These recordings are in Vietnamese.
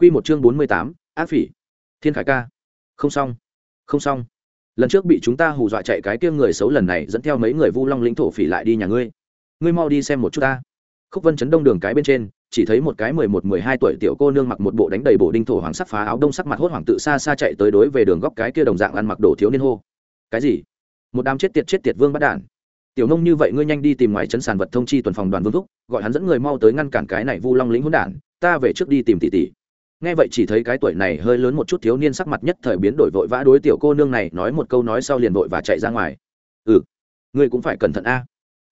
Quy một chương bốn mươi tám, ác phỉ. Thiên Khải ca. Không xong, không xong. Lần trước bị chúng ta hù dọa chạy cái kia người xấu lần này dẫn theo mấy người Vu Long lĩnh thổ phỉ lại đi nhà ngươi. Ngươi mau đi xem một chút ta. Khúc Vân chấn đông đường cái bên trên, chỉ thấy một cái mười một mười hai tuổi tiểu cô nương mặc một bộ đánh đầy bộ đinh thổ hoàng sắc phá áo đông sắc mặt hốt hoảng tự xa xa chạy tới đối về đường góc cái kia đồng dạng ăn mặc đồ thiếu niên hô. Cái gì? Một đám chết tiệt chết tiệt vương bắt đản. Tiểu nông như vậy ngươi nhanh đi tìm ngoài trấn sàn vật thông chi tuần phòng đoàn vương thúc, gọi hắn dẫn người mau tới ngăn cản cái này Vu Long lĩnh hỗn đản, ta về trước đi tìm tỷ tỷ nghe vậy chỉ thấy cái tuổi này hơi lớn một chút thiếu niên sắc mặt nhất thời biến đổi vội vã đối tiểu cô nương này nói một câu nói sau liền vội và chạy ra ngoài. Ừ ngươi cũng phải cẩn thận a.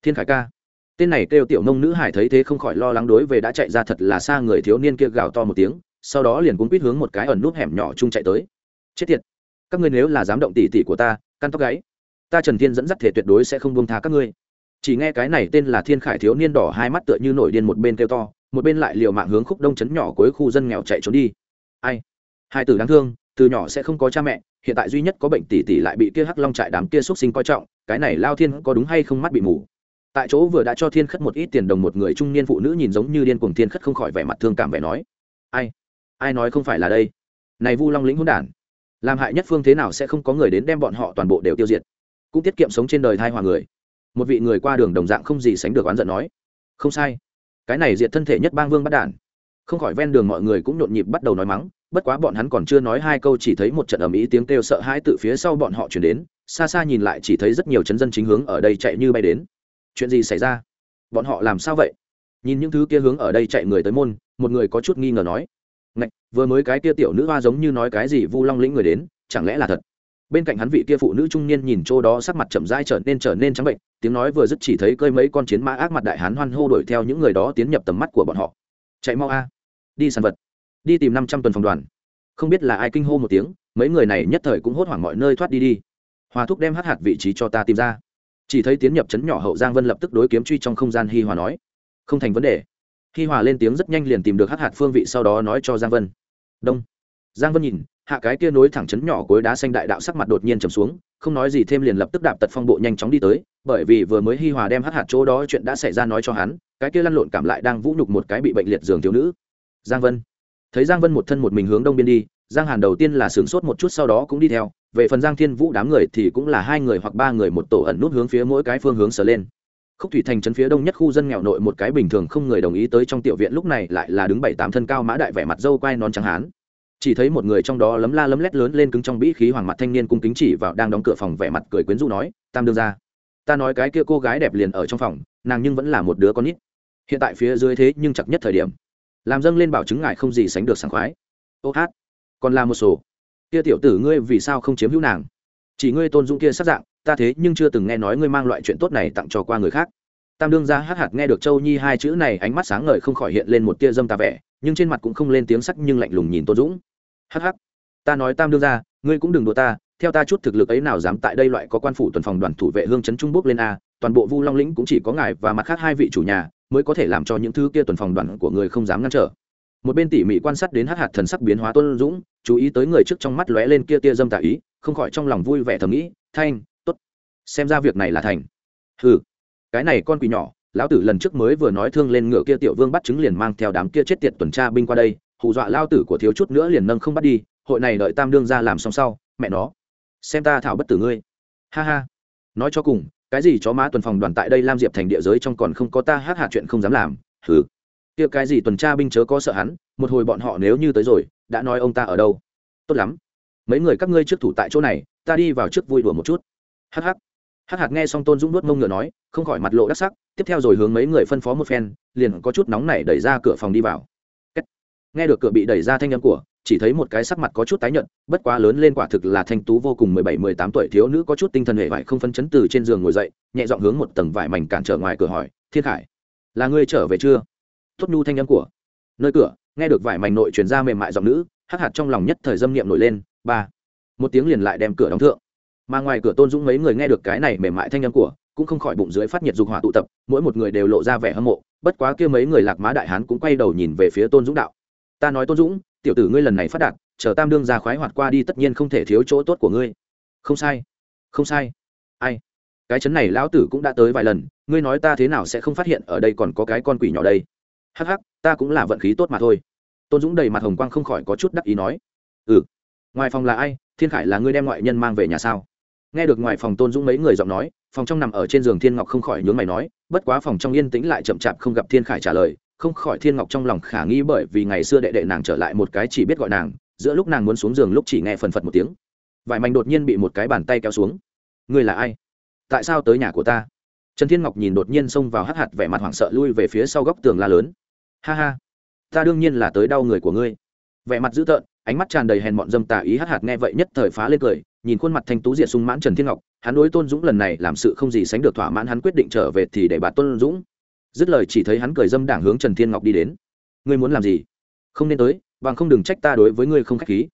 Thiên khải ca. Tên này kêu tiểu nông nữ hải thấy thế không khỏi lo lắng đối về đã chạy ra thật là xa người thiếu niên kia gào to một tiếng, sau đó liền cuốn quýt hướng một cái ẩn nút hẻm nhỏ chung chạy tới. Chết tiệt. Các ngươi nếu là dám động tỉ tỉ của ta, căn tóc gáy, ta trần thiên dẫn dắt thể tuyệt đối sẽ không buông tha các ngươi. Chỉ nghe cái này tên là thiên khải thiếu niên đỏ hai mắt tựa như nổi điên một bên kêu to một bên lại liều mạng hướng khúc đông chấn nhỏ cuối khu dân nghèo chạy trốn đi. Ai? Hai tử đáng thương, từ nhỏ sẽ không có cha mẹ, hiện tại duy nhất có bệnh tỷ tỷ lại bị kia hắc long trại đám kia xuất sinh coi trọng, cái này lao thiên có đúng hay không mắt bị mù? Tại chỗ vừa đã cho thiên khất một ít tiền đồng một người trung niên phụ nữ nhìn giống như điên cuồng thiên khất không khỏi vẻ mặt thương cảm vẻ nói. Ai? Ai nói không phải là đây? Này vu long lĩnh hỗn đản, làm hại nhất phương thế nào sẽ không có người đến đem bọn họ toàn bộ đều tiêu diệt? Cũng tiết kiệm sống trên đời thai hòa người. Một vị người qua đường đồng dạng không gì sánh được oán giận nói. Không sai cái này diệt thân thể nhất bang vương bắt đản. Không khỏi ven đường mọi người cũng nhộn nhịp bắt đầu nói mắng bất quá bọn hắn còn chưa nói hai câu chỉ thấy một trận ầm ĩ tiếng kêu sợ hãi từ phía sau bọn họ chuyển đến xa xa nhìn lại chỉ thấy rất nhiều chấn dân chính hướng ở đây chạy như bay đến. Chuyện gì xảy ra? Bọn họ làm sao vậy? Nhìn những thứ kia hướng ở đây chạy người tới môn một người có chút nghi ngờ nói. Ngạch, vừa mới cái kia tiểu nữ hoa giống như nói cái gì vu long lĩnh người đến chẳng lẽ là thật? Bên cạnh hắn vị kia phụ nữ trung niên nhìn chỗ đó sắc mặt chậm rãi trở nên trở nên trắng bệnh, tiếng nói vừa dứt chỉ thấy cơi mấy con chiến mã ác mặt đại hán hoan hô đuổi theo những người đó tiến nhập tầm mắt của bọn họ. Chạy mau a, đi sàn vật, đi tìm năm trăm tuần phòng đoàn. Không biết là ai kinh hô một tiếng, mấy người này nhất thời cũng hốt hoảng mọi nơi thoát đi đi. Hòa thúc đem hát hạt vị trí cho ta tìm ra. Chỉ thấy tiến nhập chấn nhỏ hậu giang vân lập tức đối kiếm truy trong không gian hi hòa nói, không thành vấn đề. Hi hòa lên tiếng rất nhanh liền tìm được hát hạt phương vị sau đó nói cho giang vân. Đông. Giang vân nhìn hạ cái kia nối thẳng chấn nhỏ cối đá xanh đại đạo sắc mặt đột nhiên trầm xuống, không nói gì thêm liền lập tức đạp tật phong bộ nhanh chóng đi tới, bởi vì vừa mới hi hòa đem hát hạt chỗ đó chuyện đã xảy ra nói cho hắn, cái kia lăn lộn cảm lại đang vũ nhục một cái bị bệnh liệt giường thiếu nữ. Giang vân. Thấy giang vân một thân một mình hướng đông biên đi, giang hàn đầu tiên là sướng sốt một chút sau đó cũng đi theo, về phần giang thiên vũ đám người thì cũng là hai người hoặc ba người một tổ ẩn nút hướng phía mỗi cái phương hướng sờ lên. Khúc thủy thành trấn phía đông nhất khu dân nghèo nội một cái bình thường không người đồng ý tới trong tiểu viện lúc này lại là đứng bảy tám thân cao mã đại vẻ mặt dâu quai non trắng hán chỉ thấy một người trong đó lấm la lấm lét lớn lên cứng trong bĩ khí hoàng mặt thanh niên cung kính chỉ vào đang đóng cửa phòng vẻ mặt cười quyến rũ nói, tam đương ra ta nói cái kia cô gái đẹp liền ở trong phòng, nàng nhưng vẫn là một đứa con nít. Hiện tại phía dưới thế nhưng chặt nhất thời điểm. Làm dâng lên bảo chứng ngài không gì sánh được sảng khoái. Ô hát, còn là một sổ. Kia tiểu tử ngươi vì sao không chiếm hữu nàng? Chỉ ngươi tôn dung kia sát dạng, ta thế nhưng chưa từng nghe nói ngươi mang loại chuyện tốt này tặng cho qua người khác. Tam đương ra hát hạt nghe được châu nhi hai chữ này, ánh mắt sáng ngời không khỏi hiện lên một tia dâm tà vẻ nhưng trên mặt cũng không lên tiếng sắc nhưng lạnh lùng nhìn tôn dũng. Hắc hắc, ta nói tam đương ra ngươi cũng đừng đùa ta, theo ta chút thực lực ấy nào dám tại đây loại có quan phủ tuần phòng đoàn thủ vệ hương trấn trung bốc lên a, toàn bộ vu long lĩnh cũng chỉ có ngài và mặt khác hai vị chủ nhà mới có thể làm cho những thứ kia tuần phòng đoàn của người không dám ngăn trở. Một bên tỉ mỉ quan sát đến hắc hạt thần sắc biến hóa tôn dũng, chú ý tới người trước trong mắt lóe lên kia tia dâm tà ý, không khỏi trong lòng vui vẻ thầm nghĩ, thanh, tốt, xem ra việc này là thành. Hừ, cái này con quỷ nhỏ lão tử lần trước mới vừa nói thương lên ngựa kia tiểu vương bắt chứng liền mang theo đám kia chết tiệt tuần tra binh qua đây, hù dọa lao tử của thiếu chút nữa liền nâng không bắt đi, hội này đợi tam đương ra làm xong sau, mẹ nó, xem ta thảo bất tử ngươi. Ha ha. Nói cho cùng, cái gì chó má tuần phòng đoàn tại đây lam diệp thành địa giới trong còn không có ta hát hạ chuyện không dám làm, hừ. Kia cái gì tuần tra binh chớ có sợ hắn, một hồi bọn họ nếu như tới rồi, đã nói ông ta ở đâu? Tốt lắm. Mấy người các ngươi trước thủ tại chỗ này, ta đi vào trước vui đùa một chút. Hắc hắc hắc hạt nghe xong tôn dũng nuốt mông ngựa nói, không khỏi mặt lộ đắc sắc, tiếp theo rồi hướng mấy người phân phó một phen, liền có chút nóng nảy đẩy ra cửa phòng đi vào. Nghe được cửa bị đẩy ra thanh âm của, chỉ thấy một cái sắc mặt có chút tái nhợt, bất quá lớn lên quả thực là thanh tú vô cùng, mười bảy, mười tám tuổi thiếu nữ có chút tinh thần hề vải không phân chấn từ trên giường ngồi dậy, nhẹ dọn hướng một tầng vải mảnh cản trở ngoài cửa hỏi, thiên khải, là ngươi trở về chưa? Tốt nhu thanh âm của nơi cửa, nghe được vải mảnh nội truyền ra mềm mại giọng nữ, hắc hạt trong lòng nhất thời dâm niệm nổi lên, ba. Một tiếng liền lại đem cửa đóng thượng mà ngoài cửa tôn dũng mấy người nghe được cái này mềm mại thanh âm của, cũng không khỏi bụng dưới phát nhiệt dục hỏa tụ tập, mỗi một người đều lộ ra vẻ hâm mộ, bất quá kia mấy người lạc má đại hán cũng quay đầu nhìn về phía tôn dũng đạo. Ta nói tôn dũng, tiểu tử ngươi lần này phát đạt, chờ tam đương ra khoái hoạt qua đi tất nhiên không thể thiếu chỗ tốt của ngươi. Không sai không sai. Ai? Cái chấn này lão tử cũng đã tới vài lần, ngươi nói ta thế nào sẽ không phát hiện ở đây còn có cái con quỷ nhỏ đây? Hắc hắc, ta cũng là vận khí tốt mà thôi. Tôn dũng đầy mặt hồng quang không khỏi có chút đắc ý nói. Ừ ngoài phòng là ai? Thiên khải là ngươi đem ngoại nhân mang về nhà sao? Nghe được ngoài phòng tôn dũng mấy người giọng nói, phòng trong nằm ở trên giường thiên ngọc không khỏi nhướng mày nói, bất quá phòng trong yên tĩnh lại chậm chạp không gặp thiên khải trả lời, không khỏi thiên ngọc trong lòng khả nghi bởi vì ngày xưa đệ đệ nàng trở lại một cái chỉ biết gọi nàng, giữa lúc nàng muốn xuống giường lúc chỉ nghe phần phật một tiếng. Vải mảnh đột nhiên bị một cái bàn tay kéo xuống. Ngươi là ai? Tại sao tới nhà của ta? Trần thiên ngọc nhìn đột nhiên xông vào hắt hạt vẻ mặt hoảng sợ lui về phía sau góc tường la lớn. Ha ha, ta đương nhiên là tới đau người của ngươi. Vẻ mặt dữ tợn, ánh mắt tràn đầy hèn mọn dâm tà ý hắt hạt nghe vậy nhất thời phá lên cười nhìn khuôn mặt thanh tú diệt sung mãn trần thiên ngọc, hắn đối tôn dũng lần này làm sự không gì sánh được thỏa mãn, hắn quyết định trở về thì để bà tôn dũng. Dứt lời chỉ thấy hắn cười dâm đảng hướng trần thiên ngọc đi đến. Ngươi muốn làm gì? Không nên tới, bằng không đừng trách ta đối với ngươi không k h á c h khí.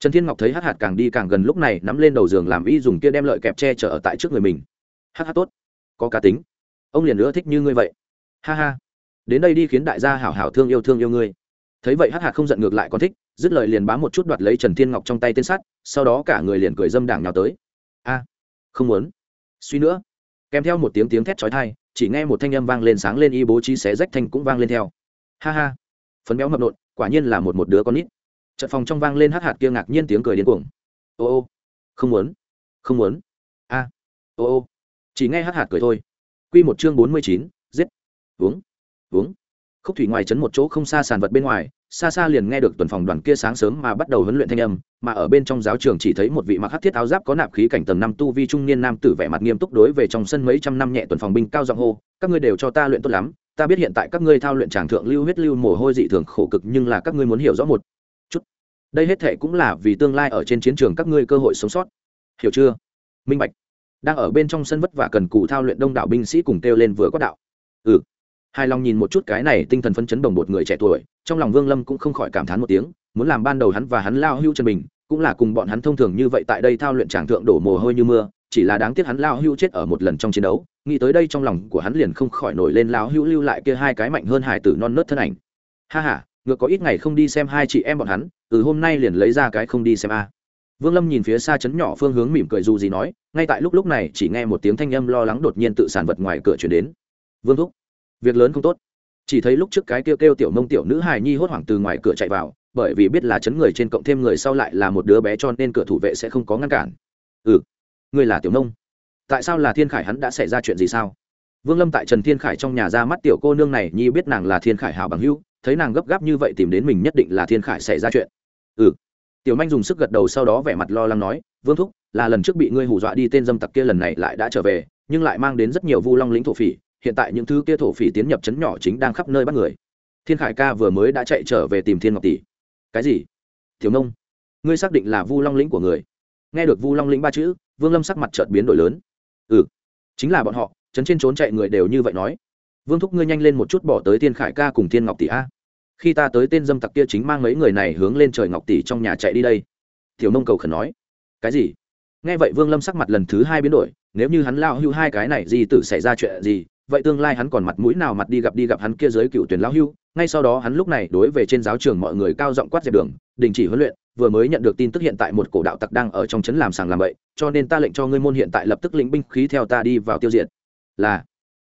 Trần thiên ngọc thấy hát hạt càng đi càng gần lúc này nắm lên đầu giường làm y dùng kia đem lợi kẹp che chở ở tại trước người mình. Hát hát tốt, có cá tính. Ông liền nữa thích như ngươi vậy. Ha ha, đến đây đi khiến đại gia hảo hảo thương yêu thương yêu ngươi. Thấy vậy hát hạt không giận ngược lại còn thích, dứt lời liền bám một chút đoạt lấy trần thiên ngọc trong tay tên sắt sau đó cả người liền cười dâm đảng nhào tới. A, không muốn. Suy nữa. Kèm theo một tiếng tiếng thét chói tai, chỉ nghe một thanh âm vang lên sáng lên y bố trí xé rách thanh cũng vang lên theo. Ha ha. Phấn béo mập nộn, quả nhiên là một một đứa con nít. Trận phòng trong vang lên hắc hạt kia ngạc nhiên tiếng cười điên cuồng. Ô ô. Không muốn. Không muốn. A. À. ô ô. Chỉ nghe hắc hạt cười thôi. Quy một chương bốn mươi chín, giết. Uống. Uống. Khúc thủy ngoài trấn một chỗ không xa sàn vật bên ngoài xa xa liền nghe được tuần phòng đoàn kia sáng sớm mà bắt đầu huấn luyện thanh âm, mà ở bên trong giáo trường chỉ thấy một vị mặc hắc thiết áo giáp có nạp khí cảnh tầng năm tu vi trung niên nam tử vẻ mặt nghiêm túc đối về trong sân mấy trăm năm nhẹ tuần phòng binh cao giọng hô, các ngươi đều cho ta luyện tốt lắm, ta biết hiện tại các ngươi thao luyện tràng thượng lưu huyết lưu mồ hôi dị thường khổ cực nhưng là các ngươi muốn hiểu rõ một chút. Đây hết thệ cũng là vì tương lai ở trên chiến trường các ngươi cơ hội sống sót. Hiểu chưa? Minh bạch. Đang ở bên trong sân vất vả cần cù thao luyện đông đảo binh sĩ cùng kêu lên vừa có đạo. Ừ hài lòng nhìn một chút cái này tinh thần phấn chấn đồng một người trẻ tuổi, trong lòng vương lâm cũng không khỏi cảm thán một tiếng, muốn làm ban đầu hắn và hắn lao hưu chân mình, cũng là cùng bọn hắn thông thường như vậy tại đây thao luyện tràng thượng đổ mồ hôi như mưa, chỉ là đáng tiếc hắn lao hưu chết ở một lần trong chiến đấu, nghĩ tới đây trong lòng của hắn liền không khỏi nổi lên lao hưu lưu lại kia hai cái mạnh hơn hải tử non nớt thân ảnh. Ha ha, ngược có ít ngày không đi xem hai chị em bọn hắn, từ hôm nay liền lấy ra cái không đi xem a. Vương lâm nhìn phía xa chấn nhỏ phương hướng mỉm cười dù gì nói, ngay tại lúc lúc này chỉ nghe một tiếng thanh âm lo lắng đột nhiên tự sản vật ngoài cửa chuyển đến. Vương thúc việc lớn không tốt. Chỉ thấy lúc trước cái kêu kêu tiểu mông tiểu nữ hài nhi hốt hoảng từ ngoài cửa chạy vào, bởi vì biết là chấn người trên cộng thêm người sau lại là một đứa bé cho nên cửa thủ vệ sẽ không có ngăn cản. Ừ người là tiểu nông tại sao là thiên khải hắn đã xảy ra chuyện gì sao? Vương lâm tại trần thiên khải trong nhà ra mắt tiểu cô nương này, nhi biết nàng là thiên khải hảo bằng hữu, thấy nàng gấp gáp như vậy tìm đến mình nhất định là thiên khải xảy ra chuyện. Ừ. Tiểu manh dùng sức gật đầu sau đó vẻ mặt lo lắng nói, vương thúc, là lần trước bị ngươi hù dọa đi tên dâm tặc kia lần này lại đã trở về, nhưng lại mang đến rất nhiều vu long lĩnh thổ phỉ hiện tại những thứ kia thổ phỉ tiến nhập chấn nhỏ chính đang khắp nơi bắt người. Thiên khải ca vừa mới đã chạy trở về tìm thiên ngọc tỷ. Cái gì? Thiếu nông. Ngươi xác định là vu long lĩnh của người. Nghe được vu long lĩnh ba chữ, vương lâm sắc mặt chợt biến đổi lớn. Ừ chính là bọn họ chấn trên trốn chạy người đều như vậy nói. Vương thúc ngươi nhanh lên một chút bỏ tới thiên khải ca cùng thiên ngọc tỷ a. Khi ta tới tên dâm tặc kia chính mang mấy người này hướng lên trời ngọc tỷ trong nhà chạy đi đây. Tiểu nông cầu khẩn nói. Cái gì? Nghe vậy vương lâm sắc mặt lần thứ hai biến đổi, nếu như hắn lao hưu hai cái này gì tử xảy ra chuyện gì vậy tương lai hắn còn mặt mũi nào mặt đi gặp đi gặp hắn kia dưới cựu tuyển lão hưu? Ngay sau đó hắn lúc này đối về trên giáo trường mọi người cao giọng quát dẹp đường, đình chỉ huấn luyện, vừa mới nhận được tin tức hiện tại một cổ đạo tặc đang ở trong trấn làm sàng làm bậy, cho nên ta lệnh cho ngươi môn hiện tại lập tức lĩnh binh khí theo ta đi vào tiêu diệt. Là,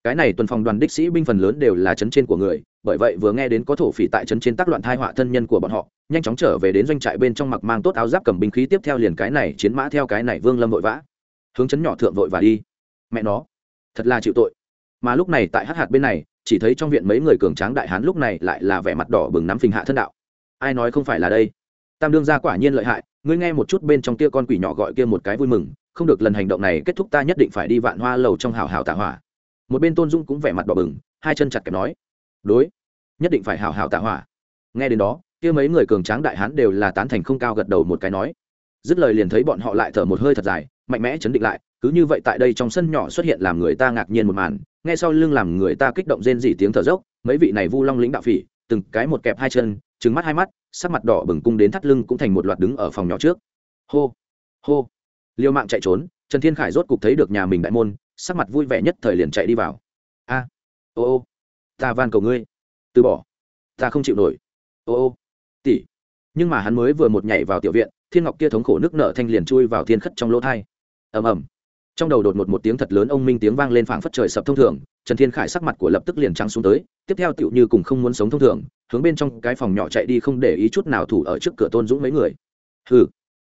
cái này tuần phòng đoàn đích sĩ binh phần lớn đều là trấn trên của người, bởi vậy vừa nghe đến có thổ phỉ tại trấn trên tác loạn thai họa thân nhân của bọn họ, nhanh chóng trở về đến doanh trại bên trong mặc mang tốt áo giáp cầm binh khí tiếp theo liền cái này chiến mã theo cái này vương lâm vội vã. Hướng trấn nhỏ thượng vội và đi. Mẹ nó, thật là chịu tội mà lúc này tại hát hạt bên này, chỉ thấy trong viện mấy người cường tráng đại hán lúc này lại là vẻ mặt đỏ bừng nắm phình hạ thân đạo. Ai nói không phải là đây? Tam đương gia quả nhiên lợi hại, ngươi nghe một chút bên trong kia con quỷ nhỏ gọi kia một cái vui mừng, không được lần hành động này kết thúc ta nhất định phải đi vạn hoa lầu trong hào hào tạ hỏa. Một bên tôn dung cũng vẻ mặt đỏ bừng, hai chân chặt kẹp nói, đối, nhất định phải hào hào tạ hỏa. Nghe đến đó, kia mấy người cường tráng đại hán đều là tán thành không cao gật đầu một cái nói, dứt lời liền thấy bọn họ lại thở một hơi thật dài, mạnh mẽ chấn định lại cứ như vậy tại đây trong sân nhỏ xuất hiện làm người ta ngạc nhiên một màn, nghe sau lưng làm người ta kích động rên rỉ tiếng thở dốc, mấy vị này vu long lĩnh đạo phỉ, từng cái một kẹp hai chân trứng mắt hai mắt, sắc mặt đỏ bừng cung đến thắt lưng cũng thành một loạt đứng ở phòng nhỏ trước. Hô hô. Liêu mạng chạy trốn, trần thiên khải rốt cục thấy được nhà mình đại môn, sắc mặt vui vẻ nhất thời liền chạy đi vào. A, ô ô. Ta van cầu ngươi. Từ bỏ. Ta không chịu nổi. Ô ô. Tỷ. Nhưng mà hắn mới vừa một nhảy vào tiểu viện, thiên ngọc kia thống khổ nước nợ thanh liền chui vào thiên khất trong lỗ thai. Ầm ầm trong đầu đột một một tiếng thật lớn ông minh tiếng vang lên phảng phất trời sập thông thường, trần thiên khải sắc mặt của lập tức liền trắng xuống tới, tiếp theo tựu như cùng không muốn sống thông thường, hướng bên trong cái phòng nhỏ chạy đi không để ý chút nào thủ ở trước cửa tôn dũng mấy người. Hừ,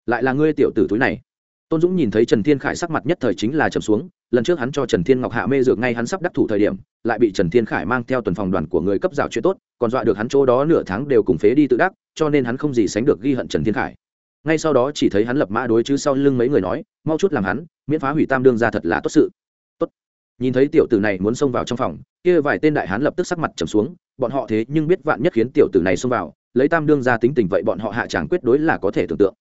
lại là ngươi tiểu tử túi này. Tôn dũng nhìn thấy trần thiên khải sắc mặt nhất thời chính là trầm xuống, lần trước hắn cho trần thiên ngọc hạ mê dược ngay hắn sắp đắc thủ thời điểm, lại bị trần thiên khải mang theo tuần phòng đoàn của người cấp rào chuyện tốt, còn dọa được hắn chỗ đó nửa tháng đều cùng phế đi tự đắc, cho nên hắn không gì sánh được ghi hận trần thiên khải. Ngay sau đó chỉ thấy hắn lập mã đối chứ sau lưng mấy người nói, mau chút làm hắn miễn phá hủy tam đương ra thật là tốt sự. Tốt. Nhìn thấy tiểu tử này muốn xông vào trong phòng, kia vài tên đại hán lập tức sắc mặt trầm xuống, bọn họ thế nhưng biết vạn nhất khiến tiểu tử này xông vào, lấy tam đương ra tính tình vậy bọn họ hạ tràng quyết đối là có thể tưởng tượng.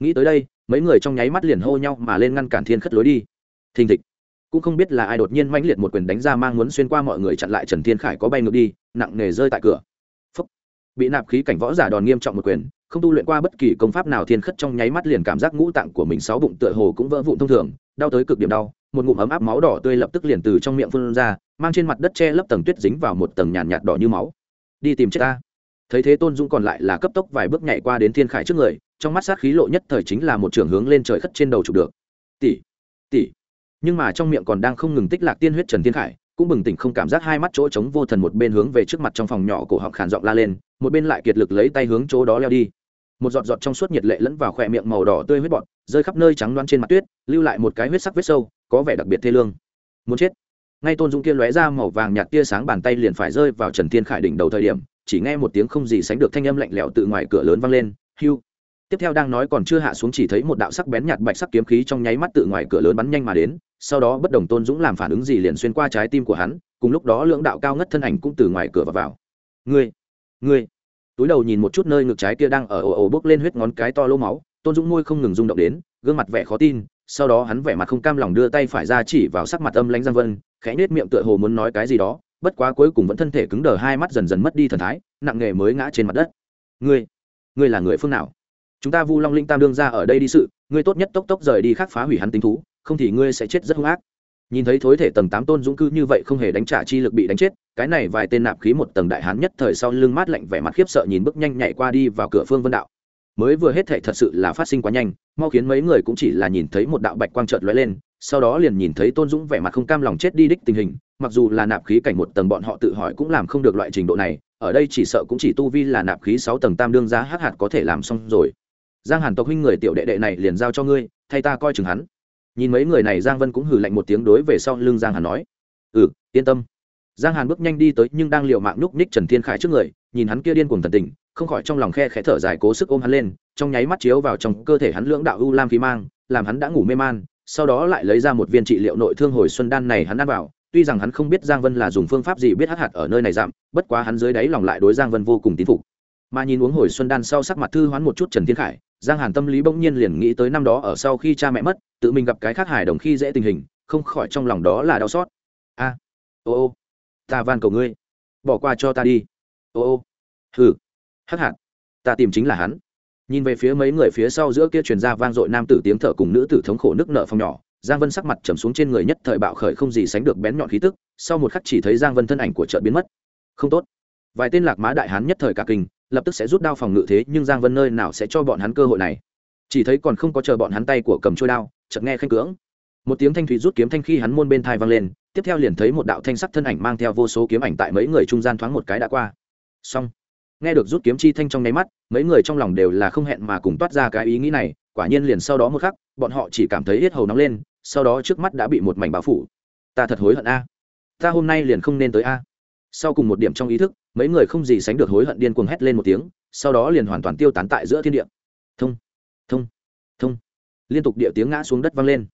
Nghĩ tới đây, mấy người trong nháy mắt liền hô nhau mà lên ngăn cản thiên khất lối đi. Thình thịch. Cũng không biết là ai đột nhiên mãnh liệt một quyền đánh ra mang muốn xuyên qua mọi người chặn lại trần thiên khải có bay ngược đi, nặng nề rơi tại cửa. Phúc. bị nạp khí cảnh võ giả đòn nghiêm trọng một quyền, không tu luyện qua bất kỳ công pháp nào thiên khất trong nháy mắt liền cảm giác ngũ tạng của mình sáu bụng tựa hồ cũng vỡ vụn thông thường đau tới cực điểm đau một ngụm ấm áp máu đỏ tươi lập tức liền từ trong miệng phun ra mang trên mặt đất che lấp tầng tuyết dính vào một tầng nhàn nhạt, nhạt đỏ như máu. Đi tìm chết ta. Thấy thế tôn dũng còn lại là cấp tốc vài bước nhảy qua đến thiên khải trước người trong mắt sát khí lộ nhất thời chính là một trường hướng lên trời khất trên đầu chụp được. Tỷ tỷ. Nhưng mà trong miệng còn đang không ngừng tích lạc tiên huyết trần thiên khải cũng bừng tỉnh không cảm giác hai mắt chỗ trống vô thần một bên hướng về trước mặt trong phòng nhỏ cổ họng khản giọng la lên một bên lại kiệt lực lấy tay hướng chỗ đó leo đi một giọt giọt trong suốt nhiệt lệ lẫn vào khỏe miệng màu đỏ tươi huyết bọt rơi khắp nơi trắng đoán trên mặt tuyết lưu lại một cái huyết sắc vết sâu có vẻ đặc biệt thê lương. Muốn chết. Ngay tôn dũng kia lóe ra màu vàng nhạt tia sáng bàn tay liền phải rơi vào trần thiên khải đỉnh đầu thời điểm chỉ nghe một tiếng không gì sánh được thanh âm lạnh lẽo từ ngoài cửa lớn vang lên hưu. Tiếp theo đang nói còn chưa hạ xuống chỉ thấy một đạo sắc bén nhạt bạch sắc kiếm khí trong nháy mắt từ ngoài cửa lớn bắn nhanh mà đến sau đó bất đồng tôn dũng làm phản ứng gì liền xuyên qua trái tim của hắn cùng lúc đó lưỡng đạo cao ngất thân ảnh cũng từ ngoài cửa vào, vào. ngươi ngươi túi đầu nhìn một chút nơi ngực trái kia đang ở ồ ồ bốc lên huyết ngón cái to lỗ máu, tôn dũng môi không ngừng rung động đến, gương mặt vẻ khó tin, sau đó hắn vẻ mặt không cam lòng đưa tay phải ra chỉ vào sắc mặt âm lãnh giang vân, khẽ nết miệng tựa hồ muốn nói cái gì đó, bất quá cuối cùng vẫn thân thể cứng đờ, hai mắt dần dần mất đi thần thái, nặng nghề mới ngã trên mặt đất. Ngươi ngươi là người phương nào? Chúng ta vu long linh tam đương ra ở đây đi sự, ngươi tốt nhất tốc tốc rời đi khác phá hủy hắn tính thú, không thì ngươi sẽ chết rất hung ác nhìn thấy thối thể tầng tám tôn dũng cư như vậy không hề đánh trả chi lực bị đánh chết, cái này vài tên nạp khí một tầng đại hán nhất thời sau lưng mát lạnh vẻ mặt khiếp sợ nhìn bước nhanh nhảy qua đi vào cửa phương vân đạo. Mới vừa hết thể thật sự là phát sinh quá nhanh, mau khiến mấy người cũng chỉ là nhìn thấy một đạo bạch quang trợt lóe lên, sau đó liền nhìn thấy tôn dũng vẻ mặt không cam lòng chết đi đích tình hình, mặc dù là nạp khí cảnh một tầng bọn họ tự hỏi cũng làm không được loại trình độ này, ở đây chỉ sợ cũng chỉ tu vi là nạp khí sáu tầng tam đương giá hắc hạt có thể làm xong rồi. Giang hàn tộc huynh người tiểu đệ đệ này liền giao cho ngươi, thay ta coi chừng hắn nhìn mấy người này, giang vân cũng hừ lạnh một tiếng đối về sau lưng giang hàn nói ừ yên tâm. Giang hàn bước nhanh đi tới nhưng đang liều mạng nhúc ních trần thiên khải trước người, nhìn hắn kia điên cuồng thần tình, không khỏi trong lòng khe khẽ thở dài cố sức ôm hắn lên, trong nháy mắt chiếu vào trong cơ thể hắn lưỡng đạo u lam khí mang, làm hắn đã ngủ mê man, sau đó lại lấy ra một viên trị liệu nội thương hồi xuân đan này hắn ăn vào, tuy rằng hắn không biết giang vân là dùng phương pháp gì biết hát hạt ở nơi này giảm, bất quá hắn dưới đáy lòng lại đối giang vân vô cùng tín phục. Mà nhìn uống hồi xuân đan sau sắc mặt thư hoán một chút trần thiên khải, giang hàn tâm lý bỗng nhiên liền nghĩ tới năm đó ở sau khi cha mẹ mất tự mình gặp cái khác hài đồng khi dễ tình hình, không khỏi trong lòng đó là đau xót. A, ô ô, ta van cầu ngươi, bỏ qua cho ta đi. Ô ô, hừ, hắc hạt, ta tìm chính là hắn. Nhìn về phía mấy người phía sau giữa kia truyền ra vang dội nam tử tiếng thở cùng nữ tử thống khổ nước nợ phòng nhỏ, giang vân sắc mặt trầm xuống trên người nhất thời bạo khởi không gì sánh được bén nhọn khí tức, sau một khắc chỉ thấy giang vân thân ảnh của chợ biến mất. Không tốt. Vài tên lạc má đại hán nhất thời cả kinh, lập tức sẽ rút đao phòng ngự thế, nhưng giang vân nơi nào sẽ cho bọn hắn cơ hội này? Chỉ thấy còn không có chờ bọn hắn tay của cầm trôi đao chợt nghe khanh cưỡng. Một tiếng thanh thủy rút kiếm thanh khi hắn môn bên thai vang lên, tiếp theo liền thấy một đạo thanh sắc thân ảnh mang theo vô số kiếm ảnh tại mấy người trung gian thoáng một cái đã qua. Xong. Nghe được rút kiếm chi thanh trong nháy mắt, mấy người trong lòng đều là không hẹn mà cùng toát ra cái ý nghĩ này, quả nhiên liền sau đó một khắc, bọn họ chỉ cảm thấy hết hầu nóng lên, sau đó trước mắt đã bị một mảnh bao phủ. Ta thật hối hận a. Ta hôm nay liền không nên tới a. Sau cùng một điểm trong ý thức, mấy người không gì sánh được hối hận điên cuồng hét lên một tiếng, sau đó liền hoàn toàn tiêu tán tại giữa thiên địa. Thông. Thông. Thông liên tục địa tiếng ngã xuống đất vang lên.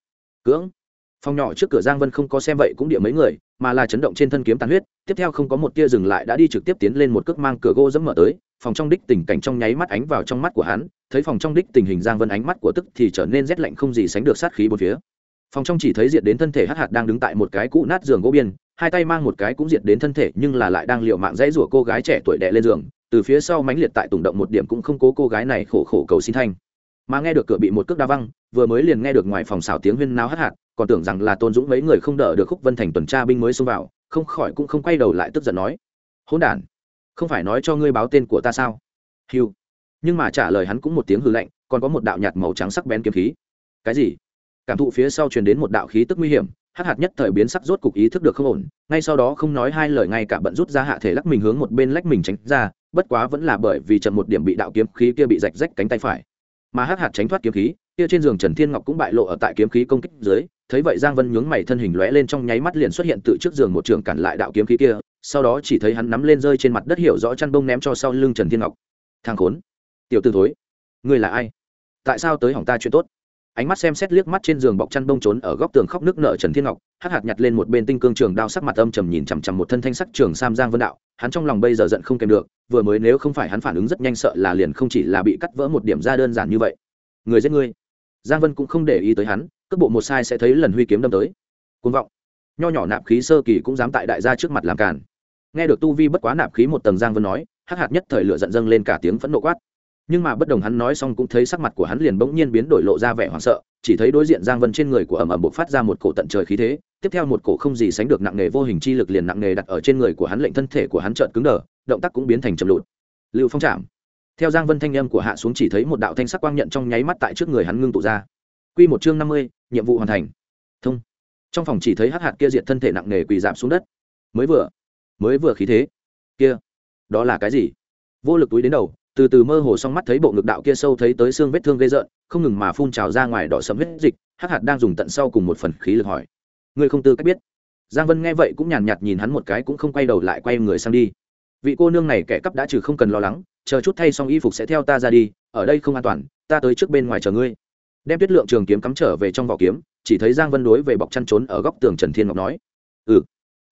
Cưỡng. Phòng nhỏ trước cửa giang vân không có xem vậy cũng địa mấy người, mà là chấn động trên thân kiếm tàn huyết, tiếp theo không có một tia dừng lại đã đi trực tiếp tiến lên một cước mang cửa gỗ dẫm mở tới, phòng trong đích tình cảnh trong nháy mắt ánh vào trong mắt của hắn, thấy phòng trong đích tình hình giang vân ánh mắt của tức thì trở nên rét lạnh không gì sánh được sát khí bốn phía. Phòng trong chỉ thấy diệt đến thân thể hắc hạt đang đứng tại một cái cũ nát giường gỗ biên, hai tay mang một cái cũng diệt đến thân thể nhưng là lại đang liệu mạng dãy rủa cô gái trẻ tuổi đẻ lên giường, từ phía sau mãnh liệt tại tùng động một điểm cũng không cố cô gái này khổ khổ cầu xin thanh mà nghe được cửa bị một cước đa văng, vừa mới liền nghe được ngoài phòng xào tiếng huyên náo hắc hạt, còn tưởng rằng là tôn dũng mấy người không đỡ được khúc vân thành tuần tra binh mới xông vào, không khỏi cũng không quay đầu lại tức giận nói, hỗn đản, không phải nói cho ngươi báo tên của ta sao? Hiu nhưng mà trả lời hắn cũng một tiếng hư lạnh, còn có một đạo nhạt màu trắng sắc bén kiếm khí. Cái gì? Cảm thụ phía sau truyền đến một đạo khí tức nguy hiểm hắc hạt nhất thời biến sắc rốt cục ý thức được không ổn, ngay sau đó không nói hai lời ngay cả bận rút ra hạ thể lắc mình hướng một bên lách mình tránh ra, bất quá vẫn là bởi vì chậm một điểm bị đạo kiếm khí kia bị rạch rách cánh tay phải mà hắc hạt tránh thoát kiếm khí, kia trên giường trần thiên ngọc cũng bại lộ ở tại kiếm khí công kích dưới, thấy vậy giang vân nhướng mày thân hình lóe lên trong nháy mắt liền xuất hiện tự trước giường một trường cản lại đạo kiếm khí kia, sau đó chỉ thấy hắn nắm lên rơi trên mặt đất hiểu rõ chăn bông ném cho sau lưng trần thiên ngọc. Thang khốn, tiểu tư thối, ngươi là ai? Tại sao tới hỏng ta chuyện tốt? Ánh mắt xem xét liếc mắt trên giường bọc chăn bông trốn ở góc tường khóc nước nợ trần thiên ngọc, hắc hạt nhặt lên một bên tinh cương trường đao sắc mặt âm trầm nhìn chằm chằm một thân thanh sắc trường sam giang vân đạo. Hắn trong lòng bây giờ giận không kèm được, vừa mới nếu không phải hắn phản ứng rất nhanh sợ là liền không chỉ là bị cắt vỡ một điểm ra đơn giản như vậy. Người giết ngươi. Giang vân cũng không để ý tới hắn, cước bộ một sai sẽ thấy lần huy kiếm đâm tới. Côn vọng. Nho nhỏ nạp khí sơ kỳ cũng dám tại đại gia trước mặt làm càn. Nghe được tu vi bất quá nạp khí một tầng giang vân nói, hắc hạt nhất thời lửa giận dâng lên cả tiếng phẫn nộ quát nhưng mà bất đồng hắn nói xong cũng thấy sắc mặt của hắn liền bỗng nhiên biến đổi lộ ra vẻ hoảng sợ, chỉ thấy đối diện giang vân trên người của ẩm ẩm bộc phát ra một cổ tận trời khí thế, tiếp theo một cổ không gì sánh được nặng nề vô hình chi lực liền nặng nề đặt ở trên người của hắn lệnh thân thể của hắn trợn cứng đờ, động tác cũng biến thành chậm lụt. Lưu phong chạm. Theo giang vân thanh âm của hạ xuống chỉ thấy một đạo thanh sắc quang nhận trong nháy mắt tại trước người hắn ngưng tụ ra. Quy một chương năm mươi, nhiệm vụ hoàn thành. Thông. Trong phòng chỉ thấy hắc hạt kia diệt thân thể nặng nề quỳ giảm xuống đất. Mới vừa. Mới vừa khí thế. Kia. Đó là cái gì? Vô lực túi đến đầu từ từ mơ hồ xong mắt thấy bộ ngực đạo kia sâu thấy tới xương vết thương gây rợn, không ngừng mà phun trào ra ngoài đỏ sấm huyết dịch, hắc hạt đang dùng tận sau cùng một phần khí lực hỏi. Ngươi không tư cách biết. Giang vân nghe vậy cũng nhàn nhạt nhìn hắn một cái cũng không quay đầu lại quay người sang đi. Vị cô nương này kẻ cắp đã trừ không cần lo lắng, chờ chút thay xong y phục sẽ theo ta ra đi, ở đây không an toàn, ta tới trước bên ngoài chờ ngươi. Đem tuyết lượng trường kiếm cắm trở về trong vỏ kiếm, chỉ thấy giang vân đối về bọc chăn trốn ở góc tường trần thiên ngọc nói. Ừ.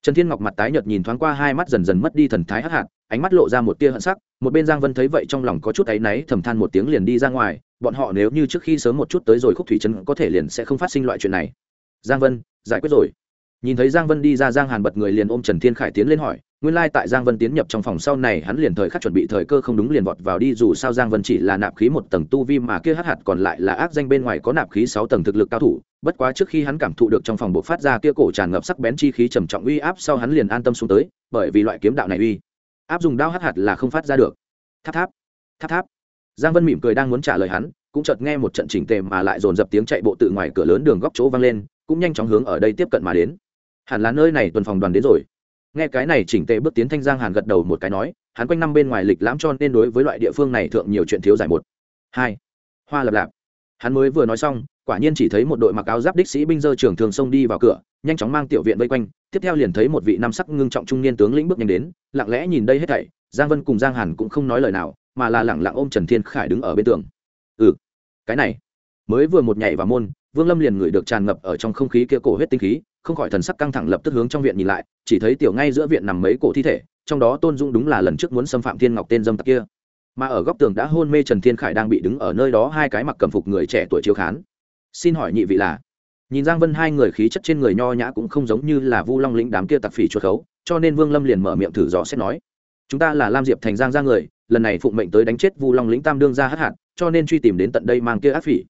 Trần thiên ngọc mặt tái nhợt nhìn thoáng qua hai mắt dần dần mất đi thần thái hắc hạt ánh mắt lộ ra một tia hận sắc, một bên giang vân thấy vậy trong lòng có chút áy náy, thầm than một tiếng liền đi ra ngoài, bọn họ nếu như trước khi sớm một chút tới rồi khúc thủy trấn có thể liền sẽ không phát sinh loại chuyện này. Giang vân, giải quyết rồi. Nhìn thấy giang vân đi ra, giang hàn bật người liền ôm trần thiên khải tiến lên hỏi, nguyên lai tại giang vân tiến nhập trong phòng sau này hắn liền thời khắc chuẩn bị thời cơ không đúng liền vọt vào đi, dù sao giang vân chỉ là nạp khí một tầng tu vi mà kia hát hạt còn lại là ác danh bên ngoài có nạp khí sáu tầng thực lực cao thủ, bất quá trước khi hắn cảm thụ được trong phòng bộ phát ra kia cổ tràn ngập sắc bén chi khí trầm trọng uy áp sau hắn liền an tâm xuống tới, bởi vì loại kiếm đạo này uy áp dùng đao hắc hạt là không phát ra được. Tháp tháp tháp tháp. Giang vân mỉm cười đang muốn trả lời hắn, cũng chợt nghe một trận chỉnh tề mà lại dồn dập tiếng chạy bộ từ ngoài cửa lớn đường góc chỗ vang lên, cũng nhanh chóng hướng ở đây tiếp cận mà đến. Hẳn là nơi này tuần phòng đoàn đến rồi. Nghe cái này chỉnh tề bước tiến thanh giang hàn gật đầu một cái nói, hắn quanh năm bên ngoài lịch lãm cho nên đối với loại địa phương này thượng nhiều chuyện thiếu giải một. Hai, hoa lập lạp. Hắn mới vừa nói xong quả nhiên chỉ thấy một đội mặc áo giáp đích sĩ binh dơ trường thường xông đi vào cửa, nhanh chóng mang tiểu viện vây quanh, tiếp theo liền thấy một vị nam sắc ngưng trọng trung niên tướng lĩnh bước nhanh đến, lặng lẽ nhìn đây hết thảy, giang vân cùng giang hàn cũng không nói lời nào, mà là lẳng lặng ôm trần thiên khải đứng ở bên tường. Ừ cái này, mới vừa một nhảy vào môn, vương lâm liền ngửi được tràn ngập ở trong không khí kia cổ huyết tinh khí, không khỏi thần sắc căng thẳng lập tức hướng trong viện nhìn lại, chỉ thấy tiểu ngay giữa viện nằm mấy cổ thi thể, trong đó tôn dung đúng là lần trước muốn xâm phạm thiên ngọc tên dâm tặc kia. Mà ở góc tường đã hôn mê trần thiên khải đang bị đứng ở nơi đó hai cái mặc cầm phục người trẻ tuổi chiếu khán xin hỏi nhị vị là? Nhìn giang vân hai người khí chất trên người nho nhã cũng không giống như là vu long lĩnh đám kia tặc phỉ chuột khấu, cho nên vương lâm liền mở miệng thử dò xét nói. Chúng ta là lam diệp thành giang ra người, lần này phụng mệnh tới đánh chết vu long lĩnh tam đương ra hất hạt, cho nên truy tìm đến tận đây mang kia ác phỉ.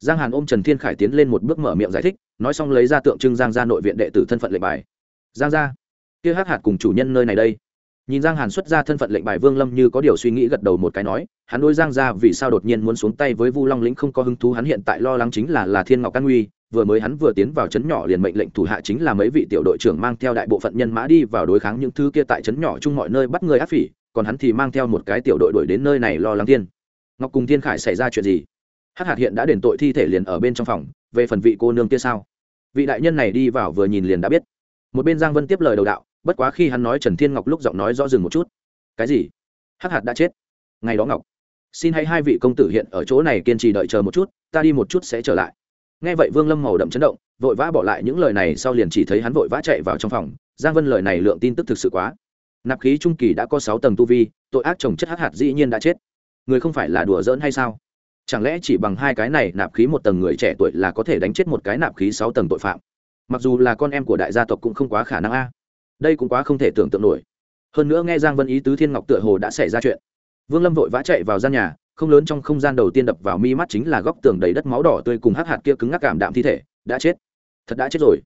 Giang hàn ôm trần thiên khải tiến lên một bước mở miệng giải thích, nói xong lấy ra tượng trưng giang gia nội viện đệ tử thân phận lệnh bài. Giang gia kia hắc hạt cùng chủ nhân nơi này đây nhìn giang hàn xuất ra thân phận lệnh bài, vương lâm như có điều suy nghĩ gật đầu một cái nói, hắn đôi giang gia vì sao đột nhiên muốn xuống tay với vu long lĩnh không có hứng thú, hắn hiện tại lo lắng chính là là thiên ngọc căn nguy, vừa mới hắn vừa tiến vào trấn nhỏ liền mệnh lệnh thủ hạ chính là mấy vị tiểu đội trưởng mang theo đại bộ phận nhân mã đi vào đối kháng những thứ kia tại trấn nhỏ chung mọi nơi bắt người áp phỉ, còn hắn thì mang theo một cái tiểu đội đuổi đến nơi này lo lắng thiên. Ngọc cùng thiên khải xảy ra chuyện gì? Hắc hạt hiện đã đền tội thi thể liền ở bên trong phòng, về phần vị cô nương kia sao? Vị đại nhân này đi vào vừa nhìn liền đã biết. Một bên giang vân tiếp lời đầu đạo bất quá khi hắn nói trần thiên ngọc lúc giọng nói rõ dừng một chút. Cái gì? Hắc hạt đã chết. Ngày đó ngọc. Xin hãy hai vị công tử hiện ở chỗ này kiên trì đợi chờ một chút, ta đi một chút sẽ trở lại. Nghe vậy vương lâm màu đậm chấn động, vội vã bỏ lại những lời này sau liền chỉ thấy hắn vội vã chạy vào trong phòng. Giang vân lời này lượng tin tức thực sự quá. Nạp khí trung kỳ đã có sáu tầng tu vi, tội ác trồng chất hắc hạt dĩ nhiên đã chết. Người không phải là đùa giỡn hay sao? Chẳng lẽ chỉ bằng hai cái này nạp khí một tầng người trẻ tuổi là có thể đánh chết một cái nạp khí sáu tầng tội phạm? Mặc dù là con em của đại gia tộc cũng không quá khả năng a đây cũng quá không thể tưởng tượng nổi. Hơn nữa nghe giang vân ý tứ thiên ngọc tựa hồ đã xảy ra chuyện. Vương lâm vội vã chạy vào gian nhà, không lớn trong không gian đầu tiên đập vào mi mắt chính là góc tường đầy đất máu đỏ tươi cùng hắc hạt kia cứng ngắc cảm đạm thi thể. Đã chết. Thật đã chết rồi.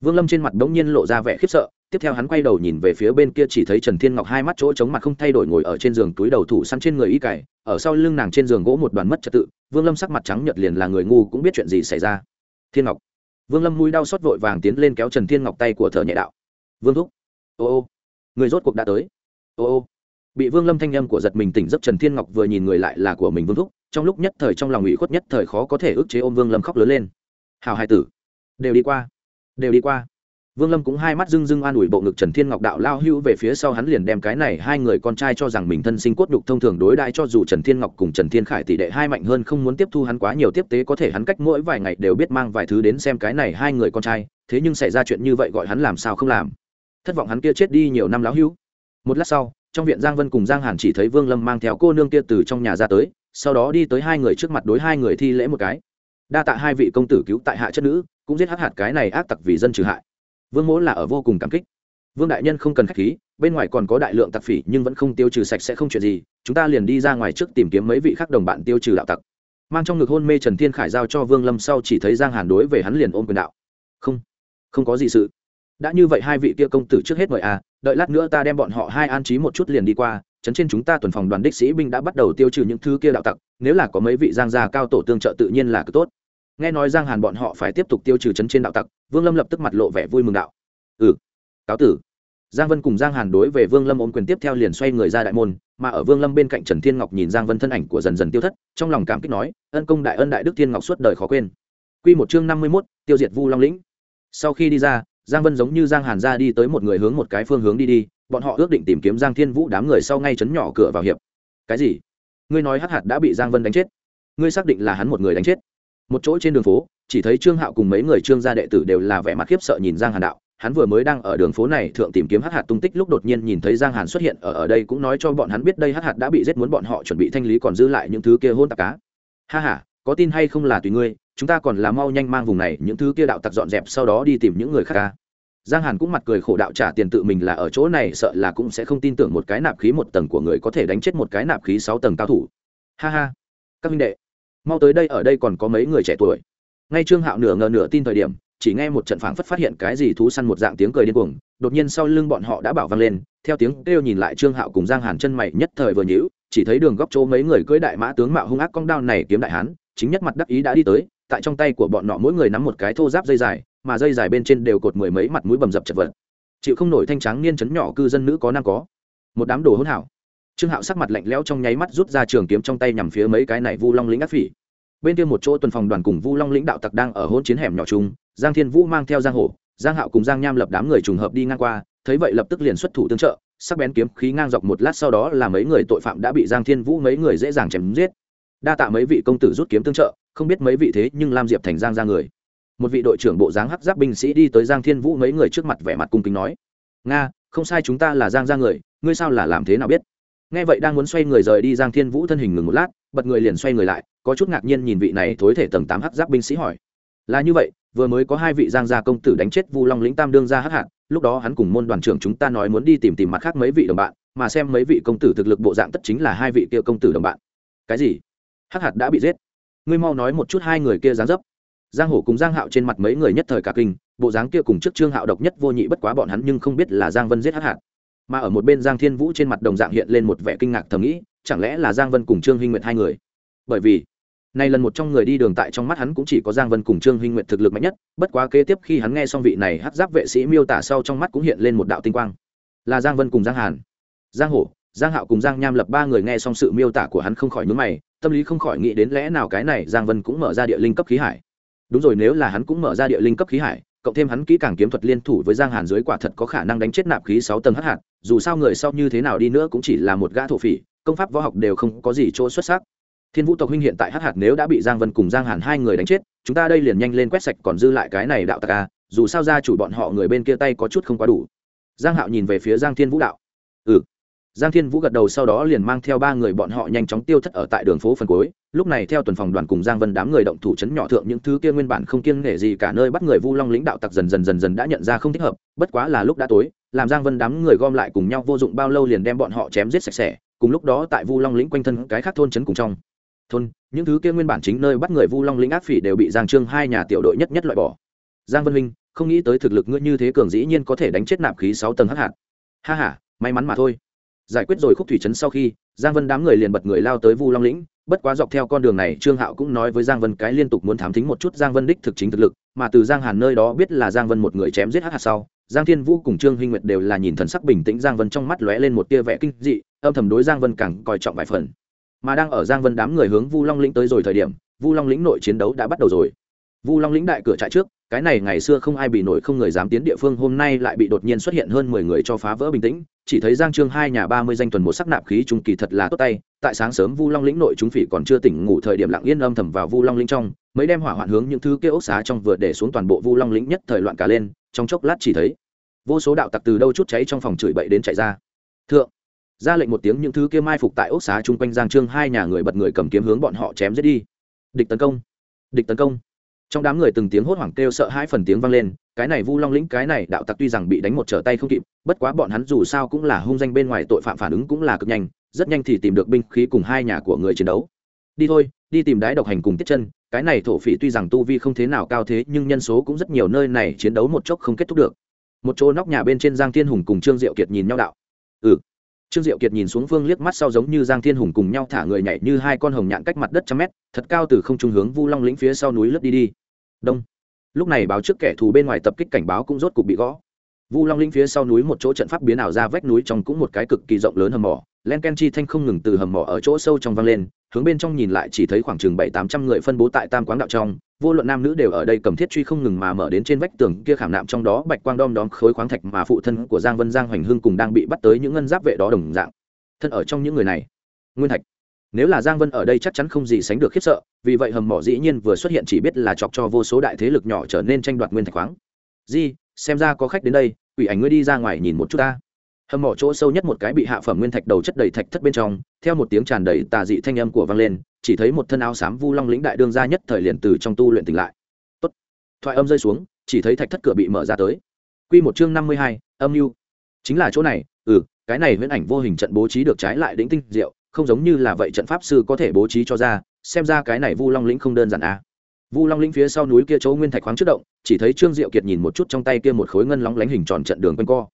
Vương lâm trên mặt đ ố n g nhiên lộ ra vẻ khiếp sợ, tiếp theo hắn quay đầu nhìn về phía bên kia chỉ thấy trần thiên ngọc hai mắt chỗ chống mặt không thay đổi ngồi ở trên giường túi đầu thủ săn trên người y cải, ở sau lưng nàng trên giường gỗ một đoàn mất trật tự, vương lâm sắc mặt trắng nhợt liền là người ngu cũng biết chuyện gì xảy ra. Thiên ngọc. Vương lâm mũi đau xót vội vàng tiến lên kéo trần thiên ngọc tay của thợ nhẹ đạo. Vương thúc ô ô, người rốt cuộc đã tới. Ô ô, bị vương lâm thanh â m của giật mình tỉnh giấc trần thiên ngọc vừa nhìn người lại là của mình vương thúc, trong lúc nhất thời trong lòng ủy khuất nhất thời khó có thể ức chế ôm vương lâm khóc lớn lên. Hào hai tử, đều đi qua, đều đi qua. Vương lâm cũng hai mắt rưng rưng an ủi bộ ngực trần thiên ngọc đạo lao hưu về phía sau hắn liền đem cái này hai người con trai cho rằng mình thân sinh cốt đục thông thường đối đại cho dù trần thiên ngọc cùng trần thiên khải tỷ đệ hai mạnh hơn không muốn tiếp thu hắn quá nhiều tiếp tế có thể hắn cách mỗi vài ngày đều biết mang vài thứ đến xem cái này hai người con trai, thế nhưng xảy ra chuyện như vậy gọi hắn làm sao không làm? Thất vọng hắn kia chết đi nhiều năm lão hữu một lát sau, trong viện giang vân cùng giang hàn chỉ thấy vương lâm mang theo cô nương kia từ trong nhà ra tới, sau đó đi tới hai người trước mặt đối hai người thi lễ một cái. Đa tạ hai vị công tử cứu tại hạ chất nữ, cũng giết hắc hạt cái này ác tặc vì dân trừ hại. Vương mỗ là ở vô cùng cảm kích. Vương đại nhân không cần k h á c h khí, bên ngoài còn có đại lượng tặc phỉ, nhưng vẫn không tiêu trừ sạch sẽ không chuyện gì, chúng ta liền đi ra ngoài trước tìm kiếm mấy vị khác đồng bạn tiêu trừ đạo tặc. Mang trong ngực hôn mê trần thiên khải giao cho vương lâm sau chỉ thấy giang hàn đối về hắn liền ôm quyền đạo. Không không có gì sự đã như vậy hai vị kia công tử trước hết mời à đợi lát nữa ta đem bọn họ hai an trí một chút liền đi qua, chấn trên chúng ta tuần phòng đoàn đích sĩ binh đã bắt đầu tiêu trừ những thứ kia đạo tặc, nếu là có mấy vị giang gia cao tổ tương trợ tự nhiên là cực tốt. Nghe nói giang hàn bọn họ phải tiếp tục tiêu trừ chấn trên đạo tặc, vương lâm lập tức mặt lộ vẻ vui mừng đạo. Ừ cáo tử. Giang vân cùng giang hàn đối về vương lâm ôm quyền tiếp theo liền xoay người ra đại môn, mà ở vương lâm bên cạnh trần thiên ngọc nhìn giang vân thân ảnh của dần dần tiêu thất, trong lòng cảm kích nói, ân công đại ân đại đức thiên ngọc suốt đời khó quên. Q một chương năm mươi mốt, tiêu diệt vu long lĩnh. Sau khi đi ra giang vân giống như giang hàn ra đi tới một người hướng một cái phương hướng đi đi, bọn họ ước định tìm kiếm giang thiên vũ đám người sau ngay chấn nhỏ cửa vào hiệp. Cái gì? Ngươi nói hắc hạt đã bị giang vân đánh chết? Ngươi xác định là hắn một người đánh chết? Một chỗ trên đường phố, chỉ thấy trương hạo cùng mấy người trương gia đệ tử đều là vẻ mặt khiếp sợ nhìn giang hàn đạo. Hắn vừa mới đang ở đường phố này thượng tìm kiếm hắc hạt tung tích lúc đột nhiên nhìn thấy giang hàn xuất hiện ở ở đây cũng nói cho bọn hắn biết đây hắc hạt đã bị giết muốn bọn họ chuẩn bị thanh lý còn giữ lại những thứ kia hôn tạc cá. Ha ha, có tin hay không là tùy ngươi chúng ta còn là mau nhanh mang vùng này, những thứ kia đạo tặc dọn dẹp sau đó đi tìm những người khác ca. Giang hàn cũng mặt cười khổ đạo trả tiền tự mình là ở chỗ này, sợ là cũng sẽ không tin tưởng một cái nạp khí một tầng của người có thể đánh chết một cái nạp khí sáu tầng cao thủ. Ha ha. Các minh đệ, mau tới đây, ở đây còn có mấy người trẻ tuổi. Ngay trương hạo nửa ngờ nửa tin thời điểm, chỉ nghe một trận phảng phất phát hiện cái gì thú săn một dạng tiếng cười điên cuồng, đột nhiên sau lưng bọn họ đã bảo vang lên, theo tiếng kêu nhìn lại trương hạo cùng giang hàn chân mày nhất thời vừa nhíu, chỉ thấy đường góc chỗ mấy người cưỡi đại mã tướng mạo hung ác cong đao này kiếm đại hán, chính nhất mặt đắc ý đã đi tới tại trong tay của bọn nọ mỗi người nắm một cái thô giáp dây dài, mà dây dài bên trên đều cột mười mấy mặt mũi bầm dập chật vật. Chịu không nổi thanh trắng niên chấn nhỏ cư dân nữ có năng có. Một đám đồ hỗn hảo. Trương hạo sắc mặt lạnh lẽo trong nháy mắt rút ra trường kiếm trong tay nhằm phía mấy cái này vu long lĩnh ác phỉ. Bên kia một chỗ tuần phòng đoàn cùng vu long lĩnh đạo tặc đang ở hôn chiến hẻm nhỏ chung, giang thiên vũ mang theo giang hổ, giang hạo cùng giang nham lập đám người trùng hợp đi ngang qua, thấy vậy lập tức liền xuất thủ tương trợ, sắc bén kiếm khí ngang dọc một lát sau đó là mấy người tội phạm đã bị giang thiên vũ mấy người dễ dàng chém giết. Đa tạ mấy vị công tử rút kiếm tương trợ không biết mấy vị thế nhưng lam diệp thành giang ra người. Một vị đội trưởng bộ dáng hắc giáp binh sĩ đi tới giang thiên vũ mấy người trước mặt vẻ mặt cung kính nói, nga, không sai chúng ta là giang ra người, ngươi sao là làm thế nào biết? Nghe vậy đang muốn xoay người rời đi giang thiên vũ thân hình ngừng một lát, bật người liền xoay người lại, có chút ngạc nhiên nhìn vị này thối thể tầng tám hắc giáp binh sĩ hỏi, là như vậy, vừa mới có hai vị giang gia công tử đánh chết vu long lĩnh tam đương gia hắc hạn lúc đó hắn cùng môn đoàn trưởng chúng ta nói muốn đi tìm tìm mặt khác mấy vị đồng bạn, mà xem mấy vị công tử thực lực bộ dạng tất chính là hai vị kia công tử đồng bạn. Cái gì? Hắc hạt đã bị giết? Ngươi mau nói một chút hai người kia dáng dấp. Giang hổ cùng giang hạo trên mặt mấy người nhất thời cả kinh, bộ dáng kia cùng trước trương hạo độc nhất vô nhị bất quá bọn hắn nhưng không biết là giang vân giết hắc hạt mà ở một bên giang thiên vũ trên mặt đồng dạng hiện lên một vẻ kinh ngạc thầm nghĩ, chẳng lẽ là giang vân cùng trương huynh nguyệt hai người? Bởi vì, nay lần một trong người đi đường tại trong mắt hắn cũng chỉ có giang vân cùng trương huynh nguyệt thực lực mạnh nhất, bất quá kế tiếp khi hắn nghe xong vị này hắc giáp vệ sĩ miêu tả sau trong mắt cũng hiện lên một đạo tinh quang. Là giang vân cùng giang hàn. Giang hổ giang hạo cùng giang nham lập ba người nghe xong sự miêu tả của hắn không khỏi nhướng mày, tâm lý không khỏi nghĩ đến lẽ nào cái này giang vân cũng mở ra địa linh cấp khí hải. Đúng rồi, nếu là hắn cũng mở ra địa linh cấp khí hải, cộng thêm hắn kỹ càng kiếm thuật liên thủ với giang hàn dưới quả thật có khả năng đánh chết nạp khí sáu tầng hắc hạt, dù sao người sau như thế nào đi nữa cũng chỉ là một gã thổ phỉ, công pháp võ học đều không có gì chỗ xuất sắc. Thiên vũ tộc huynh hiện tại hắc hạt nếu đã bị giang vân cùng giang hàn hai người đánh chết, chúng ta đây liền nhanh lên quét sạch còn dư lại cái này đạo tặc a, dù sao gia chủ bọn họ người bên kia tay có chút không quá đủ. Giang hạo nhìn về phía giang thiên vũ đạo giang thiên vũ gật đầu sau đó liền mang theo ba người bọn họ nhanh chóng tiêu thất ở tại đường phố phần cuối. Lúc này theo tuần phòng đoàn cùng giang vân đám người động thủ chấn nhỏ thượng, những thứ kia nguyên bản không kiêng nể gì cả nơi bắt người vu long lĩnh đạo tặc dần dần dần dần đã nhận ra không thích hợp, bất quá là lúc đã tối, làm giang vân đám người gom lại cùng nhau vô dụng bao lâu liền đem bọn họ chém giết sạch sẽ, cùng lúc đó tại vu long lĩnh quanh thân cái khác thôn chấn cùng trong thôn, những thứ kia nguyên bản chính nơi bắt người vu long lĩnh ác phỉ đều bị giang trương hai nhà tiểu đội nhất nhất loại bỏ. Giang vân minh không nghĩ tới thực lực ngươi như thế cường dĩ nhiên có thể đánh chết nạp khí sáu tầng hắc hạt. Ha ha, may mắn mà thôi giải quyết rồi khúc thủy trấn sau khi, giang vân đám người liền bật người lao tới vu long lĩnh. Bất quá dọc theo con đường này, trương hạo cũng nói với giang vân cái liên tục muốn thám thính một chút giang vân đích thực chính thực lực, mà từ giang hàn nơi đó biết là giang vân một người chém giết hắc hạt sau, giang thiên vũ cùng trương huynh nguyệt đều là nhìn thần sắc bình tĩnh giang vân trong mắt lóe lên một tia vẻ kinh dị, âm thầm đối giang vân càng coi trọng vài phần. Mà đang ở giang vân đám người hướng vu long lĩnh tới rồi thời điểm, vu long lĩnh nội chiến đấu đã bắt đầu rồi. Vu long lĩnh đại cửa trại trước cái này ngày xưa không ai bị nổi, không người dám tiến địa phương, hôm nay lại bị đột nhiên xuất hiện hơn mười người cho phá vỡ bình tĩnh. Chỉ thấy giang trương hai nhà ba mươi danh tuần một sắc nạp khí trung kỳ thật là tốt tay. Tại sáng sớm vu long lĩnh nội chúng phỉ còn chưa tỉnh ngủ, thời điểm lặng yên âm thầm vào vu long lĩnh trong. Mấy đem hỏa hoạn hướng những thứ kia ốc xá trong vừa để xuống toàn bộ vu long lĩnh nhất thời loạn cả lên. Trong chốc lát chỉ thấy vô số đạo tặc từ đâu chút cháy trong phòng chửi bậy đến chạy ra. Thượng, ra lệnh một tiếng, những thứ kia mai phục tại ốc xá chung quanh giang trương hai nhà người bật người cầm kiếm hướng bọn họ chém giết đi. Địch tấn công, địch tấn công trong đám người từng tiếng hốt hoảng kêu sợ hai phần tiếng vang lên, cái này vu long lĩnh, cái này đạo tặc tuy rằng bị đánh một trở tay không kịp, bất quá bọn hắn dù sao cũng là hung danh bên ngoài tội phạm phản ứng cũng là cực nhanh, rất nhanh thì tìm được binh khí cùng hai nhà của người chiến đấu. Đi thôi, đi tìm đái độc hành cùng tiết chân, cái này thổ phỉ tuy rằng tu vi không thế nào cao thế, nhưng nhân số cũng rất nhiều nơi này chiến đấu một chốc không kết thúc được. Một chỗ nóc nhà bên trên giang thiên hùng cùng trương diệu kiệt nhìn nhau đạo. Ừ trương diệu kiệt nhìn xuống phương liếc mắt sau giống như giang thiên hùng cùng nhau thả người nhảy như hai con hồng nhạn cách mặt đất trăm mét, thật cao từ không trung hướng vu long lĩnh phía sau núi lướt đi đi. Đông. Lúc này báo trước kẻ thù bên ngoài tập kích cảnh báo cũng rốt cục bị gõ. Vu long linh phía sau núi một chỗ trận pháp biến ảo ra vách núi trong cũng một cái cực kỳ rộng lớn hầm mỏ, len ken chi thanh không ngừng từ hầm mỏ ở chỗ sâu trong vang lên hướng bên trong nhìn lại chỉ thấy khoảng chừng bảy tám trăm người phân bố tại tam quán đạo trong, vô luận nam nữ đều ở đây cầm thiết truy không ngừng mà mở đến trên vách tường kia khảm nạm trong đó bạch quang đom đóm khối khoáng thạch mà phụ thân của giang vân giang hoành hưng cùng đang bị bắt tới những ngân giáp vệ đó đồng dạng. Thân ở trong những người này, nguyên thạch. Nếu là giang vân ở đây chắc chắn không gì sánh được khiếp sợ, vì vậy hầm mỏ dĩ nhiên vừa xuất hiện chỉ biết là chọc cho vô số đại thế lực nhỏ trở nên tranh đoạt nguyên thạch khoáng. Di, xem ra có khách đến đây ủy ảnh ngươi đi ra ngoài nhìn một chút ta hầm mỏ chỗ sâu nhất một cái bị hạ phẩm nguyên thạch đầu chất đầy thạch thất bên trong theo một tiếng tràn đầy tà dị thanh âm của vang lên chỉ thấy một thân áo xám vu long lĩnh đại đương gia nhất thời liền từ trong tu luyện tỉnh lại Tốt. thoại âm rơi xuống chỉ thấy thạch thất cửa bị mở ra tới quy một chương năm mươi hai, âm mưu chính là chỗ này ừ cái này huyễn ảnh vô hình trận bố trí được trái lại đỉnh tinh diệu không giống như là vậy trận pháp sư có thể bố trí cho ra xem ra cái này vu long lĩnh không đơn giản à. vu long lĩnh phía sau núi kia chỗ nguyên thạch khoáng trước động chỉ thấy trương diệu kiệt nhìn một chút trong tay kia một khối ngân lóng lánh hình tròn trận đường quanh co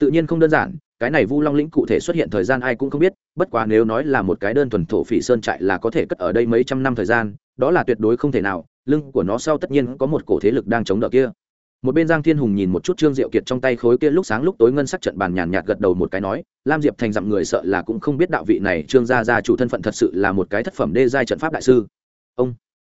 tự nhiên không đơn giản, cái này vu long lĩnh cụ thể xuất hiện thời gian ai cũng không biết, bất quá nếu nói là một cái đơn thuần thổ phỉ sơn trại là có thể cất ở đây mấy trăm năm thời gian, đó là tuyệt đối không thể nào, lưng của nó sau tất nhiên có một cổ thế lực đang chống đỡ kia. Một bên giang thiên hùng nhìn một chút trương diệu kiệt trong tay khối kia lúc sáng lúc tối ngân sắc trận bàn nhàn nhạt gật đầu một cái nói, lam diệp thành dặm người sợ là cũng không biết đạo vị này, trương gia gia chủ thân phận thật sự là một cái thất phẩm đê giai trận pháp đại sư. Ông.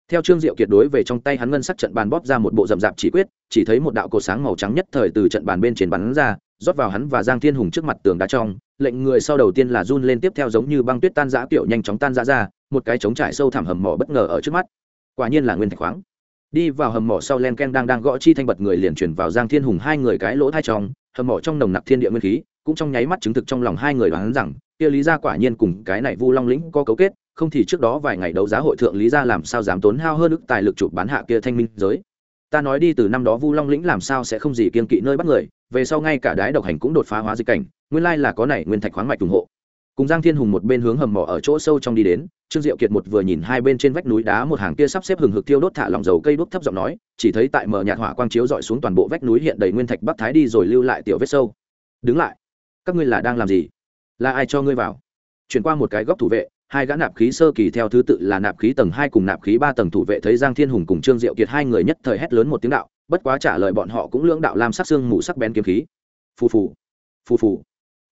Theo trương diệu kiệt đối về trong tay hắn ngân sắc trận bàn bóp ra một bộ rậm rạp chỉ quyết, chỉ thấy một đạo cột sáng màu trắng nhất thời từ trận bàn bên trên bắn ra rót vào hắn và giang thiên hùng trước mặt tường đá trong, lệnh người sau đầu tiên là run lên tiếp theo giống như băng tuyết tan giã kiểu nhanh chóng tan ra ra, một cái trống trải sâu thẳm hầm mỏ bất ngờ ở trước mắt. Quả nhiên là nguyên thạch khoáng. Đi vào hầm mỏ sau len ken đang đang gõ chi thanh bật người liền chuyển vào giang thiên hùng hai người cái lỗ thai trong, hầm mỏ trong nồng nặc thiên địa nguyên khí, cũng trong nháy mắt chứng thực trong lòng hai người đoán rằng, kia lý gia quả nhiên cùng cái này vu long lĩnh có cấu kết, không thì trước đó vài ngày đấu giá hội thượng lý gia làm sao dám tốn hao hơn ức tài lực chụp bán hạ kia thanh minh giới. Ta nói đi từ năm đó vu long lĩnh làm sao sẽ không gì kiên kỵ nơi bắt người về sau ngay cả đái độc hành cũng đột phá hóa dịch cảnh, nguyên lai là có này nguyên thạch khoáng mạch ủng hộ. Cùng giang thiên hùng một bên hướng hầm mỏ ở chỗ sâu trong đi đến, trương diệu kiệt một vừa nhìn hai bên trên vách núi đá một hàng kia sắp xếp hừng hực tiêu đốt thả lòng dầu cây đốt thấp giọng nói, chỉ thấy tại mở nhạt hỏa quang chiếu dọi xuống toàn bộ vách núi hiện đầy nguyên thạch bắc thái đi rồi lưu lại tiểu vết sâu. Đứng lại, các ngươi là đang làm gì? Là ai cho ngươi vào? Chuyển qua một cái góc thủ vệ, hai gã nạp khí sơ kỳ theo thứ tự là nạp khí tầng hai cùng nạp khí ba tầng thủ vệ thấy giang thiên hùng cùng trương diệu kiệt hai người nhất thời hét lớn một tiếng đạo bất quá trả lời bọn họ cũng lưỡng đạo lam sắc xương mù sắc bén kiếm khí. Phù phù phù phù.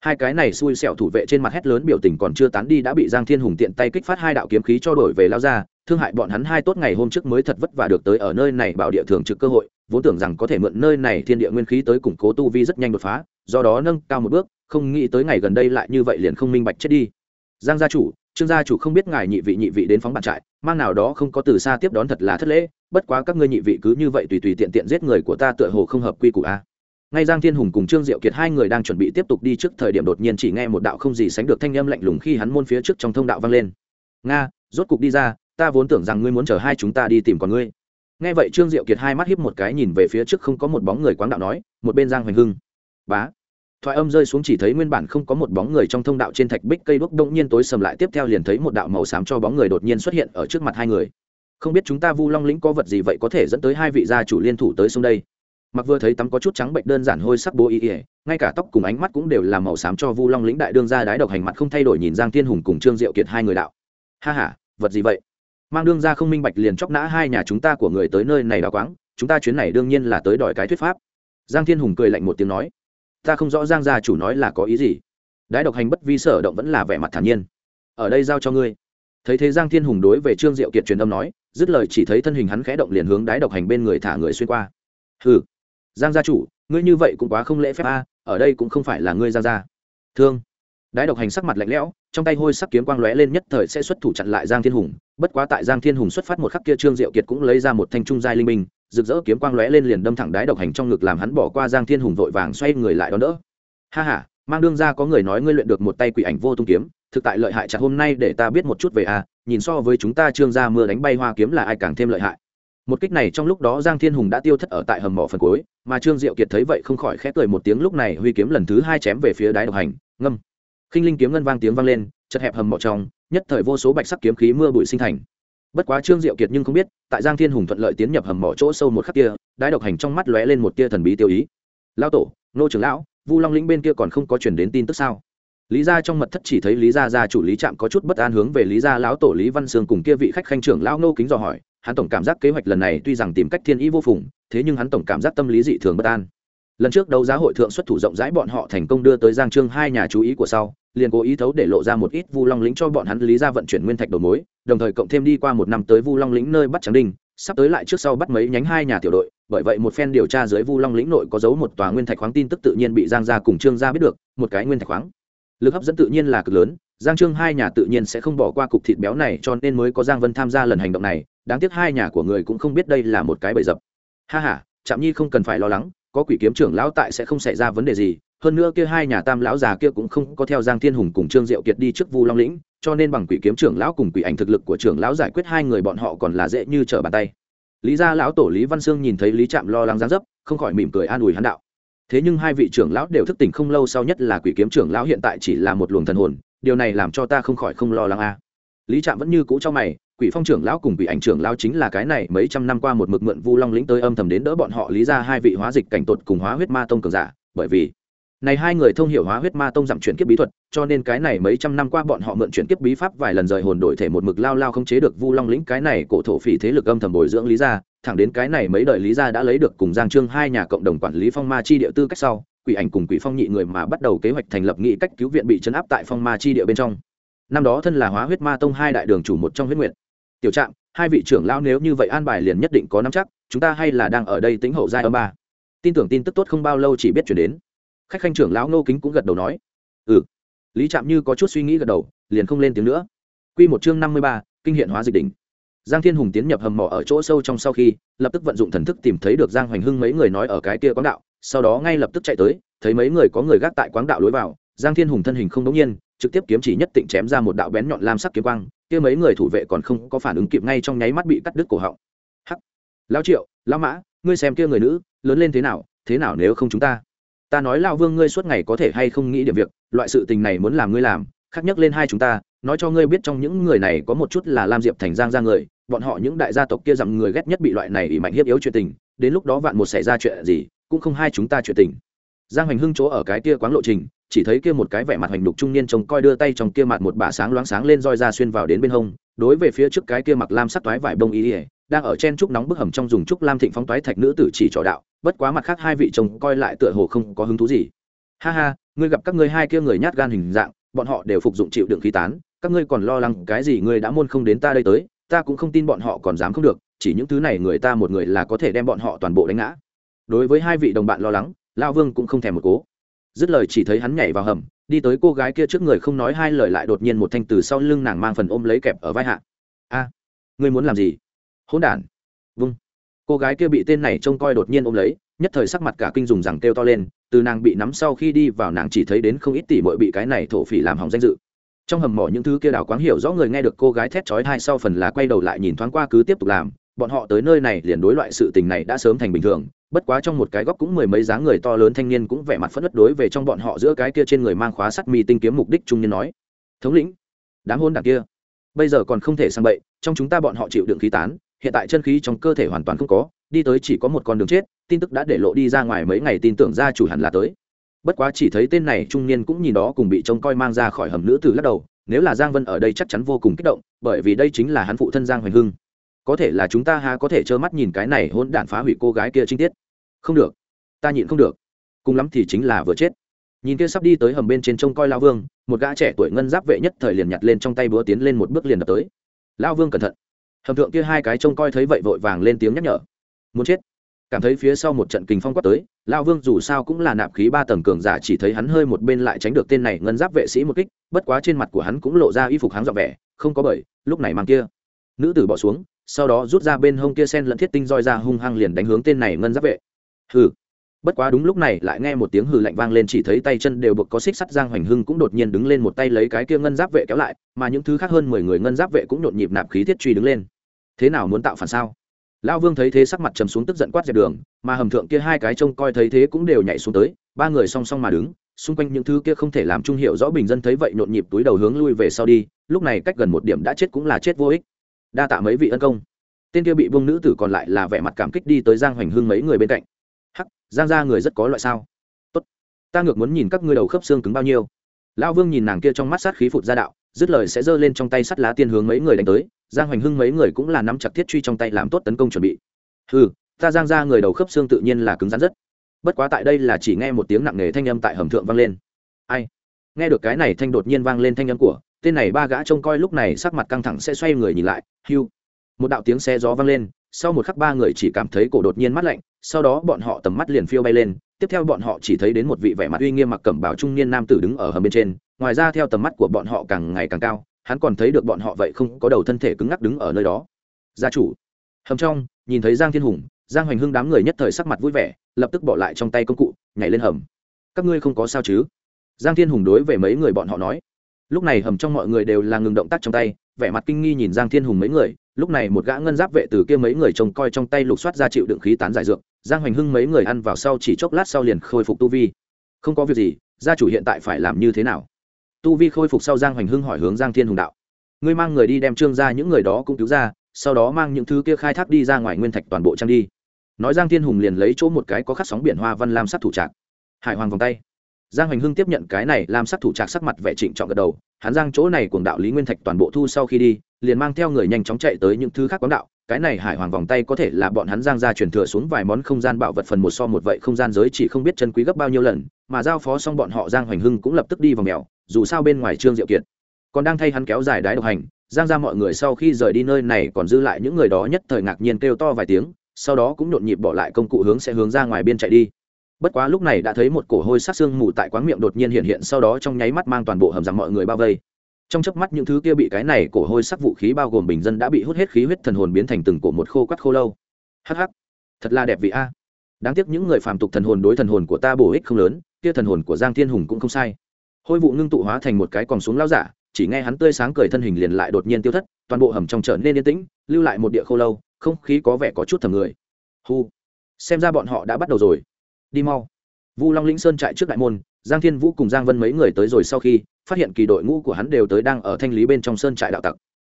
Hai cái này xui xẻo thủ vệ trên mặt hét lớn biểu tình còn chưa tán đi đã bị giang thiên hùng tiện tay kích phát hai đạo kiếm khí cho đổi về lao ra, thương hại bọn hắn hai tốt ngày hôm trước mới thật vất vả được tới ở nơi này bảo địa thường trực cơ hội, vốn tưởng rằng có thể mượn nơi này thiên địa nguyên khí tới củng cố tu vi rất nhanh đột phá, do đó nâng cao một bước, không nghĩ tới ngày gần đây lại như vậy liền không minh bạch chết đi. Giang gia chủ, trương gia chủ không biết ngài nhị vị nhị vị đến phóng bạn trại, mang nào đó không có từ xa tiếp đón thật là thất lễ bất quá các ngươi nhị vị cứ như vậy tùy tùy tiện tiện giết người của ta tựa hồ không hợp quy củ a ngay giang thiên hùng cùng trương diệu kiệt hai người đang chuẩn bị tiếp tục đi trước thời điểm đột nhiên chỉ nghe một đạo không gì sánh được thanh âm lạnh lùng khi hắn môn phía trước trong thông đạo vang lên. Nga, rốt cục đi ra, ta vốn tưởng rằng ngươi muốn chờ hai chúng ta đi tìm con ngươi. Nghe vậy trương diệu kiệt hai mắt hiếp một cái nhìn về phía trước không có một bóng người quáng đạo nói, một bên giang hoành hưng, bá. Thoại âm rơi xuống chỉ thấy nguyên bản không có một bóng người trong thông đạo trên thạch bích cây đuốc đông nhiên tối sầm lại, tiếp theo liền thấy một đạo màu xám cho bóng người đột nhiên xuất hiện ở trước mặt hai người không biết chúng ta vu long lĩnh có vật gì vậy có thể dẫn tới hai vị gia chủ liên thủ tới xuống đây? Mặc vừa thấy tắm có chút trắng bệnh đơn giản hôi sắc bố ý ỉa ngay cả tóc cùng ánh mắt cũng đều là màu xám cho vu long lĩnh đại đương gia đái độc hành mặt không thay đổi nhìn giang thiên hùng cùng trương diệu kiệt hai người đạo. Ha h a vật gì vậy? Mang đương gia không minh bạch liền chóc nã hai nhà chúng ta của người tới nơi này đào quáng, chúng ta chuyến này đương nhiên là tới đòi cái thuyết pháp. Giang thiên hùng cười lạnh một tiếng nói, ta không rõ giang gia chủ nói là có ý gì. Đái độc hành bất vi sở động vẫn là vẻ mặt thản nhiên. Ở đây giao cho ngươi. Thấy thế giang thiên hùng đối về trương diệu kiệt truyền âm nói dứt lời chỉ thấy thân hình hắn khẽ động liền hướng đái độc hành bên người thả người xuyên qua. Hừ, giang gia chủ, ngươi như vậy cũng quá không lễ phép a, ở đây cũng không phải là ngươi giang gia. Thương. Đái độc hành sắc mặt lạnh lẽo, trong tay hôi sắc kiếm quang lóe lên nhất thời sẽ xuất thủ chặn lại giang thiên hùng. Bất quá tại giang thiên hùng xuất phát một khắc kia trương diệu kiệt cũng lấy ra một thanh trung giai linh minh rực rỡ kiếm quang lóe lên liền đâm thẳng đái độc hành trong ngực làm hắn bỏ qua giang thiên hùng vội vàng xoay người lại đón đỡ. Ha ha, mang đương ra có người nói ngươi luyện được một tay quỷ ảnh vô tung kiếm thực tại lợi hại chặt hôm nay để ta biết một chút về a, nhìn so với chúng ta trương gia mưa đánh bay hoa kiếm là ai càng thêm lợi hại. Một kích này trong lúc đó giang thiên hùng đã tiêu thất ở tại hầm mỏ phần cuối, mà trương diệu kiệt thấy vậy không khỏi khẽ cười một tiếng lúc này huy kiếm lần thứ hai chém về phía đái độc hành, ngâm. Khinh linh kiếm ngân vang tiếng vang lên, chật hẹp hầm mỏ trong, nhất thời vô số bạch sắc kiếm khí mưa bụi sinh thành. Bất quá trương diệu kiệt nhưng không biết, tại giang thiên hùng thuận lợi tiến nhập hầm mỏ chỗ sâu một khắc kia, đái độc hành trong mắt lóe lên một tia thần bí tiêu ý. Lao tổ, nô trưởng lão, vu long lĩnh bên kia còn không có chuyển đến tin tức sao? Lý gia trong mật thất chỉ thấy lý gia gia chủ lý trạm có chút bất an hướng về lý gia lão tổ lý văn sương cùng kia vị khách khanh trưởng lão nô kính dò hỏi, hắn tổng cảm giác kế hoạch lần này tuy rằng tìm cách thiên ý vô phùng, thế nhưng hắn tổng cảm giác tâm lý dị thường bất an. Lần trước đấu giá hội thượng xuất thủ rộng rãi bọn họ thành công đưa tới giang trương hai nhà chú ý của sau, liền cố ý thấu để lộ ra một ít vu long lĩnh cho bọn hắn lý ra vận chuyển nguyên thạch đầu mối, đồng thời cộng thêm đi qua một năm tới vu long lĩnh nơi bắt trắng đinh, sắp tới lại trước sau bắt mấy nhánh hai nhà tiểu đội, bởi vậy một phen điều tra dưới vu long lĩnh nội có dấu một tòa nguyên thạch khoáng tin tức tự nhiên bị giang gia cùng trương gia biết được, một cái nguyên thạch khoáng lực hấp dẫn tự nhiên là cực lớn, giang trương hai nhà tự nhiên sẽ không bỏ qua cục thịt béo này, cho nên mới có giang vân tham gia lần hành động này, đáng tiếc hai nhà của người cũng không biết đây là một cái bẫy dập. Ha ha, trạm nhi không cần phải lo lắng, có quỷ kiếm trưởng lão tại sẽ không xảy ra vấn đề gì, hơn nữa kia hai nhà tam lão già kia cũng không có theo giang thiên hùng cùng trương diệu kiệt đi trước vu long lĩnh, cho nên bằng quỷ kiếm trưởng lão cùng quỷ ảnh thực lực của trưởng lão giải quyết hai người bọn họ còn là dễ như trở bàn tay. Lý gia lão tổ lý văn sương nhìn thấy lý trạm lo lắng giáng dấp, không khỏi mỉm cười an ủi hắn đạo thế nhưng hai vị trưởng lão đều thức tỉnh không lâu sau nhất là quỷ kiếm trưởng lão hiện tại chỉ là một luồng thần hồn, điều này làm cho ta không khỏi không lo lắng a. Lý trạm vẫn như cũ trong mày, quỷ phong trưởng lão cùng quỷ ảnh trưởng lão chính là cái này mấy trăm năm qua một mực mượn vu long lĩnh tới âm thầm đến đỡ bọn họ lý ra hai vị hóa dịch cảnh tột cùng hóa huyết ma tông cường giả, bởi vì này hai người thông hiểu hóa huyết ma tông giảm chuyển kiếp bí thuật, cho nên cái này mấy trăm năm qua bọn họ mượn chuyển kiếp bí pháp vài lần rời hồn đổi thể một mực lao lao không chế được vu long lĩnh cái này cổ thổ phỉ thế lực âm thầm bồi dưỡng lý gia, thẳng đến cái này mấy đời lý gia đã lấy được cùng giang trương hai nhà cộng đồng quản lý phong ma chi địa tư cách sau, quỷ ảnh cùng quỷ phong nhị người mà bắt đầu kế hoạch thành lập nghị cách cứu viện bị chấn áp tại phong ma chi địa bên trong. Năm đó thân là hóa huyết ma tông hai đại đường chủ một trong huyết nguyện tiểu trạng hai vị trưởng lão nếu như vậy an bài liền nhất định có nắm chắc, chúng ta hay là đang ở đây tính hậu giai âm ba. Tin tưởng tin tức tốt không bao lâu chỉ biết chuyển đến khách khanh trưởng lão nô kính cũng gật đầu nói ừ. Lý trạm như có chút suy nghĩ gật đầu, liền không lên tiếng nữa. Q một chương năm mươi ba, kinh hiện hóa dịch đỉnh. Giang thiên hùng tiến nhập hầm mỏ ở chỗ sâu trong sau khi, lập tức vận dụng thần thức tìm thấy được giang hoành hưng mấy người nói ở cái kia quán đạo, sau đó ngay lập tức chạy tới, thấy mấy người có người gác tại quán đạo lối vào, giang thiên hùng thân hình không đống nhiên, trực tiếp kiếm chỉ nhất tịnh chém ra một đạo bén nhọn lam sắc kiếm quang, kia mấy người thủ vệ còn không có phản ứng kịp ngay trong nháy mắt bị cắt đứt cổ họng. Hắc. Lão triệu, lão mã, ngươi xem kia người nữ, lớn lên thế nào thế nào nếu không chúng ta? Ta nói lão vương ngươi suốt ngày có thể hay không nghĩ điểm việc, loại sự tình này muốn làm ngươi làm khắc nhất lên hai chúng ta, nói cho ngươi biết trong những người này có một chút là lam diệp thành giang ra người, bọn họ những đại gia tộc kia rằng người ghét nhất bị loại này bị mạnh hiếp yếu chuyện tình, đến lúc đó vạn một xảy ra chuyện gì, cũng không hai chúng ta chuyện tình. Giang hoành hưng chỗ ở cái kia quán lộ trình, chỉ thấy kia một cái vẻ mặt hoành đục trung niên trông coi đưa tay trong kia mặt một bả sáng loáng sáng lên roi ra xuyên vào đến bên hông, đối về phía trước cái kia mặc lam sắc toái vải bông ý ỉa đang ở chen trúc nóng bức hầm trong dùng trúc lam thịnh phóng toái thạch nữ tử chỉ trò đạo, bất quá mặt khác hai vị chồng coi lại tựa hồ không có hứng thú gì. Ha ha, ngươi gặp các ngươi hai kia người nhát gan hình dạng, bọn họ đều phục dụng chịu đựng khí tán, các ngươi còn lo lắng cái gì ngươi đã môn không đến ta đây tới, ta cũng không tin bọn họ còn dám không được, chỉ những thứ này người ta một người là có thể đem bọn họ toàn bộ đánh ngã. Đối với hai vị đồng bạn lo lắng lao vương cũng không thèm một cố. Dứt lời chỉ thấy hắn nhảy vào hầm, đi tới cô gái kia trước người không nói hai lời lại đột nhiên một thanh từ sau lưng nàng mang phần ôm lấy kẹp ở vai hạ. A, ngươi muốn làm gì? Hỗn đản. Vung. Cô gái kia bị tên này trông coi đột nhiên ôm lấy, nhất thời sắc mặt cả kinh dùng rằng kêu to lên, từ nàng bị nắm sau khi đi vào nàng chỉ thấy đến không ít tỷ mội bị cái này thổ phỉ làm hỏng danh dự. Trong hầm mỏ những thứ kia đào quáng hiểu rõ người nghe được cô gái thét chói hai sau phần là quay đầu lại nhìn thoáng qua cứ tiếp tục làm, bọn họ tới nơi này liền đối loại sự tình này đã sớm thành bình thường, bất quá trong một cái góc cũng mười mấy dáng người to lớn thanh niên cũng vẻ mặt phất đất đối về trong bọn họ giữa cái kia trên người mang khóa sắt mi tinh kiếm mục đích trung niên nói, thống lĩnh, đám hôn đảng kia, bây giờ còn không thể sang bậy, trong chúng ta bọn họ chịu đựng khí tán hiện tại chân khí trong cơ thể hoàn toàn không có, đi tới chỉ có một con đường chết, tin tức đã để lộ đi ra ngoài mấy ngày tin tưởng gia chủ hẳn là tới. Bất quá chỉ thấy tên này trung niên cũng nhìn đó cùng bị trông coi mang ra khỏi hầm nữ tử lắc đầu, nếu là giang vân ở đây chắc chắn vô cùng kích động, bởi vì đây chính là hắn phụ thân giang hoành hưng. Có thể là chúng ta ha có thể trơ mắt nhìn cái này hôn đạn phá hủy cô gái kia trinh tiết. Không được. Ta nhịn không được. Cùng lắm thì chính là vừa chết. Nhìn kia sắp đi tới hầm bên trên trông coi lao vương, một gã trẻ tuổi ngân giáp vệ nhất thời liền nhặt lên trong tay búa tiến lên một bước liền đập tới. Lao vương cẩn thận hầm thượng kia hai cái trông coi thấy vậy vội vàng lên tiếng nhắc nhở. Muốn chết. Cảm thấy phía sau một trận kình phong quát tới, lao vương dù sao cũng là nạp khí ba tầng cường giả chỉ thấy hắn hơi một bên lại tránh được tên này ngân giáp vệ sĩ một kích, bất quá trên mặt của hắn cũng lộ ra y phục hắn dọn vẻ, không có bởi lúc này mang kia. Nữ tử bỏ xuống, sau đó rút ra bên hông kia sen lẫn thiết tinh roi ra hung hăng liền đánh hướng tên này ngân giáp vệ. Hừ bất quá đúng lúc này lại nghe một tiếng hừ lạnh vang lên, chỉ thấy tay chân đều buộc có xích sắt, giang hoành hưng cũng đột nhiên đứng lên một tay lấy cái kia ngân giáp vệ kéo lại, mà những thứ khác hơn mười người ngân giáp vệ cũng nhộn nhịp nạp khí thiết truy đứng lên. Thế nào muốn tạo phản sao? Lão vương thấy thế sắc mặt trầm xuống, tức giận quát dẹp đường, mà hầm thượng kia hai cái trông coi thấy thế cũng đều nhảy xuống tới, ba người song song mà đứng, xung quanh những thứ kia không thể làm trung hiệu rõ bình dân thấy vậy nhộn nhịp túi đầu hướng lui về sau đi, lúc này cách gần một điểm đã chết cũng là chết vô ích. Đa tạ mấy vị ân công. Tên kia bị vương nữ tử còn lại là vẻ mặt cảm kích đi tới giang hoành hưng mấy người bên cạnh giang ra người rất có loại sao? Tốt. Ta ngược muốn nhìn các ngươi đầu khớp xương cứng bao nhiêu. Lão vương nhìn nàng kia trong mắt sát khí phụt ra đạo dứt lời sẽ giơ lên trong tay sắt lá tiên hướng mấy người đánh tới. Giang hoành hưng mấy người cũng là nắm chặt thiết truy trong tay làm tốt tấn công chuẩn bị. Ừ ta giang ra người đầu khớp xương tự nhiên là cứng rắn rất. Bất quá tại đây là chỉ nghe một tiếng nặng nề thanh âm tại hầm thượng vang lên. Ai? Nghe được cái này thanh đột nhiên vang lên thanh âm của tên này ba gã trông coi lúc này sắc mặt căng thẳng sẽ xoay người nhìn lại. Hưu, một đạo tiếng xe gió vang lên sau một khắc ba người chỉ cảm thấy cổ đột nhiên mắt lạnh, sau đó bọn họ tầm mắt liền phiêu bay lên, tiếp theo bọn họ chỉ thấy đến một vị vẻ mặt uy nghiêm mặc cẩm bào trung niên nam tử đứng ở hầm bên trên, ngoài ra theo tầm mắt của bọn họ càng ngày càng cao, hắn còn thấy được bọn họ vậy không có đầu thân thể cứng ngắc đứng ở nơi đó. Gia chủ. Hầm trong, nhìn thấy giang thiên hùng, giang hoành hưng đám người nhất thời sắc mặt vui vẻ, lập tức bỏ lại trong tay công cụ, nhảy lên hầm. Các ngươi không có sao chứ? Giang thiên hùng đối về mấy người bọn họ nói lúc này hầm trong mọi người đều là ngừng động tác trong tay, vẻ mặt kinh nghi nhìn giang thiên hùng mấy người. Lúc này một gã ngân giáp vệ từ kia mấy người trông coi trong tay lục soát ra chịu đựng khí tán giải dược, giang hoành hưng mấy người ăn vào sau chỉ chốc lát sau liền khôi phục tu vi. Không có việc gì, gia chủ hiện tại phải làm như thế nào? Tu vi khôi phục sau giang hoành hưng hỏi hướng giang thiên hùng đạo. Ngươi mang người đi đem trương ra những người đó cũng cứu ra, sau đó mang những thứ kia khai thác đi ra ngoài nguyên thạch toàn bộ trang đi. Nói giang thiên hùng liền lấy chỗ một cái có khắc sóng biển hoa văn lam sắc thủ trạc. Hải hoàng vòng tay giang hoành hưng tiếp nhận cái này làm sắc thủ trạc sắc mặt vẻ trịnh trọng gật đầu, hắn giang chỗ này cùng đạo lý nguyên thạch toàn bộ thu sau khi đi, liền mang theo người nhanh chóng chạy tới những thứ khác quán đạo, cái này hải hoàng vòng tay có thể là bọn hắn giang ra truyền thừa xuống vài món không gian bảo vật phần một so một vậy không gian giới chỉ không biết chân quý gấp bao nhiêu lần, mà giao phó xong bọn họ giang hoành hưng cũng lập tức đi vào mèo, dù sao bên ngoài trương diệu kiệt còn đang thay hắn kéo dài đái độc hành, giang ra mọi người sau khi rời đi nơi này còn dư lại những người đó nhất thời ngạc nhiên kêu to vài tiếng, sau đó cũng nhộn nhịp bỏ lại công cụ hướng sẽ hướng ra ngoài biên chạy đi bất quá lúc này đã thấy một cổ hôi sát xương mù tại quán miệng đột nhiên hiện hiện, sau đó trong nháy mắt mang toàn bộ hầm rằng mọi người bao vây. Trong chớp mắt những thứ kia bị cái này cổ hôi sắc vũ khí bao gồm bình dân đã bị hút hết khí huyết thần hồn biến thành từng cổ một khô quắt khô lâu. Hắc hắc, thật là đẹp vị a. Đáng tiếc những người phàm tục thần hồn đối thần hồn của ta bổ ích không lớn, kia thần hồn của giang thiên hùng cũng không sai. Hôi vụ ngưng tụ hóa thành một cái còn xuống lao giả, chỉ nghe hắn tươi sáng cười thân hình liền lại đột nhiên tiêu thất, toàn bộ hầm trong trở nên yên tĩnh, lưu lại một địa khô lâu, không khí có vẻ có chút thầm người. Hu xem ra bọn họ đã bắt đầu rồi đi mau. Vu long lĩnh sơn trại trước đại môn, giang thiên vũ cùng giang vân mấy người tới rồi sau khi, phát hiện kỳ đội ngũ của hắn đều tới đang ở thanh lý bên trong sơn trại đạo tặc.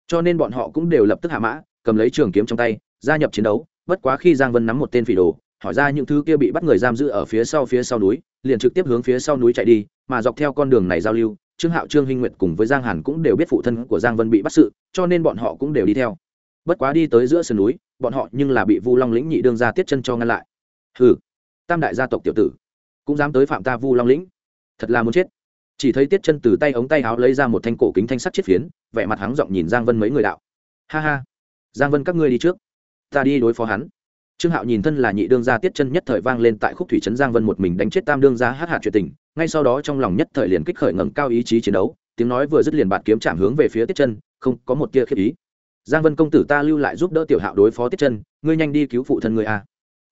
Cho nên bọn họ cũng đều lập tức hạ mã, cầm lấy trường kiếm trong tay, gia nhập chiến đấu. Bất quá khi giang vân nắm một tên phỉ đồ, hỏi ra những thứ kia bị bắt người giam giữ ở phía sau phía sau núi, liền trực tiếp hướng phía sau núi chạy đi, mà dọc theo con đường này giao lưu, trương hạo, trương hinh nguyệt cùng với giang hàn cũng đều biết phụ thân của giang vân bị bắt sự, cho nên bọn họ cũng đều đi theo. Bất quá đi tới giữa sườn núi, bọn họ nhưng là bị vu long lĩnh nhị đương ra tiết chân cho ngăn lại. Hừ tam đại gia tộc tiểu tử, cũng dám tới phạm ta vu long lĩnh. Thật là muốn chết. Chỉ thấy tiết chân từ tay ống tay áo lấy ra một thanh cổ kính thanh sắt chiết phiến, vẻ mặt hắng giọng nhìn giang vân mấy người đạo. Ha ha. Giang vân các ngươi đi trước. Ta đi đối phó hắn. Trương hạo nhìn thân là nhị đương gia tiết chân nhất thời vang lên tại khúc thủy trấn giang vân một mình đánh chết tam đương gia hát hạ chuyện tình, ngay sau đó trong lòng nhất thời liền kích khởi ngẩng cao ý chí chiến đấu, tiếng nói vừa dứt liền bạt kiếm chạm hướng về phía tiết chân, không có một tia khiếp ý. Giang vân công tử ta lưu lại giúp đỡ tiểu hạo đối phó tiết chân, ngươi nhanh đi cứu phụ thân ngươi a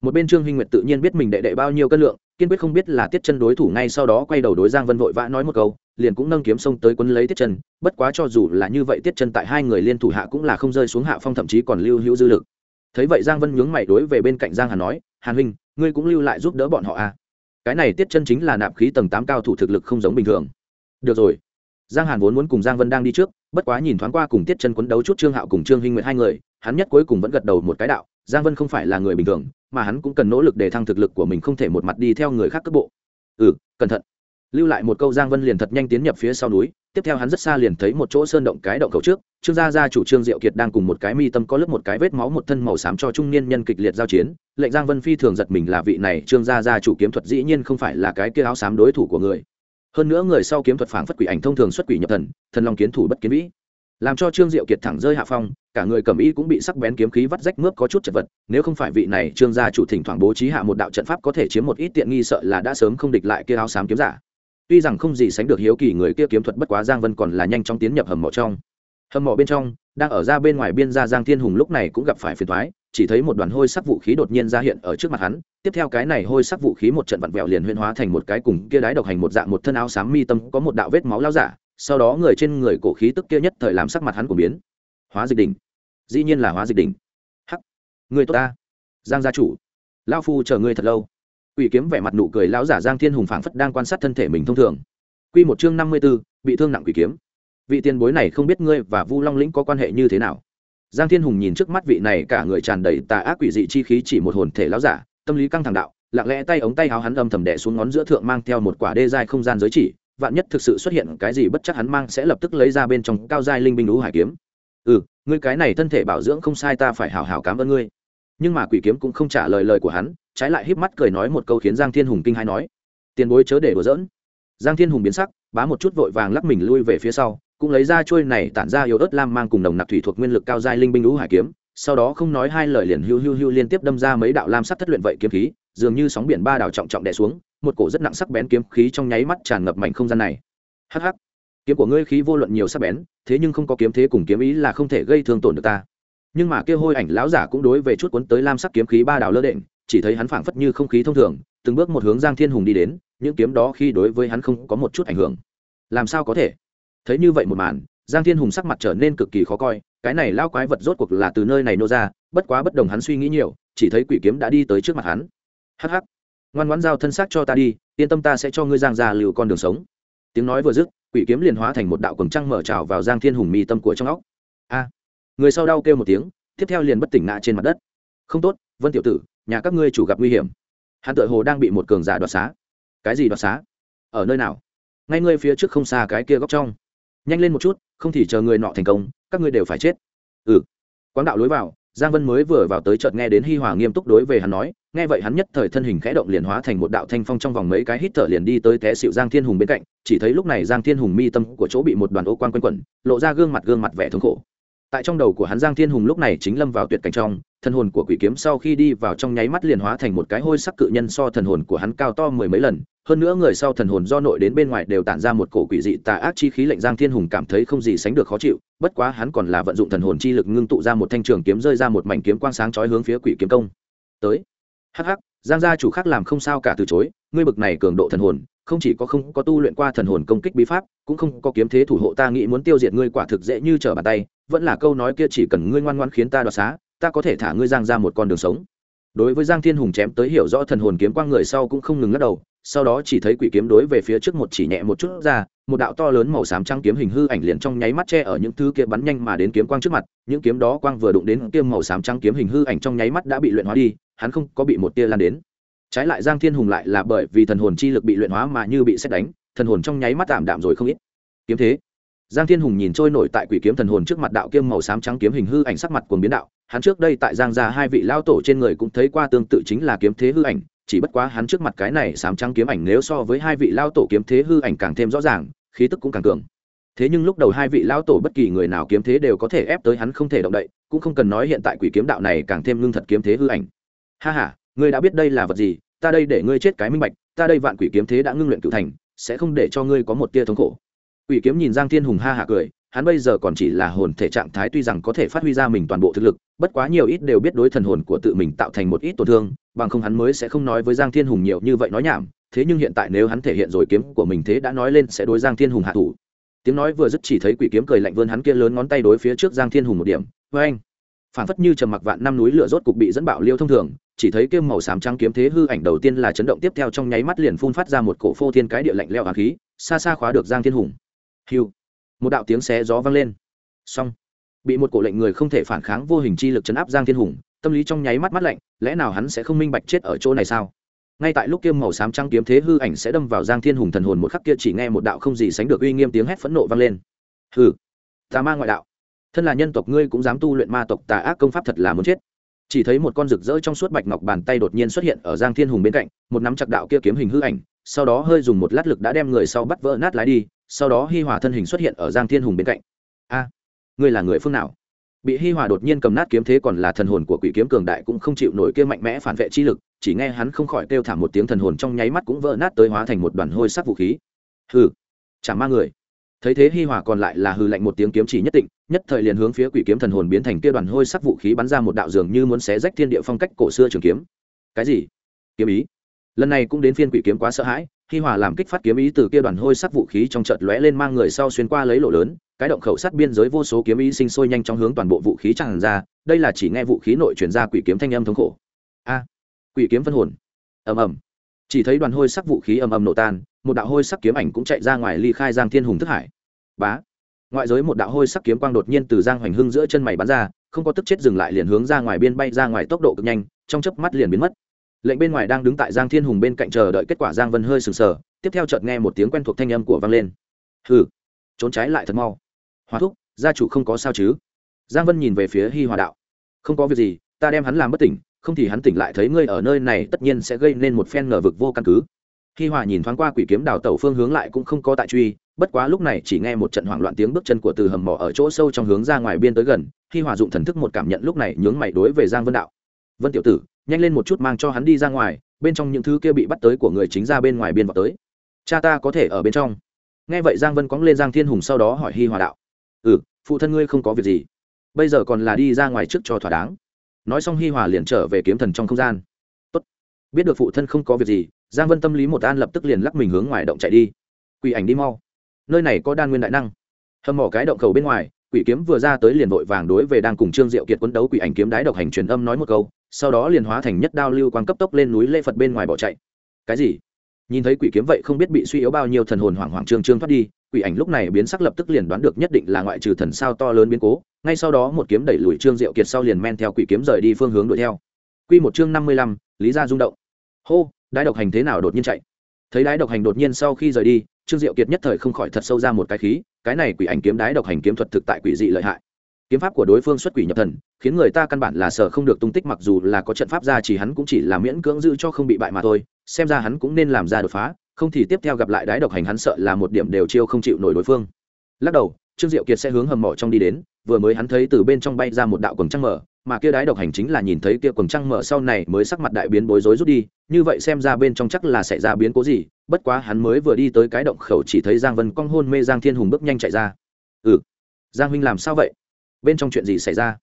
một bên trương hinh nguyệt tự nhiên biết mình đệ đệ bao nhiêu cân lượng, kiên quyết không biết là tiết chân đối thủ ngay sau đó quay đầu đối giang vân vội vã nói một câu, liền cũng nâng kiếm xông tới quân lấy tiết chân, bất quá cho dù là như vậy tiết chân tại hai người liên thủ hạ cũng là không rơi xuống hạ phong thậm chí còn lưu hữu dư lực. Thấy vậy giang vân nhướng mày đối về bên cạnh giang hàn nói, hàn huynh, ngươi cũng lưu lại giúp đỡ bọn họ à? Cái này tiết chân chính là nạp khí tầng tám cao thủ thực lực không giống bình thường. Được rồi. Giang hàn vốn muốn cùng giang vân đang đi trước, bất quá nhìn thoáng qua cùng tiết chân quấn đấu chút trương hạo cùng trương hinh nguyệt hai người, hắn nhất cuối cùng vẫn gật đầu một cái đạo giang vân không phải là người bình thường, mà hắn cũng cần nỗ lực để thăng thực lực của mình không thể một mặt đi theo người khác cấp bộ. Ừ cẩn thận. Lưu lại một câu giang vân liền thật nhanh tiến nhập phía sau núi, tiếp theo hắn rất xa liền thấy một chỗ sơn động cái động cầu trước, trương gia gia chủ trương diệu kiệt đang cùng một cái mi tâm có lớp một cái vết máu một thân màu xám cho trung niên nhân kịch liệt giao chiến, lệnh giang vân phi thường giật mình là vị này trương gia gia chủ kiếm thuật dĩ nhiên không phải là cái kia áo xám đối thủ của người. Hơn nữa người sau kiếm thuật phảng phất quỷ ảnh thông thường xuất quỷ nhập thần thần long kiến thủ bất kiến vĩ làm cho trương diệu kiệt thẳng rơi hạ phong, cả người cầm y cũng bị sắc bén kiếm khí vắt rách mướp có chút chật vật, nếu không phải vị này trương gia chủ thỉnh thoảng bố trí hạ một đạo trận pháp có thể chiếm một ít tiện nghi sợ là đã sớm không địch lại kia áo xám kiếm giả. Tuy rằng không gì sánh được hiếu kỳ người kia kiếm thuật bất quá giang vân còn là nhanh chóng tiến nhập hầm mộ trong. Hầm mộ bên trong, đang ở ra bên ngoài biên gia giang thiên hùng lúc này cũng gặp phải phiền thoái chỉ thấy một đoàn hôi sắc vũ khí đột nhiên ra hiện ở trước mặt hắn, tiếp theo cái này hôi sắc vũ khí một trận vặn vẹo liền huyên hóa thành một cái cùng kia đái độc hành một dạng một thân áo xám mi tâm có một đạo vết máu lao giả sau đó người trên người cổ khí tức kia nhất thời làm sắc mặt hắn của biến. Hóa dịch đỉnh. Dĩ nhiên là hóa dịch đỉnh. Hắc. Người tốt ta. Giang gia chủ. Lao phu chờ ngươi thật lâu. Ủy kiếm vẻ mặt nụ cười lão giả Giang Thiên Hùng phảng phất đang quan sát thân thể mình thông thường. Quy một chương năm mươi 54, bị thương nặng quỷ kiếm. Vị tiền bối này không biết ngươi và Vu Long lĩnh có quan hệ như thế nào? Giang Thiên Hùng nhìn trước mắt vị này cả người tràn đầy tà ác quỷ dị chi khí chỉ một hồn thể lão giả, tâm lý căng thẳng đạo, lặng lẽ tay ống tay áo hắn âm thầm đè xuống ngón giữa thượng mang theo một quả đê dài không gian giới chỉ, vạn nhất thực sự xuất hiện cái gì bất chắc hắn mang sẽ lập tức lấy ra bên trong cao giai linh binh lũ hải kiếm. Ừ, ngươi cái này thân thể bảo dưỡng không sai ta phải hảo hảo cảm ơn ngươi. Nhưng mà quỷ kiếm cũng không trả lời lời của hắn, trái lại híp mắt cười nói một câu khiến giang thiên hùng kinh hãi nói tiền bối chớ để đùa giỡn giang thiên hùng biến sắc bá một chút vội vàng lắc mình lui về phía sau cũng lấy ra chuôi này tản ra yếu ớt lam mang cùng đồng nặc thủy thuộc nguyên lực cao giai linh binh lũ hải kiếm sau đó không nói hai lời liền hưu hưu hưu liên tiếp đâm ra mấy đạo lam sắc thất luyện vậy kiếm khí dường như sóng biển ba đảo trọng trọng đè xuống một cổ rất nặng sắc bén kiếm khí trong nháy mắt tràn ngập mảnh không gian này. Hắc hắc, kiếm của ngươi khí vô luận nhiều sắc bén, thế nhưng không có kiếm thế cùng kiếm ý là không thể gây thương tổn được ta. Nhưng mà kia hôi ảnh lão giả cũng đối về chút cuốn tới lam sắc kiếm khí ba đạo lơ đễnh, chỉ thấy hắn phảng phất như không khí thông thường, từng bước một hướng giang thiên hùng đi đến, những kiếm đó khi đối với hắn không có một chút ảnh hưởng. Làm sao có thể? Thấy như vậy một màn, giang thiên hùng sắc mặt trở nên cực kỳ khó coi, cái này lao quái vật rốt cuộc là từ nơi này nô ra, bất quá bất đồng hắn suy nghĩ nhiều, chỉ thấy quỷ kiếm đã đi tới trước mặt hắn. Hắc hắc ngoan ngoãn giao thân xác cho ta đi, yên tâm ta sẽ cho ngươi giang ra liều con đường sống. Tiếng nói vừa dứt, quỷ kiếm liền hóa thành một đạo cổng trăng mở trào vào giang thiên hùng mi tâm của trong óc. A! Người sau đau kêu một tiếng, tiếp theo liền bất tỉnh ngã trên mặt đất. Không tốt, vân tiểu tử, nhà các ngươi chủ gặp nguy hiểm. Hắn tự hồ đang bị một cường giả đoạt xá. Cái gì đoạt xá? Ở nơi nào? Ngay ngươi phía trước không xa cái kia góc trong. Nhanh lên một chút, không thì chờ người nọ thành công, các ngươi đều phải chết. Ừ. Quán đạo lối vào giang vân mới vừa vào tới chợt nghe đến hi hòa nghiêm túc đối về hắn nói, nghe vậy hắn nhất thời thân hình khẽ động liền hóa thành một đạo thanh phong trong vòng mấy cái hít thở liền đi tới té xịu giang thiên hùng bên cạnh, chỉ thấy lúc này giang thiên hùng mi tâm của chỗ bị một đoàn ô quan quanh quẩn, lộ ra gương mặt gương mặt vẻ thống khổ. Tại trong đầu của hắn giang thiên hùng lúc này chính lâm vào tuyệt cảnh trong, thần hồn của quỷ kiếm sau khi đi vào trong nháy mắt liền hóa thành một cái hôi sắc cự nhân so thần hồn của hắn cao to mười mấy lần hơn nữa người sau thần hồn do nội đến bên ngoài đều tản ra một cổ quỷ dị tà ác chi khí lệnh giang thiên hùng cảm thấy không gì sánh được khó chịu, bất quá hắn còn là vận dụng thần hồn chi lực ngưng tụ ra một thanh trường kiếm rơi ra một mảnh kiếm quang sáng chói hướng phía quỷ kiếm công. Tới. Hắc hắc, giang gia chủ khác làm không sao cả từ chối, ngươi bực này cường độ thần hồn, không chỉ có không có tu luyện qua thần hồn công kích bí pháp, cũng không có kiếm thế thủ hộ ta nghĩ muốn tiêu diệt ngươi quả thực dễ như trở bàn tay, vẫn là câu nói kia chỉ cần ngươi ngoan ngoan khiến ta đoạt xá, ta có thể thả ngươi giang ra một con đường sống đối với giang thiên hùng chém tới hiểu rõ thần hồn kiếm quang người sau cũng không ngừng lắc đầu, sau đó chỉ thấy quỷ kiếm đối về phía trước một chỉ nhẹ một chút ra, một đạo to lớn màu xám trắng kiếm hình hư ảnh liền trong nháy mắt che ở những thứ kia bắn nhanh mà đến kiếm quang trước mặt, những kiếm đó quang vừa đụng đến kia màu xám trắng kiếm hình hư ảnh trong nháy mắt đã bị luyện hóa đi, hắn không có bị một tia lan đến. Trái lại giang thiên hùng lại là bởi vì thần hồn chi lực bị luyện hóa mà như bị xét đánh, thần hồn trong nháy mắt tạm đạm rồi không ít. Kiếm thế giang thiên hùng nhìn trôi nổi tại quỷ kiếm thần hồn trước mặt đạo kiếm màu xám trắng kiếm hình hư ảnh sắc mặt cuồng biến đạo. Hắn trước đây tại giang gia hai vị lao tổ trên người cũng thấy qua tương tự chính là kiếm thế hư ảnh, chỉ bất quá hắn trước mặt cái này xám trắng kiếm ảnh nếu so với hai vị lao tổ kiếm thế hư ảnh càng thêm rõ ràng, khí tức cũng càng cường. Thế nhưng lúc đầu hai vị lao tổ bất kỳ người nào kiếm thế đều có thể ép tới hắn không thể động đậy, cũng không cần nói hiện tại quỷ kiếm đạo này càng thêm ngưng thật kiếm thế hư ảnh. Ha ha, ngươi đã biết đây là vật gì, ta đây để ngươi chết cái minh bạch, ta đây vạn quỷ kiếm thế đã ngưng luyện cựu thành, sẽ không để cho ngươi có một tia thống khổ quỷ kiếm nhìn giang thiên hùng ha hạ cười, hắn bây giờ còn chỉ là hồn thể trạng thái tuy rằng có thể phát huy ra mình toàn bộ thực lực, bất quá nhiều ít đều biết đối thần hồn của tự mình tạo thành một ít tổn thương, bằng không hắn mới sẽ không nói với giang thiên hùng nhiều như vậy nói nhảm, thế nhưng hiện tại nếu hắn thể hiện rồi kiếm của mình thế đã nói lên sẽ đối giang thiên hùng hạ thủ. Tiếng nói vừa dứt chỉ thấy quỷ kiếm cười lạnh vươn hắn kia lớn ngón tay đối phía trước giang thiên hùng một điểm với anh phản phất như trầm mặc vạn năm núi lửa rốt cục bị dẫn bạo liêu thông thường, chỉ thấy kiếm màu xám trắng kiếm thế hư ảnh đầu tiên là chấn động tiếp theo trong nháy mắt liền phun phát ra một cổ phô thiên cái địa lạnh lẽo khí, xa xa khóa được giang thiên hùng hiu một đạo tiếng xé gió vang lên. Xong. Bị một cổ lệnh người không thể phản kháng vô hình chi lực chấn áp giang thiên hùng, tâm lý trong nháy mắt mắt lạnh, lẽ nào hắn sẽ không minh bạch chết ở chỗ này sao? Ngay tại lúc kiêm màu xám trăng kiếm thế hư ảnh sẽ đâm vào giang thiên hùng thần hồn một khắc kia chỉ nghe một đạo không gì sánh được uy nghiêm tiếng hét phẫn nộ vang lên. Hừ. Tà ma ngoại đạo. Thân là nhân tộc ngươi cũng dám tu luyện ma tộc tà ác công pháp thật là muốn chết. Chỉ thấy một con rực rỡ trong suốt bạch ngọc bàn tay đột nhiên xuất hiện ở giang thiên hùng bên cạnh, một nắm chặt đạo kia kiếm hình hư ảnh, sau đó hơi dùng một lát lực đã đem người sau bắt vỡ nát lái đi sau đó hi hòa thân hình xuất hiện ở giang thiên hùng bên cạnh. A, ngươi là người phương nào? Bị hi hòa đột nhiên cầm nát kiếm thế còn là thần hồn của quỷ kiếm cường đại cũng không chịu nổi kia mạnh mẽ phản vệ chi lực, chỉ nghe hắn không khỏi kêu thảm một tiếng thần hồn trong nháy mắt cũng vỡ nát tới hóa thành một đoàn hôi sắc vũ khí. Hừ, chả ma người. Thấy thế hi hòa còn lại là hư lạnh một tiếng kiếm chỉ nhất định nhất thời liền hướng phía quỷ kiếm thần hồn biến thành kia đoàn hôi sắc vũ khí bắn ra một đạo dường như muốn xé rách thiên địa phong cách cổ xưa trường kiếm. Cái gì? Kiếm ý. Lần này cũng đến phiên quỷ kiếm quá sợ hãi hi hòa làm kích phát kiếm ý từ kia đoàn hôi sắc vũ khí trong chợt lóe lên mang người sau xuyên qua lấy lỗ lớn, cái động khẩu sát biên giới vô số kiếm ý sinh sôi nhanh trong hướng toàn bộ vũ khí tràn ra, đây là chỉ nghe vũ khí nội chuyển ra quỷ kiếm thanh âm thống khổ. A, quỷ kiếm phân hồn. Ầm ầm. Chỉ thấy đoàn hôi sắc vũ khí ầm ầm nổ tan, một đạo hôi sắc kiếm ảnh cũng chạy ra ngoài ly khai giang thiên hùng thức hải. Bá. Ngoại giới một đạo hôi sắc kiếm quang đột nhiên từ giang hoành hưng giữa chân mày bắn ra, không có tức chết dừng lại liền hướng ra ngoài biên bay ra ngoài tốc độ cực nhanh, trong chớp mắt liền biến mất lệnh bên ngoài đang đứng tại giang thiên hùng bên cạnh chờ đợi kết quả giang vân hơi sừng sờ, tiếp theo chợt nghe một tiếng quen thuộc thanh âm của vang lên. Hừ, trốn trái lại thật mau. Hòa thúc, gia chủ không có sao chứ? Giang vân nhìn về phía hi hòa đạo. Không có việc gì, ta đem hắn làm bất tỉnh, không thì hắn tỉnh lại thấy ngươi ở nơi này tất nhiên sẽ gây nên một phen ngờ vực vô căn cứ. Hi hòa nhìn thoáng qua quỷ kiếm đào tẩu phương hướng lại cũng không có tại truy, bất quá lúc này chỉ nghe một trận hoảng loạn tiếng bước chân của từ hầm mỏ ở chỗ sâu trong hướng ra ngoài biên tới gần. Hi hòa dụng thần thức một cảm nhận lúc này nhướng mày đối về giang vân đạo. Vân tiểu tử nhanh lên một chút mang cho hắn đi ra ngoài, bên trong những thứ kia bị bắt tới của người chính ra bên ngoài biên vào tới. Cha ta có thể ở bên trong. Nghe vậy giang vân cóng lên giang thiên hùng sau đó hỏi hi hòa đạo. Ừ phụ thân ngươi không có việc gì. Bây giờ còn là đi ra ngoài trước cho thỏa đáng. Nói xong hi hòa liền trở về kiếm thần trong không gian. Tốt. biết được phụ thân không có việc gì, giang vân tâm lý một an lập tức liền lắc mình hướng ngoài động chạy đi. Quỷ ảnh đi mau. Nơi này có đan nguyên đại năng. Hầm mỏ cái động cầu bên ngoài, quỷ kiếm vừa ra tới liền vội vàng đối về đang cùng trương diệu kiệt quấn đấu quỷ ảnh kiếm đái độc hành truyền âm nói một câu sau đó liền hóa thành nhất đao lưu quang cấp tốc lên núi lê phật bên ngoài bỏ chạy cái gì nhìn thấy quỷ kiếm vậy không biết bị suy yếu bao nhiêu thần hồn hoảng hoảng trương trương thoát đi quỷ ảnh lúc này biến sắc lập tức liền đoán được nhất định là ngoại trừ thần sao to lớn biến cố ngay sau đó một kiếm đẩy lùi trương diệu kiệt sau liền men theo quỷ kiếm rời đi phương hướng đuổi theo quy một chương năm mươi lăm, lý gia rung động hô đái độc hành thế nào đột nhiên chạy thấy đái độc hành đột nhiên sau khi rời đi trương diệu kiệt nhất thời không khỏi thật sâu ra một cái khí cái này quỷ ảnh kiếm đái độc hành kiếm thuật thực tại quỷ dị lợi hại kiếm pháp của đối phương xuất quỷ nhập thần, khiến người ta căn bản là sợ không được tung tích, mặc dù là có trận pháp ra chỉ hắn cũng chỉ là miễn cưỡng giữ cho không bị bại mà thôi, xem ra hắn cũng nên làm ra đột phá, không thì tiếp theo gặp lại đái độc hành hắn sợ là một điểm đều chiêu không chịu nổi đối phương. Lắc đầu, trương diệu kiệt sẽ hướng hầm mỏ trong đi đến, vừa mới hắn thấy từ bên trong bay ra một đạo quần trăng mở, mà kia đái độc hành chính là nhìn thấy kia quần trăng mở sau này mới sắc mặt đại biến bối rối rút đi, như vậy xem ra bên trong chắc là xảy ra biến cố gì, bất quá hắn mới vừa đi tới cái động khẩu chỉ thấy giang vân cong hôn mê giang thiên hùng bước nhanh chạy ra. Ừ giang huynh làm sao vậy? Bên trong chuyện gì xảy ra?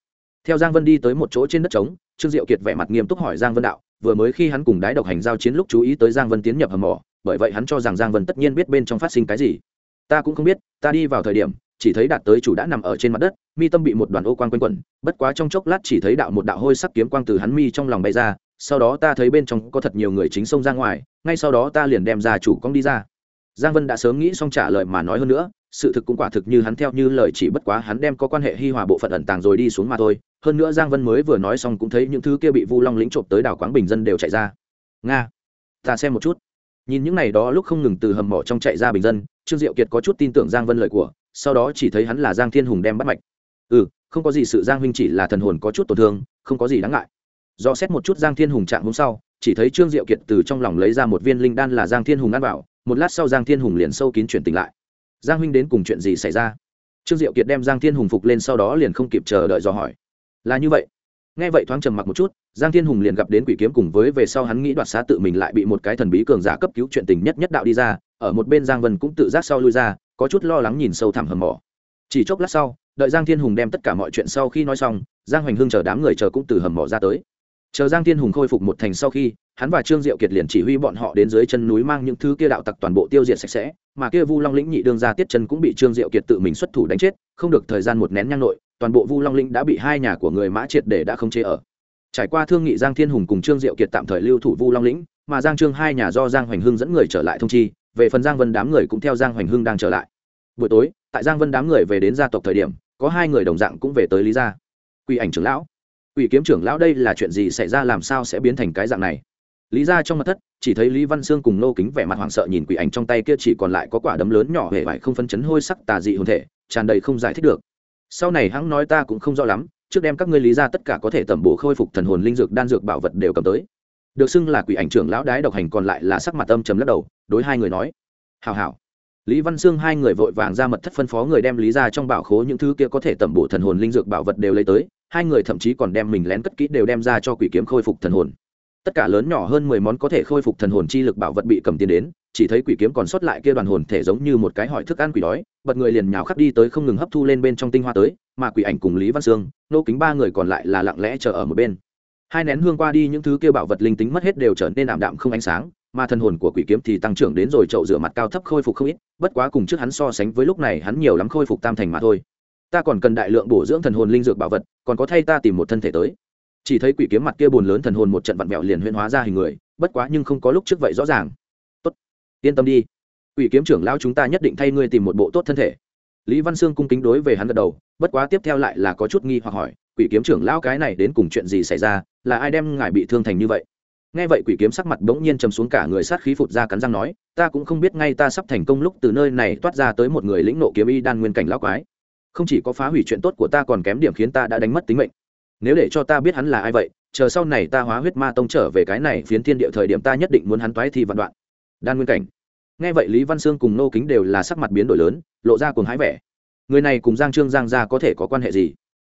Theo giang vân đi tới một chỗ trên đất trống, trương diệu kiệt vẻ mặt nghiêm túc hỏi giang vân đạo, vừa mới khi hắn cùng đái độc hành giao chiến lúc chú ý tới giang vân tiến nhập hầm mỏ, bởi vậy hắn cho rằng giang vân tất nhiên biết bên trong phát sinh cái gì. Ta cũng không biết, ta đi vào thời điểm, chỉ thấy đạt tới chủ đã nằm ở trên mặt đất, mi tâm bị một đoàn ô quang quanh quẩn, bất quá trong chốc lát chỉ thấy đạo một đạo hôi sắc kiếm quang từ hắn mi trong lòng bay ra, sau đó ta thấy bên trong có thật nhiều người chính xông ra ngoài, ngay sau đó ta liền đem ra chủ cong đi ra. Giang vân đã sớm nghĩ xong trả lời mà nói hơn nữa sự thực cũng quả thực như hắn theo như lời chỉ bất quá hắn đem có quan hệ hi hòa bộ phận ẩn tàng rồi đi xuống mà thôi. Hơn nữa giang vân mới vừa nói xong cũng thấy những thứ kia bị vu long lĩnh trộm tới đảo quáng bình dân đều chạy ra. Nga, ta xem một chút. Nhìn những này đó lúc không ngừng từ hầm mỏ trong chạy ra bình dân, trương diệu kiệt có chút tin tưởng giang vân lời của, sau đó chỉ thấy hắn là giang thiên hùng đem bắt mạch. Ừ không có gì sự giang huynh chỉ là thần hồn có chút tổn thương, không có gì đáng ngại. Do xét một chút giang thiên hùng trạng hôm sau, chỉ thấy trương diệu kiệt từ trong lòng lấy ra một viên linh đan là giang thiên hùng ăn vào, một lát sau giang thiên hùng liền sâu kín chuyển tỉnh lại giang huynh đến cùng chuyện gì xảy ra? Trương diệu kiệt đem giang thiên hùng phục lên sau đó liền không kịp chờ đợi dò hỏi. Là như vậy. Nghe vậy thoáng trầm mặc một chút, giang thiên hùng liền gặp đến quỷ kiếm cùng với về sau hắn nghĩ đoạt xá tự mình lại bị một cái thần bí cường giả cấp cứu chuyện tình nhất nhất đạo đi ra, ở một bên giang vân cũng tự giác sau lui ra, có chút lo lắng nhìn sâu thẳm hầm mỏ. Chỉ chốc lát sau, đợi giang thiên hùng đem tất cả mọi chuyện sau khi nói xong, giang hoành hưng chờ đám người chờ cũng từ hầm mỏ ra tới. Chờ giang thiên hùng khôi phục một thành sau khi, hắn và trương diệu kiệt liền chỉ huy bọn họ đến dưới chân núi mang những thứ kia đạo tặc toàn bộ tiêu diệt sạch sẽ mà kia vu long lĩnh nhị đương gia tiết chân cũng bị trương diệu kiệt tự mình xuất thủ đánh chết, không được thời gian một nén nhang nội, toàn bộ vu long lĩnh đã bị hai nhà của người mã triệt để đã không chế ở. Trải qua thương nghị giang thiên hùng cùng trương diệu kiệt tạm thời lưu thủ vu long lĩnh, mà giang trương hai nhà do giang hoành hưng dẫn người trở lại thông chi, về phần giang vân đám người cũng theo giang hoành hưng đang trở lại. Buổi tối, tại giang vân đám người về đến gia tộc thời điểm, có hai người đồng dạng cũng về tới lý gia. Quỷ ảnh trưởng lão. Quỷ kiếm trưởng lão đây là chuyện gì xảy ra, làm sao sẽ biến thành cái dạng này? Lý ra trong mặt thất, chỉ thấy lý văn sương cùng nô kính vẻ mặt hoảng sợ nhìn quỷ ảnh trong tay kia chỉ còn lại có quả đấm lớn nhỏ hề vải không phân chấn hôi sắc tà dị hồn thể, tràn đầy không giải thích được. Sau này hắn nói ta cũng không rõ lắm, trước đem các ngươi lý ra tất cả có thể tẩm bổ khôi phục thần hồn linh dược đan dược bảo vật đều cầm tới. Được xưng là quỷ ảnh trưởng lão đái độc hành còn lại là sắc mặt âm trầm lắc đầu, đối hai người nói hào hào lý văn sương hai người vội vàng ra mật thất phân phó người đem lý ra trong bảo khố những thứ kia có thể tẩm bổ thần hồn linh dược bảo vật đều lấy tới, hai người thậm chí còn đem mình lén cất kỹ đều đem ra cho quỷ kiếm khôi phục thần hồn tất cả lớn nhỏ hơn mười món có thể khôi phục thần hồn chi lực bảo vật bị cầm tiền đến, chỉ thấy quỷ kiếm còn sót lại kia đoàn hồn thể giống như một cái hỏi thức ăn quỷ đói, bật người liền nhào khắp đi tới không ngừng hấp thu lên bên trong tinh hoa tới, mà quỷ ảnh cùng lý văn sương, nô kính ba người còn lại là lặng lẽ chờ ở một bên. Hai nén hương qua đi những thứ kia bảo vật linh tính mất hết đều trở nên ảm đạm không ánh sáng, mà thần hồn của quỷ kiếm thì tăng trưởng đến rồi chậu rửa mặt cao thấp khôi phục không ít, bất quá cùng trước hắn so sánh với lúc này hắn nhiều lắm khôi phục tam thành mà thôi. Ta còn cần đại lượng bổ dưỡng thần hồn linh dược bảo vật, còn có thay ta tìm một thân thể tới chỉ thấy quỷ kiếm mặt kia buồn lớn thần hồn một trận vặn vẹo liền huyễn hóa ra hình người, bất quá nhưng không có lúc trước vậy rõ ràng. Tốt, yên tâm đi. Quỷ kiếm trưởng lão chúng ta nhất định thay ngươi tìm một bộ tốt thân thể. Lý văn sương cung kính đối về hắn gật đầu, bất quá tiếp theo lại là có chút nghi hoặc hỏi, quỷ kiếm trưởng lão cái này đến cùng chuyện gì xảy ra, là ai đem ngài bị thương thành như vậy? Nghe vậy quỷ kiếm sắc mặt bỗng nhiên trầm xuống cả người sát khí phụt ra cắn răng nói, ta cũng không biết ngay ta sắp thành công lúc từ nơi này toát ra tới một người lĩnh nộ kiếm y đan nguyên cảnh lão quái. Không chỉ có phá hủy chuyện tốt của ta còn kém điểm khiến ta đã đánh mất tính mệnh nếu để cho ta biết hắn là ai vậy, chờ sau này ta hóa huyết ma tông trở về cái này phiến thiên địa thời điểm ta nhất định muốn hắn toái thi vạn đoạn. Đan nguyên cảnh. Nghe vậy lý văn sương cùng nô kính đều là sắc mặt biến đổi lớn, lộ ra cùng hái vẻ. Người này cùng giang trương giang gia có thể có quan hệ gì?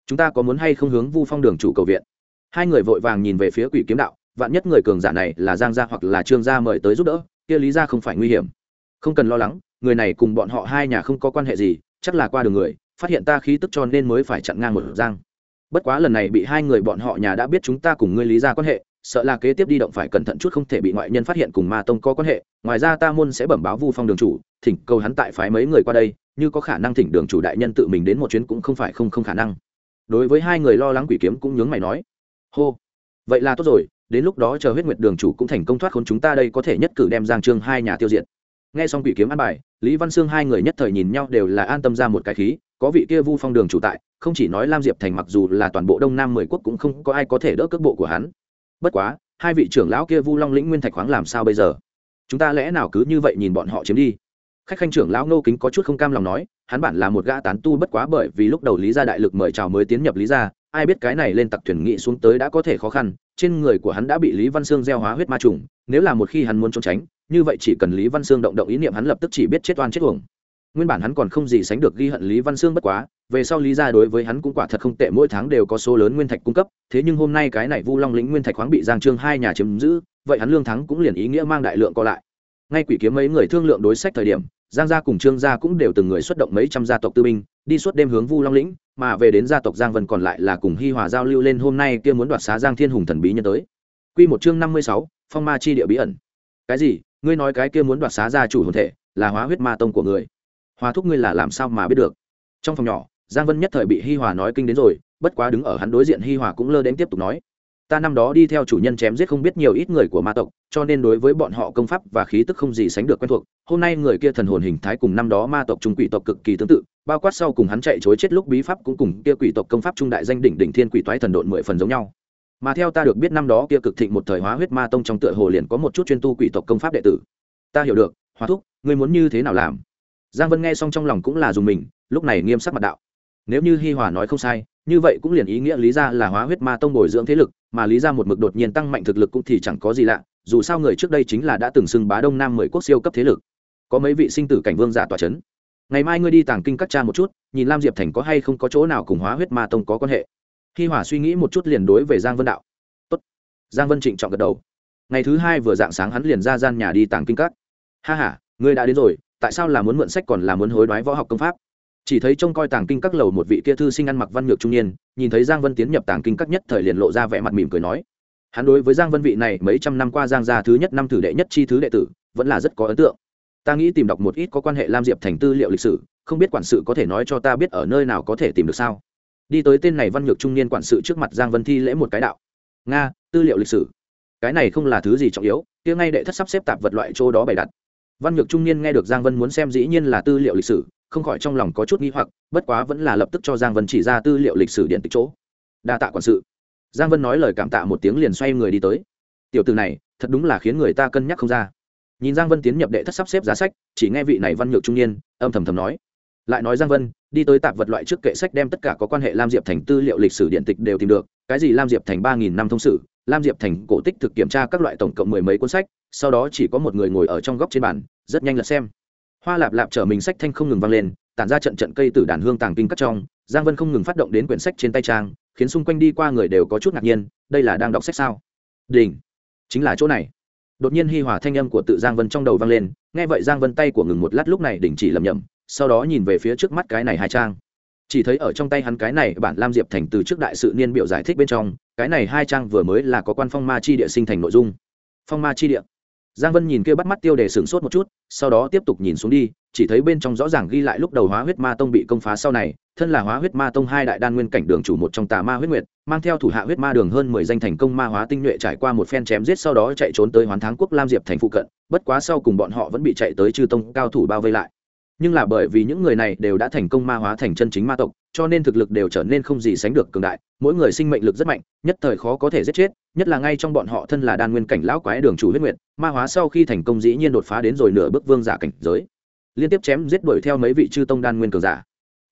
Chúng ta có muốn hay không hướng vu phong đường chủ cầu viện? Hai người vội vàng nhìn về phía quỷ kiếm đạo, vạn nhất người cường giả này là giang gia hoặc là trương gia mời tới giúp đỡ, kia lý gia không phải nguy hiểm. Không cần lo lắng, người này cùng bọn họ hai nhà không có quan hệ gì, chắc là qua đường người, phát hiện ta khí tức cho nên mới phải chặn ngang một giang bất quá lần này bị hai người bọn họ nhà đã biết chúng ta cùng ngươi lý ra quan hệ, sợ là kế tiếp đi động phải cẩn thận chút không thể bị ngoại nhân phát hiện cùng ma tông có quan hệ, ngoài ra ta môn sẽ bẩm báo vu phong đường chủ, thỉnh cầu hắn tại phái mấy người qua đây, như có khả năng thỉnh đường chủ đại nhân tự mình đến một chuyến cũng không phải không không khả năng. Đối với hai người lo lắng quỷ kiếm cũng nhướng mày nói, hô, vậy là tốt rồi, đến lúc đó chờ huyết nguyệt đường chủ cũng thành công thoát khốn chúng ta đây có thể nhất cử đem giang trương hai nhà tiêu diệt. Nghe xong quỷ kiếm ăn bài, lý văn sương hai người nhất thời nhìn nhau đều là an tâm ra một cái khí có vị kia vu phong đường chủ tại, không chỉ nói lam diệp thành mặc dù là toàn bộ đông nam mười quốc cũng không có ai có thể đỡ cước bộ của hắn. Bất quá, hai vị trưởng lão kia vu long lĩnh nguyên thạch khoáng làm sao bây giờ? Chúng ta lẽ nào cứ như vậy nhìn bọn họ chiếm đi? Khách khanh trưởng lão nô kính có chút không cam lòng nói, hắn bản là một gã tán tu bất quá bởi vì lúc đầu lý gia đại lực mời chào mới tiến nhập lý gia, ai biết cái này lên tặc thuyền nghị xuống tới đã có thể khó khăn, trên người của hắn đã bị lý văn sương gieo hóa huyết ma trùng, nếu là một khi hắn muốn trốn tránh, như vậy chỉ cần lý văn sương động động ý niệm hắn lập tức chỉ biết chết oan chết uổng nguyên bản hắn còn không gì sánh được ghi hận lý văn sương bất quá, về sau lý ra đối với hắn cũng quả thật không tệ, mỗi tháng đều có số lớn nguyên thạch cung cấp, thế nhưng hôm nay cái này vu long lĩnh nguyên thạch khoáng bị giang trương hai nhà chiếm giữ, vậy hắn lương thắng cũng liền ý nghĩa mang đại lượng co lại. Ngay quỷ kiếm mấy người thương lượng đối sách thời điểm, giang gia cùng trương gia cũng đều từng người xuất động mấy trăm gia tộc tư binh, đi suốt đêm hướng vu long lĩnh, mà về đến gia tộc giang vân còn lại là cùng hi hòa giao lưu lên hôm nay kia muốn đoạt xá giang thiên hùng thần bí nhân tới. Q một chương năm mươi sáu, phong ma chi địa bí ẩn. Cái gì? Ngươi nói cái kia muốn đoạt xá gia chủ hồn thể, là hóa huyết ma tông của người hòa thúc ngươi là làm sao mà biết được? Trong phòng nhỏ, giang vân nhất thời bị hi hòa nói kinh đến rồi, bất quá đứng ở hắn đối diện hi hòa cũng lơ đến tiếp tục nói. Ta năm đó đi theo chủ nhân chém giết không biết nhiều ít người của ma tộc, cho nên đối với bọn họ công pháp và khí tức không gì sánh được quen thuộc. Hôm nay người kia thần hồn hình thái cùng năm đó ma tộc trung quỷ tộc cực kỳ tương tự, bao quát sau cùng hắn chạy chối chết lúc bí pháp cũng cùng kia quỷ tộc công pháp trung đại danh đỉnh đỉnh thiên quỷ toái thần độn mười phần giống nhau. Mà theo ta được biết năm đó kia cực thịnh một thời hóa huyết ma tông trong tựa hồ liền có một chút chuyên tu quỷ tộc công pháp đệ tử. Ta hiểu được hóa thúc, ngươi muốn như thế nào làm? Giang vân nghe xong trong lòng cũng là dùng mình, lúc này nghiêm sắc mặt đạo. Nếu như hi hòa nói không sai, như vậy cũng liền ý nghĩa lý ra là hóa huyết ma tông bồi dưỡng thế lực, mà lý ra một mực đột nhiên tăng mạnh thực lực cũng thì chẳng có gì lạ, dù sao người trước đây chính là đã từng xưng bá đông nam mười quốc siêu cấp thế lực. Có mấy vị sinh tử cảnh vương giả tòa c h ấ n ngày mai ngươi đi tàng kinh các cha một chút, nhìn lam diệp thành có hay không có chỗ nào cùng hóa huyết ma tông có quan hệ. Hi hòa suy nghĩ một chút liền đối về giang vân đạo. Tốt. giang vân trịnh trọng gật đầu. Ngày thứ hai vừa dạng sáng hắn liền ra gian nhà đi tàng kinh các. Ha h a ngươi đã đến rồi tại sao là muốn mượn sách còn là muốn hối đoái võ học công pháp? Chỉ thấy trông coi tàng kinh các lầu một vị kia thư sinh ăn mặc văn nhược trung niên, nhìn thấy giang vân tiến nhập tàng kinh các nhất thời liền lộ ra vẻ mặt mỉm cười nói, hắn đối với giang vân vị này mấy trăm năm qua giang gia thứ nhất năm thử đệ nhất chi thứ đệ tử, vẫn là rất có ấn tượng. Ta nghĩ tìm đọc một ít có quan hệ lam diệp thành tư liệu lịch sử, không biết quản sự có thể nói cho ta biết ở nơi nào có thể tìm được sao? Đi tới tên này văn nhược trung niên quản sự trước mặt giang vân thi lễ một cái đạo, nga, tư liệu lịch sử. Cái này không là thứ gì trọng yếu, kia ngay đệ thất sắp xếp tạp vật loại chỗ đó bày đặt văn nhược trung niên nghe được giang vân muốn xem dĩ nhiên là tư liệu lịch sử, không khỏi trong lòng có chút nghi hoặc, bất quá vẫn là lập tức cho giang vân chỉ ra tư liệu lịch sử điện tịch chỗ. Đa tạ quản sự. Giang vân nói lời cảm tạ một tiếng liền xoay người đi tới. Tiểu từ này, thật đúng là khiến người ta cân nhắc không ra. Nhìn giang vân tiến nhập đệ thất sắp xếp giá sách, chỉ nghe vị này văn nhược trung niên, âm thầm thầm nói. Lại nói giang vân, đi tới tạp vật loại trước kệ sách đem tất cả có quan hệ lam diệp thành tư liệu lịch sử điện tịch đều tìm được, cái gì lam diệp thành ba nghìn năm thông sử lam diệp thành cổ tích thực kiểm tra các loại tổng cộng mười mấy cuốn sách, sau đó chỉ có một người ngồi ở trong góc trên bàn, rất nhanh là xem. Hoa lạp lạp chở mình sách thanh không ngừng vang lên, tản ra trận trận cây từ đàn hương tàng kinh cắt trong, giang vân không ngừng phát động đến quyển sách trên tay trang, khiến xung quanh đi qua người đều có chút ngạc nhiên, đây là đang đọc sách sao? Đỉnh, chính là chỗ này. Đột nhiên hi hòa thanh âm của tự giang vân trong đầu vang lên, nghe vậy giang vân tay của ngừng một lát lúc này đình chỉ lầm nhầm sau đó nhìn về phía trước mắt cái này hai trang chỉ thấy ở trong tay hắn cái này, bản lam diệp thành từ trước đại sự niên biểu giải thích bên trong, cái này hai trang vừa mới là có quan phong ma chi địa sinh thành nội dung. Phong ma chi địa. Giang vân nhìn kia bắt mắt tiêu đề sửng sốt một chút, sau đó tiếp tục nhìn xuống đi, chỉ thấy bên trong rõ ràng ghi lại lúc đầu hóa huyết ma tông bị công phá sau này, thân là hóa huyết ma tông hai đại đan nguyên cảnh đường chủ một trong tà ma huyết nguyệt, mang theo thủ hạ huyết ma đường hơn mười danh thành công ma hóa tinh nhuệ trải qua một phen chém giết sau đó chạy trốn tới hoán thắng quốc lam diệp thành phụ cận, bất quá sau cùng bọn họ vẫn bị chạy tới chư tông cao thủ bao vây lại nhưng là bởi vì những người này đều đã thành công ma hóa thành chân chính ma tộc cho nên thực lực đều trở nên không gì sánh được cường đại mỗi người sinh mệnh lực rất mạnh nhất thời khó có thể giết chết nhất là ngay trong bọn họ thân là đan nguyên cảnh lão quái đường chủ huyết nguyện, ma hóa sau khi thành công dĩ nhiên đột phá đến rồi nửa bước vương giả cảnh giới. Liên tiếp chém giết đuổi theo mấy vị chư tông đan nguyên cường giả.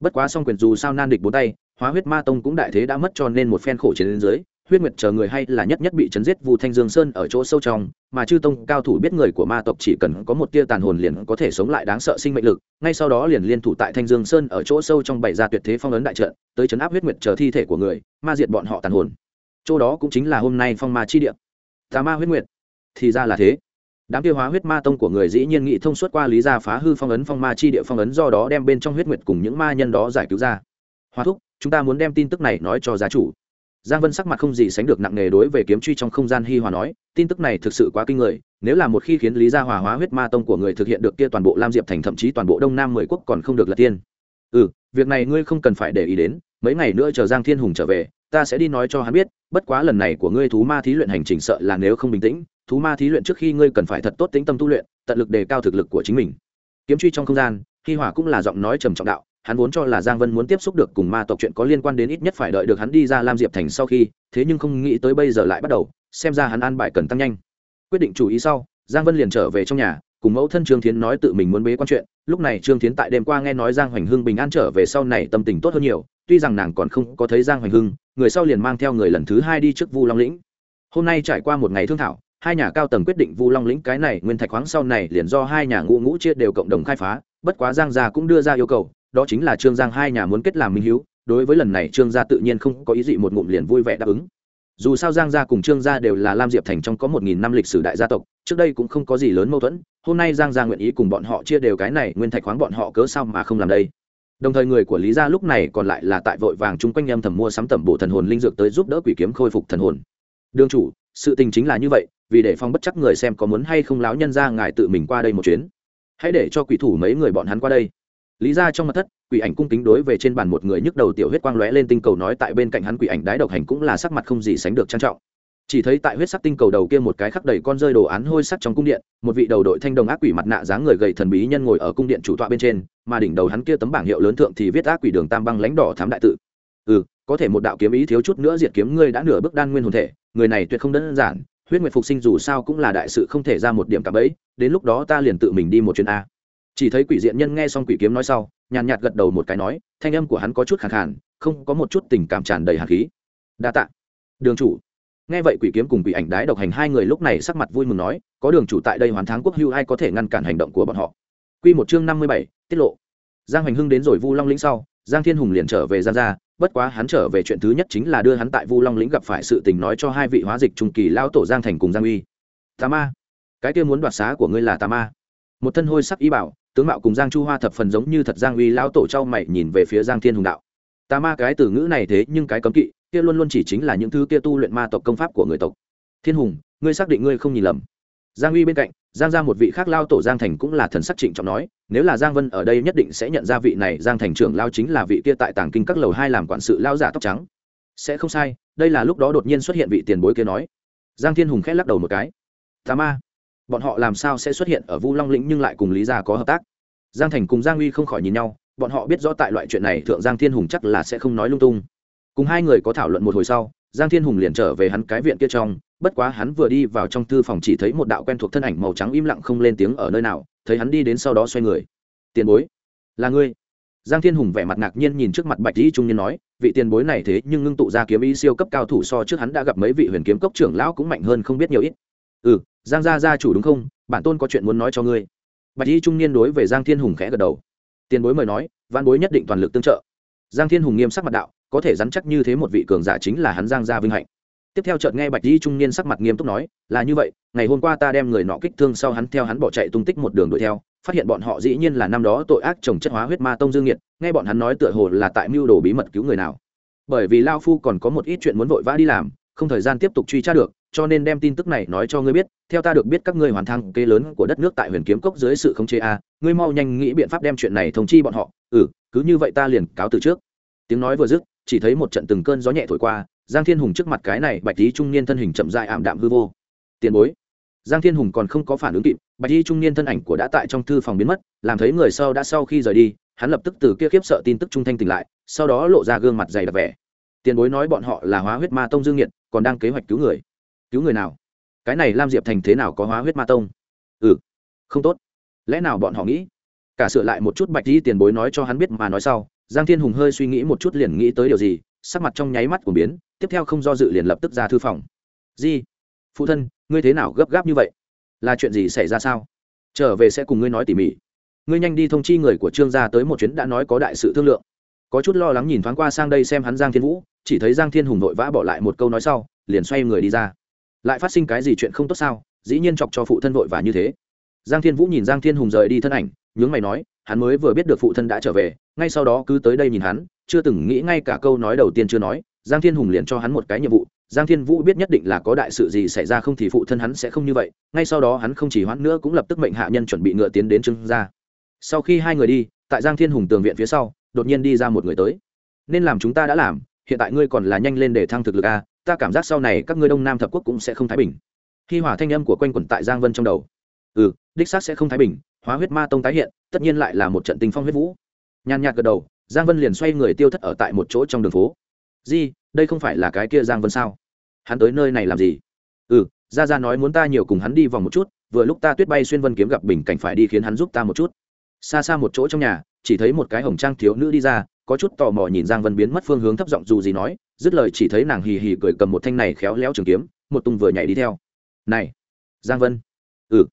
Bất quá song quyền dù sao nan địch bốn tay hóa huyết ma tông cũng đại thế đã mất cho nên một phen khổ chiến đến dưới huyết nguyệt chờ người hay là nhất nhất bị chấn giết vu thanh dương sơn ở chỗ sâu trong, mà chư tông cao thủ biết người của ma tộc chỉ cần có một tia tàn hồn liền có thể sống lại đáng sợ sinh mệnh lực, ngay sau đó liền liên thủ tại thanh dương sơn ở chỗ sâu trong bảy gia tuyệt thế phong ấn đại trận, tới chấn áp huyết nguyệt chờ thi thể của người, ma diệt bọn họ tàn hồn. Chỗ đó cũng chính là hôm nay phong ma chi địa. Tà ma huyết nguyệt. Thì ra là thế. Đám tiêu hóa huyết ma tông của người dĩ nhiên nghị thông suốt qua lý gia phá hư phong ấn phong ma chi địa phong ấn do đó đem bên trong huyết nguyệt cùng những ma nhân đó giải cứu ra. Hoa thúc, chúng ta muốn đem tin tức này nói cho giá chủ giang vân sắc mặt không gì sánh được nặng nề đối về kiếm truy trong không gian hi hòa nói, tin tức này thực sự quá kinh người, nếu là một khi khiến lý gia hòa hóa huyết ma tông của người thực hiện được kia toàn bộ lam diệp thành thậm chí toàn bộ đông nam mười quốc còn không được là tiên. Ừ việc này ngươi không cần phải để ý đến, mấy ngày nữa chờ giang thiên hùng trở về, ta sẽ đi nói cho hắn biết, bất quá lần này của ngươi thú ma thí luyện hành trình sợ là nếu không bình tĩnh, thú ma thí luyện trước khi ngươi cần phải thật tốt tính tâm tu luyện, tận lực đề cao thực lực của chính mình. Kiếm truy trong không gian, hi hòa cũng là giọng nói trầm trọng đạo hắn vốn cho là giang vân muốn tiếp xúc được cùng ma tộc chuyện có liên quan đến ít nhất phải đợi được hắn đi ra lam diệp thành sau khi, thế nhưng không nghĩ tới bây giờ lại bắt đầu, xem ra hắn an bài cần tăng nhanh. Quyết định chủ ý sau, giang vân liền trở về trong nhà, cùng mẫu thân trương thiến nói tự mình muốn bế quan chuyện. Lúc này trương thiến tại đêm qua nghe nói giang hoành hưng bình an trở về sau này tâm tình tốt hơn nhiều, tuy rằng nàng còn không có thấy giang hoành hưng, người sau liền mang theo người lần thứ hai đi trước vu long lĩnh. Hôm nay trải qua một ngày thương thảo, hai nhà cao tầng quyết định vu long lĩnh cái này nguyên thạch khoáng sau này liền do hai nhà ngũ ngũ chia đều cộng đồng khai phá, bất quá giang gia cũng đưa ra yêu cầu đó chính là trương giang hai nhà muốn kết làm minh hiếu, đối với lần này trương gia tự nhiên không có ý gì một ngụm liền vui vẻ đáp ứng. Dù sao giang gia cùng trương gia đều là lam diệp thành trong có một nghìn năm lịch sử đại gia tộc, trước đây cũng không có gì lớn mâu thuẫn, hôm nay giang gia nguyện ý cùng bọn họ chia đều cái này, nguyên thạch khoáng bọn họ cớ sao mà không làm đây? Đồng thời người của lý gia lúc này còn lại là tại vội vàng chung quanh em thầm mua sắm tẩm bộ thần hồn linh dược tới giúp đỡ quỷ kiếm khôi phục thần hồn. Đương chủ, sự tình chính là như vậy, vì để phong bất chắc người xem có muốn hay không láo nhân ra ngài tự mình qua đây một chuyến. Hãy để cho quỷ thủ mấy người bọn hắn qua đây lý ra trong mặt thất, quỷ ảnh cung kính đối về trên bàn một người nhức đầu tiểu huyết quang lóe lên tinh cầu nói tại bên cạnh hắn quỷ ảnh đái độc hành cũng là sắc mặt không gì sánh được trang trọng. Chỉ thấy tại huyết sắc tinh cầu đầu kia một cái khắc đầy con rơi đồ án hôi sắc trong cung điện, một vị đầu đội thanh đồng ác quỷ mặt nạ dáng người gầy thần bí nhân ngồi ở cung điện chủ tọa bên trên, mà đỉnh đầu hắn kia tấm bảng hiệu lớn thượng thì viết ác quỷ đường tam băng lãnh đỏ thám đại tự. Ừ có thể một đạo kiếm ý thiếu chút nữa diệt kiếm ngươi đã nửa bước đan nguyên hồn thể, người này tuyệt không đơn giản, huyết nguyệt phục sinh dù sao cũng là đại sự không thể ra một điểm cả bấy đến lúc đó ta liền tự mình đi một chuyến a chỉ thấy quỷ diện nhân nghe xong quỷ kiếm nói sau, nhàn nhạt gật đầu một cái nói, thanh âm của hắn có chút khẳng khàn, không có một chút tình cảm tràn đầy hạt khí. Đa tạ. Đường chủ. Nghe vậy quỷ kiếm cùng quỷ ảnh đái độc hành hai người lúc này sắc mặt vui mừng nói, có đường chủ tại đây hoàn thắng quốc hưu ai có thể ngăn cản hành động của bọn họ? Q một chương năm mươi bảy, tiết lộ. Giang hành hưng đến rồi vu long lĩnh sau, giang thiên hùng liền trở về giang gia, bất quá hắn trở về chuyện thứ nhất chính là đưa hắn tại vu long lĩnh gặp phải sự tình nói cho hai vị hóa dịch trung kỳ lao tổ giang thành cùng giang uy. Tà ma. Cái kia muốn đoạt xá của ngươi là tà ma. Một thân hôi sắc ý bảo tướng mạo cùng giang chu hoa thập phần giống như thật giang uy lao tổ trao mày nhìn về phía giang thiên hùng đạo. Ta ma cái từ ngữ này thế nhưng cái cấm kỵ, kia luôn luôn chỉ chính là những thứ kia tu luyện ma tộc công pháp của người tộc. Thiên hùng, ngươi xác định ngươi không nhìn lầm. Giang uy bên cạnh, giang ra một vị khác lao tổ giang thành cũng là thần sắc trịnh trọng nói, nếu là giang vân ở đây nhất định sẽ nhận ra vị này giang thành trưởng lao chính là vị kia tại tàng kinh các lầu hai làm quản sự lao giả tóc trắng. Sẽ không sai, đây là lúc đó đột nhiên xuất hiện vị tiền bối kia nói. Giang thiên hùng khẽ lắc đầu một cái. Tà ma, bọn họ làm sao sẽ xuất hiện ở vu long lĩnh nhưng lại cùng lý gia có hợp tác? Giang thành cùng giang uy không khỏi nhìn nhau, bọn họ biết rõ tại loại chuyện này thượng giang thiên hùng chắc là sẽ không nói lung tung. Cùng hai người có thảo luận một hồi sau, giang thiên hùng liền trở về hắn cái viện kia trong, bất quá hắn vừa đi vào trong thư phòng chỉ thấy một đạo quen thuộc thân ảnh màu trắng im lặng không lên tiếng ở nơi nào, thấy hắn đi đến sau đó xoay người. Tiền bối, là ngươi? Giang thiên hùng vẻ mặt ngạc nhiên nhìn trước mặt bạch dĩ trung niên nói, vị tiền bối này thế nhưng ngưng tụ ra kiếm ý siêu cấp cao thủ so trước hắn đã gặp mấy vị huyền kiếm cốc trưởng lão cũng mạnh hơn không biết nhiều ít. Ừ giang gia gia chủ đúng không? Bản tôn có chuyện muốn nói cho ngươi bạch y trung niên đối về giang thiên hùng khẽ gật đầu. Tiền bối mời nói văn bối nhất định toàn lực tương trợ. Giang thiên hùng nghiêm sắc mặt đạo, có thể dắn chắc như thế một vị cường giả chính là hắn giang gia vinh hạnh. Tiếp theo chợt nghe bạch di trung niên sắc mặt nghiêm túc nói, là như vậy, ngày hôm qua ta đem người nọ kích thương sau hắn theo hắn bỏ chạy tung tích một đường đuổi theo, phát hiện bọn họ dĩ nhiên là năm đó tội ác trồng chất hóa huyết ma tông dương nghiệt, nghe bọn hắn nói tựa hồ là tại mưu đồ bí mật cứu người nào. Bởi vì lao phu còn có một ít chuyện muốn vội vã đi làm, không thời gian tiếp tục truy tra được cho nên đem tin tức này nói cho ngươi biết, theo ta được biết các ngươi hoàn thăng kế lớn của đất nước tại huyền kiếm cốc dưới sự khống chế a, ngươi mau nhanh nghĩ biện pháp đem chuyện này thông chi bọn họ. Ừ cứ như vậy ta liền cáo từ trước. Tiếng nói vừa dứt, chỉ thấy một trận từng cơn gió nhẹ thổi qua, giang thiên hùng trước mặt cái này bạch lý trung niên thân hình chậm dại ảm đạm hư vô. Tiền bối. Giang thiên hùng còn không có phản ứng kịp, bạch y trung niên thân ảnh của đã tại trong thư phòng biến mất, làm thấy người sau đã sau khi rời đi, hắn lập tức từ kia khiếp sợ tin tức trung thanh tỉnh lại, sau đó lộ ra gương mặt dày đặc vẻ. Tiền bối nói bọn họ là hóa huyết ma tông dương nghiệt, còn đang kế hoạch cứu người cứu người nào? Cái này lam diệp thành thế nào có hóa huyết ma tông? Ừ không tốt. Lẽ nào bọn họ nghĩ? Cả sửa lại một chút bạch y tiền bối nói cho hắn biết mà nói sau, giang thiên hùng hơi suy nghĩ một chút liền nghĩ tới điều gì, sắc mặt trong nháy mắt của biến, tiếp theo không do dự liền lập tức ra thư phòng. Di, phụ thân, ngươi thế nào gấp gáp như vậy? Là chuyện gì xảy ra sao? Trở về sẽ cùng ngươi nói tỉ mỉ. Ngươi nhanh đi thông chi người của trương gia tới một chuyến đã nói có đại sự thương lượng. Có chút lo lắng nhìn thoáng qua sang đây xem hắn giang thiên vũ, chỉ thấy giang thiên hùng vội vã bỏ lại một câu nói sau, liền xoay người đi ra lại phát sinh cái gì chuyện không tốt sao? Dĩ nhiên chọc cho phụ thân vội và như thế. Giang thiên vũ nhìn giang thiên hùng rời đi thân ảnh, nhướng mày nói, hắn mới vừa biết được phụ thân đã trở về, ngay sau đó cứ tới đây nhìn hắn, chưa từng nghĩ ngay cả câu nói đầu tiên chưa nói, giang thiên hùng liền cho hắn một cái nhiệm vụ, giang thiên vũ biết nhất định là có đại sự gì xảy ra không thì phụ thân hắn sẽ không như vậy, ngay sau đó hắn không chỉ hoãn nữa cũng lập tức mệnh hạ nhân chuẩn bị ngựa tiến đến trương gia. Sau khi hai người đi, tại giang thiên hùng tường viện phía sau, đột nhiên đi ra một người tới. Nên làm chúng ta đã làm, hiện tại ngươi còn là nhanh lên để thăng thực lực a ta cảm giác sau này các ngươi đông nam thập quốc cũng sẽ không thái bình. Khi hỏa thanh âm của quanh quẩn tại giang vân trong đầu. Ừ đích xác sẽ không thái bình, hóa huyết ma tông tái hiện, tất nhiên lại là một trận tình phong huyết vũ. Nhàn nhạt gật đầu, giang vân liền xoay người tiêu thất ở tại một chỗ trong đường phố. Di, đây không phải là cái kia giang vân sao? Hắn tới nơi này làm gì? Ừ ra ra nói muốn ta nhiều cùng hắn đi vòng một chút, vừa lúc ta tuyết bay xuyên vân kiếm gặp bình cảnh phải đi khiến hắn giúp ta một chút. Xa xa một chỗ trong nhà, chỉ thấy một cái hồng trang thiếu nữ đi ra, có chút tò mò nhìn giang vân biến mất phương hướng thấp giọng dù gì nói dứt lời chỉ thấy nàng hì hì cười cầm một thanh này khéo léo trường kiếm, một tung vừa nhảy đi theo. Này, giang vân. Ừ.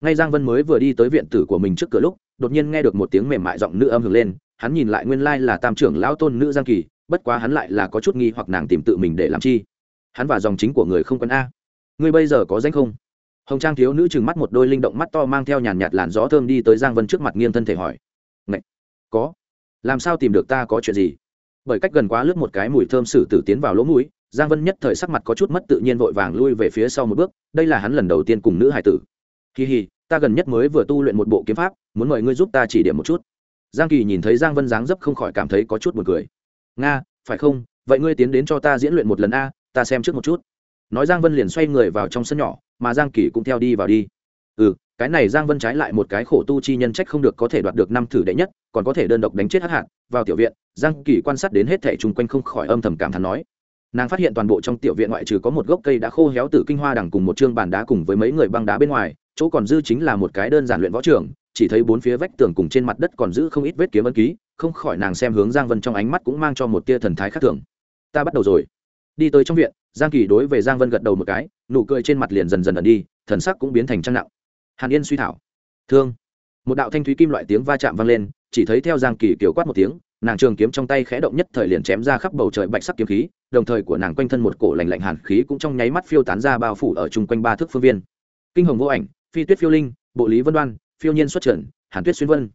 Ngay giang vân mới vừa đi tới viện tử của mình trước cửa lúc, đột nhiên nghe được một tiếng mềm mại giọng nữ âm hưởng lên, hắn nhìn lại nguyên lai là tam trưởng lão tôn nữ giang kỳ, bất quá hắn lại là có chút nghi hoặc nàng tìm tự mình để làm chi. Hắn và dòng chính của người không quân a. Ngươi bây giờ có danh không? Hồng trang thiếu nữ trừng mắt một đôi linh động mắt to mang theo nhàn nhạt làn gió thơm đi tới giang vân trước mặt nghiêng thân thể hỏi. Ngậy! có. Làm sao tìm được ta có chuyện gì? Bởi cách gần quá lướt một cái mùi thơm sử tử tiến vào lỗ mũi, giang vân nhất thời sắc mặt có chút mất tự nhiên vội vàng lui về phía sau một bước, đây là hắn lần đầu tiên cùng nữ hải tử. Kỳ hì, ta gần nhất mới vừa tu luyện một bộ kiếm pháp, muốn mời ngươi giúp ta chỉ điểm một chút. Giang kỳ nhìn thấy giang vân dáng dấp không khỏi cảm thấy có chút buồn cười. Nga, phải không? Vậy ngươi tiến đến cho ta diễn luyện một lần a, ta xem trước một chút. Nói giang vân liền xoay người vào trong sân nhỏ, mà giang kỳ cũng theo đi vào đi. Ừ cái này giang vân trái lại một cái khổ tu chi nhân trách không được có thể đoạt được năm thử đệ nhất, còn có thể đơn độc đánh chết hắc hạn vào tiểu viện, giang kỳ quan sát đến hết thẻ chung quanh không khỏi âm thầm cảm thán nói. Nàng phát hiện toàn bộ trong tiểu viện ngoại trừ có một gốc cây đã khô héo từ kinh hoa đằng cùng một chương bàn đá cùng với mấy người băng đá bên ngoài, chỗ còn dư chính là một cái đơn giản luyện võ trường, chỉ thấy bốn phía vách tường cùng trên mặt đất còn giữ không ít vết kiếm ân ký, không khỏi nàng xem hướng giang vân trong ánh mắt cũng mang cho một tia thần thái khác thường. Ta bắt đầu rồi. Đi tới trong viện, giang kỳ đối về giang vân gật đầu một cái, nụ cười trên mặt liền dần dần ẩn đi, thần sắc cũng biến thành trăng nặng. Hàn yên suy thảo. Thương. Một đạo thanh thúy kim loại tiếng va chạm vang lên chỉ thấy theo giang kỳ kiểu quát một tiếng, nàng trường kiếm trong tay khẽ động nhất thời liền chém ra khắp bầu trời bạch sắc kiếm khí, đồng thời của nàng quanh thân một cổ lạnh lạnh hàn khí cũng trong nháy mắt phiêu tán ra bao phủ ở chung quanh ba thước phương viên. Kinh hồng vô ảnh, phi tuyết phiêu linh, bộ lý vân đoan, phiêu nhiên xuất trần, hàn tuyết xuyên vân.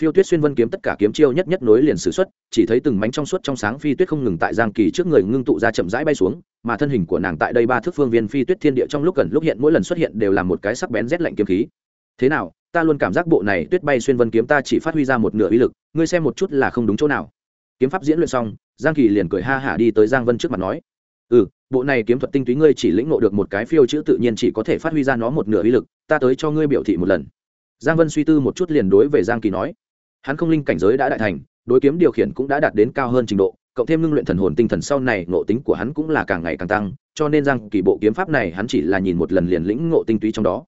Phiêu tuyết xuyên vân kiếm tất cả kiếm chiêu nhất nhất nối liền s ử x u ấ t chỉ thấy từng mánh trong suốt trong sáng phi tuyết không ngừng tại giang kỳ trước người ngưng tụ ra chậm rãi bay xuống, mà thân hình của nàng tại đây ba thước phương viên phi tuyết thiên địa trong lúc gần lúc hiện mỗi lần xuất hiện đều là một cái sắc bén rét lạnh kiếm khí. Thế nào ta luôn cảm giác bộ này tuyết bay xuyên vân kiếm ta chỉ phát huy ra một nửa uy lực, ngươi xem một chút là không đúng chỗ nào. Kiếm pháp diễn luyện xong, giang kỳ liền cười ha hả đi tới giang vân trước mặt nói ừ bộ này kiếm thuật tinh túy ngươi chỉ lĩnh ngộ được một cái phiêu chữ tự nhiên chỉ có thể phát huy ra nó một nửa uy lực, ta tới cho ngươi biểu thị một lần. Giang vân suy tư một chút liền đối về giang kỳ nói, hắn không linh cảnh giới đã đại thành, đối kiếm điều khiển cũng đã đạt đến cao hơn trình độ, cộng thêm ngưng luyện thần hồn tinh thần sau này ngộ tính của hắn cũng là càng ngày càng tăng, cho nên giang kỳ bộ kiếm pháp này hắn chỉ là nhìn một lần liền lĩnh ngộ tinh túy trong đó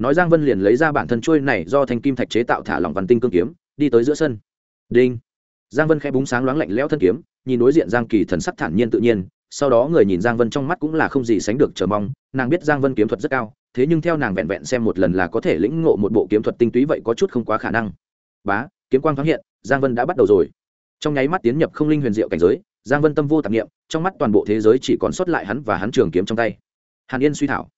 nói giang vân liền lấy ra bản thân trôi này do thanh kim thạch chế tạo thả lỏng văn tinh cương kiếm, đi tới giữa sân. Đinh. Giang vân khẽ búng sáng loáng lạnh lẽo thân kiếm, nhìn đối diện giang kỳ thần sắc thản nhiên tự nhiên, sau đó người nhìn giang vân trong mắt cũng là không gì sánh được chờ mong, nàng biết giang vân kiếm thuật rất cao, thế nhưng theo nàng vẹn vẹn xem một lần là có thể lĩnh ngộ một bộ kiếm thuật tinh túy vậy có chút không quá khả năng. Bá, kiếm quang thoáng hiện, giang vân đã bắt đầu rồi. Trong nháy mắt tiến nhập không linh huyền diệu cảnh giới, giang vân tâm vô tạp nghiệm trong mắt toàn bộ thế giới chỉ còn sót lại hắn và hắn trường kiếm trong tay. Hàn yên suy thảo.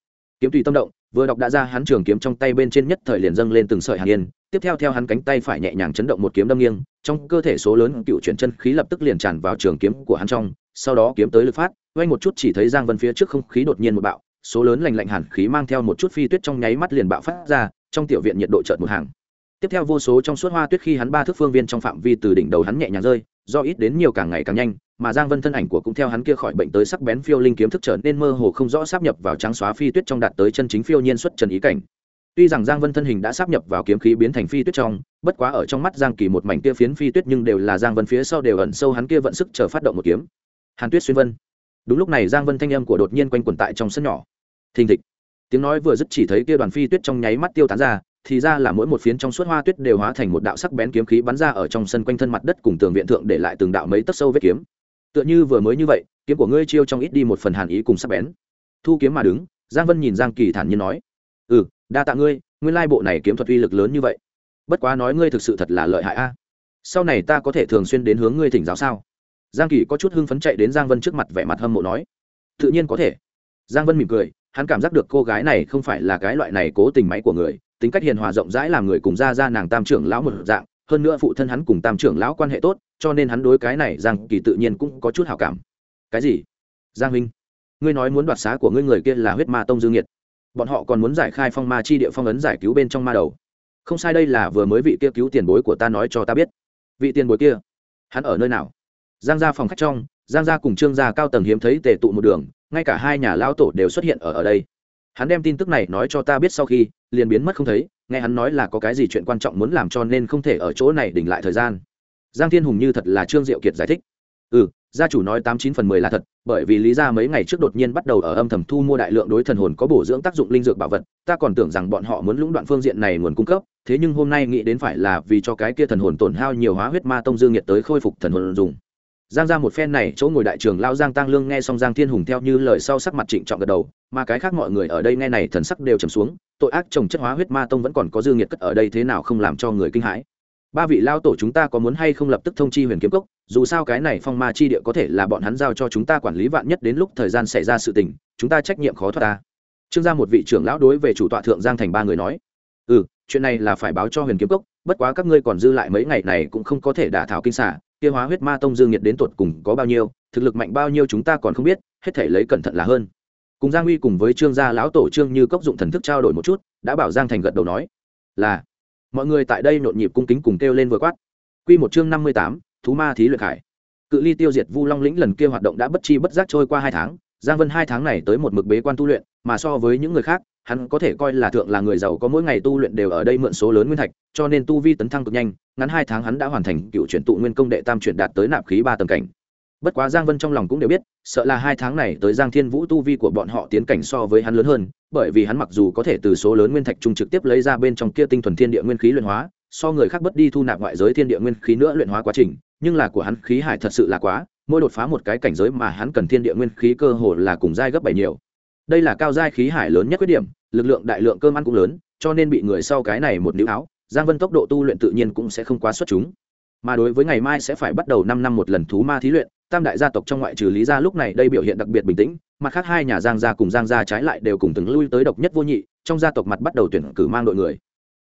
Kiếm tùy tâm động vừa đọc đã ra hắn trường kiếm trong tay bên trên nhất thời liền dâng lên từng sợi hàn yên, tiếp theo theo hắn cánh tay phải nhẹ nhàng chấn động một kiếm đâm nghiêng, trong cơ thể số lớn cựu chuyển chân khí lập tức liền tràn vào trường kiếm của hắn trong, sau đó kiếm tới lực phát, quay một chút chỉ thấy giang vân phía trước không khí đột nhiên một bạo, số lớn lành lạnh hàn khí mang theo một chút phi tuyết trong nháy mắt liền bạo phát ra, trong tiểu viện nhiệt độ chợt một hàng. Tiếp theo vô số trong suốt hoa tuyết khi hắn ba thước phương viên trong phạm vi từ đỉnh đầu hắn nhẹ nhàng rơi do ít đến nhiều càng ngày càng nhanh, mà giang vân thân ảnh của cũng theo hắn kia khỏi bệnh tới sắc bén phiêu linh kiếm thức trở nên mơ hồ không rõ sắp nhập vào trắng xóa phi tuyết trong đạt tới chân chính phiêu nhiên xuất trần ý cảnh. Tuy rằng giang vân thân hình đã sắp nhập vào kiếm khí biến thành phi tuyết trong, bất quá ở trong mắt giang kỳ một mảnh kia phiến phi tuyết nhưng đều là giang vân phía sau đều ẩn sâu hắn kia vận sức chờ phát động một kiếm. Hàn tuyết xuyên vân. Đúng lúc này giang vân thanh âm của đột nhiên quanh quẩn tại trong sân nhỏ. Thình thịch. Tiếng nói vừa dứt chỉ thấy kia đoàn phi tuyết trong nháy mắt tiêu tán ra thì ra là mỗi một phiến trong suốt hoa tuyết đều hóa thành một đạo sắc bén kiếm khí bắn ra ở trong sân quanh thân mặt đất cùng tường viện thượng để lại từng đạo mấy tấc sâu vết kiếm. Tựa như vừa mới như vậy, kiếm của ngươi chiêu trong ít đi một phần hàn ý cùng sắc bén. Thu kiếm mà đứng, giang vân nhìn giang kỳ thản nhiên nói ừ đa tạ ngươi, nguyên lai bộ này kiếm thuật uy lực lớn như vậy. Bất quá nói ngươi thực sự thật là lợi hại a. Sau này ta có thể thường xuyên đến hướng ngươi thỉnh giáo sao? Giang kỳ có chút hưng phấn chạy đến giang vân trước mặt vẻ mặt hâm mộ nói, tự nhiên có thể. Giang vân mỉm cười, hắn cảm giác được cô gái này không phải là cái loại này cố tình máy của người tính cách hiền hòa rộng rãi làm người cùng ra ra nàng tam trưởng lão một dạng, hơn nữa phụ thân hắn cùng tam trưởng lão quan hệ tốt, cho nên hắn đối cái này giang kỳ tự nhiên cũng có chút hảo cảm. Cái gì? Giang huynh, ngươi nói muốn đoạt xá của ngươi người kia là huyết ma tông dương nhiệt. Bọn họ còn muốn giải khai phong ma chi địa phong ấn giải cứu bên trong ma đầu. Không sai đây là vừa mới vị kia cứu tiền bối của ta nói cho ta biết. Vị tiền bối kia, hắn ở nơi nào? Giang ra phòng khách trong, giang gia cùng trương gia cao tầng hiếm thấy tề tụ một đường, ngay cả hai nhà lao tổ đều xuất hiện ở ở đây. Hắn đem tin tức này nói cho ta biết sau khi liền biến mất không thấy, nghe hắn nói là có cái gì chuyện quan trọng muốn làm cho nên không thể ở chỗ này đỉnh lại thời gian. Giang thiên hùng như thật là trương diệu kiệt giải thích. Ừ gia chủ nói tám chín phần mười là thật, bởi vì lý ra mấy ngày trước đột nhiên bắt đầu ở âm thầm thu mua đại lượng đối thần hồn có bổ dưỡng tác dụng linh dược bảo vật, ta còn tưởng rằng bọn họ muốn lũng đoạn phương diện này nguồn cung cấp, thế nhưng hôm nay nghĩ đến phải là vì cho cái kia thần hồn tổn hao nhiều hóa huyết ma tông dương nhiệt tới khôi phục thần hồn dùng giang ra một phen này, chỗ ngồi đại trưởng lao giang tăng lương nghe xong giang thiên hùng theo như lời sau sắc mặt trịnh trọng gật đầu, mà cái khác mọi người ở đây nghe này thần sắc đều trầm xuống, tội ác trồng chất hóa huyết ma tông vẫn còn có dương nhiệt cất ở đây thế nào không làm cho người kinh hãi. Ba vị lao tổ chúng ta có muốn hay không lập tức thông chi huyền kiếm cốc, dù sao cái này phong ma chi địa có thể là bọn hắn giao cho chúng ta quản lý vạn nhất đến lúc thời gian xảy ra sự tình, chúng ta trách nhiệm khó thoát ta. Trương ra một vị trưởng lão đối về chủ tọa thượng giang thành ba người nói ừ chuyện này là phải báo cho huyền kiếm cốc, bất quá các ngươi còn dư lại mấy ngày này cũng không có thể đả thảo kinh xả kia hóa huyết ma tông dương nhiệt đến tột cùng có bao nhiêu, thực lực mạnh bao nhiêu chúng ta còn không biết, hết thể lấy cẩn thận là hơn. Cùng giang uy cùng với trương gia lão tổ trương như cốc dụng thần thức trao đổi một chút, đã bảo giang thành gật đầu nói, là. Mọi người tại đây nhộn nhịp cung kính cùng kêu lên vừa quát. Quy một chương năm mươi tám, thú ma thí luyện khải. Cự ly tiêu diệt vu long lĩnh lần kia hoạt động đã bất chi bất giác trôi qua hai tháng, giang vân hai tháng này tới một mực bế quan tu luyện mà so với những người khác, hắn có thể coi là thượng là người giàu có mỗi ngày tu luyện đều ở đây mượn số lớn nguyên thạch, cho nên tu vi tấn thăng cực nhanh, ngắn hai tháng hắn đã hoàn thành cựu chuyển tụ nguyên công đệ tam chuyển đạt tới nạp khí ba tầng cảnh. Bất quá giang vân trong lòng cũng đều biết, sợ là hai tháng này tới giang thiên vũ tu vi của bọn họ tiến cảnh so với hắn lớn hơn, bởi vì hắn mặc dù có thể từ số lớn nguyên thạch trung trực tiếp lấy ra bên trong kia tinh thuần thiên địa nguyên khí luyện hóa, so người khác bất đi thu nạp ngoại giới thiên địa nguyên khí nữa luyện hóa quá trình, nhưng là của hắn khí hải thật sự là quá, mỗi đột phá một cái cảnh giới mà hắn cần thiên địa nguyên khí cơ hồ là cùng giai gấp bảy nhiều đây là cao giai khí hải lớn nhất khuyết điểm, lực lượng đại lượng cơm ăn cũng lớn, cho nên bị người sau cái này một nữ áo, giang vân tốc độ tu luyện tự nhiên cũng sẽ không quá xuất chúng. Mà đối với ngày mai sẽ phải bắt đầu năm năm một lần thú ma thí luyện, tam đại gia tộc trong ngoại trừ lý gia lúc này đây biểu hiện đặc biệt bình tĩnh, mặt khác hai nhà giang gia cùng giang gia trái lại đều cùng từng lui tới độc nhất vô nhị, trong gia tộc mặt bắt đầu tuyển cử mang đội người.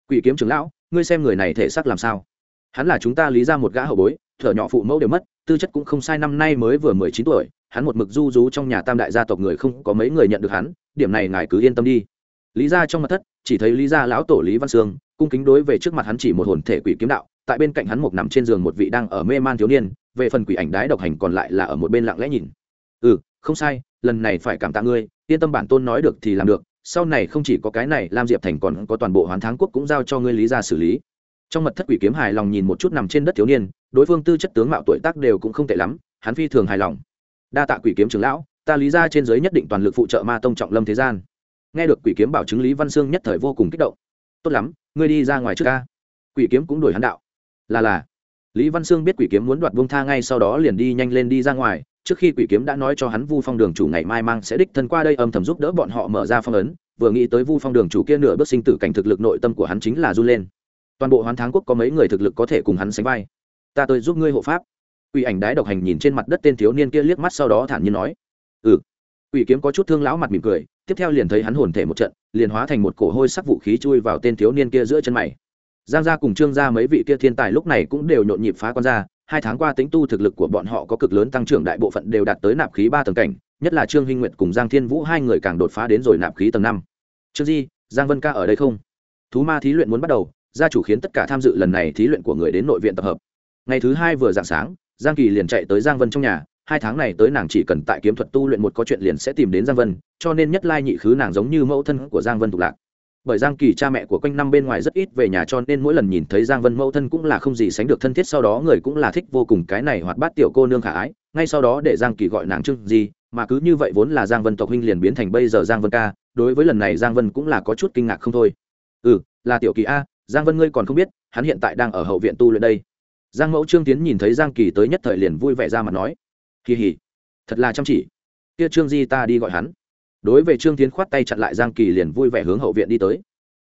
Quỷ kiếm trưởng lão, ngươi xem người này thể xác làm sao? Hắn là chúng ta lý ra một gã hậu bối, thở nhỏ phụ mẫu đều mất, tư chất cũng không sai năm nay mới vừa mười chín tuổi, hắn một mực du rú trong nhà tam đại gia tộc người không có mấy người nhận được hắn, điểm này ngài cứ yên tâm đi. Lý ra trong mặt thất, chỉ thấy lý ra lão tổ lý văn sương, cung kính đối về trước mặt hắn chỉ một hồn thể quỷ kiếm đạo, tại bên cạnh hắn một nằm trên giường một vị đang ở mê man thiếu niên, về phần quỷ ảnh đái độc hành còn lại là ở một bên lặng lẽ nhìn. Ừ không sai, lần này phải cảm tạ ngươi, yên tâm bản tôn nói được thì làm được, sau này không chỉ có cái này lam diệp thành còn có toàn bộ hoán thắng quốc cũng giao cho ngươi lý ra xử lý trong mật thất quỷ kiếm hài lòng nhìn một chút nằm trên đất thiếu niên, đối phương tư chất tướng mạo tuổi tác đều cũng không tệ lắm, hắn phi thường hài lòng. Đa tạ quỷ kiếm trưởng lão, ta lý ra trên giới nhất định toàn lực phụ trợ ma tông trọng lâm thế gian. Nghe được quỷ kiếm bảo chứng lý văn sương nhất thời vô cùng kích động. Tốt lắm, ngươi đi ra ngoài trước ca. Quỷ kiếm cũng đổi hắn đạo. Là là. Lý văn sương biết quỷ kiếm muốn đoạt bông tha ngay sau đó liền đi nhanh lên đi ra ngoài, trước khi quỷ kiếm đã nói cho hắn vu phong đường chủ ngày mai mang sẽ đích thân qua đây âm thầm giúp đỡ bọn họ mở ra phong ấn, vừa nghĩ tới vu phong đường chủ kia nửa bước sinh tử cảnh thực lực nội tâm của hắn chính là run lên toàn bộ hoán thắng quốc có mấy người thực lực có thể cùng hắn sánh vai. Ta tới giúp ngươi hộ pháp. Quỷ ảnh đái độc hành nhìn trên mặt đất tên thiếu niên kia liếc mắt sau đó thản nhiên nói. Ừ. Quỷ kiếm có chút thương lão mặt mỉm cười, tiếp theo liền thấy hắn hồn thể một trận, liền hóa thành một cổ hôi sắc vũ khí chui vào tên thiếu niên kia giữa chân mày. Giang gia cùng trương gia mấy vị kia thiên tài lúc này cũng đều nhộn nhịp phá con ra hai tháng qua tính tu thực lực của bọn họ có cực lớn tăng trưởng đại bộ phận đều đạt tới nạp khí ba tầng cảnh, nhất là trương hinh nguyệt cùng giang thiên vũ hai người càng đột phá đến rồi nạp khí tầng năm. Trương di, giang vân ca ở đây không? Thú ma thí luyện muốn bắt đầu gia chủ khiến tất cả tham dự lần này thí luyện của người đến nội viện tập hợp. Ngày thứ hai vừa dạng sáng, giang kỳ liền chạy tới giang vân trong nhà, hai tháng này tới nàng chỉ cần tại kiếm thuật tu luyện một có chuyện liền sẽ tìm đến giang vân, cho nên nhất lai nhị khứ nàng giống như mẫu thân của giang vân tục lạc. Bởi giang kỳ cha mẹ của quanh năm bên ngoài rất ít về nhà cho nên mỗi lần nhìn thấy giang vân mẫu thân cũng là không gì sánh được thân thiết, sau đó người cũng là thích vô cùng cái này hoạt bát tiểu cô nương khả ái. Ngay sau đó để giang kỳ gọi nàng trưng gì mà cứ như vậy vốn là giang vân tộc huynh liền biến thành bây giờ giang vân ca, đối với lần này giang vân cũng là có chút kinh ngạc không thôi. Ừ là tiểu kỳ a giang vân ngươi còn không biết, hắn hiện tại đang ở hậu viện tu luyện đây. Giang mẫu trương tiến nhìn thấy giang kỳ tới nhất thời liền vui vẻ ra mà nói, kỳ hỉ, thật là chăm chỉ. Kia trương di ta đi gọi hắn. Đối với trương tiến khoát tay chặn lại giang kỳ liền vui vẻ hướng hậu viện đi tới.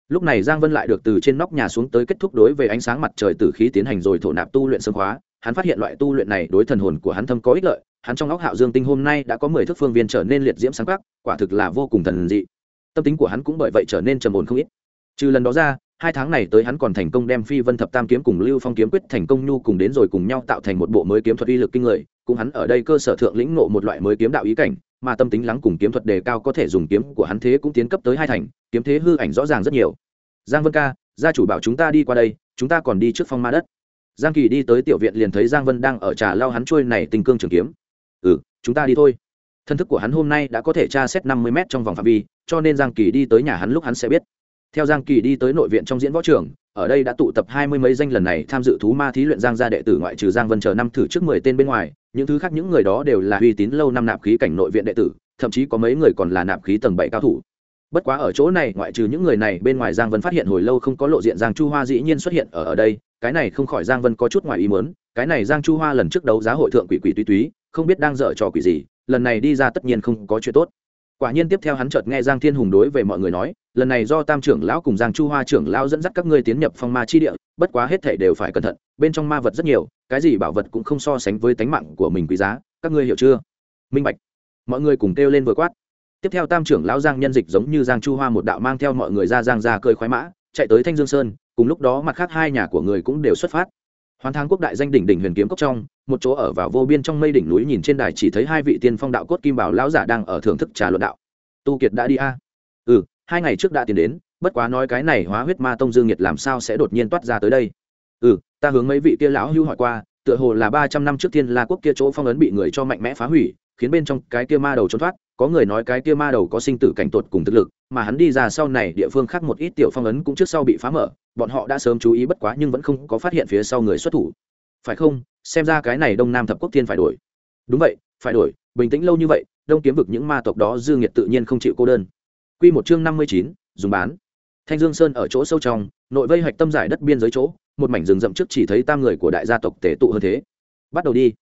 Lúc này giang vân lại được từ trên nóc nhà xuống tới kết thúc đối với ánh sáng mặt trời từ khí tiến hành rồi thổ nạp tu luyện sương khóa. Hắn phát hiện loại tu luyện này đối thần hồn của hắn thâm có ích lợi, hắn trong óc hạo dương tinh hôm nay đã có mười thước phương viên trở nên liệt diễm sáng khắc, quả thực là vô cùng thần dị. Tâm tính của hắn cũng bởi vậy trở nên trầm ổn không ít. Trừ lần đó ra hai tháng này tới hắn còn thành công đem phi vân thập tam kiếm cùng lưu phong kiếm quyết thành công nhu cùng đến rồi cùng nhau tạo thành một bộ mới kiếm thuật uy lực kinh người cùng hắn ở đây cơ sở thượng lĩnh ngộ một loại mới kiếm đạo ý cảnh, mà tâm tính lắng cùng kiếm thuật đề cao có thể dùng kiếm của hắn thế cũng tiến cấp tới hai thành, kiếm thế hư ảnh rõ ràng rất nhiều. Giang vân ca, gia chủ bảo chúng ta đi qua đây, chúng ta còn đi trước phong ma đất. Giang kỳ đi tới tiểu viện liền thấy giang vân đang ở trà lao hắn trôi này tình cương trường kiếm. Ừ chúng ta đi thôi. Thân thức của hắn hôm nay đã có thể tra xét năm mươi m trong vòng phạm vi, cho nên giang kỳ đi tới nhà hắn lúc hắn sẽ biết theo giang kỳ đi tới nội viện trong diễn võ trường, ở đây đã tụ tập hai mươi mấy danh lần này tham dự thú ma thí luyện giang gia đệ tử ngoại trừ giang vân chờ năm thử trước mười tên bên ngoài, những thứ khác những người đó đều là uy tín lâu năm nạp khí cảnh nội viện đệ tử, thậm chí có mấy người còn là nạp khí tầng bảy cao thủ. Bất quá ở chỗ này, ngoại trừ những người này, bên ngoài giang vân phát hiện hồi lâu không có lộ diện giang chu hoa dĩ nhiên xuất hiện ở ở đây, cái này không khỏi giang vân có chút ngoài ý mớn cái này giang chu hoa lần trước đấu giá hội thượng quỷ quỷ túy túy, không biết đang dở trò quỷ gì, lần này đi ra tất nhiên không có chuyện tốt quả nhiên tiếp theo hắn chợt nghe giang thiên hùng đối về mọi người nói, lần này do tam trưởng lão cùng giang chu hoa trưởng lão dẫn dắt các ngươi tiến nhập phong ma chi địa, bất quá hết thể đều phải cẩn thận, bên trong ma vật rất nhiều, cái gì bảo vật cũng không so sánh với tánh mạng của mình quý giá, các ngươi hiểu chưa? Minh bạch. Mọi người cùng kêu lên vừa quát. Tiếp theo tam trưởng lão giang nhân dịch giống như giang chu hoa một đạo mang theo mọi người ra giang ra cơi khoái mã, chạy tới thanh dương sơn, cùng lúc đó mặt khác hai nhà của người cũng đều xuất phát hoàn thang quốc đại danh đỉnh đỉnh huyền kiếm cốc trong, một chỗ ở vào vô biên trong mây đỉnh núi nhìn trên đài chỉ thấy hai vị tiên phong đạo cốt kim bảo lão giả đang ở thưởng thức trà luận đạo. Tu kiệt đã đi a. Ừ hai ngày trước đã tiến đến, bất quá nói cái này hóa huyết ma tông dương nhiệt làm sao sẽ đột nhiên toát ra tới đây? Ừ ta hướng mấy vị kia lão hưu hỏi qua, tựa hồ là ba trăm năm trước thiên la quốc kia chỗ phong ấn bị người cho mạnh mẽ phá hủy, khiến bên trong cái kia ma đầu trốn thoát có người nói cái kia ma đầu có sinh tử cảnh tuột cùng thực lực, mà hắn đi ra sau này, địa phương khác một ít tiểu phong ấn cũng trước sau bị phá mở, bọn họ đã sớm chú ý bất quá nhưng vẫn không có phát hiện phía sau người xuất thủ. Phải không? Xem ra cái này đông nam thập quốc thiên phải đổi. Đúng vậy, phải đổi, bình tĩnh lâu như vậy, đông kiếm vực những ma tộc đó dư nghiệt tự nhiên không chịu cô đơn. Quy một chương năm mươi chín, dùng bán. Thanh dương sơn ở chỗ sâu trong, nội vây hạch tâm giải đất biên giới chỗ, một mảnh rừng rậm trước chỉ thấy tam người của đại gia tộc tể tụ hơn thế. Bắt đầu đi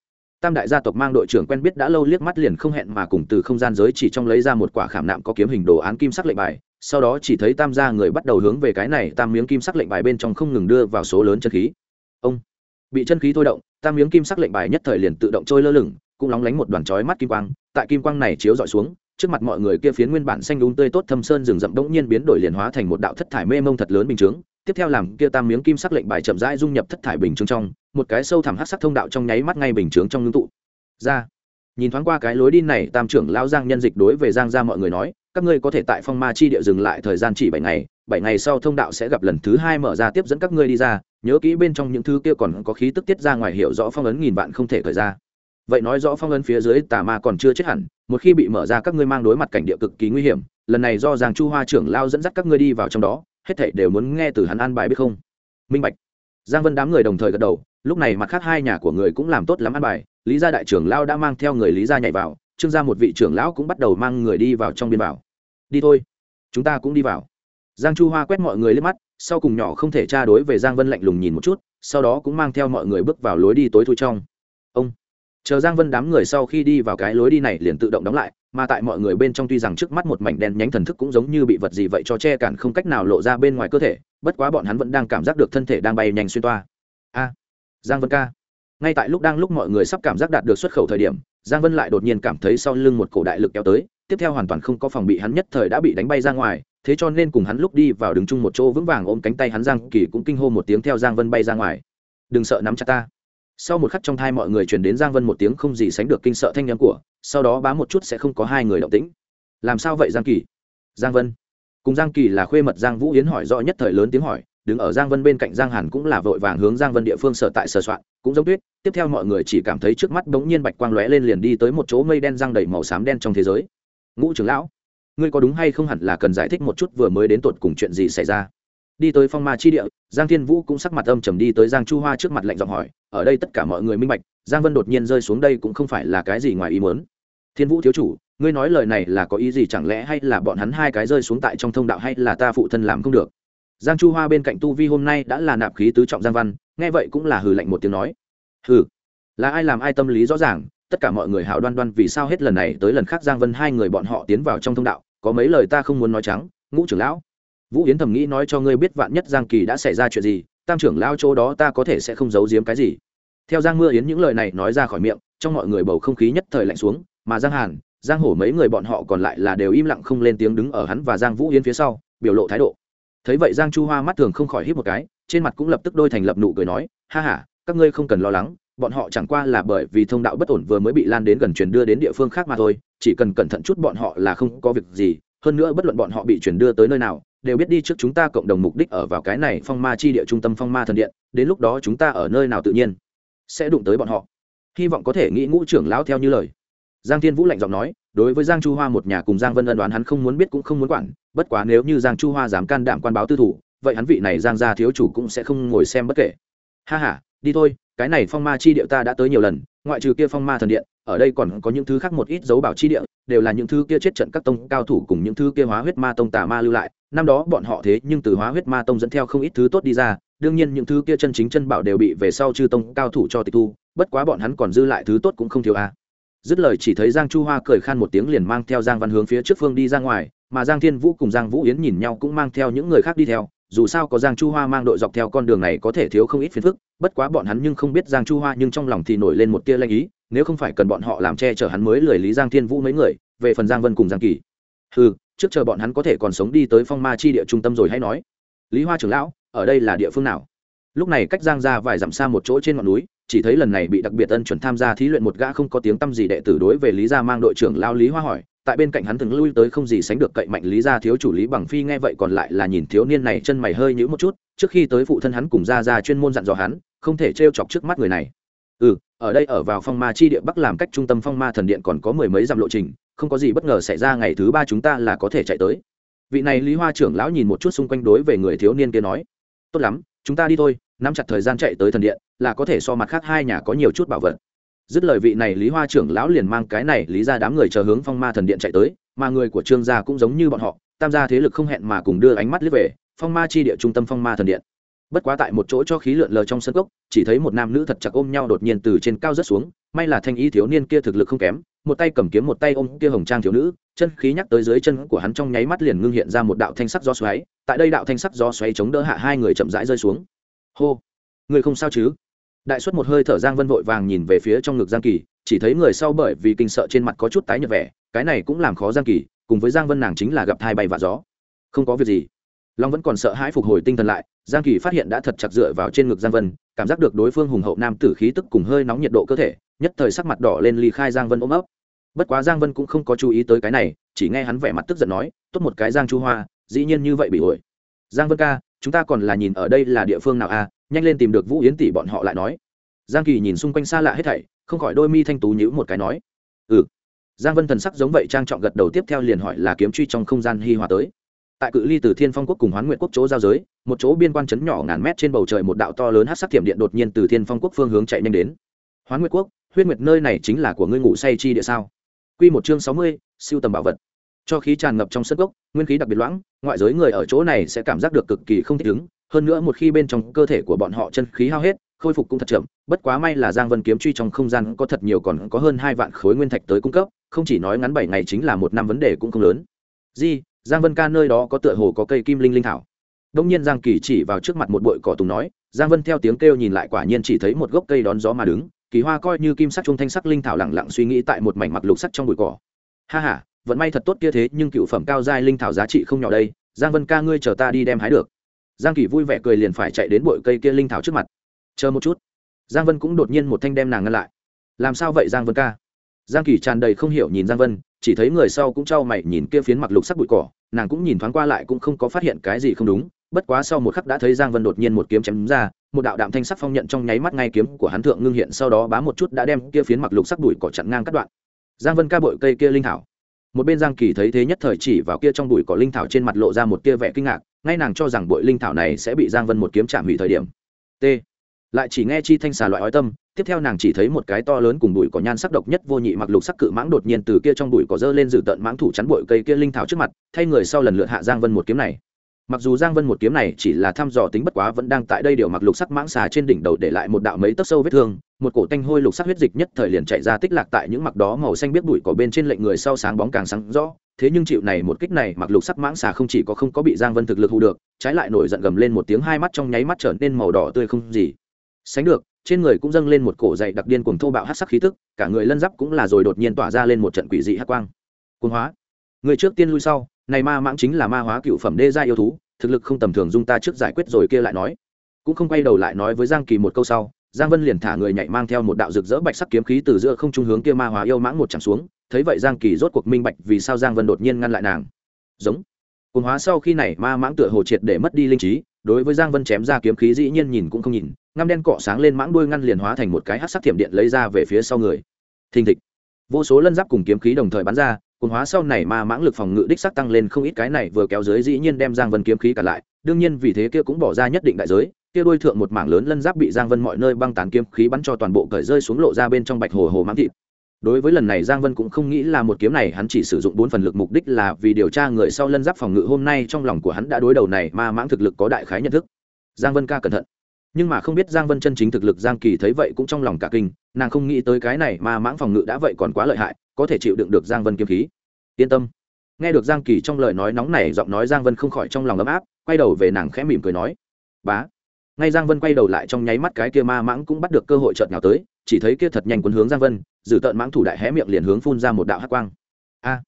tam đại gia tộc mang đội trưởng quen biết đã lâu liếc mắt liền không hẹn mà cùng từ không gian giới chỉ trong lấy ra một quả khảm nạm có kiếm hình đồ án kim sắc lệnh bài, sau đó chỉ thấy tam gia người bắt đầu hướng về cái này tam miếng kim sắc lệnh bài bên trong không ngừng đưa vào số lớn chân khí. Ông, bị chân khí thôi động, tam miếng kim sắc lệnh bài nhất thời liền tự động trôi lơ lửng, cũng lóng lánh một đoàn chói mắt kim quang, tại kim quang này chiếu dọi xuống, trước mặt mọi người kia phiến nguyên bản xanh đúng tươi tốt thâm sơn rừng rậm đống nhiên biến đổi liền hóa thành một đạo thất thải mê mông thật lớn bình chướng tiếp theo làm kia tam miếng kim sắc lệnh bài chậm rãi dung nhập thất thải bình chướng trong, một cái sâu thẳm hắc sắc thông đạo trong nháy mắt ngay bình chướng trong ngưng tụ. Ra. Nhìn thoáng qua cái lối đi này, tam trưởng lão giang nhân dịch đối về giang gia mọi người nói, các ngươi có thể tại phong ma chi địa dừng lại thời gian chỉ bảy ngày bảy ngày sau thông đạo sẽ gặp lần thứ hai mở ra tiếp dẫn các ngươi đi ra, nhớ kỹ bên trong những thứ kia còn có khí tức tiết ra ngoài hiểu rõ phong ấn nghìn vạn không thể khởi ra. Vậy nói rõ phong ấn phía dưới tà ma còn chưa chết hẳn, một khi bị mở ra các ngươi mang đối mặt cảnh địa cực kỳ nguy hiểm, lần này do giang chu hoa trưởng lao dẫn dắt các ngươi đi vào trong đó hết thảy đều muốn nghe từ hắn an bài biết không? Minh bạch. Giang vân đám người đồng thời gật đầu, lúc này mặt khác hai nhà của người cũng làm tốt lắm ăn bài, lý gia đại trưởng lão đã mang theo người lý gia nhảy vào, trương gia một vị trưởng lão cũng bắt đầu mang người đi vào trong biên bảo. Đi thôi, chúng ta cũng đi vào. Giang chu hoa quét mọi người lên mắt, sau cùng nhỏ không thể tra đối về giang vân lạnh lùng nhìn một chút, sau đó cũng mang theo mọi người bước vào lối đi tối thui trong. Ông chờ giang vân đám người sau khi đi vào cái lối đi này liền tự động đóng lại, mà tại mọi người bên trong tuy rằng trước mắt một mảnh đen nhánh thần thức cũng giống như bị vật gì vậy cho che cản không cách nào lộ ra bên ngoài cơ thể, bất quá bọn hắn vẫn đang cảm giác được thân thể đang bay nhanh xuyên toa. A, giang vân ca. Ngay tại lúc đang lúc mọi người sắp cảm giác đạt được xuất khẩu thời điểm, giang vân lại đột nhiên cảm thấy sau lưng một cổ đại lực kéo tới, tiếp theo hoàn toàn không có phòng bị hắn nhất thời đã bị đánh bay ra ngoài, thế cho nên cùng hắn lúc đi vào đứng chung một chỗ vững vàng ôm cánh tay hắn, giang kỳ cũng kinh hô một tiếng theo giang vân bay ra ngoài. Đừng sợ nắm chặt ta sau một khắc trong thai mọi người truyền đến giang vân một tiếng không gì sánh được kinh sợ thanh nhắm của, sau đó bám một chút sẽ không có hai người động tĩnh. Làm sao vậy giang kỳ? Giang vân. Cùng giang kỳ là khuê mật giang vũ yến hỏi rõ nhất thời lớn tiếng hỏi, đứng ở giang vân bên cạnh giang hàn cũng là vội vàng hướng giang vân địa phương sở tại sờ soạn, cũng giống tuyết, tiếp theo mọi người chỉ cảm thấy trước mắt bỗng nhiên bạch quang lóe lên liền đi tới một chỗ mây đen răng đầy màu xám đen trong thế giới. Ngũ trưởng lão, ngươi có đúng hay không hẳn là cần giải thích một chút vừa mới đến tột cùng chuyện gì xảy ra? Đi tới phong ma chi địa, giang thiên vũ cũng sắc mặt âm trầm đi tới giang chu hoa trước mặt lạnh giọng hỏi, ở đây tất cả mọi người minh bạch, giang vân đột nhiên rơi xuống đây cũng không phải là cái gì ngoài ý muốn. Thiên vũ thiếu chủ, ngươi nói lời này là có ý gì chẳng lẽ hay là bọn hắn hai cái rơi xuống tại trong thông đạo hay là ta phụ thân làm không được? Giang chu hoa bên cạnh tu vi hôm nay đã là nạp khí tứ trọng giang văn, nghe vậy cũng là hừ lạnh một tiếng nói, hừ, là ai làm ai tâm lý rõ ràng, tất cả mọi người hảo đoan đoan vì sao hết lần này tới lần khác giang vân hai người bọn họ tiến vào trong thông đạo, có mấy lời ta không muốn nói trắng, ngũ trưởng lão vũ yến thầm nghĩ nói cho ngươi biết vạn nhất giang kỳ đã xảy ra chuyện gì, tam trưởng lao chỗ đó ta có thể sẽ không giấu giếm cái gì. Theo giang mưa yến những lời này nói ra khỏi miệng, trong mọi người bầu không khí nhất thời lạnh xuống, mà giang hàn, giang hổ mấy người bọn họ còn lại là đều im lặng không lên tiếng đứng ở hắn và giang vũ yến phía sau, biểu lộ thái độ. Thấy vậy giang chu hoa mắt thường không khỏi hít một cái, trên mặt cũng lập tức đôi thành lập nụ cười nói, ha h a các ngươi không cần lo lắng, bọn họ chẳng qua là bởi vì thông đạo bất ổn vừa mới bị lan đến gần truyền đưa đến địa phương khác mà thôi, chỉ cần cẩn thận chút bọn họ là không có việc gì hơn nữa bất luận bọn họ bị chuyển đưa tới nơi nào, đều biết đi trước chúng ta cộng đồng mục đích ở vào cái này phong ma chi địa trung tâm phong ma thần điện, đến lúc đó chúng ta ở nơi nào tự nhiên sẽ đụng tới bọn họ. Hy vọng có thể nghĩ ngũ trưởng lão theo như lời. Giang thiên vũ lạnh giọng nói, đối với giang chu hoa một nhà cùng giang vân ân đoán hắn không muốn biết cũng không muốn quản, bất quá nếu như giang chu hoa dám can đảm quan báo tư thủ, vậy hắn vị này giang gia thiếu chủ cũng sẽ không ngồi xem bất kể. Ha h a đi thôi, cái này phong ma chi địa ta đã tới nhiều lần, ngoại trừ kia phong ma thần điện ở đây còn có những thứ khác một ít dấu bảo chi địa, đều là những thứ kia chết trận các tông cao thủ cùng những thứ kia hóa huyết ma tông tà ma lưu lại. Năm đó bọn họ thế nhưng từ hóa huyết ma tông dẫn theo không ít thứ tốt đi ra, đương nhiên những thứ kia chân chính chân bảo đều bị về sau chư tông cao thủ cho tịch thu, bất quá bọn hắn còn dư lại thứ tốt cũng không thiếu a dứt lời chỉ thấy giang chu hoa cười khan một tiếng liền mang theo giang văn hướng phía trước phương đi ra ngoài, mà giang thiên vũ cùng giang vũ yến nhìn nhau cũng mang theo những người khác đi theo. Dù sao có giang chu hoa mang đội dọc theo con đường này có thể thiếu không ít phiền phức, bất quá bọn hắn nhưng không biết giang chu hoa nhưng trong lòng thì nổi lên một tia lanh ý nếu không phải cần bọn họ làm che chở hắn mới lười lý giang thiên vũ mấy người, về phần giang vân cùng giang kỳ. Ừ trước chờ bọn hắn có thể còn sống đi tới phong ma chi địa trung tâm rồi hay nói. Lý hoa trưởng lão, ở đây là địa phương nào? Lúc này cách giang ra vài dặm xa một chỗ trên ngọn núi, chỉ thấy lần này bị đặc biệt ân chuẩn tham gia thí luyện một gã không có tiếng tăm gì đệ tử đối về lý gia mang đội trưởng lao lý hoa hỏi, tại bên cạnh hắn từng lui tới không gì sánh được cậy mạnh lý gia thiếu chủ lý bằng phi nghe vậy còn lại là nhìn thiếu niên này chân mày hơi nhữ một chút, trước khi tới phụ thân hắn cùng Gia ra chuyên môn dặn dò hắn, không thể t chọc trước mắt người này. Ừ ở đây ở vào phong ma chi địa bắc làm cách trung tâm phong ma thần điện còn có mười mấy dặm lộ trình, không có gì bất ngờ xảy ra, ngày thứ ba chúng ta là có thể chạy tới. Vị này lý hoa trưởng lão nhìn một chút xung quanh đối về người thiếu niên kia nói, tốt lắm, chúng ta đi thôi, nắm chặt thời gian chạy tới thần điện, là có thể so mặt khác hai nhà có nhiều chút bảo vật. Dứt lời vị này lý hoa trưởng lão liền mang cái này lý ra đám người chờ hướng phong ma thần điện chạy tới, mà người của trương gia cũng giống như bọn họ, tam gia thế lực không hẹn mà cùng đưa ánh mắt liếc về, phong ma chi địa trung tâm phong ma thần điện bất quá tại một chỗ cho khí lượn lờ trong sân cốc, chỉ thấy một nam nữ thật chặt ôm nhau đột nhiên từ trên cao rớt xuống, may là thanh y thiếu niên kia thực lực không kém, một tay cầm kiếm một tay ôm kia hồng trang thiếu nữ, chân khí nhắc tới dưới chân của hắn trong nháy mắt liền ngưng hiện ra một đạo thanh sắc do xoáy, tại đây đạo thanh sắc do xoáy chống đỡ hạ hai người chậm rãi rơi xuống. Hô, người không sao chứ? Đại xuất một hơi thở giang vân vội vàng nhìn về phía trong ngực giang kỳ, chỉ thấy người sau bởi vì kinh sợ trên mặt có chút tái nhợt vẻ, cái này cũng làm khó giang kỳ, cùng với giang vân nàng chính là gặp thai bay và gió. Không có việc gì. Long vẫn còn sợ hãi phục hồi tinh thần lại giang kỳ phát hiện đã thật chặt dựa vào trên ngực giang vân, cảm giác được đối phương hùng hậu nam tử khí tức cùng hơi nóng nhiệt độ cơ thể, nhất thời sắc mặt đỏ lên ly khai giang vân ôm ấp. Bất quá giang vân cũng không có chú ý tới cái này, chỉ nghe hắn vẻ mặt tức giận nói, tốt một cái giang chu hoa, dĩ nhiên như vậy bị ổi. Giang vân ca, chúng ta còn là nhìn ở đây là địa phương nào à? Nhanh lên tìm được vũ yến tỷ bọn họ lại nói. Giang kỳ nhìn xung quanh xa lạ hết thảy, không khỏi đôi mi thanh tú nhữ một cái nói ừ. Giang vân thần sắc giống vậy, trang trọng gật đầu tiếp theo liền hỏi là kiếm truy trong không gian hi hòa tới tại cự ly từ thiên phong quốc cùng hoán nguyện quốc chỗ giao giới, một chỗ biên quan chấn nhỏ ngàn mét trên bầu trời một đạo to lớn hát sắc thiểm điện đột nhiên từ thiên phong quốc phương hướng chạy nhanh đến. Hoán nguyện quốc, huyết nguyệt nơi này chính là của ngươi ngủ say chi địa sao? Q một chương sáu mươi, siêu tầm bảo vật. Cho khí tràn ngập trong sân gốc, nguyên khí đặc biệt loãng, ngoại giới người ở chỗ này sẽ cảm giác được cực kỳ không thích ứng. Hơn nữa một khi bên trong cơ thể của bọn họ chân khí hao hết, khôi phục cũng thật chậm, bất quá may là giang vân kiếm truy trong không gian có thật nhiều còn có hơn hai vạn khối nguyên thạch tới cung cấp, không chỉ nói ngắn bảy ngày chính là một năm vấn đề cũng không lớn. Di giang vân ca nơi đó có tựa hồ có cây kim linh linh thảo. Đông nhiên giang kỳ chỉ vào trước mặt một bụi cỏ tùng nói, giang vân theo tiếng kêu nhìn lại quả nhiên chỉ thấy một gốc cây đón gió mà đứng, kỳ hoa coi như kim sắc trung thanh sắc linh thảo lẳng lặng suy nghĩ tại một mảnh mặt lục sắc trong bụi cỏ. Ha ha, vận may thật tốt kia thế, nhưng cựu phẩm cao giai linh thảo giá trị không nhỏ đây, giang vân ca ngươi chờ ta đi đem hái được. Giang kỳ vui vẻ cười liền phải chạy đến bụi cây kia linh thảo trước mặt. Chờ một chút. Giang vân cũng đột nhiên một thanh đem nàng ngăn lại. Làm sao vậy giang vân ca? Giang kỳ tràn đầy không hiểu nhìn giang vân, chỉ thấy người sau cũng trao mày nhìn kia phiến mặc lục sắc bụi cỏ nàng cũng nhìn thoáng qua lại cũng không có phát hiện cái gì không đúng, bất quá sau một khắc đã thấy giang vân đột nhiên một kiếm chém ra, một đạo đạm thanh sắc phong nhận trong nháy mắt ngay kiếm của hắn thượng ngưng hiện, sau đó bám một chút đã đem kia phiến mặc lục sắc bụi cỏ chặn ngang cắt đoạn. Giang vân ca bội cây kia linh thảo. Một bên giang kỳ thấy thế nhất thời chỉ vào kia trong bụi cỏ linh thảo trên mặt lộ ra một tia vẻ kinh ngạc, ngay nàng cho rằng bội linh thảo này sẽ bị giang vân một kiếm chạm hủy thời điểm. T. Lại chỉ nghe chi thanh xà loại ói tâm tiếp theo nàng chỉ thấy một cái to lớn cùng bụi cỏ nhan sắc độc nhất vô nhị mặc lục sắc cự mãng đột nhiên từ kia trong bụi cỏ dơ lên dự tận mãng thủ chắn bụi cây kia linh thảo trước mặt, thay người sau lần lượt hạ giang vân một kiếm này. Mặc dù giang vân một kiếm này chỉ là thăm dò tính bất quá vẫn đang tại đây điều mặc lục sắc mãng xà trên đỉnh đầu để lại một đạo mấy tấc sâu vết thương, một cổ tanh hôi lục sắc huyết dịch nhất thời liền chạy ra tích lạc tại những mặc đó màu xanh biết bụi cỏ bên trên lệnh người sau sáng bóng càng sáng rõ. Thế nhưng chịu này một kích này mặc lục sắc mãng xà không chỉ có không có bị giang vân thực lực hù được, trái lại nổi giận gầm lên một tiếng hai mắt trong nháy mắt trở nên màu đỏ tươi không gì. Sánh được trên người cũng dâng lên một cổ dày đặc điên cuồng thô bạo hát sắc khí tức, cả người lân giáp cũng là rồi đột nhiên tỏa ra lên một trận quỷ dị hát quang. Cuồng hóa. Người trước tiên lui sau, này ma mãng chính là ma hóa cựu phẩm đê gia yêu thú, thực lực không tầm thường dung ta trước giải quyết rồi kia lại nói. Cũng không quay đầu lại nói với giang kỳ một câu sau, giang vân liền thả người nhảy mang theo một đạo rực rỡ bạch sắc kiếm khí từ giữa không trung hướng kia ma hóa yêu mãng một chẳng xuống, thấy vậy giang kỳ rốt cuộc minh bạch vì sao giang vân đột nhiên ngăn lại nàng. Giống. Cuồng hóa sau khi này ma mãng tựa hồ triệt để mất đi linh trí đối với giang vân chém ra kiếm khí dĩ nhiên nhìn cũng không nhìn, ngăm đen cọ sáng lên mãng đuôi ngăn liền hóa thành một cái hát sắc thiểm điện lấy ra về phía sau người. Thình thịch. Vô số lân giáp cùng kiếm khí đồng thời bắn ra cùng hóa sau này mà mãng lực phòng ngự đích sắc tăng lên không ít cái này vừa kéo dưới dĩ nhiên đem giang vân kiếm khí cả lại, đương nhiên vì thế kia cũng bỏ ra nhất định đại giới, kia đuôi thượng một mảng lớn lân giáp bị giang vân mọi nơi băng tán kiếm khí bắn cho toàn bộ cởi rơi xuống lộ ra bên trong bạch hồ hồ mãng thịt đối với lần này giang vân cũng không nghĩ là một kiếm này, hắn chỉ sử dụng bốn phần lực mục đích là vì điều tra người sau lân giáp phòng ngự hôm nay trong lòng của hắn đã đối đầu này ma mãng thực lực có đại khái nhận thức. Giang vân ca cẩn thận. Nhưng mà không biết giang vân chân chính thực lực giang kỳ thấy vậy cũng trong lòng cả kinh, nàng không nghĩ tới cái này ma mãng phòng ngự đã vậy còn quá lợi hại, có thể chịu đựng được giang vân kiếm khí. Yên tâm. Nghe được giang kỳ trong lời nói nóng này giọng nói giang vân không khỏi trong lòng ấm áp, quay đầu về nàng khẽ mỉm cười nói, bá ngay giang vân quay đầu lại trong nháy mắt cái kia ma mãng cũng bắt được cơ hội chợt nhào tới, chỉ thấy kia thật nhanh quấn hướng giang vân, giữ tợn mãng thủ đại hé miệng liền hướng phun ra một đạo hắc quang. A!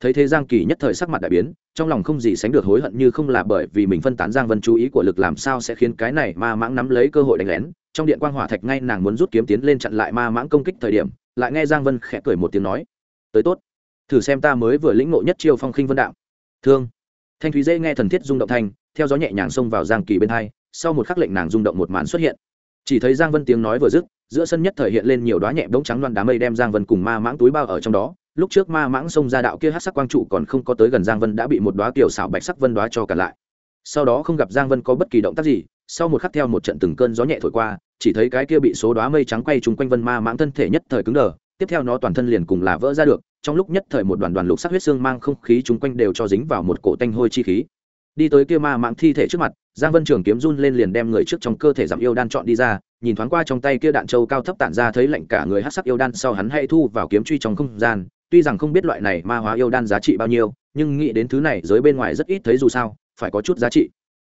Thấy thế giang kỳ nhất thời sắc mặt đại biến, trong lòng không gì sánh được hối hận như không là bởi vì mình phân tán giang vân chú ý của lực làm sao sẽ khiến cái này ma mãng nắm lấy cơ hội đánh lén. Trong điện quang hỏa thạch ngay nàng muốn rút kiếm tiến lên chặn lại ma mãng công kích thời điểm, lại nghe giang vân khẽ cười một tiếng nói, tới tốt, thử xem ta mới vừa lĩnh ngộ nhất chiêu phong khinh vân đạo. Thương. Thanh thúy dễ nghe thần thiết rung động thanh, theo gió nhẹ nhàng xông vào giang kỳ bên hai sau một khắc lệnh nàng rung động một màn xuất hiện. Chỉ thấy giang vân tiếng nói vừa dứt, giữa sân nhất thời hiện lên nhiều đoá nhẹ bỗng trắng loan đám mây đem giang vân cùng ma mãng túi bao ở trong đó. Lúc trước ma mãng xông ra đạo kia hát sắc quang trụ còn không có tới gần giang vân đã bị một đoá kiểu xảo bạch sắc vân đoá cho cả lại. Sau đó không gặp giang vân có bất kỳ động tác gì, sau một khắc theo một trận từng cơn gió nhẹ thổi qua, chỉ thấy cái kia bị số đoá mây trắng quay trúng quanh vân ma mãng thân thể nhất thời cứng đờ, tiếp theo nó toàn thân liền cùng là vỡ ra được, trong lúc nhất thời một đoàn đoàn lục sắc huyết xương mang không khí chung quanh đều cho dính vào một cổ tanh hôi chi khí. Đi tới kia ma mãng thi thể trước mặt giang vân trường kiếm run lên liền đem người trước trong cơ thể giảm yêu đan chọn đi ra, nhìn thoáng qua trong tay kia đạn châu cao thấp tản ra thấy lạnh cả người hát sắc yêu đan sau hắn hay thu vào kiếm truy trong không gian, tuy rằng không biết loại này ma hóa yêu đan giá trị bao nhiêu, nhưng nghĩ đến thứ này giới bên ngoài rất ít thấy dù sao, phải có chút giá trị.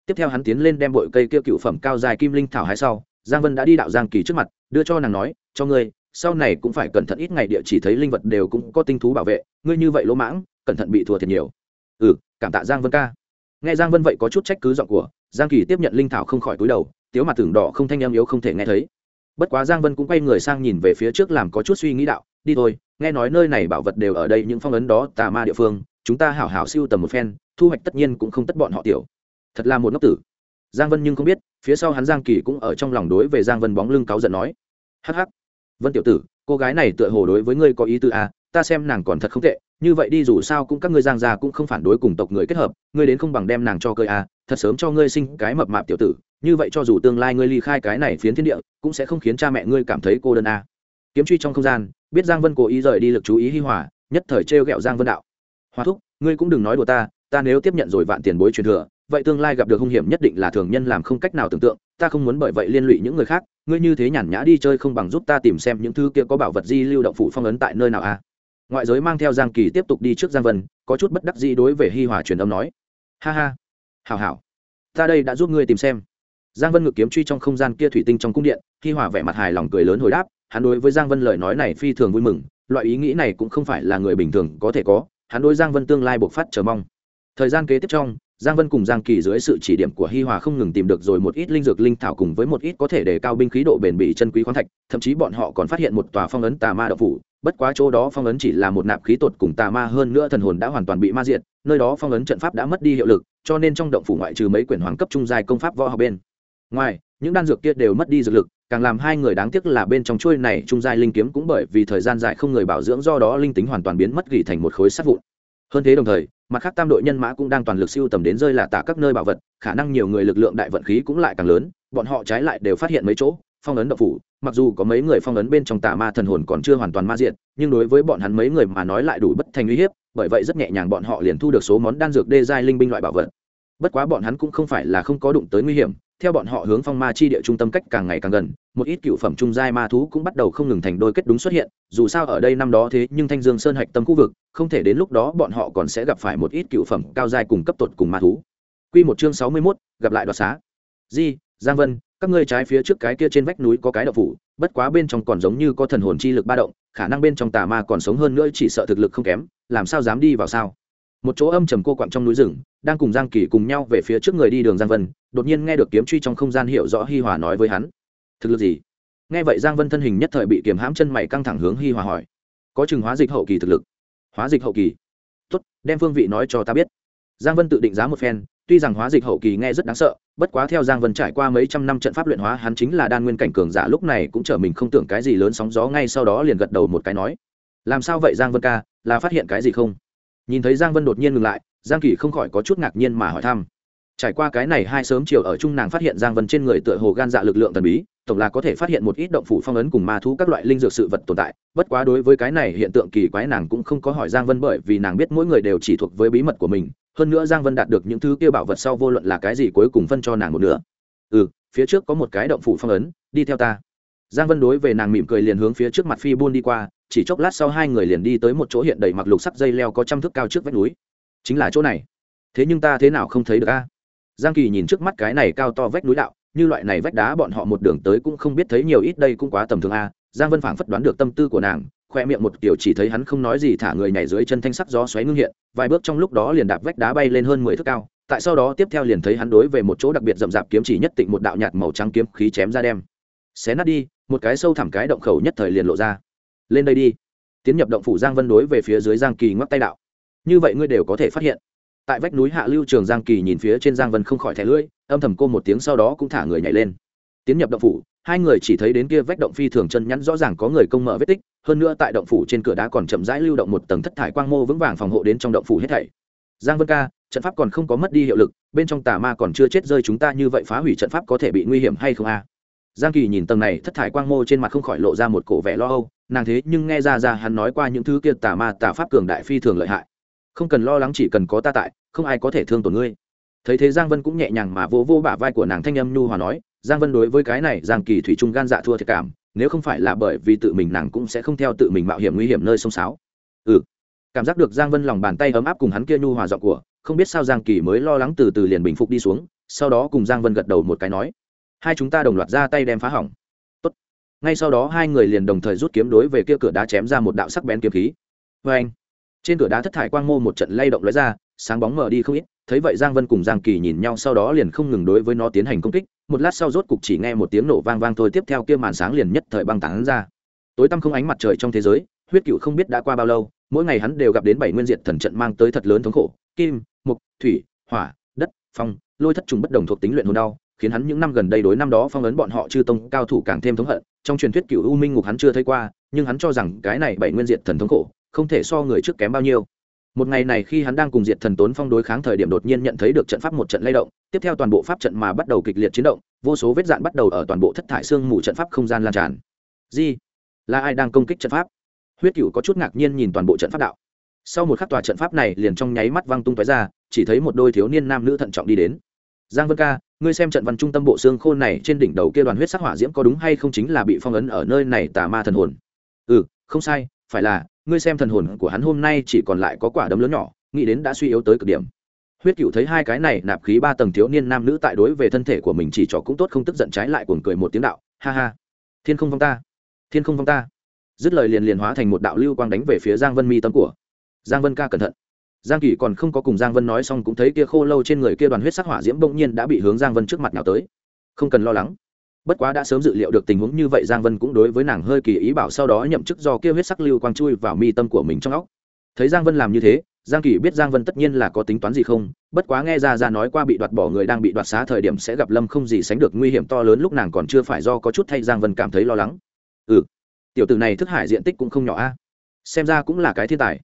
Tiếp theo hắn tiến lên đem bội cây kia cựu phẩm cao dài kim linh thảo hái sau, giang vân đã đi đạo giang kỳ trước mặt, đưa cho nàng nói, cho ngươi, sau này cũng phải cẩn thận ít ngày địa chỉ thấy linh vật đều cũng có tinh thú bảo vệ, ngươi như vậy lỗ mãng, cẩn thận bị thua thiệt nhiều. Ừ cảm tạ giang vân ca. Nghe giang vân vậy có chút trách cứ giọng của giang kỳ tiếp nhận linh thảo không khỏi túi đầu tiếu mặt tưởng đỏ không thanh em yếu không thể nghe thấy. Bất quá giang vân cũng quay người sang nhìn về phía trước làm có chút suy nghĩ đạo đi thôi nghe nói nơi này bảo vật đều ở đây những phong ấn đó tà ma địa phương chúng ta hảo hảo siêu tầm một phen thu hoạch tất nhiên cũng không tất bọn họ tiểu. Thật là một ngốc tử. Giang vân nhưng không biết phía sau hắn giang kỳ cũng ở trong lòng đối về giang vân bóng lưng cáu giận nói hắc hắc. Vân tiểu tử cô gái này tựa hồ đối với ngươi có ý tư à, ta xem nàng còn thật không tệ như vậy đi dù sao cũng các ngươi giang già cũng không phản đối cùng tộc người kết hợp ngươi đến không bằng đem nàng cho cơi à thật sớm cho ngươi sinh cái mập mạp tiểu tử, như vậy cho dù tương lai ngươi ly khai cái này phiến thiên địa, cũng sẽ không khiến cha mẹ ngươi cảm thấy cô đơn à. kiếm truy trong không gian, biết giang vân cố ý rời đi lực chú ý hi hòa, nhất thời trêu ghẹo giang vân đạo hòa thúc, ngươi cũng đừng nói đùa ta ta nếu tiếp nhận rồi vạn tiền bối truyền thừa, vậy tương lai gặp được hung hiểm nhất định là thường nhân làm không cách nào tưởng tượng, ta không muốn bởi vậy liên lụy những người khác, ngươi như thế nhàn nhã đi chơi không bằng giúp ta tìm xem những thứ kia có bảo vật di lưu động phủ phong ấn tại nơi nào a à? ngoại giới mang theo giang kỳ tiếp tục đi trước giang vân, có chút bất đắc dĩ đối về hi hòa truyền âm nói ha ha hảo hảo, ta đây đã giúp ngươi tìm xem. Giang vân ngự kiếm truy trong không gian kia thủy tinh trong cung điện, khi hòa vẻ mặt hài lòng cười lớn hồi đáp, hắn đối với giang vân lời nói này phi thường vui mừng, loại ý nghĩ này cũng không phải là người bình thường có thể có, hắn đối giang vân tương lai buộc phát chờ mong. Thời gian kế tiếp trong, giang vân cùng giang kỳ dưới sự chỉ điểm của hi hòa không ngừng tìm được rồi một ít linh dược linh thảo cùng với một ít có thể đề cao binh khí độ bền bỉ chân quý khoáng thạch, thậm chí bọn họ còn phát hiện một tòa phong ấn tà ma đậu phủ, bất quá chỗ đó phong ấn chỉ là một nạp khí tột cùng tà ma hơn nữa thần hồn đã hoàn toàn bị ma diệt, nơi đó phong ấn trận pháp đã mất đi hiệu lực cho nên trong động phủ ngoại trừ mấy quyển hoàng cấp trung giai công pháp võ học bên ngoài, những đan dược kia đều mất đi dược lực, càng làm hai người đáng tiếc là bên trong chuôi này trung giai linh kiếm cũng bởi vì thời gian dài không người bảo dưỡng do đó linh tính hoàn toàn biến mất gỉ thành một khối sắt vụn. Hơn thế đồng thời, mặt khác tam đội nhân mã cũng đang toàn lực siêu tầm đến rơi là tả các nơi bảo vật, khả năng nhiều người lực lượng đại vận khí cũng lại càng lớn, bọn họ trái lại đều phát hiện mấy chỗ phong ấn đậu phủ mặc dù có mấy người phong ấn bên trong tà ma thần hồn còn chưa hoàn toàn ma diện nhưng đối với bọn hắn mấy người mà nói lại đủ bất thành uy hiếp bởi vậy rất nhẹ nhàng bọn họ liền thu được số món đan dược đê giai linh binh loại bảo vật bất quá bọn hắn cũng không phải là không có đụng tới nguy hiểm theo bọn họ hướng phong ma chi địa trung tâm cách càng ngày càng gần một ít cựu phẩm trung giai ma thú cũng bắt đầu không ngừng thành đôi kết đúng xuất hiện dù sao ở đây năm đó thế nhưng thanh dương sơn hạch tâm khu vực không thể đến lúc đó bọn họ còn sẽ gặp phải một ít cựu phẩm cao giai cùng cấp tột cùng ma thú Quy một chương sáu mươi 61, gặp lại đoạt xá. Di, Giang Vân, các ngươi trái phía trước cái kia trên vách núi có cái đậu phủ, bất quá bên trong còn giống như có thần hồn chi lực ba động, khả năng bên trong tà ma còn sống hơn nữa chỉ sợ thực lực không kém, làm sao dám đi vào sao? Một chỗ âm trầm cô quặng trong núi rừng, đang cùng Giang Kỳ cùng nhau về phía trước người đi đường Giang Vân, đột nhiên nghe được kiếm truy trong không gian hiểu rõ Hi Hòa nói với hắn. Thực lực gì? Nghe vậy Giang Vân thân hình nhất thời bị kiềm hãm chân mày căng thẳng hướng Hi Hòa hỏi. Có chừng hóa dịch hậu kỳ thực lực. Hóa dịch hậu kỳ? tuất, đem phương vị nói cho ta biết. Giang Vân tự định giá một phen, tuy rằng hóa dịch hậu kỳ nghe rất đáng sợ, bất quá theo giang vân trải qua mấy trăm năm trận pháp luyện hóa, hắn chính là đan nguyên cảnh cường giả, lúc này cũng trở mình không tưởng cái gì lớn sóng gió, ngay sau đó liền gật đầu một cái nói, làm sao vậy, giang vân ca, là phát hiện cái gì không? Nhìn thấy giang vân đột nhiên ngừng lại, giang kỳ không khỏi có chút ngạc nhiên mà hỏi thăm. Trải qua cái này hai sớm chiều ở chung nàng phát hiện giang vân trên người tựa hồ gan dạ lực lượng thần bí tổng là có thể phát hiện một ít động phủ phong ấn cùng ma thú các loại linh dược sự vật tồn tại. Bất quá đối với cái này hiện tượng kỳ quái nàng cũng không có hỏi giang vân bởi vì nàng biết mỗi người đều chỉ thuộc với bí mật của mình. Hơn nữa giang vân đạt được những thứ kia bảo vật sau vô luận là cái gì cuối cùng phân cho nàng một nửa. Ừ phía trước có một cái động phủ phong ấn, đi theo ta. Giang vân đối về nàng mỉm cười liền hướng phía trước mặt phi buôn đi qua, chỉ chốc lát sau hai người liền đi tới một chỗ hiện đầy mặc lục sắc dây leo có trăm thước cao trước vách núi. Chính là chỗ này. Thế nhưng ta thế nào không thấy được a? Giang kỳ nhìn trước mắt cái này cao to vách núi đạo như loại này vách đá bọn họ một đường tới cũng không biết thấy nhiều ít đây cũng quá tầm thường a. Giang vân phảng phất đoán được tâm tư của nàng, khoe miệng một kiểu chỉ thấy hắn không nói gì thả người nhảy dưới chân thanh sắc gió xoáy ngưng hiện, vài bước trong lúc đó liền đạp vách đá bay lên hơn mười thước cao, tại sau đó tiếp theo liền thấy hắn đối về một chỗ đặc biệt rậm rạp kiếm chỉ nhất tịnh một đạo nhạt màu trắng kiếm khí chém ra đem. Xé nát đi, một cái sâu thẳm cái động khẩu nhất thời liền lộ ra. Lên đây đi. Tiến nhập động phủ giang vân đối về phía dưới giang kỳ ngoắc tay đạo. Như vậy ngươi đều có thể phát hiện. Tại vách núi hạ lưu trường giang kỳ nhìn phía trên giang vân không khỏi thẻ lưỡi âm thầm cô một tiếng sau đó cũng thả người nhảy lên. Tiến nhập động phủ, hai người chỉ thấy đến kia vách động phi thường chân nhắn rõ ràng có người công mở vết tích, hơn nữa tại động phủ trên cửa đá còn chậm rãi lưu động một tầng thất thải quang mô vững vàng phòng hộ đến trong động phủ hết thảy. Giang vân ca, trận pháp còn không có mất đi hiệu lực, bên trong tà ma còn chưa chết rơi chúng ta như vậy phá hủy trận pháp có thể bị nguy hiểm hay không a? Giang kỳ nhìn tầng này thất thải quang mô trên mặt không khỏi lộ ra một cổ vẻ lo âu, nàng thế nhưng nghe ra ra hắn nói qua những thứ kia tà ma tà pháp cường đại phi thường lợi hại. Không cần lo lắng chỉ cần có ta tại, không ai có thể thương tổn ngươi thấy thế giang vân cũng nhẹ nhàng mà vỗ vô, bả vai của nàng thanh âm nhu hòa nói giang vân đối với cái này giang kỳ thủy trung gan dạ thua thiệt cảm nếu không phải là bởi vì tự mình nàng cũng sẽ không theo tự mình mạo hiểm nguy hiểm nơi sông sáo. Ừ cảm giác được giang vân lòng bàn tay ấm áp cùng hắn kia nhu hòa giọng của không biết sao giang kỳ mới lo lắng từ từ liền bình phục đi xuống sau đó cùng giang vân gật đầu một cái nói hai chúng ta đồng loạt ra tay đem phá hỏng. Tốt. ngay sau đó hai người liền đồng thời rút kiếm đối về kia cửa đá chém ra một đạo sắc bén kiếm khí. Vê anh trên cửa đá thất thải quang mô một trận lay động lóe ra sáng bóng mở đi không ít thấy vậy giang vân cùng giang kỳ nhìn nhau sau đó liền không ngừng đối với nó tiến hành công kích, một lát sau rốt cục chỉ nghe một tiếng nổ vang vang thôi, tiếp theo kia màn sáng liền nhất thời băng tán ra. Tối tăm không ánh mặt trời trong thế giới, huyết cựu không biết đã qua bao lâu, mỗi ngày hắn đều gặp đến bảy nguyên diệt thần trận mang tới thật lớn thống khổ, kim mục thủy, hỏa, đất, phong, lôi thất trùng bất đồng thuộc tính luyện hồn đau, khiến hắn những năm gần đây đối năm đó phong ấn bọn họ chư tông cao thủ càng thêm thống hận, trong truyền thuyết cựu u minh ngục hắn chưa thấy qua, nhưng hắn cho rằng cái này bảy nguyên diệt thần thống khổ, không thể so người trước kém bao nhiêu một ngày này khi hắn đang cùng diệt thần tốn phong đối kháng thời điểm đột nhiên nhận thấy được trận pháp một trận lay động, tiếp theo toàn bộ pháp trận mà bắt đầu kịch liệt chiến động, vô số vết dạn bắt đầu ở toàn bộ thất thải xương mù trận pháp không gian lan tràn. Di là ai đang công kích trận pháp? Huyết cựu có chút ngạc nhiên nhìn toàn bộ trận pháp đạo. Sau một khắc tòa trận pháp này liền trong nháy mắt văng tung tói ra, chỉ thấy một đôi thiếu niên nam nữ thận trọng đi đến. Giang vân ca, ngươi xem trận văn trung tâm bộ xương khôn này trên đỉnh đầu kia đoàn huyết sắc hỏa diễm có đúng hay không chính là bị phong ấn ở nơi này tà ma thần hồn? Ừ không sai, phải là ngươi xem thần hồn của hắn hôm nay chỉ còn lại có quả đấm lớn nhỏ, nghĩ đến đã suy yếu tới cực điểm. Huyết cựu thấy hai cái này, nạp khí ba tầng thiếu niên nam nữ tại đối về thân thể của mình chỉ trỏ cũng tốt không tức giận trái lại cuồng cười một tiếng đạo, ha ha, thiên không vong ta, thiên không vong ta. Dứt lời liền liền hóa thành một đạo lưu quang đánh về phía giang vân mi tâm của. Giang vân ca cẩn thận. Giang kỳ còn không có cùng giang vân nói xong cũng thấy kia khô lâu trên người kia đoàn huyết sắc hỏa diễm bỗng nhiên đã bị hướng giang vân trước mặt nào tới. Không cần lo lắng bất quá đã sớm dự liệu được tình huống như vậy, giang vân cũng đối với nàng hơi kỳ ý bảo sau đó nhậm chức do kia huyết sắc lưu quang chui vào mi tâm của mình trong óc. Thấy giang vân làm như thế, giang kỳ biết giang vân tất nhiên là có tính toán gì không, bất quá nghe ra ra nói qua bị đoạt bỏ người đang bị đoạt xá thời điểm sẽ gặp lâm không gì sánh được nguy hiểm to lớn, lúc nàng còn chưa phải do có chút thay giang vân cảm thấy lo lắng. Ừ tiểu tử này thức hải diện tích cũng không nhỏ a. Xem ra cũng là cái thiên tài.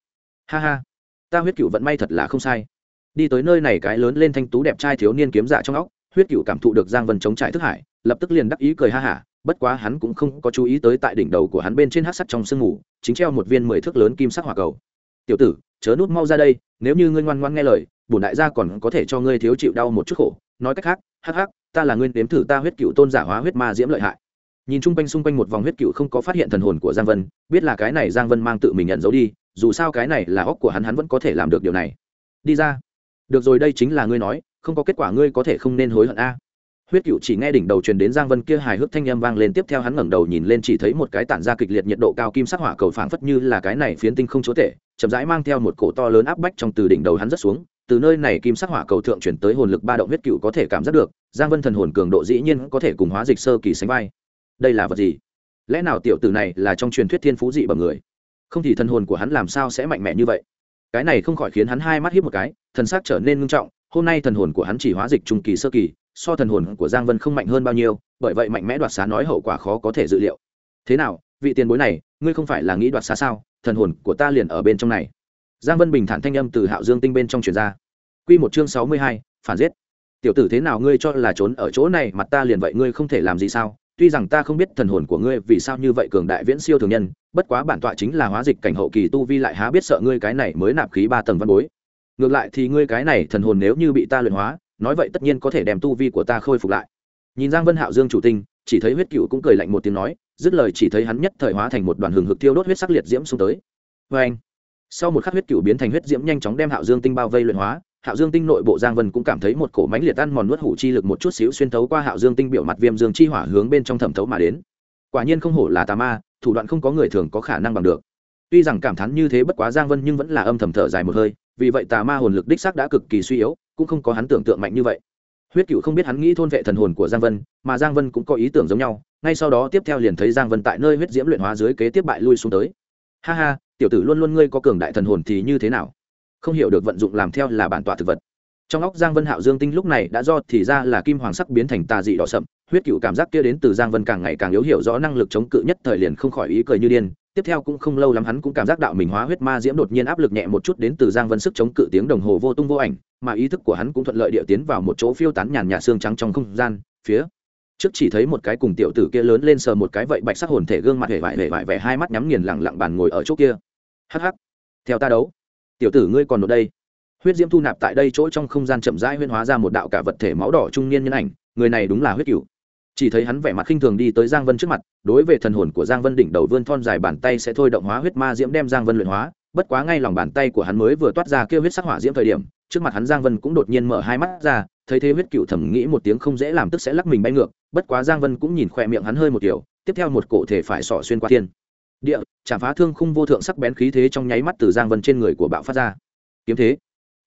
Ha ha, ta huyết cựu vận may thật là không sai. Đi tới nơi này cái lớn lên thanh tú đẹp trai thiếu niên kiếm dạ trong óc huyết cựu cảm thụ được giang vân chống trải thức hải, lập tức liền đắc ý cười ha hả, bất quá hắn cũng không có chú ý tới tại đỉnh đầu của hắn bên trên hát sắt trong sương mù, chính treo một viên mười thước lớn kim sắc hỏa cầu. Tiểu tử, chớ nút mau ra đây, nếu như ngươi ngoan ngoan nghe lời, bổn đại gia còn có thể cho ngươi thiếu chịu đau một chút khổ. Nói cách khác, hắc hắc, ta là nguyên đếm thử ta huyết cựu tôn giả hóa huyết ma diễm lợi hại. Nhìn chung quanh xung quanh một vòng huyết cựu không có phát hiện thần hồn của giang vân, biết là cái này giang vân mang tự mình nhận dấu đi, dù sao cái này là óc của hắn hắn vẫn có thể làm được điều này. Đi ra. Được rồi, đây chính là ngươi nói không có kết quả ngươi có thể không nên hối hận a. Huyết cựu chỉ nghe đỉnh đầu truyền đến giang vân kia hài hước thanh â m vang lên, tiếp theo hắn ngẩng đầu nhìn lên chỉ thấy một cái tản ra kịch liệt nhiệt độ cao kim sắc hỏa cầu phảng phất như là cái này phiến tinh không chúa tể, chậm rãi mang theo một cổ to lớn áp bách trong từ đỉnh đầu hắn rất xuống. Từ nơi này kim sắc hỏa cầu thượng chuyển tới hồn lực ba động huyết cựu có thể cảm giác được, giang vân thần hồn cường độ dĩ nhiên có thể cùng hóa dịch sơ kỳ sánh vai. Đây là vật gì? Lẽ nào tiểu tử này là trong truyền thuyết thiên phú dị bằng người? Không thì thần hồn của hắn làm sao sẽ mạnh mẽ như vậy? Cái này không khỏi khiến hắn hai mắt hiếp một cái, thần xác trở nên ngưng trọng hôm nay thần hồn của hắn chỉ hóa dịch trung kỳ sơ kỳ, so thần hồn của giang vân không mạnh hơn bao nhiêu, bởi vậy mạnh mẽ đoạt xá nói hậu quả khó có thể dự liệu. Thế nào, vị tiền bối này, ngươi không phải là nghĩ đoạt xá sao? Thần hồn của ta liền ở bên trong này. Giang vân bình thản thanh âm từ hạo dương tinh bên trong truyền ra. Q một chương sáu mươi hai, phản giết. Tiểu tử thế nào ngươi cho là trốn ở chỗ này mặt ta liền vậy ngươi không thể làm gì sao? Tuy rằng ta không biết thần hồn của ngươi vì sao như vậy cường đại viễn siêu thường nhân, bất quá bản tọa chính là hóa dịch cảnh hậu kỳ tu vi lại há biết sợ ngươi cái này mới nạp khí ba tầng văn bối ngược lại thì ngươi cái này thần hồn nếu như bị ta luyện hóa, nói vậy tất nhiên có thể đem tu vi của ta khôi phục lại. Nhìn giang vân hạo dương chủ tinh, chỉ thấy huyết cựu cũng cười lạnh một tiếng nói, dứt lời chỉ thấy hắn nhất thời hóa thành một đoàn hừng hực tiêu đốt huyết sắc liệt diễm xuống tới. Vê anh sau một khắc huyết cựu biến thành huyết diễm nhanh chóng đem hạo dương tinh bao vây luyện hóa, hạo dương tinh nội bộ giang vân cũng cảm thấy một cổ mánh liệt ăn mòn nuốt hủ chi lực một chút xíu xuyên thấu qua hạo dương tinh biểu mặt viêm dương chi hỏa hướng bên trong thẩm thấu mà đến. Quả nhiên không hổ là tà ma, thủ đoạn không có người thường có khả năng bằng được tuy rằng cảm thán như thế bất quá giang vân nhưng vẫn là âm thầm thở dài một hơi, vì vậy tà ma hồn lực đích xác đã cực kỳ suy yếu, cũng không có hắn tưởng tượng mạnh như vậy. Huyết cựu không biết hắn nghĩ thôn vệ thần hồn của giang vân, mà giang vân cũng có ý tưởng giống nhau, ngay sau đó tiếp theo liền thấy giang vân tại nơi huyết diễm luyện hóa dưới kế tiếp bại lui xuống tới. Ha ha, tiểu tử luôn luôn ngươi có cường đại thần hồn thì như thế nào? Không hiểu được vận dụng làm theo là bản tọa thực vật. Trong óc giang vân hạo dương tinh lúc này đã do thì ra là kim hoàng sắc biến thành tà dị đỏ sậm, huyết cựu cảm giác kia đến từ giang vân càng ngày càng yếu hiểu rõ năng lực chống cự nhất thời liền không khỏi ý cười như điên tiếp theo cũng không lâu lắm hắn cũng cảm giác đạo mình hóa huyết ma diễm đột nhiên áp lực nhẹ một chút đến từ giang vân sức chống cự tiếng đồng hồ vô tung vô ảnh, mà ý thức của hắn cũng thuận lợi địa tiến vào một chỗ phiêu tán nhàn nhạt xương trắng trong không gian, phía trước chỉ thấy một cái cùng tiểu tử kia lớn lên sờ một cái vậy bạch sắc hồn thể gương mặt hề vải hề vải vẻ hai mắt nhắm nghiền lẳng lặng bàn ngồi ở chỗ kia. Hắc hắc. Theo ta đấu. Tiểu tử ngươi còn ở đây. Huyết diễm thu nạp tại đây chỗ trong không gian chậm rãi huyên hóa ra một đạo cả vật thể máu đỏ trung niên nhân ảnh, người này đúng là huyết cửu chỉ thấy hắn vẻ mặt khinh thường đi tới giang vân trước mặt, đối với thần hồn của giang vân đỉnh đầu vươn thon dài bàn tay sẽ thôi động hóa huyết ma diễm đem giang vân luyện hóa, bất quá ngay lòng bàn tay của hắn mới vừa toát ra kêu huyết sắc hỏa diễm thời điểm, trước mặt hắn giang vân cũng đột nhiên mở hai mắt ra, thấy thế huyết cựu thầm nghĩ một tiếng không dễ làm tức sẽ lắc mình bay ngược, bất quá giang vân cũng nhìn khỏe miệng hắn hơi một kiểu, tiếp theo một cổ thể phải sỏ xuyên qua thiên. Địa chả phá thương khung vô thượng sắc bén khí thế trong nháy mắt từ giang vân trên người của bạo phát ra. Kiếm thế.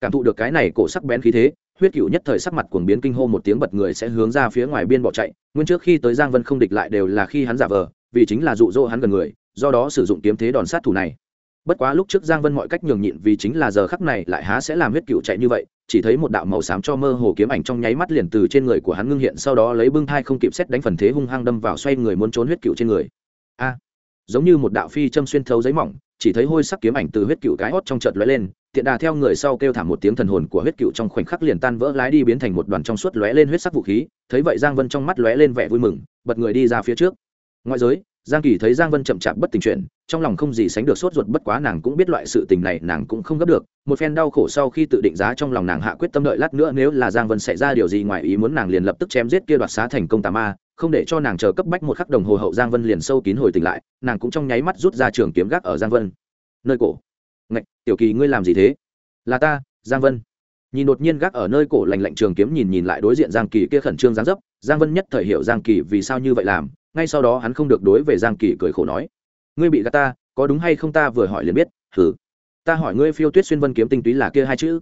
Cảm thụ được cái này cổ sắc bén khí thế huyết cựu nhất thời sắc mặt cuồng biến kinh hô một tiếng bật người sẽ hướng ra phía ngoài biên bỏ chạy. Nguyên trước khi tới giang vân không địch lại đều là khi hắn giả vờ, vì chính là dụ dỗ hắn gần người, do đó sử dụng kiếm thế đòn sát thủ này. Bất quá lúc trước giang vân mọi cách nhường nhịn vì chính là giờ khắc này lại há sẽ làm huyết cựu chạy như vậy, chỉ thấy một đạo màu xám cho mơ hồ kiếm ảnh trong nháy mắt liền từ trên người của hắn ngưng hiện, sau đó lấy bưng thai không kịp xét đánh phần thế hung hăng đâm vào xoay người muốn trốn huyết cựu trên người. A, giống như một đạo phi châm xuyên thấu giấy mỏng chỉ thấy hôi sắc kiếm ảnh từ huyết cựu cái hót trong chợt lóe lên, tiện đà theo người sau kêu thảm một tiếng thần hồn của huyết cựu trong khoảnh khắc liền tan vỡ lái đi biến thành một đoàn trong suốt lóe lên huyết sắc vũ khí, thấy vậy giang vân trong mắt lóe lên vẻ vui mừng, bật người đi ra phía trước. Ngoại giới, giang kỳ thấy giang vân chậm chạp bất tình chuyện trong lòng không gì sánh được sốt ruột, bất quá nàng cũng biết loại sự tình này nàng cũng không gấp được, một phen đau khổ sau khi tự định giá trong lòng nàng hạ quyết tâm đợi lát nữa nếu là giang vân xảy ra điều gì ngoài ý muốn nàng liền lập tức chém giết kia đoạt xá thành công tà ma không để cho nàng chờ cấp bách một khắc đồng hồ hậu giang vân liền sâu kín hồi tỉnh lại, nàng cũng trong nháy mắt rút ra trường kiếm gác ở giang vân. Nơi cổ. Ngạch, tiểu kỳ ngươi làm gì thế? Là ta, giang vân. Nhìn đột nhiên gác ở nơi cổ lành lạnh trường kiếm nhìn nhìn lại đối diện giang kỳ kia khẩn trương giáng dấp, giang vân nhất thời hiểu giang kỳ vì sao như vậy làm, ngay sau đó hắn không được đối về giang kỳ cười khổ nói. Ngươi bị gạt ta, có đúng hay không ta vừa hỏi liền biết thử ta hỏi ngươi phiêu tuyết xuyên vân kiếm tinh túy là kia hai chữ.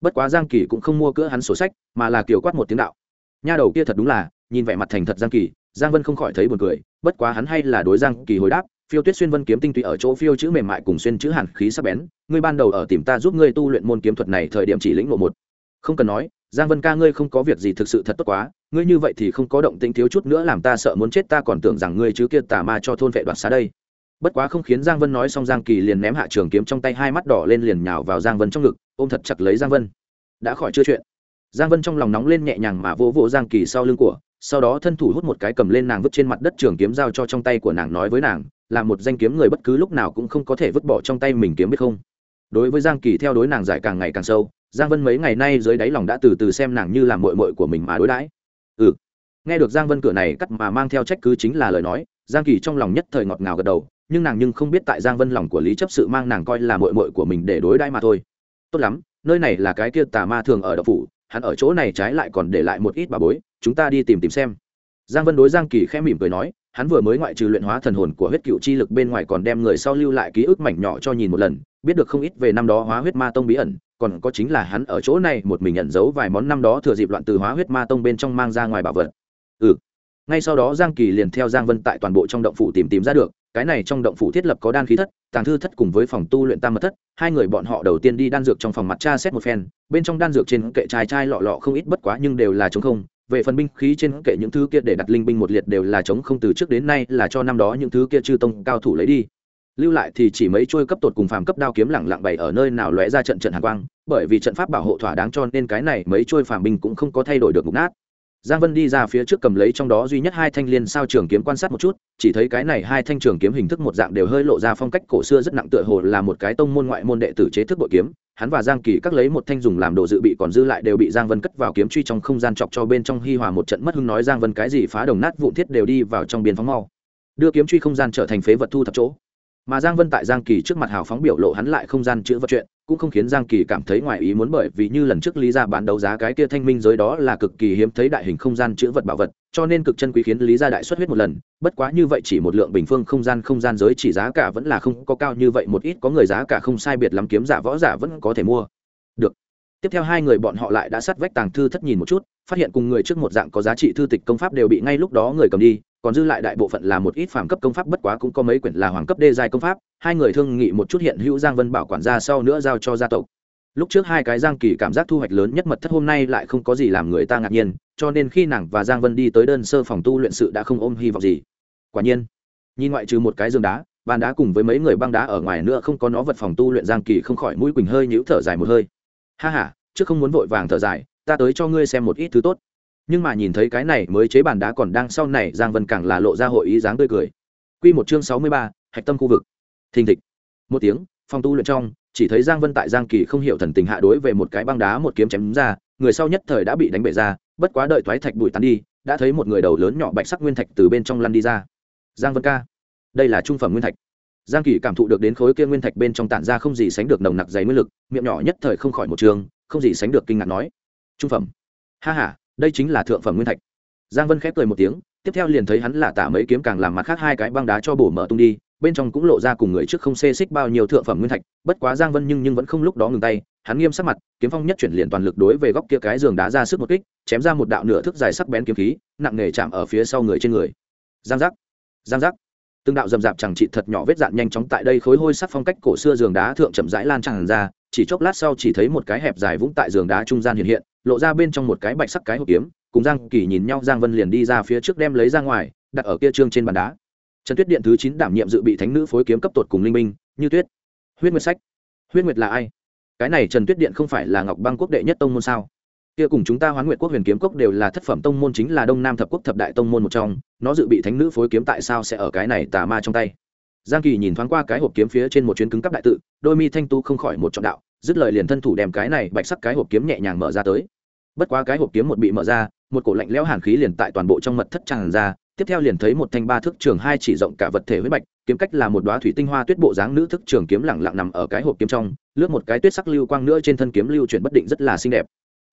Bất quá giang kỳ cũng không mua cỡ hắn sổ sách, mà là kiểu quát một tiếng đạo. Nha đầu kia thật đúng là nhìn vẻ mặt thành thật giang kỳ, giang vân không khỏi thấy buồn cười, bất quá hắn hay là đối giang kỳ hồi đáp, phiêu tuyết xuyên vân kiếm tinh túy ở chỗ phiêu chữ mềm mại cùng xuyên chữ hàn khí sắc bén, ngươi ban đầu ở tìm ta giúp ngươi tu luyện môn kiếm thuật này thời điểm chỉ lĩnh ngộ một. Không cần nói, giang vân ca ngươi không có việc gì thực sự thật tốt quá, ngươi như vậy thì không có động tĩnh thiếu chút nữa làm ta sợ muốn chết, ta còn tưởng rằng ngươi chứ kia tà ma cho thôn vệ đoạt xá đây. Bất quá không khiến giang vân nói xong giang kỳ liền ném hạ trường kiếm trong tay, hai mắt đỏ lên liền nhào vào giang vân trong ngực, ôm thật chặt lấy giang vân. Đã khỏi chưa chuyện? Giang vân trong lòng nóng lên nhẹ nhàng mà vỗ vỗ giang kỳ sau lưng của sau đó thân thủ hút một cái cầm lên nàng vứt trên mặt đất trường kiếm giao cho trong tay của nàng nói với nàng, là một danh kiếm người bất cứ lúc nào cũng không có thể vứt bỏ trong tay mình kiếm biết không? Đối với giang kỳ, theo đối nàng giải càng ngày càng sâu, giang vân mấy ngày nay dưới đáy lòng đã từ từ xem nàng như là mội mội của mình mà đối đãi. Ừ. Nghe được giang vân cửa này cắt mà mang theo trách cứ chính là lời nói, giang kỳ trong lòng nhất thời ngọt ngào gật đầu, nhưng nàng nhưng không biết tại giang vân lòng của lý chấp sự mang nàng coi là mội mội của mình để đối đãi mà thôi. Tốt lắm, nơi này là cái kia tà ma thường ở đậu phủ hắn ở chỗ này trái lại còn để lại một ít bà bối, chúng ta đi tìm tìm xem. Giang vân đối giang kỳ khẽ mỉm cười nói, hắn vừa mới ngoại trừ luyện hóa thần hồn của huyết cựu chi lực bên ngoài còn đem người sau lưu lại ký ức mảnh nhỏ cho nhìn một lần, biết được không ít về năm đó hóa huyết ma tông bí ẩn, còn có chính là hắn ở chỗ này một mình nhận giấu vài món năm đó thừa dịp loạn từ hóa huyết ma tông bên trong mang ra ngoài bảo vật. Ừ. Ngay sau đó giang kỳ liền theo giang vân tại toàn bộ trong động phủ tìm tìm ra được cái này trong động phủ thiết lập có đan khí thất, tàng thư thất cùng với phòng tu luyện tam mật thất, hai người bọn họ đầu tiên đi đan dược trong phòng mặt cha xét một phen, bên trong đan dược trên kệ chai chai lọ lọ không ít bất quá nhưng đều là chống không, về phần binh khí trên kệ những thứ kia để đặt linh binh một liệt đều là chống không từ trước đến nay là cho năm đó những thứ kia chư tông cao thủ lấy đi. Lưu lại thì chỉ mấy trôi cấp tột cùng phàm cấp đao kiếm lẳng lặng bày ở nơi nào lóe ra trận trận hàn quang, bởi vì trận pháp bảo hộ thỏa đáng cho nên cái này mấy trôi phàm binh cũng không có thay đổi được mục nát giang vân đi ra phía trước cầm lấy trong đó duy nhất hai thanh liên sao trường kiếm quan sát một chút, chỉ thấy cái này hai thanh trường kiếm hình thức một dạng đều hơi lộ ra phong cách cổ xưa rất nặng tựa hồ là một cái tông môn ngoại môn đệ tử chế thức bội kiếm. Hắn và giang kỳ các lấy một thanh dùng làm đồ dự bị còn dư lại đều bị giang vân cất vào kiếm truy trong không gian chọc cho bên trong hi hòa một trận mất hưng nói giang vân cái gì phá đồng nát vụn thiết đều đi vào trong biên phóng mau. Đưa kiếm truy không gian trở thành phế vật thu thập chỗ. Mà giang vân tại giang kỳ trước mặt hào phóng biểu lộ hắn lại không gian chữ vật chuyện cũng không khiến giang kỳ cảm thấy ngoài ý muốn bởi vì như lần trước lý gia bán đấu giá cái kia thanh minh giới đó là cực kỳ hiếm thấy đại hình không gian chữ vật bảo vật, cho nên cực chân quý khiến lý gia đại xuất huyết một lần. Bất quá như vậy chỉ một lượng bình phương không gian không gian giới chỉ giá cả vẫn là không có cao như vậy, một ít có người giá cả không sai biệt lắm kiếm giả võ giả vẫn có thể mua. Được. Tiếp theo hai người bọn họ lại đã sát vách tàng thư thất nhìn một chút, phát hiện cùng người trước một dạng có giá trị thư tịch công pháp đều bị ngay lúc đó người cầm đi còn dư lại đại bộ phận là một ít phàm cấp công pháp, bất quá cũng có mấy quyển là hoàng cấp đê giai công pháp. Hai người thương nghị một chút hiện hữu giang vân bảo quản ra sau nữa giao cho gia tộc. Lúc trước hai cái giang kỳ cảm giác thu hoạch lớn nhất mật thất hôm nay lại không có gì làm người ta ngạc nhiên, cho nên khi nàng và giang vân đi tới đơn sơ phòng tu luyện sự đã không ôm hy vọng gì. Quả nhiên, nhìn ngoại trừ một cái giường đá, bàn đá cùng với mấy người băng đá ở ngoài nữa không có nó vật phòng tu luyện giang kỳ không khỏi mũi quỳnh hơi nhũ thở dài một hơi. Ha h a trước không muốn vội vàng thở dài, ta tới cho ngươi xem một ít thứ tốt nhưng mà nhìn thấy cái này mới chế bàn đá còn đang sau này, giang vân càng là lộ ra hội ý dáng tươi cười. Quy một chương sáu mươi ba, hạch tâm khu vực. Thình thịch. Một tiếng phòng tu luyện trong, chỉ thấy giang vân tại giang kỳ không hiểu thần tình hạ đối về một cái băng đá một kiếm chém ra, người sau nhất thời đã bị đánh bể ra, bất quá đợi thoái thạch bụi tắn đi, đã thấy một người đầu lớn nhỏ bạch sắc nguyên thạch từ bên trong lăn đi ra. Giang vân ca, đây là trung phẩm nguyên thạch. Giang kỳ cảm thụ được đến khối kia nguyên thạch bên trong tản ra không gì sánh được nồng nặc dày nguyên lực, miệng nhỏ nhất thời không khỏi một trường, không gì sánh được kinh ngạc nói, trung phẩm. Ha h a đây chính là thượng phẩm nguyên thạch. Giang vân khép cười một tiếng, tiếp theo liền thấy hắn là tả mấy kiếm càng làm mặt khác hai cái băng đá cho bổ mở tung đi, bên trong cũng lộ ra cùng người trước không xê xích bao nhiêu thượng phẩm nguyên thạch, bất quá giang vân nhưng nhưng vẫn không lúc đó ngừng tay, hắn nghiêm sắc mặt, kiếm phong nhất chuyển liền toàn lực đối về góc kia cái giường đá ra sức một kích, chém ra một đạo nửa thước dài sắc bén kiếm khí, nặng nề chạm ở phía sau người trên người. Giang giác. Giang giác từng đạo rầm rạp chẳng trị thật nhỏ vết dạn nhanh chóng tại đây khối hôi sắc phong cách cổ xưa giường đá thượng chậm rãi lan tràn ra, chỉ chốc lát sau chỉ thấy một cái hẹp dài vũng tại giường đá trung gian hiện hiện, lộ ra bên trong một cái bạch sắc cái hộp kiếm, cùng giang kỳ nhìn nhau, giang vân liền đi ra phía trước đem lấy ra ngoài, đặt ở kia trương trên bàn đá. Trần tuyết điện thứ chín đảm nhiệm dự bị thánh nữ phối kiếm cấp tột cùng linh minh, như tuyết. Huyết nguyệt sách. Huyết nguyệt là ai? Cái này trần tuyết điện không phải là ngọc băng quốc đệ nhất tông môn sao? Kia cùng chúng ta hoán nguyện quốc huyền kiếm cốc đều là thất phẩm tông môn, chính là đông nam thập quốc thập đại tông môn một trong. Nó dự bị thánh nữ phối kiếm tại sao sẽ ở cái này tà ma trong tay? Giang kỳ nhìn thoáng qua cái hộp kiếm phía trên một chuyến cứng cấp đại tự, đôi mi thanh tu không khỏi một trọng đạo, dứt lời liền thân thủ đem cái này bạch sắc cái hộp kiếm nhẹ nhàng mở ra tới. Bất quá cái hộp kiếm một bị mở ra, một cổ lạnh lẽo hàn khí liền tại toàn bộ trong mật thất tràn ra, tiếp theo liền thấy một thanh ba thước trường hai chỉ rộng cả vật thể huyết bạch, kiếm cách là một đoá thủy tinh hoa tuyết bộ dáng nữ thức trường kiếm lẳng lặng nằm ở cái hộp kiếm trong, lướt một cái tuyết sắc lưu quang nữa trên thân kiếm lưu chuyển bất định rất là xinh đẹp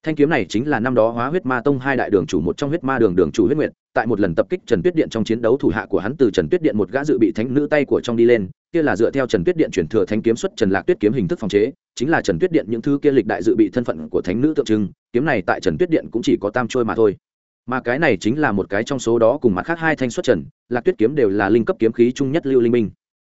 thanh kiếm này chính là năm đó hóa huyết ma tông hai đại đường chủ một trong huyết ma đường đường chủ huyết nguyệt, tại một lần tập kích trần tuyết điện trong chiến đấu thủ hạ của hắn từ trần tuyết điện một gã dự bị thánh nữ tay của trong đi lên, kia là dựa theo trần tuyết điện chuyển thừa thanh kiếm xuất trần lạc tuyết kiếm hình thức phòng chế, chính là trần tuyết điện những thứ kia lịch đại dự bị thân phận của thánh nữ tượng trưng, kiếm này tại trần tuyết điện cũng chỉ có tam trôi mà thôi. Mà cái này chính là một cái trong số đó cùng mặt khác hai thanh xuất trần, lạc tuyết kiếm đều là linh cấp kiếm khí trung nhất lưu linh minh.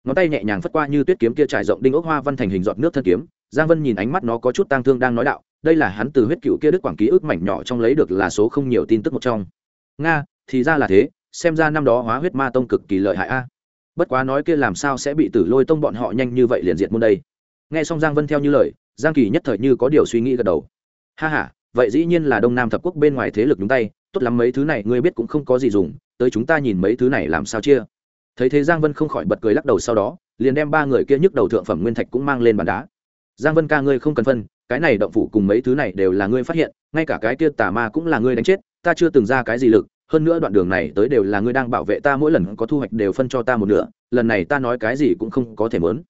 Ngón tay nhẹ nhàng phất qua như tuyết kiếm kia trải rộng đinh ốc hoa văn thành hình giọt nước thân kiếm, giang vân nhìn ánh mắt nó có chút tang thương đang nói đạo đây là hắn từ huyết cựu kia đức quảng ký ức mảnh nhỏ trong lấy được là số không nhiều tin tức một trong. Nga, thì ra là thế, xem ra năm đó hóa huyết ma tông cực kỳ lợi hại a. Bất quá nói kia làm sao sẽ bị tử lôi tông bọn họ nhanh như vậy liền diệt môn đây? Nghe xong giang vân theo như lời, giang kỳ nhất thời như có điều suy nghĩ gật đầu. Ha h a vậy dĩ nhiên là đông nam thập quốc bên ngoài thế lực nhúng tay, tốt lắm mấy thứ này ngươi biết cũng không có gì dùng, tới chúng ta nhìn mấy thứ này làm sao chia. Thấy thế giang vân không khỏi bật cười lắc đầu sau đó, liền đem ba người kia nhức đầu thượng phẩm nguyên thạch cũng mang lên bàn đá. Giang vân ca ngươi không cần phân cái này động phủ cùng mấy thứ này đều là ngươi phát hiện, ngay cả cái kia tà ma cũng là ngươi đánh chết, ta chưa từng ra cái gì lực, hơn nữa đoạn đường này tới đều là ngươi đang bảo vệ ta, mỗi lần có thu hoạch đều phân cho ta một nửa, lần này ta nói cái gì cũng không có thể mớn.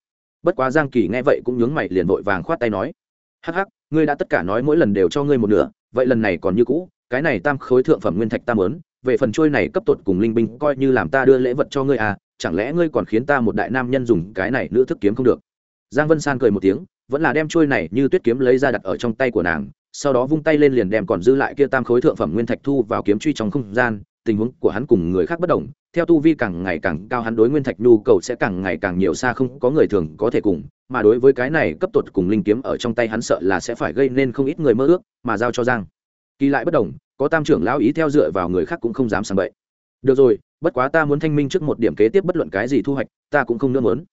Bất quá giang kỳ nghe vậy cũng nhướng mày liền vội vàng khoát tay nói, hắc hắc, ngươi đã tất cả nói mỗi lần đều cho ngươi một nửa, vậy lần này còn như cũ, cái này tam khối thượng phẩm nguyên thạch ta mớn, về phần trôi này cấp tột cùng linh binh coi như làm ta đưa lễ vật cho ngươi à chẳng lẽ ngươi còn khiến ta một đại nam nhân dùng cái này nữ thức kiếm không được? Giang vân san cười một tiếng vẫn là đem trôi này như tuyết kiếm lấy ra đặt ở trong tay của nàng, sau đó vung tay lên liền đem còn dư lại kia tam khối thượng phẩm nguyên thạch thu vào kiếm truy trong không gian, tình huống của hắn cùng người khác bất đồng, theo tu vi càng ngày càng cao hắn đối nguyên thạch nhu cầu sẽ càng ngày càng nhiều xa không có người thường có thể cùng, mà đối với cái này cấp tột cùng linh kiếm ở trong tay hắn sợ là sẽ phải gây nên không ít người mơ ước, mà giao cho giang. Kỳ lại bất đồng, có tam trưởng lão ý theo dựa vào người khác cũng không dám sang bậy. Được rồi, bất quá ta muốn thanh minh trước một điểm kế tiếp bất luận cái gì thu hoạch, ta cũng không nỡ muốn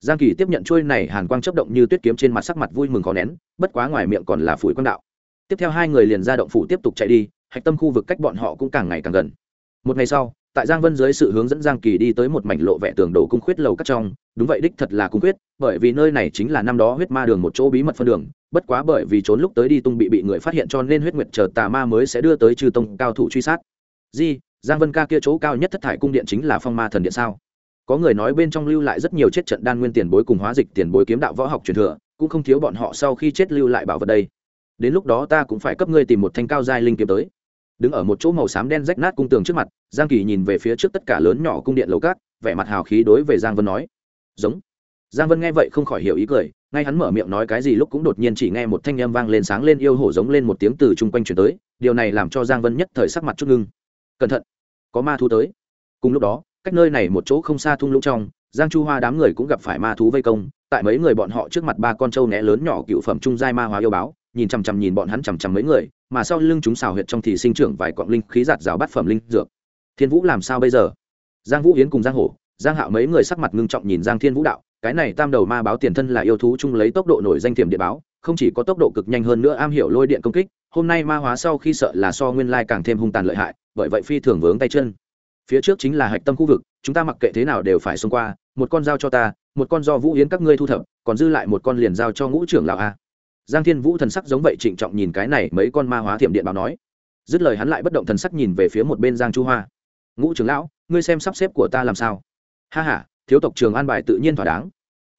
giang kỳ tiếp nhận chuôi này hàn quang chấp động như tuyết kiếm trên mặt sắc mặt vui mừng khó nén, bất quá ngoài miệng còn là phủi quang đạo. Tiếp theo hai người liền ra động phủ tiếp tục chạy đi, hạch tâm khu vực cách bọn họ cũng càng ngày càng gần. Một ngày sau, tại giang vân dưới sự hướng dẫn giang kỳ đi tới một mảnh lộ vẻ tường đồ cung khuyết lầu cắt trong, đúng vậy đích thật là cung khuyết, bởi vì nơi này chính là năm đó huyết ma đường một chỗ bí mật phân đường, bất quá bởi vì trốn lúc tới đi tung bị bị người phát hiện cho nên huyết nguyệt chờ tà ma mới sẽ đưa tới trừ tông cao thủ truy sát. Di, giang vân ca kia chỗ cao nhất thất thải cung điện chính là phong ma thần điện sao? Có người nói bên trong lưu lại rất nhiều chết trận đan nguyên tiền bối cùng hóa dịch tiền bối kiếm đạo võ học truyền thừa, cũng không thiếu bọn họ sau khi chết lưu lại bảo vật đây. Đến lúc đó ta cũng phải cấp ngươi tìm một thanh cao giai linh kiếm tới. Đứng ở một chỗ màu xám đen rách nát cung tường trước mặt, giang kỳ nhìn về phía trước tất cả lớn nhỏ cung điện lầu cát vẻ mặt hào khí đối về giang vân nói. Giống. Giang vân nghe vậy không khỏi hiểu ý cười, ngay hắn mở miệng nói cái gì lúc cũng đột nhiên chỉ nghe một thanh âm vang lên sáng lên yêu hổ giống lên một tiếng từ chung quanh chuyển tới, điều này làm cho giang vân nhất thời sắc mặt chút ngưng. Cẩn thận, có ma thu tới. Cùng lúc đó cách nơi này một chỗ không xa thung lũng trong, giang chu hoa đám người cũng gặp phải ma thú vây công, tại mấy người bọn họ trước mặt ba con trâu né lớn nhỏ cựu phẩm trung giai ma hóa yêu báo, nhìn chằm chằm nhìn bọn hắn chằm chằm mấy người, mà sau lưng chúng xào huyệt trong thì sinh trưởng vài cọng linh khí giạt rào bát phẩm linh dược. Thiên vũ làm sao bây giờ? Giang vũ hiến cùng giang hổ, giang hạo mấy người sắc mặt ngưng trọng nhìn giang thiên vũ đạo, cái này tam đầu ma báo tiền thân là yêu thú chung lấy tốc độ nổi danh tiềm điện báo, không chỉ có tốc độ cực nhanh hơn nữa am hiểu lôi điện công kích, hôm nay ma hóa sau khi sợ là so nguyên lai càng thêm hung tàn lợi hại, bởi vậy phi thường vướng tay chân phía trước chính là hạch tâm khu vực, chúng ta mặc kệ thế nào đều phải xông qua, một con dao cho ta, một con do vũ yến các ngươi thu thập, còn dư lại một con liền giao cho ngũ trưởng lão a. Giang thiên vũ thần sắc giống vậy trịnh trọng nhìn cái này mấy con ma hóa thiểm điện báo nói. Dứt lời hắn lại bất động thần sắc nhìn về phía một bên giang chu hoa. Ngũ trưởng lão, ngươi xem sắp xếp của ta làm sao? Ha h a thiếu tộc trường an bài tự nhiên thỏa đáng.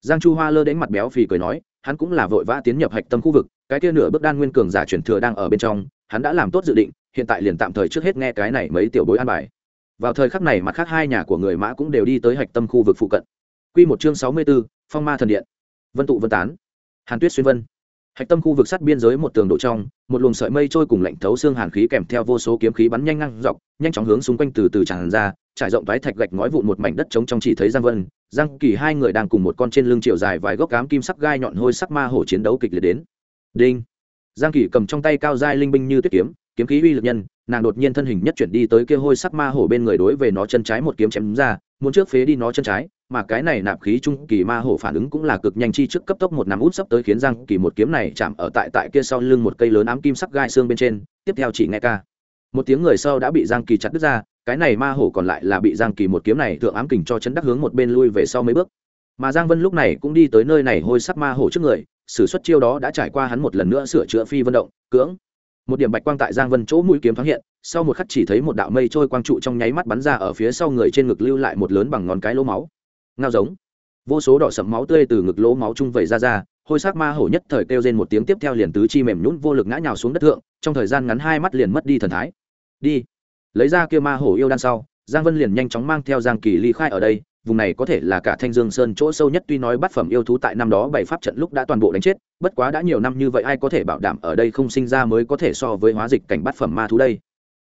Giang chu hoa lơ đến mặt béo phì cười nói, hắn cũng là vội vã tiến nhập hạch tâm khu vực, cái kia nửa bước đan nguyên cường giả truyền thừa đang ở bên trong, hắn đã làm tốt dự định, hiện tại liền tạm thời trước hết nghe cái này mấy tiểu bối an bài vào thời khắc này mặt khác hai nhà của người mã cũng đều đi tới hạch tâm khu vực phụ cận. Q một chương sáu mươi b ố phong ma thần điện. Vân tụ vân tán. Hàn tuyết xuyên vân. Hạch tâm khu vực sát biên giới một tường độ trong, một luồng sợi mây trôi cùng lạnh thấu xương hàn khí kèm theo vô số kiếm khí bắn nhanh ngang dọc, nhanh chóng hướng xung quanh từ từ tràn ra, trải rộng toái thạch gạch ngói vụn một mảnh đất trống trong chỉ thấy giang vân, giang kỳ hai người đang cùng một con trên lưng chiều dài vài gốc cám kim sắc gai nhọn hôi sắc ma hổ chiến đấu kịch liệt đến. Đinh. Giang kỳ cầm trong tay cao giai linh binh như tuyết kiếm kiếm khí uy lực nhân nàng đột nhiên thân hình nhất chuyển đi tới kia hôi sắc ma hổ bên người đối về nó chân trái một kiếm chém ra, muốn trước phế đi nó chân trái, mà cái này nạp khí trung kỳ ma hổ phản ứng cũng là cực nhanh chi trước cấp tốc một nắm út sắp tới khiến giang kỳ một kiếm này chạm ở tại tại kia sau lưng một cây lớn ám kim sắc gai xương bên trên, tiếp theo chỉ nghe ca. Một tiếng người sau đã bị giang kỳ chặt đứt ra, cái này ma hổ còn lại là bị giang kỳ một kiếm này thượng ám kình cho chấn đắc hướng một bên lui về sau mấy bước. Mà giang vân lúc này cũng đi tới nơi này hôi sắc ma hổ trước người s ử suất chiêu đó đã trải qua hắn một lần nữa sửa chữa phi vận động, cưỡng một điểm bạch quang tại giang vân chỗ mũi kiếm thoáng hiện, sau một khắc chỉ thấy một đạo mây trôi quang trụ trong nháy mắt bắn ra ở phía sau người trên ngực lưu lại một lớn bằng ngón cái lỗ máu. Ngao giống. Vô số đỏ sậm máu tươi từ ngực lỗ máu trung vẩy ra ra, hôi sắc ma hổ nhất thời kêu lên một tiếng tiếp theo liền tứ chi mềm nhũn vô lực ngã nhào xuống đất thượng, trong thời gian ngắn hai mắt liền mất đi thần thái. Đi. Lấy ra kia ma hổ yêu đan sau, giang vân liền nhanh chóng mang theo giang kỳ ly khai ở đây vùng này có thể là cả thanh dương sơn chỗ sâu nhất, tuy nói bát phẩm yêu thú tại năm đó bảy pháp trận lúc đã toàn bộ đánh chết, bất quá đã nhiều năm như vậy ai có thể bảo đảm ở đây không sinh ra mới có thể so với hóa dịch cảnh bát phẩm ma thú đây?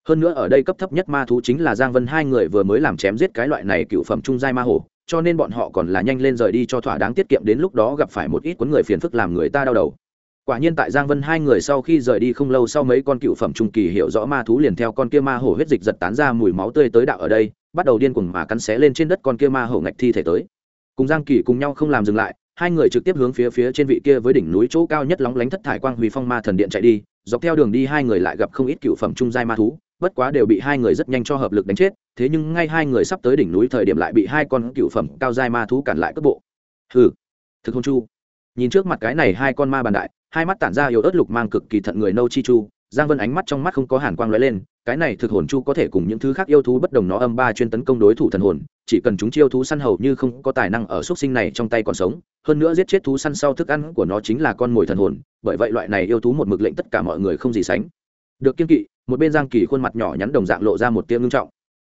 Hơn nữa ở đây cấp thấp nhất ma thú chính là giang vân, hai người vừa mới làm chém giết cái loại này cựu phẩm trung giai ma hổ, cho nên bọn họ còn là nhanh lên rời đi cho thỏa đáng tiết kiệm, đến lúc đó gặp phải một ít cuốn người phiền phức làm người ta đau đầu. Quả nhiên tại giang vân, hai người sau khi rời đi không lâu sau mấy con cựu phẩm trung kỳ hiểu rõ ma thú liền theo con kia ma hổ huyết dịch giật tán ra mùi máu tươi tới đạo ở đây bắt đầu điên cuồng mà cắn xé lên trên đất con kia ma hổ ngạch thi thể tới. Cùng giang kỳ cùng nhau không làm dừng lại, hai người trực tiếp hướng phía phía trên vị kia với đỉnh núi chỗ cao nhất lóng lánh thất thải quang huy phong ma thần điện chạy đi, dọc theo đường đi hai người lại gặp không ít cựu phẩm trung giai ma thú, bất quá đều bị hai người rất nhanh cho hợp lực đánh chết, thế nhưng ngay hai người sắp tới đỉnh núi thời điểm lại bị hai con cựu phẩm cao giai ma thú cản lại cất bộ. Hừ, thực hôn chu. Nhìn trước mặt cái này hai con ma bàn đại, hai mắt tản ra yếu ớt lục mang cực kỳ thận người nâu chi chu giang vân ánh mắt trong mắt không có hàn quang lóe lên, cái này thực hồn chu có thể cùng những thứ khác yêu thú bất đồng nó âm ba chuyên tấn công đối thủ thần hồn, chỉ cần chúng chiêu thú săn hầu như không có tài năng ở x sinh này trong tay còn sống, hơn nữa giết chết thú săn sau thức ăn của nó chính là con mồi thần hồn, bởi vậy loại này yêu thú một mực lệnh tất cả mọi người không gì sánh. Được kiên kỵ, một bên giang kỳ khuôn mặt nhỏ nhắn đồng dạng lộ ra một tiếng ngưng trọng.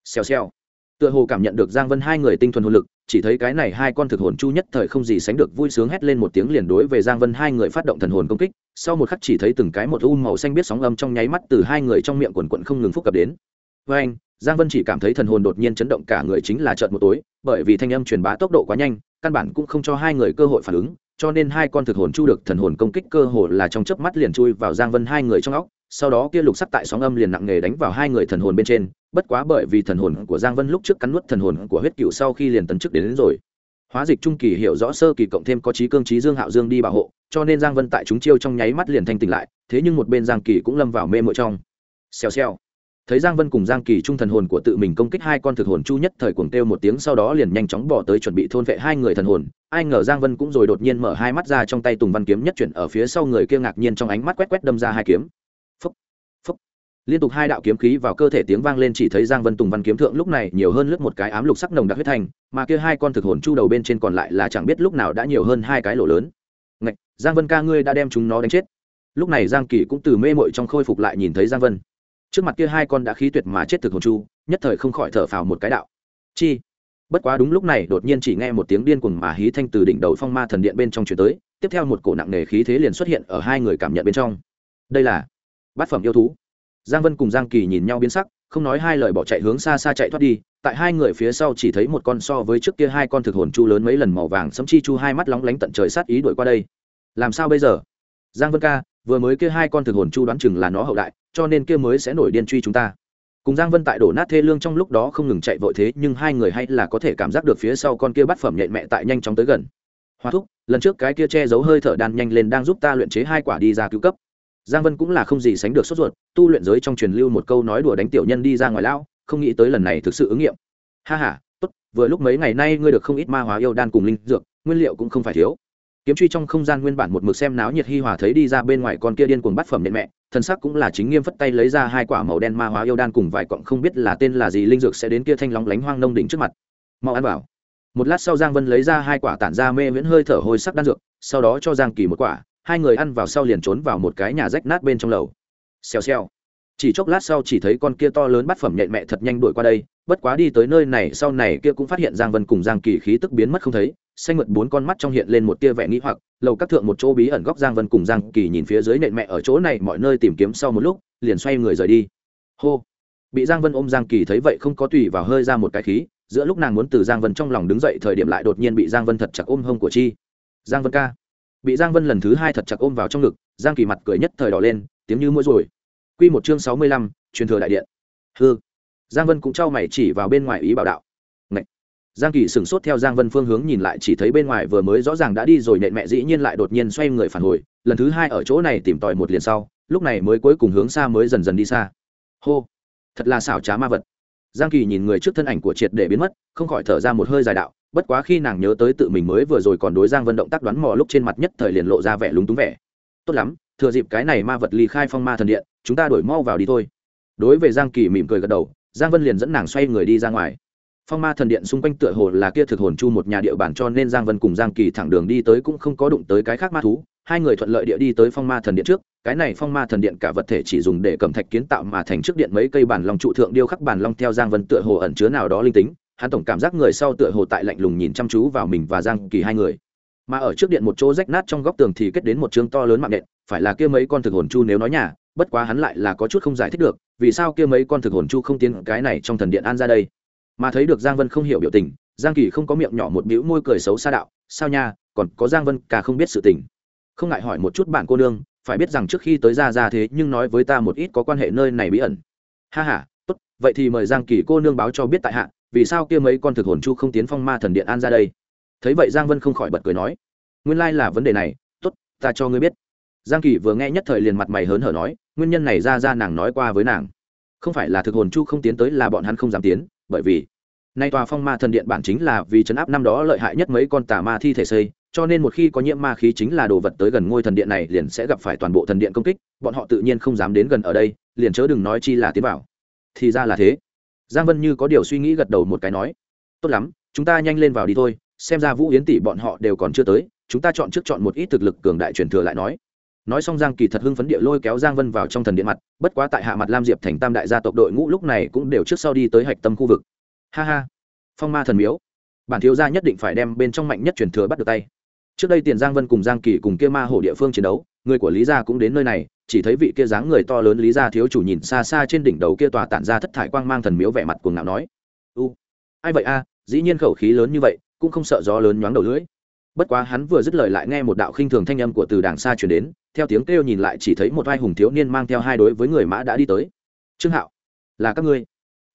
Xèo xèo tựa hồ cảm nhận được giang vân hai người tinh thuần hồn lực, chỉ thấy cái này hai con thực hồn chu nhất thời không gì sánh được vui sướng hét lên một tiếng liền đối về giang vân hai người phát động thần hồn công kích, sau một khắc chỉ thấy từng cái một u màu xanh biết sóng âm trong nháy mắt từ hai người trong miệng quần quận không ngừng phúc cập đến. Với anh giang vân chỉ cảm thấy thần hồn đột nhiên chấn động cả người chính là trợn một tối, bởi vì thanh âm truyền bá tốc độ quá nhanh, căn bản cũng không cho hai người cơ hội phản ứng, cho nên hai con thực hồn chu được thần hồn công kích cơ hồ là trong chớp mắt liền chui vào giang vân hai người trong óc sau đó kia lục sắc tại sóng âm liền nặng nề đánh vào hai người thần hồn bên trên bất quá bởi vì thần hồn của giang vân lúc trước cắn nuốt thần hồn của huyết cựu sau khi liền tấn chức đến, đến rồi. Hóa dịch trung kỳ hiểu rõ sơ kỳ cộng thêm có trí cương trí dương hạo dương đi bảo hộ cho nên giang vân tại chúng chiêu trong nháy mắt liền thanh tỉnh lại thế nhưng một bên giang kỳ cũng lâm vào mê mội trong. Xèo xèo. Thấy giang vân cùng giang kỳ trung thần hồn của tự mình công kích hai con thực hồn chu nhất thời cuồng kêu một tiếng sau đó liền nhanh chóng bỏ tới chuẩn bị thôn vệ hai người thần hồn ai ngờ giang vân cũng rồi đột nhiên mở hai mắt ra trong tay tùng văn kiếm nhất chuyển ở phía sau người kia ngạc nhiên trong ánh mắt quét quét đâm ra hai kiếm liên tục hai đạo kiếm khí vào cơ thể tiếng vang lên chỉ thấy giang vân tùng văn kiếm thượng lúc này nhiều hơn lướt một cái ám lục sắc nồng đặc huyết thành mà kia hai con thực hồn chu đầu bên trên còn lại là chẳng biết lúc nào đã nhiều hơn hai cái lỗ lớn. Ngạch, giang vân ca ngươi đã đem chúng nó đánh chết. Lúc này giang kỳ cũng từ mê mội trong khôi phục lại nhìn thấy giang vân. Trước mặt kia hai con đã khí tuyệt mà chết thực hồn chu nhất thời không khỏi thở phào một cái đạo. Chi? Bất quá đúng lúc này đột nhiên chỉ nghe một tiếng điên cuồng mà hí thanh từ đỉnh đầu phong ma thần điện bên trong chuyển tới tiếp theo một cổ nặng nề khí thế liền xuất hiện ở hai người cảm nhận bên trong. Đây là bát phẩm yêu thú giang vân cùng giang kỳ nhìn nhau biến sắc, không nói hai lời bỏ chạy hướng xa xa chạy thoát đi, tại hai người phía sau chỉ thấy một con so với trước kia hai con thực hồn chu lớn mấy lần màu vàng sấm chi chu hai mắt lóng lánh tận trời sát ý đuổi qua đây. Làm sao bây giờ? Giang vân ca, vừa mới kia hai con thực hồn chu đoán chừng là nó hậu đại, cho nên kia mới sẽ nổi điên truy chúng ta. Cùng giang vân tại đổ nát thê lương trong lúc đó không ngừng chạy vội thế, nhưng hai người hay là có thể cảm giác được phía sau con kia bắt phẩm nhện mẹ tại nhanh chóng tới gần. Hoa thúc, lần trước cái kia che giấu hơi thở đan nhanh lên đang giúp ta luyện chế hai quả đi ra cứu cấp giang vân cũng là không gì sánh được sốt ruột, tu luyện giới trong truyền lưu một câu nói đùa đánh tiểu nhân đi ra ngoài lao không nghĩ tới lần này thực sự ứng nghiệm. Ha h a tốt, vừa lúc mấy ngày nay ngươi được không ít ma hóa yêu đan cùng linh dược, nguyên liệu cũng không phải thiếu. Kiếm truy trong không gian nguyên bản một mực xem náo nhiệt hi hòa thấy đi ra bên ngoài con kia điên cuồng bắt phẩm nện mẹ thần sắc cũng là chính nghiêm phất tay lấy ra hai quả màu đen ma hóa yêu đan cùng vài cọng không biết là tên là gì linh dược sẽ đến kia thanh lóng lánh hoang nông đỉnh trước mặt. Mau ăn vào. một lát sau giang vân lấy ra hai quả tản ra mê miễn hơi thở hôi sắc đan dược, sau đó cho giang kỳ một quả hai người ăn vào sau liền trốn vào một cái nhà rách nát bên trong lầu. Xèo xèo. Chỉ chốc lát sau chỉ thấy con kia to lớn bắt phẩm nhện mẹ thật nhanh đuổi qua đây, bất quá đi tới nơi này, sau này kia cũng phát hiện giang vân cùng giang kỳ khí tức biến mất không thấy, xanh mượt bốn con mắt trong hiện lên một tia vẻ nghĩ hoặc, lầu các thượng một chỗ bí ẩn góc giang vân cùng giang kỳ nhìn phía dưới nện mẹ ở chỗ này, mọi nơi tìm kiếm sau một lúc, liền xoay người rời đi. Hô. Bị giang vân ôm giang kỳ thấy vậy không có tùy vào hơi ra một cái khí, giữa lúc nàng muốn từ giang vân trong lòng đứng dậy thời điểm lại đột nhiên bị giang vân thật chặt ôm hông của chi. Giang vân ca bị giang vân lần thứ hai thật chặt ôm vào trong ngực, giang kỳ mặt cười nhất thời đỏ lên, tiếng như mũi rồi. Q một chương sáu mươi lăm, truyền thừa đại điện. Hư giang vân cũng trao mày chỉ vào bên ngoài ý bảo đạo. Ngậy. giang kỳ sửng sốt theo giang vân phương hướng nhìn lại chỉ thấy bên ngoài vừa mới rõ ràng đã đi rồi nện mẹ dĩ nhiên lại đột nhiên xoay người phản hồi, lần thứ hai ở chỗ này tìm tòi một liền sau, lúc này mới cuối cùng hướng xa mới dần dần đi xa. Hô. Thật là xảo trá ma vật giang kỳ nhìn người trước thân ảnh của triệt để biến mất, không khỏi thở ra một hơi dài đạo, bất quá khi nàng nhớ tới tự mình mới vừa rồi còn đối giang vân động tác đoán mò lúc trên mặt nhất thời liền lộ ra vẻ lúng túng vẻ. Tốt lắm, thừa dịp cái này ma vật ly khai phong ma thần điện, chúng ta đổi mau vào đi thôi. Đối với giang kỳ mỉm cười gật đầu, giang vân liền dẫn nàng xoay người đi ra ngoài. Phong ma thần điện xung quanh tựa hồ là kia thực hồn chu một nhà địa bàn cho nên giang vân cùng giang kỳ thẳng đường đi tới cũng không có đụng tới cái khác ma thú. Hai người thuận lợi địa đi tới phong ma thần điện trước cái này phong ma thần điện cả vật thể chỉ dùng để cầm thạch kiến tạo mà thành trước điện mấy cây bản long trụ thượng điêu khắc bản long theo giang vân tựa hồ ẩn chứa nào đó linh tính. Hắn tổng cảm giác người sau tựa hồ tại lạnh lùng nhìn chăm chú vào mình và giang kỳ hai người. Mà ở trước điện một chỗ rách nát trong góc tường thì kết đến một chương to lớn mạng nện, phải là kia mấy con thực hồn chu nếu nói nhà, bất quá hắn lại là có chút không giải thích được, vì sao kia mấy con thực hồn chu không tiến cái này trong thần điện an ra đây. Mà thấy được giang vân không hiểu biểu tình, giang kỳ không có miệng nhỏ một bĩu môi cười xấu xa đạo, sao nha, còn có giang vân, cả không biết sự tình. Không ngại hỏi một chút bạn cô nương phải biết rằng trước khi tới ra ra thế nhưng nói với ta một ít có quan hệ nơi này bí ẩn. Ha ha, tốt, vậy thì mời giang kỳ cô nương báo cho biết tại hạ, vì sao kia mấy con thực hồn chu không tiến phong ma thần điện an ra đây? Thấy vậy giang vân không khỏi bật cười nói, nguyên lai là vấn đề này, tốt, ta cho ngươi biết. Giang kỳ vừa nghe nhất thời liền mặt mày hớn hở nói, nguyên nhân này ra ra nàng nói qua với nàng. Không phải là thực hồn chu không tiến tới là bọn hắn không dám tiến, bởi vì, nay tòa phong ma thần điện bản chính là vì chấn áp năm đó lợi hại nhất mấy con tà ma thi thể xây cho nên một khi có nhiễm ma khí chính là đồ vật tới gần ngôi thần điện này liền sẽ gặp phải toàn bộ thần điện công kích, bọn họ tự nhiên không dám đến gần ở đây, liền chớ đừng nói chi là tiến vào. Thì ra là thế. Giang vân như có điều suy nghĩ gật đầu một cái nói, tốt lắm, chúng ta nhanh lên vào đi thôi, xem ra vũ yến tỷ bọn họ đều còn chưa tới, chúng ta chọn trước chọn một ít thực lực cường đại truyền thừa lại nói. Nói xong giang kỳ thật hưng phấn địa lôi kéo giang vân vào trong thần điện mặt, bất quá tại hạ mặt lam diệp thành tam đại gia tộc đội ngũ lúc này cũng đều trước sau đi tới hạch tâm khu vực. Ha ha, phong ma thần miếu. Bản thiếu gia nhất định phải đem bên trong mạnh nhất truyền thừa bắt được tay trước đây tiền giang vân cùng giang kỳ cùng kia ma hổ địa phương chiến đấu, người của lý gia cũng đến nơi này, chỉ thấy vị kia dáng người to lớn lý gia thiếu chủ nhìn xa xa trên đỉnh đầu kia tòa tản ra thất thải quang mang thần miếu vẻ mặt cuồng ngạo nói, u, ai vậy a? Dĩ nhiên khẩu khí lớn như vậy, cũng không sợ gió lớn nhoáng đầu lưỡi. Bất quá hắn vừa dứt lời lại nghe một đạo khinh thường thanh âm của từ đàng xa truyền đến, theo tiếng kêu nhìn lại chỉ thấy một vai hùng thiếu niên mang theo hai đối với người mã đã đi tới. Trương hạo, là các ngươi.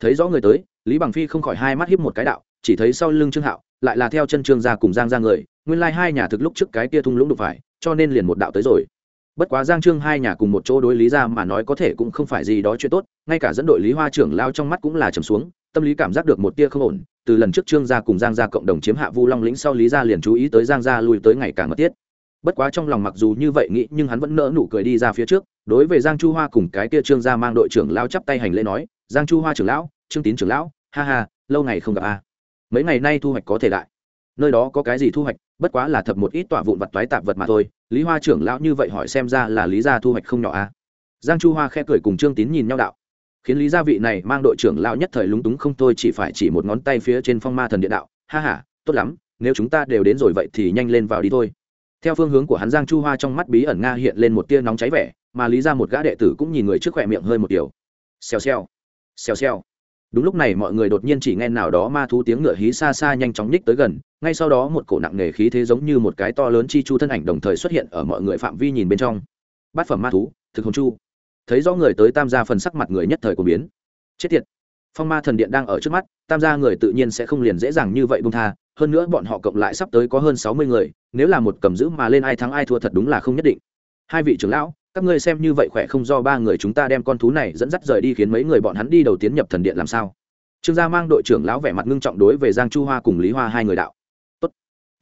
Thấy rõ người tới, lý bằng phi không khỏi hai mắt hiếp một cái đạo, chỉ thấy sau lưng trương hạo, lại là theo chân trương gia cùng giang ra người nguyên lai hai nhà thực lúc trước cái kia thung lũng đụng phải, cho nên liền một đạo tới rồi. Bất quá giang trương hai nhà cùng một chỗ đối lý ra mà nói có thể cũng không phải gì đó chuyện tốt, ngay cả dẫn đội lý hoa trưởng lao trong mắt cũng là trầm xuống, tâm lý cảm giác được một tia không ổn, từ lần trước trương gia cùng giang gia cộng đồng chiếm hạ vu long lĩnh sau lý gia liền chú ý tới giang gia lùi tới ngày càng mất tiết bất quá trong lòng mặc dù như vậy nghĩ, nhưng hắn vẫn nỡ nụ cười đi ra phía trước, đối với giang chu hoa cùng cái kia trương gia mang đội trưởng lao chắp tay hành lễ nói, giang chu hoa trưởng lão, trương tín trưởng lão, ha ha, lâu ngày không gặp a. Mấy ngày nay thu hoạch có thể đại. Nơi đó có cái gì thu hoạch bất quá là thập một ít tọa vụn vặt toái tạp vật mà thôi, lý hoa trưởng lão như vậy hỏi xem ra là lý gia thu hoạch không nhỏ a giang chu hoa khe cười cùng trương tín nhìn nhau đạo. Khiến lý gia vị này mang đội trưởng lão nhất thời lúng túng không thôi, chỉ phải chỉ một ngón tay phía trên phong ma thần địa đạo, ha ha, tốt lắm, nếu chúng ta đều đến rồi vậy thì nhanh lên vào đi thôi. Theo phương hướng của hắn, giang chu hoa trong mắt bí ẩn nga hiện lên một tia nóng cháy vẻ, mà lý ra một gã đệ tử cũng nhìn người trước khỏe miệng hơi một điều. Xèo xèo xèo xèo. Đúng lúc này mọi người đột nhiên chỉ nghe nào đó ma thú tiếng ngựa hí xa xa nhanh chóng nhích tới gần ngay sau đó một cổ nặng nề khí thế giống như một cái to lớn chi chu thân ảnh đồng thời xuất hiện ở mọi người phạm vi nhìn bên trong. Bát phẩm ma thú, thực hồn chu. Thấy rõ người tới tam gia phần sắc mặt người nhất thời của biến. Chết tiệt. Phong ma thần điện đang ở trước mắt, tam gia người tự nhiên sẽ không liền dễ dàng như vậy bung tha, hơn nữa bọn họ cộng lại sắp tới có hơn sáu mươi người, nếu là một cầm giữ mà lên ai thắng ai thua thật đúng là không nhất định. Hai vị trưởng lão, các ngươi xem như vậy khỏe không do ba người chúng ta đem con thú này dẫn dắt rời đi khiến mấy người bọn hắn đi đầu tiến nhập thần điện làm sao? Trương gia mang đội trưởng lão vẻ mặt ngưng trọng đối về giang chu hoa cùng lý hoa hai người đạo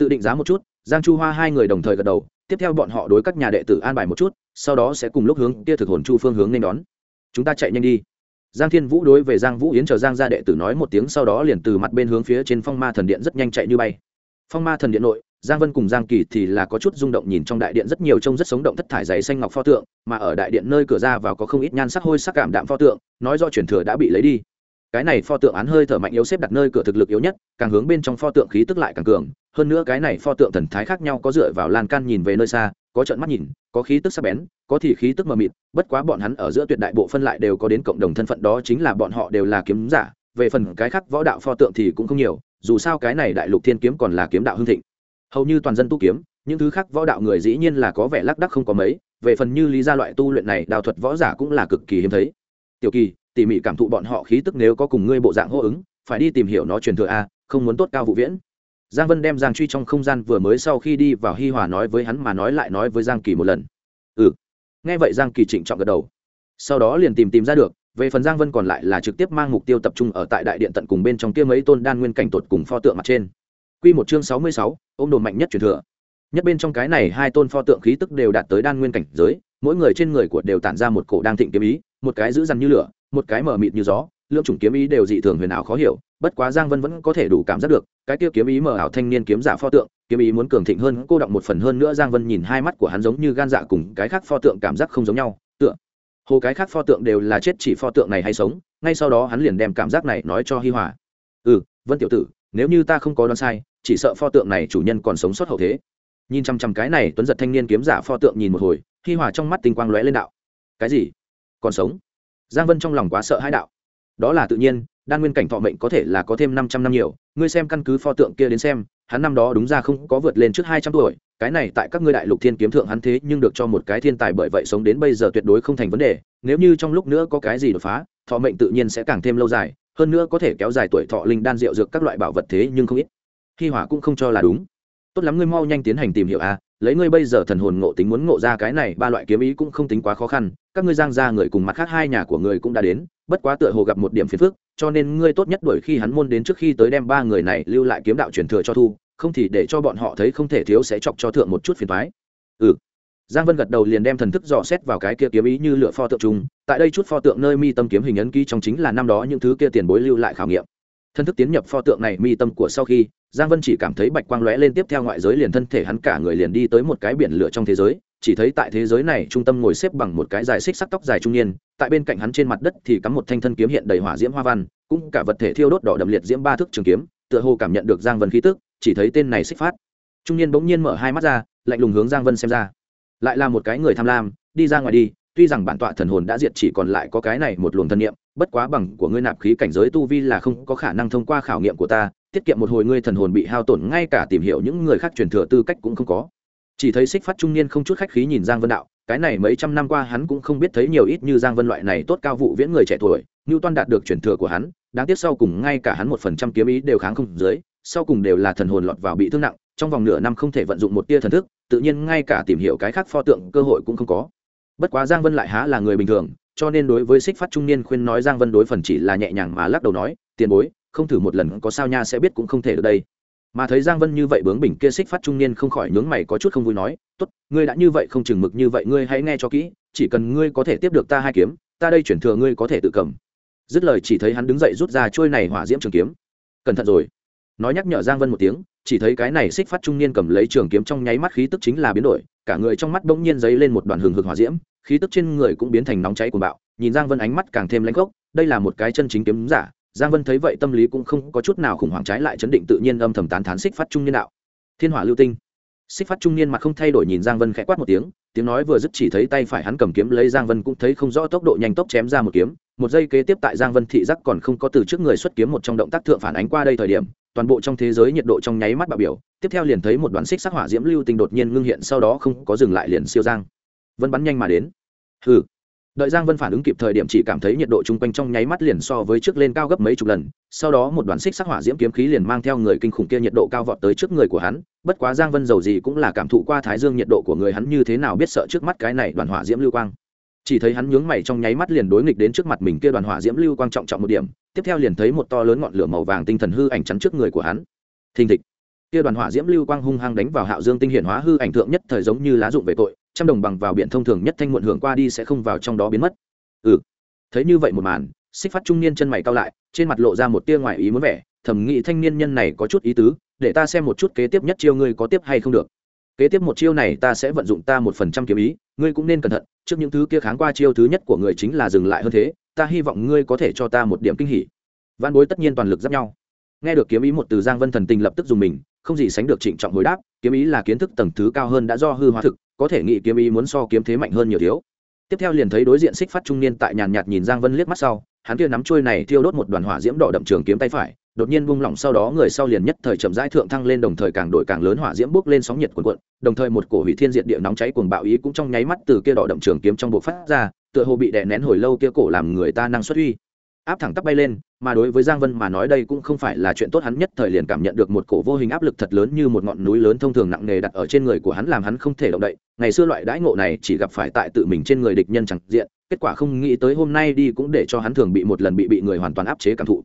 tự định giá một chút, giang chu hoa hai người đồng thời gật đầu, tiếp theo bọn họ đối các nhà đệ tử an bài một chút, sau đó sẽ cùng lúc hướng kia thực hồn chu phương hướng nên đón. Chúng ta chạy nhanh đi. Giang thiên vũ đối về giang vũ yến chờ giang gia đệ tử nói một tiếng sau đó liền từ mặt bên hướng phía trên phong ma thần điện rất nhanh chạy như bay. Phong ma thần điện nội, giang vân cùng giang kỳ thì là có chút rung động nhìn trong đại điện rất nhiều trông rất sống động thất thải giấy xanh ngọc pho tượng, mà ở đại điện nơi cửa ra vào có không ít nhan sắc hôi sắc cảm đạm pho tượng, nói do truyền thừa đã bị lấy đi. Cái này pho tượng án hơi thở mạnh yếu xếp đặt nơi cửa thực lực yếu nhất, càng hướng bên trong pho tượng khí tức lại càng cường hơn nữa cái này pho tượng thần thái khác nhau có dựa vào lan can nhìn về nơi xa, có trận mắt nhìn, có khí tức sắc bén, có thì khí tức mờ mịt, bất quá bọn hắn ở giữa tuyệt đại bộ phân lại đều có đến cộng đồng thân phận, đó chính là bọn họ đều là kiếm giả, về phần cái khác võ đạo pho tượng thì cũng không nhiều, dù sao cái này đại lục thiên kiếm còn là kiếm đạo hưng thịnh. Hầu như toàn dân tu kiếm, những thứ khác võ đạo người dĩ nhiên là có vẻ lác đắc không có mấy, về phần như lý gia loại tu luyện này, đào thuật võ giả cũng là cực kỳ hiếm thấy. Tiểu kỳ, tỉ mỉ cảm thụ bọn họ khí tức nếu có cùng ngươi bộ dạng hô ứng, phải đi tìm hiểu nó truyền thừa a, không muốn tốt cao vụ viễn giang vân đem giang truy trong không gian vừa mới sau khi đi vào hi hòa nói với hắn mà nói lại nói với giang kỳ một lần. Ừ. Nghe vậy giang kỳ trịnh trọng gật đầu. Sau đó liền tìm tìm ra được về phần giang vân còn lại là trực tiếp mang mục tiêu tập trung ở tại đại điện tận cùng bên trong kia mấy tôn đan nguyên cảnh tột cùng pho tượng mặt trên. Quy một chương sáu mươi sáu, ôm đồn mạnh nhất truyền thừa. Nhất bên trong cái này hai tôn pho tượng khí tức đều đạt tới đan nguyên cảnh giới, mỗi người trên người của đều tản ra một cổ đang thịnh kiếm ý, một cái giữ dằn như lửa, một cái mở mịt như gió, lượng chủng kiếm ý đều dị thường huyền ảo khó hiểu, bất quá Giang Vân vẫn có thể đủ cảm giác được, cái kia kiếm ý mở ảo thanh niên kiếm giả pho tượng, kiếm ý muốn cường thịnh hơn, cô động một phần hơn nữa Giang Vân nhìn hai mắt của hắn giống như gan dạ cùng cái khác pho tượng cảm giác không giống nhau, tựa hồ cái khác pho tượng đều là chết chỉ pho tượng này hay sống, ngay sau đó hắn liền đem cảm giác này nói cho Hi Hòa. "Ừ, Vân tiểu tử, nếu như ta không có đoán sai, chỉ sợ pho tượng này chủ nhân còn sống sót hậu thế." Nhìn chăm chăm cái này, Tuấn giật thanh niên kiếm giả pho tượng nhìn một hồi, Hi Hòa trong mắt tinh quang lóe lên đạo. "Cái gì? Còn sống?" Giang Vân trong lòng quá sợ hãi đạo. "Đó là tự nhiên, đan nguyên cảnh thọ mệnh có thể là có thêm năm trăm năm nhiều. Ngươi xem căn cứ pho tượng kia đến xem hắn năm đó đúng ra không có vượt lên trước hai trăm tuổi. Cái này tại các ngươi đại lục thiên kiếm thượng hắn thế nhưng được cho một cái thiên tài bởi vậy sống đến bây giờ tuyệt đối không thành vấn đề. Nếu như trong lúc nữa có cái gì đột phá thọ mệnh tự nhiên sẽ càng thêm lâu dài hơn nữa có thể kéo dài tuổi thọ linh đan rượu dược các loại bảo vật thế nhưng không ít. Hi hỏa cũng không cho là đúng. Tốt lắm ngươi mau nhanh tiến hành tìm hiểu a lấy ngươi bây giờ thần hồn ngộ tính muốn ngộ ra cái này ba loại kiếm ý cũng không tính quá khó khăn. Các ngươi giang ra người cùng mặt khác hai nhà của người cũng đã đến bất quá tựa hồ gặp một điểm phiền phức, cho nên ngươi tốt nhất đuổi khi hắn môn đến trước khi tới đem ba người này lưu lại kiếm đạo truyền thừa cho thu, không thì để cho bọn họ thấy không thể thiếu sẽ chọc cho thượng một chút phiền thoái ừ. Giang vân gật đầu liền đem thần thức dò xét vào cái kia kiếm ý như lựa pho tượng trùng, tại đây chút pho tượng nơi mi tâm kiếm hình ấn ký trong chính là năm đó những thứ kia tiền bối lưu lại khảo nghiệm. Thân thức tiến nhập pho tượng này mi tâm của sau khi, giang vân chỉ cảm thấy bạch quang lóe lên tiếp theo ngoại giới liền thân thể hắn cả người liền đi tới một cái biển lửa trong thế giới chỉ thấy tại thế giới này trung tâm ngồi xếp bằng một cái dài xích sắc tóc dài trung niên, tại bên cạnh hắn trên mặt đất thì cắm một thanh thân kiếm hiện đầy hỏa diễm hoa văn, cũng cả vật thể thiêu đốt đỏ đậm liệt diễm ba thước trường kiếm, tựa hồ cảm nhận được giang vân khí tức, chỉ thấy tên này xích phát. Trung niên bỗng nhiên mở hai mắt ra, lạnh lùng hướng giang vân xem ra. Lại là một cái người tham lam, đi ra ngoài đi, tuy rằng bản tọa thần hồn đã diệt chỉ còn lại có cái này một luồng thân niệm, bất quá bằng của ngươi nạp khí cảnh giới tu vi là không có khả năng thông qua khảo nghiệm của ta, tiết kiệm một hồi ngươi thần hồn bị hao tổn, ngay cả tìm hiểu những người khác truyền thừa tư cách cũng không có chỉ thấy xích phát trung niên không chút khách khí nhìn giang vân đạo, cái này mấy trăm năm qua hắn cũng không biết thấy nhiều ít như giang vân loại này tốt cao vụ viễn người trẻ tuổi như toan đạt được truyền thừa của hắn, đáng tiếc sau cùng ngay cả hắn một phần trăm kiếm ý đều kháng không dưới, sau cùng đều là thần hồn lọt vào bị thương nặng, trong vòng nửa năm không thể vận dụng một tia thần thức, tự nhiên ngay cả tìm hiểu cái khác pho tượng cơ hội cũng không có. Bất quá giang vân lại há là người bình thường, cho nên đối với xích phát trung niên khuyên nói giang vân đối phần chỉ là nhẹ nhàng mà lắc đầu nói, tiền bối, không thử một lần có sao nha sẽ biết cũng không thể được đây mà thấy giang vân như vậy bướng bỉnh kia xích phát trung niên không khỏi nhướng mày có chút không vui nói, tốt, ngươi đã như vậy không chừng mực như vậy, ngươi hãy nghe cho kỹ, chỉ cần ngươi có thể tiếp được ta hai kiếm, ta đây chuyển thừa ngươi có thể tự cầm. Dứt lời chỉ thấy hắn đứng dậy rút ra trôi này hỏa diễm trường kiếm. Cẩn thận rồi. Nói nhắc nhở giang vân một tiếng, chỉ thấy cái này xích phát trung niên cầm lấy trường kiếm trong nháy mắt khí tức chính là biến đổi, cả người trong mắt bỗng nhiên dấy lên một đoàn hừng hực hỏa diễm, khí tức trên người cũng biến thành nóng cháy của bạo, nhìn giang vân ánh mắt càng thêm lãnh gốc, đây là một cái chân chính kiếm giả giang vân thấy vậy tâm lý cũng không có chút nào khủng hoảng trái lại chấn định tự nhiên âm thầm tán thán xích phát trung niên đạo. Thiên hỏa lưu tinh. Xích phát trung niên mặt không thay đổi nhìn giang vân khẽ quát một tiếng tiếng nói vừa dứt chỉ thấy tay phải hắn cầm kiếm lấy giang vân cũng thấy không rõ tốc độ nhanh tốc chém ra một kiếm. Một giây kế tiếp tại giang vân thị giác còn không có từ trước người xuất kiếm một trong động tác thượng phản ánh qua đây thời điểm, toàn bộ trong thế giới nhiệt độ trong nháy mắt bạo biểu. Tiếp theo liền thấy một đoàn xích sắc hỏa diễm lưu tinh đột nhiên ngưng hiện, sau đó không có dừng lại liền siêu giang. Vân bắn nhanh mà đến. Hừ đợi giang vân phản ứng kịp thời điểm chỉ cảm thấy nhiệt độ chung quanh trong nháy mắt liền so với trước lên cao gấp mấy chục lần, sau đó một đoàn xích sắc hỏa diễm kiếm khí liền mang theo người kinh khủng kia nhiệt độ cao vọt tới trước người của hắn, bất quá giang vân dầu gì cũng là cảm thụ qua thái dương nhiệt độ của người hắn như thế nào biết sợ trước mắt cái này đoàn hỏa diễm lưu quang. Chỉ thấy hắn nhướng mày trong nháy mắt liền đối nghịch đến trước mặt mình kia đoàn hỏa diễm lưu quang trọng trọng một điểm, tiếp theo liền thấy một to lớn ngọn lửa màu vàng tinh thần hư ảnh chắn trước người của hắn. Thình thịch. Kia đoàn hỏa diễm lưu quang hung hăng đánh vào hạo dương tinh hiển hóa hư ảnh thượng nhất thời giống như lá dụng về tội trăm đồng bằng vào biển thông thường nhất thanh muộn hưởng qua đi sẽ không vào trong đó biến mất. Ừ. Thấy như vậy một màn, xích phát trung niên chân mày cao lại, trên mặt lộ ra một tia ngoài ý muốn vẻ thẩm nghĩ thanh niên nhân này có chút ý tứ, để ta xem một chút kế tiếp nhất chiêu ngươi có tiếp hay không được. Kế tiếp một chiêu này ta sẽ vận dụng ta một phần trăm kiếm ý, ngươi cũng nên cẩn thận, trước những thứ kia kháng qua chiêu thứ nhất của người chính là dừng lại hơn thế, ta hy vọng ngươi có thể cho ta một điểm kinh hỉ. Văn bối tất nhiên toàn lực giáp nhau. Nghe được kiếm ý một từ giang vân thần tình lập tức dùng mình, không gì sánh được trịnh trọng hồi đáp, kiếm ý là kiến thức tầng thứ cao hơn đã do hư hóa thực có thể nghĩ kiếm ý muốn so kiếm thế mạnh hơn nhiều thiếu tiếp theo liền thấy đối diện xích phát trung niên tại nhàn nhạt nhìn giang vân liếc mắt sau, hắn kia nắm trôi này thiêu đốt một đoàn hỏa diễm đỏ đậm trường kiếm tay phải, đột nhiên bung lỏng sau đó người sau liền nhất thời chậm rãi thượng thăng lên đồng thời càng đổi càng lớn hỏa diễm bốc lên sóng nhiệt cuồn cuộn, đồng thời một cổ hủy thiên diệt địa nóng cháy cuồng bạo ý cũng trong nháy mắt từ kia đỏ đậm trường kiếm trong bộ phát ra, tựa hồ bị đè nén hồi lâu kia cổ làm người ta năng xuất uy áp thẳng tắp bay lên, mà đối với giang vân mà nói đây cũng không phải là chuyện tốt, hắn nhất thời liền cảm nhận được một cổ vô hình áp lực thật lớn như một ngọn núi lớn thông thường nặng nề đặt ở trên người của hắn làm hắn không thể động đậy. Ngày xưa loại đãi ngộ này chỉ gặp phải tại tự mình trên người địch nhân chẳng diện, kết quả không nghĩ tới hôm nay đi cũng để cho hắn thường bị một lần bị bị người hoàn toàn áp chế cảm thụ.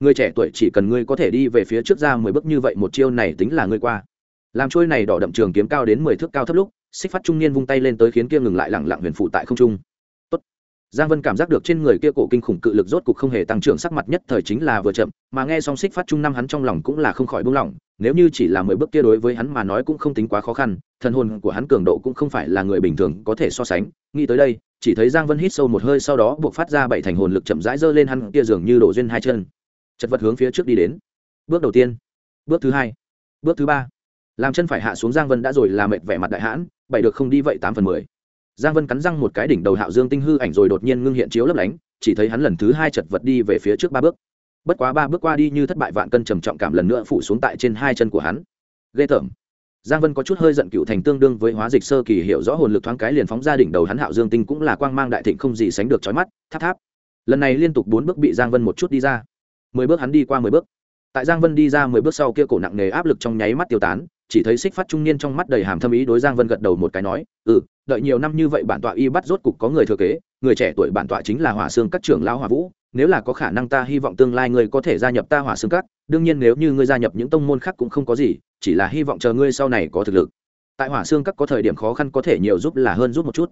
Người trẻ tuổi chỉ cần ngươi có thể đi về phía trước ra mười bước như vậy một chiêu này tính là ngươi qua. Làm trôi này đỏ đậm trường kiếm cao đến mười thước cao thấp lúc, xích phát trung niên vung tay lên tới khiến kia ngừng lại lẳng lặng huyền phụ tại không trung giang vân cảm giác được trên người kia cổ kinh khủng cự lực rốt cục không hề tăng trưởng, sắc mặt nhất thời chính là vừa chậm, mà nghe song xích phát trung năm hắn trong lòng cũng là không khỏi buông lỏng, nếu như chỉ là mười bước kia đối với hắn mà nói cũng không tính quá khó khăn, thần hồn của hắn cường độ cũng không phải là người bình thường có thể so sánh. Nghĩ tới đây, chỉ thấy giang vân hít sâu một hơi sau đó buộc phát ra bảy thành hồn lực chậm rãi giơ lên hắn kia dường như đổ duyên hai chân. Chật vật hướng phía trước đi đến. Bước đầu tiên, bước thứ hai, bước thứ ba. Làm chân phải hạ xuống giang vân đã rồi là mệt vẻ mặt đại hãn, bảy được không đi vậy tám phần mười giang vân cắn răng một cái đỉnh đầu hạo dương tinh hư ảnh rồi đột nhiên ngưng hiện chiếu lấp lánh, chỉ thấy hắn lần thứ hai chật vật đi về phía trước ba bước. Bất quá ba bước qua đi như thất bại vạn cân trầm trọng cảm lần nữa phủ xuống tại trên hai chân của hắn. Ghê tởm. Giang vân có chút hơi giận cựu thành tương đương với hóa dịch sơ kỳ hiểu rõ hồn lực thoáng cái liền phóng ra đỉnh đầu hắn hạo dương tinh cũng là quang mang đại thịnh không gì sánh được trói mắt, tháp tháp. Lần này liên tục bốn bước bị giang vân một chút đi ra. Mười bước hắn đi qua mười bước. Tại giang vân đi ra mười bước sau kia cổ nặng nề áp lực trong nháy mắt tiêu tán, chỉ thấy xích phát trung niên trong mắt đầy hàm thâm ý đối giang vân gật đầu một cái nói ừ đợi nhiều năm như vậy bản tọa y bắt rốt cục có người thừa kế, người trẻ tuổi bản tọa chính là hỏa xương các trưởng lao hỏa vũ. Nếu là có khả năng ta hy vọng tương lai ngươi có thể gia nhập ta hỏa xương các đương nhiên nếu như ngươi gia nhập những tông môn khác cũng không có gì, chỉ là hy vọng chờ ngươi sau này có thực lực. Tại hỏa xương các có thời điểm khó khăn có thể nhiều giúp là hơn giúp một chút.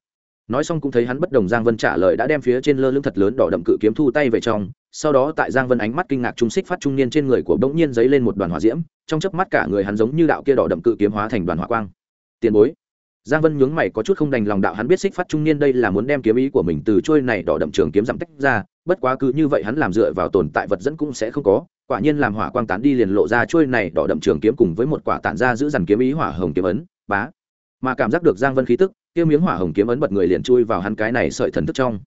Nói xong cũng thấy hắn bất đồng giang vân trả lời đã đem phía trên lơ lưng thật lớn đỏ đậm cự kiếm thu tay về trong, sau đó tại giang vân ánh mắt kinh ngạc trung xích phát trung niên trên người của bỗng nhiên dấy lên một đoàn hỏa diễm, trong chớp mắt cả người hắn giống như đạo kia đỏ đậm cự kiếm hóa thành đoàn hỏa quang. Tiền bối giang vân nhướng mày có chút không đành lòng đạo hắn biết xích phát trung niên đây là muốn đem kiếm ý của mình từ trôi này đỏ đậm trường kiếm giảm tách ra, bất quá cứ như vậy hắn làm dựa vào tồn tại vật dẫn cũng sẽ không có, quả nhiên làm hỏa quang tán đi liền lộ ra trôi này đỏ đậm trường kiếm cùng với một quả tản ra giữ dằn kiếm ý hỏa hồng kiếm ấn, bá. Mà cảm giác được giang vân khí tức, kia miếng hỏa hồng kiếm ấn bật người liền chui vào hắn cái này sợi thần thức trong.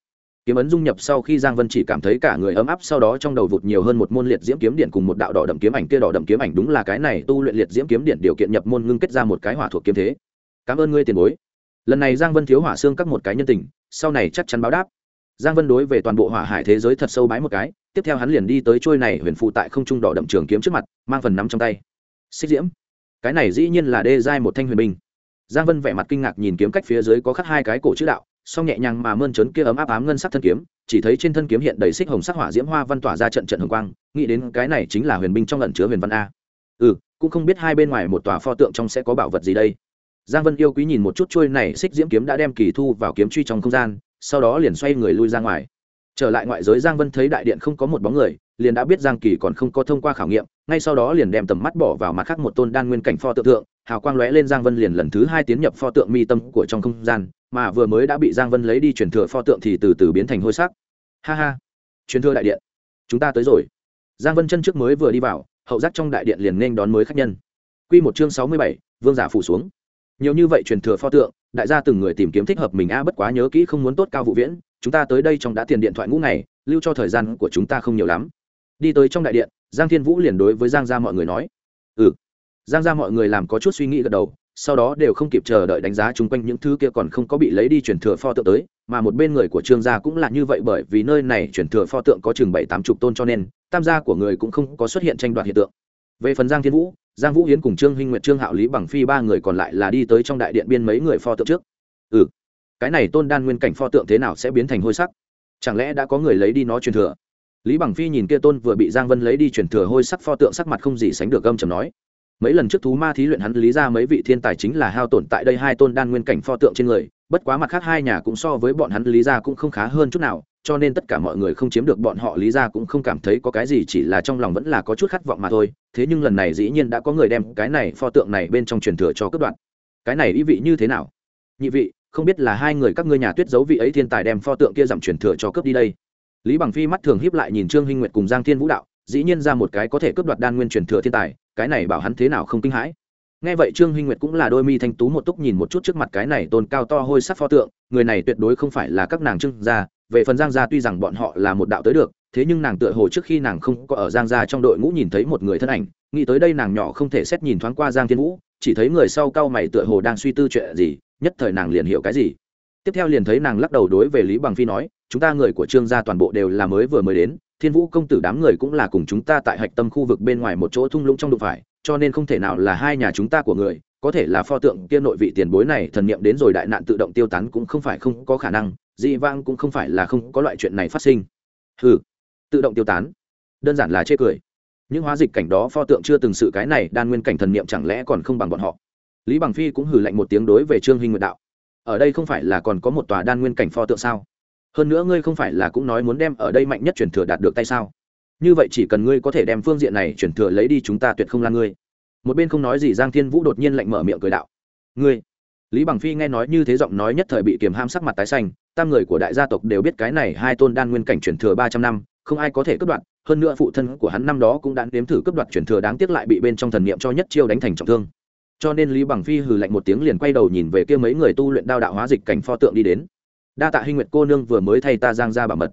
Kiếm ấn dung nhập sau khi giang vân chỉ cảm thấy cả người ấm áp, sau đó trong đầu vụt nhiều hơn một môn liệt diễm kiếm điện cùng một đạo đỏ đậm kiếm ảnh. Kia đỏ đậm kiếm ảnh đúng là cái này tu luyện liệt diễm kiếm điện điều kiện nhập môn ngưng kết ra một cái hỏa thuộc kiếm thế cảm ơn ngươi tiền bối. Lần này giang vân thiếu hỏa xương các một cái nhân tình, sau này chắc chắn báo đáp. Giang vân đối về toàn bộ hỏa hải thế giới thật sâu bái một cái, tiếp theo hắn liền đi tới trôi này huyền phụ tại không trung đỏ đậm trường kiếm trước mặt, mang phần nắm trong tay. Xích diễm, cái này dĩ nhiên là đê giai một thanh huyền binh. Giang vân vẻ mặt kinh ngạc nhìn kiếm cách phía dưới có khắc hai cái cổ chữ đạo, song nhẹ nhàng mà mơn trớn kia ấm áp ám ngân sắc thân kiếm, chỉ thấy trên thân kiếm hiện đầy xích hồng sắc hỏa diễm hoa văn tỏa ra trận trận hồng quang, nghĩ đến cái này chính là huyền binh trong lần chứa huyền văn a. Ừ cũng không biết hai bên ngoài một tòa pho tượng trong sẽ có bảo vật gì đây giang vân yêu quý nhìn một chút trôi này xích diễm kiếm đã đem kỳ thu vào kiếm truy trong không gian sau đó liền xoay người lui ra ngoài. Trở lại ngoại giới giang vân thấy đại điện không có một bóng người liền đã biết giang kỳ còn không có thông qua khảo nghiệm ngay sau đó liền đem tầm mắt bỏ vào mặt khác một tôn đan nguyên cảnh pho tượng tượng, hào quang lóe lên giang vân liền lần thứ hai tiến nhập pho tượng mi tâm của trong không gian mà vừa mới đã bị giang vân lấy đi truyền thừa pho tượng thì từ từ biến thành hôi sắc. Ha ha truyền thừa đại điện chúng ta tới rồi. Giang vân chân trước mới vừa đi vào hậu giác trong đại điện liền nên đón mới khách nhân. Q một chương sáu mươi bảy vương giả phủ xuống nhiều như vậy truyền thừa pho tượng, đại gia từng người tìm kiếm thích hợp mình a bất quá nhớ kỹ không muốn tốt cao vụ viễn, chúng ta tới đây trong đã tiền điện thoại ngũ ngày, lưu cho thời gian của chúng ta không nhiều lắm. Đi tới trong đại điện, giang thiên vũ liền đối với giang gia mọi người nói. Ừ. Giang gia mọi người làm có chút suy nghĩ gật đầu, sau đó đều không kịp chờ đợi đánh giá chung quanh những thứ kia còn không có bị lấy đi truyền thừa pho tượng tới, mà một bên người của trương gia cũng là như vậy bởi vì nơi này truyền thừa pho tượng có chừng bảy tám chục tôn cho nên, tam gia của người cũng không có xuất hiện tranh đoạt hiện tượng về phần giang thiên vũ, giang vũ hiến cùng trương hinh nguyệt, trương hạo lý bằng phi ba người còn lại là đi tới trong đại điện biên mấy người pho tượng trước. Ừ cái này tôn đan nguyên cảnh pho tượng thế nào sẽ biến thành hôi sắc? Chẳng lẽ đã có người lấy đi nó truyền thừa? Lý bằng phi nhìn kia tôn vừa bị giang vân lấy đi truyền thừa hôi sắc pho tượng sắc mặt không gì sánh được gâm trầm nói mấy lần trước thú ma thí luyện hắn lý ra mấy vị thiên tài chính là hao tổn tại đây hai tôn đan nguyên cảnh pho tượng trên người, bất quá mặt khác hai nhà cũng so với bọn hắn lý ra cũng không khá hơn chút nào, cho nên tất cả mọi người không chiếm được bọn họ lý ra cũng không cảm thấy có cái gì, chỉ là trong lòng vẫn là có chút khát vọng mà thôi. Thế nhưng lần này dĩ nhiên đã có người đem cái này pho tượng này bên trong truyền thừa cho cướp đoạn cái này ý vị như thế nào? Nhị vị, không biết là hai người các ngươi nhà tuyết giấu vị ấy thiên tài đem pho tượng kia giảm truyền thừa cho cướp đi đây. Lý bằng phi mắt thường hiếp lại nhìn trương hinh nguyệt cùng giang thiên vũ đạo, dĩ nhiên ra một cái có thể cướp đoạt đan nguyên truyền thừa thiên tài cái này bảo hắn thế nào không kinh hãi. Nghe vậy trương hinh nguyệt cũng là đôi mi thanh tú một túc nhìn một chút trước mặt cái này tôn cao to hôi sắc pho tượng, người này tuyệt đối không phải là các nàng trương gia, về phần giang gia tuy rằng bọn họ là một đạo tới được, thế nhưng nàng tựa hồ trước khi nàng không có ở giang gia trong đội ngũ nhìn thấy một người thân ảnh, nghĩ tới đây nàng nhỏ không thể xét nhìn thoáng qua giang thiên vũ, chỉ thấy người sau cao mày tựa hồ đang suy tư chuyện gì, nhất thời nàng liền hiểu cái gì. Tiếp theo liền thấy nàng lắc đầu đối về lý bằng phi nói, chúng ta người của trương gia toàn bộ đều là mới vừa mới đến thiên vũ công tử đám người cũng là cùng chúng ta tại hạch tâm khu vực bên ngoài một chỗ thung lũng trong đụng phải, cho nên không thể nào là hai nhà chúng ta của người, có thể là pho tượng kia nội vị tiền bối này thần niệm đến rồi đại nạn tự động tiêu tán cũng không phải không có khả năng, dị vang cũng không phải là không có loại chuyện này phát sinh. Ừ tự động tiêu tán. Đơn giản là chê cười. Những hóa dịch cảnh đó pho tượng chưa từng sự cái này, đan nguyên cảnh thần niệm chẳng lẽ còn không bằng bọn họ? Lý bằng phi cũng hử lạnh một tiếng đối về trương hình nguyệt đạo. Ở đây không phải là còn có một tòa đan nguyên cảnh pho tượng sao? Hơn nữa ngươi không phải là cũng nói muốn đem ở đây mạnh nhất chuyển thừa đạt được tay sao? Như vậy chỉ cần ngươi có thể đem phương diện này chuyển thừa lấy đi chúng ta tuyệt không là ngươi. Một bên không nói gì, giang thiên vũ đột nhiên lạnh mở miệng cười đạo. Ngươi? Lý bằng phi nghe nói như thế giọng nói nhất thời bị kiềm ham sắc mặt tái xanh. Tam người của đại gia tộc đều biết cái này hai tôn đan nguyên cảnh chuyển thừa ba trăm năm, không ai có thể cướp đoạt. Hơn nữa phụ thân của hắn năm đó cũng đã nếm thử cướp đoạt chuyển thừa đáng tiếc lại bị bên trong thần niệm cho nhất chiêu đánh thành trọng thương. Cho nên lý bằng phi hừ lạnh một tiếng liền quay đầu nhìn về kia mấy người tu luyện đao đạo hóa dịch cảnh pho tượng đi đến đa tạ hinh nguyệt cô nương vừa mới thay ta giang ra bảo mật.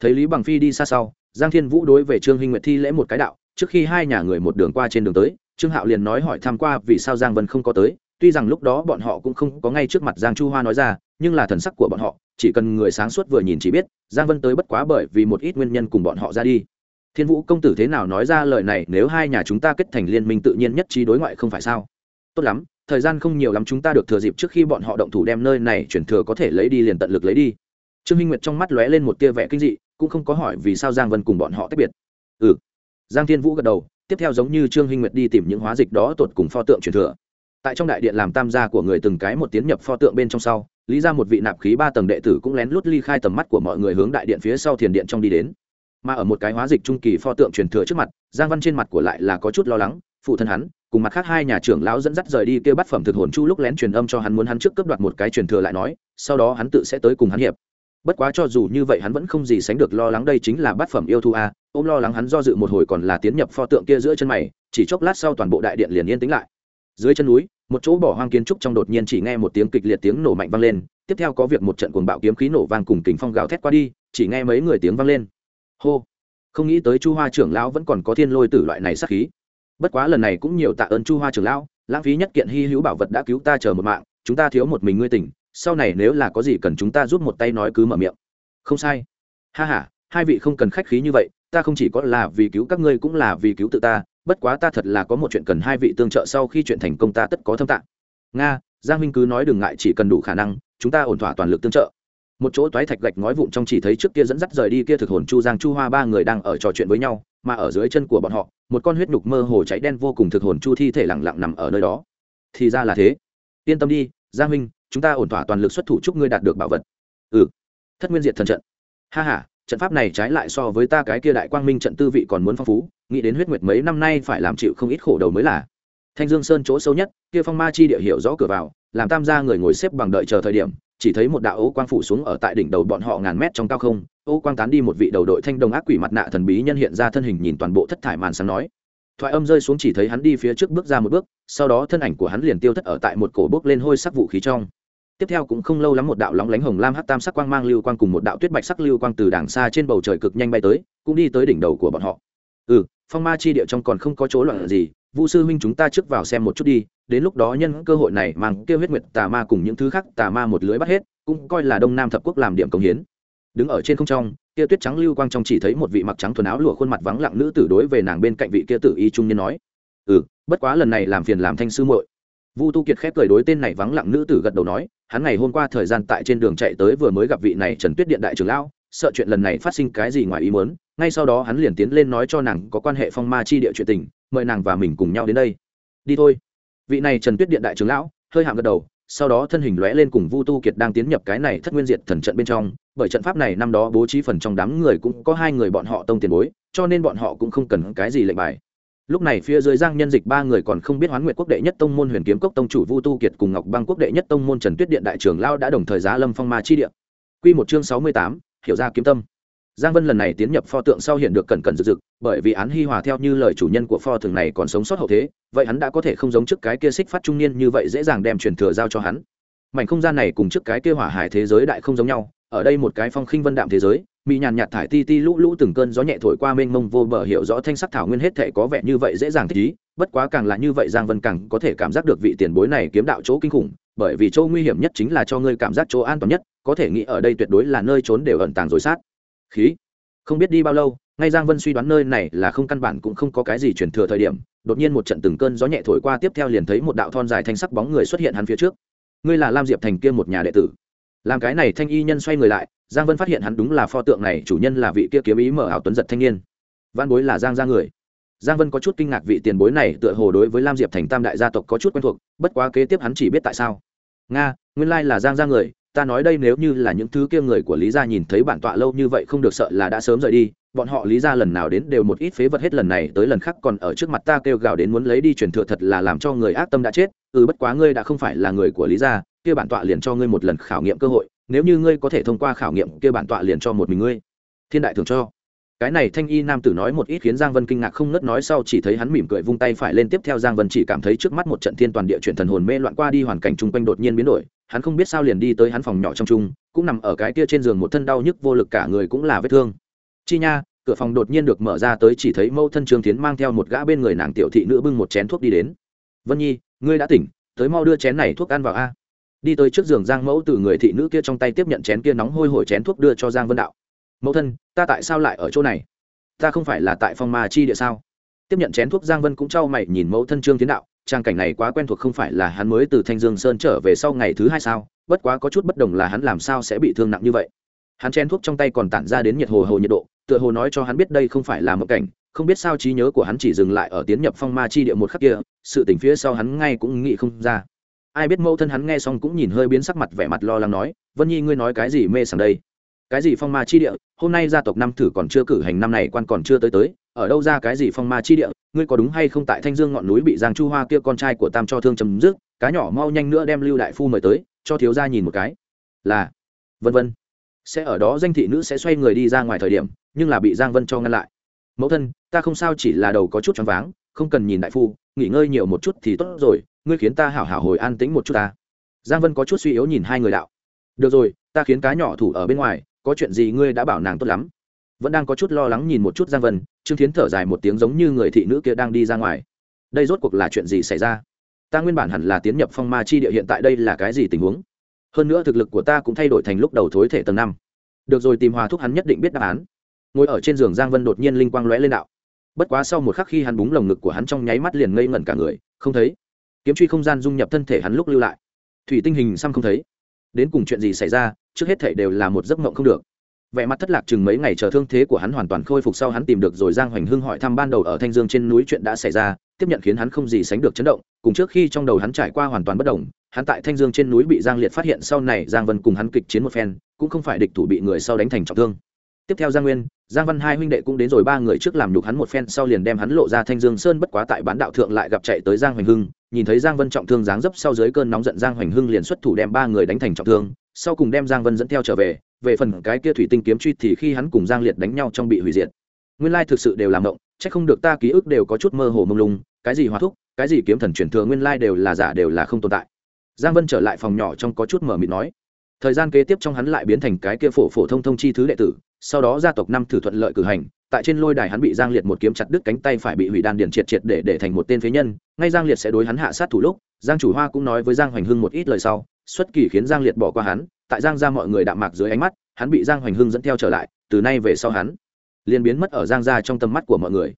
Thấy lý bằng phi đi xa sau, giang thiên vũ đối về trương hinh nguyệt thi lễ một cái đạo, trước khi hai nhà người một đường qua trên đường tới, trương hạo liền nói hỏi tham qua vì sao giang vân không có tới, tuy rằng lúc đó bọn họ cũng không có ngay trước mặt giang chu hoa nói ra, nhưng là thần sắc của bọn họ, chỉ cần người sáng suốt vừa nhìn chỉ biết, giang vân tới bất quá bởi vì một ít nguyên nhân cùng bọn họ ra đi. Thiên vũ công tử thế nào nói ra lời này, nếu hai nhà chúng ta kết thành liên minh tự nhiên nhất trí đối ngoại không phải sao? Tốt lắm thời gian không nhiều lắm chúng ta được thừa dịp trước khi bọn họ động thủ đem nơi này chuyển thừa có thể lấy đi liền tận lực lấy đi. Trương minh nguyệt trong mắt lóe lên một tia vẻ kinh dị, cũng không có hỏi vì sao giang vân cùng bọn họ tách biệt. Ừ. Giang thiên vũ gật đầu, tiếp theo giống như trương minh nguyệt đi tìm những hóa dịch đó tột cùng pho tượng chuyển thừa. Tại trong đại điện làm tam gia của người từng cái một tiến nhập pho tượng bên trong sau, lý ra một vị nạp khí ba tầng đệ tử cũng lén lút ly khai tầm mắt của mọi người hướng đại điện phía sau thiền điện trong đi đến. Mà ở một cái hóa dịch trung kỳ pho tượng truyền thừa trước mặt, giang văn trên mặt của lại là có chút lo lắng phụ thân hắn, cùng mặt khác hai nhà trưởng lão dẫn dắt rời đi kêu bắt phẩm thực hồn chu lúc lén truyền âm cho hắn muốn hắn trước cướp đoạt một cái truyền thừa lại nói, sau đó hắn tự sẽ tới cùng hắn hiệp. Bất quá cho dù như vậy hắn vẫn không gì sánh được lo lắng đây chính là bát phẩm yêu thu a, ôm lo lắng hắn do dự một hồi còn là tiến nhập pho tượng kia giữa chân mày, chỉ chốc lát sau toàn bộ đại điện liền yên tĩnh lại. Dưới chân núi, một chỗ bỏ hoang kiến trúc trong đột nhiên chỉ nghe một tiếng kịch liệt tiếng nổ mạnh vang lên, tiếp theo có việc một trận cuồng bạo kiếm khí nổ vang cùng kính phong gào thét qua đi, chỉ nghe mấy người tiếng vang lên. Hô. Không nghĩ tới chu hoa trưởng lão vẫn còn có thiên lôi tử loại này sát khí bất quá lần này cũng nhiều tạ ơn chu hoa trưởng lão, lãng phí nhất kiện hy hữu bảo vật đã cứu ta chờ một mạng, chúng ta thiếu một mình ngươi tỉnh, sau này nếu là có gì cần chúng ta giúp một tay nói cứ mở miệng. Không sai. Ha h a hai vị không cần khách khí như vậy, ta không chỉ có là vì cứu các ngươi cũng là vì cứu tự ta, bất quá ta thật là có một chuyện cần hai vị tương trợ sau khi chuyện thành công ta tất có thâm tạng. Nga, giang minh cứ nói đừng ngại, chỉ cần đủ khả năng, chúng ta ổn thỏa toàn lực tương trợ. Một chỗ toái thạch gạch ngói vụn trong chỉ thấy trước kia dẫn dắt rời đi kia thực hồn chu giang chu hoa ba người đang ở trò chuyện với nhau, mà ở dưới chân của bọn họ một con huyết nhục mơ hồ cháy đen vô cùng thực hồn chu thi thể lặng lặng nằm ở nơi đó. Thì ra là thế. Yên tâm đi, gia minh, chúng ta ổn thỏa toàn lực xuất thủ chúc ngươi đạt được bảo vật. Ừ. Thất nguyên diệt thần trận. Ha ha, trận pháp này trái lại so với ta cái kia đại quang minh trận tư vị còn muốn phong phú, nghĩ đến huyết nguyệt mấy năm nay phải làm chịu không ít khổ đầu mới là. Thanh dương sơn chỗ sâu nhất, kia phong ma chi địa hiểu rõ cửa vào, làm tam gia người ngồi xếp bằng đợi chờ thời điểm, chỉ thấy một đạo ố quang phủ xuống ở tại đỉnh đầu bọn họ ngàn mét trong cao không ô quang tán đi một vị đầu đội thanh đồng ác quỷ mặt nạ thần bí nhân hiện ra thân hình nhìn toàn bộ thất thải màn sáng nói. Thoại âm rơi xuống chỉ thấy hắn đi phía trước bước ra một bước, sau đó thân ảnh của hắn liền tiêu thất ở tại một cổ bước lên hôi sắc vũ khí trong. Tiếp theo cũng không lâu lắm một đạo lóng lánh hồng lam hát tam sắc quang mang lưu quang cùng một đạo tuyết bạch sắc lưu quang từ đàng xa trên bầu trời cực nhanh bay tới, cũng đi tới đỉnh đầu của bọn họ. Ừ phong ma chi địa trong còn không có chỗ loạn gì, vu sư huynh chúng ta trước vào xem một chút đi, đến lúc đó nhân cơ hội này mang kêu huyết nguyệt tà ma cùng những thứ khác tà ma một lưới bắt hết, cũng coi là đông nam thập quốc làm điểm công hiến đứng ở trên không trong, kia tuyết trắng lưu quang trong chỉ thấy một vị mặc trắng thuần áo lụa khuôn mặt vắng lặng nữ tử đối về nàng bên cạnh vị kia tử y trung niên nói. Ừ bất quá lần này làm phiền làm thanh sư muội. Vu tu kiệt khép cười đối tên này vắng lặng nữ tử gật đầu nói, hắn ngày hôm qua thời gian tại trên đường chạy tới vừa mới gặp vị này trần tuyết điện đại trưởng lão, sợ chuyện lần này phát sinh cái gì ngoài ý muốn, ngay sau đó hắn liền tiến lên nói cho nàng có quan hệ phong ma chi địa chuyện tình, mời nàng và mình cùng nhau đến đây. Đi thôi. Vị này trần tuyết điện đại trưởng lão, hơi hạng gật đầu sau đó thân hình lóe lên cùng vu tu kiệt đang tiến nhập cái này thất nguyên diệt thần trận bên trong, bởi trận pháp này năm đó bố trí phần trong đám người cũng có hai người bọn họ tông tiền bối, cho nên bọn họ cũng không cần cái gì lệnh bài. Lúc này phía dưới giang nhân dịch ba người còn không biết hoán nguyệt quốc đệ nhất tông môn huyền kiếm cốc tông chủ vu tu kiệt cùng ngọc băng quốc đệ nhất tông môn trần tuyết điện đại trưởng lao đã đồng thời giá lâm phong ma chi địa. Quy một chương sáu mươi tám, hiểu ra kiếm tâm. Giang vân lần này tiến nhập pho tượng sau hiện được cẩn cẩn rực rực, bởi vì án hi hòa theo như lời chủ nhân của pho tượng này còn sống sót hậu thế vậy hắn đã có thể không giống trước cái kia xích phát trung niên như vậy dễ dàng đem truyền thừa giao cho hắn. Mảnh không gian này cùng trước cái kia hỏa hải thế giới đại không giống nhau, ở đây một cái phong khinh vân đạm thế giới, mỹ nhàn nhạt thải ti ti lũ lũ từng cơn gió nhẹ thổi qua mênh mông vô bờ hiểu rõ thanh sắc thảo nguyên hết thể có vẻ như vậy dễ dàng thích ý, bất quá càng là như vậy giang vân càng có thể cảm giác được vị tiền bối này kiếm đạo chỗ kinh khủng, bởi vì chỗ nguy hiểm nhất chính là cho ngươi cảm giác chỗ an toàn nhất, có thể nghĩ ở đây tuyệt đối là nơi trốn đều ẩn tàng rồi sát. Khí. Không biết đi bao lâu ngay giang vân suy đoán nơi này là không căn bản cũng không có cái gì chuyển thừa thời điểm, đột nhiên một trận từng cơn gió nhẹ thổi qua tiếp theo liền thấy một đạo thon dài thanh sắc bóng người xuất hiện hắn phía trước. Ngươi là lam diệp thành kia một nhà đệ tử? Làm cái này thanh y nhân xoay người lại, giang vân phát hiện hắn đúng là pho tượng này, chủ nhân là vị kia kiếm ý mở ảo tuấn giật thanh niên. Văn bối là giang gia người. Giang vân có chút kinh ngạc vị tiền bối này tựa hồ đối với lam diệp thành tam đại gia tộc có chút quen thuộc, bất quá kế tiếp hắn chỉ biết tại sao. Nga, nguyên lai là giang gia người, ta nói đây nếu như là những thứ kia người của lý gia nhìn thấy bản tọa lâu như vậy không được sợ là đã sớm rời đi bọn họ lý gia lần nào đến đều một ít phế vật hết lần này tới lần khác, còn ở trước mặt ta kêu gào đến muốn lấy đi truyền thừa thật là làm cho người ác tâm đã chết. Ừ bất quá ngươi đã không phải là người của lý gia, kia bản tọa liền cho ngươi một lần khảo nghiệm cơ hội, nếu như ngươi có thể thông qua khảo nghiệm kia bản tọa liền cho một mình ngươi. Thiên đại thường cho. Cái này thanh y nam tử nói một ít khiến giang vân kinh ngạc không ngớt nói sau chỉ thấy hắn mỉm cười vung tay phải lên tiếp theo giang vân chỉ cảm thấy trước mắt một trận thiên toàn địa chuyển thần hồn mê loạn qua đi hoàn cảnh chung quanh đột nhiên biến đổi, hắn không biết sao liền đi tới hắn phòng nhỏ trong chung, cũng nằm ở cái kia trên giường một thân đau nhức vô lực cả người cũng là vết thương chi nha, cửa phòng đột nhiên được mở ra tới chỉ thấy mâu thân trương tiến mang theo một gã bên người nàng tiểu thị nữ bưng một chén thuốc đi đến. Vân nhi, ngươi đã tỉnh, tới mau đưa chén này thuốc ăn vào a. Đi tới trước giường giang mẫu từ người thị nữ kia trong tay tiếp nhận chén kia nóng hôi hổi chén thuốc đưa cho giang vân đạo. Mẫu thân, ta tại sao lại ở chỗ này? Ta không phải là tại phong ma chi địa sao? Tiếp nhận chén thuốc giang vân cũng trao mày nhìn mẫu thân trương tiến đạo, trang cảnh này quá quen thuộc không phải là hắn mới từ thanh dương sơn trở về sau ngày thứ hai sao? Bất quá có chút bất đồng là hắn làm sao sẽ bị thương nặng như vậy? Hắn chén thuốc trong tay còn tản ra đến nhiệt hồ hồ nhiệt độ tựa hồ nói cho hắn biết đây không phải là một cảnh, không biết sao trí nhớ của hắn chỉ dừng lại ở tiến nhập phong ma chi địa một khắc kia, sự tỉnh phía sau hắn ngay cũng nghĩ không ra. Ai biết mẫu thân hắn nghe xong cũng nhìn hơi biến sắc mặt vẻ mặt lo lắng nói, vân nhi, ngươi nói cái gì mê sảng đây? Cái gì phong ma chi địa? Hôm nay gia tộc năm thử còn chưa cử hành, năm này quan còn chưa tới tới, ở đâu ra cái gì phong ma chi địa? Ngươi có đúng hay không tại thanh dương ngọn núi bị giang chu hoa kia con trai của tam cho thương chấm dứt, cá nhỏ mau nhanh nữa đem lưu đại phu mời tới, cho thiếu gia nhìn một cái. Là. Vân vân, sẽ ở đó danh thị nữ sẽ xoay người đi ra ngoài thời điểm nhưng là bị giang vân cho ngăn lại. Mẫu thân, ta không sao, chỉ là đầu có chút choáng váng, không cần nhìn đại phu, nghỉ ngơi nhiều một chút thì tốt rồi, ngươi khiến ta hảo hảo hồi an tĩnh một chút ta. Giang vân có chút suy yếu nhìn hai người đạo. Được rồi, ta khiến cá nhỏ thủ ở bên ngoài, có chuyện gì ngươi đã bảo nàng tốt lắm. Vẫn đang có chút lo lắng nhìn một chút giang vân, trương tiến thở dài một tiếng giống như người thị nữ kia đang đi ra ngoài. Đây rốt cuộc là chuyện gì xảy ra? Ta nguyên bản hẳn là tiến nhập phong ma chi địa hiện tại đây là cái gì tình huống? Hơn nữa thực lực của ta cũng thay đổi thành lúc đầu thối thể tầng năm. Được rồi, tìm hòa thúc hắn nhất định biết đáp án ngồi ở trên giường giang vân đột nhiên linh quang lóe lên đạo. Bất quá sau một khắc khi hắn búng lồng ngực của hắn trong nháy mắt liền ngây ngẩn cả người, không thấy. Kiếm truy không gian dung nhập thân thể hắn lúc lưu lại. Thủy tinh hình xăm không thấy. Đến cùng chuyện gì xảy ra, trước hết thể đều là một giấc mộng không được. Vẻ mặt thất lạc chừng mấy ngày chờ thương thế của hắn hoàn toàn khôi phục sau hắn tìm được rồi giang hoành hưng hỏi thăm ban đầu ở thanh dương trên núi chuyện đã xảy ra, tiếp nhận khiến hắn không gì sánh được chấn động, cùng trước khi trong đầu hắn trải qua hoàn toàn bất đồng, hắn tại thanh dương trên núi bị giang liệt phát hiện, sau này giang vân cùng hắn kịch chiến một phen, cũng không phải địch thủ bị người sau đánh thành trọng thương tiếp theo giang nguyên, giang văn hai huynh đệ cũng đến rồi, ba người trước làm nhục hắn một phen, sau liền đem hắn lộ ra thanh dương sơn bất quá tại bán đạo thượng lại gặp chạy tới giang hoành hưng, nhìn thấy giang vân trọng thương dáng dấp sau dưới cơn nóng giận, giang hoành hưng liền xuất thủ đem ba người đánh thành trọng thương, sau cùng đem giang vân dẫn theo trở về về phần cái kia thủy tinh kiếm truy thì khi hắn cùng giang liệt đánh nhau trong bị hủy diệt. Nguyên lai thực sự đều làm động c h ắ c không được ta ký ức đều có chút mơ hồ mông lung, cái gì hóa thúc, cái gì kiếm thần truyền thừa nguyên lai đều là giả, đều là không tồn tại. Giang vân trở lại phòng nhỏ trong có chút mờ mịt nói. Thời gian kế tiếp trong hắn lại biến thành cái kia phổ phổ thông thông chi thứ đệ tử sau đó gia tộc năm thử thuận lợi cử hành, tại trên lôi đài hắn bị giang liệt một kiếm chặt đứt cánh tay phải bị hủy đan điền triệt triệt để để thành một tên phế nhân, ngay giang liệt sẽ đối hắn hạ sát thủ lúc, giang chủ hoa cũng nói với giang hoành hưng một ít lời sau, xuất kỳ khiến giang liệt bỏ qua hắn, tại giang ra mọi người đạm mạc dưới ánh mắt, hắn bị giang hoành hưng dẫn theo trở lại, từ nay về sau hắn liền biến mất ở giang gia trong tầm mắt của mọi người.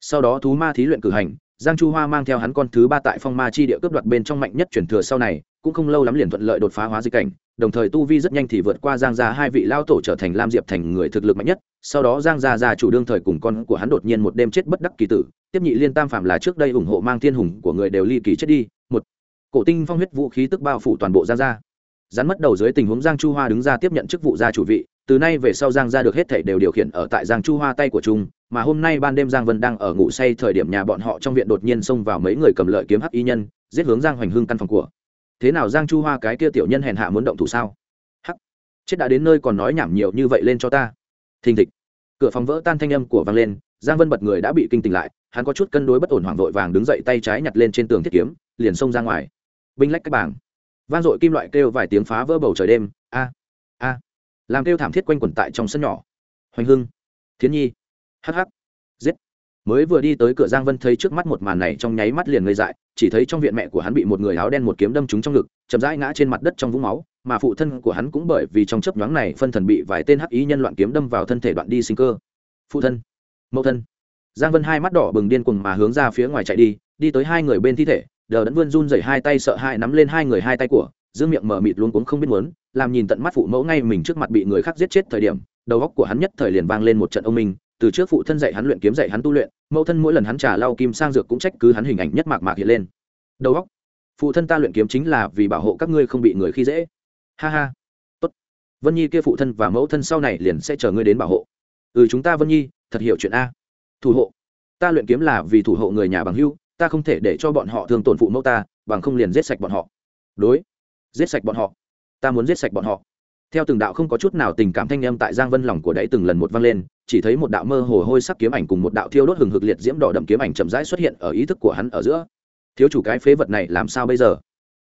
Sau đó thú ma thí luyện cử hành giang chu hoa mang theo hắn con thứ ba tại phong ma chi địa cướp đoạt bên trong mạnh nhất chuyển thừa sau này, cũng không lâu lắm liền thuận lợi đột phá hóa dịch cảnh, đồng thời tu vi rất nhanh thì vượt qua giang gia hai vị lao tổ trở thành lam diệp thành người thực lực mạnh nhất, sau đó giang gia gia chủ đương thời cùng con của hắn đột nhiên một đêm chết bất đắc kỳ tử, tiếp nhị liên tam phạm là trước đây ủng hộ mang thiên hùng của người đều ly kỳ chết đi, một cổ tinh phong huyết vũ khí tức bao phủ toàn bộ giang gia. Rắn mất đầu dưới tình huống giang chu hoa đứng ra tiếp nhận chức vụ gia chủ vị, từ nay về sau giang gia được hết thảy đều điều khiển ở tại giang chu hoa tay của trung mà hôm nay ban đêm giang vân đang ở ngủ say thời điểm nhà bọn họ trong viện đột nhiên xông vào mấy người cầm lợi kiếm hắc y nhân, giết hướng giang hoành hưng căn phòng của. Thế nào giang chu hoa cái kia tiểu nhân hèn hạ muốn động thủ sao? Hắc, chết đã đến nơi còn nói nhảm nhiều như vậy lên cho ta. Thình thịch, cửa phòng vỡ tan thanh âm của vang lên, giang vân bật người đã bị kinh tỉnh lại, hắn có chút cân đối bất ổn hoảng vội vàng đứng dậy tay trái nhặt lên trên tường thiết kiếm, liền xông ra ngoài. Binh lách các bảng. Vang dội kim loại kêu vài tiếng phá vỡ bầu trời đêm. A a, làm kêu thảm thiết quanh quẩn tại trong sân nhỏ. Hoành hưng, thiến nhi hh giết. Mới vừa đi tới cửa giang vân thấy trước mắt một màn này trong nháy mắt liền ngây dại, chỉ thấy trong viện mẹ của hắn bị một người áo đen một kiếm đâm trúng trong ngực, chậm rãi ngã trên mặt đất trong vũng máu, mà phụ thân của hắn cũng bởi vì trong chớp nhoáng này phân thần bị vài tên hắc ý nhân loạn kiếm đâm vào thân thể đoạn đi sinh cơ. Phụ thân. Mẫu thân. Giang vân hai mắt đỏ bừng điên cuồng mà hướng ra phía ngoài chạy đi đi tới hai người bên thi thể, đờ đẫn vươn run dày hai tay sợ hai nắm lên hai người hai tay của, giữ miệng mở mịt luôn cũng không biết muốn, làm nhìn tận mắt phụ mẫu ngay mình trước mặt bị người khác giết chết thời điểm, đầu góc của hắn nhất thời liền vang lên một trận ông minh từ trước phụ thân dạy hắn luyện kiếm dạy hắn tu luyện, mẫu thân mỗi lần hắn trả lau kim sang dược cũng trách cứ hắn hình ảnh nhất mạc mạc hiện lên. Đầu óc. Phụ thân ta luyện kiếm chính là vì bảo hộ các ngươi không bị người khi dễ. Ha ha. Tốt. Vân nhi kia phụ thân và mẫu thân sau này liền sẽ chờ ngươi đến bảo hộ. Ừ chúng ta vân nhi, thật hiểu chuyện a. Thủ hộ. Ta luyện kiếm là vì thủ hộ người nhà bằng hưu ta không thể để cho bọn họ thường tổn phụ mẫu ta, bằng không liền giết sạch bọn họ. Đối. Giết sạch bọn họ. Ta muốn giết sạch bọn họ. Theo từng đạo không có chút nào tình cảm thanh em tại giang vân lòng của đáy từng lần một vang lên chỉ thấy một đạo mơ hồ hôi sắc kiếm ảnh cùng một đạo thiêu đốt hừng hực liệt diễm đỏ đậm kiếm ảnh chậm rãi xuất hiện ở ý thức của hắn ở giữa. Thiếu chủ cái phế vật này làm sao bây giờ?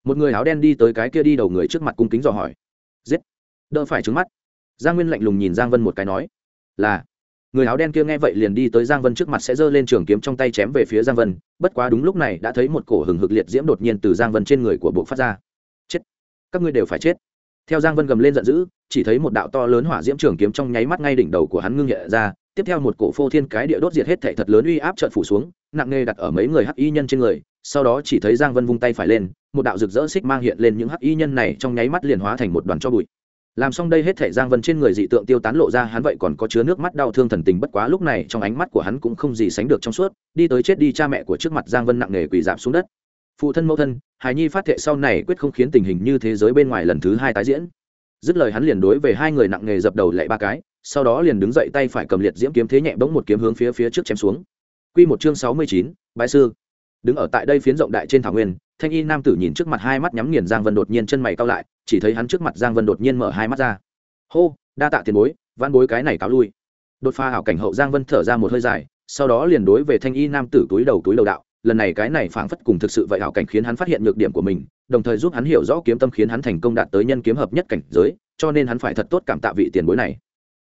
Một người áo đen đi tới cái kia đi đầu người trước mặt cung kính dò hỏi. Giết! Đỡ phải trứng mắt. Giang nguyên lạnh lùng nhìn giang vân một cái nói, là. Người áo đen kia nghe vậy liền đi tới giang vân trước mặt sẽ giơ lên trường kiếm trong tay chém về phía giang vân, bất quá đúng lúc này đã thấy một cổ hừng hực liệt diễm đột nhiên từ giang vân trên người của buộc phát ra. Chết! Các ngươi đều phải chết! Theo giang vân gầm lên giận dữ, chỉ thấy một đạo to lớn hỏa diễm trường kiếm trong nháy mắt ngay đỉnh đầu của hắn ngưng nhẹ ra, tiếp theo một cổ phô thiên cái địa đốt diệt hết thể thật lớn uy áp trợn phủ xuống, nặng nề đặt ở mấy người hắc y nhân trên người, sau đó chỉ thấy giang vân vung tay phải lên, một đạo rực rỡ xích mang hiện lên những hắc y nhân này trong nháy mắt liền hóa thành một đoàn cho bụi. Làm xong đây hết thể giang vân trên người dị tượng tiêu tán lộ ra, hắn vậy còn có chứa nước mắt đau thương thần tình bất quá lúc này trong ánh mắt của hắn cũng không gì sánh được trong suốt, đi tới chết đi cha mẹ của trước mặt giang vân nặng nề quỳ giảm xuống đất phụ thân mẫu thân hài nhi phát thệ sau này quyết không khiến tình hình như thế giới bên ngoài lần thứ hai tái diễn dứt lời hắn liền đối về hai người nặng nghề dập đầu lại ba cái sau đó liền đứng dậy tay phải cầm liệt diễm kiếm thế nhẹ bỗng một kiếm hướng phía phía trước chém xuống Quy một chương sáu mươi chín, bái sư. Đứng ở tại đây phiến rộng đại trên thảo nguyên, thanh y nam tử nhìn trước mặt hai mắt nhắm nghiền Giang Vân đột nhiên chân mày cau lại, chỉ thấy hắn trước mặt Giang Vân đột nhiên mở hai mắt ra. Hô, đa tạ tiền bối, văn bối cái này cáo lui. Đột pha hảo cảnh hậu Giang Vân thở ra một hơi dài, sau đó liền đối về thanh y nam tử túi đầu túi đầu đạo, lần này cái này phảng phất cùng thực sự vậy hảo cảnh khiến hắn phát hiện nhược điểm của mình, đồng thời giúp hắn hiểu rõ kiếm tâm khiến hắn thành công đạt tới nhân kiếm hợp nhất cảnh giới, cho nên hắn phải thật tốt cảm tạ vị tiền bối này.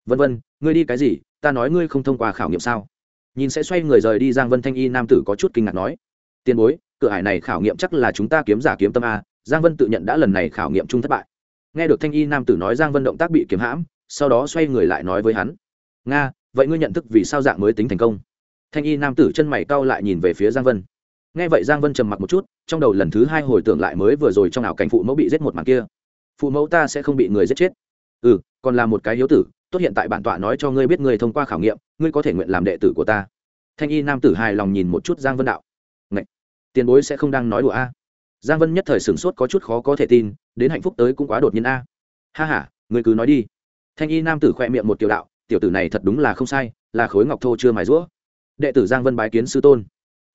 Vân Vân, ngươi đi cái gì? Ta nói ngươi không thông qua khảo nghiệm sao? Nhìn sẽ xoay người rời đi Giang Vân Thanh Y nam tử có chút kinh ngạc nói, tiền bối, cửa hải này khảo nghiệm chắc là chúng ta kiếm giả kiếm tâm a. Giang Vân tự nhận đã lần này khảo nghiệm chung thất bại. Nghe được Thanh Y nam tử nói Giang Vân động tác bị kiếm hãm, sau đó xoay người lại nói với hắn, "Nga, vậy ngươi nhận thức vì sao dạng mới tính thành công?" Thanh Y nam tử chân mày cau lại nhìn về phía Giang Vân nghe vậy giang vân trầm mặc một chút, trong đầu lần thứ hai hồi tưởng lại mới vừa rồi trong ảo cảnh phụ mẫu bị giết một màn kia. Phụ mẫu ta sẽ không bị người giết chết. Ừ còn là một cái hiếu tử, tốt hiện tại bản tọa nói cho ngươi biết ngươi thông qua khảo nghiệm, ngươi có thể nguyện làm đệ tử của ta. Thanh y nam tử hài lòng nhìn một chút giang vân đạo. Ngậy! tiền bối sẽ không đang nói đùa a. Giang vân nhất thời sửng sốt có chút khó có thể tin, đến hạnh phúc tới cũng quá đột nhiên a. Ha h a ngươi cứ nói đi. Thanh y nam tử khoe miệng một tiểu đạo, tiểu tử này thật đúng là không sai, là khối ngọc thô chưa mài rũa. Đệ tử giang vân bái kiến sư tôn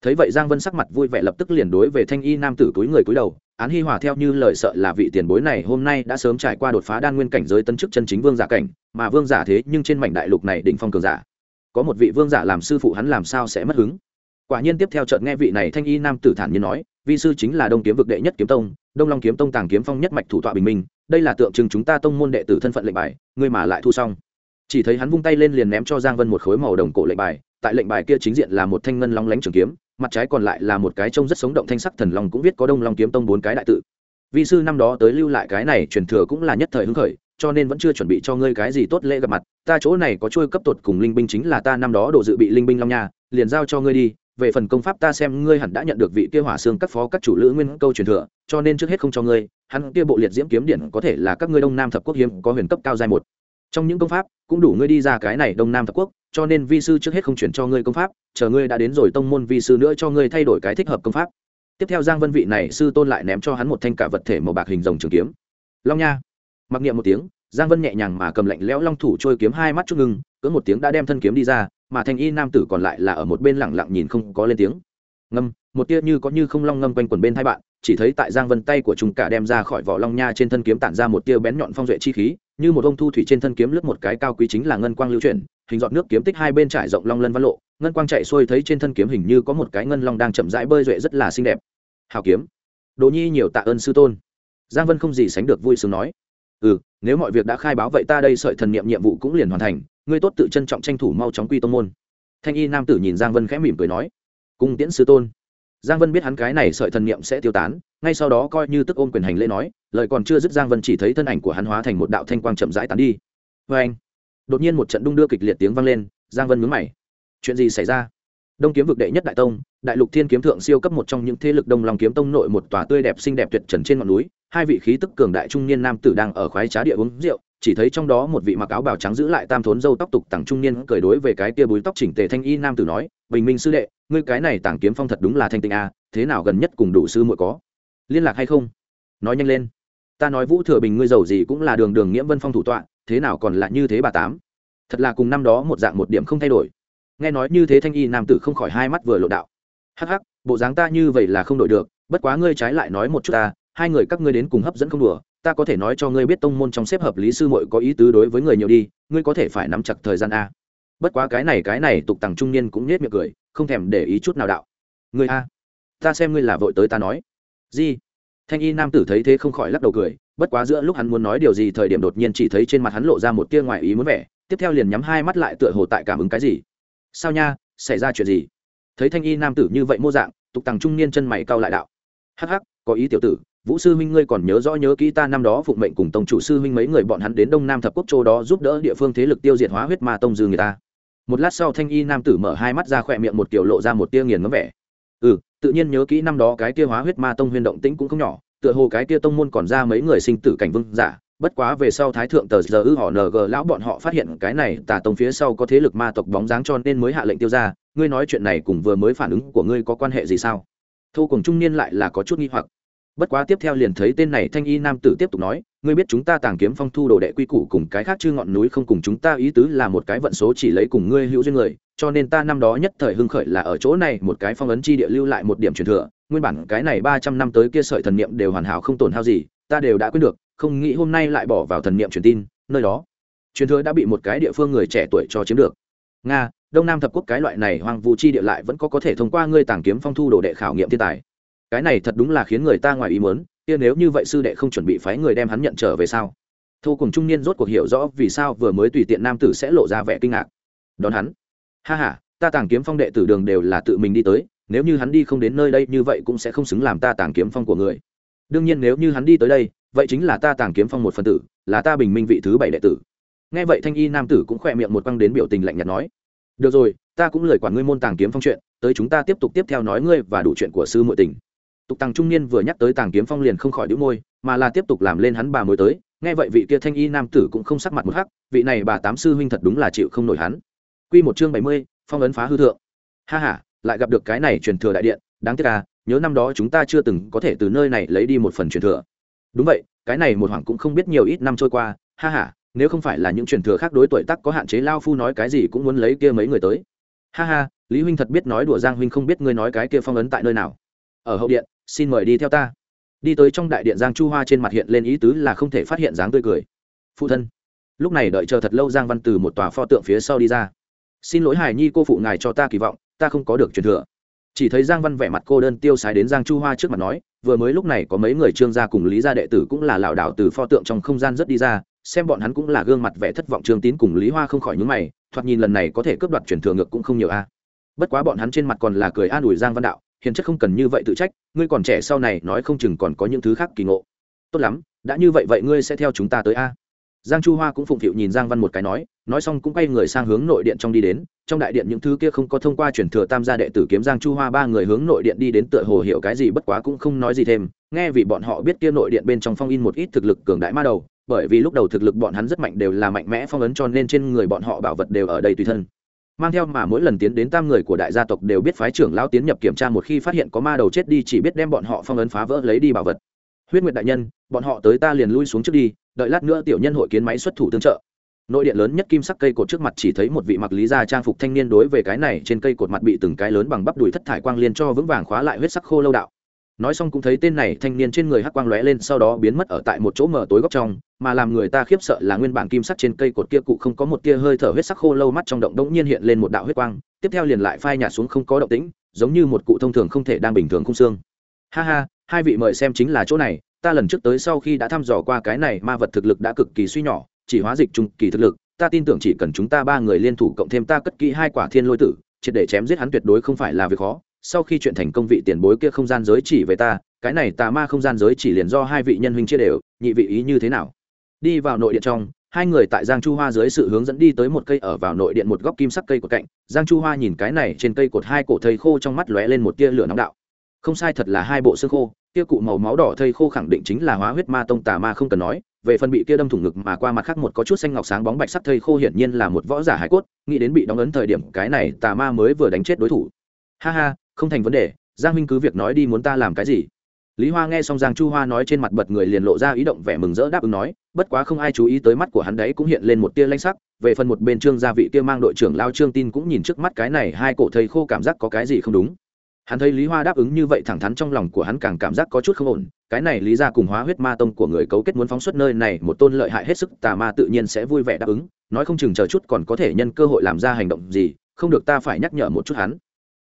thấy vậy giang vân sắc mặt vui vẻ lập tức liền đối về thanh y nam tử túi người cúi đầu, án hi hòa theo như lời sợ là vị tiền bối này hôm nay đã sớm trải qua đột phá đan nguyên cảnh giới tân chức chân chính vương giả cảnh, mà vương giả thế nhưng trên mảnh đại lục này đỉnh phong cường giả. Có một vị vương giả làm sư phụ hắn làm sao sẽ mất hứng? Quả nhiên tiếp theo chợt nghe vị này thanh y nam tử thản nhiên nói, vi sư chính là đông kiếm vực đệ nhất kiếm tông, đông long kiếm tông tàng kiếm phong nhất mạch thủ tọa bình minh, đây là tượng trưng chúng ta tông môn đệ tử thân phận lệnh bài, ngươi mà lại thu xong. Chỉ thấy hắn vung tay lên liền ném cho giang vân một khối màu đồng cổ lệnh bài, tại lệnh bài kia chính diện là một thanh ngân long lánh trường kiếm mặt trái còn lại là một cái trông rất sống động thanh sắc thần long cũng viết có đông long kiếm tông bốn cái đại tự. Vị sư năm đó tới lưu lại cái này truyền thừa cũng là nhất thời hứng khởi, cho nên vẫn chưa chuẩn bị cho ngươi cái gì tốt lễ gặp mặt. Ta chỗ này có trôi cấp tột cùng linh binh chính là ta năm đó đồ dự bị linh binh long nha, liền giao cho ngươi đi. Về phần công pháp ta xem ngươi hẳn đã nhận được vị kia hỏa xương các phó các chủ lữ nguyên câu truyền thừa, cho nên trước hết không cho ngươi, hắn kia bộ liệt diễm kiếm điển có thể là các ngươi đông nam thập quốc hiếm có huyền cấp cao giai một trong những công pháp, cũng đủ ngươi đi ra cái này đông nam thập quốc, cho nên vi sư trước hết không chuyển cho ngươi công pháp, chờ ngươi đã đến rồi tông môn vi sư nữa cho ngươi thay đổi cái thích hợp công pháp. Tiếp theo giang vân vị này sư tôn lại ném cho hắn một thanh cả vật thể màu bạc hình rồng trường kiếm. Long nha. Mặc niệm một tiếng, giang vân nhẹ nhàng mà cầm lạnh lẽo long thủ trôi kiếm hai mắt chút ngưng cỡ một tiếng đã đem thân kiếm đi ra, mà thanh y nam tử còn lại là ở một bên lẳng lặng nhìn không có lên tiếng. Ngâm, một tia như có như không long ngâm quanh quần bên hai bạn chỉ thấy tại giang vân tay của chúng cả đem ra khỏi vỏ long nha trên thân kiếm tản ra một tia bén nhọn phong duệ chi khí, như một ông thu thủy trên thân kiếm lướt một cái cao quý chính là ngân quang lưu chuyển, hình dọn nước kiếm tích hai bên trải rộng long lân văn lộ, ngân quang chạy xuôi thấy trên thân kiếm hình như có một cái ngân long đang chậm rãi bơi duệ rất là xinh đẹp. Hào kiếm. Đồ nhi nhiều tạ ơn sư tôn. Giang vân không gì sánh được vui sướng nói. Ừ nếu mọi việc đã khai báo vậy ta đây sợi thần niệm nhiệm vụ cũng liền hoàn thành, ngươi tốt tự trân trọng tranh thủ mau chóng quy tông môn. Thanh y nam tử nhìn giang vân khẽ mỉm cười nói. Cung tiễn sư tôn giang vân biết hắn cái này sợi thần niệm sẽ tiêu tán, ngay sau đó coi như tức ôm quyền hành lễ nói, lời còn chưa dứt giang vân chỉ thấy thân ảnh của hắn hóa thành một đạo thanh quang chậm rãi tán đi. Vê anh, đột nhiên một trận đung đưa kịch liệt tiếng vang lên, giang vân mướn mày. Chuyện gì xảy ra? Đông kiếm vực đệ nhất đại tông, đại lục thiên kiếm thượng siêu cấp một trong những thế lực đông lòng kiếm tông nội một tòa tươi đẹp xinh đẹp tuyệt trần trên ngọn núi, hai vị khí tức cường đại trung niên nam tử đang ở khoái trá địa uống rượu chỉ thấy trong đó một vị mặc áo bào trắng giữ lại tam thốn dâu tóc tục tằng trung niên cười đối về cái tia búi tóc chỉnh tề thanh y nam tử nói, bình minh sư đệ, ngươi cái này tàng kiếm phong thật đúng là thanh tinh a, thế nào gần nhất cùng đủ sư muội có? Liên lạc hay không? Nói nhanh lên, ta nói vũ thừa bình ngươi giàu gì cũng là đường đường nghiễm vân phong thủ tọa, thế nào còn lại như thế bà tám? Thật là cùng năm đó một dạng một điểm không thay đổi. Nghe nói như thế thanh y nam tử không khỏi hai mắt vừa lộ đạo, hắc hắc, bộ dáng ta như vậy là không đổi được, bất quá ngươi trái lại nói một chút ta, hai người các ngươi đến cùng hấp dẫn không đùa ta có thể nói cho ngươi biết tông môn trong xếp hợp lý sư muội có ý tứ đối với người nhiều đi, ngươi có thể phải nắm chặt thời gian a. Bất quá cái này cái này, tục tằng trung niên cũng nhếch miệng cười, không thèm để ý chút nào đạo. Ngươi a, ta xem ngươi là vội tới ta nói. Gì thanh y nam tử thấy thế không khỏi lắc đầu cười, bất quá giữa lúc hắn muốn nói điều gì thời điểm đột nhiên chỉ thấy trên mặt hắn lộ ra một tia ngoài ý muốn vẻ, tiếp theo liền nhắm hai mắt lại tựa hồ tại cảm ứng cái gì. Sao nha, xảy ra chuyện gì? Thấy thanh y nam tử như vậy mô dạng, tục tằng trung niên chân mày cau lại đạo. Hắc hắc, có ý tiểu tử vũ sư huynh ngươi còn nhớ rõ nhớ kỹ ta năm đó phụng mệnh cùng tông chủ sư huynh mấy người bọn hắn đến đông nam thập quốc châu đó giúp đỡ địa phương thế lực tiêu diệt hóa huyết ma tông dư người ta. Một lát sau thanh y nam tử mở hai mắt ra khỏe miệng một kiểu lộ ra một tia nghiền ngấm vẻ. Ừ tự nhiên nhớ kỹ năm đó cái tia hóa huyết ma tông huyên động tĩnh cũng không nhỏ, tựa hồ cái tia tông môn còn ra mấy người sinh tử cảnh vương giả, bất quá về sau thái thượng tờ giờ ư họ ng lão bọn họ phát hiện cái này tà tông phía sau có thế lực ma tộc bóng dáng cho nên mới hạ lệnh tiêu ra, ngươi nói chuyện này cùng vừa mới phản ứng của ngươi có quan hệ gì sao? Thu cùng trung niên lại là có chút nghi hoặc bất quá tiếp theo liền thấy tên này thanh y nam tử tiếp tục nói, ngươi biết chúng ta tàng kiếm phong thu đồ đệ quy củ cùng cái khác chứ ngọn núi không cùng chúng ta ý tứ là một cái vận số chỉ lấy cùng ngươi hữu duyên người, cho nên ta năm đó nhất thời hưng khởi là ở chỗ này một cái phong ấn chi địa lưu lại một điểm truyền thừa, nguyên bản cái này ba trăm năm tới kia sợi thần niệm đều hoàn hảo không tổn hao gì, ta đều đã quyết được, không nghĩ hôm nay lại bỏ vào thần niệm truyền tin, nơi đó, truyền thừa đã bị một cái địa phương người trẻ tuổi cho chiếm được. Nga, đông nam thập quốc cái loại này hoang vu chi địa lại vẫn có có thể thông qua ngươi tàng kiếm phong thu đồ đệ khảo nghiệm thiên tài cái này thật đúng là khiến người ta ngoài ý muốn, kia nếu như vậy sư đệ không chuẩn bị phái người đem hắn nhận trở về sao? Thu cùng trung niên rốt cuộc hiểu rõ vì sao vừa mới tùy tiện nam tử sẽ lộ ra vẻ kinh ngạc. Đón hắn. Ha ha, ta tàng kiếm phong đệ tử đường đều là tự mình đi tới, nếu như hắn đi không đến nơi đây như vậy cũng sẽ không xứng làm ta tàng kiếm phong của người. Đương nhiên nếu như hắn đi tới đây, vậy chính là ta tàng kiếm phong một phần tử, là ta bình minh vị thứ bảy đệ tử. Nghe vậy thanh y nam tử cũng khỏe miệng một quăng đến biểu tình lạnh nhạt nói, được rồi, ta cũng lời quản ngươi môn tàng kiếm phong chuyện, tới chúng ta tiếp tục tiếp theo nói ngươi và đủ chuyện của sư muội tình tục tàng trung niên vừa nhắc tới tàng kiếm phong liền không khỏi đĩu môi, mà là tiếp tục làm lên hắn bà mới tới. Nghe vậy vị kia thanh y nam tử cũng không sắc mặt một hắc, vị này bà tám sư huynh thật đúng là chịu không nổi hắn. Quy một chương bảy mươi, phong ấn phá hư thượng. Ha ha, lại gặp được cái này truyền thừa đại điện, đáng tiếc à nhớ năm đó chúng ta chưa từng có thể từ nơi này lấy đi một phần truyền thừa. Đúng vậy, cái này một hoàng cũng không biết nhiều ít năm trôi qua. Ha ha, nếu không phải là những truyền thừa khác đối tuổi tác có hạn chế, lao phu nói cái gì cũng muốn lấy kia mấy người tới. Ha ha, lý huynh thật biết nói đùa giang huynh không biết ngươi nói cái kia phong ấn tại nơi nào. Ở hậu điện xin mời đi theo ta. Đi tới trong đại điện giang chu hoa trên mặt hiện lên ý tứ là không thể phát hiện dáng tươi cười. Phụ thân, lúc này đợi chờ thật lâu giang văn từ một tòa pho tượng phía sau đi ra. Xin lỗi hải nhi, cô phụ ngài cho ta kỳ vọng, ta không có được truyền thừa. Chỉ thấy giang văn vẻ mặt cô đơn tiêu sái đến giang chu hoa trước mặt nói, vừa mới lúc này có mấy người trương gia cùng lý gia đệ tử cũng là lảo đảo từ pho tượng trong không gian rất đi ra, xem bọn hắn cũng là gương mặt vẻ thất vọng trương tín cùng lý hoa không khỏi nhúng mày, thoạt nhìn lần này có thể cướp đoạt truyền thừa ngược cũng không nhiều a. Bất quá bọn hắn trên mặt còn là cười an ủi giang văn đạo hiền chất không cần như vậy tự trách, ngươi còn trẻ sau này nói không chừng còn có những thứ khác kỳ ngộ. Tốt lắm, đã như vậy vậy ngươi sẽ theo chúng ta tới a. Giang chu hoa cũng phụng phịu nhìn giang văn một cái nói nói xong cũng quay người sang hướng nội điện trong đi đến, trong đại điện những thứ kia không có thông qua chuyển thừa tam gia đệ tử kiếm giang chu hoa ba người hướng nội điện đi đến tựa hồ hiểu cái gì bất quá cũng không nói gì thêm, nghe vì bọn họ biết kia nội điện bên trong phong in một ít thực lực cường đại ma đầu, bởi vì lúc đầu thực lực bọn hắn rất mạnh đều là mạnh mẽ phong ấn cho nên trên người bọn họ bảo vật đều ở đây tùy thân mang theo mà mỗi lần tiến đến tam người của đại gia tộc đều biết phái trưởng lao tiến nhập kiểm tra một khi phát hiện có ma đầu chết đi chỉ biết đem bọn họ phong ấn phá vỡ lấy đi bảo vật. Huyết nguyệt đại nhân, bọn họ tới ta liền lui xuống trước đi, đợi lát nữa tiểu nhân hội kiến máy xuất thủ tương trợ. Nội điện lớn nhất kim sắc cây cột trước mặt chỉ thấy một vị mặc lý gia trang phục thanh niên đối về cái này trên cây cột mặt bị từng cái lớn bằng bắp đùi thất thải quang liên cho vững vàng khóa lại huyết sắc khô lâu đạo nói xong cũng thấy tên này thanh niên trên người hắc quang lóe lên, sau đó biến mất ở tại một chỗ mở tối góc trong, mà làm người ta khiếp sợ là nguyên bản kim sắc trên cây cột kia cụ không có một tia hơi thở huyết sắc khô lâu mắt trong động đống nhiên hiện lên một đạo huyết quang, tiếp theo liền lại phai nhạt xuống không có động tĩnh, giống như một cụ thông thường không thể đang bình thường không xương. Ha ha, hai vị mời xem chính là chỗ này, ta lần trước tới sau khi đã thăm dò qua cái này ma vật thực lực đã cực kỳ suy nhỏ, chỉ hóa dịch trung kỳ thực lực, ta tin tưởng chỉ cần chúng ta ba người liên thủ cộng thêm ta cất kỹ hai quả thiên lôi tử, triệt để chém giết hắn tuyệt đối không phải là việc khó sau khi chuyện thành công vị tiền bối kia không gian giới chỉ về ta, cái này tà ma không gian giới chỉ liền do hai vị nhân huynh chia đều, nhị vị ý như thế nào? Đi vào nội điện trong, hai người tại giang chu hoa dưới sự hướng dẫn đi tới một cây ở vào nội điện một góc kim sắc cây của cạnh, giang chu hoa nhìn cái này trên cây cột hai cổ thây khô trong mắt lóe lên một tia lửa nóng đạo. Không sai thật là hai bộ xương khô kia cụ màu máu đỏ thây khô khẳng định chính là hóa huyết ma tông tà ma không cần nói, về phần bị kia đâm thủng ngực mà qua mặt khác một có chút xanh ngọc sáng bóng bạch sắc thây khô hiển nhiên là một võ giả hải cốt, nghĩ đến bị đóng ấn thời điểm cái này tà ma mới vừa đánh chết đối thủ. Ha ha không thành vấn đề, giang huynh cứ việc nói đi muốn ta làm cái gì. Lý hoa nghe xong giang chu hoa nói trên mặt bật người liền lộ ra ý động vẻ mừng rỡ đáp ứng nói, bất quá không ai chú ý tới mắt của hắn đấy cũng hiện lên một tia lanh sắc, về phần một bên trương gia vị kia mang đội trưởng lao trương tin cũng nhìn trước mắt cái này hai cổ thầy khô cảm giác có cái gì không đúng. Hắn thấy lý hoa đáp ứng như vậy thẳng thắn trong lòng của hắn càng cảm giác có chút không ổn, cái này lý ra cùng hóa huyết ma tông của người cấu kết muốn phóng xuất nơi này một tôn lợi hại hết sức, tà ma tự nhiên sẽ vui vẻ đáp ứng, nói không chừng chờ chút còn có thể nhân cơ hội làm ra hành động gì, không được ta phải nhắc nhở một chút hắn.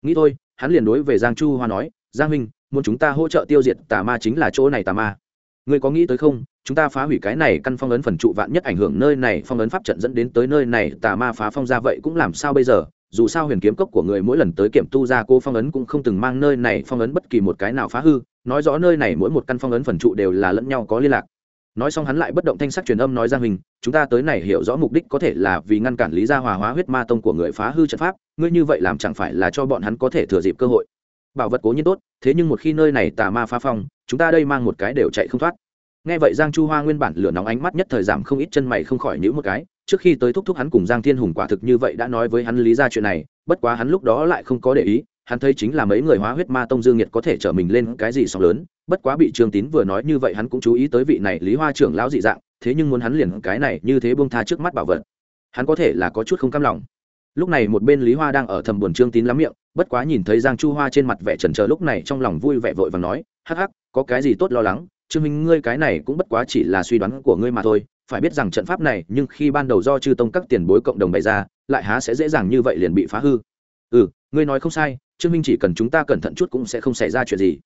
Nghĩ thôi hắn liền đối về giang chu hoa nói, giang huynh, muốn chúng ta hỗ trợ tiêu diệt tà ma chính là chỗ này tà ma. Ngươi có nghĩ tới không? Chúng ta phá hủy cái này căn phong ấn phần trụ vạn nhất ảnh hưởng nơi này, phong ấn pháp trận dẫn đến tới nơi này, tà ma phá phong ra vậy cũng làm sao bây giờ? Dù sao huyền kiếm cốc của người mỗi lần tới kiểm tu ra cô phong ấn cũng không từng mang nơi này phong ấn bất kỳ một cái nào phá hư. Nói rõ nơi này mỗi một căn phong ấn phần trụ đều là lẫn nhau có liên lạc nói xong hắn lại bất động thanh sắc truyền âm nói ra hình chúng ta tới này hiểu rõ mục đích có thể là vì ngăn cản lý gia hòa hóa huyết ma tông của người phá hư trận pháp, ngươi như vậy làm chẳng phải là cho bọn hắn có thể thừa dịp cơ hội. Bảo vật cố nhiên tốt, thế nhưng một khi nơi này tà ma phá phong, chúng ta đây mang một cái đều chạy không thoát. Nghe vậy giang chu hoa nguyên bản lửa nóng ánh mắt nhất thời giảm không ít chân mày không khỏi nhữ một cái, trước khi tới thúc thúc hắn cùng giang thiên hùng quả thực như vậy đã nói với hắn lý ra chuyện này, bất quá hắn lúc đó lại không có để ý, hắn thấy chính là mấy người hóa huyết ma tông dương nhiệt có thể trở mình lên cái gì sóng lớn bất quá bị trương tín vừa nói như vậy hắn cũng chú ý tới vị này lý hoa trưởng lão dị dạng, thế nhưng muốn hắn liền cái này như thế buông tha trước mắt bảo vật. Hắn có thể là có chút không cam lòng. Lúc này một bên lý hoa đang ở thầm buồn trương tín lắm miệng, bất quá nhìn thấy giang chu hoa trên mặt vẻ trần trờ lúc này trong lòng vui vẻ vội và nói, hắc hắc, có cái gì tốt lo lắng? Trương minh, ngươi cái này cũng bất quá chỉ là suy đoán của ngươi mà thôi. Phải biết rằng trận pháp này, nhưng khi ban đầu do chư tông các tiền bối cộng đồng bày ra, lại há sẽ dễ dàng như vậy liền bị phá hư. Ừ ngươi nói không sai, trương minh chỉ cần chúng ta cẩn thận chút cũng sẽ không xảy ra chuyện gì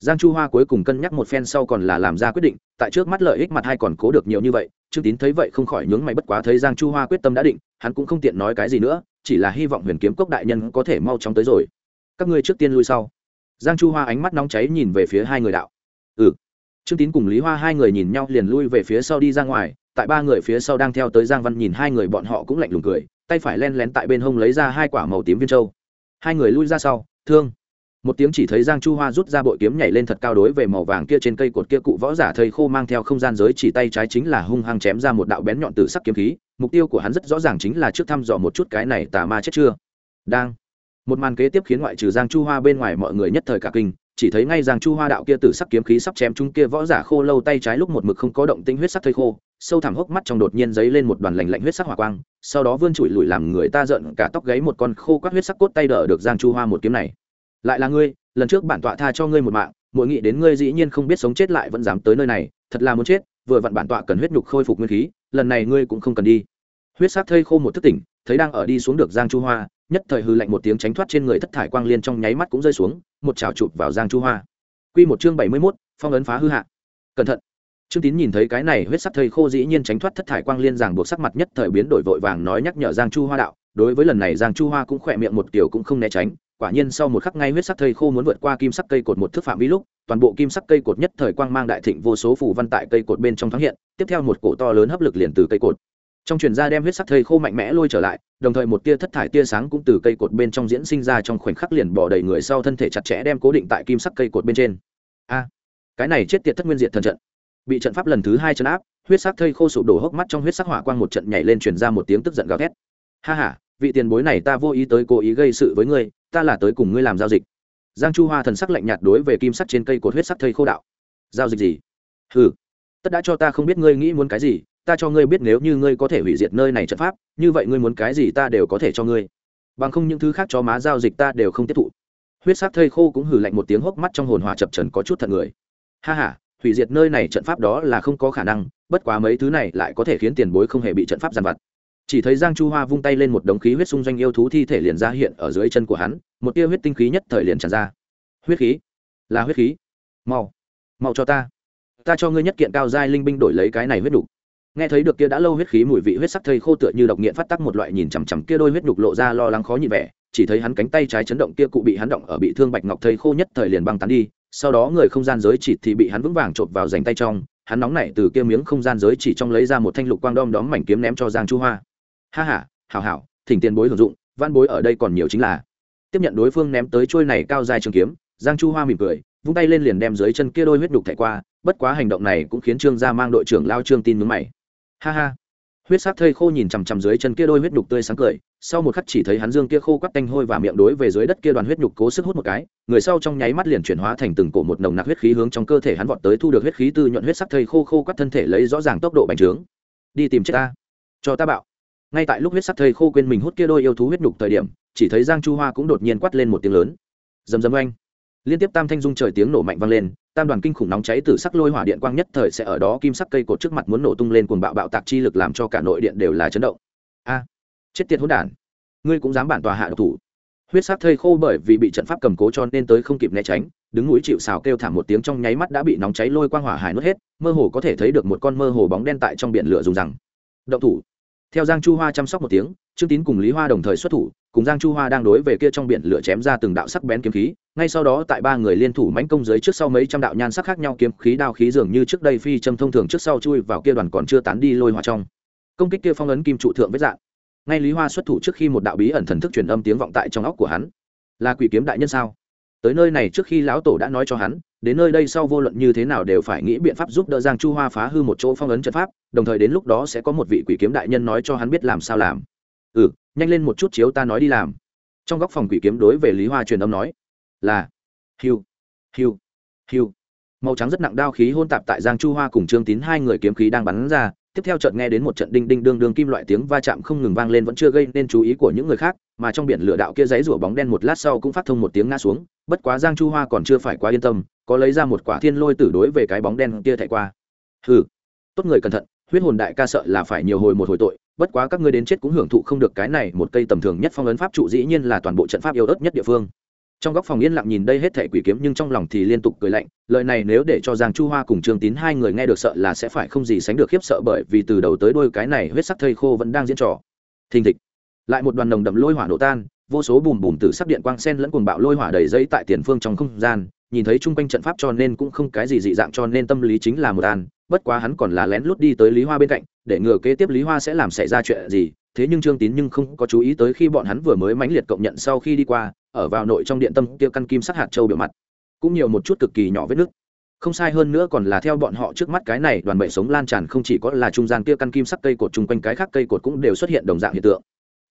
giang chu hoa cuối cùng cân nhắc một phen sau còn là làm ra quyết định, tại trước mắt lợi ích mặt hai còn cố được nhiều như vậy, trương tín thấy vậy không khỏi nhướng mày bất quá thấy giang chu hoa quyết tâm đã định, hắn cũng không tiện nói cái gì nữa, chỉ là hy vọng huyền kiếm cốc đại nhân có thể mau chóng tới rồi. Các ngươi trước tiên lui sau. Giang chu hoa ánh mắt nóng cháy nhìn về phía hai người đạo. Ừ. Trương tín cùng lý hoa hai người nhìn nhau liền lui về phía sau đi ra ngoài, tại ba người phía sau đang theo tới giang văn nhìn hai người bọn họ cũng lạnh lùng cười, tay phải len lén tại bên hông lấy ra hai quả màu tím viên trâu hai người lui ra sau, thương một tiếng chỉ thấy giang chu hoa rút ra bội kiếm nhảy lên thật cao đối về màu vàng kia trên cây cột kia cụ võ giả thầy khô mang theo không gian giới chỉ tay trái chính là hung hăng chém ra một đạo bén nhọn từ sắc kiếm khí. Mục tiêu của hắn rất rõ ràng chính là trước thăm dò một chút cái này tà ma chết chưa? Đang. Một màn kế tiếp khiến ngoại trừ giang chu hoa bên ngoài mọi người nhất thời cả kinh. Chỉ thấy ngay giang chu hoa đạo kia từ sắc kiếm khí sắp chém chúng kia võ giả khô lâu tay trái lúc một mực không có động tĩnh huyết sắc thây khô, sâu thẳm hốc mắt trong đột nhiên giấy lên một đoàn lạnh lạnh huyết sắc hỏa quang, sau đó vươn trụi lùi làm người ta giận cả tóc gáy một con khô quát huyết sắc cốt tay đỡ được giang chu hoa một kiếm này lại là ngươi lần trước bản tọa tha cho ngươi một mạng mỗi nghĩ đến ngươi dĩ nhiên không biết sống chết lại vẫn dám tới nơi này thật là muốn chết vừa vặn bản tọa cần huyết nhục khôi phục nguyên khí lần này ngươi cũng không cần đi. Huyết sắc thây khô một thức tỉnh thấy đang ở đi xuống được giang chu hoa nhất thời hư lạnh một tiếng tránh thoát trên người thất thải quang liên trong nháy mắt cũng rơi xuống một chảo chụp vào giang chu hoa. Quy một chương bảy mươi 71, phong ấn phá hư hạ. Cẩn thận. Trương tín nhìn thấy cái này huyết sắc thây khô dĩ nhiên tránh thoát thất thải quang liên giảng buộc sắc mặt nhất thời biến đổi vội vàng nói nhắc nhở giang chu hoa đạo đối với lần này giang chu hoa cũng khỏe miệng một tiểu cũng không né tránh quả nhiên sau một khắc ngay huyết sắc thây khô muốn vượt qua kim sắc cây cột một thước phạm vi lúc, toàn bộ kim sắc cây cột nhất thời quang mang đại thịnh vô số phù văn tại cây cột bên trong thoáng hiện, tiếp theo một cổ to lớn hấp lực liền từ cây cột. Trong truyền ra đem huyết sắc thây khô mạnh mẽ lôi trở lại, đồng thời một tia thất thải tia sáng cũng từ cây cột bên trong diễn sinh ra trong khoảnh khắc liền bỏ đầy người sau thân thể chặt chẽ đem cố định tại kim sắc cây cột bên trên. A, cái này chết tiệt thất nguyên diệt thần trận. Bị trận pháp lần thứ hai chấn áp, huyết sắc thây khô sụp đổ hốc mắt trong huyết sắc hỏa quang một trận nhảy lên truyền ra một tiếng tức giận gào thét. Ha ha vị tiền bối này ta vô ý tới cố ý gây sự với ngươi, ta là tới cùng ngươi làm giao dịch. Giang chu hoa thần sắc lạnh nhạt đối về kim sắc trên cây cột huyết sắc thây khô đạo. Giao dịch gì? Ừ tất đã cho ta không biết ngươi nghĩ muốn cái gì, ta cho ngươi biết nếu như ngươi có thể hủy diệt nơi này trận pháp, như vậy ngươi muốn cái gì ta đều có thể cho ngươi. Bằng không những thứ khác cho má giao dịch ta đều không tiếp thụ. Huyết sắc thây khô cũng hử lạnh một tiếng hốc mắt trong hồn hòa chập trần có chút thật người. Ha ha, hủy diệt nơi này trận pháp đó là không có khả năng, bất quá mấy thứ này lại có thể khiến tiền bối không hề bị trận pháp giàn vặt chỉ thấy giang chu hoa vung tay lên một đống khí huyết xung doanh yêu thú thi thể liền ra hiện ở dưới chân của hắn, một tia huyết tinh khí nhất thời liền tràn ra. Huyết khí? Là huyết khí. Mau mau cho ta. Ta cho ngươi nhất kiện cao giai linh binh đổi lấy cái này huyết đủ nghe thấy được kia đã lâu huyết khí mùi vị huyết sắc thây khô tựa như độc nghiện phát tắc một loại nhìn chằm chằm kia đôi huyết đục lộ ra lo lắng khó nhịn vẻ, chỉ thấy hắn cánh tay trái chấn động kia cụ bị hắn động ở bị thương bạch ngọc thây khô nhất thời liền băng tán đi, sau đó người không gian giới chỉ thì bị hắn vững vàng chộp vào dành tay trong, hắn nóng nảy từ kia miếng không gian giới chỉ trong lấy ra một thanh lục quang đom đóm mảnh kiếm ném cho giang chu hoa ha ha, hảo hảo, thỉnh tiền bối hưởng dụng, văn bối ở đây còn nhiều chính là. Tiếp nhận đối phương ném tới trôi này cao dài trường kiếm, giang chu hoa mỉm cười, vung tay lên liền đem dưới chân kia đôi huyết đục thẻ qua, bất quá hành động này cũng khiến trương gia mang đội trưởng lao trương tin mướn mày. Ha ha. Huyết sắc thây khô nhìn chằm chằm dưới chân kia đôi huyết nhục tươi sáng cười, sau một khắc chỉ thấy hắn dương kia khô quắt tanh hôi và miệng đối về dưới đất kia đoàn huyết nhục cố sức hút một cái, người sau trong nháy mắt liền chuyển hóa thành từng cổ một nồng nặc huyết khí hướng trong cơ thể hắn vọt tới thu được huyết khí tư nhuận huyết sắc thây khô khô quắt thân thể lấy rõ ràng tốc độ bành trướng. Đi tìm chết ta. Cho ta bạo ngay tại lúc huyết sắc thây khô quên mình hút kia đôi yêu thú huyết nhục thời điểm, chỉ thấy giang chu hoa cũng đột nhiên quát lên một tiếng lớn. Rầm rầm oanh. Liên tiếp tam thanh dung trời tiếng nổ mạnh vang lên, tam đoàn kinh khủng nóng cháy từ sắc lôi hỏa điện quang nhất thời sẽ ở đó kim sắc cây cột trước mặt muốn nổ tung lên cuồng bạo bạo tạc chi lực làm cho cả nội điện đều là chấn động. A. Chết tiệt hỗn đản. Ngươi cũng dám bản tòa hạ độc thủ. Huyết sắc thây khô bởi vì bị trận pháp cầm cố cho nên tới không kịp né tránh, đứng núi chịu xào kêu thảm một tiếng trong nháy mắt đã bị nóng cháy lôi quang hỏa hải nuốt hết, mơ hồ có thể thấy được một con mơ hồ bóng đen tại trong biển lửa dùng rằng. Động thủ theo giang chu hoa chăm sóc một tiếng, trương tín cùng lý hoa đồng thời xuất thủ, cùng giang chu hoa đang đối về kia trong biển lửa chém ra từng đạo sắc bén kiếm khí, ngay sau đó tại ba người liên thủ mãnh công dưới trước sau mấy trăm đạo nhan sắc khác nhau kiếm khí đao khí dường như trước đây phi châm thông thường trước sau chui vào kia đoàn còn chưa tán đi lôi hòa trong. Công kích kia phong ấn kim trụ thượng với dạng. Ngay lý hoa xuất thủ trước khi một đạo bí ẩn thần thức truyền âm tiếng vọng tại trong óc của hắn. Là quỷ kiếm đại nhân sao? Tới nơi này trước khi lão tổ đã nói cho hắn, đến nơi đây sau vô luận như thế nào đều phải nghĩ biện pháp giúp đỡ giang chu hoa phá hư một chỗ phong ấn trận pháp, đồng thời đến lúc đó sẽ có một vị quỷ kiếm đại nhân nói cho hắn biết làm sao làm. Ừ nhanh lên một chút chiếu ta nói đi làm. Trong góc phòng quỷ kiếm đối về lý hoa truyền âm nói, là hiu hiu hiu màu trắng rất nặng đao khí hôn tạp tại giang chu hoa cùng trương tín hai người kiếm khí đang bắn ra tiếp theo chợt nghe đến một trận đinh đinh đương đương kim loại tiếng va chạm không ngừng vang lên vẫn chưa gây nên chú ý của những người khác, mà trong biển lửa đạo kia giấy rủa bóng đen một lát sau cũng phát thông một tiếng ngã xuống, bất quá giang chu hoa còn chưa phải quá yên tâm, có lấy ra một quả thiên lôi tử đối về cái bóng đen kia thảy qua. Hừ, tốt người cẩn thận, huyết hồn đại ca sợ là phải nhiều hồi một hồi tội, bất quá các ngươi đến chết cũng hưởng thụ không được cái này một cây tầm thường nhất phong ấn pháp trụ dĩ nhiên là toàn bộ trận pháp yêu ớt nhất địa phương trong góc phòng yên lặng nhìn đây hết thảy quỷ kiếm nhưng trong lòng thì liên tục cười lạnh, lời này nếu để cho giang chu hoa cùng trương tín hai người nghe được sợ là sẽ phải không gì sánh được khiếp sợ bởi vì từ đầu tới đôi cái này huyết sắc thây khô vẫn đang diễn trò. Thình thịch. Lại một đoàn nồng đậm lôi hỏa nổ tan, vô số bùm bùm từ sắc điện quang sen lẫn cuồng bạo lôi hỏa đầy giấy tại tiền phương trong không gian, nhìn thấy chung quanh trận pháp cho nên cũng không cái gì dị dạng cho nên tâm lý chính là một an, bất quá hắn còn là lén lút đi tới lý hoa bên cạnh, để ngừa kế tiếp lý hoa sẽ làm xảy ra chuyện gì, thế nhưng trương tín nhưng không có chú ý tới khi bọn hắn vừa mới mãnh liệt cộng nhận sau khi đi qua ở vào nội trong điện tâm kia căn kim sắc hạt châu biểu mặt, cũng nhiều một chút cực kỳ nhỏ vết nước không sai hơn nữa còn là theo bọn họ trước mắt cái này, đoàn bệ sống lan tràn không chỉ có là trung gian kia căn kim sắc cây cột, chung quanh cái khác cây cột cũng đều xuất hiện đồng dạng hiện tượng.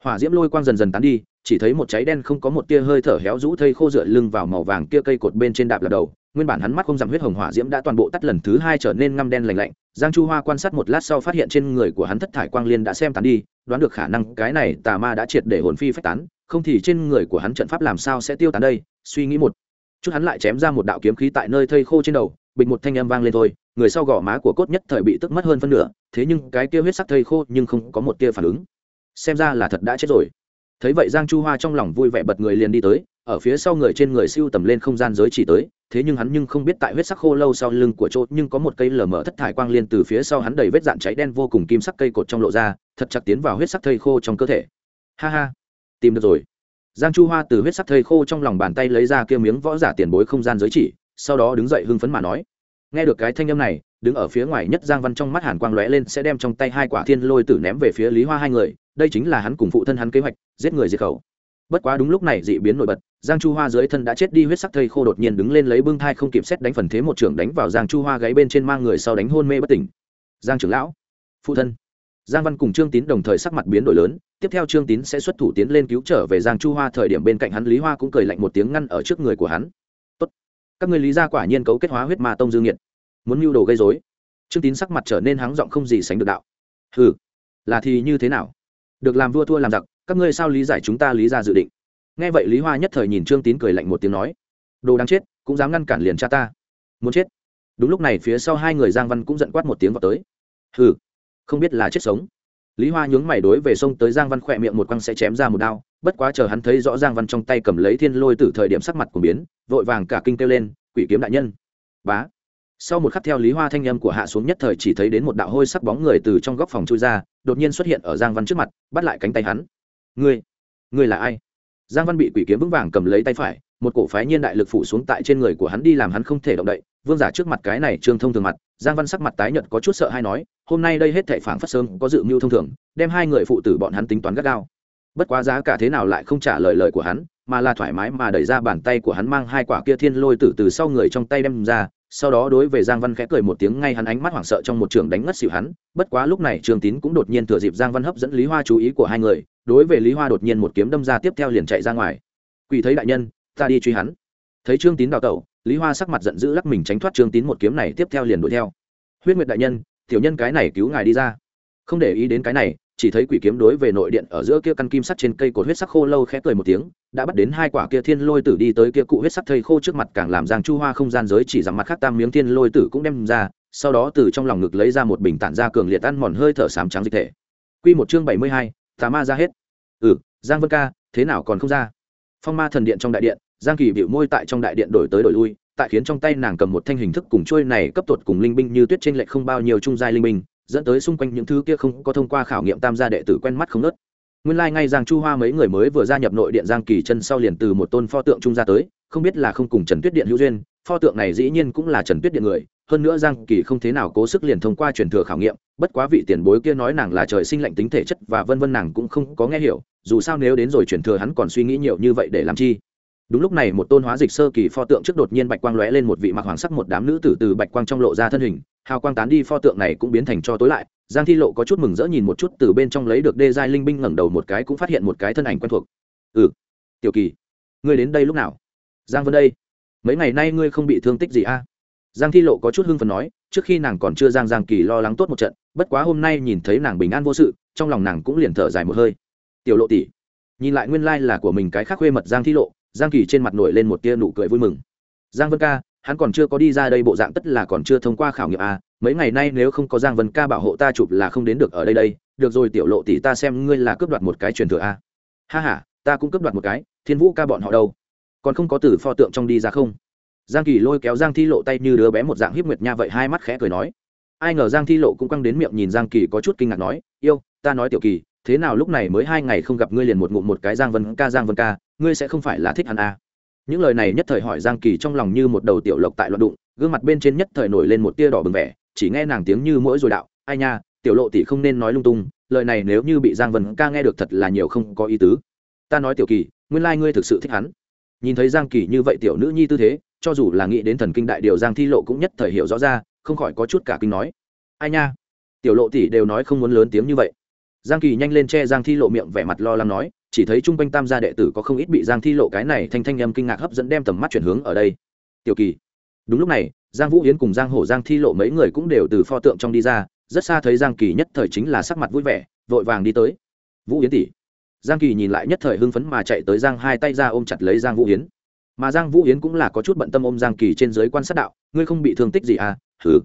Hỏa diễm lôi quang dần dần tán đi, chỉ thấy một cháy đen không có một tia hơi thở héo rũ thây khô dựa lưng vào màu vàng kia cây cột bên trên đạp là đầu. Nguyên bản hắn mắt không dằm huyết hồng hỏa diễm đã toàn bộ tắt lần thứ hai trở nên ngăm đen lành lạnh. Giang chu hoa quan sát một lát sau phát hiện trên người của hắn thất thải quang liên đã xem tán đi, đoán được khả năng cái này tà ma đã triệt để hồn phi phách tán không thì trên người của hắn trận pháp làm sao sẽ tiêu tán đây? Suy nghĩ một chút hắn lại chém ra một đạo kiếm khí tại nơi thây khô trên đầu bịch một thanh âm vang lên thôi, người sau gò má của cốt nhất thời bị tức mất hơn phân nửa, thế nhưng cái kia huyết sắc thây khô nhưng không có một tia phản ứng. Xem ra là thật đã chết rồi. Thấy vậy giang chu hoa trong lòng vui vẻ bật người liền đi tới, ở phía sau người trên người siêu tầm lên không gian giới chỉ tới, thế nhưng hắn nhưng không biết tại huyết sắc khô lâu sau lưng của chỗ nhưng có một cây lở mở thất thải quang liên từ phía sau hắn đầy vết dạn cháy đen vô cùng kim sắc cây cột trong lộ ra, thật chặt tiến vào huyết sắc thây khô trong cơ thể. Ha ha tìm được rồi. Giang chu hoa từ huyết sắc thây khô trong lòng bàn tay lấy ra kia miếng võ giả tiền bối không gian giới chỉ, sau đó đứng dậy hưng phấn mà nói, nghe được cái thanh âm này, đứng ở phía ngoài nhất giang văn trong mắt hàn quang lóe lên sẽ đem trong tay hai quả thiên lôi tử ném về phía lý hoa hai người, đây chính là hắn cùng phụ thân hắn kế hoạch, giết người diệt khẩu. Bất quá đúng lúc này dị biến nổi bật, giang chu hoa dưới thân đã chết đi huyết sắc thây khô đột nhiên đứng lên lấy bưng thai không kịp xét đánh phần thế một trưởng đánh vào giang chu hoa gáy bên trên mang người sau đánh hôn mê bất tỉnh. Giang trưởng lão, phụ thân giang văn cùng trương tín đồng thời sắc mặt biến đổi lớn, tiếp theo trương tín sẽ xuất thủ tiến lên cứu trở về giang chu hoa thời điểm bên cạnh hắn lý hoa cũng cười lạnh một tiếng ngăn ở trước người của hắn. Tốt. các người lý gia quả nhiên cấu kết hóa huyết ma tông dương nhiệt muốn mưu đồ gây dối trương tín sắc mặt trở nên hắng giọng không gì sánh được đạo. Ừ là thì như thế nào? Được làm vua thua làm giặc, các ngươi sao lý giải chúng ta lý ra dự định? Nghe vậy lý hoa nhất thời nhìn trương tín cười lạnh một tiếng nói, đồ đáng chết, cũng dám ngăn cản liền cha ta, muốn chết. Đúng lúc này phía sau hai người giang văn cũng giận quát một tiếng vào tới. Hừ không biết là chết sống. Lý hoa nhướng mày đối về sông tới giang văn khỏe miệng một quăng sẽ chém ra một đao, bất quá chờ hắn thấy rõ giang văn trong tay cầm lấy thiên lôi từ thời điểm sắc mặt của biến, vội vàng cả kinh kêu lên, quỷ kiếm đại nhân! Bá! Sau một khắc theo lý hoa thanh âm của hạ xuống nhất thời chỉ thấy đến một đạo hôi sắc bóng người từ trong góc phòng chui ra, đột nhiên xuất hiện ở giang văn trước mặt, bắt lại cánh tay hắn. Ngươi ngươi là ai? Giang văn bị quỷ kiếm vững vàng cầm lấy tay phải, một cổ phái nhiên đại lực phủ xuống tại trên người của hắn đi làm hắn không thể động đậy. Vương giả trước mặt cái này trương thông thường mặt giang văn sắc mặt tái nhợt có chút sợ hay nói, hôm nay đây hết thảy phản phát sớm có dự mưu thông thường, đem hai người phụ tử bọn hắn tính toán gắt gao. Bất quá giá cả thế nào lại không trả lời lời của hắn, mà là thoải mái mà đẩy ra bàn tay của hắn mang hai quả kia thiên lôi tử từ sau người trong tay đem ra, sau đó đối về giang văn khẽ cười một tiếng ngay hắn ánh mắt hoảng sợ trong một trường đánh ngất xỉu hắn, bất quá lúc này trường tín cũng đột nhiên thừa dịp giang văn hấp dẫn lý hoa chú ý của hai người, đối về lý hoa đột nhiên một kiếm đâm ra tiếp theo liền chạy ra ngoài. Quỷ thấy đại nhân, ta đi truy hắn. Thấy trương tín đào tẩu lý hoa sắc mặt giận dữ lắc mình tránh thoát trương tín một kiếm này tiếp theo liền đuổi theo. Huyết nguyệt đại nhân, tiểu nhân cái này cứu ngài đi ra. Không để ý đến cái này, chỉ thấy quỷ kiếm đối về nội điện ở giữa kia căn kim sắt trên cây cột huyết sắc khô lâu khẽ cười một tiếng, đã bắt đến hai quả kia thiên lôi tử đi tới kia cụ huyết sắc thây khô trước mặt càng làm giang chu hoa không gian giới chỉ rằng mặt khác tam miếng thiên lôi tử cũng đem ra, sau đó từ trong lòng ngực lấy ra một bình tản ra cường liệt ăn mòn hơi thở sám trắng dịch thể. Quy một chương bảy mươi hai, tà ma ra hết. Ừ giang vân ca, thế nào còn không ra? Phong ma thần điện trong đại điện giang kỳ bịu môi tại trong đại điện đổi tới đổi lui, tại khiến trong tay nàng cầm một thanh hình thức cùng trôi này cấp tuột cùng linh binh như tuyết trên lệch không bao nhiêu trung giai linh binh, dẫn tới xung quanh những thứ kia không có thông qua khảo nghiệm tam gia đệ tử quen mắt không nớt nguyên lai、like、ngay giang chu hoa mấy người mới vừa gia nhập nội điện giang kỳ chân sau liền từ một tôn pho tượng trung ra tới, không biết là không cùng trần tuyết điện hữu duyên, pho tượng này dĩ nhiên cũng là trần tuyết điện người, hơn nữa giang kỳ không thế nào cố sức liền thông qua truyền thừa khảo nghiệm, bất quá vị tiền bối kia nói nàng là trời sinh lạnh tính thể chất và vân vân nàng cũng không có nghe hiểu, dù sao nếu đến rồi truyền thừa hắn còn suy nghĩ nhiều như vậy để làm chi đúng lúc này một tôn hóa dịch sơ kỳ pho tượng trước đột nhiên bạch quang lóe lên một vị mặc hoàng sắc một đám nữ tử từ bạch quang trong lộ ra thân hình, hào quang tán đi pho tượng này cũng biến thành cho tối lại. Giang thi lộ có chút mừng rỡ nhìn một chút từ bên trong lấy được đê giai linh binh ngẩng đầu một cái cũng phát hiện một cái thân ảnh quen thuộc. Ừ tiểu kỳ, ngươi đến đây lúc nào? Giang vân đây. Mấy ngày nay ngươi không bị thương tích gì a à? giang thi lộ có chút hưng phần nói, trước khi nàng còn chưa giang giang kỳ lo lắng tốt một trận, bất quá hôm nay nhìn thấy nàng bình an vô sự, trong lòng nàng cũng liền thở dài một hơi. Tiểu lộ tỷ, nhìn lại nguyên lai là của mình cái khác khuê mật giang thi lộ giang kỳ trên mặt nổi lên một tia nụ cười vui mừng. Giang vân ca, hắn còn chưa có đi ra đây bộ dạng tất là còn chưa thông qua khảo nghiệm à? mấy ngày nay nếu không có giang vân ca bảo hộ ta chụp là không đến được ở đây đây, được rồi tiểu lộ tỷ ta xem ngươi là cướp đoạt một cái truyền thừa a ha ha, ta cũng cướp đoạt một cái, thiên vũ ca bọn họ đâu? Còn không có từ pho tượng trong đi ra không? Giang kỳ lôi kéo giang thi lộ tay như đứa bé một dạng hiếp nguyệt nha vậy hai mắt khẽ cười nói. Ai ngờ giang thi lộ cũng căng đến miệng nhìn giang kỳ có chút kinh ngạc nói, yêu, ta nói tiểu kỳ, thế nào lúc này mới hai ngày không gặp ngươi liền một ngụm một cái giang vân ca, giang vân ca ngươi sẽ không phải là thích hắn à. những lời này nhất thời hỏi giang kỳ trong lòng như một đầu tiểu lộc tại loạn đụng, gương mặt bên trên nhất thời nổi lên một tia đỏ bừng vẻ, chỉ nghe nàng tiếng như mỗi rồi đạo, ai nha, tiểu lộ tỷ không nên nói lung tung, lời này nếu như bị giang vân ca nghe được thật là nhiều không có ý tứ. Ta nói tiểu kỳ, nguyên lai ngươi thực sự thích hắn. Nhìn thấy giang kỳ như vậy tiểu nữ nhi tư thế, cho dù là nghĩ đến thần kinh đại điều giang thi lộ cũng nhất thời hiểu rõ ra, không khỏi có chút cả kinh nói, ai nha, tiểu lộ tỷ đều nói không muốn lớn tiếng như vậy. Giang kỳ nhanh lên che giang thi lộ miệng vẻ mặt lo lắng nói chỉ thấy chung quanh tam gia đệ tử có không ít bị giang thi lộ cái này thanh thanh âm kinh ngạc hấp dẫn đem tầm mắt chuyển hướng ở đây. Tiểu kỳ. Đúng lúc này, giang vũ yến cùng giang hổ, giang thi lộ mấy người cũng đều từ pho tượng trong đi ra, rất xa thấy giang kỳ nhất thời chính là sắc mặt vui vẻ, vội vàng đi tới. Vũ yến tỷ. Giang kỳ nhìn lại nhất thời hưng phấn mà chạy tới giang hai tay ra ôm chặt lấy giang vũ yến. Mà giang vũ yến cũng là có chút bận tâm ôm giang kỳ trên dưới quan sát đạo, ngươi không bị thương tích gì à? Thứ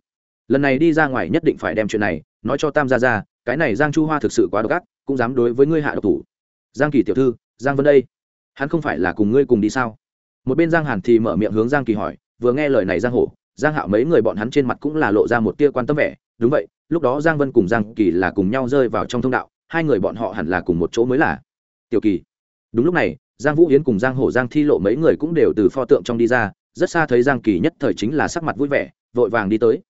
lần này đi ra ngoài nhất định phải đem chuyện này nói cho tam gia ra cái này giang chu hoa thực sự quá độc ác, cũng dám đối với ngươi hạ độc thủ giang kỳ tiểu thư, giang vân đây. Hắn không phải là cùng ngươi cùng đi sao? Một bên giang hàn thì mở miệng hướng giang kỳ hỏi, vừa nghe lời này giang hổ, giang hạo mấy người bọn hắn trên mặt cũng là lộ ra một tia quan tâm vẻ. Đúng vậy, lúc đó giang vân cùng giang kỳ là cùng nhau rơi vào trong thông đạo, hai người bọn họ hẳn là cùng một chỗ mới là. Tiểu kỳ. Đúng lúc này, giang vũ yến cùng giang hổ, giang thi lộ mấy người cũng đều từ pho tượng trong đi ra, rất xa thấy giang kỳ nhất thời chính là sắc mặt vui vẻ, vội vàng đi tới.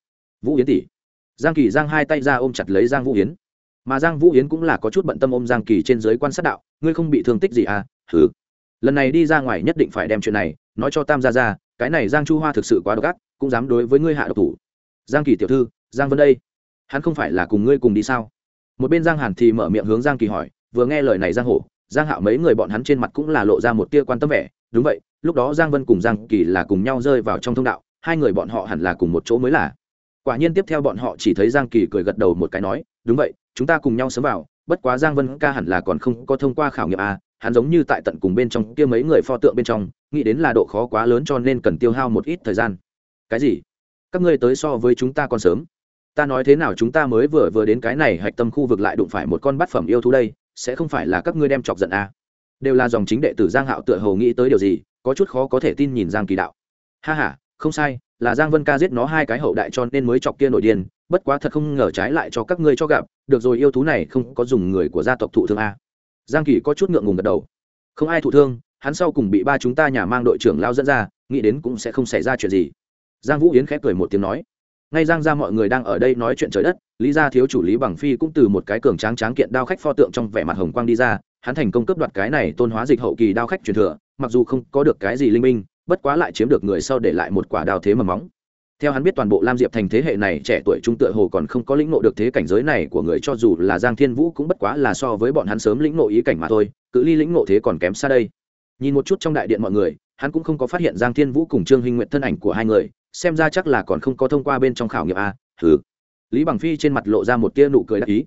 Vũ yến tỷ. Giang kỳ giang hai tay ra ôm chặt lấy giang vũ yến mà giang vũ yến cũng là có chút bận tâm ôm giang kỳ trên giới quan sát đạo ngươi không bị thương tích gì à? Thử lần này đi ra ngoài nhất định phải đem chuyện này nói cho tam gia ra cái này giang chu hoa thực sự quá độc ác, cũng dám đối với ngươi hạ độc thủ. Giang kỳ tiểu thư, giang vân đây. Hắn không phải là cùng ngươi cùng đi sao? Một bên giang hàn thì mở miệng hướng giang kỳ hỏi, vừa nghe lời này giang hổ, giang hạo mấy người bọn hắn trên mặt cũng là lộ ra một tia quan tâm vẻ. Đúng vậy, lúc đó giang vân cùng giang kỳ là cùng nhau rơi vào trong thông đạo, hai người bọn họ hẳn là cùng một chỗ mới là. Quả nhiên tiếp theo bọn họ chỉ thấy giang kỳ cười gật đầu một cái nói, đúng vậy chúng ta cùng nhau sớm vào, bất quá giang vân ca hẳn là còn không có thông qua khảo nghiệm a, hắn giống như tại tận cùng bên trong kia mấy người pho tượng bên trong, nghĩ đến là độ khó quá lớn cho nên cần tiêu hao một ít thời gian. Cái gì? Các ngươi tới so với chúng ta còn sớm. Ta nói thế nào chúng ta mới vừa vừa đến cái này hạch tâm khu vực lại đụng phải một con bát phẩm yêu thú đây, sẽ không phải là các ngươi đem chọc giận a. Đều là dòng chính đệ tử giang hạo tựa hồ nghĩ tới điều gì, có chút khó có thể tin nhìn giang kỳ đạo. Ha ha, không sai là giang vân ca giết nó hai cái hậu đại cho nên mới chọc kia nổi điên, bất quá thật không ngờ trái lại cho các ngươi cho gặp, được rồi yêu thú này không có dùng người của gia tộc thụ thương a. Giang kỳ có chút ngượng ngùng gật đầu. Không ai thụ thương, hắn sau cùng bị ba chúng ta nhà mang đội trưởng lao dẫn ra, nghĩ đến cũng sẽ không xảy ra chuyện gì. Giang vũ yến khép cười một tiếng nói. Ngay giang ra mọi người đang ở đây nói chuyện trời đất, lý gia thiếu chủ lý bằng phi cũng từ một cái cường tráng tráng kiện đao khách pho tượng trong vẻ mặt hồng quang đi ra, hắn thành công cướp đoạt cái này tôn hóa dịch hậu kỳ đao khách truyền thừa, mặc dù không có được cái gì linh minh bất quá lại chiếm được người sau để lại một quả đào thế mà móng. Theo hắn biết toàn bộ lam diệp thành thế hệ này trẻ tuổi trung tựa hồ còn không có lĩnh ngộ được thế cảnh giới này của người cho dù là giang thiên vũ cũng bất quá là so với bọn hắn sớm lĩnh ngộ ý cảnh mà thôi, cự ly lĩnh ngộ thế còn kém xa đây. Nhìn một chút trong đại điện mọi người, hắn cũng không có phát hiện giang thiên vũ cùng trương huynh nguyện thân ảnh của hai người, xem ra chắc là còn không có thông qua bên trong khảo nghiệm a thử lý bằng phi trên mặt lộ ra một tia nụ cười đắc ý.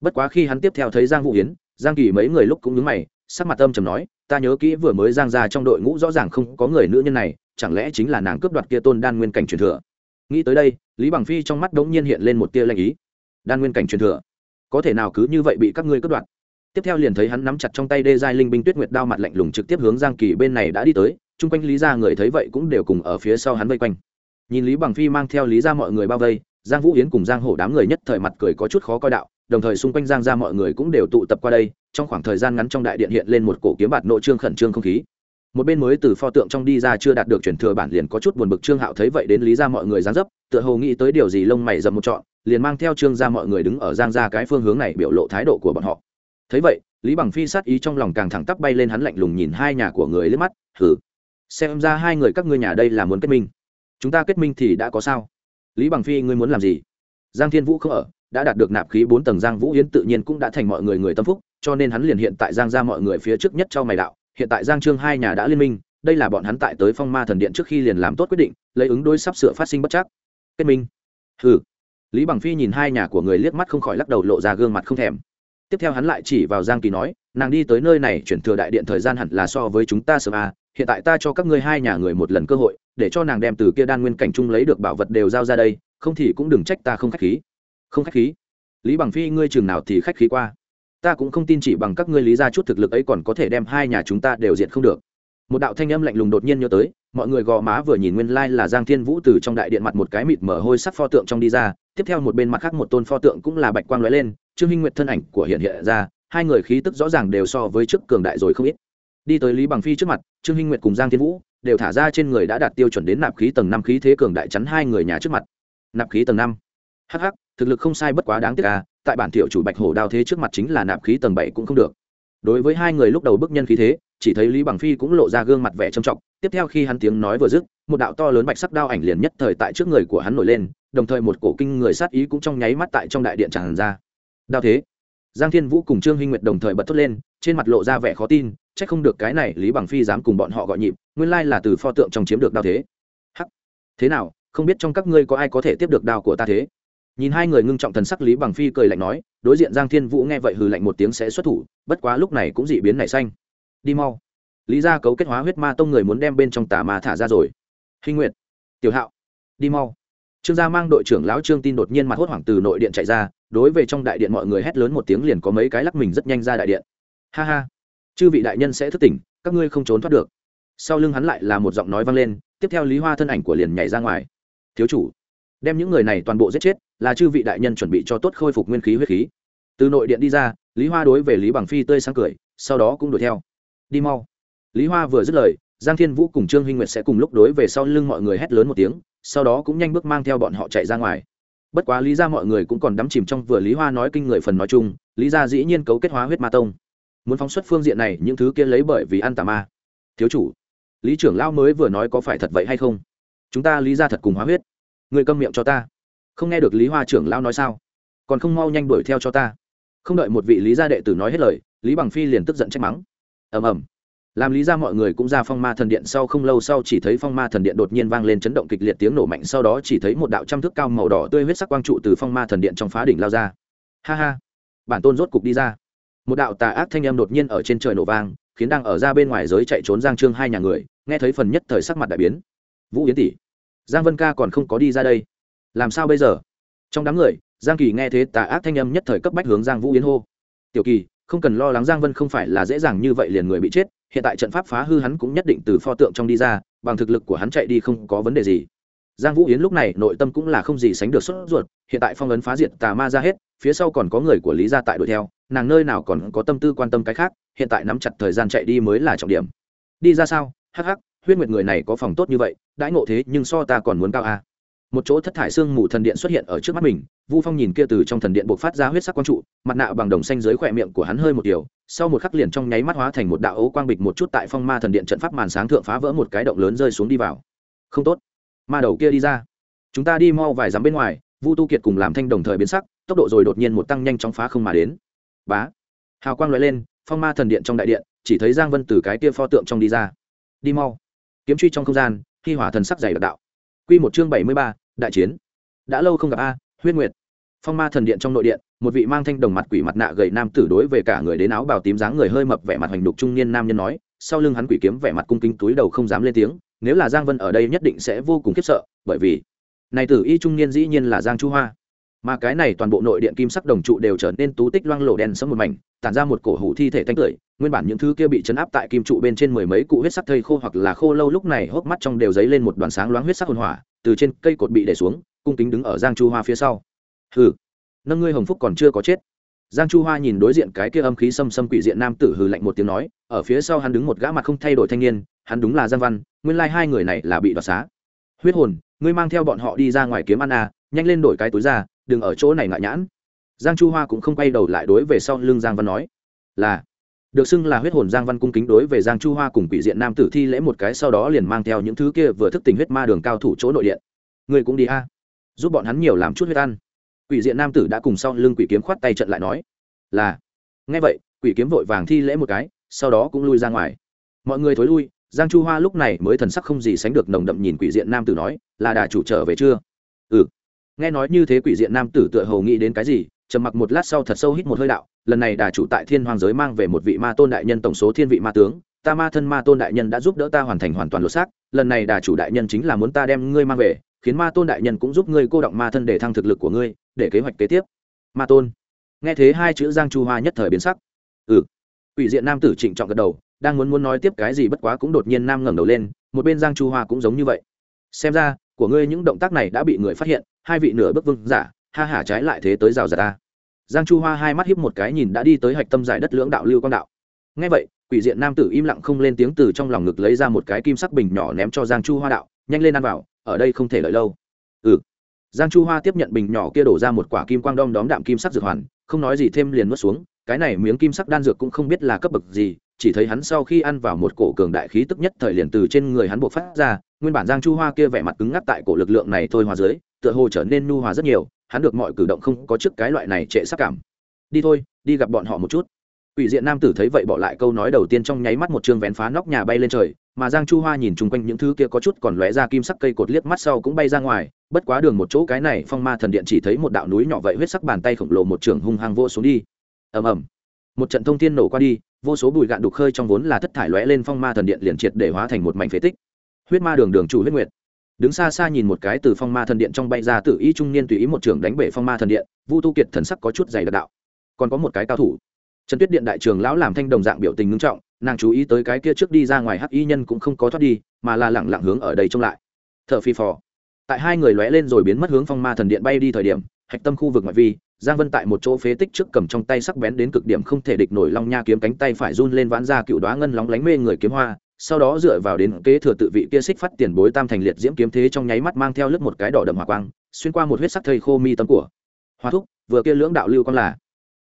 Bất quá khi hắn tiếp theo thấy giang vũ hiến giang kỳ mấy người lúc cũng nhớ mày sắc mặt âm trầm nói, ta nhớ kỹ vừa mới giang ra trong đội ngũ rõ ràng không có người nữ nhân này, chẳng lẽ chính là nàng cướp đoạt kia tôn đan nguyên cảnh truyền thừa? Nghĩ tới đây, lý bằng phi trong mắt đống nhiên hiện lên một tia lanh ý. Đan nguyên cảnh truyền thừa? Có thể nào cứ như vậy bị các ngươi cướp đoạt? Tiếp theo liền thấy hắn nắm chặt trong tay đê giai linh binh tuyết nguyệt đao mặt lạnh lùng trực tiếp hướng giang kỳ bên này đã đi tới, chung quanh lý ra người thấy vậy cũng đều cùng ở phía sau hắn vây quanh. Nhìn lý bằng phi mang theo lý ra mọi người bao vây, giang vũ yến cùng giang hổ đám người nhất thời mặt cười có chút khó coi đạo đồng thời xung quanh giang ra mọi người cũng đều tụ tập qua đây, trong khoảng thời gian ngắn trong đại điện hiện lên một cổ kiếm bạt nội trương khẩn trương không khí. Một bên mới từ pho tượng trong đi ra chưa đạt được chuyển thừa bản liền có chút buồn bực trương hạo thấy vậy đến lý ra mọi người gián dấp, tựa hồ nghĩ tới điều gì lông mày dầm một trọn, liền mang theo trương ra mọi người đứng ở giang ra cái phương hướng này biểu lộ thái độ của bọn họ. Thấy vậy, lý bằng phi sát ý trong lòng càng thẳng tắp bay lên hắn lạnh lùng nhìn hai nhà của người lên mắt thử xem ra hai người các ngươi nhà đây là muốn kết minh. Chúng ta kết minh thì đã có sao? Lý bằng phi ngươi muốn làm gì? Giang thiên vũ không ở đã đạt được nạp khí bốn tầng giang vũ yến tự nhiên cũng đã thành mọi người người tâm phúc, cho nên hắn liền hiện tại giang ra mọi người phía trước nhất cho mày đạo, hiện tại giang trương hai nhà đã liên minh, đây là bọn hắn tại tới phong ma thần điện trước khi liền làm tốt quyết định, lấy ứng đối sắp sửa phát sinh bất chắc. Kết minh. Hừ. Lý bằng phi nhìn hai nhà của người liếc mắt không khỏi lắc đầu lộ ra gương mặt không thèm. Tiếp theo hắn lại chỉ vào giang kỳ nói, nàng đi tới nơi này chuyển thừa đại điện thời gian hẳn là so với chúng ta sớm à hiện tại ta cho các ngươi hai nhà người một lần cơ hội, để cho nàng đem từ kia đan nguyên cảnh chung lấy được bảo vật đều giao ra đây, không thì cũng đừng trách ta không khách khí không khách khí. Lý bằng phi, ngươi chừng nào thì khách khí qua. Ta cũng không tin chỉ bằng các ngươi lý ra chút thực lực ấy còn có thể đem hai nhà chúng ta đều diệt không được. Một đạo thanh âm lạnh lùng đột nhiên nhớ tới, mọi người gò má vừa nhìn nguyên lai là giang thiên vũ từ trong đại điện mặt một cái mịt mở hôi sắc pho tượng trong đi ra, tiếp theo một bên mặt khác một tôn pho tượng cũng là bạch quang lóe lên, trương minh nguyệt thân ảnh của hiện hiện ra, hai người khí tức rõ ràng đều so với trước cường đại rồi không ít. Đi tới lý bằng phi trước mặt, trương minh nguyệt cùng giang thiên vũ đều thả ra trên người đã đạt tiêu chuẩn đến nạp khí tầng năm khí thế cường đại chắn hai người nhà trước mặt. Nạp khí tầng năm. Hh thực lực không sai bất quá đáng tiếc à tại bản thiệu chủ bạch hổ đao thế trước mặt chính là nạp khí tầng bảy cũng không được. Đối với hai người lúc đầu bức nhân khí thế, chỉ thấy lý bằng phi cũng lộ ra gương mặt vẻ trầm trọng, tiếp theo khi hắn tiếng nói vừa dứt, một đạo to lớn bạch sắc đao ảnh liền nhất thời tại trước người của hắn nổi lên, đồng thời một cổ kinh người sát ý cũng trong nháy mắt tại trong đại điện tràn ra. Đao thế. Giang thiên vũ cùng trương hinh nguyệt đồng thời bật thốt lên, trên mặt lộ ra vẻ khó tin c h ắ c không được cái này lý bằng phi dám cùng bọn họ gọi nhịp, nguyên lai là từ pho tượng trong chiếm được đao thế. Hắc. Thế nào, không biết trong các ngươi có ai có thể tiếp được đao của ta thế? Nhìn hai người ngưng trọng thần sắc lý bằng phi cười lạnh nói, đối diện giang thiên vũ nghe vậy hừ lạnh một tiếng sẽ xuất thủ, bất quá lúc này cũng dị biến nảy xanh. Đi mau. Lý gia cấu kết hóa huyết ma tông người muốn đem bên trong tà ma thả ra rồi. Hình nguyệt. Tiểu hạo. Đi mau. Trương gia mang đội trưởng lão trương tin đột nhiên mặt hốt hoảng từ nội điện chạy ra, đối về trong đại điện mọi người hét lớn một tiếng liền có mấy cái lắc mình rất nhanh ra đại điện. Ha ha. Chư vị đại nhân sẽ thức tỉnh, các ngươi không trốn thoát được. Sau lưng hắn lại là một giọng nói vang lên, tiếp theo lý hoa thân ảnh của liền nhảy ra ngoài. Thiếu chủ đem những người này toàn bộ giết chết, là chư vị đại nhân chuẩn bị cho tốt khôi phục nguyên khí huyết khí. Từ nội điện đi ra, lý hoa đối về lý bằng phi tươi sáng cười, sau đó cũng đuổi theo. Đi mau. Lý hoa vừa dứt lời, giang thiên vũ cùng trương huy nguyệt sẽ cùng lúc đối về sau lưng mọi người hét lớn một tiếng, sau đó cũng nhanh bước mang theo bọn họ chạy ra ngoài. Bất quá lý ra mọi người cũng còn đắm chìm trong vừa lý hoa nói kinh người phần nói chung, lý ra dĩ nhiên cấu kết hóa huyết ma tông. Muốn phóng xuất phương diện này, những thứ kia lấy bởi vì ăn tà ma. Thiếu chủ, lý trưởng lao mới vừa nói có phải thật vậy hay không? Chúng ta lý ra thật cùng hóa huyết người câm miệng cho ta. Không nghe được lý hoa trưởng lao nói sao? Còn không mau nhanh đuổi theo cho ta. Không đợi một vị lý gia đệ tử nói hết lời, lý bằng phi liền tức giận trách mắng. Ầm ầm. Làm lý ra mọi người cũng ra phong ma thần điện sau không lâu sau chỉ thấy phong ma thần điện đột nhiên vang lên chấn động kịch liệt tiếng nổ mạnh, sau đó chỉ thấy một đạo trăm thước cao màu đỏ tươi huyết sắc quang trụ từ phong ma thần điện trong phá đỉnh lao ra. Ha ha. Bản tôn rốt cục đi ra. Một đạo tà ác thanh âm đột nhiên ở trên trời nổ vang, khiến đang ở ra bên ngoài giới chạy trốn giang trương hai nhà người, nghe thấy phần nhất thời sắc mặt đại biến. Vũ yến tỷ giang vân ca còn không có đi ra đây. Làm sao bây giờ? Trong đám người, giang kỳ nghe thế tà ác thanh âm nhất thời cấp bách hướng giang vũ yến hô. Tiểu kỳ, không cần lo lắng giang vân không phải là dễ dàng như vậy liền người bị chết, hiện tại trận pháp phá hư hắn cũng nhất định từ pho tượng trong đi ra, bằng thực lực của hắn chạy đi không có vấn đề gì. Giang vũ yến lúc này nội tâm cũng là không gì sánh được sốt ruột, hiện tại phong ấn phá diệt tà ma ra hết, phía sau còn có người của lý gia tại đuổi theo, nàng nơi nào còn có tâm tư quan tâm cái khác, hiện tại nắm chặt thời gian chạy đi mới là trọng điểm. Đi ra sao? Hắc hắc huyết nguyệt người này có phòng tốt như vậy, đãi ngộ thế nhưng so ta còn muốn cao a một chỗ thất thải xương mù thần điện xuất hiện ở trước mắt mình, vu phong nhìn kia từ trong thần điện buộc phát ra huyết sắc quang trụ, mặt nạ bằng đồng xanh dưới khỏe miệng của hắn hơi một điều, sau một khắc liền trong nháy mắt hóa thành một đạo ấu quang bịch một chút tại phong ma thần điện trận pháp màn sáng thượng phá vỡ một cái động lớn rơi xuống đi vào. Không tốt. Ma đầu kia đi ra. Chúng ta đi mau vài dặm bên ngoài, vu tu kiệt cùng làm thanh đồng thời biến sắc, tốc độ rồi đột nhiên một tăng nhanh chóng phá không mà đến. Bá. Hào quang loại lên, phong ma thần điện trong đại điện, chỉ thấy giang vân từ cái kia pho tượng trong đi ra. Đi mau kiếm truy trong không gian, khi hỏa thần sắc dày đặc đạo. Q một chương bảy mươi ba, đại chiến. Đã lâu không gặp a, huyết nguyệt. Phong ma thần điện trong nội điện, một vị mang thanh đồng mặt quỷ mặt nạ gầy nam tử đối về cả người đến áo bào tím dáng người hơi mập vẻ mặt hoành đục trung niên nam nhân nói, sau lưng hắn quỷ kiếm vẻ mặt cung kính túi đầu không dám lên tiếng, nếu là giang vân ở đây nhất định sẽ vô cùng khiếp sợ, bởi vì này tử y trung niên dĩ nhiên là giang chu hoa. Mà cái này toàn bộ nội điện kim sắc đồng trụ đều trở nên tú tích loang lổ đen sẫm một mảnh, tản ra một cổ hủ thi thể thanh tưởi nguyên bản những thứ kia bị chấn áp tại kim trụ bên trên mười mấy cụ huyết sắc thây khô hoặc là khô lâu lúc này hốc mắt trong đều dấy lên một đoàn sáng loáng huyết sắc hồn hỏa, từ trên cây cột bị để xuống, cung kính đứng ở giang chu hoa phía sau. Hừ, nâng ngươi hồng phúc còn chưa có chết. Giang chu hoa nhìn đối diện cái kia âm khí xâm xâm quỷ diện nam tử hừ lạnh một tiếng nói, ở phía sau hắn đứng một gã mặt không thay đổi thanh niên, hắn đúng là giang văn, nguyên lai hai người này là bị đoạt xá. Huyết hồn, ngươi mang theo bọn họ đi ra ngoài kiếm ăn à nhanh lên đổi cái túi ra, đừng ở chỗ này ngại nhãn. Giang chu hoa cũng không quay đầu lại đối về sau lưng giang văn nói, là được xưng là huyết hồn giang văn cung kính đối về giang chu hoa cùng quỷ diện nam tử thi lễ một cái sau đó liền mang theo những thứ kia vừa thức tình huyết ma đường cao thủ chỗ nội điện. Người cũng đi a. Giúp bọn hắn nhiều làm chút huyết ăn. Quỷ diện nam tử đã cùng sau lưng quỷ kiếm khoát tay trận lại nói, là. Ngay vậy, quỷ kiếm vội vàng thi lễ một cái, sau đó cũng lui ra ngoài. Mọi người thối lui, giang chu hoa lúc này mới thần sắc không gì sánh được nồng đậm nhìn quỷ diện nam tử nói, là đà chủ trở về chưa? Ừ. Nghe nói như thế quỷ diện nam tử tựa hầu nghĩ đến cái gì, trầm mặc một lát sau thật sâu hít một hơi đạo lần này đà chủ tại thiên hoàng giới mang về một vị ma tôn đại nhân tổng số thiên vị ma tướng, ta ma thân ma tôn đại nhân đã giúp đỡ ta hoàn thành hoàn toàn lột xác, lần này đà chủ đại nhân chính là muốn ta đem ngươi mang về, khiến ma tôn đại nhân cũng giúp ngươi cô động ma thân để thăng thực lực của ngươi, để kế hoạch kế tiếp. Ma tôn. Nghe thế hai chữ giang chu hoa nhất thời biến sắc. Ừ. Ủy diện nam tử trịnh trọng gật đầu, đang muốn muốn nói tiếp cái gì bất quá cũng đột nhiên nam ngẩng đầu lên, một bên giang chu hoa cũng giống như vậy. Xem ra, của ngươi những động tác này đã bị người phát hiện, hai vị nửa bước vương giả, ha hả trái lại thế tới rào giả ta giang chu hoa hai mắt hiếp một cái nhìn đã đi tới hạch tâm giải đất lưỡng đạo lưu quang đạo. Ngay vậy, quỷ diện nam tử im lặng không lên tiếng từ trong lòng ngực lấy ra một cái kim sắc bình nhỏ ném cho giang chu hoa đạo, nhanh lên ăn vào, ở đây không thể lợi lâu. Ừ. Giang chu hoa tiếp nhận bình nhỏ kia đổ ra một quả kim quang đom đóm đạm kim sắc dược hoàn, không nói gì thêm liền nuốt xuống, cái này miếng kim sắc đan dược cũng không biết là cấp bậc gì, chỉ thấy hắn sau khi ăn vào một cổ cường đại khí tức nhất thời liền từ trên người hắn buộc phát ra, nguyên bản giang chu hoa kia vẻ mặt cứng ngắc tại cổ lực lượng này thôi hòa dưới, tựa hồ trở nên nu hòa rất nhiều hắn được mọi cử động không có trước cái loại này trệ sắc cảm. Đi thôi, đi gặp bọn họ một chút. Ủy diện nam tử thấy vậy bỏ lại câu nói đầu tiên trong nháy mắt một chương vén phá nóc nhà bay lên trời, mà giang chu hoa nhìn chung quanh những thứ kia có chút còn lóe ra kim sắc cây cột liếc mắt sau cũng bay ra ngoài, bất quá đường một chỗ cái này phong ma thần điện chỉ thấy một đạo núi nhỏ vậy huyết sắc bàn tay khổng lồ một trường hung hăng vô xuống đi. Ầm ầm. Một trận thông thiên nổ qua đi, vô số bụi gạn đục khơi trong vốn là thất thải lóe lên phong ma thần điện liền triệt để hóa thành một mảnh phế tích. Huyết ma đường đường chủ huyết nguyệt đứng xa xa nhìn một cái từ phong ma thần điện trong bay ra tự ý trung niên tùy ý một trường đánh bể phong ma thần điện, vu tu kiệt thần sắc có chút dày đặc đạo. Còn có một cái cao thủ. Trần tuyết điện đại trường lão làm thanh đồng dạng biểu tình ngưng trọng, nàng chú ý tới cái kia trước đi ra ngoài hắc y nhân cũng không có thoát đi, mà là lẳng lặng hướng ở đây trông lại. T h ở phi phò. Tại hai người lóe lên rồi biến mất hướng phong ma thần điện bay đi thời điểm, hạch tâm khu vực ngoại vi, giang vân tại một chỗ phế tích trước cầm trong tay sắc bén đến cực điểm không thể địch nổi long nha kiếm cánh tay phải run lên vãn ra cựu đoá ngân lóng lánh mê người kiếm hoa sau đó dựa vào đến kế thừa tự vị kia xích phát tiền bối tam thành liệt diễm kiếm thế trong nháy mắt mang theo lướt một cái đỏ đậm hỏa quang xuyên qua một huyết sắc thây khô mi tâm của hoa thúc vừa kia lưỡng đạo lưu quang là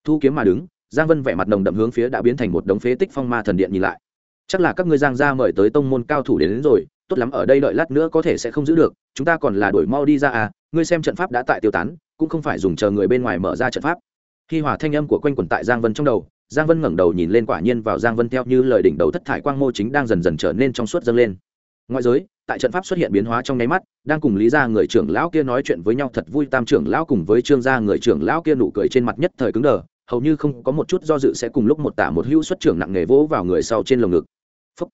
thu kiếm mà đứng giang vân vẻ mặt nồng đậm hướng phía đã biến thành một đống phế tích phong ma thần điện nhìn lại. Chắc là các ngươi giang gia mời tới tông môn cao thủ đến, đến rồi tốt lắm ở đây đợi lát nữa có thể sẽ không giữ được chúng ta còn là đổi mau đi ra à ngươi xem trận pháp đã tại tiêu tán cũng không phải dùng chờ người bên ngoài mở ra trận pháp. Khi hỏa thanh âm của quanh quẩn tại giang vân trong đầu giang vân ngẩng đầu nhìn lên quả nhiên vào giang vân theo như lời đỉnh đầu thất thải quang mô chính đang dần dần trở nên trong suốt dâng lên ngoại giới, tại trận pháp xuất hiện biến hóa trong nháy mắt, đang cùng lý gia người trưởng lão kia nói chuyện với nhau thật vui, tam trưởng lão cùng với trương gia người trưởng lão kia nụ cười trên mặt nhất thời cứng đờ, hầu như không có một chút do dự sẽ cùng lúc một tả một hữu xuất trưởng nặng nghề vỗ vào người sau trên lồng ngực Phúc.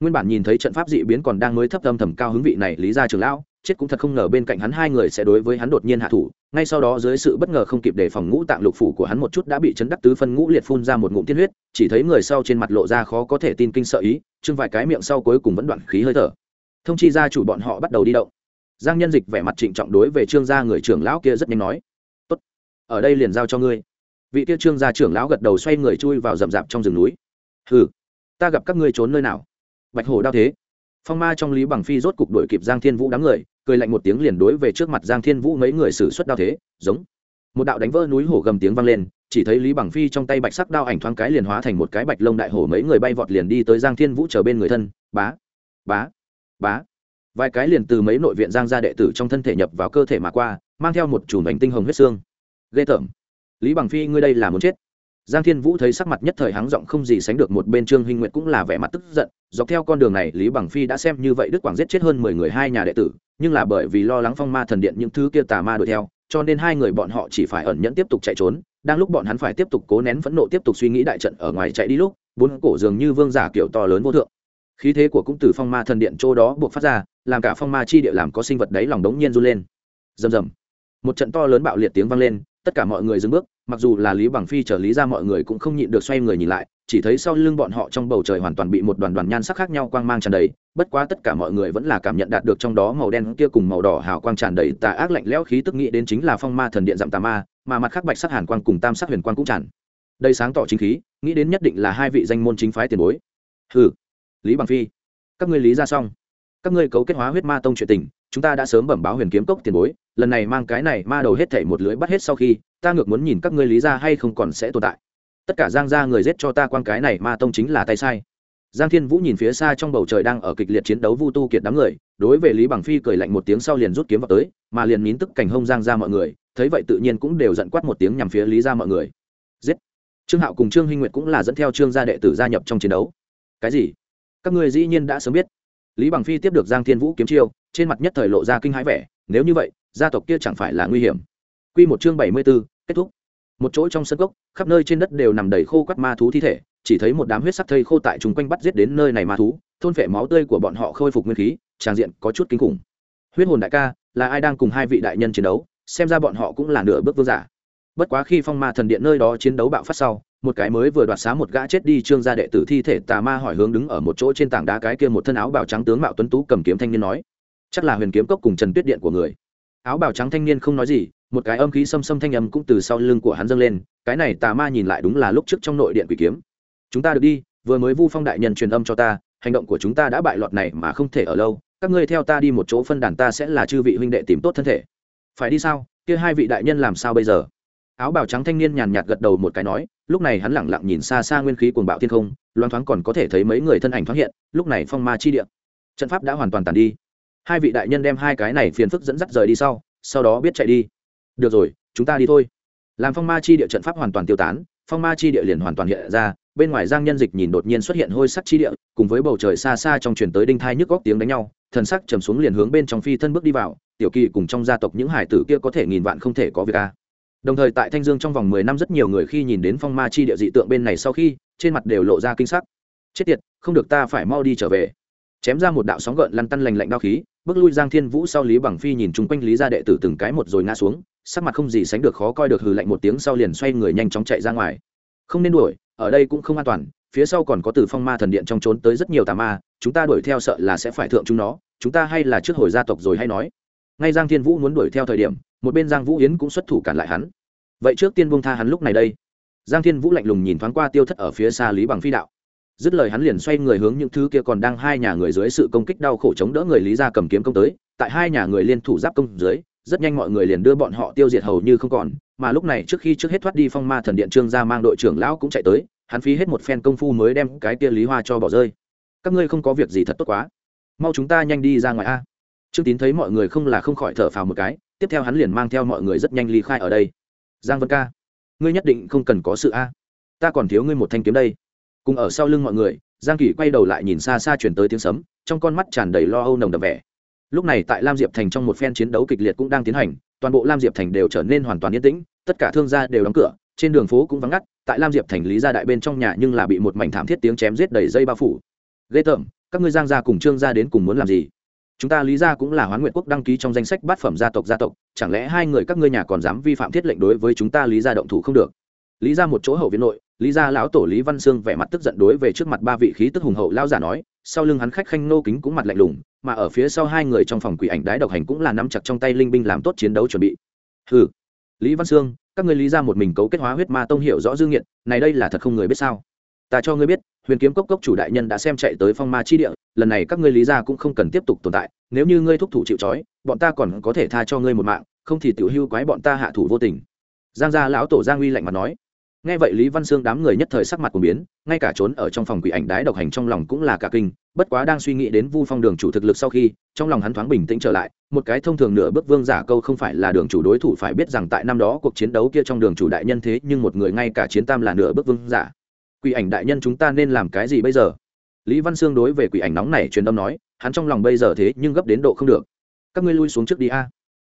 nguyên bản nhìn thấy trận pháp dị biến còn đang mới thấp âm thầm cao hứng vị này, lý gia trưởng lão chết cũng thật không ngờ bên cạnh hắn hai người sẽ đối với hắn đột nhiên hạ thủ. Ngay sau đó dưới sự bất ngờ không kịp đề phòng ngũ tạng lục phủ của hắn một chút đã bị chấn đắc tứ phân ngũ liệt phun ra một ngụm tiên huyết, chỉ thấy người sau trên mặt lộ ra khó có thể tin kinh sợ ý, chưng vài cái miệng sau cuối cùng vẫn đoạn khí hơi thở. Thông chi gia chủ bọn họ bắt đầu đi động. Giang nhân dịch vẻ mặt trịnh trọng đối về trương gia người trưởng lão kia rất nhanh nói, tốt, ở đây liền giao cho ngươi. Vị kia trương gia trưởng lão gật đầu xoay người chui vào rậm rạp trong rừng núi. Hừ, ta gặp các ngươi trốn nơi nào? Bạch hổ đao thế phong ma trong lý bằng phi rốt cục đuổi kịp giang thiên vũ đám người, cười lạnh một tiếng liền đối về trước mặt giang thiên vũ mấy người xử suất đao thế, giống. Một đạo đánh vỡ núi hổ gầm tiếng vang lên, chỉ thấy lý bằng phi trong tay bạch sắc đao ảnh thoáng cái liền hóa thành một cái bạch lông đại hổ mấy người bay vọt liền đi tới giang thiên vũ chờ bên người thân, bá bá bá. Vài cái liền từ mấy nội viện giang gia đệ tử trong thân thể nhập vào cơ thể mà qua, mang theo một chùm bánh tinh hồng huyết xương. Ghê tởm. Lý bằng phi, ngươi đây là muốn chết giang thiên vũ thấy sắc mặt nhất thời hắng giọng không gì sánh được một bên trương Hinh nguyệt cũng là vẻ mặt tức giận, dọc theo con đường này, lý bằng phi đã xem như vậy đức quảng giết chết hơn mười người hai nhà đệ tử, nhưng là bởi vì lo lắng phong ma thần điện những thứ kia tà ma đuổi theo, cho nên hai người bọn họ chỉ phải ẩn nhẫn tiếp tục chạy trốn, đang lúc bọn hắn phải tiếp tục cố nén phẫn nộ tiếp tục suy nghĩ đại trận ở ngoài chạy đi lúc, bốn cổ dường như vương giả kiểu to lớn vô thượng. Khí thế của cũng từ phong ma thần điện chỗ đó buộc phát ra, làm cả phong ma chi địa làm có sinh vật đấy lòng đống nhiên run lên. Rầm rầm. Một trận to lớn bạo liệt tiếng vang lên tất cả mọi người dừng bước, mặc dù là lý bằng phi trở lý ra mọi người cũng không nhịn được xoay người nhìn lại, chỉ thấy sau lưng bọn họ trong bầu trời hoàn toàn bị một đoàn đoàn nhan sắc khác nhau quang mang tràn đầy, bất quá tất cả mọi người vẫn là cảm nhận đạt được trong đó màu đen kia cùng màu đỏ hào quang tràn đầy tà ác lạnh lẽo khí tức nghĩ đến chính là phong ma thần điện dặm tà ma, mà mặt khác bạch sắc hàn quang cùng tam sắc huyền quang cũng tràn. Đây sáng tỏ chính khí, nghĩ đến nhất định là hai vị danh môn chính phái tiền bối. Hừ, lý bằng phi, các ngươi lý ra xong. Các ngươi cấu kết hóa huyết ma tông chuyện tình, chúng ta đã sớm bẩm báo huyền kiếm cốc tiền bối lần này mang cái này ma đầu hết thảy một lưới bắt hết sau khi, ta ngược muốn nhìn các ngươi lý ra hay không còn sẽ tồn tại. Tất cả giang gia người giết cho ta quan cái này ma tông chính là tay sai. Giang thiên vũ nhìn phía xa trong bầu trời đang ở kịch liệt chiến đấu vu tu kiệt đám người, đối với lý bằng phi cười lạnh một tiếng sau liền rút kiếm vào tới, mà liền nín tức cảnh hông giang ra mọi người, thấy vậy tự nhiên cũng đều giận quát một tiếng nhằm phía lý ra mọi người. Giết! Trương hạo cùng trương hinh nguyệt cũng là dẫn theo trương gia đệ tử gia nhập trong chiến đấu. Cái gì? Các ngươi dĩ nhiên đã sớm biết. Lý bằng phi tiếp được giang thiên vũ kiếm chiêu, trên mặt nhất thời lộ ra kinh hãi vẻ, nếu như vậy gia tộc kia chẳng phải là nguy hiểm. Quy một chương bảy mươi 74, kết thúc. Một chỗ trong sân gốc khắp nơi trên đất đều nằm đầy khô quắt ma thú thi thể chỉ thấy một đám huyết sắc thây khô tại chúng quanh bắt giết đến nơi này ma thú thôn phệ máu tươi của bọn họ khôi phục nguyên khí tràng diện có chút kinh khủng. Huyết hồn đại ca là ai đang cùng hai vị đại nhân chiến đấu? Xem ra bọn họ cũng là nửa bước vương giả. Bất quá khi phong ma thần điện nơi đó chiến đấu bạo phát sau một cái mới vừa đoạt xá một gã chết đi trương gia đệ tử thi thể tà ma hỏi hướng đứng ở một chỗ trên tảng đá cái kia một thân áo bào trắng tướng mạo tuấn tú cầm kiếm thanh niên nói chắc là huyền kiếm cốc cùng trần tuyết điện của người áo bào trắng thanh niên không nói gì, một cái âm khí xâm xâm thanh âm cũng từ sau lưng của hắn dâng lên, cái này tà ma nhìn lại đúng là lúc trước trong nội điện quỷ kiếm. Chúng ta được đi, vừa mới vu phong đại nhân truyền âm cho ta, hành động của chúng ta đã bại loạt này mà không thể ở lâu, các ngươi theo ta đi một chỗ phân đàn ta sẽ là chư vị huynh đệ tìm tốt thân thể. Phải đi sao? Kia hai vị đại nhân làm sao bây giờ? Áo bào trắng thanh niên nhàn nhạt gật đầu một cái nói, lúc này hắn lẳng lặng nhìn xa xa nguyên khí cuồng bạo thiên không loan thoáng còn có thể thấy mấy người thân ảnh thoáng hiện, lúc này phong ma chi địa. Trận pháp đã hoàn toàn tàn đi hai vị đại nhân đem hai cái này phiền phức dẫn dắt rời đi sau sau đó biết chạy đi. Được rồi, chúng ta đi thôi. Làm phong ma chi địa trận pháp hoàn toàn tiêu tán, phong ma chi địa liền hoàn toàn hiện ra, bên ngoài giang nhân dịch nhìn đột nhiên xuất hiện hôi sắc chi địa, cùng với bầu trời xa xa trong truyền tới đinh thai nhức góc tiếng đánh nhau, thần sắc trầm xuống liền hướng bên trong phi thân bước đi vào, tiểu kỳ cùng trong gia tộc những hải tử kia có thể nghìn vạn không thể có việc a đồng thời tại thanh dương trong vòng mười năm rất nhiều người khi nhìn đến phong ma chi địa dị tượng bên này sau khi, trên mặt đều lộ ra kinh sắc. Chết tiệt, không được ta phải mau đi trở về chém ra một đạo sóng gợn lăn tăn lành lạnh đao khí, bước lui giang thiên vũ sau lý bằng phi nhìn chung quanh lý gia đệ tử từng cái một rồi ngã xuống, sắc mặt không gì sánh được khó coi được hừ lạnh một tiếng sau liền xoay người nhanh chóng chạy ra ngoài. Không nên đuổi, ở đây cũng không an toàn, phía sau còn có từ phong ma thần điện trong trốn tới rất nhiều tà ma, chúng ta đuổi theo sợ là sẽ phải thượng chúng nó, chúng ta hay là trước hồi gia tộc rồi hay nói. Ngay giang thiên vũ muốn đuổi theo thời điểm, một bên giang vũ yến cũng xuất thủ cản lại hắn. Vậy trước tiên buông tha hắn lúc này đây. Giang thiên vũ lạnh lùng nhìn thoáng qua tiêu thất ở phía xa lý bằng phi đạo dứt lời hắn liền xoay người hướng những thứ kia còn đang hai nhà người dưới sự công kích đau khổ chống đỡ người lý ra cầm kiếm công tới. Tại hai nhà người liên thủ giáp công dưới, rất nhanh mọi người liền đưa bọn họ tiêu diệt hầu như không còn. Mà lúc này trước khi trước hết thoát đi phong ma thần điện trương ra mang đội trưởng lão cũng chạy tới. Hắn phí hết một phen công phu mới đem cái kia lý hoa cho bỏ rơi. Các ngươi không có việc gì thật tốt quá. Mau chúng ta nhanh đi ra ngoài a. Trương tín thấy mọi người không là không khỏi thở phào một cái. Tiếp theo hắn liền mang theo mọi người rất nhanh ly khai ở đây. Giang vân ca, ngươi nhất định không cần có sự a. Ta còn thiếu ngươi một thanh kiếm đây cùng ở sau lưng mọi người, giang kỳ quay đầu lại nhìn xa xa chuyển tới tiếng sấm, trong con mắt tràn đầy lo âu nồng đậm vẻ. Lúc này tại lam diệp thành trong một phen chiến đấu kịch liệt cũng đang tiến hành, toàn bộ lam diệp thành đều trở nên hoàn toàn yên tĩnh, tất cả thương gia đều đóng cửa, trên đường phố cũng vắng ngắt, tại lam diệp thành lý gia đại bên trong nhà nhưng là bị một mảnh thảm thiết tiếng chém giết đầy dây bao phủ. Ghê tởm, các ngươi giang gia cùng trương gia đến cùng muốn làm gì? Chúng ta lý gia cũng là hoán nguyện quốc đăng ký trong danh sách bát phẩm gia tộc gia tộc, chẳng lẽ hai người các ngươi nhà còn dám vi phạm thiết lệnh đối với chúng ta lý gia động thủ không được? Lý gia một chỗ hậu viện nội, lý gia lão tổ lý văn sương vẻ mặt tức giận đối về trước mặt ba vị khí tức hùng hậu lao giả nói, sau lưng hắn khách khanh nô kính cũng mặt lạnh lùng, mà ở phía sau hai người trong phòng quỷ ảnh đái độc hành cũng là nắm chặt trong tay linh binh làm tốt chiến đấu chuẩn bị. Hừ. Lý văn sương, các ngươi lý ra một mình cấu kết hóa huyết ma tông hiểu rõ dương nghiện này đây là thật không người biết sao? Ta cho ngươi biết, huyền kiếm cốc cốc chủ đại nhân đã xem chạy tới phong ma chi địa, lần này các ngươi lý ra cũng không cần tiếp tục tồn tại, nếu như ngươi thúc thủ chịu trói, bọn ta còn có thể tha cho ngươi một mạng, không thì tiểu hưu quái bọn ta hạ thủ vô tình. Giang gia lão tổ giang uy lạnh mặt nói nghe vậy lý văn sương đám người nhất thời sắc mặt của biến, ngay cả trốn ở trong phòng quỷ ảnh đái độc hành trong lòng cũng là cả kinh, bất quá đang suy nghĩ đến vu phong đường chủ thực lực sau khi, trong lòng hắn thoáng bình tĩnh trở lại, một cái thông thường nửa bước vương giả câu không phải là đường chủ đối thủ phải biết rằng tại năm đó cuộc chiến đấu kia trong đường chủ đại nhân thế, nhưng một người ngay cả chiến tam là nửa bước vương giả. Quỷ ảnh đại nhân chúng ta nên làm cái gì bây giờ? Lý văn sương đối về quỷ ảnh nóng này truyền âm nói, hắn trong lòng bây giờ thế nhưng gấp đến độ không được. Các ngươi lui xuống trước đi a.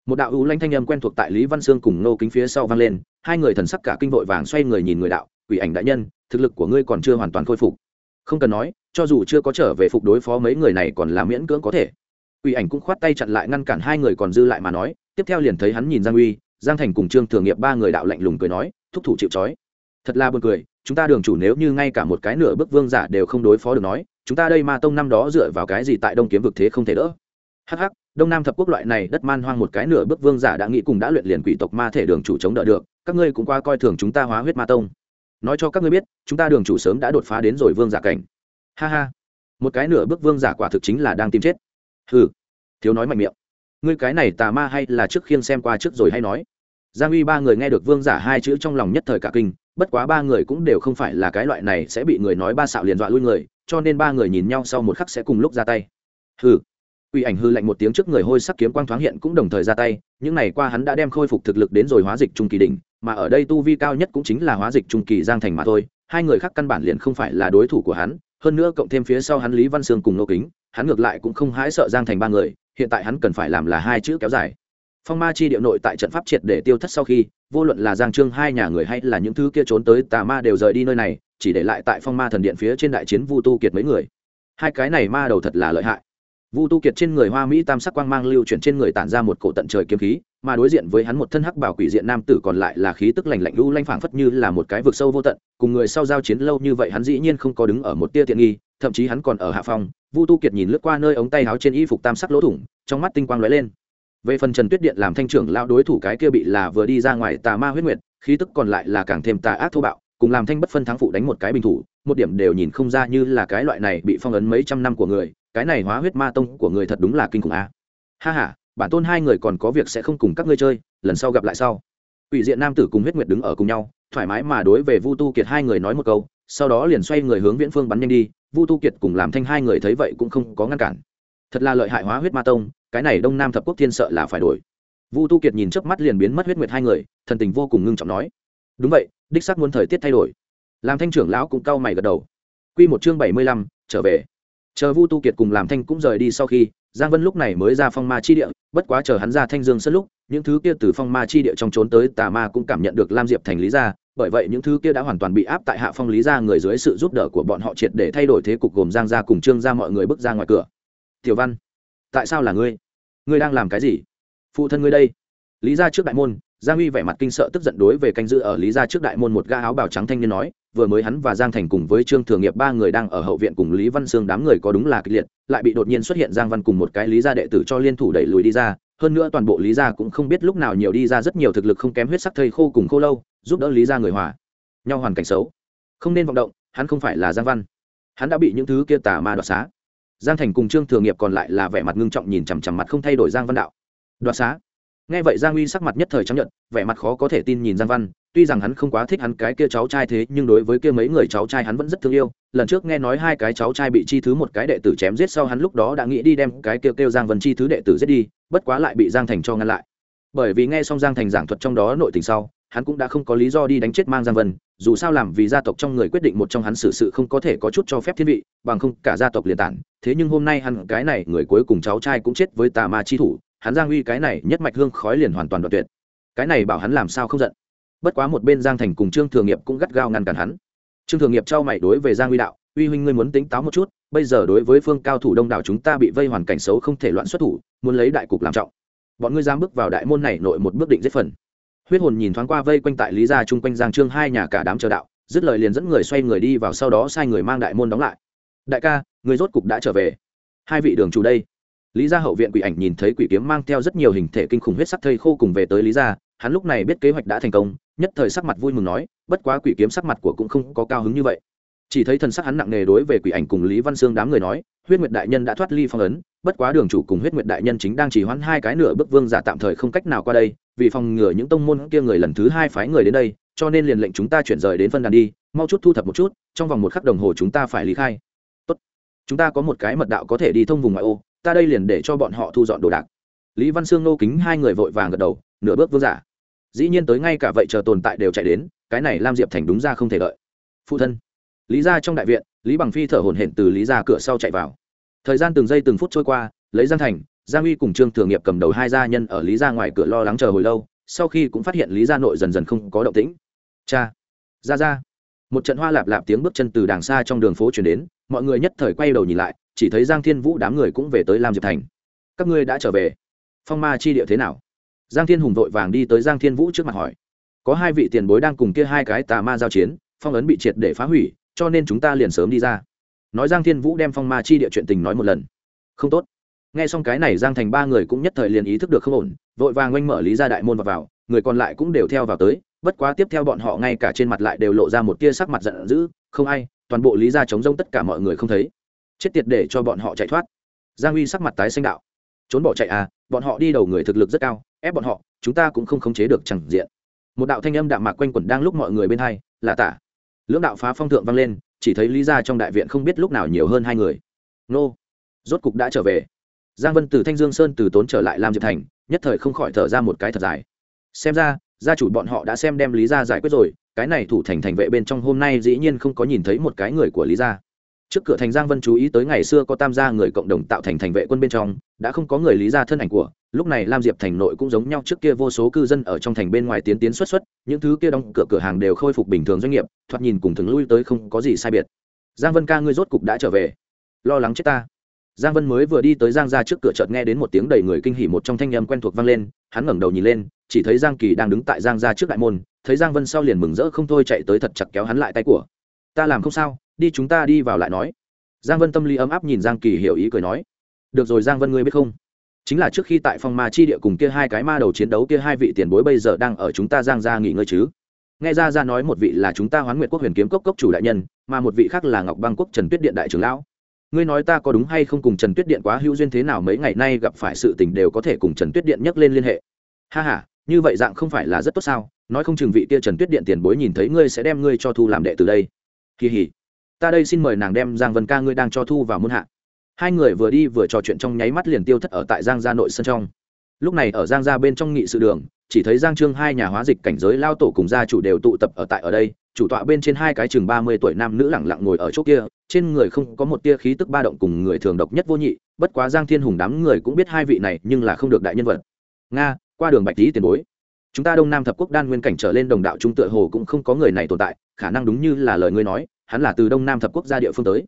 Một đạo ưu lanh thanh âm quen thuộc tại lý văn sương cùng nô kính phía sau vang lên hai người thần sắc cả kinh vội vàng xoay người nhìn người đạo, quỷ ảnh đại nhân, thực lực của ngươi còn chưa hoàn toàn khôi phục. Không cần nói, cho dù chưa có trở về phục đối phó mấy người này còn là miễn cưỡng có thể. Quỷ ảnh cũng khoát tay chặn lại ngăn cản hai người còn dư lại mà nói, tiếp theo liền thấy hắn nhìn giang uy, giang thành cùng trương thường nghiệp ba người đạo lạnh lùng cười nói, thúc thủ chịu trói. Thật là buồn cười, chúng ta đường chủ nếu như ngay cả một cái nửa bước vương giả đều không đối phó được nói, chúng ta đây ma tông năm đó dựa vào cái gì tại đông kiếm vực thế không thể đỡ? Hh đông nam thập quốc loại này đất man hoang một cái nửa bước vương giả đã nghĩ cùng đã luyện liền quỷ tộc ma thể đường chủ chống đỡ được các ngươi cũng qua coi thường chúng ta hóa huyết ma tông. Nói cho các ngươi biết chúng ta đường chủ sớm đã đột phá đến rồi vương giả cảnh. Ha ha. Một cái nửa bước vương giả quả thực chính là đang tìm chết. Hừ. Thiếu nói mạnh miệng. Ngươi cái này tà ma hay là trước khiêng xem qua trước rồi hay nói? Giang uy ba người nghe được vương giả hai chữ trong lòng nhất thời cả kinh bất quá ba người cũng đều không phải là cái loại này sẽ bị người nói ba xạo liền dọa lui người cho nên ba người nhìn nhau sau một khắc sẽ cùng lúc ra tay. Hừ. Quỷ ảnh hư lạnh một tiếng trước người hôi sắc kiếm quang thoáng hiện cũng đồng thời ra tay, những này qua hắn đã đem khôi phục thực lực đến rồi hóa dịch trung kỳ đỉnh, mà ở đây tu vi cao nhất cũng chính là hóa dịch trung kỳ Giang Thành mà thôi, hai người khác căn bản liền không phải là đối thủ của hắn, hơn nữa cộng thêm phía sau hắn Lý Văn Sương cùng Nô Kính, hắn ngược lại cũng không hãi sợ Giang Thành ba người, hiện tại hắn cần phải làm là hai chữ kéo dài. Phong Ma chi điệu nội tại trận pháp triệt để tiêu thất sau khi, vô luận là Giang Trương hai nhà người hay là những thứ kia trốn tới tà ma đều rời đi nơi này, chỉ để lại tại Phong Ma thần điện phía trên đại chiến Vu Tu Kiệt mấy người. Hai cái này ma đầu thật là lợi hại vu tu kiệt trên người hoa mỹ tam sắc quang mang lưu chuyển trên người tản ra một cổ tận trời kiếm khí mà đối diện với hắn một thân hắc bảo quỷ diện nam tử còn lại là khí tức lành lạnh lũ lanh phảng phất như là một cái vực sâu vô tận, cùng người sau giao chiến lâu như vậy hắn dĩ nhiên không có đứng ở một tia tiện nghi, thậm chí hắn còn ở hạ phong vu tu kiệt nhìn lướt qua nơi ống tay áo trên y phục tam sắc lỗ thủng, trong mắt tinh quang lóe lên. Về phần trần tuyết điện làm thanh trưởng lao đối thủ cái kia bị là vừa đi ra ngoài tà ma huyết nguyệt, khí tức còn lại là càng thêm tà ác thô bạo, cùng làm thanh bất phân thắng phụ đánh một cái bình thủ, một điểm đều nhìn không ra như là cái loại này bị phong ấn mấy trăm năm của người, cái này hóa huyết ma tông của người thật đúng là kinh khủng a. Ha ha bản tôn hai người còn có việc sẽ không cùng các ngươi chơi, lần sau gặp lại sau. Ủy diện nam tử cùng huyết nguyệt đứng ở cùng nhau, thoải mái mà đối về vu tu kiệt hai người nói một câu, sau đó liền xoay người hướng viễn phương bắn nhanh đi, vu tu kiệt cùng làm thanh hai người thấy vậy cũng không có ngăn cản. Thật là lợi hại hóa huyết ma tông, cái này đông nam thập quốc thiên sợ là phải đổi. Vu tu kiệt nhìn trước mắt liền biến mất huyết nguyệt hai người, thần tình vô cùng ngưng trọng nói, đúng vậy, đích sắc muốn thời tiết thay đổi. Làm thanh trưởng lão cũng cau mày gật đầu. Q một chương bảy mươi lăm, trở về. Chờ vu tu kiệt cùng làm thanh cũng rời đi sau khi giang vân lúc này mới ra phong ma chi địa, bất quá chờ hắn ra thanh dương sân lúc, những thứ kia từ phong ma chi địa trong trốn tới tà ma cũng cảm nhận được lam diệp thành lý gia, bởi vậy những thứ kia đã hoàn toàn bị áp tại hạ phong lý gia người dưới sự giúp đỡ của bọn họ triệt để thay đổi thế cục gồm giang gia cùng trương gia mọi người bước ra ngoài cửa. Tiểu văn, tại sao là ngươi? Ngươi đang làm cái gì? Phụ thân ngươi đây? Lý gia trước đại môn giang uy vẻ mặt kinh sợ tức giận đối về canh giữ ở lý gia trước đại môn một ga áo bào trắng thanh niên nói, vừa mới hắn và giang thành cùng với trương thường nghiệp ba người đang ở hậu viện cùng lý văn sương đám người có đúng là kịch liệt, lại bị đột nhiên xuất hiện giang văn cùng một cái lý gia đệ tử cho liên thủ đẩy lùi đi ra. Hơn nữa toàn bộ lý gia cũng không biết lúc nào nhiều đi ra rất nhiều thực lực không kém huyết sắc thây khô cùng khô lâu, giúp đỡ lý gia người hòa. Nhau hoàn cảnh xấu. Không nên vọng động, hắn không phải là giang văn. Hắn đã bị những thứ kia tà ma đoạt xá. Giang thành cùng trương thường nghiệp còn lại là vẻ mặt ngưng trọng nhìn chằm chằm mặt không thay đổi giang văn đạo. Đoạt xá nghe vậy giang uy sắc mặt nhất thời chấp nhận vẻ mặt khó có thể tin nhìn giang văn, tuy rằng hắn không quá thích hắn cái kia cháu trai thế, nhưng đối với kia mấy người cháu trai hắn vẫn rất thương yêu. Lần trước nghe nói hai cái cháu trai bị chi thứ một cái đệ tử chém giết sau hắn lúc đó đã nghĩ đi đem cái kêu kêu giang vân chi thứ đệ tử giết đi, bất quá lại bị giang thành cho ngăn lại. Bởi vì nghe xong giang thành giảng thuật trong đó nội tình sau, hắn cũng đã không có lý do đi đánh chết mang giang vân dù sao làm vì gia tộc trong người quyết định một trong hắn xử sự không có thể có chút cho phép thiên vị, bằng không cả gia tộc liền tản. Thế nhưng hôm nay hắn cái này người cuối cùng cháu trai cũng chết với tà ma chi thủ hắn giang uy cái này nhất mạch hương khói liền hoàn toàn đoạn tuyệt. Cái này bảo hắn làm sao không giận? Bất quá một bên giang thành cùng trương thường nghiệp cũng gắt gao ngăn cản hắn. Trương thường nghiệp trao mày đối về giang uy đạo, uy huynh ngươi muốn tính táo một chút, bây giờ đối với phương cao thủ đông đảo chúng ta bị vây hoàn cảnh xấu không thể loạn xuất thủ, muốn lấy đại cục làm trọng. Bọn ngươi giang bước vào đại môn này nội một bước định giết phần. Huyết hồn nhìn thoáng qua vây quanh tại lý gia chung quanh giang trương hai nhà cả đám chờ đạo, dứt lời liền dẫn người xoay người đi vào sau đó sai người mang đại môn đóng lại. Đại ca người rốt cục đã trở về. Hai vị đường chủ đây lý gia hậu viện quỷ ảnh nhìn thấy quỷ kiếm mang theo rất nhiều hình thể kinh khủng huyết sắc thây khô cùng về tới lý gia, hắn lúc này biết kế hoạch đã thành công, nhất thời sắc mặt vui mừng nói, bất quá quỷ kiếm sắc mặt của cũng không có cao hứng như vậy chỉ thấy thần sắc hắn nặng nề đối về quỷ ảnh cùng lý văn sương đám người nói, huyết nguyệt đại nhân đã thoát ly phong ấn, bất quá đường chủ cùng huyết nguyệt đại nhân chính đang chỉ hoãn hai cái nửa bước vương giả tạm thời không cách nào qua đây, vì phòng ngừa những tông môn kia người lần thứ hai phái người đến đây, cho nên liền lệnh chúng ta chuyển rời đến phân đàn đi, mau chút thu thập một chút, trong vòng một khắc đồng hồ chúng ta phải lý khai Tốt. chúng ta có một cái mật đạo có thể đi thông vùng ngoại ô ta đây liền để cho bọn họ thu dọn đồ đạc. Lý văn sương nô kính hai người vội vàng gật đầu, nửa bước vương giả. Dĩ nhiên tới ngay cả vậy chờ tồn tại đều chạy đến, cái này lam diệp thành đúng ra không thể đợi. Phụ thân. Lý ra trong đại viện, lý bằng phi thở hổn hển từ lý ra cửa sau chạy vào. Thời gian từng giây từng phút trôi qua, lấy giang thành, giang uy cùng trương thường nghiệp cầm đầu hai gia nhân ở lý ra ngoài cửa lo lắng chờ hồi lâu, sau khi cũng phát hiện lý gia nội dần dần không có động tĩnh. Cha. Ra ra. Một trận hoa lạp lạp tiếng bước chân từ đàng xa trong đường phố chuyển đến, mọi người nhất thời quay đầu nhìn lại chỉ thấy giang thiên vũ đám người cũng về tới lam diệp thành. Các ngươi đã trở về? Phong ma chi địa thế nào? Giang thiên hùng vội vàng đi tới giang thiên vũ trước mặt hỏi. Có hai vị tiền bối đang cùng kia hai cái tà ma giao chiến phong ấn bị triệt để phá hủy cho nên chúng ta liền sớm đi ra. Nói giang thiên vũ đem phong ma chi địa chuyện tình nói một lần. Không tốt. Nghe xong cái này giang thành ba người cũng nhất thời liền ý thức được không ổn vội vàng oanh mở lý ra đại môn vào, vào người còn lại cũng đều theo vào tới bất quá tiếp theo bọn họ ngay cả trên mặt lại đều lộ ra một tia sắc mặt giận dữ không ai toàn bộ lý ra chống rông tất cả mọi người không thấy chết tiệt để cho bọn họ chạy thoát. Giang uy sắc mặt tái xanh đạo. Trốn bỏ chạy à bọn họ đi đầu người thực lực rất cao, ép bọn họ, chúng ta cũng không khống chế được chẳng diện. Một đạo thanh âm đạm mạc quanh quẩn đang lúc mọi người bên hai, là tả. Lưỡng đạo phá phong thượng vang lên, chỉ thấy lý ra trong đại viện không biết lúc nào nhiều hơn hai người. Nô. Rốt cục đã trở về. Giang vân từ thanh dương sơn từ tốn trở lại lam diệp thành, nhất thời không khỏi thở ra một cái thật dài. Xem ra, gia chủ bọn họ đã xem đem lý ra giải quyết rồi, cái này thủ thành thành vệ bên trong hôm nay dĩ nhiên không có nhìn thấy một cái người của lý gia trước cửa thành giang vân chú ý tới ngày xưa có tam gia người cộng đồng tạo thành thành vệ quân bên trong, đã không có người lý gia thân ảnh của, lúc này lam diệp thành nội cũng giống nhau trước kia vô số cư dân ở trong thành bên ngoài tiến tiến xuất xuất, những thứ kia đóng cửa cửa hàng đều khôi phục bình thường doanh nghiệp, thoạt nhìn cùng thường lui tới không có gì sai biệt. Giang vân ca ngươi rốt cục đã trở về. Lo lắng chết ta. Giang vân mới vừa đi tới giang ra trước cửa chợt nghe đến một tiếng đầy người kinh hỉ một trong thanh â quen thuộc vang lên, hắn ngẩng đầu nhìn lên, chỉ thấy giang kỳ đang đứng tại giang ra trước đại môn, thấy giang vân sau liền mừng rỡ không thôi chạy tới thật chặt kéo hắn lại tay của ta làm không sao, đi chúng ta đi vào lại nói. Giang vân tâm lý ấm áp nhìn giang kỳ hiểu ý cười nói. Được rồi giang vân ngươi biết không? Chính là trước khi tại phòng ma chi địa cùng kia hai cái ma đầu chiến đấu kia hai vị tiền bối bây giờ đang ở chúng ta giang ra nghỉ ngơi chứ? Nghe ra ra nói một vị là chúng ta hoán nguyệt quốc huyền kiếm cốc cốc chủ đại nhân, mà một vị khác là ngọc băng quốc trần tuyết điện đại trưởng lão. Ngươi nói ta có đúng hay không cùng trần tuyết điện quá hữu duyên thế nào mấy ngày nay gặp phải sự tình đều có thể cùng trần tuyết điện nhắc lên liên hệ? Ha h a như vậy dạng không phải là rất tốt sao? Nói không chừng vị kia trần tuyết điện tiền bối nhìn thấy ngươi sẽ đem ngươi cho thu làm đệ từ đây kỳ hỉ. Ta đây xin mời nàng đem giang vân ca ngươi đang cho thu vào môn hạ. Hai người vừa đi vừa trò chuyện trong nháy mắt liền tiêu thất ở tại giang gia nội sân trong. Lúc này ở giang gia bên trong nghị sự đường, chỉ thấy giang trương hai nhà hóa dịch cảnh giới lao tổ cùng gia chủ đều tụ tập ở tại ở đây, chủ tọa bên trên hai cái chừng ba mươi tuổi nam nữ lẳng lặng ngồi ở chỗ kia, trên người không có một tia khí tức ba động cùng người thường độc nhất vô nhị, bất quá giang thiên hùng đám người cũng biết hai vị này nhưng là không được đại nhân vật. Nga, qua đường bạch tý tiền bối chúng ta đông nam thập quốc đan nguyên cảnh trở lên đồng đạo trung tựa hồ cũng không có người này tồn tại, khả năng đúng như là lời ngươi nói, hắn là từ đông nam thập quốc gia địa phương tới.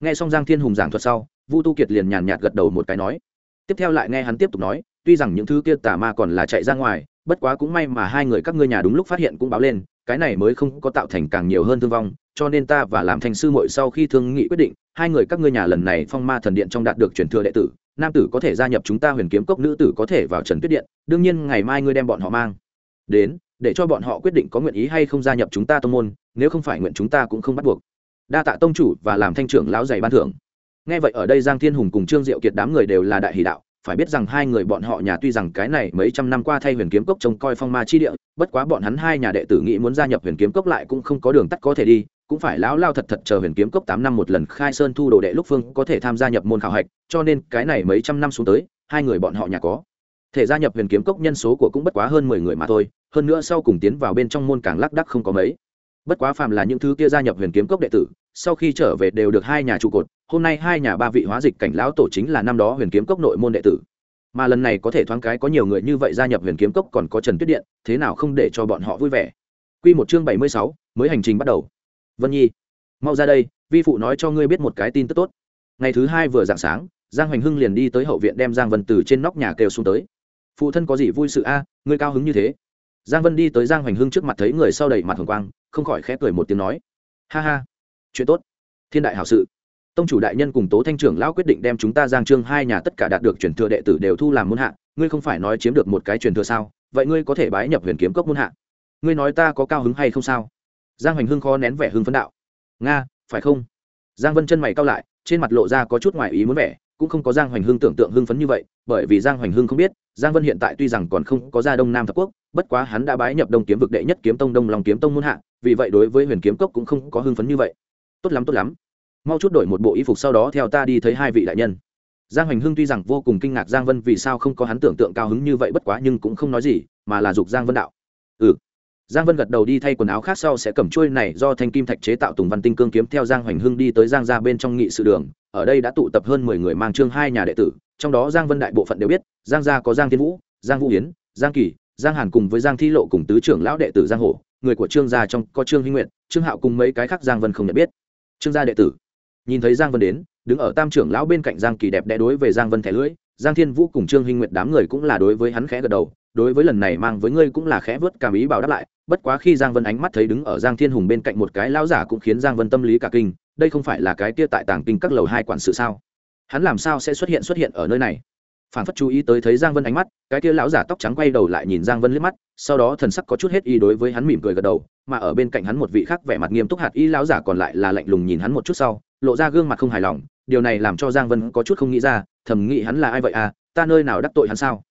Nghe xong giang thiên hùng giảng thuật sau, vu tu kiệt liền nhàn nhạt gật đầu một cái nói. Tiếp theo lại nghe hắn tiếp tục nói, tuy rằng những thứ kia tà ma còn là chạy ra ngoài, bất quá cũng may mà hai người các ngươi nhà đúng lúc phát hiện cũng báo lên, cái này mới không có tạo thành càng nhiều hơn thương vong, cho nên ta và làm thành sư muội sau khi thương nghị quyết định, hai người các ngươi nhà lần này phong ma thần điện trong đạt được truyền thừa đệ tử, nam tử có thể gia nhập chúng ta huyền kiếm cốc, nữ tử có thể vào trần tuyết điện, đương nhiên ngày mai ngươi đem bọn họ mang đến, để cho bọn họ quyết định có nguyện ý hay không gia nhập chúng ta tông môn, nếu không phải nguyện chúng ta cũng không bắt buộc. Đa tạ tông chủ và làm thanh trưởng lão dày ban thưởng. Nghe vậy ở đây giang thiên hùng cùng trương diệu kiệt đám người đều là đại hỷ đạo, phải biết rằng hai người bọn họ nhà tuy rằng cái này mấy trăm năm qua thay huyền kiếm cốc trông coi phong ma chi địa, bất quá bọn hắn hai nhà đệ tử nghĩ muốn gia nhập huyền kiếm cốc lại cũng không có đường tắt có thể đi, cũng phải lão lao thật thật chờ huyền kiếm cốc tám năm một lần khai sơn thu đồ đệ lúc phương có thể tham gia nhập môn khảo hạch, cho nên cái này mấy trăm năm xuống tới, hai người bọn họ nhà có thể gia nhập huyền kiếm cốc nhân số của cũng bất quá hơn mười người mà thôi, hơn nữa sau cùng tiến vào bên trong môn càng lác đắc không có mấy. Bất quá phàm là những thứ kia gia nhập huyền kiếm cốc đệ tử, sau khi trở về đều được hai nhà trụ cột, hôm nay hai nhà ba vị hóa dịch cảnh lão tổ chính là năm đó huyền kiếm cốc nội môn đệ tử. Mà lần này có thể thoáng cái có nhiều người như vậy gia nhập huyền kiếm cốc còn có trần tuyết điện, thế nào không để cho bọn họ vui vẻ? Q một chương bảy mươi sáu, mới hành trình bắt đầu. Vân nhi, mau ra đây, vi phụ nói cho ngươi biết một cái tin tức tốt. Ngày thứ hai vừa d ạ n g sáng, giang hoành hưng liền đi tới hậu viện đem giang vân từ trên nóc nhà kêu xuống tới phụ thân có gì vui sự a, ngươi cao hứng như thế. Giang vân đi tới giang hoành hưng trước mặt thấy người sau đầy mặt hồng quang, không khỏi khẽ cười một tiếng nói, ha ha, chuyện tốt, thiên đại hảo sự. Tông chủ đại nhân cùng tố thanh trưởng lão quyết định đem chúng ta giang trương hai nhà tất cả đạt được truyền thừa đệ tử đều thu làm môn hạ, ngươi không phải nói chiếm được một cái truyền thừa sao? Vậy ngươi có thể bái nhập huyền kiếm cốc môn hạ? Ngươi nói ta có cao hứng hay không sao? Giang hoành hưng khó nén vẻ hưng phấn đạo, nga, phải không? Giang vân chân mày cao lại, trên mặt lộ ra có chút ngoài ý muốn vẻ cũng không có giang hoành hưng tưởng tượng hưng phấn như vậy, bởi vì giang hoành hưng không biết, giang vân hiện tại tuy rằng còn không có ra đông nam thập quốc, bất quá hắn đã bái nhập đông kiếm vực đệ nhất kiếm tông đông lòng kiếm tông muôn hạ, vì vậy đối với huyền kiếm cốc cũng không có hưng phấn như vậy. Tốt lắm tốt lắm. Mau chút đổi một bộ y phục sau đó theo ta đi thấy hai vị đại nhân. Giang hoành hưng tuy rằng vô cùng kinh ngạc giang vân vì sao không có hắn tưởng tượng cao hứng như vậy, bất quá nhưng cũng không nói gì, mà là dục giang vân đạo. Ừ giang vân gật đầu đi thay quần áo khác sau sẽ cầm chuôi này do thanh kim thạch chế tạo tùng văn tinh cương kiếm theo giang hoành hưng đi tới giang ra bên trong nghị sự đường. Ở đây đã tụ tập hơn mười người mang trương hai nhà đệ tử, trong đó giang vân đại bộ phận đều biết, giang gia có giang thiên vũ, giang vũ hiến giang kỳ, giang hàn cùng với giang thi lộ cùng tứ trưởng lão đệ tử giang hổ. Người của trương gia trong có trương hinh nguyện trương hạo cùng mấy cái khác giang vân không nhận biết. Trương gia đệ tử. Nhìn thấy giang vân đến, đứng ở tam trưởng lão bên cạnh giang kỳ đẹp đẽ đối với giang vân thẻ lưỡi, giang thiên vũ cùng trương hinh nguyệt đám người cũng là đối với hắn khẽ gật đầu đối với lần này mang với ngươi cũng là khẽ vớt cảm ý bảo đáp lại, bất quá khi giang vân ánh mắt thấy đứng ở giang thiên hùng bên cạnh một cái lão giả cũng khiến giang vân tâm lý cả kinh, đây không phải là cái tia tại tàng kinh các lầu hai quản sự sao? Hắn làm sao sẽ xuất hiện xuất hiện ở nơi này? Phản phất chú ý tới thấy giang vân ánh mắt, cái tia lão giả tóc trắng quay đầu lại nhìn giang vân liếc mắt, sau đó thần sắc có chút hết y đối với hắn mỉm cười gật đầu, mà ở bên cạnh hắn một vị khác vẻ mặt nghiêm túc hạt y lão giả còn lại là lạnh lùng nhìn hắn một chút sau, lộ ra gương mặt không hài lòng, điều này làm cho giang vân có chút không nghĩ ra, thầm nghĩ hắn là ai vậy à ta nơi nào đắc tội hắn sao?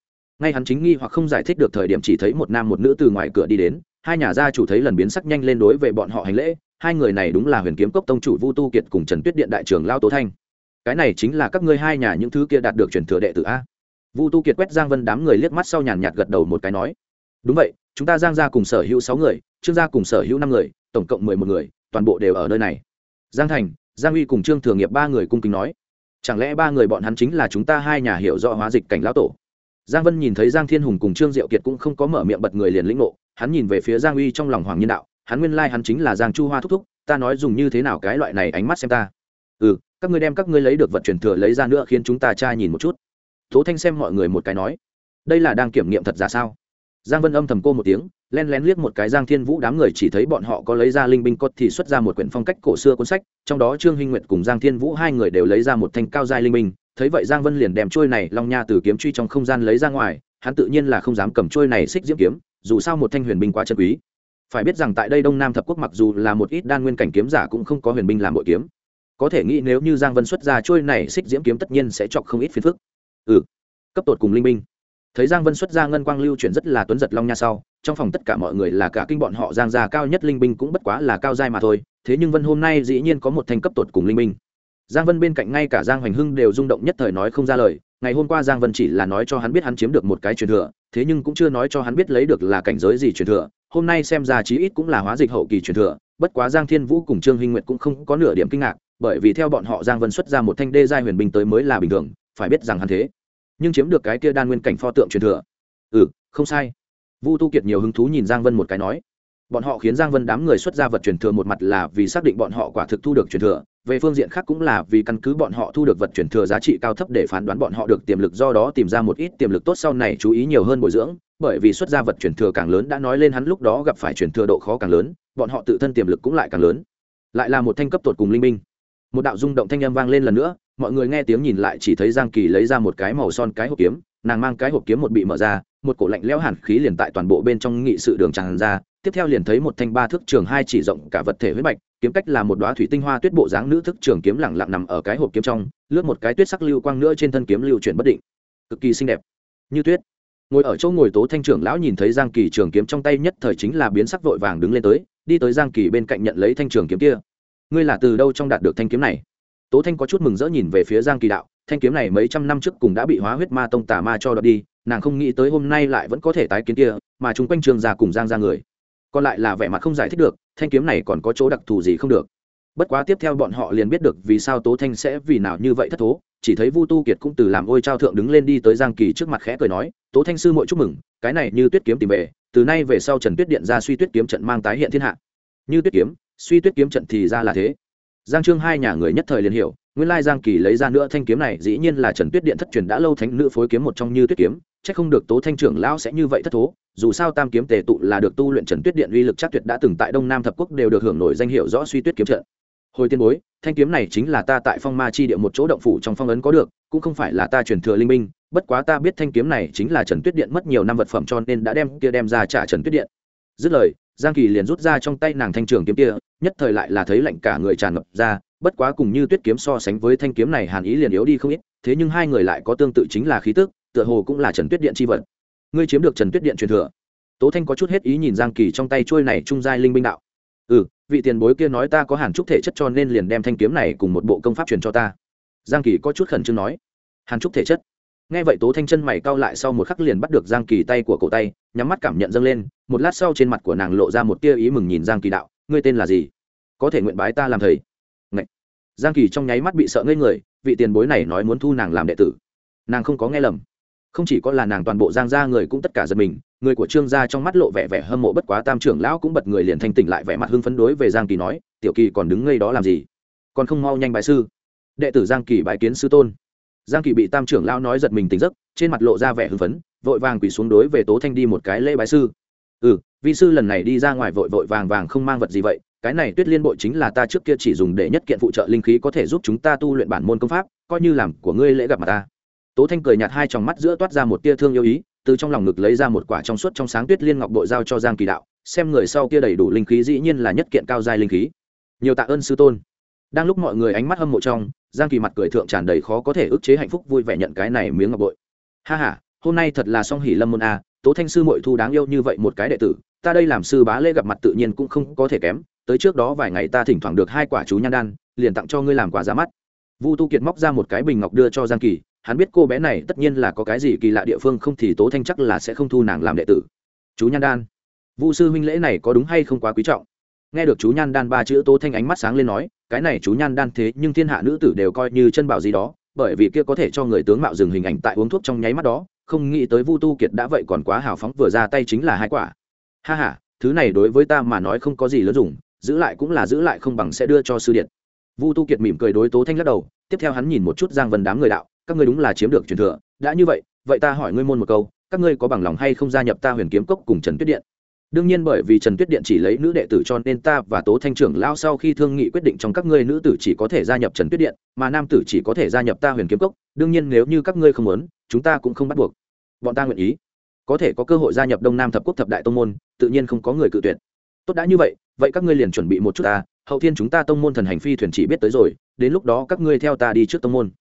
Ngay hắn chính nghi hoặc không giải thích được thời điểm chỉ thấy một nam một nữ từ ngoài cửa đi đến, hai nhà gia chủ thấy lần biến sắc nhanh lên đối về bọn họ hành lễ, hai người này đúng là huyền kiếm cốc tông chủ vu tu kiệt cùng trần tuyết điện đại trưởng lao tố thanh. Cái này chính là các ngươi hai nhà những thứ kia đạt được truyền thừa đệ tử a. Vu tu kiệt quét giang vân đám người liếc mắt sau nhàn nhạt gật đầu một cái nói, đúng vậy, chúng ta giang gia cùng sở hữu sáu người, trương gia cùng sở hữu năm người, tổng cộng mười một người, toàn bộ đều ở nơi này. Giang thành, giang uy cùng trương thường nghiệp ba người cung kính nói, chẳng lẽ ba người bọn hắn chính là chúng ta hai nhà hiểu rõ hóa dịch cảnh lão tổ? Giang vân nhìn thấy giang thiên hùng cùng trương diệu kiệt cũng không có mở miệng bật người liền lĩnh ngộ, hắn nhìn về phía giang uy trong lòng hoàng nhân đạo, hắn nguyên lai hắn chính là giang chu hoa thúc thúc, ta nói dùng như thế nào cái loại này ánh mắt xem ta. Ừ các ngươi đem các ngươi lấy được vật chuyển thừa lấy ra nữa khiến chúng ta tra nhìn một chút. Tố thanh xem mọi người một cái nói, đây là đang kiểm nghiệm thật giả sao? Giang vân âm thầm cô một tiếng, len lén liếc một cái giang thiên vũ đám người chỉ thấy bọn họ có lấy ra linh binh cốt thì xuất ra một quyển phong cách cổ xưa cuốn sách, trong đó trương hinh nguyệt cùng giang thiên vũ hai người đều lấy ra một thanh cao giai linh binh. Thấy vậy giang vân liền đem trôi này long nha từ kiếm truy trong không gian lấy ra ngoài, hắn tự nhiên là không dám cầm trôi này xích diễm kiếm, dù sao một thanh huyền binh quá chân quý. Phải biết rằng tại đây đông nam thập quốc mặc dù là một ít đan nguyên cảnh kiếm giả cũng không có huyền binh làm bội kiếm. Có thể nghĩ nếu như giang vân xuất ra trôi này xích diễm kiếm tất nhiên sẽ chọc không ít phiền phức. Ừ cấp tột cùng linh binh thấy giang vân xuất ra ngân quang lưu chuyển rất là tuấn giật long nha sau, trong phòng tất cả mọi người là cả kinh bọn họ, giang gia cao nhất linh binh cũng bất quá là cao giai mà thôi, thế nhưng vân hôm nay dĩ nhiên có một thanh cấp tột cùng linh binh. Giang vân bên cạnh ngay cả giang hoành hưng đều rung động nhất thời nói không ra lời, ngày hôm qua giang vân chỉ là nói cho hắn biết hắn chiếm được một cái truyền thừa, thế nhưng cũng chưa nói cho hắn biết lấy được là cảnh giới gì truyền thừa, hôm nay xem ra chí ít cũng là hóa dịch hậu kỳ truyền thừa, bất quá giang thiên vũ cùng trương hinh nguyệt cũng không có nửa điểm kinh ngạc, bởi vì theo bọn họ giang vân xuất ra một thanh đê giai huyền binh tới mới là bình thường, phải biết rằng hắn thế nhưng chiếm được cái kia đan nguyên cảnh pho tượng truyền thừa. Ừ không sai. Vu tu kiệt nhiều hứng thú nhìn giang vân một cái nói, bọn họ khiến giang vân đám người xuất ra vật truyền thừa một mặt là vì xác định bọn họ quả thực thu được truyền thừa, về phương diện khác cũng là vì căn cứ bọn họ thu được vật truyền thừa giá trị cao thấp để phán đoán bọn họ được tiềm lực, do đó tìm ra một ít tiềm lực tốt sau này chú ý nhiều hơn bồi dưỡng, bởi vì xuất ra vật truyền thừa càng lớn đã nói lên hắn lúc đó gặp phải truyền thừa độ khó càng lớn, bọn họ tự thân tiềm lực cũng lại càng lớn. Lại là một thanh cấp tột cùng linh minh một đạo rung động thanh âm vang lên lần nữa mọi người nghe tiếng nhìn lại chỉ thấy giang kỳ lấy ra một cái màu son cái hộp kiếm, nàng mang cái hộp kiếm một bị mở ra, một cổ lạnh lẽo hàn khí liền tại toàn bộ bên trong nghị sự đường tràn ra, tiếp theo liền thấy một thanh ba thước trường hai chỉ rộng cả vật thể huyết bạch kiếm cách là một đoá thủy tinh hoa tuyết bộ dáng nữ thức trường kiếm lẳng lặng nằm ở cái hộp kiếm trong, lướt một cái tuyết sắc lưu quang nữa trên thân kiếm lưu chuyển bất định. Cực kỳ xinh đẹp. Như tuyết. Ngồi ở chỗ ngồi tố thanh trưởng lão nhìn thấy giang kỳ trường kiếm trong tay nhất thời chính là biến sắc vội vàng đứng lên tới, đi tới giang kỳ bên cạnh nhận lấy thanh trường kiếm kia. Ngươi là từ đâu trong đạt được thanh kiếm này? Tố thanh có chút mừng rỡ nhìn về phía giang kỳ đạo, thanh kiếm này mấy trăm năm trước cùng đã bị hóa huyết ma tông tà ma cho đợt đi, nàng không nghĩ tới hôm nay lại vẫn có thể tái kiến kia, mà chúng quanh trường già cùng giang ra người. Còn lại là vẻ mặt không giải thích được, thanh kiếm này còn có chỗ đặc thù gì không được. Bất quá tiếp theo bọn họ liền biết được vì sao tố thanh sẽ vì nào như vậy thất thố, chỉ thấy vu tu kiệt cũng từ làm ôi trao thượng đứng lên đi tới giang kỳ trước mặt khẽ cười nói, tố thanh sư mội chúc mừng, cái này như tuyết kiếm tìm về, từ nay về sau trần tuyết điện ra suy tuyết kiếm trận mang tái hiện thiên hạ. Như tuyết kiếm? Suy tuyết kiếm trận thì ra là thế giang trương hai nhà người nhất thời liền hiểu, nguyên lai giang kỳ lấy ra nữa thanh kiếm này, dĩ nhiên là trần tuyết điện thất truyền đã lâu thánh nữ phối kiếm một trong như tuyết kiếm c h ắ c không được tố thanh trưởng lão sẽ như vậy thất thố, dù sao tam kiếm tề tụ là được tu luyện trần tuyết điện uy lực chắc tuyệt đã từng tại đông nam thập quốc đều được hưởng nổi danh hiệu rõ suy tuyết kiếm trận. Hồi tiên bối, thanh kiếm này chính là ta tại phong ma chi địa một chỗ động phủ trong phong ấn có được, cũng không phải là ta truyền thừa linh minh, bất quá ta biết thanh kiếm này chính là trần tuyết điện mất nhiều năm vật phẩm cho nên đã đem kia đem ra trả trần tuyết điện. Dứt lời giang kỳ liền rút ra trong tay nàng thanh trường kiếm kia, nhất thời lại là thấy lạnh cả người tràn ngập ra, bất quá cùng như tuyết kiếm so sánh với thanh kiếm này hàn ý liền yếu đi không ít, thế nhưng hai người lại có tương tự chính là khí tức, tựa hồ cũng là trần tuyết điện c h i vật. Ngươi chiếm được trần tuyết điện truyền thừa. Tố thanh có chút hết ý nhìn giang kỳ trong tay trôi này trung giai linh binh đạo. Ừ vị tiền bối kia nói ta có hàn trúc thể chất cho nên liền đem thanh kiếm này cùng một bộ công pháp truyền cho ta. Giang kỳ có chút khẩn trương nói. Hàn trúc thể chất. Nghe vậy tố thanh chân mày cao lại sau một khắc liền bắt được giang kỳ tay của cổ tay nhắm mắt cảm nhận dâng lên, một lát sau trên mặt của nàng lộ ra một tia ý mừng nhìn giang kỳ đạo, ngươi tên là gì? Có thể nguyện bái ta làm thầy. Ngậy. giang kỳ trong nháy mắt bị sợ ngây người, vị tiền bối này nói muốn thu nàng làm đệ tử. Nàng không có nghe lầm. Không chỉ có là nàng toàn bộ giang gia người cũng tất cả giật mình, người của trương gia trong mắt lộ vẻ vẻ hâm mộ bất quá tam trưởng lão cũng bật người liền thanh tỉnh lại vẻ mặt hưng phấn đối về giang kỳ nói, tiểu kỳ còn đứng ngây đó làm gì? Còn không mau nhanh bài sư. Đệ tử giang kỳ bài kiến sư tôn. Giang kỳ bị tam trưởng lão nói giật mình tỉnh giấc, trên mặt lộ ra vẻ hưng phấn vội vàng quỳ xuống đối về tố thanh đi một cái lễ bái sư. Ừ vi sư lần này đi ra ngoài vội vội vàng vàng không mang vật gì vậy, cái này tuyết liên bội chính là ta trước kia chỉ dùng để nhất kiện phụ trợ linh khí có thể giúp chúng ta tu luyện bản môn công pháp, coi như làm của ngươi lễ gặp mặt ta. Tố thanh cười nhạt hai tròng mắt giữa toát ra một tia thương yêu ý, từ trong lòng ngực lấy ra một quả trong suốt trong sáng tuyết liên ngọc bội giao cho giang kỳ đạo, xem người sau kia đầy đủ linh khí dĩ nhiên là nhất kiện cao giai linh khí. Nhiều tạ ơn sư tôn. Đang lúc mọi người ánh mắt hâm mộ trong, giang kỳ mặt cười thượng tràn đầy khó có thể ức chế hạnh phúc vui vẻ nhận cái này miếng ngọc bội. Ha ha hôm nay thật là song hỷ lâm môn a, tố thanh sư mội thu đáng yêu như vậy một cái đệ tử, ta đây làm sư bá lễ gặp mặt tự nhiên cũng không có thể kém, tới trước đó vài ngày ta thỉnh thoảng được hai quả chú nhan đan, liền tặng cho ngươi làm quả ra mắt. Vu tu kiệt móc ra một cái bình ngọc đưa cho giang kỳ, hắn biết cô bé này tất nhiên là có cái gì kỳ lạ địa phương không thì tố thanh chắc là sẽ không thu nàng làm đệ tử. Chú nhan đan. Vu sư huynh lễ này có đúng hay không quá quý trọng. Nghe được chú nhan đan ba chữ tố thanh ánh mắt sáng lên nói, cái này chú nhan đan thế nhưng thiên hạ nữ tử đều coi như chân bảo gì đó, bởi vì kia có thể cho người tướng mạo dừng hình ảnh tại uống thuốc trong nháy mắt đó không nghĩ tới vu tu kiệt đã vậy còn quá hào phóng vừa ra tay chính là hai quả. Ha ha, thứ này đối với ta mà nói không có gì lớn dùng giữ lại cũng là giữ lại không bằng sẽ đưa cho sư điện. Vu tu kiệt mỉm cười đối tố thanh lắc đầu tiếp theo hắn nhìn một chút giang vân đám người đạo các ngươi đúng là chiếm được truyền thừa đã như vậy vậy ta hỏi ngươi môn một câu các ngươi có bằng lòng hay không gia nhập ta huyền kiếm cốc cùng trần tuyết điện? Đương nhiên bởi vì trần tuyết điện chỉ lấy nữ đệ tử cho nên ta và tố thanh trưởng lao sau khi thương nghị quyết định trong các ngươi nữ tử chỉ có thể gia nhập trần tuyết điện mà nam tử chỉ có thể gia nhập ta huyền kiếm cốc đương nhiên nếu như các ngươi không muốn chúng ta cũng không bắt buộc. Bọn ta nguyện ý. Có thể có cơ hội gia nhập đông nam thập quốc thập đại tông môn, tự nhiên không có người cự tuyệt. Tốt đã như vậy vậy các ngươi liền chuẩn bị một chút ta. Hậu thiên chúng ta tông môn thần hành phi thuyền chỉ biết tới rồi, đến lúc đó các ngươi theo ta đi trước tông môn.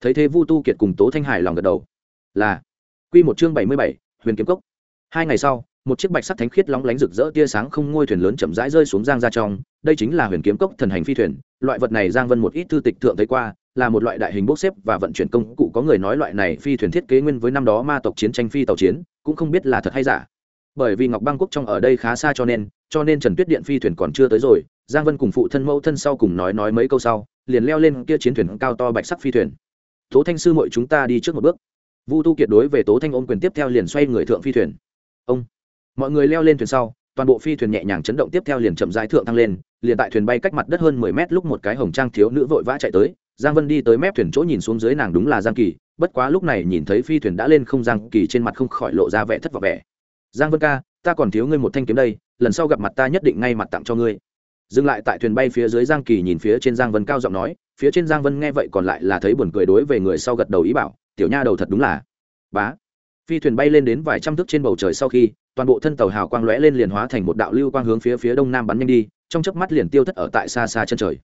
Thấy thế vu tu kiệt cùng tố thanh hải lòng gật đầu. Là. Q một chương bảy mươi bảy, huyền kiếm cốc. Hai ngày sau, một chiếc bạch sắt thánh khiết lóng lánh rực rỡ tia sáng không ngôi thuyền lớn chậm rãi rơi xuống giang ra trong. Đây chính là huyền kiếm cốc thần hành phi thuyền. Loại vật này giang vân một ít thư tịch thượng thấy qua là một loại đại hình bốc xếp và vận chuyển công cụ. Có người nói loại này phi thuyền thiết kế nguyên với năm đó ma tộc chiến tranh phi tàu chiến, cũng không biết là thật hay giả. Bởi vì ngọc băng quốc trong ở đây khá xa cho nên cho nên trần tuyết điện phi thuyền còn chưa tới rồi. Giang vân cùng phụ thân mẫu thân sau cùng nói nói mấy câu sau, liền leo lên kia chiến thuyền cao to bạch sắc phi thuyền. Tố thanh sư mội chúng ta đi trước một bước. Vu tu kiệt đối về tố thanh ôm quyền tiếp theo liền xoay người thượng phi thuyền. Ông. Mọi người leo lên thuyền sau, toàn bộ phi thuyền nhẹ nhàng chấn động tiếp theo liền chậm rãi thượng thăng lên, liền tại thuyền bay cách mặt đất hơn mười mét lúc một cái hồng trang thiếu nữ vội vã chạy tới giang vân đi tới mép thuyền chỗ nhìn xuống dưới nàng đúng là giang kỳ, bất quá lúc này nhìn thấy phi thuyền đã lên không giang kỳ trên mặt không khỏi lộ ra vẻ thất vọng vẻ. Giang vân ca, ta còn thiếu ngươi một thanh kiếm đây, lần sau gặp mặt ta nhất định ngay mặt tặng cho ngươi. Dừng lại tại thuyền bay phía dưới giang kỳ nhìn phía trên giang vân cao giọng nói, phía trên giang vân nghe vậy còn lại là thấy buồn cười đối về người sau gật đầu ý bảo, tiểu nha đầu thật đúng là bá. Phi thuyền bay lên đến vài trăm thước trên bầu trời sau khi, toàn bộ thân tàu hào quang lóe lên liền hóa thành một đạo lưu quang hướng phía phía đông nam bắn nhanh đi, trong chớp mắt liền tiêu thất ở tại xa xa chân trời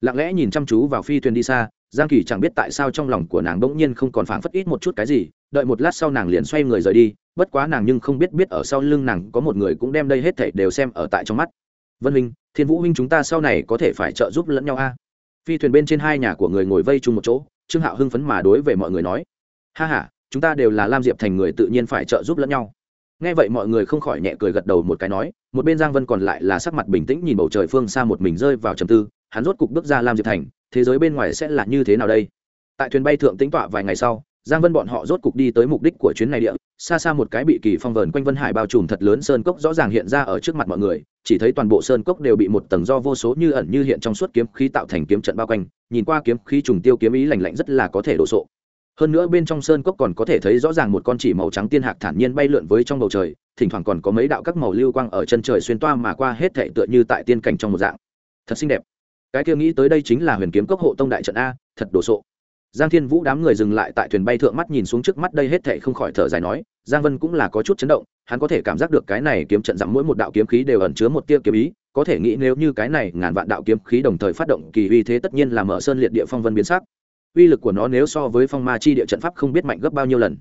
lặng lẽ nhìn chăm chú vào phi thuyền đi xa giang kỳ chẳng biết tại sao trong lòng của nàng bỗng nhiên không còn phảng phất ít một chút cái gì đợi một lát sau nàng liền xoay người rời đi bất quá nàng nhưng không biết biết ở sau lưng nàng có một người cũng đem đây hết thảy đều xem ở tại trong mắt. Vân huynh thiên vũ huynh chúng ta sau này có thể phải trợ giúp lẫn nhau a? Phi thuyền bên trên hai nhà của người ngồi vây chung một chỗ trương hạo hưng phấn mà đối về mọi người nói. Ha ha, chúng ta đều là lam diệp thành người tự nhiên phải trợ giúp lẫn nhau. Nghe vậy mọi người không khỏi nhẹ cười gật đầu một cái nói một bên giang vân còn lại là sắc mặt bình tĩnh nhìn bầu trời phương xa một mình rơi vào trầm tư hắn rốt cục bước ra lam diệp thành, thế giới bên ngoài sẽ là như thế nào đây? Tại thuyền bay thượng tính tọa vài ngày sau, giang vân bọn họ rốt cục đi tới mục đích của chuyến này địa. Xa xa một cái bị kỳ phong vờn quanh vân hải bao trùm thật lớn sơn cốc rõ ràng hiện ra ở trước mặt mọi người, chỉ thấy toàn bộ sơn cốc đều bị một tầng do vô số như ẩn như hiện trong suốt kiếm khí tạo thành kiếm trận bao quanh, nhìn qua kiếm khí trùng tiêu kiếm ý lành lạnh rất là có thể đổ sộ. Hơn nữa bên trong sơn cốc còn có thể thấy rõ ràng một con chỉ màu trắng tiên hạc thản nhiên bay lượn với trong bầu trời, thỉnh thoảng còn có mấy đạo các màu lưu quang ở chân trời xuyên toa mà qua hết thệ tựa như tại tiên cảnh trong một dạng. Thật xinh đẹp cái kia nghĩ tới đây chính là huyền kiếm cốc hộ tông đại trận a, thật đồ sộ. Giang thiên vũ đám người dừng lại tại thuyền bay thượng mắt nhìn xuống trước mắt đây hết thệ không khỏi thở dài nói, giang vân cũng là có chút chấn động, hắn có thể cảm giác được cái này kiếm trận dặm mỗi một đạo kiếm khí đều ẩn chứa một tia kiếm ý, có thể nghĩ nếu như cái này ngàn vạn đạo kiếm khí đồng thời phát động kỳ uy thế tất nhiên là mở sơn liệt địa phong vân biến sắc. Uy lực của nó nếu so với phong ma chi địa trận pháp không biết mạnh gấp bao nhiêu lần.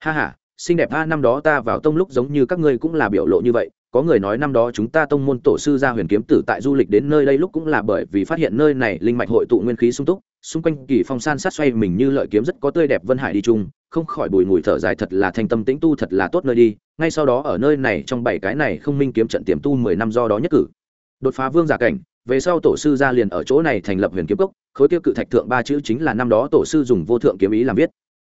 Ha ha, xinh đẹp a, năm đó ta vào tông lúc giống như các ngươi cũng là biểu lộ như vậy có người nói năm đó chúng ta tông môn tổ sư gia huyền kiếm tử tại du lịch đến nơi đây lúc cũng là bởi vì phát hiện nơi này linh mạch hội tụ nguyên khí sung túc, xung quanh kỳ phong san sát xoay mình như lợi kiếm rất có tươi đẹp vân hải đi chung, không khỏi bùi ngùi thở dài thật là thanh tâm tĩnh tu thật là tốt nơi đi, ngay sau đó ở nơi này trong bảy cái này không minh kiếm trận tiềm tu mười năm do đó nhất cử. Đột phá vương giả cảnh, về sau tổ sư gia liền ở chỗ này thành lập huyền kiếm cốc, khối kia cự thạch thượng ba chữ chính là năm đó tổ sư dùng vô thượng kiếm ý làm viết.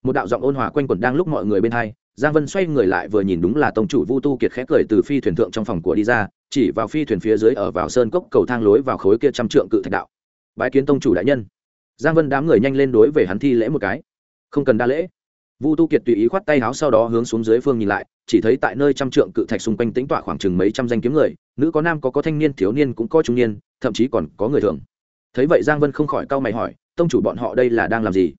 Một đạo giọng ôn hòa quanh quẩn đang lúc mọi người bên hai giang vân xoay người lại vừa nhìn đúng là tông chủ vu tu kiệt khẽ cười từ phi thuyền thượng trong phòng của đi ra, chỉ vào phi thuyền phía dưới ở vào sơn cốc cầu thang lối vào khối kia trăm trượng cự thạch đạo. Bái kiến tông chủ đại nhân. Giang vân đám người nhanh lên đối về hắn thi lễ một cái. Không cần đa lễ. Vu tu kiệt tùy ý khoát tay áo sau đó hướng xuống dưới phương nhìn lại, chỉ thấy tại nơi trăm trượng cự thạch xung quanh tính tọa khoảng chừng mấy trăm danh kiếm người, nữ có nam có có thanh niên, thiếu niên cũng có trung niên, thậm chí còn có người thường. Thấy vậy giang vân không khỏi cau mày hỏi, tông chủ bọn họ đây là đang làm gì?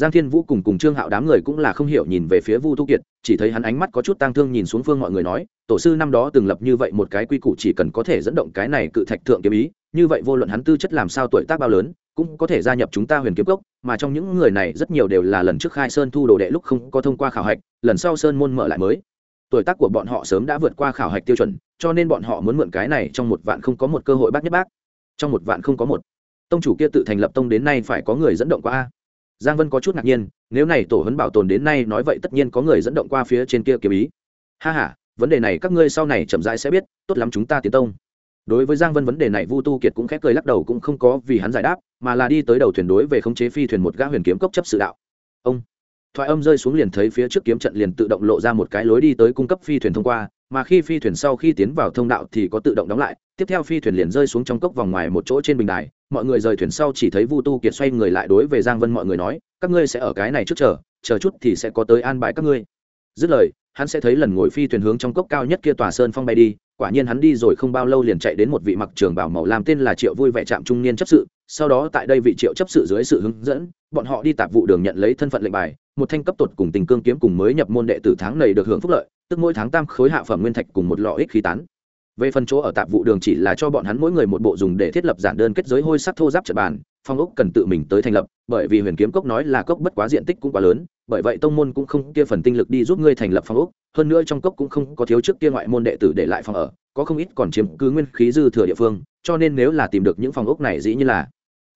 Giang thiên vũ cùng cùng trương hạo đám người cũng là không hiểu nhìn về phía vu tu kiệt, chỉ thấy hắn ánh mắt có chút tang thương nhìn xuống phương mọi người nói, tổ sư năm đó từng lập như vậy một cái quy củ chỉ cần có thể dẫn động cái này cự thạch thượng kiếm ý, như vậy vô luận hắn tư chất làm sao tuổi tác bao lớn, cũng có thể gia nhập chúng ta huyền kiếm cốc, mà trong những người này rất nhiều đều là lần trước khai sơn thu đồ đệ lúc không có thông qua khảo hạch, lần sau sơn môn mở lại mới. Tuổi tác của bọn họ sớm đã vượt qua khảo hạch tiêu chuẩn, cho nên bọn họ muốn mượn cái này trong một vạn không có một cơ hội bác nhất bác. Trong một vạn không có một. Tông chủ kia tự thành lập tông đến nay phải có người dẫn động qua a? Giang vân có chút ngạc nhiên, nếu này tổ hấn bảo tồn đến nay nói vậy tất nhiên có người dẫn động qua phía trên kia kiếm ý. Ha h a vấn đề này các ngươi sau này chậm rãi sẽ biết, tốt lắm chúng ta tiến tông. Đối với giang vân vấn đề này vu tu kiệt cũng khép cười lắc đầu cũng không có vì hắn giải đáp, mà là đi tới đầu thuyền đối về khống chế phi thuyền một gã huyền kiếm cốc chấp sự đạo. Ông, thoại âm rơi xuống liền thấy phía trước kiếm trận liền tự động lộ ra một cái lối đi tới cung cấp phi thuyền thông qua mà khi phi thuyền sau khi tiến vào thông đạo thì có tự động đóng lại, tiếp theo phi thuyền liền rơi xuống trong cốc vòng ngoài một chỗ trên bình đài, mọi người rời thuyền sau chỉ thấy vu tu kiệt xoay người lại đối về giang vân mọi người nói, các ngươi sẽ ở cái này trước chờ chờ chút thì sẽ có tới an bài các ngươi. Dứt lời, hắn sẽ thấy lần ngồi phi thuyền hướng trong cốc cao nhất kia tòa sơn phong bay đi quả nhiên hắn đi rồi không bao lâu liền chạy đến một vị mặc trường bảo màu làm tên là triệu vui vẻ trạm trung niên chấp sự. Sau đó tại đây vị triệu chấp sự dưới sự hướng dẫn, bọn họ đi tạp vụ đường nhận lấy thân phận lệnh bài, một thanh cấp tột cùng tình cương kiếm cùng mới nhập môn đệ tử tháng này được hưởng phúc lợi, tức mỗi tháng tam khối hạ phẩm nguyên thạch cùng một lọ ích khí tán về phần chỗ ở tạp vụ đường chỉ là cho bọn hắn mỗi người một bộ dùng để thiết lập giản đơn kết giới hôi sắc thô giáp trật bàn, phong ốc cần tự mình tới thành lập, bởi vì huyền kiếm cốc nói là cốc bất quá diện tích cũng quá lớn, bởi vậy tông môn cũng không kia phần tinh lực đi giúp ngươi thành lập phong ốc, hơn nữa trong cốc cũng không có thiếu trước kia ngoại môn đệ tử để lại phòng ở, có không ít còn chiếm cứ nguyên khí dư thừa địa phương, cho nên nếu là tìm được những phòng ốc này dĩ như là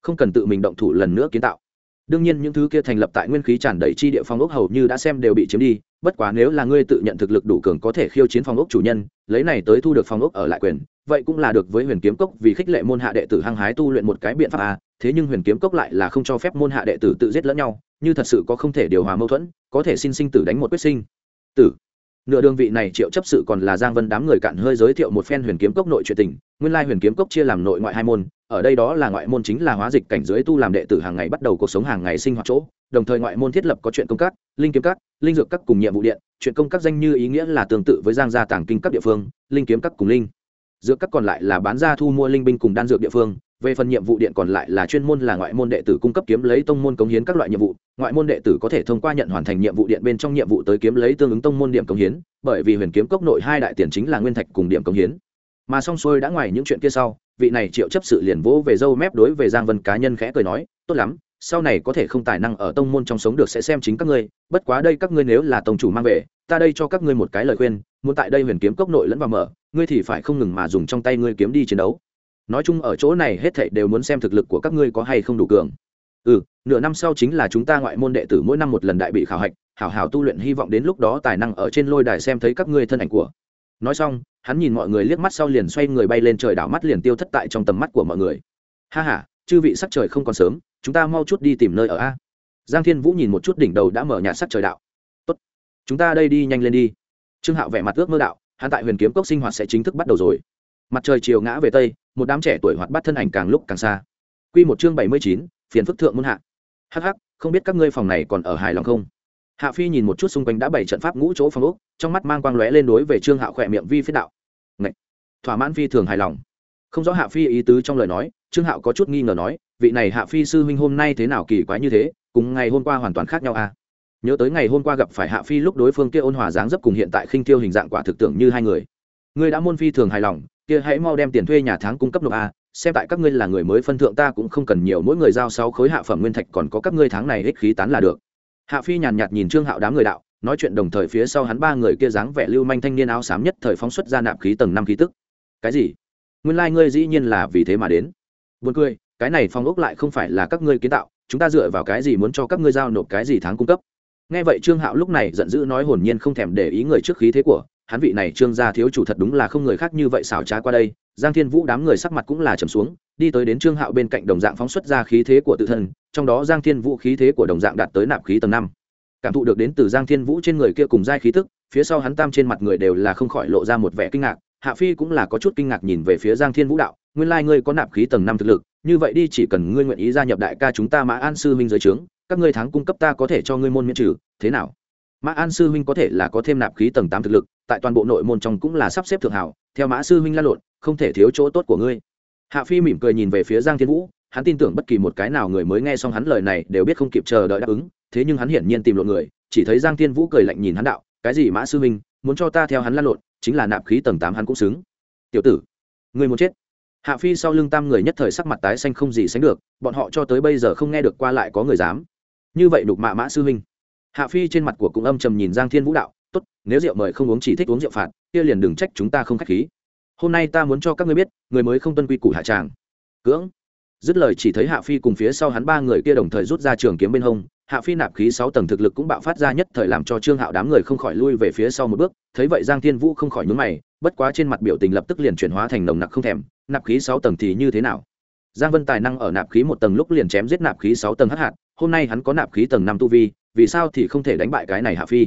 không cần tự mình động thủ lần nữa kiến tạo đương nhiên những thứ kia thành lập tại nguyên khí tràn đầy chi địa phong ốc hầu như đã xem đều bị chiếm đi, bất quá nếu là ngươi tự nhận thực lực đủ cường có thể khiêu chiến phong ốc chủ nhân, lấy này tới thu được phong ốc ở lại quyền, vậy cũng là được với huyền kiếm cốc vì khích lệ môn hạ đệ tử hăng hái tu luyện một cái biện pháp a thế nhưng huyền kiếm cốc lại là không cho phép môn hạ đệ tử tự giết lẫn nhau, như thật sự có không thể điều hòa mâu thuẫn, có thể xin sinh tử đánh một quyết sinh. Tử. Nửa đường vị này triệu chấp sự còn là giang vân đám người cạn hơi giới thiệu một phen huyền kiếm cốc nội truyện tình, nguyên lai huyền kiếm cốc chia làm nội ngoại hai môn ở đây đó là ngoại môn chính là hóa dịch cảnh giới tu làm đệ tử hàng ngày bắt đầu cuộc sống hàng ngày sinh hoạt chỗ. Đồng thời ngoại môn thiết lập có chuyện công các, linh kiếm các, linh dược các cùng nhiệm vụ điện. Chuyện công các danh như ý nghĩa là tương tự với giang gia tàng kinh các địa phương, linh kiếm các cùng linh. Dược các còn lại là bán ra thu mua linh binh cùng đan dược địa phương. Về phần nhiệm vụ điện còn lại là chuyên môn là ngoại môn đệ tử cung cấp kiếm lấy tông môn cống hiến các loại nhiệm vụ. Ngoại môn đệ tử có thể thông qua nhận hoàn thành nhiệm vụ điện bên trong nhiệm vụ tới kiếm lấy tương ứng tông môn điểm cống hiến, bởi vì huyền kiếm cốc nội hai đại tiền chính là nguyên thạch cùng điểm cống hiến mà xong xuôi đã ngoài những chuyện kia sau, vị này triệu chấp sự liền vỗ về dâu mép đối về giang vân cá nhân khẽ cười nói, tốt lắm, sau này có thể không tài năng ở tông môn trong sống được sẽ xem chính các ngươi, bất quá đây các ngươi nếu là tông chủ mang về, ta đây cho các ngươi một cái lời khuyên, muốn tại đây huyền kiếm cốc nội lẫn vào mở, ngươi thì phải không ngừng mà dùng trong tay ngươi kiếm đi chiến đấu. Nói chung ở chỗ này hết thảy đều muốn xem thực lực của các ngươi có hay không đủ cường. Ừ nửa năm sau chính là chúng ta ngoại môn đệ tử mỗi năm một lần đại bị khảo hạch, hảo hảo tu luyện, hy vọng đến lúc đó tài năng ở trên lôi đài xem thấy các ngươi thân ảnh của. Nói xong hắn nhìn mọi người liếc mắt sau liền xoay người bay lên trời đảo mắt liền tiêu thất tại trong tầm mắt của mọi người. Ha ha, chư vị sắc trời không còn sớm, chúng ta mau chút đi tìm nơi ở a. Giang thiên vũ nhìn một chút đỉnh đầu đã mở nhà sắc trời đạo. Tốt, chúng ta đây đi nhanh lên đi. Trương hạo vẻ mặt ước mơ đạo, hắn tại huyền kiếm cốc sinh hoạt sẽ chính thức bắt đầu rồi. Mặt trời chiều ngã về tây, một đám trẻ tuổi hoạt bắt thân ảnh càng lúc càng xa. Q một chương bảy mươi chín, phiền phức thượng muôn hạ. Hh không biết các ngươi phòng này còn ở hài lòng không? Hạ phi nhìn một chút xung quanh đã bảy trận pháp ngũ chỗ phòng úc trong mắt mang quang lóe lên đối về trương hạo khỏe miệng vi phiết đạo. Ngậy! thỏa mãn phi thường hài lòng. Không rõ hạ phi ý tứ trong lời nói, trương hạo có chút nghi ngờ nói, vị này hạ phi sư huynh hôm nay thế nào kỳ quái như thế, cùng ngày hôm qua hoàn toàn khác nhau à? Nhớ tới ngày hôm qua gặp phải hạ phi lúc đối phương kia ôn hòa dáng dấp cùng hiện tại khinh tiêu hình dạng quả thực tưởng như hai người. Ngươi đã môn phi thường hài lòng, kia hãy mau đem tiền thuê nhà tháng cung cấp nộp a, xem tại các ngươi là người mới phân thượng ta cũng không cần nhiều, mỗi người giao sáu khối hạ phẩm nguyên thạch còn có các ngươi tháng này ít khí tán là được hạ phi nhàn nhạt nhìn trương hạo đám người đạo, nói chuyện đồng thời phía sau hắn ba người kia dáng vẻ lưu manh thanh niên áo xám nhất thời phóng xuất ra nạp khí tầng năm khí tức. Cái gì? Nguyên lai、like、ngươi dĩ nhiên là vì thế mà đến. Buồn cười, cái này phong ốc lại không phải là các ngươi kiến tạo, chúng ta dựa vào cái gì muốn cho các ngươi giao nộp cái gì tháng cung cấp? Nghe vậy trương hạo lúc này giận dữ nói hồn nhiên không thèm để ý người trước khí thế của hắn vị này trương gia thiếu chủ thật đúng là không người khác như vậy xảo trá qua đây. Giang thiên vũ đám người sắc mặt cũng là trầm xuống, đi tới đến trương hạo bên cạnh đồng dạng phóng xuất ra khí thế của tự thân, trong đó giang thiên vũ khí thế của đồng dạng đạt tới nạp khí tầng năm. Cảm thụ được đến từ giang thiên vũ trên người kia cùng giai khí tức, phía sau hắn tam trên mặt người đều là không khỏi lộ ra một vẻ kinh ngạc, hạ phi cũng là có chút kinh ngạc nhìn về phía giang thiên vũ đạo, nguyên lai ngươi có nạp khí tầng năm thực lực, như vậy đi, chỉ cần ngươi nguyện ý gia nhập đại ca chúng ta mã an sư minh giới trướng, các ngươi tháng cung cấp ta có thể cho ngươi môn miễn trừ, thế nào? Mã an sư huynh có thể là có thêm nạp khí tầng tám thực lực, tại toàn bộ nội môn trong cũng là sắp xếp thượng hảo, theo mã sư huynh la lộn, không thể thiếu chỗ tốt của ngươi. Hạ phi mỉm cười nhìn về phía giang thiên vũ, hắn tin tưởng bất kỳ một cái nào người mới nghe xong hắn lời này đều biết không kịp chờ đợi đáp ứng, thế nhưng hắn hiển nhiên tìm lộn người, chỉ thấy giang thiên vũ cười lạnh nhìn hắn đạo, cái gì mã sư huynh, muốn cho ta theo hắn la lộn, chính là nạp khí tầng tám hắn cũng xứng. Tiểu tử người muốn chết? Hạ phi sau lưng tam người nhất thời sắc mặt tái xanh không gì sánh được, bọn họ cho tới bây giờ không nghe được qua lại có người dám. Như vậy đục mạ mã sư huynh hạ phi trên mặt của cũng âm trầm nhìn giang thiên vũ đạo, tốt, nếu rượu mời không uống chỉ thích uống rượu phạt, kia liền đừng trách chúng ta không khách khí. Hôm nay ta muốn cho các ngươi biết, người mới không tuân quy củ hạ tràng. Cưỡng. Dứt lời chỉ thấy hạ phi cùng phía sau hắn ba người kia đồng thời rút ra trường kiếm bên hông, hạ phi nạp khí sáu tầng thực lực cũng bạo phát ra nhất thời làm cho trương hạo đám người không khỏi lui về phía sau một bước, thấy vậy giang thiên vũ không khỏi nhướng mày, bất quá trên mặt biểu tình lập tức liền chuyển hóa thành nồng nặc không thèm, nạp khí sáu tầng thì như thế nào? Giang vân tài năng ở nạp khí một tầng lúc liền chém giết nạp khí sáu tầng hắc hạt, hôm nay hắn có nạp khí tầng năm tu vi vì sao thì không thể đánh bại cái này hạ phi?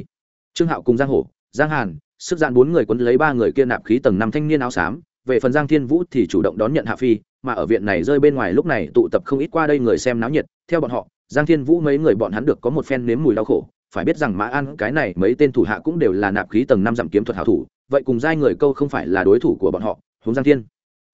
Trương hạo cùng giang hổ, giang hàn, sức dạn bốn người quấn lấy ba người kia nạp khí tầng năm thanh niên áo xám, về phần giang thiên vũ thì chủ động đón nhận hạ phi, mà ở viện này rơi bên ngoài lúc này tụ tập không ít qua đây người xem náo nhiệt. Theo bọn họ, giang thiên vũ mấy người bọn hắn được có một phen nếm mùi đau khổ. Phải biết rằng mã an, cái này mấy tên thủ hạ cũng đều là nạp khí tầng năm giảm kiếm thuật hảo thủ, vậy cùng giai người câu không phải là đối thủ của bọn họ hướng giang thiên.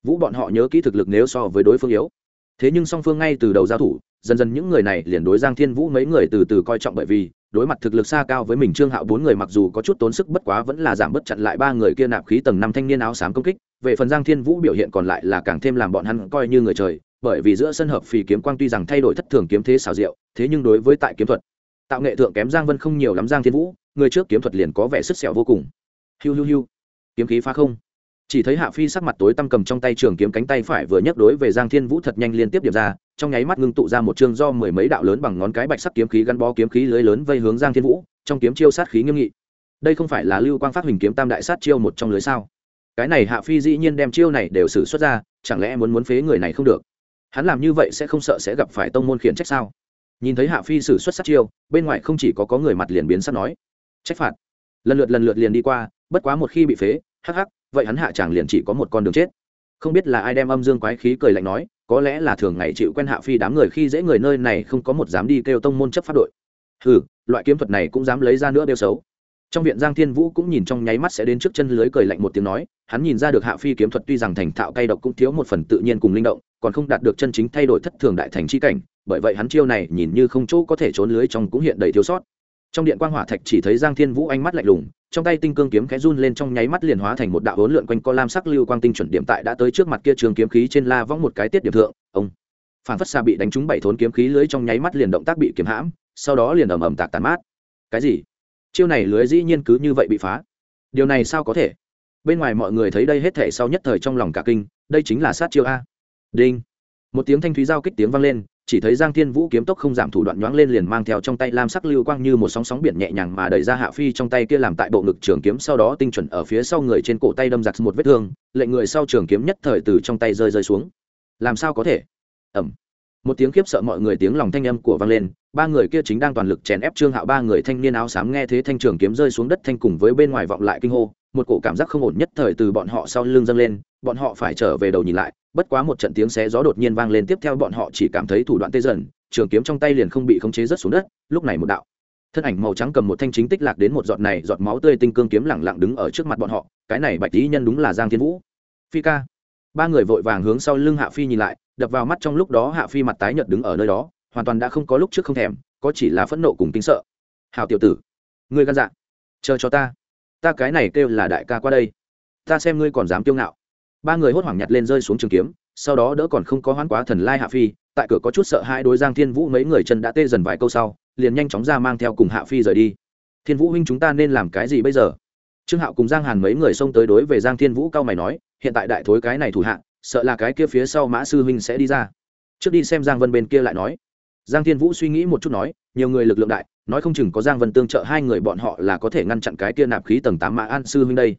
Vũ bọn họ nhớ kỹ thực lực nếu so với đối phương yếu. Thế nhưng song phương ngay từ đầu giao thủ dần dần những người này liền đối giang thiên vũ mấy người từ từ coi trọng bởi vì, đối mặt thực lực xa cao với mình trương hạo bốn người mặc dù có chút tốn sức bất quá vẫn là giảm bớt chặn lại ba người kia nạp khí tầng năm thanh niên áo xám công kích, về phần giang thiên vũ biểu hiện còn lại là càng thêm làm bọn hắn coi như người trời, bởi vì giữa sân hợp phì kiếm quang tuy rằng thay đổi thất thường kiếm thế xảo diệu, thế nhưng đối với tại kiếm thuật, tạo nghệ thượng kém giang vân không nhiều lắm giang thiên vũ, người trước kiếm thuật liền có vẻ sức sẹo vô cùng. Hiu hiu hiu, kiếm khí phá không. Chỉ thấy hạ phi sắc mặt tối tăm cầm trong tay trường kiếm cánh tay phải vừa nhấc đối về giang thiên vũ thật nhanh liên tiếp điểm ra trong nháy mắt ngưng tụ ra một chương do mười mấy đạo lớn bằng ngón cái bạch sắc kiếm khí gắn bó kiếm khí lưới lớn vây hướng giang thiên vũ, trong kiếm chiêu sát khí nghiêm nghị. Đây không phải là lưu quang phát hình kiếm tam đại sát chiêu một trong lưới sao? Cái này hạ phi dĩ nhiên đem chiêu này đều sử xuất ra, chẳng lẽ muốn muốn phế người này không được? Hắn làm như vậy sẽ không sợ sẽ gặp phải tông môn khiển trách sao? Nhìn thấy hạ phi sử xuất sát chiêu, bên ngoài không chỉ có có người mặt liền biến sắc nói, trách phạt. Lần lượt lần lượt liền đi qua, bất quá một khi bị phế, hắc hắc, vậy hắn hạ chẳng liền chỉ có một con đường chết. Không biết là ai đem âm dương quái khí cười lạnh nói có lẽ là thường ngày chịu quen hạ phi đám người khi dễ người nơi này không có một dám đi kêu tông môn chấp pháp đội. Ừ loại kiếm thuật này cũng dám lấy ra nữa đeo xấu. Trong viện giang thiên vũ cũng nhìn trong nháy mắt sẽ đến trước chân lưới cười lạnh một tiếng nói, hắn nhìn ra được hạ phi kiếm thuật tuy rằng thành thạo cay độc cũng thiếu một phần tự nhiên cùng linh động, còn không đạt được chân chính thay đổi thất thường đại thành chi cảnh, bởi vậy hắn chiêu này nhìn như không chỗ có thể trốn lưới trong cũng hiện đầy thiếu sót. Trong điện quang hỏa thạch chỉ thấy giang thiên vũ ánh mắt lạnh lùng trong tay tinh cương kiếm khẽ run lên trong nháy mắt liền hóa thành một đạo hỗn lượn quanh co lam sắc lưu quang tinh chuẩn điểm tại đã tới trước mặt kia trường kiếm khí trên la vong một cái tiết điểm thượng, ông. Phản phất xa bị đánh trúng bảy thốn kiếm khí lưới trong nháy mắt liền động tác bị kiếm hãm, sau đó liền ầm ầm tạc tàn mát. Cái gì? Chiêu này lưới dĩ nhiên cứ như vậy bị phá. Điều này sao có thể? Bên ngoài mọi người thấy đây hết thể sau nhất thời trong lòng cả kinh, đây chính là sát chiêu a. Đinh. Một tiếng thanh thúy giao kích tiếng vang lên chỉ thấy giang thiên vũ kiếm tốc không giảm thủ đoạn nhoáng lên liền mang theo trong tay lam sắc lưu quang như một sóng sóng biển nhẹ nhàng mà đẩy ra hạ phi trong tay kia làm tại bộ ngực trường kiếm, sau đó tinh chuẩn ở phía sau người trên cổ tay đâm giặc một vết thương, lệnh người sau trường kiếm nhất thời từ trong tay rơi rơi xuống. Làm sao có thể? Ẩm một tiếng khiếp sợ mọi người tiếng lòng thanh âm của vang lên, ba người kia chính đang toàn lực chèn ép trương hạo, ba người thanh niên áo xám nghe thế thanh trường kiếm rơi xuống đất thanh cùng với bên ngoài vọng lại kinh hô, một cổ cảm giác không ổn nhất thời từ bọn họ sau lưng dâng lên, bọn họ phải trở về đầu nhìn lại bất quá một trận tiếng xé gió đột nhiên vang lên tiếp theo bọn họ chỉ cảm thấy thủ đoạn tê dần, trường kiếm trong tay liền không bị khống chế rớt xuống đất, lúc này một đạo. Thân ảnh màu trắng cầm một thanh chính tích lạc đến một giọt này, giọt máu tươi tinh cương kiếm lẳng lặng đứng ở trước mặt bọn họ, cái này bạch tý nhân đúng là giang thiên vũ. Phi ca. Ba người vội vàng hướng sau lưng hạ phi nhìn lại, đập vào mắt trong lúc đó hạ phi mặt tái nhợt đứng ở nơi đó, hoàn toàn đã không có lúc trước không thèm, có chỉ là phẫn nộ cùng tính sợ. Hào tiểu tử, ngươi gan dạ chờ cho ta. Ta cái này kêu là đại ca qua đây. Ta xem ngươi còn dám kiêu ngạo ba người hốt hoảng nhặt lên rơi xuống trường kiếm, sau đó đỡ còn không có hoán quá thần lai hạ phi, tại cửa có chút sợ hai đối giang thiên vũ mấy người chân đã tê dần vài câu sau, liền nhanh chóng ra mang theo cùng hạ phi rời đi. Thiên vũ huynh chúng ta nên làm cái gì bây giờ? Trương hạo cùng giang hàn mấy người xông tới đối về giang thiên vũ cao mày nói, hiện tại đại thối cái này thủ hạ, sợ là cái kia phía sau mã sư huynh sẽ đi ra. Trước đi xem giang vân bên kia lại nói. Giang thiên vũ suy nghĩ một chút nói, nhiều người lực lượng đại, nói không chừng có giang vân tương trợ hai người bọn họ là có thể ngăn chặn cái kia nạp khí tầng tám mã an sư huynh đây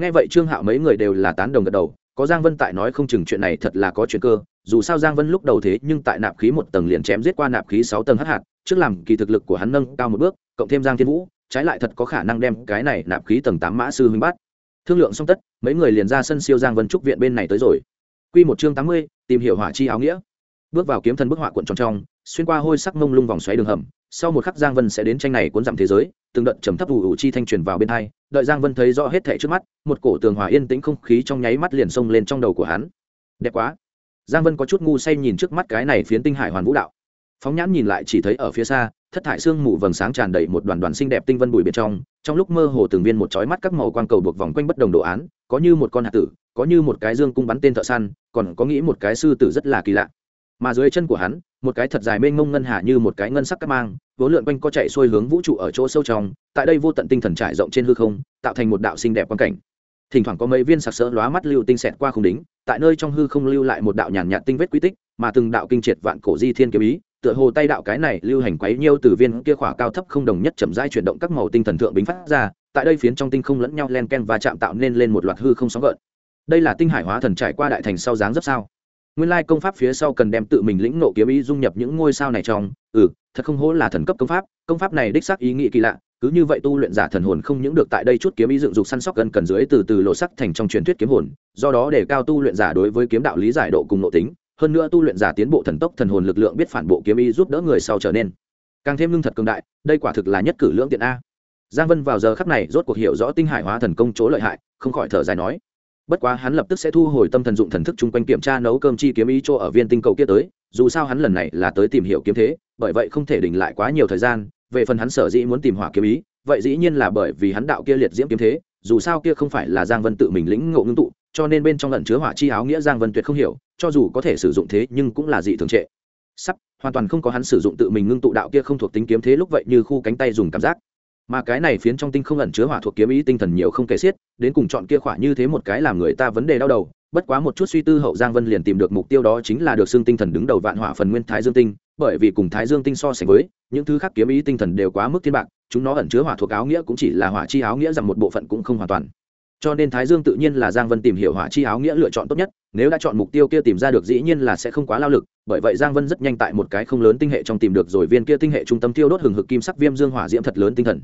nghe vậy trương hạo mấy người đều là tán đồng gật đầu, có giang vân tại nói không chừng chuyện này thật là có chuyện cơ, dù sao giang vân lúc đầu thế nhưng tại nạp khí một tầng liền chém giết qua nạp khí sáu tầng hắc hạt, trước làm kỳ thực lực của hắn nâng cao một bước, cộng thêm giang thiên vũ, trái lại thật có khả năng đem cái này nạp khí tầng tám mã sư huynh bắt. Thương lượng xong tất, mấy người liền ra sân siêu giang vân trúc viện bên này tới rồi. Quy một chương tám mươi, tìm hiểu hỏa chi áo nghĩa. Bước vào kiếm thần bức họa cuộn tròn trong, xuyên qua hôi sắc mông lung vòng xoáy đường hầm, sau một khắc giang vân sẽ đến tranh này cuốn dặm thế giới, từng đợt trầm thấp ủ ủ chi thanh truyền vào bên hai đợi giang vân thấy rõ hết thảy trước mắt, một cổ tường hòa yên tĩnh không khí trong nháy mắt liền xông lên trong đầu của hắn. Đẹp quá. Giang vân có chút ngu say nhìn trước mắt cái này phiến tinh hải hoàn vũ đạo. Phóng nhãn nhìn lại chỉ thấy ở phía xa, thất thải xương mù vầng sáng tràn đầy một đoàn đoàn xinh đẹp tinh vân bụi bên trong trong lúc mơ hồ từng viên một chói mắt các màu quang cầu buộc vòng quanh bất đồng đồ án, có như một con hạt tử, có như một cái dương cung bắn tên thợ săn, còn có nghĩ một cái sư tử rất là kỳ lạ. Mà dưới chân của hắn một cái thật dài mênh mông ngân hà như một cái ngân sắc cắt mang, vốn lượn quanh co chạy xuôi hướng vũ trụ ở chỗ sâu trong, tại đây vô tận tinh thần trải rộng trên hư không, tạo thành một đạo xinh đẹp quan cảnh. Thỉnh thoảng có mấy viên sặc sỡ lóa mắt lưu tinh xẹt qua không đính tại nơi trong hư không lưu lại một đạo nhàn nhạt tinh vết quy tích, mà từng đạo kinh triệt vạn cổ di thiên kiếm ý, tựa hồ tay đạo cái này lưu hành quấy nhiêu từ viên kia khỏa cao thấp không đồng nhất chậm rãi chuyển động các màu tinh thần thượng bính phát ra, tại đây phiến trong tinh không lẫn nhau len ken và chạm tạo nên lên một loạt hư không sóng gợn. Đây là tinh hải hóa thần trải qua đại thành sau dáng rất sao? Nguyên lai công pháp phía sau cần đem tự mình lĩnh nộ kiếm ý dung nhập những ngôi sao này trong. Ừ thật không hổ là thần cấp công pháp. Công pháp này đích xác ý nghĩ kỳ lạ. Cứ như vậy tu luyện giả thần hồn không những được tại đây chút kiếm ý dựng dục săn sóc gần cần dưới từ từ lộ sắc thành trong truyền thuyết kiếm hồn, do đó để cao tu luyện giả đối với kiếm đạo lý giải độ cùng nội tính. Hơn nữa tu luyện giả tiến bộ thần tốc thần hồn lực lượng biết phản bộ kiếm ý giúp đỡ người sau trở nên càng thêm lương thật cường đại, đây quả thực là nhất cử lưỡng tiện a. Giang vân vào giờ khắc này rốt cuộc hiểu rõ tinh hải hóa thần công chỗ lợi hại, không khỏi thở dài nói bất quá hắn lập tức sẽ thu hồi tâm thần dụng thần thức chung quanh kiểm tra nấu cơm chi kiếm ý chỗ ở viên tinh cầu kia tới, dù sao hắn lần này là tới tìm hiểu kiếm thế, bởi vậy không thể đình lại quá nhiều thời gian, về phần hắn sở dĩ muốn tìm hỏa kiếm ý, vậy dĩ nhiên là bởi vì hắn đạo kia liệt diễm kiếm thế, dù sao kia không phải là giang vân tự mình lĩnh ngộ ngưng tụ, cho nên bên trong lần chứa hỏa chi áo nghĩa giang vân tuyệt không hiểu, cho dù có thể sử dụng thế nhưng cũng là dị thường trệ. Sắp, hoàn toàn không có hắn sử dụng tự mình ngưng tụ đạo kia không thuộc tính kiếm thế lúc vậy như khu cánh tay dùng cảm giác mà cái này phiến trong tinh không ẩn chứa hỏa thuộc kiếm ý tinh thần nhiều không kể xiết, đến cùng chọn kia khỏa như thế một cái làm người ta vấn đề đau đầu, bất quá một chút suy tư hậu giang vân liền tìm được mục tiêu đó chính là được xương tinh thần đứng đầu vạn hỏa phần nguyên thái dương tinh, bởi vì cùng thái dương tinh so sánh với, những thứ khác kiếm ý tinh thần đều quá mức thiên bạc, chúng nó ẩn chứa hỏa thuộc áo nghĩa cũng chỉ là hỏa chi áo nghĩa rằng một bộ phận cũng không hoàn toàn cho nên thái dương tự nhiên là giang vân tìm hiểu hỏa chi áo nghĩa lựa chọn tốt nhất, nếu đã chọn mục tiêu kia tìm ra được dĩ nhiên là sẽ không quá lao lực, bởi vậy giang vân rất nhanh tại một cái không lớn tinh hệ trong tìm được rồi viên kia tinh hệ trung tâm tiêu đốt hừng hực kim sắc viêm dương hỏa diễm thật lớn tinh thần.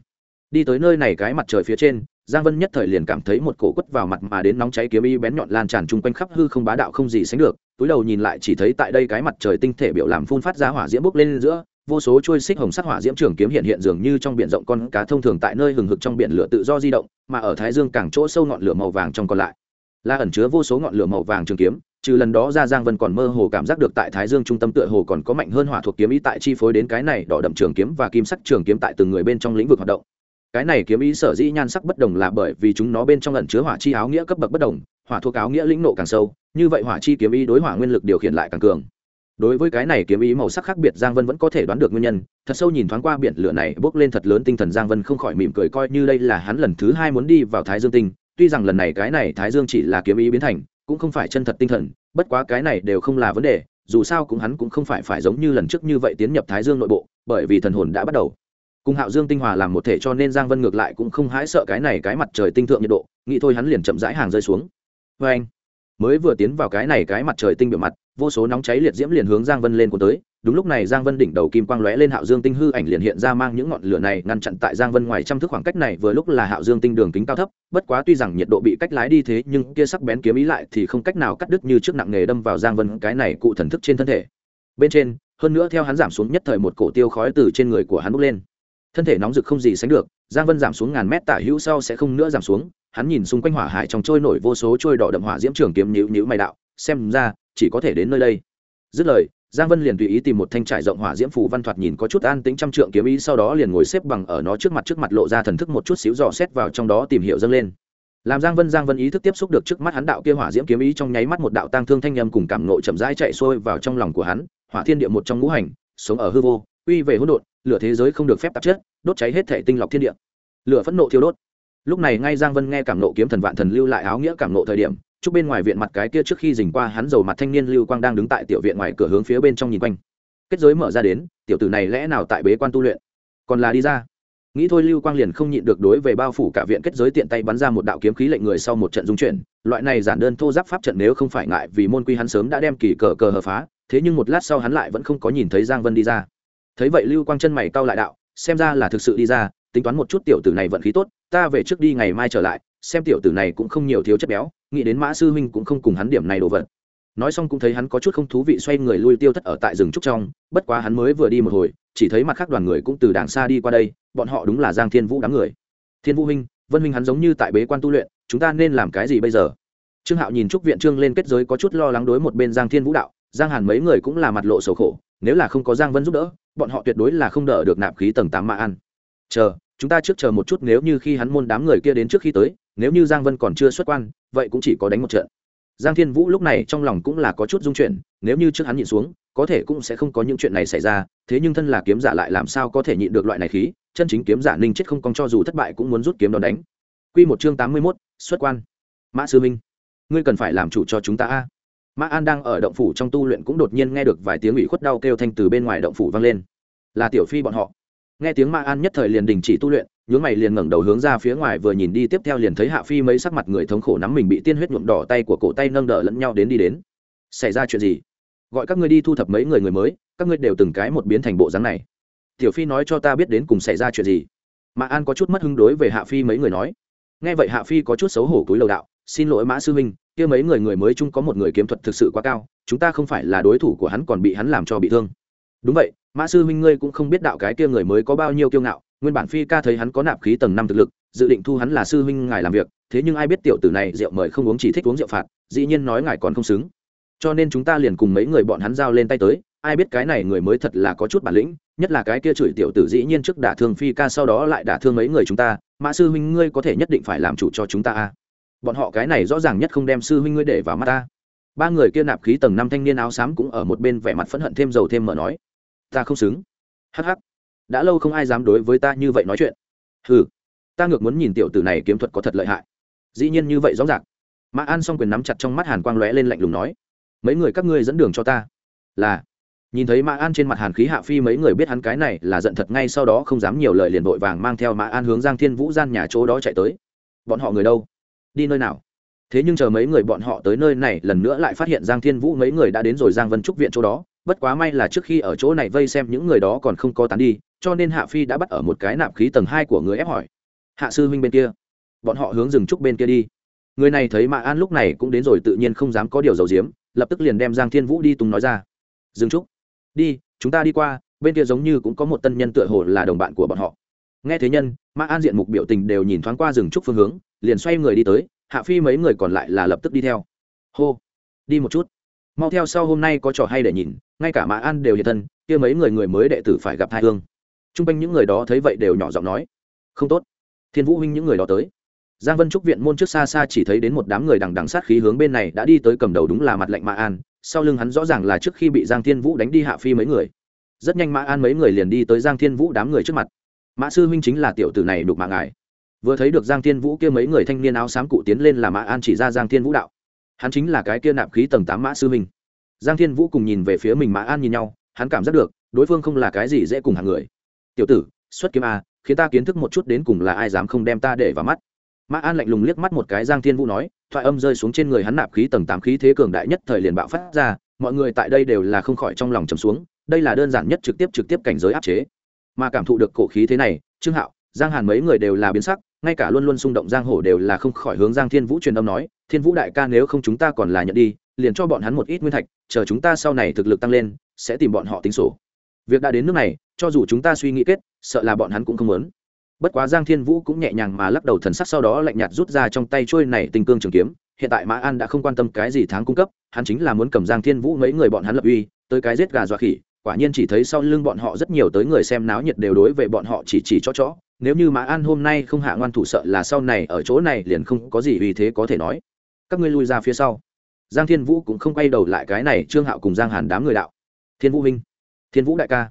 Đi tới nơi này cái mặt trời phía trên, giang vân nhất thời liền cảm thấy một cổ quất vào mặt mà đến nóng cháy kiếm y bén nhọn lan tràn chung quanh khắp hư không bá đạo không gì sánh được, túi đầu nhìn lại chỉ thấy tại đây cái mặt trời tinh thể biểu làm phun phát ra hỏa diễm bốc lên giữa vô số trôi xích hồng sắc hỏa diễm trường kiếm hiện hiện dường như trong biển rộng con cá thông thường tại nơi hừng hực trong biển lửa tự do di động, mà ở thái dương càng chỗ sâu ngọn lửa màu vàng trong còn lại. Là ẩn chứa vô số ngọn lửa màu vàng trường kiếm, trừ lần đó ra giang vân còn mơ hồ cảm giác được tại thái dương trung tâm tựa hồ còn có mạnh hơn hỏa thuộc kiếm ý tại chi phối đến cái này đỏ đậm trường kiếm và kim sắc trường kiếm tại từng người bên trong lĩnh vực hoạt động. Cái này kiếm ý sở dĩ nhan sắc bất đồng là bởi vì chúng nó bên trong ẩn chứa hỏa chi áo nghĩa cấp bậc bất đồng, hỏa thuộc áo nghĩa lĩnh nộ càng sâu, như vậy hỏa chi kiếm ý đối hỏa nguyên lực điều khiển lại càng cường đối với cái này kiếm ý màu sắc khác biệt, giang vân vẫn có thể đoán được nguyên nhân. Thật sâu nhìn thoáng qua biển lửa này bốc lên thật lớn tinh thần, giang vân không khỏi mỉm cười, coi như đây là hắn lần thứ hai muốn đi vào thái dương tinh. Tuy rằng lần này cái này thái dương chỉ là kiếm ý biến thành, cũng không phải chân thật tinh thần, bất quá cái này đều không là vấn đề. Dù sao cũng hắn cũng không phải phải giống như lần trước như vậy tiến nhập thái dương nội bộ, bởi vì thần hồn đã bắt đầu. Cùng hạo dương tinh hòa làm một thể cho nên giang vân ngược lại cũng không hãi sợ cái này cái mặt trời tinh thượng nhiệt độ, nghĩ thôi hắn liền chậm rãi hàng rơi xuống. Vê anh mới vừa tiến vào cái này cái mặt trời tinh biểu mặt vô số nóng cháy liệt diễm liền hướng giang vân lên cuốn tới. Đúng lúc này, giang vân đỉnh đầu kim quang lóe lên, hạo dương tinh hư ảnh liền hiện ra mang những ngọn lửa này ngăn chặn tại giang vân ngoài trăm thước khoảng cách này, vừa lúc là hạo dương tinh đường kính cao thấp, bất quá tuy rằng nhiệt độ bị cách lái đi thế, nhưng kia sắc bén kiếm ý lại thì không cách nào cắt đứt như trước nặng nghề đâm vào giang vân cái này cụ thần thức trên thân thể. Bên trên, hơn nữa theo hắn giảm xuống nhất thời một cổ tiêu khói từ trên người của hắn bốc lên. Thân thể nóng rực không gì sánh được, giang vân giảm xuống ngàn mét tả hữu sau sẽ không nữa giảm xuống. Hắn nhìn xung quanh hỏa hải trong trôi nổi vô số trôi đỏ đậm hỏa diễm trường kiếm nhữ nhữ mày đạo, xem ra chỉ có thể đến nơi đây. Dứt lời, giang vân liền tùy ý tìm một thanh trải rộng hỏa diễm phù văn thoạt nhìn có chút an tĩnh trăm trượng kiếm ý, sau đó liền ngồi xếp bằng ở nó trước mặt trước mặt lộ ra thần thức một chút xíu dò xét vào trong đó tìm hiểu dâng lên. Làm giang vân giang vân ý thức tiếp xúc được trước mắt hắn đạo kia hỏa diễm kiếm ý trong nháy mắt một đạo tang thương thanh nhâm cùng cảm nộ chậm rãi chạy xuôi vào trong lòng của hắn, hỏa thiên địa một trong ngũ hành, sống ở hư vô, uy về hỗn độn, lửa thế giới không được phép tạp chất, đốt cháy hết thể tinh lọc thiên địa. Lửa phẫn nộ thiêu đốt. Lúc này ngay giang vân nghe cảm nộ kiếm thần vạn thần lưu lại áo nghĩa cảm nộ thời điểm chúc bên ngoài viện mặt cái kia trước khi dình qua hắn dầu mặt thanh niên lưu quang đang đứng tại tiểu viện ngoài cửa hướng phía bên trong nhìn quanh. Kết giới mở ra đến, tiểu tử này lẽ nào tại bế quan tu luyện? Còn là đi ra. Nghĩ thôi lưu quang liền không nhịn được đối về bao phủ cả viện kết giới tiện tay bắn ra một đạo kiếm khí lệnh người sau một trận dung chuyển. Loại này giản đơn thô giáp pháp trận nếu không phải ngại vì môn quy hắn sớm đã đem kỳ cờ cờ hờ phá, thế nhưng một lát sau hắn lại vẫn không có nhìn thấy giang vân đi ra. Thấy vậy lưu quang chân mày cau lại đạo, xem ra là thực sự đi ra, tính toán một chút tiểu tử này vận khí tốt, ta về trước đi ngày mai trở lại xem tiểu tử này cũng không nhiều thiếu chất béo, nghĩ đến mã sư huynh cũng không cùng hắn điểm này đồ vật. Nói xong cũng thấy hắn có chút không thú vị xoay người lui tiêu thất ở tại rừng trúc trong, bất quá hắn mới vừa đi một hồi, chỉ thấy mặt khác đoàn người cũng từ đàng xa đi qua đây, bọn họ đúng là giang thiên vũ đám người. Thiên vũ huynh, vân huynh hắn giống như tại bế quan tu luyện, chúng ta nên làm cái gì bây giờ? Trương hạo nhìn trúc viện trương lên kết giới có chút lo lắng đối một bên giang thiên vũ đạo, giang hàn mấy người cũng là mặt lộ sầu khổ, nếu là không có giang vân giúp đỡ, bọn họ tuyệt đối là không đỡ được nạp khí tầng tám mà ăn. Chờ, chúng ta trước chờ một chút, nếu như khi hắn môn đám người kia đến trước khi tới nếu như giang vân còn chưa xuất quan, vậy cũng chỉ có đánh một trận. Giang thiên vũ lúc này trong lòng cũng là có chút dung chuyển, nếu như trước hắn nhịn xuống, có thể cũng sẽ không có những chuyện này xảy ra, thế nhưng thân là kiếm giả lại làm sao có thể nhịn được loại này khí, chân chính kiếm giả ninh chết không cong cho dù thất bại cũng muốn rút kiếm đòn đánh. Q một chương tám mươi mốt, xuất quan. Mã sư minh, ngươi cần phải làm chủ cho chúng ta a. Mã an đang ở động phủ trong tu luyện cũng đột nhiên nghe được vài tiếng ủy khuất đau kêu thanh từ bên ngoài động phủ vang lên. Là tiểu phi bọn họ nghe tiếng mã an nhất thời liền đình chỉ tu luyện, nhướng mày liền ngẩng đầu hướng ra phía ngoài vừa nhìn đi, tiếp theo liền thấy hạ phi mấy sắc mặt người thống khổ nắm mình bị tiên huyết nhuộm đỏ tay của cổ tay nâng đỡ lẫn nhau đến đi đến. Xảy ra chuyện gì? Gọi các ngươi đi thu thập mấy người người mới, các ngươi đều từng cái một biến thành bộ dáng này. Tiểu phi nói cho ta biết đến cùng xảy ra chuyện gì. Mã an có chút mất hứng đối về hạ phi mấy người nói. Nghe vậy hạ phi có chút xấu hổ túi lầu đạo, xin lỗi mã sư huynh, kia mấy người người mới chung có một người kiếm thuật thực sự quá cao, chúng ta không phải là đối thủ của hắn còn bị hắn làm cho bị thương. Đúng vậy mã sư huynh ngươi cũng không biết đạo cái kia người mới có bao nhiêu kiêu ngạo, nguyên bản phi ca thấy hắn có nạp khí tầng năm thực lực, dự định thu hắn là sư huynh ngài làm việc, thế nhưng ai biết tiểu tử này rượu mời không uống chỉ thích uống rượu phạt, dĩ nhiên nói ngài còn không xứng. Cho nên chúng ta liền cùng mấy người bọn hắn giao lên tay tới, ai biết cái này người mới thật là có chút bản lĩnh, nhất là cái kia chửi tiểu tử dĩ nhiên trước đả thương phi ca sau đó lại đả thương mấy người chúng ta, mã sư huynh ngươi có thể nhất định phải làm chủ cho chúng ta a. Bọn họ cái này rõ ràng nhất không đem sư huynh ngươi để vào mắt ta. Ba người kia nạp khí tầng năm thanh niên áo xám cũng ở một bên vẻ mặt phẫn hận thêm dầu thêm mở nói ta không xứng. Hh đã lâu không ai dám đối với ta như vậy nói chuyện. Hừ. ta ngược muốn nhìn tiểu tử này kiếm thuật có thật lợi hại. Dĩ nhiên như vậy rõ ràng. Mã an s o n g quyền nắm chặt trong mắt hàn quang lóe lên lạnh lùng nói, mấy người các ngươi dẫn đường cho ta. Là, nhìn thấy mã an trên mặt hàn khí hạ phi mấy người biết hắn cái này là giận thật ngay sau đó không dám nhiều lời liền vội vàng mang theo mã an hướng giang thiên vũ gian nhà chỗ đó chạy tới. Bọn họ người đâu? Đi nơi nào? Thế nhưng chờ mấy người bọn họ tới nơi này, lần nữa lại phát hiện giang thiên vũ mấy người đã đến rồi giang vân trúc viện chỗ đó bất quá may là trước khi ở chỗ này vây xem những người đó còn không có tán đi, cho nên hạ phi đã bắt ở một cái nạp khí tầng hai của người ép hỏi. Hạ sư huynh bên kia. Bọn họ hướng rừng trúc bên kia đi. Người này thấy mạ an lúc này cũng đến rồi tự nhiên không dám có điều dầu diếm lập tức liền đem giang thiên vũ đi tùng nói ra. Dừng trúc. Đi, chúng ta đi qua, bên kia giống như cũng có một tân nhân tựa hồ là đồng bạn của bọn họ. Nghe thế nhân, mã an diện mục biểu tình đều nhìn thoáng qua rừng trúc phương hướng, liền xoay người đi tới, hạ phi mấy người còn lại là lập tức đi theo. Hô, đi một chút mau theo sau hôm nay có trò hay để nhìn, ngay cả mã an đều hiện thân, kia mấy người người mới đệ tử phải gặp thai hương. T r u n g quanh những người đó thấy vậy đều nhỏ giọng nói, không tốt, thiên vũ huynh những người đó tới. Giang vân trúc viện môn trước xa xa chỉ thấy đến một đám người đằng đằng sát khí hướng bên này đã đi tới cầm đầu đúng là mặt lệnh mã an, sau lưng hắn rõ ràng là trước khi bị giang thiên vũ đánh đi hạ phi mấy người. Rất nhanh mã an mấy người liền đi tới giang thiên vũ đám người trước mặt. Mã sư huynh chính là tiểu tử này đục mạng ngài. Vừa thấy được giang thiên vũ kia mấy người thanh niên áo xám cụ tiến lên là mã an chỉ ra giang thiên vũ đạo hắn chính là cái kia nạp khí tầng tám mã sư minh giang thiên vũ cùng nhìn về phía mình mã an nhìn nhau, hắn cảm giác được, đối phương không là cái gì dễ cùng hàng người. Tiểu tử, xuất kiếm a, khiến ta kiến thức một chút đến cùng là ai dám không đem ta để vào mắt. Mã an lạnh lùng liếc mắt một cái giang thiên vũ nói, thoại âm rơi xuống trên người hắn nạp khí tầng tám khí thế cường đại nhất thời liền bạo phát ra, mọi người tại đây đều là không khỏi trong lòng trầm xuống, đây là đơn giản nhất trực tiếp trực tiếp cảnh giới áp chế. Mà cảm thụ được cổ khí thế này, trương hạo, giang hàn mấy người đều là biến sắc ngay cả luôn luôn xung động giang hồ đều là không khỏi hướng giang thiên vũ truyền âm nói, thiên vũ đại ca nếu không chúng ta còn là nhận đi, liền cho bọn hắn một ít nguyên thạch, chờ chúng ta sau này thực lực tăng lên, sẽ tìm bọn họ tính sổ. Việc đã đến nước này, cho dù chúng ta suy nghĩ kết, sợ là bọn hắn cũng không muốn. Bất quá giang thiên vũ cũng nhẹ nhàng mà lắc đầu thần sắc sau đó lạnh nhạt rút ra trong tay trôi này tình cương trường kiếm, hiện tại mã an đã không quan tâm cái gì tháng cung cấp, hắn chính là muốn cầm giang thiên vũ mấy người bọn hắn lập uy, tới cái giết gà dọa khỉ, quả nhiên chỉ thấy sau lưng bọn họ rất nhiều tới người xem náo nhiệt đều đối về bọn họ chỉ chỉ cho chó nếu như mã an hôm nay không hạ ngoan thủ sợ là sau này ở chỗ này liền không có gì vì thế có thể nói. Các ngươi lui ra phía sau. Giang thiên vũ cũng không quay đầu lại cái này trương hạo cùng giang hàn đám người đạo. Thiên vũ Minh, thiên vũ đại ca.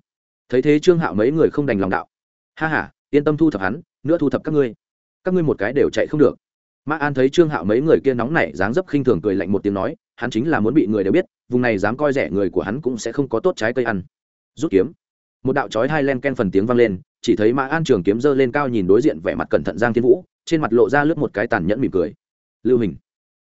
Thấy thế trương hạo mấy người không đành lòng đạo. Ha h a yên tâm thu thập hắn nữa thu thập các ngươi. Các ngươi một cái đều chạy không được. Mã an thấy trương hạo mấy người kia nóng nảy dáng dấp khinh thường cười lạnh một tiếng nói hắn chính là muốn bị người đều biết vùng này dám coi rẻ người của hắn cũng sẽ không có tốt trái cây ăn. Rút kiếm. Một đạo chói hai len ken phần tiếng vang lên chỉ thấy mã an trường kiếm giơ lên cao nhìn đối diện vẻ mặt cẩn thận giang thiên vũ, trên mặt lộ ra lướt một cái tàn nhẫn mỉm cười. Lưu hình.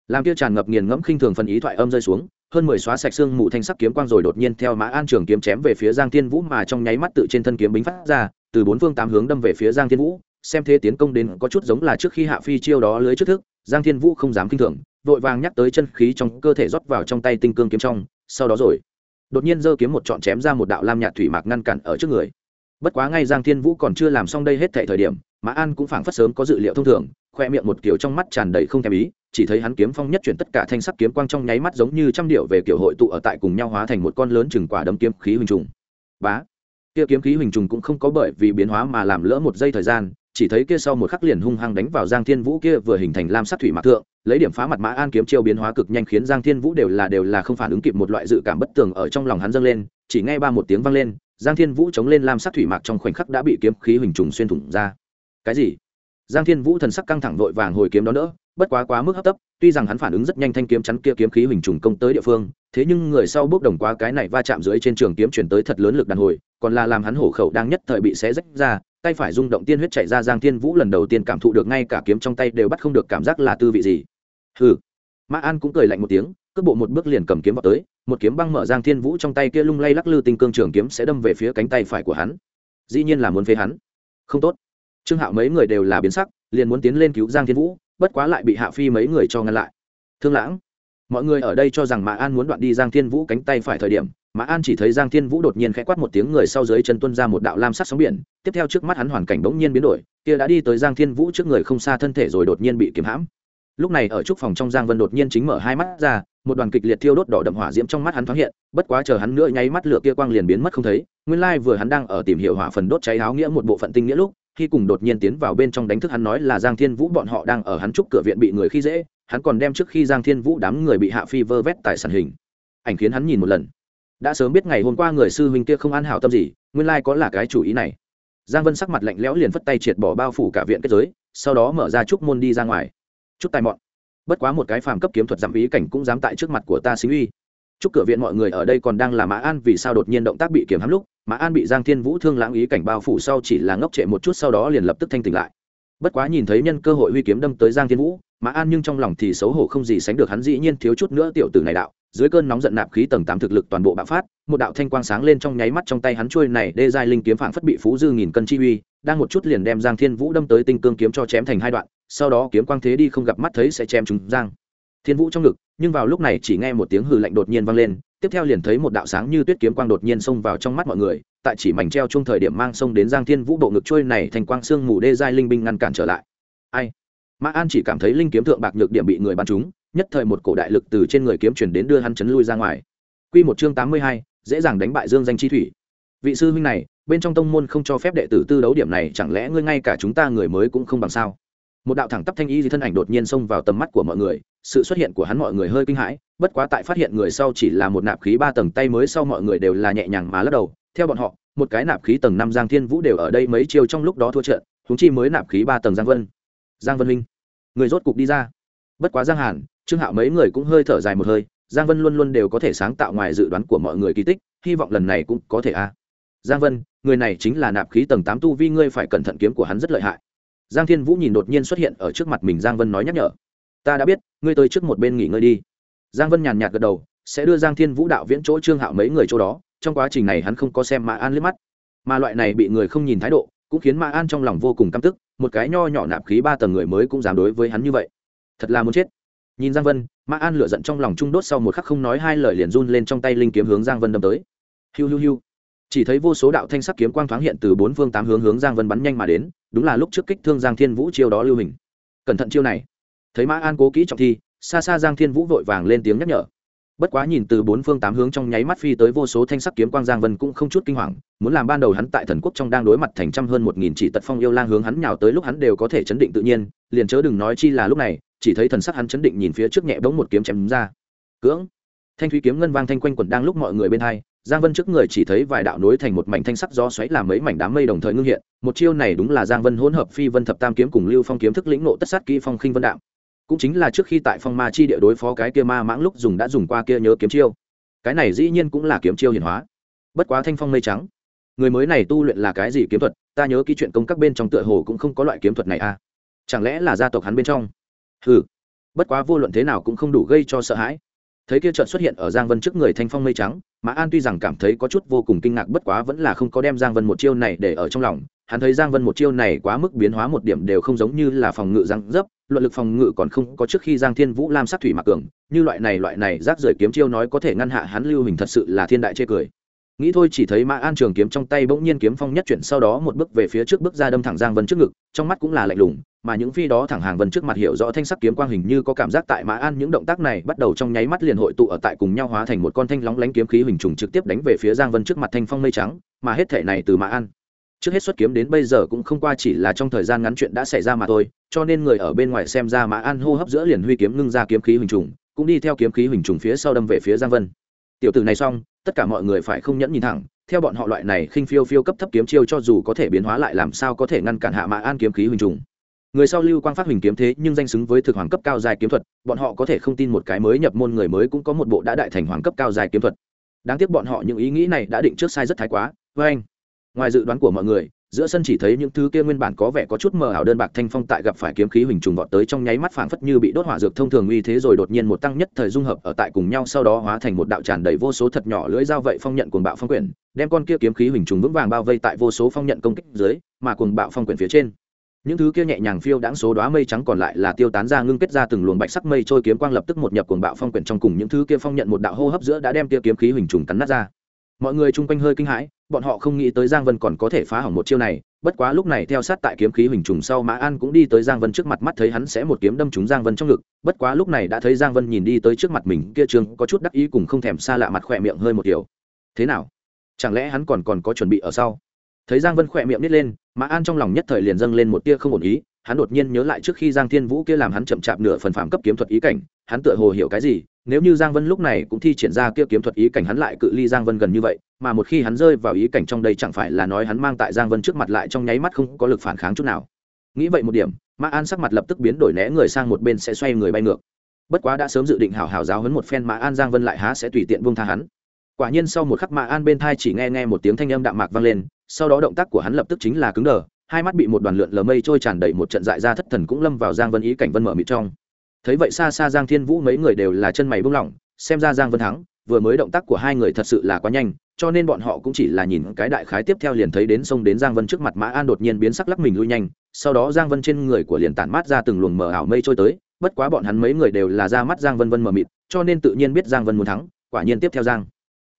Làm kia tràn ngập nghiền ngẫm khinh thường phần ý thoại âm rơi xuống, hơn mười xóa sạch xương mù thanh sắc kiếm quang rồi đột nhiên theo mã an trường kiếm chém về phía giang thiên vũ mà trong nháy mắt tự trên thân kiếm bính phát ra, từ bốn phương tám hướng đâm về phía giang thiên vũ, xem thế tiến công đến có chút giống là trước khi hạ phi chiêu đó lưới trước thức, giang thiên vũ không dám kinh thường, vội vàng nhắc tới chân khí trong cơ thể rót vào trong tay tinh cương kiếm trong, sau đó rồi, đột nhiên giơ kiếm một trọn chém ra một đạo lam nhạt thủy mạc ngăn cản ở trước người bất quá ngay giang thiên vũ còn chưa làm xong đây hết thệ thời điểm, mã an cũng phảng phất sớm có dự liệu thông thường, khoe miệng một kiểu trong mắt tràn đầy không thèm ý, chỉ thấy hắn kiếm phong nhất chuyển tất cả thanh sắc kiếm quang trong nháy mắt giống như trăm điệu về kiểu hội tụ ở tại cùng nhau hóa thành một con lớn chừng quả đấm kiếm khí huỳnh trùng. Bá! Kia kiếm khí huỳnh trùng cũng không có bởi vì biến hóa mà làm lỡ một giây thời gian, chỉ thấy kia sau một khắc liền hung hăng đánh vào giang thiên vũ kia vừa hình thành lam sắc thủy mạc thượng, lấy điểm phá mặt mã an kiếm chiêu biến hóa cực nhanh khiến giang thiên vũ đều là đều là không phản ứng kịp một loại dự cảm bất tường ở trong lòng hắn dâng lên, chỉ nghe ba một tiếng vang lên giang thiên vũ chống lên lam sắc thủy mạc trong khoảnh khắc đã bị kiếm khí huỳnh trùng xuyên thủng ra. Cái gì? Giang thiên vũ thần sắc căng thẳng vội vàng hồi kiếm đó nữa bất quá quá mức hấp tấp, tuy rằng hắn phản ứng rất nhanh thanh kiếm chắn kia kiếm khí huỳnh trùng công tới địa phương, thế nhưng người sau bước đồng qua cái này va chạm dưới trên trường kiếm chuyển tới thật lớn lực đàn hồi, còn là làm hắn hổ khẩu đang nhất thời bị xé rách ra, tay phải rung động tiên huyết chạy ra, giang thiên vũ lần đầu tiên cảm thụ được ngay cả kiếm trong tay đều bắt không được cảm giác là tư vị gì. Hừ. Mã an cũng cười lạnh một tiếng cước bộ một bước liền cầm kiếm vào tới, một kiếm băng mở giang thiên vũ trong tay kia lung lay lắc lư tinh cương trường kiếm sẽ đâm về phía cánh tay phải của hắn. Dĩ nhiên là muốn phế hắn. Không tốt. Trương hạo mấy người đều là biến sắc, liền muốn tiến lên cứu giang thiên vũ, bất quá lại bị hạ phi mấy người cho ngăn lại. Thương lãng, mọi người ở đây cho rằng mã an muốn đoạn đi giang thiên vũ cánh tay phải thời điểm, mã an chỉ thấy giang thiên vũ đột nhiên khẽ quát một tiếng người sau dưới chân tuân ra một đạo lam sắc sóng biển, tiếp theo trước mắt hắn hoàn cảnh bỗng nhiên biến đổi, kia đã đi tới giang thiên vũ trước người không xa thân thể rồi đột nhiên bị kiếm hãm. Lúc này ở trúc phòng trong giang vân đột nhiên chính mở hai mắt ra một đoàn kịch liệt thiêu đốt đỏ đậm hỏa diễm trong mắt hắn thoáng hiện, bất quá chờ hắn nữa nháy mắt lửa kia quang liền biến mất không thấy, nguyên lai vừa hắn đang ở tìm hiểu hỏa phần đốt cháy áo nghĩa một bộ phận tinh nghĩa lúc, khi cùng đột nhiên tiến vào bên trong đánh thức hắn nói là giang thiên vũ bọn họ đang ở hắn trúc cửa viện bị người khi dễ, hắn còn đem trước khi giang thiên vũ đám người bị hạ phi vơ vét tại sản hình. Ảnh khiến hắn nhìn một lần. Đã sớm biết ngày hôm qua người sư huynh kia không an hảo tâm gì, nguyên lai có là cái chủ ý này. Giang vân sắc mặt lạnh lẽo liền phất tay triệt bỏ bao phủ cả viện kết giới, sau đó mở ra trúc môn đi ra ngoài. Chút tài mọn bất quá một cái phàm cấp kiếm thuật giảm ý cảnh cũng dám tại trước mặt của ta xính uy. Chúc cửa viện mọi người ở đây còn đang là mã an vì sao đột nhiên động tác bị kiểm hãm lúc, mã an bị giang thiên vũ thương lãng ý cảnh bao phủ sau chỉ là ngốc trệ một chút sau đó liền lập tức thanh tỉnh lại. Bất quá nhìn thấy nhân cơ hội huy kiếm đâm tới giang thiên vũ, mã an nhưng trong lòng thì xấu hổ không gì sánh được hắn dĩ nhiên thiếu chút nữa tiểu tử này đạo, dưới cơn nóng giận nạp khí tầng tám thực lực toàn bộ bạo phát, một đạo thanh quang sáng lên trong nháy mắt trong tay hắn trôi này đê giai linh kiếm phảng phất bị phú dư nghìn cân chi uy, đang một chút liền đem giang thiên vũ đâm tới tinh cương kiếm cho chém thành hai đoạn sau đó kiếm quang thế đi không gặp mắt thấy sẽ chém chúng giang thiên vũ trong ngực nhưng vào lúc này chỉ nghe một tiếng hừ lạnh đột nhiên vang lên tiếp theo liền thấy một đạo sáng như tuyết kiếm quang đột nhiên xông vào trong mắt mọi người tại chỉ mảnh treo chung thời điểm mang xông đến giang thiên vũ bộ ngực trôi này thành quang xương mù đê giai linh binh ngăn cản trở lại ai mã an chỉ cảm thấy linh kiếm thượng bạc nhược điểm bị người bắn trúng nhất thời một cổ đại lực từ trên người kiếm chuyển đến đưa hắn chấn lui ra ngoài Quy một chương tám mươi hai, dễ dàng đánh bại Dương danh chi thủy. Vị sư huynh này, bên trong tông môn không cho phép đệ tử tư đấu điểm này, chẳng lẽ ngươi ngay cả chúng ta người mới cũng không bằng sao? Một đạo thẳng tắp thanh y thân ảnh đột nhiên xông vào tầm mắt của mọi người, sự xuất hiện của hắn mọi người hơi kinh hãi, bất quá tại phát hiện người sau chỉ là một nạp khí ba tầng tay mới sau mọi người đều là nhẹ nhàng mà lắc đầu, theo bọn họ, một cái nạp khí tầng năm Giang Thiên Vũ đều ở đây mấy chiêu trong lúc đó thua trận, húng chi mới nạp khí ba tầng Giang Vân. Giang Vân Minh, người rốt cục đi ra. Bất quá Giang Hàn, trương hạo mấy người cũng hơi thở dài một hơi giang vân luôn luôn đều có thể sáng tạo ngoài dự đoán của mọi người kỳ tích hy vọng lần này cũng có thể a giang vân người này chính là nạp khí tầng tám tu vi ngươi phải cẩn thận kiếm của hắn rất lợi hại giang thiên vũ nhìn đột nhiên xuất hiện ở trước mặt mình, giang vân nói nhắc nhở. Ta đã biết, ngươi tới trước một bên nghỉ ngơi đi. Giang vân nhàn nhạt gật đầu, sẽ đưa giang thiên vũ đạo viễn chỗ trương hạo mấy người chỗ đó, trong quá trình này hắn không có xem mã an liếc mắt. Mà loại này bị người không nhìn thái độ, cũng khiến mã an trong lòng vô cùng căm tức, một cái nho nhỏ nạp khí ba tầng người mới cũng dám đối với hắn như vậy. Thật là muốn chết. Nhìn giang vân mã an lửa giận trong lòng trung đốt sau một khắc không nói hai lời liền run lên trong tay linh kiếm hướng giang vân đâm tới. Hiu hiu hiu chỉ thấy vô số đạo thanh sắc kiếm quang thoáng hiện từ bốn phương tám hướng hướng giang vân bắn nhanh mà đến, đúng là lúc trước kích thương giang thiên vũ chiêu đó lưu hình. Cẩn thận chiêu này. Thấy mã an cố kỹ trọng thi, xa xa giang thiên vũ vội vàng lên tiếng nhắc nhở. Bất quá nhìn từ bốn phương tám hướng trong nháy mắt phi tới vô số thanh sắc kiếm quang giang vân cũng không chút kinh hoàng, muốn làm ban đầu hắn tại thần quốc trong đang đối mặt thành trăm hơn một nghìn chỉ tật phong yêu lang hướng hắn nhào tới lúc hắn đều có thể chấn định tự nhiên, liền chớ đừng nói chi là lúc này, chỉ thấy thần sắc hắn chấn định nhìn phía trước nhẹ bỗng một kiếm chém ra. Cưỡng! Thanh thúy kiếm ngân vang thanh quanh quẩn đang lúc mọi người bên hai giang vân trước người chỉ thấy vài đạo nối thành một mảnh thanh sắc gió xoáy làm mấy mảnh đám mây đồng thời ngưng hiện. Một chiêu này đúng là giang vân hỗn hợp phi vân thập tam kiếm cùng lưu phong kiếm thức lĩnh nộ tất sát kỹ phong khinh vân đạo cũng chính là trước khi tại phong ma chi địa đối phó cái kia ma mãng lúc dùng đã dùng qua kia nhớ kiếm chiêu. Cái này dĩ nhiên cũng là kiếm chiêu hiển hóa. Bất quá thanh phong mây trắng. Người mới này tu luyện là cái gì kiếm thuật? Ta nhớ ký chuyện công các bên trong tựa hồ cũng không có loại kiếm thuật này à. Chẳng lẽ là gia tộc hắn bên trong? Ừ bất quá vô luận thế nào cũng không đủ gây cho sợ hãi. Thấy kia chợt xuất hiện ở giang vân trước người thanh phong mây trắng mã an tuy rằng cảm thấy có chút vô cùng kinh ngạc bất quá vẫn là không có đem giang vân một chiêu này để ở trong lòng, hắn thấy giang vân một chiêu này quá mức biến hóa một điểm đều không giống như là phòng ngự giang dấp, luận lực phòng ngự còn không có trước khi giang thiên vũ lam sát thủy mạc cường, như loại này loại này rác rưởi kiếm chiêu nói có thể ngăn hạ hắn lưu hình thật sự là thiên đại chê cười nghĩ thôi chỉ thấy mã an trường kiếm trong tay bỗng nhiên kiếm phong nhất chuyển sau đó một bước về phía trước bước ra đâm thẳng giang vân trước ngực, trong mắt cũng là lạnh lùng, mà những phi đó thẳng hàng vân trước mặt hiểu rõ thanh sắc kiếm quang hình như có cảm giác tại mã an những động tác này bắt đầu trong nháy mắt liền hội tụ ở tại cùng nhau hóa thành một con thanh lóng lánh kiếm khí hình trùng trực tiếp đánh về phía giang vân trước mặt thanh phong mây trắng, mà hết thể này từ mã an. Trước hết xuất kiếm đến bây giờ cũng không qua chỉ là trong thời gian ngắn chuyện đã xảy ra mà thôi, cho nên người ở bên ngoài xem ra mã an hô hấp giữa liền huy kiếm ngưng ra kiếm khí hình trùng, cũng đi theo kiếm khí hình trùng phía sau đâm về phía giang vân. Tiểu tử này xong tất cả mọi người phải không nhẫn nhìn thẳng, theo bọn họ loại này khinh phiêu phiêu cấp thấp kiếm chiêu cho dù có thể biến hóa lại làm sao có thể ngăn cản hạ mã an kiếm khí huỳnh trùng. Người sau lưu quang phát hình kiếm thế nhưng danh xứng với thực hoàng cấp cao dài kiếm thuật, bọn họ có thể không tin một cái mới nhập môn người mới cũng có một bộ đã đại thành hoàng cấp cao dài kiếm thuật. Đáng tiếc bọn họ những ý nghĩ này đã định trước sai rất thái quá, với anh. Ngoài dự đoán của mọi người giữa sân chỉ thấy những thứ kia nguyên bản có vẻ có chút mờ ảo đơn bạc thanh phong tại gặp phải kiếm khí huỳnh trùng vọt tới trong nháy mắt phảng phất như bị đốt hỏa dược thông thường uy thế rồi đột nhiên một tăng nhất thời dung hợp ở tại cùng nhau, sau đó hóa thành một đạo tràn đầy vô số thật nhỏ lưỡi dao vậy phong nhận cuồng bạo phong quyển, đem con kia kiếm khí huỳnh trùng vững vàng bao vây tại vô số phong nhận công kích dưới, mà cuồng bạo phong quyển phía trên. Những thứ kia nhẹ nhàng phiêu đãng số đóa mây trắng còn lại là tiêu tán ra ngưng kết ra từng luồng bạch sắc mây trôi kiếm quang lập tức một nhập cuồng bạo phong quyển trong cùng những thứ kia phong nhận một đạo hô hấp giữa đã đem kia kiếm khí huỳnh trùng cắn nát ra. Mọi người chung quanh hơi kinh hãi bọn họ không nghĩ tới giang vân còn có thể phá hỏng một chiêu này, bất quá lúc này theo sát tại kiếm khí hình trùng sau mã an cũng đi tới giang vân trước mặt mắt thấy hắn sẽ một kiếm đâm trúng giang vân trong ngực, bất quá lúc này đã thấy giang vân nhìn đi tới trước mặt mình, kia trường có chút đắc ý cùng không thèm xa lạ mặt khỏe miệng hơi một kiểu. Thế nào? Chẳng lẽ hắn còn còn có chuẩn bị ở sau? Thấy giang vân khỏe miệng nít lên, mã an trong lòng nhất thời liền dâng lên một tia không ổn ý, hắn đột nhiên nhớ lại trước khi giang thiên vũ kia làm hắn chậm chạp nửa phần phạm cấp kiếm thuật ý cảnh, hắn tựa hồ hiểu cái gì nếu như giang vân lúc này cũng thi triển ra kia kiếm thuật ý cảnh, hắn lại cự ly giang vân gần như vậy, mà một khi hắn rơi vào ý cảnh trong đây chẳng phải là nói hắn mang tại giang vân trước mặt lại trong nháy mắt không có lực phản kháng chút nào. Nghĩ vậy một điểm mã an sắc mặt lập tức biến đổi né người sang một bên sẽ xoay người bay ngược. Bất quá đã sớm dự định hảo hảo giáo hấn một phen mã an giang vân lại há sẽ tùy tiện buông tha hắn. Quả nhiên sau một khắc mã an bên thai chỉ nghe nghe một tiếng thanh âm đạm mạc vang lên, sau đó động tác của hắn lập tức chính là cứng đờ, hai mắt bị một đoàn lượn lờ mây trôi tràn đầy, một trận dại ra thất thần cũng lâm vào giang vân ý cảnh vân mở mịt trong thấy vậy xa xa giang thiên vũ mấy người đều là chân mày buông lỏng, xem ra giang vân thắng, vừa mới động tác của hai người thật sự là quá nhanh, cho nên bọn họ cũng chỉ là nhìn cái đại khái tiếp theo liền thấy đến sông đến giang vân trước mặt mã an đột nhiên biến sắc lắc mình lui nhanh, sau đó giang vân trên người của liền tản mát ra từng luồng mờ ảo mây trôi tới, bất quá bọn hắn mấy người đều là ra mắt giang vân vân mờ mịt, cho nên tự nhiên biết giang vân muốn thắng, quả nhiên tiếp theo giang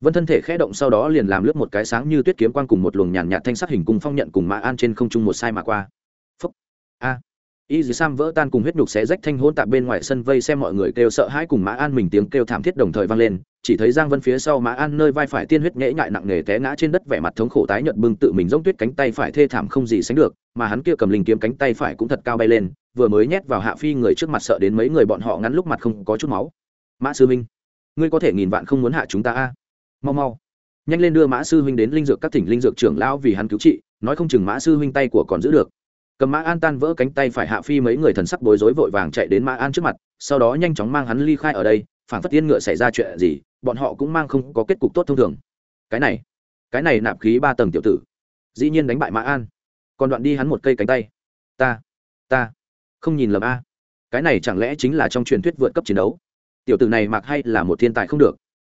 vân thân thể khẽ động sau đó liền làm lướt một cái sáng như tuyết kiếm quang cùng một luồng nhàn nhạt thanh sắc hình cung phong nhận cùng mã an trên không trung một sai mà qua. Phúc. A y dì sam vỡ tan cùng huyết nhục xé rách thanh hôn tạp bên ngoài sân vây xem mọi người kêu sợ hãi cùng mã an mình tiếng kêu thảm thiết đồng thời vang lên. Chỉ thấy giang vân phía sau mã an nơi vai phải tiên huyết nhễ nhại nặng nề té ngã trên đất vẻ mặt thống khổ tái nhợt bưng tự mình giống tuyết cánh tay phải thê thảm không gì sánh được, mà hắn kia cầm linh kiếm cánh tay phải cũng thật cao bay lên, vừa mới nhét vào hạ phi người trước mặt sợ đến mấy người bọn họ ngắn lúc mặt không có chút máu. Mã sư minh, ngươi có thể nghìn vạn không muốn hạ chúng ta a? Mau mau. Nhanh lên đưa mã sư huynh đến linh dược các tỉnh linh dược trưởng lão vì hắn cứu trị, nói không chừng mã sư huynh tay của còn giữ được cầm mã an tan vỡ cánh tay phải hạ phi mấy người thần sắc bối rối vội vàng chạy đến mã an trước mặt, sau đó nhanh chóng mang hắn ly khai ở đây phản phất tiên ngựa xảy ra chuyện gì, bọn họ cũng mang không có kết cục tốt thông thường. Cái này cái này nạp khí ba tầng tiểu tử. Dĩ nhiên đánh bại mã an. Còn đoạn đi hắn một cây cánh tay. Ta ta, không nhìn lầm a. Cái này chẳng lẽ chính là trong truyền thuyết vượt cấp chiến đấu? Tiểu tử này mặc hay là một thiên tài không được.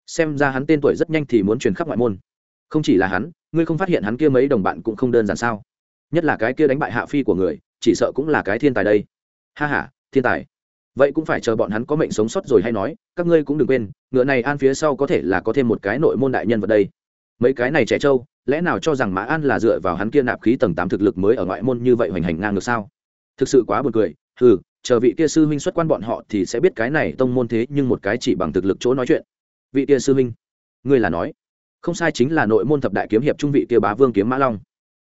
Xem ra hắn tên tuổi rất nhanh thì muốn truyền khắp ngoại môn. Không chỉ là hắn, ngươi không phát hiện hắn kia mấy đồng bạn cũng không đơn giản sao? Nhất là cái kia đánh bại hạ phi của người, chỉ sợ cũng là cái thiên tài đây. Ha h a thiên tài. Vậy cũng phải chờ bọn hắn có mệnh sống sót rồi hay nói, các ngươi cũng đừng quên, ngựa này an phía sau có thể là có thêm một cái nội môn đại nhân vật đây. Mấy cái này trẻ trâu, lẽ nào cho rằng mã an là dựa vào hắn kia nạp khí tầng tám thực lực mới ở ngoại môn như vậy hoành hành ngang được sao? Thực sự quá buồn cười ừ chờ vị kia sư huynh xuất quan bọn họ thì sẽ biết cái này tông môn thế nhưng một cái chỉ bằng thực lực chỗ nói chuyện. Vị kia sư minh ngươi là nói, không sai chính là nội môn thập đại kiếm hiệp trung vị kia bá vương kiếm mã long.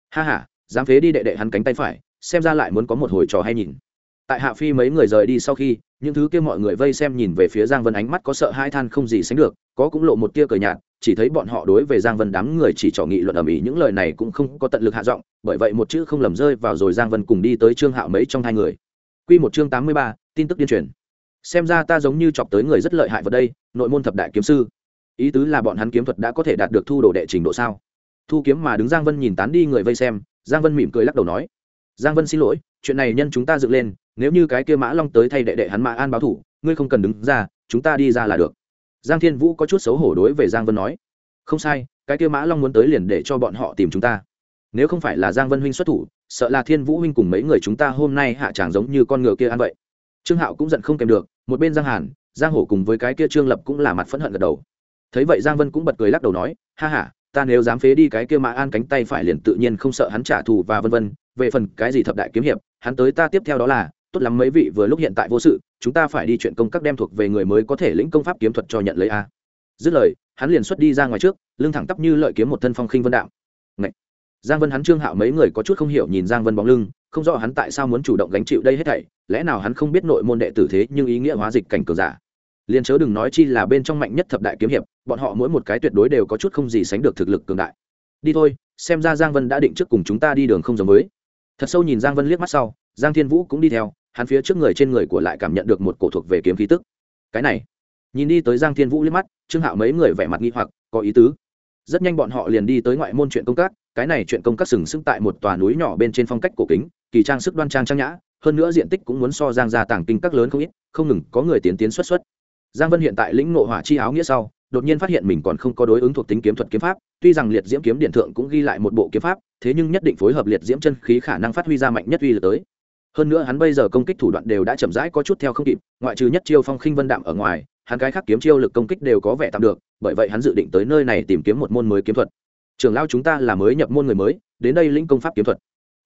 Ha ha dám phế đi đệ đệ hắn cánh tay phải xem ra lại muốn có một hồi trò hay nhìn. Tại hạ phi mấy người rời đi sau khi những thứ kia mọi người vây xem nhìn về phía giang vân ánh mắt có sợ hai than không gì sánh được có cũng lộ một tia cờ nhạt chỉ thấy bọn họ đối về giang vân đám người chỉ trỏ nghị luận ầm ĩ những lời này cũng không có tận lực hạ giọng bởi vậy một chữ không lầm rơi vào rồi giang vân cùng đi tới trương hạo mấy trong hai người. Quy một chương tám mươi ba, tin tức điên truyền. Xem ra ta giống như chọc tới người rất lợi hại vào đây nội môn thập đại kiếm sư. Ý tứ là bọn hắn kiếm thuật đã có thể đạt được thu đồ đệ trình độ sao? Thu kiếm mà đứng giang vân nhìn tán đi người vây xem giang vân mỉm cười lắc đầu nói, giang vân xin lỗi, chuyện này nhân chúng ta dựng lên, nếu như cái kia mã long tới thay đệ đệ hắn mã an báo thủ, ngươi không cần đứng ra, chúng ta đi ra là được. Giang thiên vũ có chút xấu hổ đối về giang vân nói, không sai, cái kia mã long muốn tới liền để cho bọn họ tìm chúng ta. Nếu không phải là giang vân huynh xuất thủ, sợ là thiên vũ huynh cùng mấy người chúng ta hôm nay hạ tràng giống như con ngựa kia ăn vậy. Trương hạo cũng giận không kèm được, một bên giang hàn, giang hổ cùng với cái kia trương lập cũng là mặt phẫn hận gật đầu. Thấy vậy giang vân cũng bật cười lắc đầu nói, ha h a ta nếu dám phế đi cái kia mã an cánh tay phải liền tự nhiên không sợ hắn trả thù và vân vân. Về phần cái gì thập đại kiếm hiệp, hắn tới ta tiếp theo đó là, tốt lắm mấy vị vừa lúc hiện tại vô sự, chúng ta phải đi chuyện công các đem thuộc về người mới có thể lĩnh công pháp kiếm thuật cho nhận lấy a. Dứt lời, hắn liền xuất đi ra ngoài trước, lưng thẳng tắp như lợi kiếm một thân phong khinh vân đạo. Ngậy! giang vân hắn trương hạo mấy người có chút không hiểu nhìn giang vân bóng lưng, không rõ hắn tại sao muốn chủ động gánh chịu đây hết thảy, lẽ nào hắn không biết nội môn đệ tử thế nhưng ý nghĩa hóa dịch cảnh cường giả? Liền chớ đừng nói chi là bên trong mạnh nhất thập đại kiếm hiệp, bọn họ mỗi một cái tuyệt đối đều có chút không gì sánh được thực lực cường đại. Đi thôi, xem ra giang vân đã định trước cùng chúng ta đi đường không giống với. Thật sâu nhìn giang vân liếc mắt sau, giang thiên vũ cũng đi theo, hắn phía trước người trên người của lại cảm nhận được một cổ thuộc về kiếm khí tức. Cái này, nhìn đi tới giang thiên vũ liếc mắt, trương hạo mấy người vẻ mặt nghi hoặc, có ý tứ. Rất nhanh bọn họ liền đi tới ngoại môn chuyện công tác, cái này chuyện công các sừng sững tại một tòa núi nhỏ bên trên phong cách cổ kính, kỳ trang sức đoan trang trang nhã, hơn nữa diện tích cũng muốn so giang gia tàng kinh các lớn không ít, không ngừng có người tiến tiến xuất xuất giang vân hiện tại lĩnh ngộ hỏa chi áo nghĩa sau, đột nhiên phát hiện mình còn không có đối ứng thuộc tính kiếm thuật kiếm pháp, tuy rằng liệt diễm kiếm điện thượng cũng ghi lại một bộ kiếm pháp, thế nhưng nhất định phối hợp liệt diễm chân khí khả năng phát huy ra mạnh nhất uy lực tới. Hơn nữa hắn bây giờ công kích thủ đoạn đều đã chậm rãi có chút theo không kịp, ngoại trừ nhất chiêu phong khinh vân đạm ở ngoài, hắn cái khác kiếm chiêu lực công kích đều có vẻ tạm được, bởi vậy hắn dự định tới nơi này tìm kiếm một môn mới kiếm thuật. Trường lao chúng ta là mới nhập môn người mới, đến đây lĩnh công pháp kiếm thuật.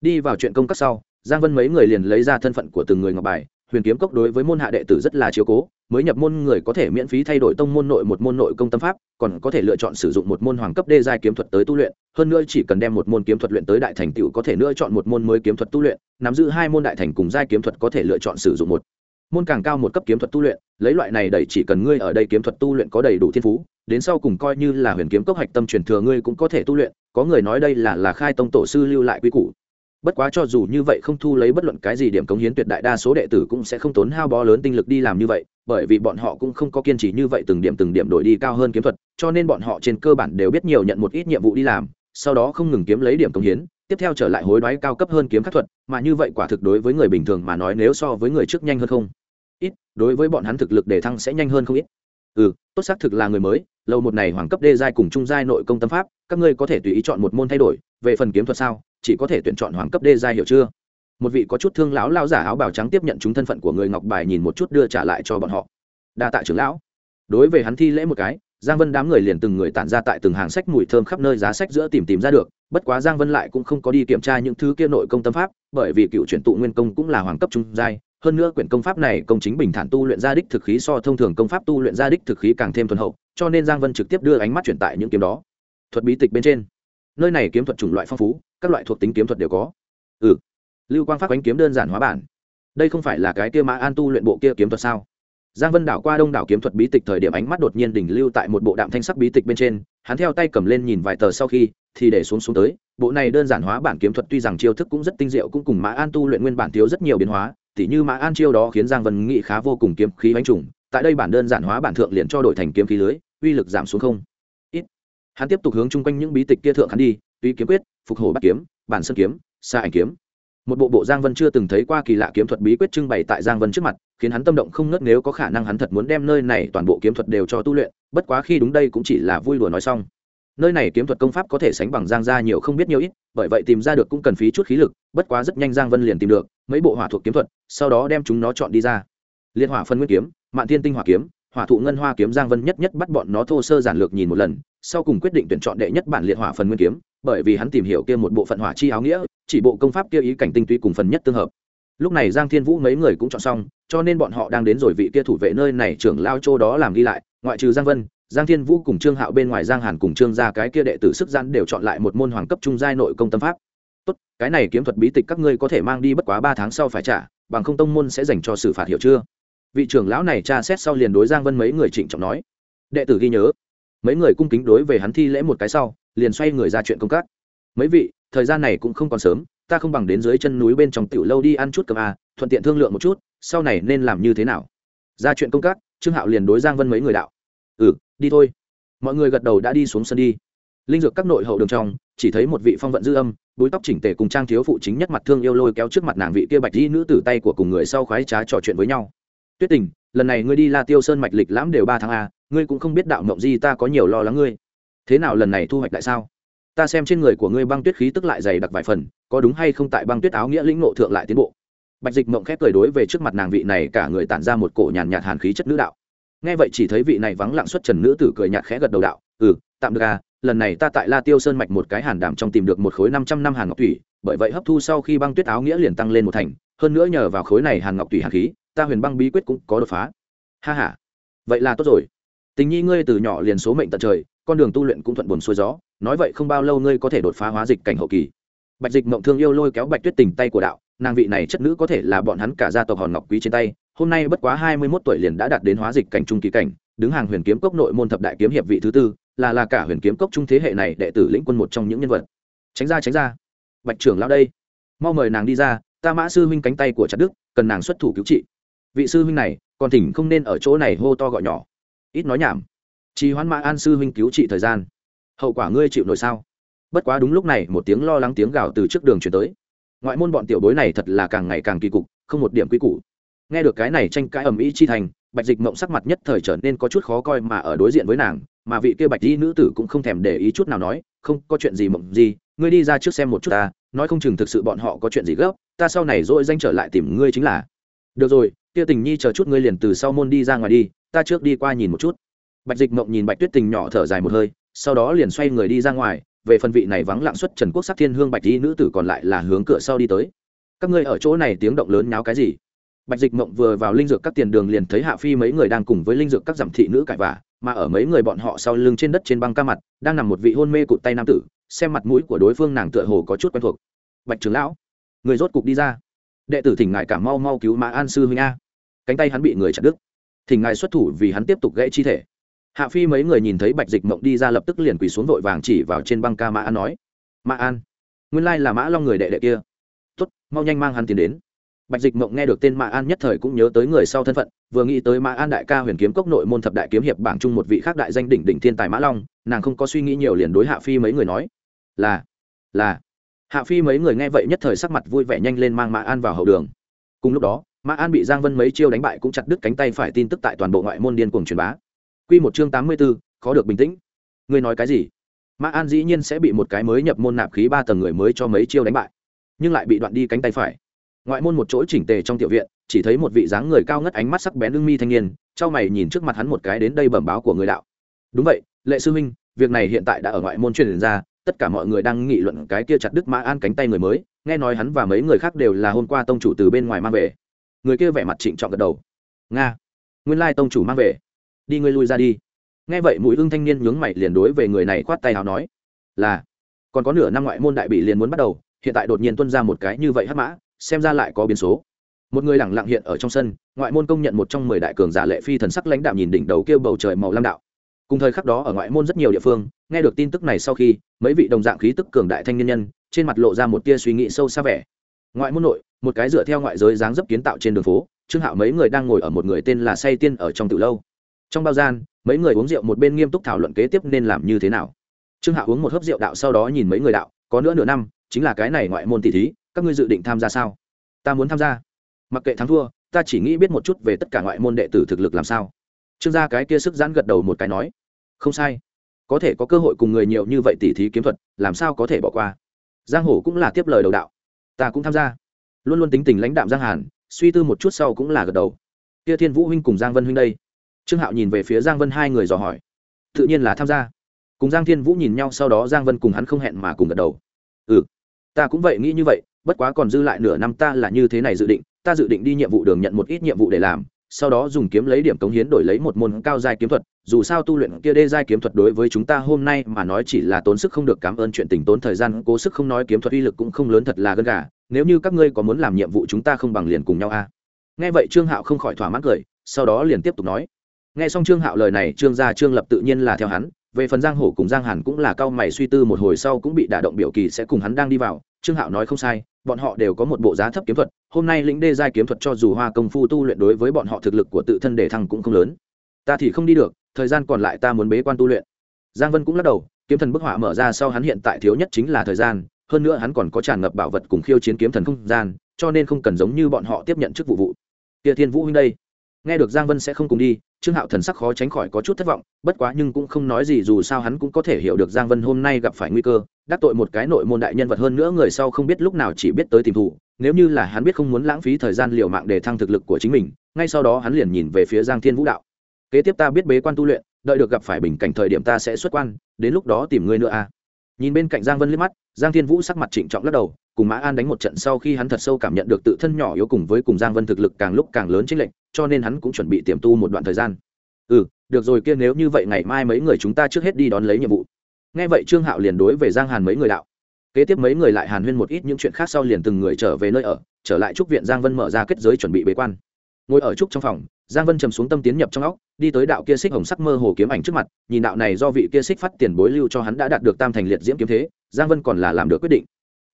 Đi vào chuyện công các sau, giang vân mấy người liền lấy ra thân phận của từng người ngọc bài huyền kiếm cốc đối với môn hạ đệ tử rất là chiếu cố, mới nhập môn người có thể miễn phí thay đổi tông môn nội một môn nội công tâm pháp, còn có thể lựa chọn sử dụng một môn hoàng cấp đê giai kiếm thuật tới tu luyện, hơn nữa chỉ cần đem một môn kiếm thuật luyện tới đại thành tựu có thể lựa chọn một môn mới kiếm thuật tu luyện, nắm giữ hai môn đại thành cùng giai kiếm thuật có thể lựa chọn sử dụng một môn càng cao một cấp kiếm thuật tu luyện, lấy loại này đầy chỉ cần ngươi ở đây kiếm thuật tu luyện có đầy đủ thiên phú, đến sau cùng coi như là huyền kiếm cốc hạch tâm truyền thừa ngươi cũng có thể tu luyện, có người nói đây là là khai tông tổ sư lưu lại quy củ bất quá cho dù như vậy không thu lấy bất luận cái gì điểm cống hiến tuyệt đại đa số đệ tử cũng sẽ không tốn hao bó lớn tinh lực đi làm như vậy, bởi vì bọn họ cũng không có kiên trì như vậy từng điểm từng điểm đổi đi cao hơn kiếm thuật, cho nên bọn họ trên cơ bản đều biết nhiều nhận một ít nhiệm vụ đi làm, sau đó không ngừng kiếm lấy điểm cống hiến, tiếp theo trở lại hối đoái cao cấp hơn kiếm khắc thuật, mà như vậy quả thực đối với người bình thường mà nói nếu so với người trước nhanh hơn không? Ít, đối với bọn hắn thực lực đề thăng sẽ nhanh hơn không ít. Ừ tốt xác thực là người mới, lâu một này hoàng cấp đê giai cùng trung giai nội công tâm pháp, các ngươi có thể tùy ý chọn một môn thay đổi, về phần kiếm thuật sao? Chỉ có thể tuyển chọn hoàng cấp đê giai hiểu chưa? Một vị có chút thương lão lao giả áo bào trắng tiếp nhận chúng thân phận của người ngọc bài nhìn một chút đưa trả lại cho bọn họ. Đa tạ trưởng lão. Đối với hắn thi lễ một cái, giang vân đám người liền từng người tản ra tại từng hàng sách mùi thơm khắp nơi giá sách giữa tìm tìm ra được, bất quá giang vân lại cũng không có đi kiểm tra những thứ kia nội công tâm pháp, bởi vì cựu chuyển tụ nguyên công cũng là hoàng cấp trung giai, hơn nữa quyển công pháp này công chính bình thản tu luyện gia đích thực khí so thông thường công pháp tu luyện gia đích thực khí càng thêm thuần hậu, cho nên giang vân trực tiếp đưa ánh mắt chuyển tại những kiếm đó. Thuật bí tịch bên trên. Nơi này kiếm thuật chủng loại phong phú các loại thuộc tính kiếm thuật đều có. Ừ. Lưu quang pháp ánh kiếm đơn giản hóa bản. Đây không phải là cái kia mã an tu luyện bộ kia kiếm thuật sao? Giang vân đảo qua đông đảo kiếm thuật bí tịch thời điểm ánh mắt đột nhiên đỉnh lưu tại một bộ đạm thanh sắc bí tịch bên trên, hắn theo tay cầm lên nhìn vài tờ sau khi, thì để xuống xuống tới. Bộ này đơn giản hóa bản kiếm thuật tuy rằng chiêu thức cũng rất tinh diệu cũng cùng mã an tu luyện nguyên bản thiếu rất nhiều biến hóa, tỉ như mã an chiêu đó khiến giang vân nghĩ khá vô cùng kiếm khí bánh trùng, tại đây bản đơn giản hóa bản thượng liền cho đổi thành kiếm khí lưới, uy lực giảm xuống không. Ít. Hắn tiếp tục hướng chung quanh những bí tịch kia thượng hắn đi tuy kiếm quyết, phục hồi bắt kiếm, bản sơn kiếm, xa ảnh kiếm. Một bộ bộ giang vân chưa từng thấy qua kỳ lạ kiếm thuật bí quyết trưng bày tại giang vân trước mặt, khiến hắn tâm động không ngớt nếu có khả năng hắn thật muốn đem nơi này toàn bộ kiếm thuật đều cho tu luyện, bất quá khi đúng đây cũng chỉ là vui đùa nói xong. Nơi này kiếm thuật công pháp có thể sánh bằng giang gia nhiều không biết nhiều ít, bởi vậy tìm ra được cũng cần phí chút khí lực, bất quá rất nhanh giang vân liền tìm được mấy bộ hỏa thuộc kiếm thuật, sau đó đem chúng nó chọn đi ra. Liên hỏa phân nguyên kiếm, mạn thiên tinh hỏa kiếm, hỏa thụ ngân hoa kiếm giang vân nhất nhất bắt bọn nó thô sơ giản lược nhìn một lần, sau cùng quyết định tuyển chọn đệ nhất bản liệt hỏa phần nguyên kiếm bởi vì hắn tìm hiểu kia một bộ phận hỏa chi áo nghĩa, chỉ bộ công pháp kia ý cảnh tinh túy cùng phần nhất tương hợp. Lúc này giang thiên vũ mấy người cũng chọn xong, cho nên bọn họ đang đến rồi vị kia thủ vệ nơi này trưởng lao châu đó làm đi lại, ngoại trừ giang vân, giang thiên vũ cùng trương hạo bên ngoài giang hàn cùng trương gia cái kia đệ tử sức giãn đều chọn lại một môn hoàng cấp trung giai nội công tâm pháp. Tốt, cái này kiếm thuật bí tịch các ngươi có thể mang đi bất quá ba tháng sau phải trả, bằng không tông môn sẽ dành cho xử phạt hiểu chưa? Vị trưởng lão này tra xét sau liền đối giang vân mấy người trịnh trọng nói. Đệ tử ghi nhớ. Mấy người cung kính đối về hắn thi lễ một cái sau liền xoay người ra chuyện công tác. Mấy vị thời gian này cũng không còn sớm ta không bằng đến dưới chân núi bên trong tiểu lâu đi ăn chút cơm à, thuận tiện thương lượng một chút sau này nên làm như thế nào? Ra chuyện công tác trương hạo liền đối giang vân mấy người đạo. Ừ đi thôi. Mọi người gật đầu đã đi xuống sân đi. Linh dược các nội hậu đường trong chỉ thấy một vị phong vận dư âm búi tóc chỉnh tề cùng trang thiếu phụ chính nhất mặt thương yêu lôi kéo trước mặt nàng vị kia bạch di nữ tử tay của cùng người sau khoái trá trò chuyện với nhau. Tuyết tình lần này ngươi đi la tiêu sơn mạch lịch lãm đều ba tháng a ngươi cũng không biết đạo mộng di ta có nhiều lo lắng ngươi thế nào lần này thu hoạch lại sao? Ta xem trên người của ngươi băng tuyết khí tức lại dày đặc vài phần, có đúng hay không tại băng tuyết áo nghĩa lĩnh nộ thượng lại tiến bộ? Bạch dịch mộng khép cười đối về trước mặt nàng vị này, cả người tản ra một cổ nhàn nhạt hàn khí chất nữ đạo. Nghe vậy chỉ thấy vị này vắng lặng xuất trần nữ tử cười nhạt khẽ gật đầu đạo ừ tạm được à lần này ta tại la tiêu sơn mạch một cái hàn đảm trong tìm được một khối năm trăm năm hàn ngọc thủy, bởi vậy hấp thu sau khi băng tuyết áo nghĩa liền tăng lên một thành, hơn nữa nhờ vào khối này hàn ngọc thủy hàn khí, ta huyền băng bí quyết cũng có đột phá. Ha ha, vậy là tốt rồi. Tình nhi ngươi từ nhỏ liền số mệnh tận trời con đường tu luyện cũng thuận buồn xuôi gió, nói vậy không bao lâu ngươi có thể đột phá hóa dịch cảnh hậu kỳ. Bạch dịch mộng thương yêu lôi kéo bạch tuyết tình tay của đạo, nàng vị này chất nữ có thể là bọn hắn cả gia tộc hòn ngọc quý trên tay, hôm nay bất quá hai mươi mốt tuổi liền đã đạt đến hóa dịch cảnh trung kỳ cảnh, đứng hàng huyền kiếm cốc nội môn thập đại kiếm hiệp vị thứ tư, là là cả huyền kiếm cốc trung thế hệ này đệ tử lĩnh quân một trong những nhân vật. Tránh ra tránh ra. Bạch trưởng lao đây. Mau mời nàng đi ra, ta mã sư huynh cánh tay của chặt đức cần nàng xuất thủ cứu trị. Vị sư huynh này, còn thỉnh không nên ở chỗ này hô to gọi nhỏ. Ít nói nhảm trì hoãn mã an sư huynh cứu trị thời gian. Hậu quả ngươi chịu nổi sao? Bất quá đúng lúc này, một tiếng lo lắng tiếng gào từ trước đường chuyển tới. Ngoại môn bọn tiểu bối này thật là càng ngày càng kỳ cục, không một điểm quy củ. Nghe được cái này tranh cãi ầm ĩ chi thành, bạch dịch mộng sắc mặt nhất thời trở nên có chút khó coi mà ở đối diện với nàng, mà vị kia bạch di nữ tử cũng không thèm để ý chút nào nói, không, có chuyện gì mộng gì, ngươi đi ra trước xem một chút ta, nói không chừng thực sự bọn họ có chuyện gì gấp, ta sau này dỗi danh trở lại tìm ngươi chính là. Được rồi, kia tình nhi chờ chút ngươi liền từ sau môn đi ra ngoài đi, ta trước đi qua nhìn một chút bạch dịch mộng nhìn bạch tuyết tình nhỏ thở dài một hơi, sau đó liền xoay người đi ra ngoài, về phần vị này vắng lặng xuất trần quốc sắc thiên hương bạch Y nữ tử còn lại là hướng cửa sau đi tới. Các ngươi ở chỗ này tiếng động lớn nháo cái gì? Bạch dịch mộng vừa vào linh dược các tiền đường liền thấy hạ phi mấy người đang cùng với linh dược các giảm thị nữ cãi vả mà ở mấy người bọn họ sau lưng trên đất trên băng ca mặt, đang nằm một vị hôn mê cụt tay nam tử, xem mặt mũi của đối phương nàng tựa hồ có chút quen thuộc. Bạch trưởng lão, người rốt cục đi ra. Đệ tử thỉnh ngài cả mau mau cứu mã an sư huynh a. Cánh tay hắn bị người chặt đứt. Thỉnh ngài xuất thủ vì hắn tiếp tục gãy chi thể hạ phi mấy người nhìn thấy bạch dịch mộng đi ra lập tức liền quỳ xuống vội vàng chỉ vào trên băng ca mã an nói, mã an, nguyên lai là mã long người đệ đệ kia. Tuất mau nhanh mang hắn tiến đến. Bạch dịch mộng nghe được tên mã an nhất thời cũng nhớ tới người sau thân phận, vừa nghĩ tới mã an đại ca huyền kiếm cốc nội môn thập đại kiếm hiệp bảng chung một vị khác đại danh đỉnh đỉnh thiên tài mã long, nàng không có suy nghĩ nhiều liền đối hạ phi mấy người nói, là là. Hạ phi mấy người nghe vậy nhất thời sắc mặt vui vẻ nhanh lên mang mã an vào hậu đường. Cùng lúc đó, mã an bị giang vân mấy chiêu đánh bại cũng chặt đứt cánh tay phải tin tức tại toàn bộ ngoại môn điên cuồng truyền bá. Quy một chương tám mươi b ố khó được bình tĩnh. Ngươi nói cái gì? Mã an dĩ nhiên sẽ bị một cái mới nhập môn nạp khí ba tầng người mới cho mấy chiêu đánh bại, nhưng lại bị đoạn đi cánh tay phải. Ngoại môn một chỗ chỉnh tề trong tiểu viện, chỉ thấy một vị dáng người cao ngất ánh mắt sắc bén lưng mi thanh niên, trao mày nhìn trước mặt hắn một cái đến đây bẩm báo của người đạo. Đúng vậy, lệ sư huynh, việc này hiện tại đã ở ngoại môn truyền ra, tất cả mọi người đang nghị luận cái kia chặt đứt mã an cánh tay người mới, nghe nói hắn và mấy người khác đều là hôm qua tông chủ từ bên ngoài mang về. Người kia vẻ mặt trịnh trọng gật đầu. Nga, nguyên lai tông chủ mang về đi ngươi lui ra đi. Nghe vậy mũi ưng thanh niên nhướng mày liền đối về người này khoát tay hào nói, là, còn có nửa năm ngoại môn đại bị liền muốn bắt đầu, hiện tại đột nhiên tuân ra một cái như vậy hắc mã, xem ra lại có biến số. Một người lẳng lặng hiện ở trong sân, ngoại môn công nhận một trong mười đại cường giả lệ phi thần sắc lãnh đạo nhìn đỉnh đầu kêu bầu trời màu lam đạo. Cùng thời khắc đó ở ngoại môn rất nhiều địa phương, nghe được tin tức này sau khi, mấy vị đồng dạng khí tức cường đại thanh niên nhân, trên mặt lộ ra một tia suy nghĩ sâu xa vẻ. Ngoại môn nội, một cái dựa theo ngoại giới dáng dấp kiến tạo trên đường phố, trương hạo mấy người đang ngồi ở một người tên là say tiên ở trong từ lâu trong bao gian, mấy người uống rượu một bên nghiêm túc thảo luận kế tiếp nên làm như thế nào. Trương hạo uống một hớp rượu đạo sau đó nhìn mấy người đạo, có nữa nửa năm, chính là cái này ngoại môn tỷ thí, các ngươi dự định tham gia sao? Ta muốn tham gia. Mặc kệ thắng thua, ta chỉ nghĩ biết một chút về tất cả ngoại môn đệ tử thực lực làm sao. Trương gia cái kia sức giãn gật đầu một cái nói, không sai. Có thể có cơ hội cùng người nhiều như vậy tỉ thí kiếm thuật, làm sao có thể bỏ qua? Giang hổ cũng là tiếp lời đầu đạo, ta cũng tham gia. Luôn luôn tính tình lãnh đạm giang hàn, suy tư một chút sau cũng là gật đầu. Kia thiên vũ huynh cùng giang vân huynh đây trương hạo nhìn về phía giang vân hai người dò hỏi. Tự nhiên là tham gia. Cùng giang thiên vũ nhìn nhau sau đó giang vân cùng hắn không hẹn mà cùng gật đầu. Ừ ta cũng vậy nghĩ như vậy, bất quá còn dư lại nửa năm ta là như thế này dự định, ta dự định đi nhiệm vụ đường nhận một ít nhiệm vụ để làm, sau đó dùng kiếm lấy điểm cống hiến đổi lấy một môn cao giai kiếm thuật, dù sao tu luyện kia đê giai kiếm thuật đối với chúng ta hôm nay mà nói chỉ là tốn sức không được cảm ơn chuyện tình tốn thời gian, cố sức không nói kiếm thuật uy lực cũng không lớn thật là gân gà, nếu như các ngươi có muốn làm nhiệm vụ chúng ta không bằng liền cùng nhau a. Nghe vậy trương hạo không khỏi thỏa mãn cười, sau đó liền tiếp tục nói nghe xong trương hạo lời này, trương gia trương lập tự nhiên là theo hắn. Về phần giang hổ cùng giang hàn cũng là cao mày suy tư một hồi sau cũng bị đả động biểu kỳ sẽ cùng hắn đang đi vào. Trương hạo nói không sai, bọn họ đều có một bộ giá thấp kiếm thuật. Hôm nay lĩnh đê giai kiếm thuật cho dù hoa công phu tu luyện đối với bọn họ thực lực của tự thân để thăng cũng không lớn. Ta thì không đi được, thời gian còn lại ta muốn bế quan tu luyện. Giang vân cũng lắc đầu, kiếm thần bức họa mở ra sau hắn hiện tại thiếu nhất chính là thời gian. Hơn nữa hắn còn có tràn ngập bảo vật cùng khiêu chiến kiếm thần không gian, cho nên không cần giống như bọn họ tiếp nhận chức vụ vụ. Kia thiên vũ huynh đây nghe được giang vân sẽ không cùng đi, trương hạo thần sắc khó tránh khỏi có chút thất vọng, bất quá nhưng cũng không nói gì dù sao hắn cũng có thể hiểu được giang vân hôm nay gặp phải nguy cơ, đắc tội một cái nội môn đại nhân vật hơn nữa người sau không biết lúc nào chỉ biết tới tìm thủ nếu như là hắn biết không muốn lãng phí thời gian liều mạng để thăng thực lực của chính mình, ngay sau đó hắn liền nhìn về phía giang thiên vũ đạo kế tiếp ta biết bế quan tu luyện, đợi được gặp phải bình cảnh thời điểm ta sẽ xuất quan, đến lúc đó tìm ngươi nữa a à. nhìn bên cạnh giang vân liếc mắt, giang thiên vũ sắc mặt trịnh trọng lắc đầu cùng mã an đánh một trận sau khi hắn thật sâu cảm nhận được tự thân nhỏ yếu cùng với cùng giang vân thực lực càng lúc càng lớn trên lệnh cho nên hắn cũng chuẩn bị tiềm tu một đoạn thời gian. Ừ được rồi kia nếu như vậy ngày mai mấy người chúng ta trước hết đi đón lấy nhiệm vụ. Nghe vậy trương hạo liền đối về giang hàn mấy người đạo. Kế tiếp mấy người lại hàn huyên một ít những chuyện khác sau liền từng người trở về nơi ở, trở lại trúc viện giang vân mở ra kết giới chuẩn bị bế quan. Ngồi ở trúc trong phòng, giang vân trầm xuống tâm tiến nhập trong óc, đi tới đạo kia xích hồng sắc mơ hồ kiếm ảnh trước mặt, nhìn đạo này do vị kia xích phát tiền bối lưu cho hắn đã đạt được tam thành liệt diễm kiếm thế, giang vân còn là làm được quyết định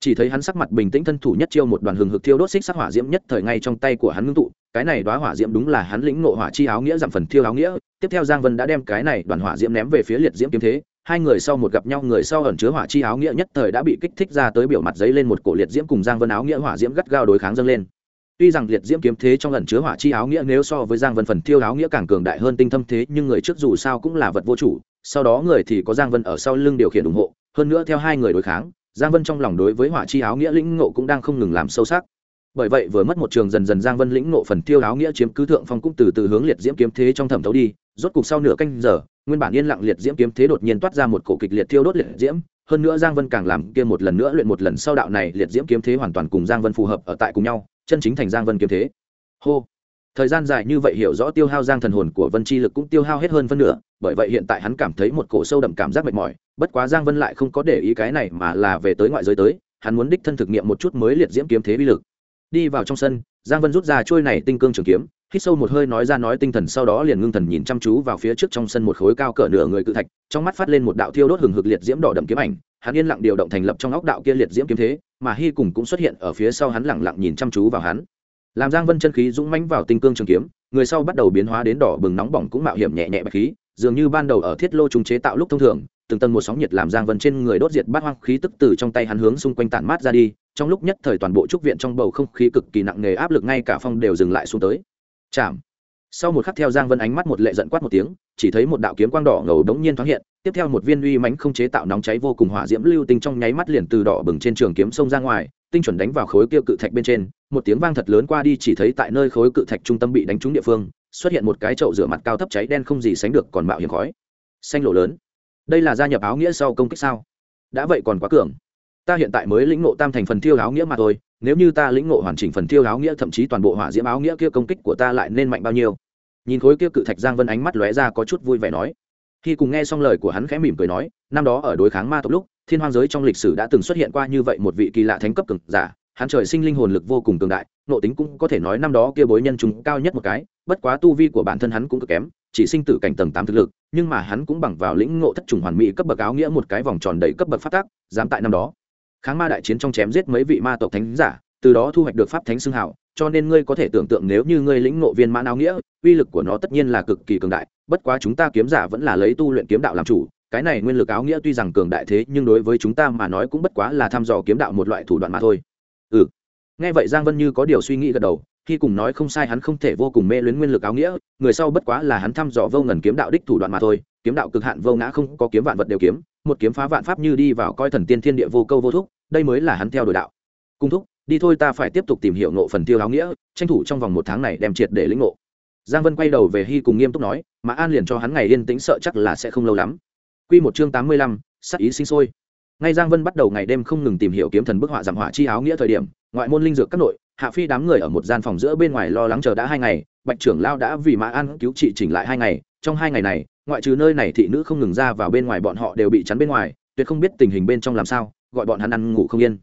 chỉ thấy hắn sắc mặt bình tĩnh thân thủ nhất chiêu một đoàn hừng hực thiêu đốt xích sắc hỏa diễm nhất thời ngay trong tay của hắn ngưng tụ, cái này đoá hỏa diễm đúng là hắn lĩnh ngộ hỏa chi áo nghĩa giảm phần thiêu áo nghĩa. Tiếp theo giang vân đã đem cái này đoàn hỏa diễm ném về phía liệt diễm kiếm thế, hai người sau một gặp nhau người sau ẩn chứa hỏa chi áo nghĩa nhất thời đã bị kích thích ra tới biểu mặt giấy lên một cổ liệt diễm cùng giang vân áo nghĩa hỏa diễm gắt gao đối kháng dâng lên. Tuy rằng liệt diễm kiếm thế trong ẩn chứa hỏa chi áo nghĩa nếu so với giang vân phần thiêu áo nghĩa càng cường đại hơn tinh thâm thế, nhưng người trước dù sao cũng là vật vô chủ, sau đó người thì có giang vân ở sau lưng điều khiển ủng hộ, hơn nữa theo hai người đối kháng giang vân trong lòng đối với hỏa chi áo nghĩa lĩnh ngộ cũng đang không ngừng làm sâu sắc. Bởi vậy vừa mất một trường dần dần giang vân lĩnh ngộ phần tiêu áo nghĩa chiếm cứ thượng phong cũng từ từ hướng liệt diễm kiếm thế trong thẩm thấu đi, rốt cục sau nửa canh giờ, nguyên bản yên lặng liệt diễm kiếm thế đột nhiên toát ra một cổ kịch liệt thiêu đốt liệt diễm, hơn nữa giang vân càng làm kia một lần nữa luyện một lần sau đạo này, liệt diễm kiếm thế hoàn toàn cùng giang vân phù hợp ở tại cùng nhau, chân chính thành giang vân kiếm thế. Hô. Thời gian dài như vậy hiểu rõ tiêu hao giang thần hồn của vân chi lực cũng tiêu hao hết hơn phân nửa, bởi vậy hiện tại hắn cảm thấy một cổ sâu đậm cảm giác mệt mỏi bất quá giang vân lại không có để ý cái này mà là về tới ngoại giới tới, hắn muốn đích thân thực nghiệm một chút mới liệt diễm kiếm thế vi lực. Đi vào trong sân, giang vân rút ra trôi này tinh cương trường kiếm, hít sâu một hơi nói ra nói tinh thần sau đó liền ngưng thần nhìn chăm chú vào phía trước trong sân một khối cao cỡ nửa người cự thạch, trong mắt phát lên một đạo thiêu đốt hừng hực liệt diễm đỏ đậm kiếm ảnh. Hắn yên lặng điều động thành lập trong óc đạo kia liệt diễm kiếm thế, mà hy cùng cũng xuất hiện ở phía sau hắn lặng lặng nhìn chăm chú vào hắn. Làm giang vân chân khí dũng mãnh vào tinh cương trường kiếm, người sau bắt đầu biến hóa đến đỏ bừng nóng bỏng cũng mạo hiểm nhẹ nhẹ bạch khí, dường như ban đầu ở thiết lô trùng chế tạo lúc thông thường từng tầng một sóng nhiệt làm giang vân trên người đốt diệt bát hoang khí tức từ trong tay hắn hướng xung quanh tản mát ra đi. Trong lúc nhất thời toàn bộ trúc viện trong bầu không khí cực kỳ nặng nề, áp lực ngay cả phong đều dừng lại xuống tới. Chạm. Sau một khắc theo giang vân ánh mắt một lệ giận quát một tiếng, chỉ thấy một đạo kiếm quang đỏ ngầu đống nhiên thoáng hiện, tiếp theo một viên uy mánh không chế tạo nóng cháy vô cùng hỏa diễm lưu tinh trong nháy mắt liền từ đỏ bừng trên trường kiếm sông ra ngoài, tinh chuẩn đánh vào khối kia cự thạch bên trên, một tiếng vang thật lớn qua đi chỉ thấy tại nơi khối cự thạch trung tâm bị đánh trúng địa phương, xuất hiện một cái chậu rửa mặt cao thấp cháy đen không gì sánh được còn mạo hiểm khói. Xanh lộ lớn đây là gia nhập áo nghĩa sau công kích sao? Đã vậy còn quá cường. Ta hiện tại mới lĩnh ngộ tam thành phần thiêu áo nghĩa mà thôi, nếu như ta lĩnh ngộ hoàn chỉnh phần thiêu áo nghĩa, thậm chí toàn bộ hỏa diễm áo nghĩa kia công kích của ta lại nên mạnh bao nhiêu? Nhìn khối kia cự thạch giang vân ánh mắt lóe ra có chút vui vẻ nói. Khi cùng nghe xong lời của hắn khẽ mỉm cười nói, năm đó ở đối kháng ma tộc lúc, thiên hoang giới trong lịch sử đã từng xuất hiện qua như vậy một vị kỳ lạ thánh cấp cường giả, hắn trời sinh linh hồn lực vô cùng cường đại nộ tính cũng có thể nói năm đó kia bối nhân chúng cao nhất một cái, bất quá tu vi của bản thân hắn cũng cực kém chỉ sinh tử cảnh tầng tám thực lực, nhưng mà hắn cũng bằng vào lĩnh ngộ thất trùng hoàn mỹ cấp bậc áo nghĩa một cái vòng tròn đầy cấp bậc phát tác dám tại năm đó. Kháng ma đại chiến trong chém giết mấy vị ma tộc thánh giả, từ đó thu hoạch được pháp thánh xưng hảo cho nên ngươi có thể tưởng tượng nếu như ngươi lĩnh ngộ viên mãn áo nghĩa, uy lực của nó tất nhiên là cực kỳ cường đại, bất quá chúng ta kiếm giả vẫn là lấy tu luyện kiếm đạo làm chủ, cái này nguyên lực áo nghĩa tuy rằng cường đại thế, nhưng đối với chúng ta mà nói cũng bất quá là thăm dò kiếm đạo một loại thủ đoạn mà thôi. Ừ. Nghe vậy giang vân như có điều suy nghĩ gật đầu khi cùng nói không sai hắn không thể vô cùng mê luyến nguyên lực áo nghĩa người sau bất quá là hắn thăm dò vô ngần kiếm đạo đích thủ đoạn mà thôi kiếm đạo cực hạn vô ngã không có kiếm vạn vật đều kiếm một kiếm phá vạn pháp như đi vào coi thần tiên thiên địa vô câu vô thúc đây mới là hắn theo đuổi đạo. Cung thúc đi thôi ta phải tiếp tục tìm hiểu nộ phần tiêu áo nghĩa tranh thủ trong vòng một tháng này đem triệt để lĩnh ngộ. Giang vân quay đầu về hy cùng nghiêm túc nói mà an liền cho hắn ngày yên tĩnh sợ chắc là sẽ không lâu lắm. Quy một chương tám mươi lăm, sắc ý sinh sôi. Ngay giang vân bắt đầu ngày đêm không ngừng tìm hiểu kiếm thần bức họa giảm họa chi áo nghĩa thời điểm ngoại môn linh dược các nội hạ phi đám người ở một gian phòng giữa bên ngoài lo lắng chờ đã hai ngày, bạch trưởng lao đã vì mã an cứu trị chỉnh lại hai ngày. Trong hai ngày này, ngoại trừ nơi này thị nữ không ngừng ra vào bên ngoài bọn họ đều bị chắn bên ngoài, tuyệt không biết tình hình bên trong làm sao, gọi bọn hắn ăn ngủ không yên.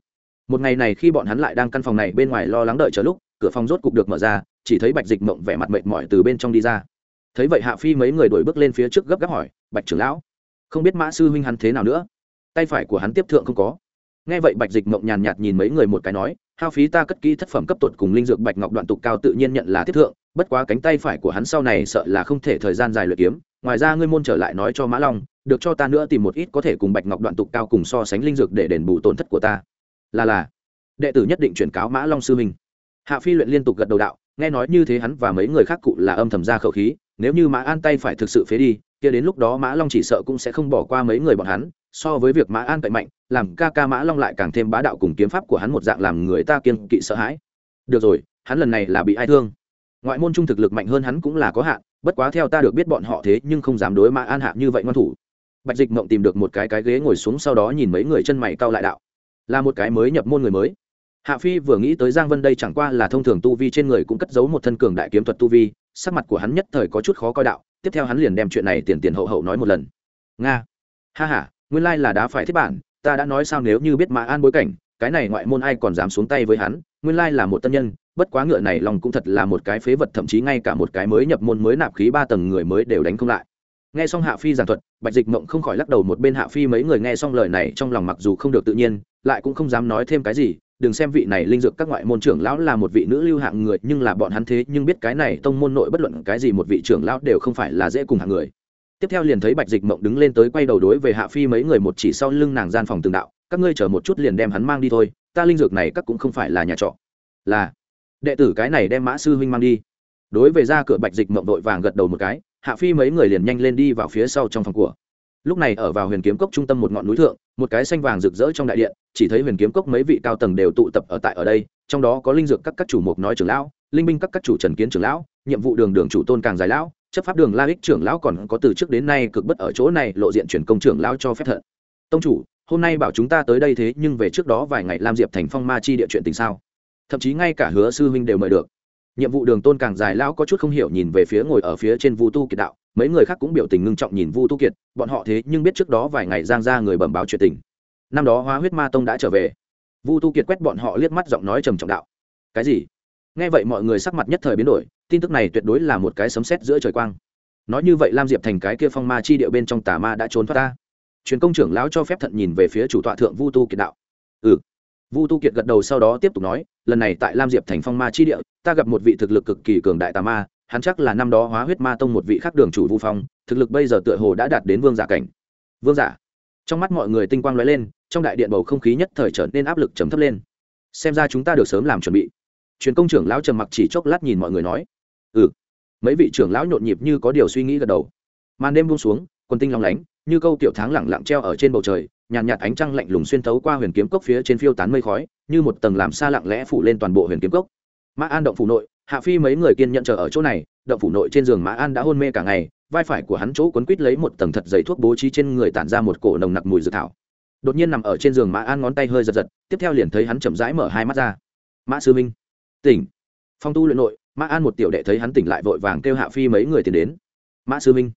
Một ngày này khi bọn hắn lại đang căn phòng này bên ngoài lo lắng đợi chờ lúc, cửa phòng rốt cục được mở ra, chỉ thấy bạch dịch mộng vẻ mặt mệt mỏi từ bên trong đi ra. Thấy vậy hạ phi mấy người đổi bước lên phía trước gấp gáp hỏi, bạch trưởng lão, không biết mã sư huynh hắn thế nào nữa? Tay phải của hắn tiếp thượng không có. Nghe vậy bạch dịch mộng nhàn nhạt nhìn mấy người một cái nói hao phí ta cất kỹ thất phẩm cấp tột cùng linh dược bạch ngọc đoạn tục cao tự nhiên nhận là tiếp thượng, bất quá cánh tay phải của hắn sau này sợ là không thể thời gian dài luyện kiếm. Ngoài ra ngươi môn trở lại nói cho mã long, được cho ta nữa tìm một ít có thể cùng bạch ngọc đoạn tục cao cùng so sánh linh dược để đền bù tổn thất của ta. Là là. Đệ tử nhất định chuyển cáo mã long sư minh hạ phi luyện liên tục gật đầu đạo, nghe nói như thế hắn và mấy người khác cụ là âm thầm ra khẩu khí, nếu như mã an tay phải thực sự phế đi kia đến lúc đó mã long chỉ sợ cũng sẽ không bỏ qua mấy người bọn hắn, so với việc mã an cậy mạnh, làm ca ca mã long lại càng thêm bá đạo cùng kiếm pháp của hắn một dạng làm người ta kiên kỵ sợ hãi. Được rồi, hắn lần này là bị ai thương? Ngoại môn trung thực lực mạnh hơn hắn cũng là có hạn, bất quá theo ta được biết bọn họ thế nhưng không dám đối mã an hạ như vậy ngoan thủ. Bạch dịch mộng tìm được một cái cái ghế ngồi xuống sau đó nhìn mấy người chân mày cao lại đạo. Là một cái mới nhập môn người mới. Hạ phi vừa nghĩ tới giang vân đây chẳng qua là thông thường tu vi trên người cũng cất giấu một thân cường đại kiếm thuật tu vi, sắc mặt của hắn nhất thời có chút khó coi đạo tiếp theo hắn liền đem chuyện này tiền tiền hậu hậu nói một lần. Nga. Ha h a nguyên lai là đá phải thiết bản, ta đã nói sao nếu như biết mã an bối cảnh, cái này ngoại môn ai còn dám xuống tay với hắn, nguyên lai là một tân nhân, bất quá ngựa này lòng cũng thật là một cái phế vật, thậm chí ngay cả một cái mới nhập môn mới nạp khí ba tầng người mới đều đánh không lại. Nghe xong hạ phi giảng thuật, bạch dịch mộng không khỏi lắc đầu một bên hạ phi mấy người nghe xong lời này trong lòng mặc dù không được tự nhiên, lại cũng không dám nói thêm cái gì đừng xem vị này linh dược các ngoại môn trưởng lão là một vị nữ lưu hạng người, nhưng là bọn hắn thế nhưng biết cái này tông môn nội bất luận cái gì một vị trưởng lão đều không phải là dễ cùng hạng người. Tiếp theo liền thấy bạch dịch mộng đứng lên tới quay đầu đối về hạ phi mấy người một chỉ sau lưng nàng gian phòng tường đạo, các ngươi chờ một chút liền đem hắn mang đi thôi, ta linh dược này các cũng không phải là nhà trọ. Là. Đệ tử cái này đem mã sư huynh mang đi. Đối về ra cửa bạch dịch mộng đội vàng gật đầu một cái, hạ phi mấy người liền nhanh lên đi vào phía sau trong phòng của. Lúc này ở vào huyền kiếm cốc trung tâm một ngọn núi thượng, một cái xanh vàng rực rỡ trong đại điện chỉ thấy huyền kiếm cốc mấy vị cao tầng đều tụ tập ở tại ở đây, trong đó có linh dược các các chủ mục nói trưởng lão, linh binh các các chủ trần kiến trưởng lão, nhiệm vụ đường đường chủ tôn càng dài lão, chấp pháp đường la ích trưởng lão còn có từ trước đến nay cực bất ở chỗ này lộ diện chuyển công trưởng lão cho phép thận. Tông chủ, hôm nay bảo chúng ta tới đây thế nhưng về trước đó vài ngày làm diệp thành phong ma chi địa chuyện tình sao? Thậm chí ngay cả hứa sư huynh đều mời được. Nhiệm vụ đường tôn càng dài lão có chút không hiểu nhìn về phía ngồi ở phía trên vu tu kiệt đạo, mấy người khác cũng biểu tình ngưng trọng nhìn vu tu kiệt, bọn họ thế nhưng biết trước đó vài ngày giang ra người bẩm báo chuyện tình năm đó hóa huyết ma tông đã trở về. Vu tu kiệt quét bọn họ liếc mắt giọng nói trầm trọng đạo. Cái gì? Nghe vậy mọi người sắc mặt nhất thời biến đổi, tin tức này tuyệt đối là một cái sấm sét giữa trời quang. Nói như vậy lam diệp thành cái kia phong ma chi điệu bên trong tà ma đã trốn thoát ta. Truyền công trưởng lão cho phép thận nhìn về phía chủ tọa thượng vu tu kiệt đạo. Ừ. Vu tu kiệt gật đầu sau đó tiếp tục nói, lần này tại lam diệp thành phong ma chi địa, ta gặp một vị thực lực cực kỳ cường đại tà ma, hắn chắc là năm đó hóa huyết ma tông một vị khác đường chủ vu phong, thực lực bây giờ tựa hồ đã đạt đến vương giả cảnh. Vương giả? Trong mắt mọi người tinh quang lóe lên trong đại điện bầu không khí nhất thời trở nên áp lực trầm thấp lên. Xem ra chúng ta được sớm làm chuẩn bị. Truyền công trưởng lão trầm mặc chỉ chốc lát nhìn mọi người nói. Ừ. Mấy vị trưởng lão nhộn nhịp như có điều suy nghĩ gật đầu. Màn đêm buông xuống quần tinh long lánh như câu tiểu tháng lẳng lặng treo ở trên bầu trời nhàn nhạt, nhạt ánh trăng lạnh lùng xuyên thấu qua huyền kiếm cốc phía trên phiêu tán mây khói như một tầng làm xa lặng lẽ phủ lên toàn bộ huyền kiếm cốc. Mã an động phủ nội hạ phi mấy người kiên nhận chờ ở chỗ này động phủ nội trên giường mã an đã hôn mê cả ngày vai phải của hắn chỗ quấn quít lấy một tầng thật dày thuốc bố trí trên người tản ra một cổ nồng nặc mùi dược thảo. Đột nhiên nằm ở trên giường mã an ngón tay hơi giật giật, tiếp theo liền thấy hắn chậm rãi mở hai mắt ra. Mã sư minh, tỉnh. Phong tu luyện nội, mã an một tiểu đệ thấy hắn tỉnh lại vội vàng kêu hạ phi mấy người tiến đến. Mã sư minh,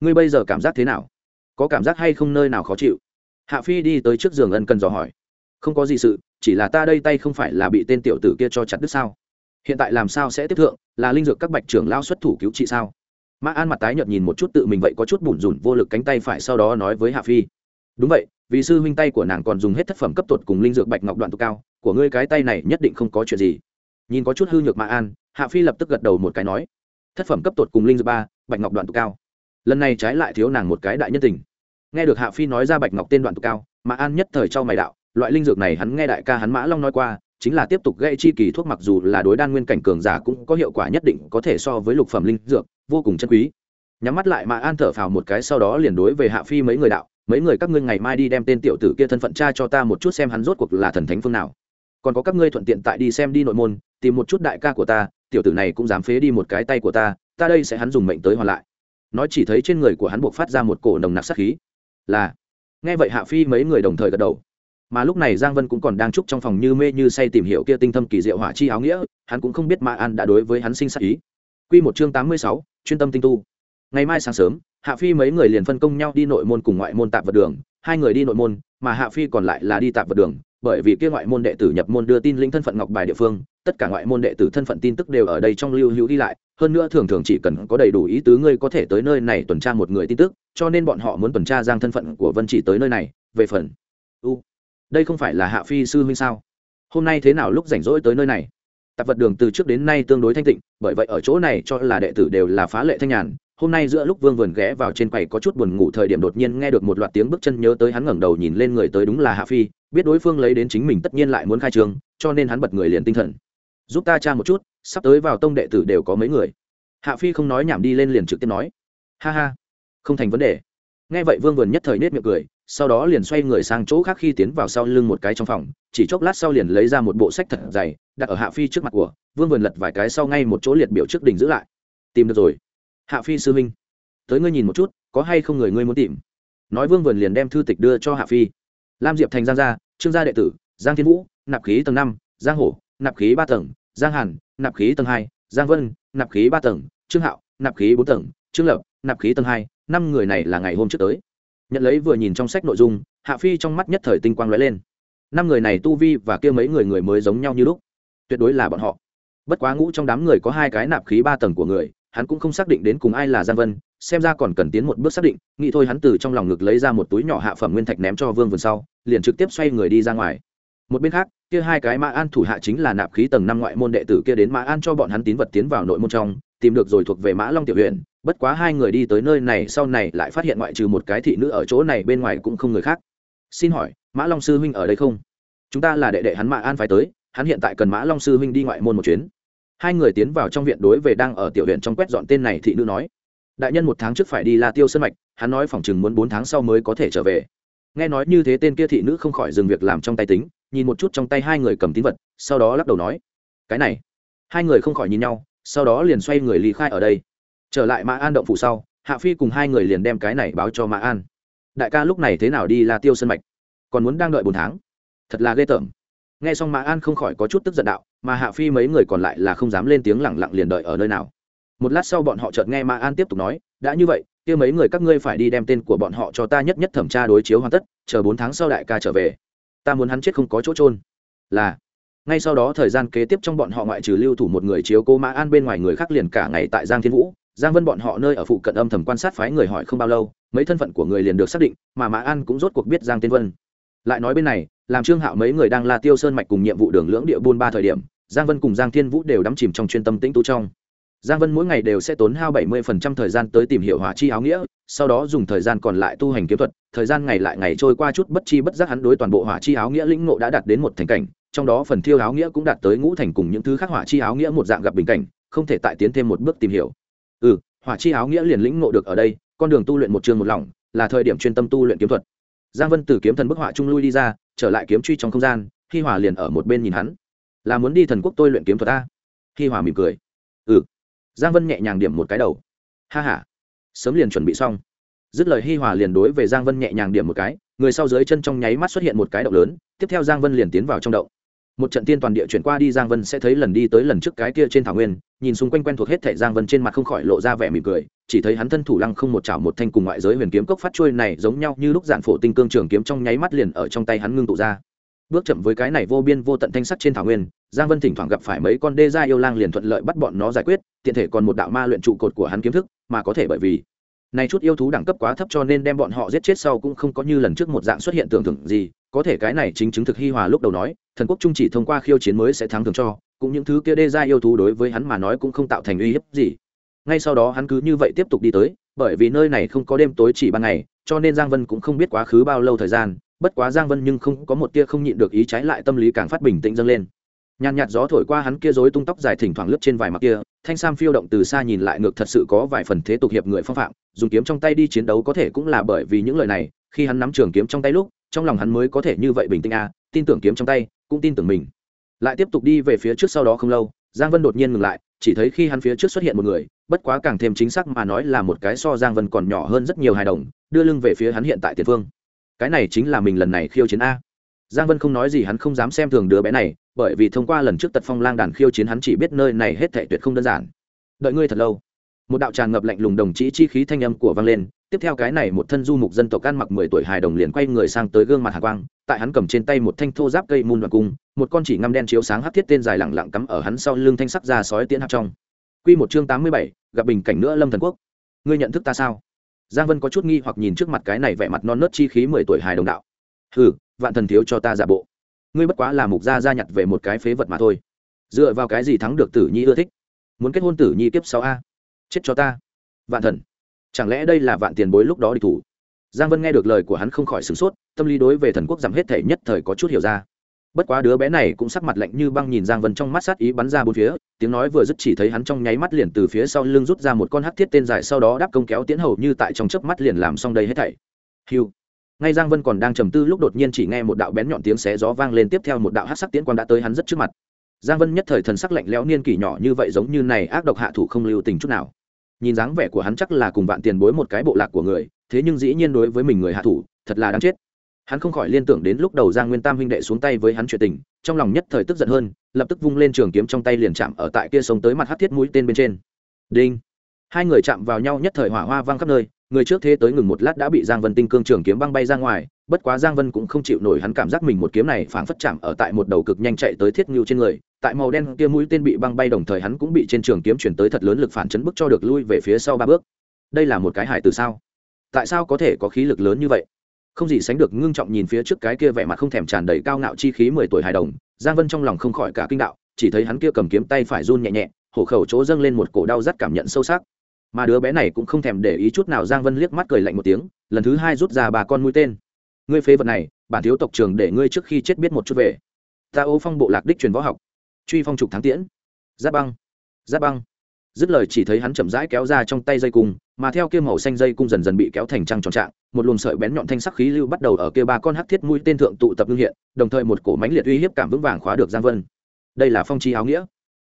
ngươi bây giờ cảm giác thế nào? Có cảm giác hay không nơi nào khó chịu? Hạ phi đi tới trước giường ân cần dò hỏi. Không có gì sự, chỉ là ta đây tay không phải là bị tên tiểu tử kia cho chặt đứt sao? Hiện tại làm sao sẽ tiếp thượng? Là linh dược các bạch trưởng lao xuất thủ cứu trị sao? Mã an mặt tái nhợt nhìn một chút tự mình vậy có chút bủn rủn vô lực cánh tay phải sau đó nói với hạ phi. Đúng vậy, vì sư huynh tay của nàng còn dùng hết thất phẩm cấp tột cùng linh dược bạch ngọc đoạn tụ cao, của ngươi cái tay này nhất định không có chuyện gì. Nhìn có chút hư nhược mã an, hạ phi lập tức gật đầu một cái nói, thất phẩm cấp tột cùng linh dược ba, bạch ngọc đoạn tụ cao. Lần này trái lại thiếu nàng một cái đại nhân tình. Nghe được hạ phi nói ra bạch ngọc tên đoạn tụ cao, mã an nhất thời trao mày đạo, loại linh dược này hắn nghe đại ca hắn mã long nói qua chính là tiếp tục gây chi kỳ thuốc mặc dù là đối đan nguyên cảnh cường giả cũng có hiệu quả nhất định có thể so với lục phẩm linh dược, vô cùng chân quý. Nhắm mắt lại mà an thở phào một cái sau đó liền đối về hạ phi mấy người đạo, mấy người các ngươi ngày mai đi đem tên tiểu tử kia thân phận cha cho ta một chút xem hắn rốt cuộc là thần thánh phương nào. Còn có các ngươi thuận tiện tại đi xem đi nội môn, tìm một chút đại ca của ta, tiểu tử này cũng dám phế đi một cái tay của ta ta đây sẽ hắn dùng mệnh tới hoàn lại. Nói chỉ thấy trên người của hắn buộc phát ra một cổ nồng nặc sát khí. Là. Nghe vậy hạ phi mấy người đồng thời gật đầu mà lúc này giang vân cũng còn đang chúc trong phòng như mê như say tìm hiểu kia tinh thâm kỳ diệu hỏa chi áo nghĩa hắn cũng không biết mã an đã đối với hắn sinh sát ý. Quy một chương tám mươi sáu, chuyên tâm tinh tu. Ngày mai sáng sớm, Hạ Phi mấy người liền phân công nhau đi nội môn cùng ngoại môn tạp vật đường, hai người đi nội môn, mà Hạ Phi còn lại là đi tạp vật đường, bởi vì kia ngoại môn đệ tử nhập môn đưa tin linh thân phận ngọc bài địa phương, tất cả ngoại môn đệ tử thân phận tin tức đều ở đây trong lưu hữu đi lại, hơn nữa thường thường chỉ cần có đầy đủ ý tứ ngươi có thể tới nơi này tuần tra một người tin tức, cho nên bọn họ muốn tuần tra giang thân phận của Vân Chỉ tới nơi này, về phần. U đây không phải là Hạ Phi sư huynh sao? Hôm nay thế nào lúc rảnh rỗi tới nơi này? Tạp vật đường từ trước đến nay tương đối thanh tịnh, bởi vậy ở chỗ này cho là đệ tử đều là phá lệ thanh nhàn, hôm nay giữa lúc vương vườn ghé vào trên quầy có chút buồn ngủ thời điểm đột nhiên nghe được một loạt tiếng bước chân nhớ tới hắn ngẩng đầu nhìn lên người tới đúng là hạ phi biết đối phương lấy đến chính mình tất nhiên lại muốn khai trương cho nên hắn bật người liền tinh thần. Giúp ta tra một chút sắp tới vào tông đệ tử đều có mấy người. Hạ phi không nói nhảm đi lên liền trực tiếp nói. Ha ha không thành vấn đề nghe vậy vương vườn nhất thời nết miệng cười, sau đó liền xoay người sang chỗ khác khi tiến vào sau lưng một cái trong phòng, chỉ chốc lát sau liền lấy ra một bộ sách thật dày, đặt ở hạ phi trước mặt của, vương vườn lật vài cái sau ngay một chỗ liệt biểu trước đỉnh giữ lại. Tìm được rồi. Hạ phi sư minh tới ngươi nhìn một chút, có hay không người ngươi muốn tìm? Nói vương vườn liền đem thư tịch đưa cho hạ phi. Lam diệp thành, giang gia, trương gia đệ tử, giang thiên vũ, nạp khí tầng năm, giang hổ, nạp khí ba tầng, giang hàn, nạp khí tầng hai, giang vân, nạp khí ba tầng, trương hạo, nạp khí bốn tầng, trương lập, nạp khí tầng hai năm người này là ngày hôm trước tới. Nhận lấy vừa nhìn trong sách nội dung, hạ phi trong mắt nhất thời tinh quang lóe lên. Năm người này tu vi và kia mấy người người mới giống nhau như lúc. Tuyệt đối là bọn họ. Bất quá ngũ trong đám người có hai cái nạp khí ba tầng của người, hắn cũng không xác định đến cùng ai là giang vân, xem ra còn cần tiến một bước xác định, nghĩ thôi hắn từ trong lòng ngực lấy ra một túi nhỏ hạ phẩm nguyên thạch ném cho vương vườn sau, liền trực tiếp xoay người đi ra ngoài. Một bên khác, kia hai cái mã an thủ hạ chính là nạp khí tầng năm ngoại môn đệ tử kia đến mã an cho bọn hắn tín vật tiến vào nội môn trong, tìm được rồi thuộc về mã long tiểu huyện bất quá hai người đi tới nơi này sau này lại phát hiện ngoại trừ một cái thị nữ ở chỗ này bên ngoài cũng không người khác. Xin hỏi, mã long sư huynh ở đây không? Chúng ta là đệ đệ hắn mạ an phải tới, hắn hiện tại cần mã long sư huynh đi ngoại môn một chuyến. Hai người tiến vào trong viện đối về đang ở tiểu huyện trong quét dọn tên này thị nữ nói. Đại nhân một tháng trước phải đi la tiêu sân mạch, hắn nói phòng chừng muốn bốn tháng sau mới có thể trở về. Nghe nói như thế tên kia thị nữ không khỏi dừng việc làm trong tay tính, nhìn một chút trong tay hai người cầm tín vật, sau đó lắc đầu nói. Cái này. Hai người không khỏi nhìn nhau, sau đó liền xoay người lý khai ở đây trở lại mã an động phủ sau, hạ phi cùng hai người liền đem cái này báo cho mã an. Đại ca lúc này thế nào đi la tiêu sân mạch? Còn muốn đang đợi bốn tháng? Thật là ghê tởm. Nghe xong mã an không khỏi có chút tức giận đạo, mà hạ phi mấy người còn lại là không dám lên tiếng lẳng lặng liền đợi ở nơi nào. Một lát sau bọn họ chợt nghe mã an tiếp tục nói, đã như vậy, kia mấy người các ngươi phải đi đem tên của bọn họ cho ta nhất nhất thẩm tra đối chiếu hoàn tất, chờ bốn tháng sau đại ca trở về. Ta muốn hắn chết không có chỗ trôn là, ngay sau đó thời gian kế tiếp trong bọn họ ngoại trừ lưu thủ một người chiếu cố mã an bên ngoài người khác liền cả ngày tại giang thiên vũ giang vân bọn họ nơi ở phụ cận âm thầm quan sát phái người hỏi không bao lâu, mấy thân phận của người liền được xác định, mà mã an cũng rốt cuộc biết giang tiên vân. Lại nói bên này, làm trương hạo mấy người đang la tiêu sơn mạch cùng nhiệm vụ đường lưỡng địa buôn ba thời điểm, giang vân cùng giang thiên vũ đều đắm chìm trong chuyên tâm tĩnh tu trong. Giang vân mỗi ngày đều sẽ tốn hao bảy mươi phần trăm thời gian tới tìm hiểu hỏa chi áo nghĩa, sau đó dùng thời gian còn lại tu hành kiếm thuật, thời gian ngày lại ngày trôi qua chút bất chi bất giác hắn đối toàn bộ hỏa chi áo nghĩa lĩnh ngộ đã đạt đến một thành cảnh, trong đó phần thiêu áo nghĩa cũng đạt tới ngũ thành cùng những thứ khác hỏa chi áo nghĩa một dạng gặp bình cảnh, không thể tại tiến thêm một bước tìm hiểu ừ hỏa chi áo nghĩa liền lĩnh ngộ được ở đây, con đường tu luyện một trường một lòng, là thời điểm chuyên tâm tu luyện kiếm thuật. Giang vân từ kiếm thần bức họa trung lui đi ra, trở lại kiếm truy trong không gian, hi hòa liền ở một bên nhìn hắn. Là muốn đi thần quốc tôi luyện kiếm thuật ta? Hi hòa mỉm cười. Ừ. Giang vân nhẹ nhàng điểm một cái đầu. Ha h a sớm liền chuẩn bị xong. Dứt lời hi hòa liền đối về giang vân nhẹ nhàng điểm một cái, người sau dưới chân trong nháy mắt xuất hiện một cái động lớn, tiếp theo giang vân liền tiến vào trong động một trận tiên toàn địa chuyển qua đi, giang vân sẽ thấy lần đi tới lần trước cái kia trên thảo nguyên, nhìn xung quanh quen thuộc hết thảy, giang vân trên mặt không khỏi lộ ra vẻ mỉm cười, chỉ thấy hắn thân thủ lăng không một chảo một thanh cùng ngoại giới huyền kiếm cốc phát trôi này giống nhau như lúc dạng phổ tinh cương trường kiếm trong nháy mắt liền ở trong tay hắn ngưng tụ ra. Bước chậm với cái này vô biên vô tận thanh sắt trên thảo nguyên, giang vân thỉnh thoảng gặp phải mấy con đê gia yêu lang liền thuận lợi bắt bọn nó giải quyết, tiện thể còn một đạo ma luyện trụ cột của hắn kiếm thức, mà có thể bởi vì này chút yêu thú đẳng cấp quá thấp cho nên đem bọn họ giết chết sau cũng không có như lần trước một dạng xuất hiện tưởng tượng gì, có thể cái này chính chứng thực hi hòa lúc đầu nói thần quốc trung chỉ thông qua khiêu chiến mới sẽ thắng thường cho cũng những thứ kia đê gia yêu thú đối với hắn mà nói cũng không tạo thành uy hiếp gì. Ngay sau đó hắn cứ như vậy tiếp tục đi tới bởi vì nơi này không có đêm tối chỉ ban ngày cho nên giang vân cũng không biết quá khứ bao lâu thời gian bất quá giang vân nhưng không có một tia không nhịn được ý trái lại tâm lý càng phát bình tĩnh dâng lên. Nhàn nhạt gió thổi qua hắn kia rối tung tóc dài thỉnh thoảng lướt trên vài mặt kia thanh sam phiêu động từ xa nhìn lại ngược thật sự có vài phần thế tục hiệp người phong phạm dùng kiếm trong tay đi chiến đấu có thể cũng là bởi vì những lời này khi hắn nắm trường kiếm trong tay lúc trong lòng hắn mới có thể như vậy bình tĩnh a à, tin tưởng kiếm trong tay, cũng tin tưởng mình. Lại tiếp tục đi về phía trước sau đó không lâu, giang vân đột nhiên ngừng lại, chỉ thấy khi hắn phía trước xuất hiện một người, bất quá càng thêm chính xác mà nói là một cái so giang vân còn nhỏ hơn rất nhiều hài đồng, đưa lưng về phía hắn hiện tại tiền phương cái này chính là mình lần này khiêu chiến a. Giang vân không nói gì hắn không dám xem thường đứa bé này, bởi vì thông qua lần trước tật phong lang đàn khiêu chiến hắn chỉ biết nơi này hết thể tuyệt không đơn giản. Đợi ngươi thật lâu. Một đạo tràn ngập lạnh lùng đồng chí chi khí thanh âm của vang lên, tiếp theo cái này một thân du mục dân tộc ăn mặc mười tuổi hài đồng liền quay người sang tới gương mặt hạ quang tại hắn cầm trên tay một thanh thô giáp cây môn đoạn cung, một con chỉ ngăm đen chiếu sáng hắt thiết tên dài lẳng lặng cắm ở hắn sau lưng thanh sắc ra sói tiễn hạt trong. Quy một chương tám mươi bảy, gặp bình cảnh nữa lâm thần quốc. Ngươi nhận thức ta sao? Giang vân có chút nghi hoặc nhìn trước mặt cái này vẻ mặt non nớt chi khí mười tuổi hài đồng đạo. Hừ, vạn thần thiếu cho ta giả bộ. Ngươi bất quá là mục gia gia nhặt về một cái phế vật mà thôi. Dựa vào cái gì thắng được tử nhi ưa thích? Muốn kết hôn tử nhi tiếp sáu a? Chết cho ta. Vạn thần. Chẳng lẽ đây là vạn tiền bối lúc đó đi thủ? Giang vân nghe được lời của hắn không khỏi sửng sốt, tâm lý đối về thần quốc giảm hết thể nhất thời có chút hiểu ra. Bất quá đứa bé này cũng sắc mặt lạnh như băng nhìn giang vân trong mắt sát ý bắn ra bốn phía, tiếng nói vừa dứt chỉ thấy hắn trong nháy mắt liền từ phía sau lưng rút ra một con hắc thiết tên dài sau đó đáp công kéo tiến hầu như tại trong chớp mắt liền làm xong đây hết thảy. Hiu ngay giang vân còn đang trầm tư lúc đột nhiên chỉ nghe một đạo bén nhọn tiếng xé gió vang lên tiếp theo một đạo hắc sắc tiến quang đã tới hắn rất trước mặt. Giang vân nhất thời thần sắc lạnh lẽo niên kỷ nhỏ như vậy giống như này, ác độc hạ thủ không lưu tình chút nào nhìn dáng vẻ của hắn chắc là cùng vạn tiền bối một cái bộ lạc của người, thế nhưng dĩ nhiên đối với mình người hạ thủ, thật là đáng chết. Hắn không khỏi liên tưởng đến lúc đầu giang nguyên tam huynh đệ xuống tay với hắn chuyện tình, trong lòng nhất thời tức giận hơn, lập tức vung lên trường kiếm trong tay liền chạm ở tại kia sống tới mặt hát thiết mũi tên bên trên. Đinh! Hai người chạm vào nhau nhất thời hỏa hoa vang khắp nơi, người trước thế tới ngừng một lát đã bị giang vân tinh cương trường kiếm băng bay ra ngoài bất quá giang vân cũng không chịu nổi hắn cảm giác mình một kiếm này phảng phất chạm ở tại một đầu cực nhanh chạy tới thiết ngưu trên người, tại màu đen kia mũi tên bị băng bay đồng thời hắn cũng bị trên trường kiếm chuyển tới thật lớn lực phản chấn bức cho được lui về phía sau ba bước. Đây là một cái hải từ sao? Tại sao có thể có khí lực lớn như vậy? Không gì sánh được ngưng trọng nhìn phía trước cái kia vẻ mặt không thèm tràn đầy cao ngạo chi khí mười tuổi hài đồng, giang vân trong lòng không khỏi cả kinh đạo, chỉ thấy hắn kia cầm kiếm tay phải run nhẹ nhẹ, hổ khẩu chỗ dâng lên một cổ đau rắt cảm nhận sâu sắc. Mà đứa bé này cũng không thèm để ý chút nào, giang vân liếc mắt cười lạnh một tiếng, lần thứ hai rút ra ba con mũi tên ngươi phế vật này, bản thiếu tộc trường để ngươi trước khi chết biết một chút về. Ta ô phong bộ lạc đích truyền võ học. Truy phong trục thắng tiễn. Giáp băng. Giáp băng. Dứt lời chỉ thấy hắn chậm rãi kéo ra trong tay dây cung, mà theo kia màu xanh dây cung dần dần bị kéo thành trăng tròn trạng, một luồng sợi bén nhọn thanh sắc khí lưu bắt đầu ở kia ba con hắc thiết mũi tên thượng tụ tập ngưng hiện, đồng thời một cổ mánh liệt uy hiếp cảm vững vàng khóa được giang vân. Đây là phong chi áo nghĩa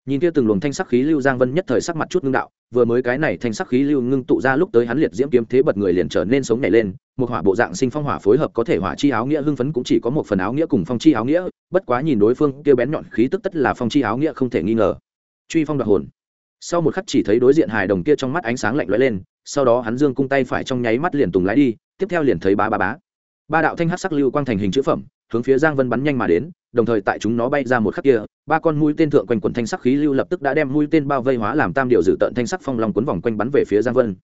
nhìn kia từng luồng thanh sắc khí lưu giang vân nhất thời sắc mặt chút ngưng đạo, vừa mới cái này thanh sắc khí lưu ngưng tụ ra lúc tới hắn liệt diễm kiếm thế bật người liền trở nên sống nhảy lên, một hỏa bộ dạng sinh phong hỏa phối hợp có thể hỏa chi áo nghĩa hưng phấn cũng chỉ có một phần áo nghĩa cùng phong chi áo nghĩa, bất quá nhìn đối phương kia bén nhọn khí tức tất là phong chi áo nghĩa không thể nghi ngờ. Truy phong đoạt hồn. Sau một khắc chỉ thấy đối diện hài đồng kia trong mắt ánh sáng lạnh lóe lên, sau đó hắn dương cung tay phải trong nháy mắt liền tùng lái đi, tiếp theo liền thấy bá bá bá. Ba đạo thanh hắc sắc lưu quang thành hình chữ phẩm hướng phía giang vân bắn nhanh mà đến, đồng thời tại chúng nó bay ra một khắc kia, ba con mũi tên thượng quanh quần thanh sắc khí lưu lập tức đã đem mũi tên bao vây hóa làm tam điệu dự tận thanh sắc phong long cuốn vòng quanh bắn về phía giang vân.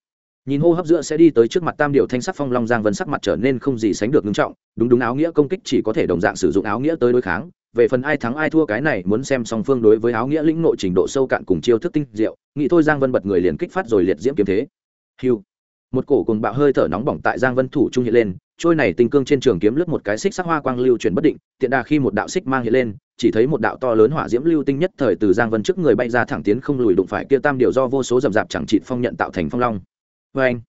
Nhìn hô hấp giữa sẽ đi tới trước mặt tam điệu thanh sắc phong long, giang vân sắc mặt trở nên không gì sánh được ngưng trọng, đúng đúng áo nghĩa công kích chỉ có thể đồng dạng sử dụng áo nghĩa tới đối kháng. Về phần ai thắng ai thua cái này muốn xem song phương đối với áo nghĩa lĩnh nội trình độ sâu cạn cùng chiêu thức tinh diệu, nghĩ thôi giang vân bật người liền kích phát rồi liệt diễm kiếm thế. Hiu một cổ cùng bạo hơi thở nóng bỏng tại giang vân thủ trung hiện lên, trôi này tinh cương trên trường kiếm lướt một cái xích sắc hoa quang lưu chuyển bất định, tiện đà khi một đạo xích mang hiện lên, chỉ thấy một đạo to lớn hỏa diễm lưu tinh nhất thời từ giang vân trước người bay ra thẳng tiến không lùi đụng phải kia tam điều do vô số rậm rạp chẳng trị phong nhận tạo thành phong long. Vê anh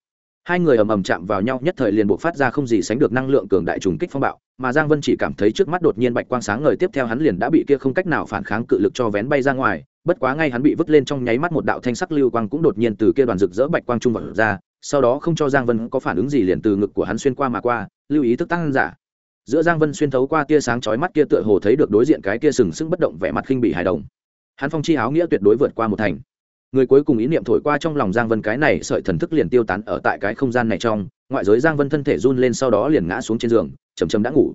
hai người ầm ầm chạm vào nhau, nhất thời liền buộc phát ra không gì sánh được năng lượng cường đại trùng kích phong bạo, mà giang vân chỉ cảm thấy trước mắt đột nhiên bạch quang sáng ngời tiếp theo hắn liền đã bị kia không cách nào phản kháng cự lực cho vén bay ra ngoài bất quá ngay hắn bị vứt lên trong nháy mắt một đạo thanh sắc lưu quang cũng đột nhiên từ kia đoàn rực rỡ bạch quang trung vật ra, sau đó không cho giang vân có phản ứng gì liền từ ngực của hắn xuyên qua mà qua, lưu ý thức tăng giả. Giữa giang vân xuyên thấu qua tia sáng chói mắt kia tựa hồ thấy được đối diện cái kia sừng sững bất động vẻ mặt khinh bị hài đồng. Hắn phong chi áo nghĩa tuyệt đối vượt qua một thành. Người cuối cùng ý niệm thổi qua trong lòng giang vân cái này sợi thần thức liền tiêu tán ở tại cái không gian này trong, ngoại giới giang vân thân thể run lên sau đó liền ngã xuống trên giường, chầm chầm đã ngủ.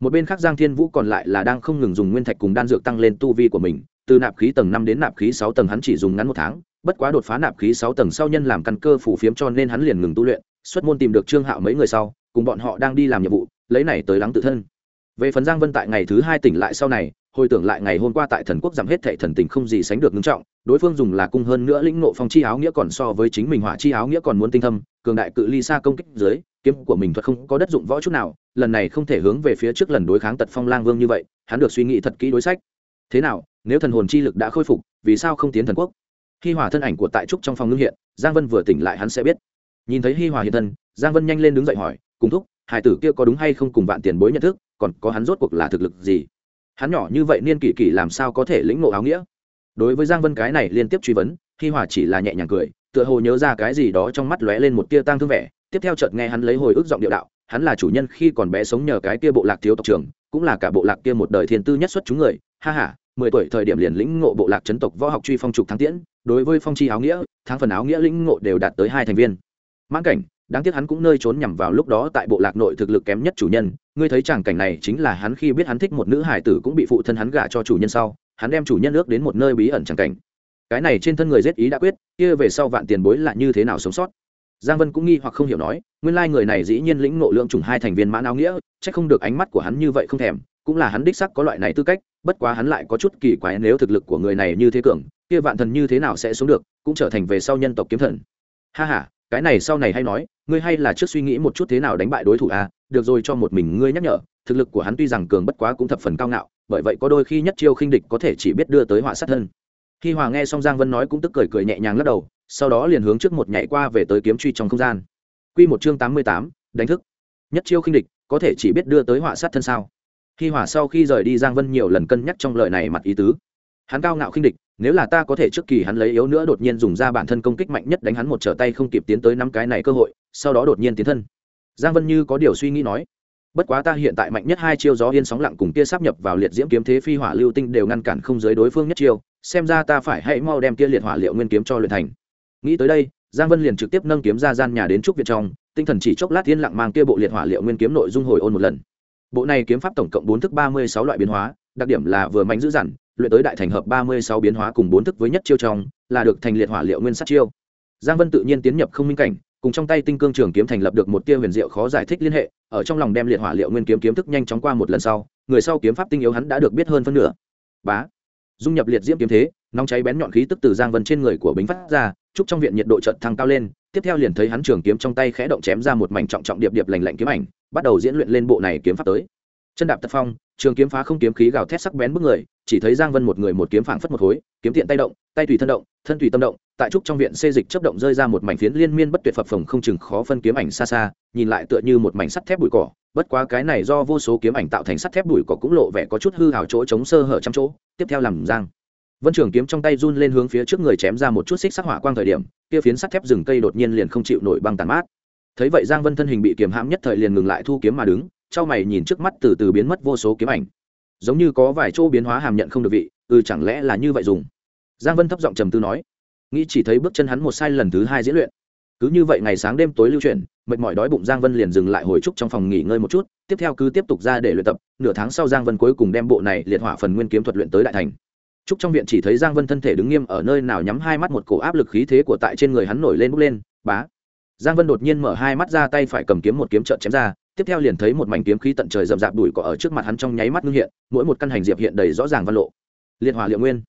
Một bên khác giang thiên vũ còn lại là đang không ngừng dùng nguyên thạch cùng đan dược tăng lên tu vi của mình từ nạp khí tầng năm đến nạp khí sáu tầng hắn chỉ dùng ngắn một tháng, bất quá đột phá nạp khí sáu tầng sau nhân làm căn cơ phủ phiếm cho nên hắn liền ngừng tu luyện, xuất môn tìm được trương hạo mấy người sau, cùng bọn họ đang đi làm nhiệm vụ, lấy này tới lắng tự thân. Về phần giang vân tại ngày thứ hai tỉnh lại sau này, hồi tưởng lại ngày hôm qua tại thần quốc giảm hết thệ thần tình không gì sánh được ngưng trọng, đối phương dùng là cung hơn nữa lĩnh nộ phong chi áo nghĩa còn so với chính mình hỏa chi áo nghĩa còn muốn tinh thâm, cường đại cự ly xa công kích dưới, kiếm của mình thuật không có đất dụng võ chút nào, lần này không thể hướng về phía trước lần đối kháng tật phong lang vương như vậy, hắn được suy nghĩ thật kỹ đối sách. Thế nào nếu thần hồn chi lực đã khôi phục, vì sao không tiến thần quốc? Hi hòa thân ảnh của tại trúc trong phòng ngưng hiện, giang vân vừa tỉnh lại hắn sẽ biết. Nhìn thấy hi hòa hiện thân, giang vân nhanh lên đứng dậy hỏi, cùng thúc, hải tử kia có đúng hay không cùng vạn tiền bối nhận thức, còn có hắn rốt cuộc là thực lực gì? Hắn nhỏ như vậy niên kỷ kỷ làm sao có thể lĩnh ngộ áo nghĩa? Đối với giang vân cái này liên tiếp truy vấn, hi hòa chỉ là nhẹ nhàng cười, tựa hồ nhớ ra cái gì đó trong mắt lóe lên một tia tang thương vẻ. Tiếp theo chợt nghe hắn lấy hồi ức giọng điệu đạo, hắn là chủ nhân khi còn bé sống nhờ cái kia bộ lạc thiếu tộc trưởng, cũng là cả bộ lạc kia một đời thiên tư nhất xuất chúng người, ha ha mười tuổi thời điểm liền lĩnh ngộ bộ lạc chấn tộc võ học truy phong trục thắng tiễn, đối với phong chi áo nghĩa, tháng phần áo nghĩa lĩnh ngộ đều đạt tới hai thành viên. Mãn cảnh, đáng tiếc hắn cũng nơi trốn nhằm vào lúc đó tại bộ lạc nội thực lực kém nhất chủ nhân, ngươi thấy chàng cảnh này chính là hắn khi biết hắn thích một nữ hải tử cũng bị phụ thân hắn gả cho chủ nhân sau, hắn đem chủ nhân ước đến một nơi bí ẩn chàng cảnh. Cái này trên thân người giết ý đã quyết, kia về sau vạn tiền bối là như thế nào sống sót? Giang vân cũng nghi hoặc không hiểu nói, nguyên lai người này dĩ nhiên lĩnh ngộ lượng chủng hai thành viên mãn áo nghĩa, chắc không được ánh mắt của hắn như vậy không thèm cũng là hắn đích sắc có loại này tư cách, bất quá hắn lại có chút kỳ quái nếu thực lực của người này như thế cường, kia vạn thần như thế nào sẽ xuống được, cũng trở thành về sau nhân tộc kiếm thần. Ha ha, cái này sau này hay nói, ngươi hay là trước suy nghĩ một chút thế nào đánh bại đối thủ à được rồi cho một mình ngươi nhắc nhở, thực lực của hắn tuy rằng cường bất quá cũng thập phần cao ngạo, bởi vậy có đôi khi nhất chiêu khinh địch có thể chỉ biết đưa tới họa sát thân. Khi hòa nghe xong giang vân nói cũng tức cười cười nhẹ nhàng lắc đầu, sau đó liền hướng trước một nhảy qua về tới kiếm truy trong không gian. Quy một chương tám mươi tám, đánh thức. Nhất chiêu khinh địch, có thể chỉ biết đưa tới họa sát thân sao? Khi hỏa sau khi rời đi, giang vân nhiều lần cân nhắc trong lời này mặt ý tứ. Hắn cao ngạo khinh địch, nếu là ta có thể trước kỳ hắn lấy yếu nữa đột nhiên dùng ra bản thân công kích mạnh nhất đánh hắn một trở tay không kịp tiến tới năm cái này cơ hội, sau đó đột nhiên tiến thân. Giang vân như có điều suy nghĩ nói, bất quá ta hiện tại mạnh nhất hai chiêu gió yên sóng lặng cùng kia sắp nhập vào liệt diễm kiếm thế phi hỏa lưu tinh đều ngăn cản không giới đối phương nhất chiêu, xem ra ta phải hãy mau đem kia liệt hỏa liệu nguyên kiếm cho luyện thành. Nghĩ tới đây, giang vân liền trực tiếp nâng kiếm ra gian nhà đến trúc viện trong, tinh thần chỉ chốc lát tiến lặng mang kia bộ liệt hỏa liệu nguyên kiếm nội dung hồi ôn một lần bộ này kiếm pháp tổng cộng bốn thức ba mươi sáu loại biến hóa, đặc điểm là vừa mạnh dữ dằn, luyện tới đại thành hợp ba mươi sáu biến hóa cùng bốn thức với nhất chiêu trong, là được thành liệt hỏa liệu nguyên sát chiêu. Giang vân tự nhiên tiến nhập không minh cảnh, cùng trong tay tinh cương trường kiếm thành lập được một tia huyền diệu khó giải thích liên hệ, ở trong lòng đem liệt hỏa liệu nguyên kiếm kiếm thức nhanh chóng qua một lần sau, người sau kiếm pháp tinh yếu hắn đã được biết hơn phân nửa. Bá. Dung nhập liệt diễm kiếm thế, nóng cháy bén nhọn khí tức từ giang vân trên người của bính phát ra, chúc trong viện nhiệt độ trận thăng cao lên tiếp theo liền thấy hắn trường kiếm trong tay khẽ động chém ra một mảnh trọng trọng điệp điệp lành lạnh kiếm ảnh, bắt đầu diễn luyện lên bộ này kiếm pháp tới. Chân đạp tật phong, trường kiếm phá không kiếm khí gào thét sắc bén bức người, chỉ thấy giang vân một người một kiếm phảng phất một khối, kiếm tiện tay động, tay tùy thân động, thân tùy tâm động, tại trúc trong viện xê dịch chấp động rơi ra một mảnh phiến liên miên bất tuyệt phập phồng không chừng khó phân kiếm ảnh xa xa, nhìn lại tựa như một mảnh sắt thép bụi cỏ, bất quá cái này do vô số kiếm ảnh tạo thành sắt thép bụi cỏ cũng lộ vẻ có chút hư hào chỗ chống sơ hở trăm chỗ, tiếp theo làm giang vân trường kiếm trong tay run lên hướng phía trước người chém ra một chút xích sắc hỏa quang thời điểm, kia phiến sắt thép rừng cây đột nhiên liền không chịu nổi băng tàn mát. Thấy vậy giang vân thân hình bị kiềm hãm nhất thời liền ngừng lại thu kiếm mà đứng, trao mày nhìn trước mắt từ từ biến mất vô số kiếm ảnh. Giống như có vài chỗ biến hóa hàm nhận không được vị ừ chẳng lẽ là như vậy dùng? Giang vân thấp giọng trầm tư nói. Nghĩ chỉ thấy bước chân hắn một sai lần thứ hai diễn luyện. Cứ như vậy ngày sáng đêm tối lưu chuyển, mệt mỏi đói bụng giang vân liền dừng lại hồi trúc trong phòng nghỉ ngơi một chút, tiếp theo cứ tiếp tục ra để luyện tập. Nửa tháng sau giang vân cuối cùng đem bộ này liệt hỏa phần nguyên kiếm thuật luyện tới đại thành trúc trong viện chỉ thấy giang vân thân thể đứng nghiêm ở nơi nào nhắm hai mắt một cổ áp lực khí thế của tại trên người hắn nổi lên bốc lên, bá. Giang vân đột nhiên mở hai mắt ra tay phải cầm kiếm một kiếm trợn chém ra, tiếp theo liền thấy một mảnh kiếm khí tận trời rậm rạp đuổi cỏ ở trước mặt hắn trong nháy mắt ngưng hiện, mỗi một căn hành diệp hiện đầy rõ ràng văn lộ. Liệt hỏa liệu nguyên.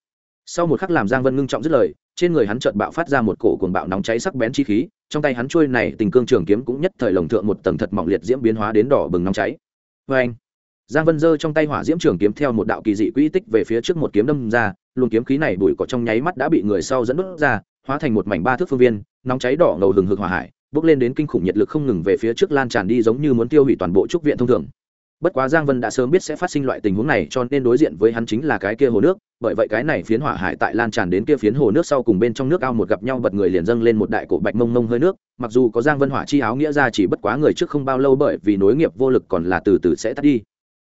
Sau một khắc làm giang vân ngưng trọng dứt lời, trên người hắn chợt bạo phát ra một cổ cuồng bạo nóng cháy sắc bén chi khí, trong tay hắn chuôi này tình cương trường kiếm cũng nhất thời lồng thượng một tầng thật mỏng liệt diễm biến hóa đến đỏ bừng nóng cháy. Vê anh giang vân giơ trong tay hỏa diễm trường kiếm theo một đạo kỳ dị quỹ tích về phía trước một kiếm đâm ra, luồng kiếm khí này bụi cỏ trong nháy mắt đã bị người sau dẫn đốt ra, hóa thành một mảnh ba thước phương viên, nóng cháy đỏ ngầu hừng hực hỏa hải bước lên đến kinh khủng nhiệt lực không ngừng về phía trước lan tràn đi giống như muốn tiêu hủy toàn bộ trúc viện thông thường. Bất quá giang vân đã sớm biết sẽ phát sinh loại tình huống này, cho nên đối diện với hắn chính là cái kia hồ nước, bởi vậy cái này phiến hỏa hải tại lan tràn đến kia phiến hồ nước sau cùng bên trong nước ao một gặp nhau bật người liền dâng lên một đại cổ bạch mông mông hơi nước, mặc dù có giang vân hỏa chi áo nghĩa ra chỉ bất quá người trước không bao lâu bởi vì nối nghiệp vô lực còn là từ từ sẽ tắt đi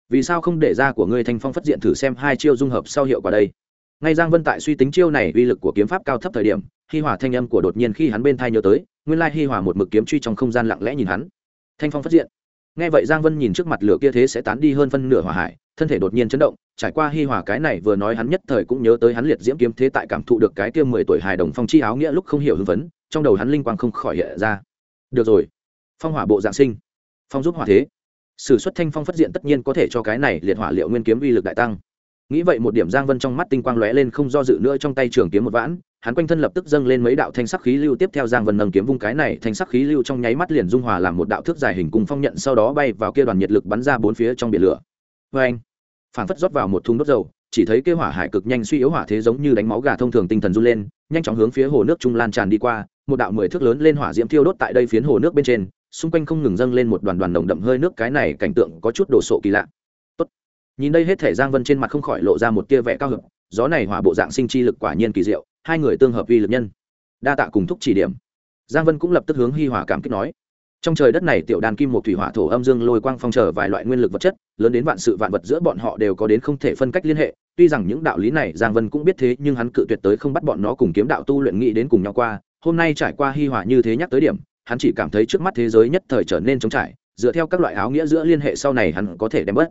vì sao không để ra của ngươi thanh phong phất diện thử xem hai chiêu dung hợp sau hiệu quả đây? Ngay giang vân tại suy tính chiêu này uy lực của kiếm pháp cao thấp thời điểm, hi Hòa thanh âm của đột nhiên khi hắn bên thai nhớ tới, nguyên lai hi Hòa một mực kiếm truy trong không gian lặng lẽ nhìn hắn. Thanh phong phát diện. Nghe vậy giang vân nhìn trước mặt lửa kia thế sẽ tán đi hơn phân nửa hỏa hải, thân thể đột nhiên chấn động, trải qua hi Hòa cái này vừa nói hắn nhất thời cũng nhớ tới hắn liệt diễm kiếm thế tại cảm thụ được cái kia mười tuổi hài đồng phong chi áo nghĩa lúc không hiểu hưng phấn, trong đầu hắn linh quang không khỏi hiện ra. Được rồi. Phong hỏa bộ dạng sinh. Phong giúp hỏa thế sử xuất thanh phong phát diện tất nhiên có thể cho cái này liệt hỏa liệu nguyên kiếm uy lực đại tăng. Nghĩ vậy một điểm giang vân trong mắt tinh quang lóe lên không do dự nữa trong tay trường kiếm một vãn, hắn quanh thân lập tức dâng lên mấy đạo thanh sắc khí lưu tiếp theo giang vân nâng kiếm vung cái này thanh sắc khí lưu trong nháy mắt liền dung hòa làm một đạo thước dài hình cùng phong nhận, sau đó bay vào kia đoàn nhiệt lực bắn ra bốn phía trong biển lửa. Vê anh phản phất rót vào một thùng đốt dầu, chỉ thấy kia hỏa hải cực nhanh suy yếu hỏa thế giống như đánh máu gà thông thường tinh thần run lên, nhanh chóng hướng phía hồ nước trung lan tràn đi qua, một đạo mười thước lớn lên hỏa diễm thiêu đốt tại đây phiến hồ nước bên trên xung quanh không ngừng dâng lên một đoàn đoàn nồng đậm hơi nước, cái này cảnh tượng có chút đồ sộ kỳ lạ. Tốt. nhìn đây hết thể giang vân trên mặt không khỏi lộ ra một tia vẻ cao hứng. Gió này hỏa bộ dạng sinh chi lực quả nhiên kỳ diệu, hai người tương hợp vi lực nhân. Đa tạ cùng thúc chỉ điểm. Giang vân cũng lập tức hướng hi hòa cảm kích nói. Trong trời đất này tiểu đàn kim một thủy hỏa thổ âm dương lôi quang phong trở vài loại nguyên lực vật chất, lớn đến vạn sự vạn vật giữa bọn họ đều có đến không thể phân cách liên hệ. Tuy rằng những đạo lý này giang vân cũng biết thế, nhưng hắn cự tuyệt tới không bắt bọn nó cùng kiếm đạo tu luyện nghĩ đến cùng nhau qua. Hôm nay trải qua hi hòa như thế nhắc tới điểm hắn chỉ cảm thấy trước mắt thế giới nhất thời trở nên trống trải, dựa theo các loại áo nghĩa giữa liên hệ sau này hắn có thể đem bớt.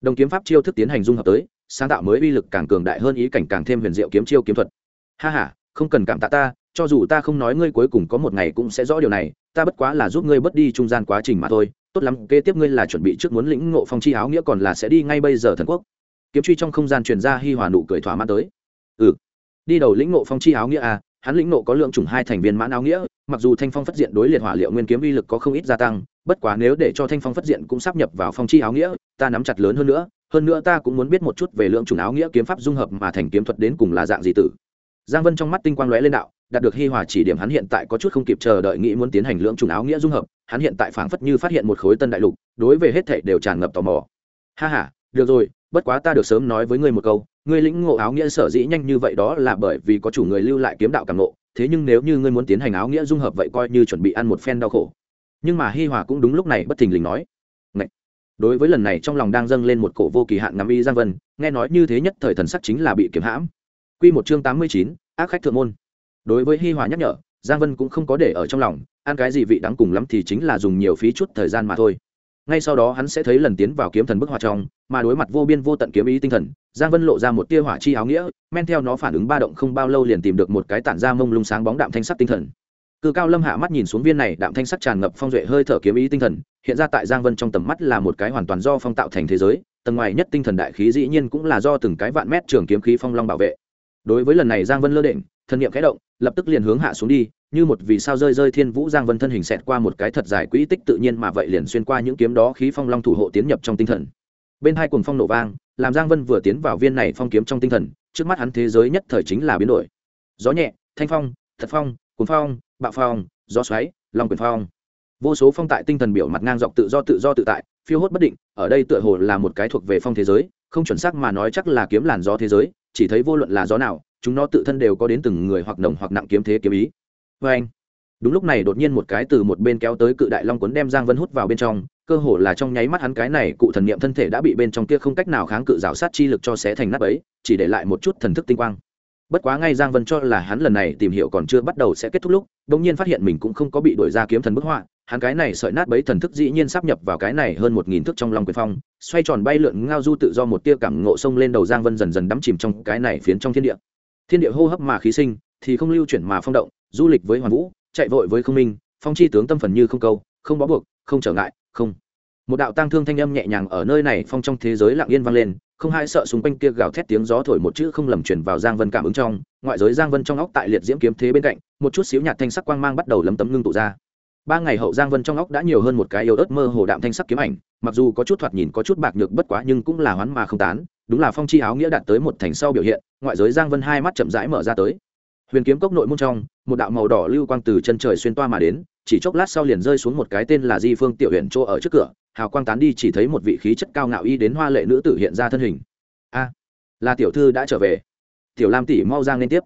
Đồng kiếm pháp chiêu thức tiến hành dung hợp tới, sáng tạo mới uy lực càng cường đại hơn ý cảnh càng thêm huyền diệu kiếm chiêu kiếm thuật. Ha ha, không cần cảm tạ ta, cho dù ta không nói ngươi cuối cùng có một ngày cũng sẽ rõ điều này, ta bất quá là giúp ngươi bớt đi trung gian quá trình mà thôi, tốt lắm, kế tiếp ngươi là chuẩn bị trước muốn lĩnh ngộ phong chi áo nghĩa còn là sẽ đi ngay bây giờ thần quốc. Kiếm truy trong không gian truyền ra hi hòa nụ cười thỏa mãn tới. Ừ đi đầu lĩnh ngộ phong chi áo nghĩa à hắn lĩnh nộ có lượng chủng hai thành viên mãn áo nghĩa, mặc dù thanh phong phất diện đối liệt hỏa liệu nguyên kiếm uy lực có không ít gia tăng, bất quá nếu để cho thanh phong phất diện cũng sắp nhập vào phong chi áo nghĩa, ta nắm chặt lớn hơn nữa hơn nữa ta cũng muốn biết một chút về lượng chủng áo nghĩa kiếm pháp dung hợp mà thành kiếm thuật đến cùng là dạng gì tử. Giang vân trong mắt tinh quang lóe lên đạo, đạt được hi hòa chỉ điểm hắn hiện tại có chút không kịp chờ đợi nghĩ muốn tiến hành lượng trùng áo nghĩa dung hợp, hắn hiện tại phảng phất như phát hiện một khối tân đại lục, đối về hết thảy đều tràn ngập tò mò. Ha ha, được rồi, bất quá ta được sớm nói với ngươi một câu ngươi lĩnh ngộ áo nghĩa sở dĩ nhanh như vậy đó là bởi vì có chủ người lưu lại kiếm đạo càng ngộ, thế nhưng nếu như ngươi muốn tiến hành áo nghĩa dung hợp vậy coi như chuẩn bị ăn một phen đau khổ. Nhưng mà hi hòa cũng đúng lúc này bất thình lình nói Ngậy! đối với lần này trong lòng đang dâng lên một cổ vô kỳ hạn ngắm y giang vân, nghe nói như thế nhất thời thần sắc chính là bị kiếm hãm. Quy một chương tám mươi chín, ác khách thượng môn. Đối với hi hòa nhắc nhở, giang vân cũng không có để ở trong lòng, ăn cái gì vị đắng cùng lắm thì chính là dùng nhiều phí chút thời gian mà thôi ngay sau đó hắn sẽ thấy lần tiến vào kiếm thần bức họa trong, mà đối mặt vô biên vô tận kiếm ý tinh thần, giang vân lộ ra một tia hỏa chi áo nghĩa, men theo nó phản ứng ba động không bao lâu liền tìm được một cái tản ra mông lung sáng bóng đạm thanh sắc tinh thần. Cự cao lâm hạ mắt nhìn xuống viên này đạm thanh sắc tràn ngập phong duệ hơi thở kiếm ý tinh thần, hiện ra tại giang vân trong tầm mắt là một cái hoàn toàn do phong tạo thành thế giới, tầng ngoài nhất tinh thần đại khí dĩ nhiên cũng là do từng cái vạn mét trường kiếm khí phong long bảo vệ. Đối với lần này giang vân lơ định thân niệm khẽ động lập tức liền hướng hạ xuống đi, như một vì sao rơi rơi thiên vũ giang vân thân hình xẹt qua một cái thật dài quỹ tích tự nhiên mà vậy liền xuyên qua những kiếm đó khí phong long thủ hộ tiến nhập trong tinh thần. Bên hai cùng phong nổ vang, làm giang vân vừa tiến vào viên này phong kiếm trong tinh thần, trước mắt hắn thế giới nhất thời chính là biến đổi. Gió nhẹ, thanh phong, thật phong cuốn phong, bạo phong, gió xoáy, long quyền phong. Vô số phong tại tinh thần biểu mặt ngang dọc tự do tự do tự tại, phiêu hốt bất định, ở đây tựa hồ là một cái thuộc về phong thế giới, không chuẩn xác mà nói chắc là kiếm làn gió thế giới, chỉ thấy vô luận là gió nào chúng nó tự thân đều có đến từng người hoặc nồng hoặc nặng kiếm thế kiếm ý. Vê anh, đúng lúc này đột nhiên một cái từ một bên kéo tới cự đại long cuốn đem giang vân hút vào bên trong, cơ hồ là trong nháy mắt hắn cái này cụ thần niệm thân thể đã bị bên trong kia không cách nào kháng cự rào sát chi lực cho xé thành nắp ấy chỉ để lại một chút thần thức tinh quang. Bất quá ngay giang vân cho là hắn lần này tìm hiểu còn chưa bắt đầu sẽ kết thúc lúc đ ỗ n g nhiên phát hiện mình cũng không có bị đổi ra kiếm thần bức họa, hắn cái này sợi nát bấy thần thức dĩ nhiên sắp nhập vào cái này hơn một nghìn thước trong lòng quyền phong, xoay tròn bay lượn ngao du tự do một tia cảm ngộ sông lên đầu giang vân dần dần đắm chìm trong cái này phiến trong thiên địa thiên địa hô hấp mà khí sinh, thì không lưu chuyển mà phong động, du lịch với hoàn vũ, chạy vội với không minh, phong chi tướng tâm phần như không câu, không bó buộc, không trở ngại, không. Một đạo tang thương thanh âm nhẹ nhàng ở nơi này phong trong thế giới lặng yên vang lên, không hai sợ xung quanh kia gào thét tiếng gió thổi một chữ không lầm chuyển vào giang vân cảm ứng trong, ngoại giới giang vân trong óc tại liệt diễm kiếm thế bên cạnh, một chút xíu nhạt thanh sắc quang mang bắt đầu lấm tấm ngưng tụ ra. Ba ngày hậu giang vân trong óc đã nhiều hơn một cái yếu ớt mơ hồ đạm thanh sắc kiếm ảnh, mặc dù có chút thoạt nhìn có chút bạc nhược bất quá nhưng cũng là hoán mà không tán đúng là phong chi áo nghĩa đạt tới một thành sau biểu hiện, ngoại giới giang vân hai mắt chậm rãi mở ra tới. Huyền kiếm cốc nội môn trong, một đạo màu đỏ lưu quang từ chân trời xuyên toa mà đến, chỉ chốc lát sau liền rơi xuống một cái tên là di phương tiểu huyện chỗ ở trước cửa, hào quang tán đi chỉ thấy một vị khí chất cao ngạo y đến hoa lệ nữ tử hiện ra thân hình. A, là tiểu thư đã trở về. Tiểu lam tỷ mau giang lên tiếp.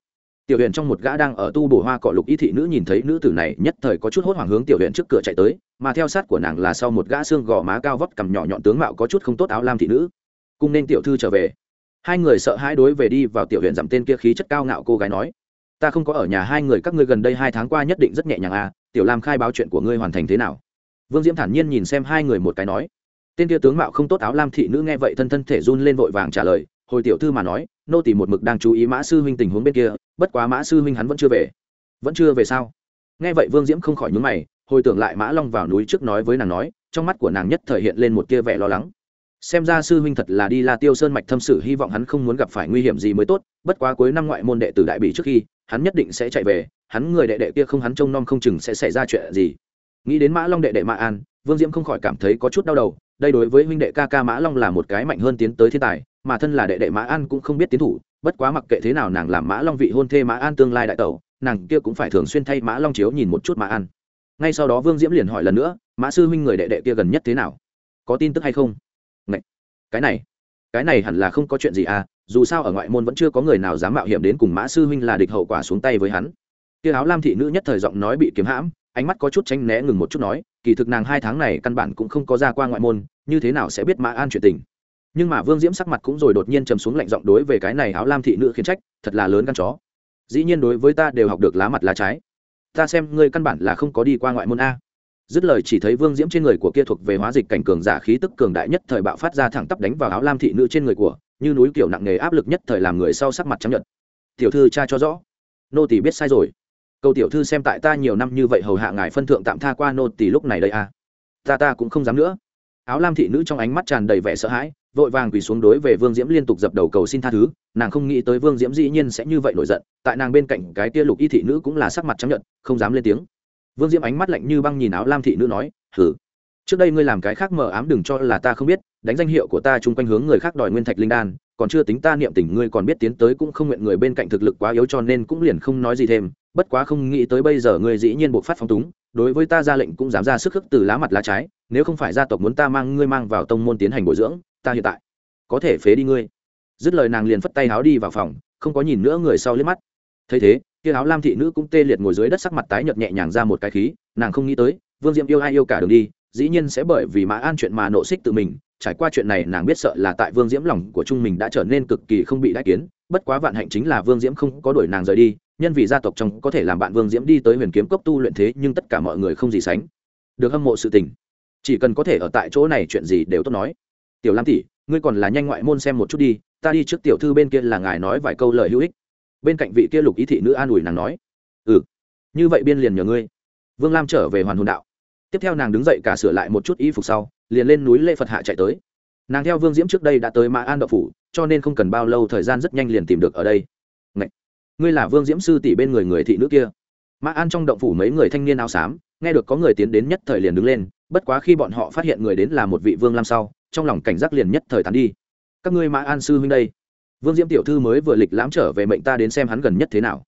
Tiểu huyện trong một gã đang ở tu bổ hoa cọ lục y thị nữ nhìn thấy nữ tử này, nhất thời có chút hốt hoảng hướng tiểu huyện trước cửa chạy tới, mà theo sát của nàng là sau một gã xương gò má cao vóc cầm nhỏ nhọn tướng mạo có chút không tốt áo lam thị nữ cùng nên tiểu thư trở về. Hai người sợ hãi đối về đi vào tiểu huyện giảm tên kia khí chất cao ngạo cô gái nói, ta không có ở nhà hai người các ngươi gần đây hai tháng qua nhất định rất nhẹ nhàng à tiểu lam khai báo chuyện của ngươi hoàn thành thế nào? Vương diễm thản nhiên nhìn xem hai người một cái nói, tên kia tướng mạo không tốt áo lam thị nữ nghe vậy thân thân thể run lên vội vàng trả lời, hồi tiểu thư mà nói, nô tỷ một mực đang chú ý mã sư huynh tình huống bên kia, bất quá mã sư huynh hắn vẫn chưa về. Vẫn chưa về sao? Nghe vậy vương diễm không khỏi nhúng mày, hồi tưởng lại mã long vào núi trước nói với nàng nói, trong mắt của nàng nhất thời hiện lên một tia vẻ lo lắng xem ra sư huynh thật là đi la tiêu sơn mạch thâm sử, hy vọng hắn không muốn gặp phải nguy hiểm gì mới tốt, bất quá cuối năm ngoại môn đệ tử đại bị trước khi, hắn nhất định sẽ chạy về, hắn người đệ đệ kia không hắn trông nom không chừng sẽ xảy ra chuyện gì. Nghĩ đến mã long đệ đệ mã an, vương diễm không khỏi cảm thấy có chút đau đầu, đây đối với huynh đệ ca ca mã long là một cái mạnh hơn tiến tới thiên tài, mà thân là đệ đệ mã an cũng không biết tiến thủ, bất quá mặc kệ thế nào nàng làm mã long vị hôn thê mã an tương lai đại tẩu, nàng kia cũng phải thường xuyên thay mã long chiếu nhìn một chút mã an. Ngay sau đó vương diễm liền hỏi lần nữa, mã sư huynh người đệ đệ kia gần nhất thế nào? Có tin tức hay không? Cái này cái này hẳn là không có chuyện gì à dù sao ở ngoại môn vẫn chưa có người nào dám mạo hiểm đến cùng mã sư huynh là địch hậu quả xuống tay với hắn. Kia áo lam thị nữ nhất thời giọng nói bị kiếm hãm, ánh mắt có chút tránh né ngừng một chút nói, kỳ thực nàng hai tháng này căn bản cũng không có ra qua ngoại môn, như thế nào sẽ biết mã an chuyện tình. Nhưng mà vương diễm sắc mặt cũng rồi đột nhiên trầm xuống lạnh giọng đối về cái này áo lam thị nữ khiến trách, thật là lớn căn chó. Dĩ nhiên đối với ta đều học được lá mặt lá trái. Ta xem ngươi căn bản là không có đi qua ngoại môn a dứt lời chỉ thấy vương diễm trên người của kia thuộc về hóa dịch cảnh cường giả khí tức cường đại nhất thời bạo phát ra thẳng tắp đánh vào áo lam thị nữ trên người của, như núi kiểu nặng nề áp lực nhất thời làm người sau sắc mặt chấp nhận tiểu thư cha cho rõ. Nô tỷ biết sai rồi. Câu tiểu thư xem tại ta nhiều năm như vậy hầu hạ ngài phân thượng tạm tha qua nô tỷ lúc này đây à. Ta ta cũng không dám nữa. Áo lam thị nữ trong ánh mắt tràn đầy vẻ sợ hãi, vội vàng quỳ xuống đối về vương diễm liên tục dập đầu cầu xin tha thứ, nàng không nghĩ tới vương diễm dĩ nhiên sẽ như vậy nổi giận, tại nàng bên cạnh cái tia lục y thị nữ cũng là sắc mặt chấp nhận không dám lên tiếng vương diễm ánh mắt lạnh như băng nhìn áo lam thị nữ nói, hử? Trước đây ngươi làm cái khác mờ ám đừng cho là ta không biết, đánh danh hiệu của ta chung quanh hướng người khác đòi nguyên thạch linh đan, còn chưa tính ta niệm tình ngươi còn biết tiến tới cũng không nguyện người bên cạnh thực lực quá yếu cho nên cũng liền không nói gì thêm, bất quá không nghĩ tới bây giờ ngươi dĩ nhiên buộc phát phong túng, đối với ta ra lệnh cũng dám ra sức khức từ lá mặt lá trái, nếu không phải gia tộc muốn ta mang ngươi mang vào tông môn tiến hành bồi dưỡng, ta hiện tại có thể phế đi ngươi. Dứt lời nàng liền phất tay áo đi vào phòng, không có nhìn nữa người sau liếc mắt. Thấy thế kia áo lam thị nữ cũng tê liệt ngồi dưới đất sắc mặt tái nhợt nhẹ nhàng ra một cái khí, nàng không nghĩ tới, vương diệm yêu ai yêu cả đường đi, dĩ nhiên sẽ bởi vì mã an chuyện mà nộ xích tự mình, trải qua chuyện này nàng biết sợ là tại vương diễm lòng của trung mình đã trở nên cực kỳ không bị đại kiến, bất quá vạn hạnh chính là vương diễm không có đuổi nàng rời đi, nhân vì gia tộc trong có thể làm bạn vương diễm đi tới huyền kiếm cốc tu luyện thế nhưng tất cả mọi người không gì sánh. Được hâm mộ sự tình. Chỉ cần có thể ở tại chỗ này chuyện gì đều tốt nói. Tiểu lam tỷ, ngươi còn là nhanh ngoại môn xem một chút đi, ta đi trước tiểu thư bên kia là ngài nói vài câu lời hữu ích bên cạnh vị kia lục ý thị nữ an ủi nàng nói ừ như vậy biên liền nhờ ngươi. Vương lam trở về hoàn hồn đạo. Tiếp theo nàng đứng dậy cả sửa lại một chút y phục sau, liền lên núi lễ phật hạ chạy tới. Nàng theo vương diễm trước đây đã tới mã an đậu phủ, cho nên không cần bao lâu thời gian rất nhanh liền tìm được ở đây. Ngậy! ngươi là vương diễm sư tỷ bên người người thị nữ kia. Mã an trong động phủ mấy người thanh niên áo xám, nghe được có người tiến đến nhất thời liền đứng lên, bất quá khi bọn họ phát hiện người đến là một vị vương lam sau, trong lòng cảnh giác liền nhất thời tán đi. Các ngươi mã an sư huynh đây vương diễm tiểu thư mới vừa lịch lãm trở về mệnh ta đến xem hắn gần nhất thế nào.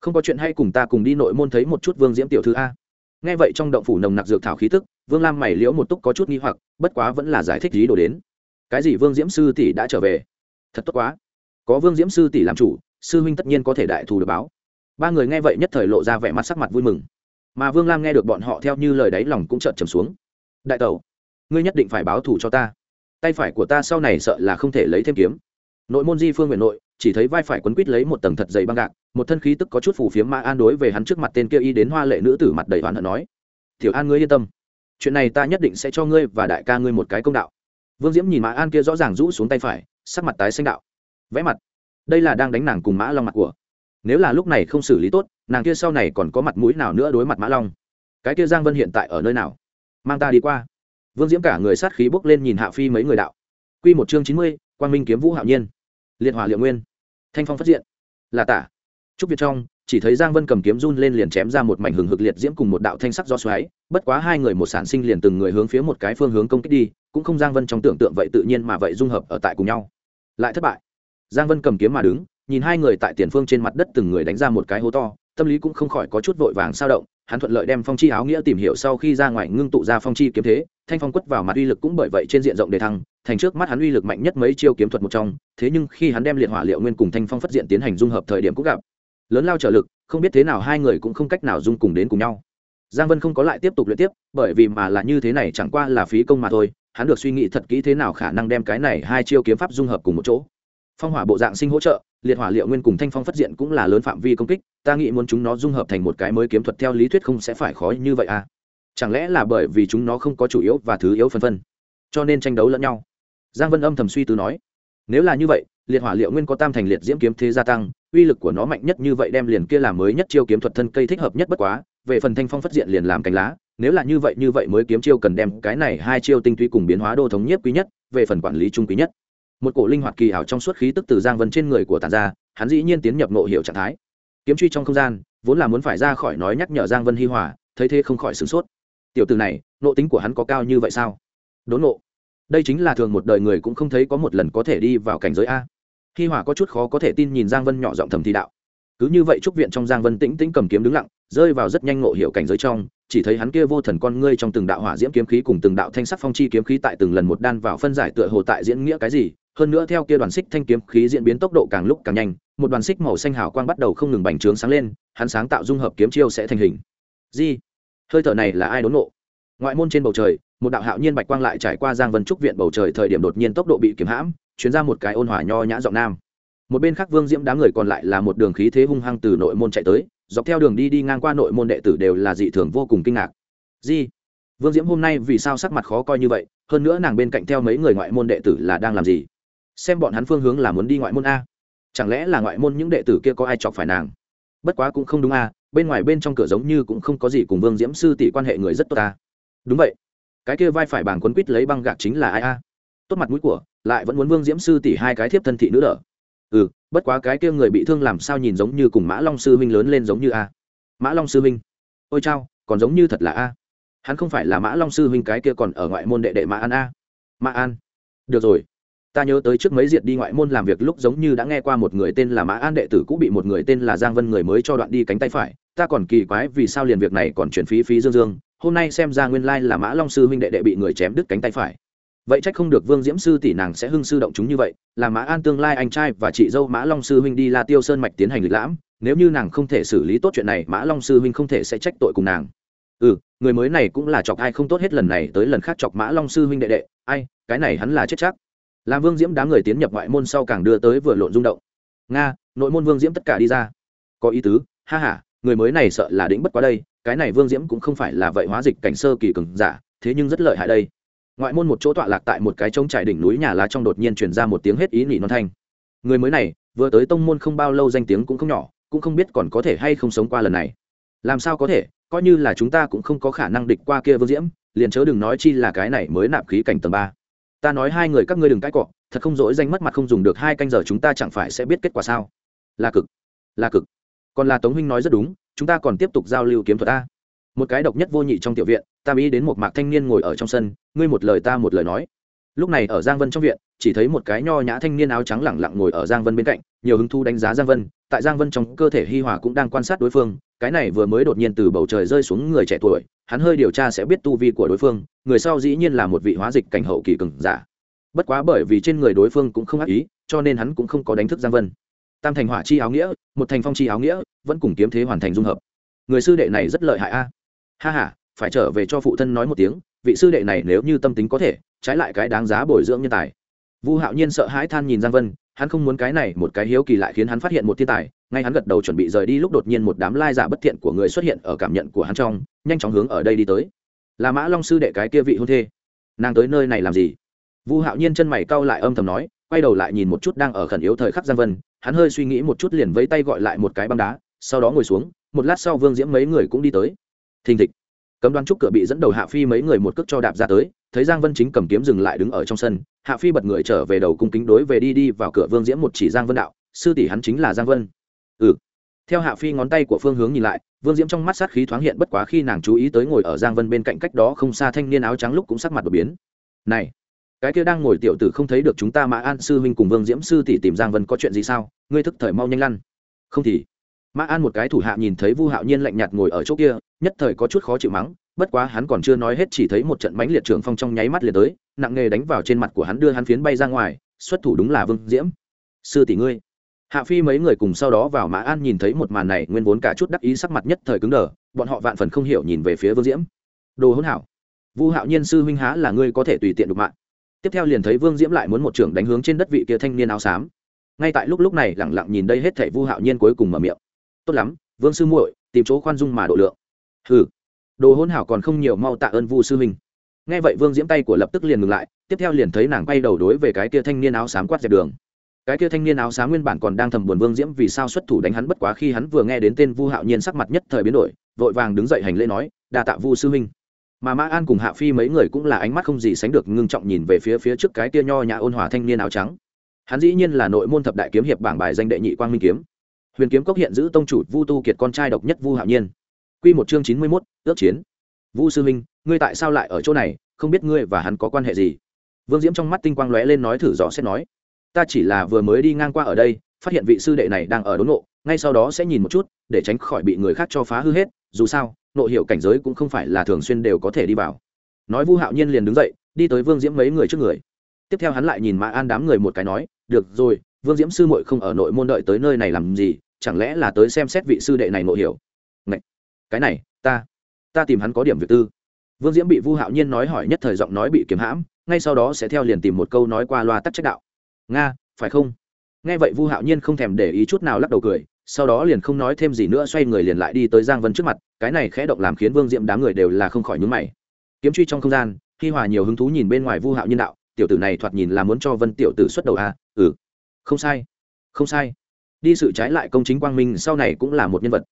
Không có chuyện hay cùng ta cùng đi nội môn thấy một chút vương diễm tiểu thư a. Nghe vậy trong động phủ nồng nặc dược thảo khí tức, vương lam mày liễu một túc có chút nghi hoặc, bất quá vẫn là giải thích lý đồ đến. Cái gì vương diễm sư tỷ đã trở về? Thật tốt quá. Có vương diễm sư tỷ làm chủ, sư huynh tất nhiên có thể đại thù được báo. Ba người nghe vậy nhất thời lộ ra vẻ mặt sắc mặt vui mừng. Mà vương lam nghe được bọn họ theo như lời đáy lòng cũng chợt trầm xuống. Đại tẩu, ngươi nhất định phải báo thù cho ta. Tay phải của ta sau này sợ là không thể lấy thêm kiếm nội môn di phương nguyện nội, chỉ thấy vai phải quấn quít lấy một tầng thật dày băng gạc, một thân khí tức có chút phù phiếm mà an đối về hắn trước mặt tên kia y đến hoa lệ nữ tử mặt đầy oán hận nói, tiểu an ngươi yên tâm, chuyện này ta nhất định sẽ cho ngươi và đại ca ngươi một cái công đạo. Vương diễm nhìn mã an kia rõ ràng rũ xuống tay phải, sắc mặt tái xanh đạo, vẽ mặt, đây là đang đánh nàng cùng mã long mặt của. Nếu là lúc này không xử lý tốt, nàng kia sau này còn có mặt mũi nào nữa đối mặt mã long? Cái kia giang vân hiện tại ở nơi nào? Mang ta đi qua. Vương diễm cả người sát khí bốc lên nhìn hạ phi mấy người đạo. Q một chương chín mươi, quang minh kiếm vũ hạo nhiên liệt hỏa liệu nguyên. Thanh phong phát diện. Là tả. Trúc việt trong, chỉ thấy giang vân cầm kiếm run lên liền chém ra một mảnh hừng hực liệt diễm cùng một đạo thanh sắc do xoáy, bất quá hai người một sản sinh liền từng người hướng phía một cái phương hướng công kích đi, cũng không giang vân trong tưởng tượng vậy tự nhiên mà vậy dung hợp ở tại cùng nhau. Lại thất bại. Giang vân cầm kiếm mà đứng, nhìn hai người tại tiền phương trên mặt đất từng người đánh ra một cái hố to, tâm lý cũng không khỏi có chút vội vàng sao động, hắn thuận lợi đem phong chi áo nghĩa tìm hiểu sau khi ra ngoài ngưng tụ ra phong chi kiếm thế thanh phong quất vào mặt uy lực cũng bởi vậy trên diện rộng đề thăng, thành trước mắt hắn uy lực mạnh nhất mấy chiêu kiếm thuật một trong, thế nhưng khi hắn đem liệt hỏa liệu nguyên cùng thanh phong phất diện tiến hành dung hợp thời điểm cũng gặp. Lớn lao trở lực, không biết thế nào hai người cũng không cách nào dung cùng đến cùng nhau. Giang vân không có lại tiếp tục luyện tiếp, bởi vì mà là như thế này chẳng qua là phí công mà thôi, hắn được suy nghĩ thật kỹ thế nào khả năng đem cái này hai chiêu kiếm pháp dung hợp cùng một chỗ. Phong hỏa bộ dạng sinh hỗ trợ, liệt hỏa liệu nguyên cùng thanh phong phất diện cũng là lớn phạm vi công kích, ta nghĩ muốn chúng nó dung hợp thành một cái mới kiếm thuật theo lý thuyết không sẽ phải khó như vậy à chẳng lẽ là bởi vì chúng nó không có chủ yếu và thứ yếu phân phân? Cho nên tranh đấu lẫn nhau. Giang vân âm thầm suy tư nói, nếu là như vậy, liệt hỏa liệu nguyên có tam thành liệt diễm kiếm thế gia tăng, uy lực của nó mạnh nhất như vậy đem liền kia làm mới nhất chiêu kiếm thuật thân cây thích hợp nhất bất quá, về phần thanh phong phất diện liền làm cánh lá, nếu là như vậy như vậy mới kiếm chiêu cần đem cái này hai chiêu tinh túy cùng biến hóa đô thống nhất quý nhất, về phần quản lý trung quý nhất. Một cổ linh hoạt kỳ ảo trong suốt khí tức từ giang vân trên người của tàn ra, hắn dĩ nhiên tiến nhập nộ hiệu trạng thái. Kiếm truy trong không gian, vốn là muốn phải ra khỏi nói nhắc nhở giang vân hi hòa, thấy thế không khỏi sửng sốt tiểu từ này nộ tính của hắn có cao như vậy sao? Đốn nộ đây chính là thường một đời người cũng không thấy có một lần có thể đi vào cảnh giới a. Hi hỏa có chút khó có thể tin nhìn giang vân nhỏ giọng thầm thi đạo. Cứ như vậy trúc viện trong giang vân tĩnh tĩnh cầm kiếm đứng lặng, rơi vào rất nhanh ngộ hiểu cảnh giới trong, chỉ thấy hắn kia vô thần con ngươi trong từng đạo hỏa diễm kiếm khí cùng từng đạo thanh sắc phong chi kiếm khí tại từng lần một đan vào phân giải tựa hồ tại diễn nghĩa cái gì, hơn nữa theo kia đoàn xích thanh kiếm khí diễn biến tốc độ càng lúc càng nhanh, một đoàn xích màu xanh hào quang bắt đầu không ngừng bành trướng sáng lên, hắn sáng tạo dung hợp kiếm chiêu sẽ thành hình. Di hơi thở này là ai đốn nộ ngoại môn trên bầu trời, một đạo hạo nhiên bạch quang lại trải qua giang vân trúc viện bầu trời thời điểm đột nhiên tốc độ bị kiếm hãm, chuyến ra một cái ôn hòa nho nhã giọng nam. Một bên khác vương diễm đám người còn lại là một đường khí thế hung hăng từ nội môn chạy tới, dọc theo đường đi đi ngang qua nội môn đệ tử đều là dị thường vô cùng kinh ngạc. Di, vương diễm hôm nay vì sao sắc mặt khó coi như vậy, hơn nữa nàng bên cạnh theo mấy người ngoại môn đệ tử là đang làm gì? Xem bọn hắn phương hướng là muốn đi ngoại môn a. Chẳng lẽ là ngoại môn những đệ tử kia có ai chọc phải nàng? Bất quá cũng không đúng a bên ngoài bên trong cửa giống như cũng không có gì cùng vương diễm sư tỷ quan hệ người rất tốt ta. Đúng vậy. Cái kia vai phải bảng quấn quýt lấy băng gạc chính là ai a? Tốt mặt mũi của, lại vẫn muốn vương diễm sư tỷ hai cái thiếp thân thị nữ đỡ. Ừ bất quá cái kia người bị thương làm sao nhìn giống như cùng mã long sư huynh lớn lên giống như a? Mã long sư huynh? Ôi chao, còn giống như thật là a? Hắn không phải là mã long sư huynh cái kia còn ở ngoại môn đệ đệ mã an a? Mã an. Được rồi ta nhớ tới trước mấy diệt đi ngoại môn làm việc lúc giống như đã nghe qua một người tên là mã an đệ tử cũng bị một người tên là giang vân người mới cho đoạn đi cánh tay phải. Ta còn kỳ quái vì sao liền việc này còn chuyển phí phí dương dương. Hôm nay xem ra nguyên lai là mã long sư huynh đệ đệ bị người chém đứt cánh tay phải. Vậy trách không được vương diễm sư tỷ nàng sẽ hưng sư động chúng như vậy, là mã an tương lai anh trai và chị dâu mã long sư huynh đi la tiêu sơn mạch tiến hành lịch lãm. Nếu như nàng không thể xử lý tốt chuyện này, mã long sư huynh không thể sẽ trách tội cùng nàng. Ừ người mới này cũng là chọc ai không tốt hết lần này tới lần khác chọc mã long sư huynh đệ đệ. Ai, cái này hắn là chết chắc làm vương diễm đám người tiến nhập ngoại môn sau càng đưa tới vừa lộn rung động. Nga, nội môn vương diễm tất cả đi ra. Có ý tứ, ha h a người mới này sợ là đĩnh bất quá đây, cái này vương diễm cũng không phải là vậy hóa dịch cảnh sơ kỳ cường giả, thế nhưng rất lợi hại đây. Ngoại môn một chỗ tọa lạc tại một cái trống trải đỉnh núi nhà lá trong đột nhiên truyền ra một tiếng hết ý nỉ non thanh. Người mới này, vừa tới tông môn không bao lâu danh tiếng cũng không nhỏ, cũng không biết còn có thể hay không sống qua lần này. Làm sao có thể, coi như là chúng ta cũng không có khả năng địch qua kia vương diễm, liền chớ đừng nói chi là cái này mới nạp khí cảnh tầng ba ta nói hai người các ngươi đừng cãi cọ, thật không dỗi danh mất mặt không dùng được hai canh giờ chúng ta chẳng phải sẽ biết kết quả sao? Là cực là cực. Còn là tống huynh nói rất đúng, chúng ta còn tiếp tục giao lưu kiếm thuật ta một cái độc nhất vô nhị trong tiểu viện, ta ý đến một mạc thanh niên ngồi ở trong sân, ngươi một lời ta một lời nói lúc này ở giang vân trong viện, chỉ thấy một cái nho nhã thanh niên áo trắng lẳng lặng ngồi ở giang vân bên cạnh, nhiều hứng thu đánh giá giang vân, tại giang vân trong cơ thể hi hòa cũng đang quan sát đối phương, cái này vừa mới đột nhiên từ bầu trời rơi xuống người trẻ tuổi, hắn hơi điều tra sẽ biết tu vi của đối phương, người sau dĩ nhiên là một vị hóa dịch cảnh hậu kỳ cường giả. Bất quá bởi vì trên người đối phương cũng không ác ý, cho nên hắn cũng không có đánh thức giang vân. Tam thành hỏa chi áo nghĩa, một thành phong chi áo nghĩa, vẫn cùng kiếm thế hoàn thành dung hợp. Người sư đệ này rất lợi hại a. Ha ha, phải trở về cho phụ thân nói một tiếng vị sư đệ này nếu như tâm tính có thể, trái lại cái đáng giá bồi dưỡng nhân tài. Vu hạo nhiên sợ hãi than nhìn giang vân, hắn không muốn cái này một cái hiếu kỳ lại khiến hắn phát hiện một thiên tài, ngay hắn gật đầu chuẩn bị rời đi lúc đột nhiên một đám lai giả bất thiện của người xuất hiện ở cảm nhận của hắn trong, nhanh chóng hướng ở đây đi tới. Là mã long sư đệ cái kia vị hôn thê. Nàng tới nơi này làm gì? Vu hạo nhiên chân mày cau lại âm thầm nói, quay đầu lại nhìn một chút đang ở khẩn yếu thời khắc giang vân, hắn hơi suy nghĩ một chút liền vẫy tay gọi lại một cái băng đá, sau đó ngồi xuống, một lát sau vương diễm mấy người cũng đi tới. Thình thịch cấm đoán trúc cửa bị dẫn đầu hạ phi mấy người một cước cho đạp ra tới, thấy giang vân chính cầm kiếm dừng lại đứng ở trong sân, hạ phi bật người trở về đầu cung kính đối về đi đi vào cửa vương diễm một chỉ giang vân đạo, sư tỷ hắn chính là giang vân. Ừ. Theo hạ phi ngón tay của phương hướng nhìn lại, vương diễm trong mắt sát khí thoáng hiện bất quá khi nàng chú ý tới ngồi ở giang vân bên cạnh cách đó không xa thanh niên áo trắng lúc cũng sắc mặt đột biến. Này, cái kia đang ngồi tiểu tử không thấy được chúng ta mã an sư huynh cùng vương diễm sư tỷ tìm giang vân có chuyện gì sao? Ngươi thức thời mau nhanh lăn. Không thì. Mã an một cái thủ hạ nhìn thấy vu hạo nhiên lạnh nhạt ngồi ở chỗ kia nhất thời có chút khó chịu mắng, bất quá hắn còn chưa nói hết chỉ thấy một trận mánh liệt trường phong trong nháy mắt liền tới, nặng nghề đánh vào trên mặt của hắn đưa hắn phiến bay ra ngoài, xuất thủ đúng là vương diễm. Sư tỷ ngươi. Hạ phi mấy người cùng sau đó vào mã an nhìn thấy một màn này, nguyên vốn cả chút đắc ý sắc mặt nhất thời cứng đờ, bọn họ vạn phần không hiểu nhìn về phía vương diễm. Đồ hỗn hảo. Vu hạo nhiên sư huynh há là ngươi có thể tùy tiện đục mạng. Tiếp theo liền thấy vương diễm lại muốn một trưởng đánh hướng trên đất vị kia thanh niên áo xám. Ngay tại lúc lúc này lẳng lặng nhìn đây hết thảy vu hạo nhiên cuối cùng mở miệng. Tốt lắm, vương sư muội, tìm chỗ khoan dung mà độ lượng hừ. Đồ hôn hảo còn không nhiều, mau tạ ơn vu sư huynh. Nghe vậy vương diễm tay của lập tức liền ngừng lại, tiếp theo liền thấy nàng quay đầu đối về cái kia thanh niên áo xám quát dẹp đường. Cái kia thanh niên áo xám nguyên bản còn đang thầm buồn vương diễm vì sao xuất thủ đánh hắn bất quá khi hắn vừa nghe đến tên vu hạo nhiên sắc mặt nhất thời biến đổi, vội vàng đứng dậy hành lễ nói, đa tạ vu sư huynh. Mà mã an cùng hạ phi mấy người cũng là ánh mắt không gì sánh được ngưng trọng nhìn về phía phía trước cái tia nho nhã ôn hòa thanh niên áo trắng. Hắn dĩ nhiên là nội môn thập đại kiếm hiệp bảng bài danh đệ nhị quang minh kiếm. Huyền kiếm cốc hiện giữ tông chủ vu tu kiệt con trai độc nhất vu hạo nhiên. Quy một chương chín mươi mốt, ước chiến. Vu sư minh ngươi tại sao lại ở chỗ này? Không biết ngươi và hắn có quan hệ gì? Vương diễm trong mắt tinh quang lóe lên nói thử rõ xét nói. Ta chỉ là vừa mới đi ngang qua ở đây, phát hiện vị sư đệ này đang ở đốn nộ ngay sau đó sẽ nhìn một chút, để tránh khỏi bị người khác cho phá hư hết. Dù sao, nộ hiểu cảnh giới cũng không phải là thường xuyên đều có thể đi vào. Nói vu hạo nhiên liền đứng dậy, đi tới vương diễm mấy người trước người. Tiếp theo hắn lại nhìn mã an đám người một cái nói, được rồi, vương diễm sư muội không ở nội môn đợi tới nơi này làm gì? Chẳng lẽ là tới xem xét vị sư đệ này nộ hiểu cái này, ta ta tìm hắn có điểm việc tư. Vương diễm bị vu hạo nhiên nói hỏi nhất thời giọng nói bị kiếm hãm, ngay sau đó sẽ theo liền tìm một câu nói qua loa tắc trách đạo. Nga, phải không? Nghe vậy vu hạo nhiên không thèm để ý chút nào lắc đầu cười, sau đó liền không nói thêm gì nữa xoay người liền lại đi tới giang vân trước mặt, cái này khẽ động làm khiến vương diễm đám người đều là không khỏi nhúng mày. Kiếm truy trong không gian, khi hòa nhiều hứng thú nhìn bên ngoài vu hạo nhiên đạo, tiểu tử này thoạt nhìn là muốn cho vân tiểu tử xuất đầu a à? ừ. Không sai không sai. Đi sự trái lại công chính quang minh, sau này cũng là một nhân vật.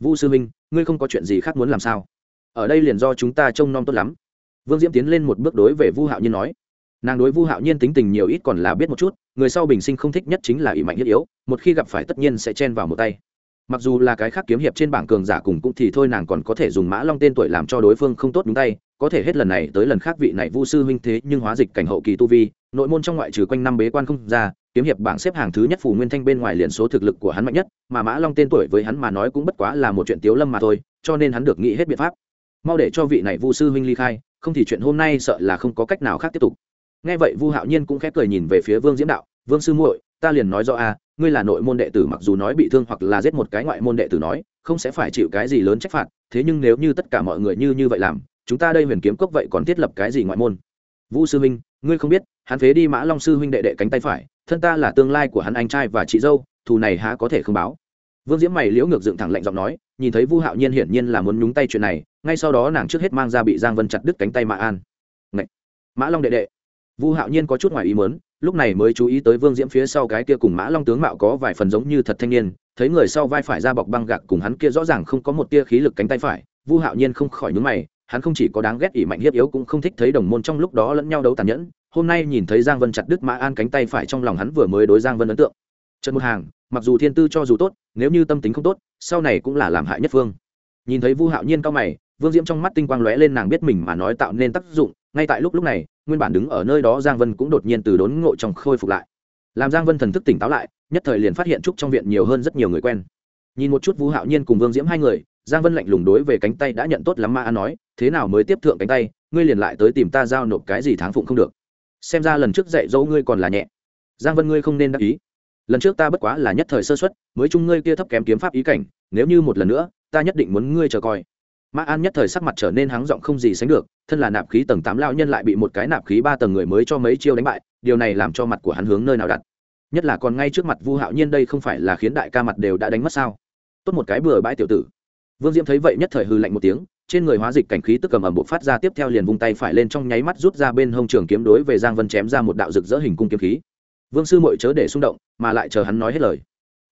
Vu sư minh ngươi không có chuyện gì khác muốn làm sao? Ở đây liền do chúng ta trông nom tốt lắm. Vương diễm tiến lên một bước đối về vu hạo nhiên nói. Nàng đối vu hạo nhiên tính tình nhiều ít còn là biết một chút, người sau bình sinh không thích nhất chính là ỷ mạnh thiết yếu, một khi gặp phải tất nhiên sẽ chen vào một tay. Mặc dù là cái khác kiếm hiệp trên bảng cường giả cùng cũng thì thôi nàng còn có thể dùng mã long tên tuổi làm cho đối phương không tốt đúng tay, có thể hết lần này tới lần khác vị này vu sư huynh thế nhưng hóa dịch cảnh hậu kỳ tu vi, nội môn trong ngoại trừ quanh năm bế quan không ra kiếm hiệp bảng xếp hàng thứ nhất phù nguyên thanh bên ngoài liền số thực lực của hắn mạnh nhất, mà mã long tên tuổi với hắn mà nói cũng bất quá là một chuyện tiếu lâm mà thôi, cho nên hắn được nghĩ hết biện pháp. Mau để cho vị này vu sư huynh ly khai, không thì chuyện hôm nay sợ là không có cách nào khác tiếp tục. Nghe vậy vu hạo nhiên cũng khép cười nhìn về phía vương diễm đạo, vương sư muội, ta liền nói rõ a, ngươi là nội môn đệ tử mặc dù nói bị thương hoặc là giết một cái ngoại môn đệ tử nói, không sẽ phải chịu cái gì lớn trách phạt, thế nhưng nếu như tất cả mọi người như như vậy làm, chúng ta đây huyền kiếm cốc vậy còn thiết lập cái gì ngoại môn? Vu sư huynh, ngươi không biết, hắn phế đi mã long sư huynh đệ đệ cánh tay phải thân ta là tương lai của hắn anh trai và chị dâu, thù này há có thể không báo. Vương diễm mày liễu ngược dựng thẳng lạnh giọng nói, nhìn thấy vu hạo nhiên hiển nhiên là muốn nhúng tay chuyện này, ngay sau đó nàng trước hết mang ra bị giang vân chặt đứt cánh tay mã an. Ngậy! mã long đệ đệ! Vu hạo nhiên có chút ngoài ý mớn lúc này mới chú ý tới vương diễm phía sau cái kia cùng mã long tướng mạo có vài phần giống như thật thanh niên, thấy người sau vai phải ra bọc băng gạc cùng hắn kia rõ ràng không có một tia khí lực cánh tay phải, vu hạo nhiên không khỏi nhúng mày, hắn không chỉ có đáng ghét ỷ mạnh hiếp yếu cũng không thích thấy đồng môn trong lúc đó lẫn nhau đấu tàn nhẫn hôm nay nhìn thấy giang vân chặt đứt mã an cánh tay phải trong lòng hắn vừa mới đối giang vân ấn tượng. Trận một hàng, mặc dù thiên tư cho dù tốt, nếu như tâm tính không tốt, sau này cũng là làm hại nhất phương. Nhìn thấy vu hạo nhiên cao mày, vương diễm trong mắt tinh quang lóe lên nàng biết mình mà nói tạo nên tác dụng, ngay tại lúc lúc này, nguyên bản đứng ở nơi đó giang vân cũng đột nhiên từ đốn ngộ trong khôi phục lại. Làm giang vân thần thức tỉnh táo lại, nhất thời liền phát hiện trúc trong viện nhiều hơn rất nhiều người quen. Nhìn một chút vũ hạo nhiên cùng vương diễm hai người, giang vân lạnh lùng đối về cánh tay đã nhận tốt lắm ma an nói, thế nào mới tiếp thượng cánh tay? Ngươi liền lại tới tìm ta giao nộp cái gì tháng phụng không được? Xem ra lần trước dạy dỗ ngươi còn là nhẹ. Giang vân ngươi không nên đắc ý. Lần trước ta bất quá là nhất thời sơ xuất mới chung ngươi kia thấp kém kiếm pháp ý cảnh, nếu như một lần nữa, ta nhất định muốn ngươi chờ coi. Mã an nhất thời sắc mặt trở nên hắng giọng không gì sánh được, thân là nạp khí tầng tám lao nhân lại bị một cái nạp khí ba tầng người mới cho mấy chiêu đánh bại, điều này làm cho mặt của hắn hướng nơi nào đặt. Nhất là còn ngay trước mặt vu hạo nhiên đây không phải là khiến đại ca mặt đều đã đánh mất sao? Tốt một cái bừa bãi tiểu tử. Vương diễm thấy vậy nhất thời hư lạnh một tiếng trên người hóa dịch cảnh khí tức cầm ẩm bộ phát ra tiếp theo liền vung tay phải lên trong nháy mắt rút ra bên hông trường kiếm đối về giang vân chém ra một đạo rực rỡ hình cung kiếm khí. Vương sư mội chớ để xung động, mà lại chờ hắn nói hết lời.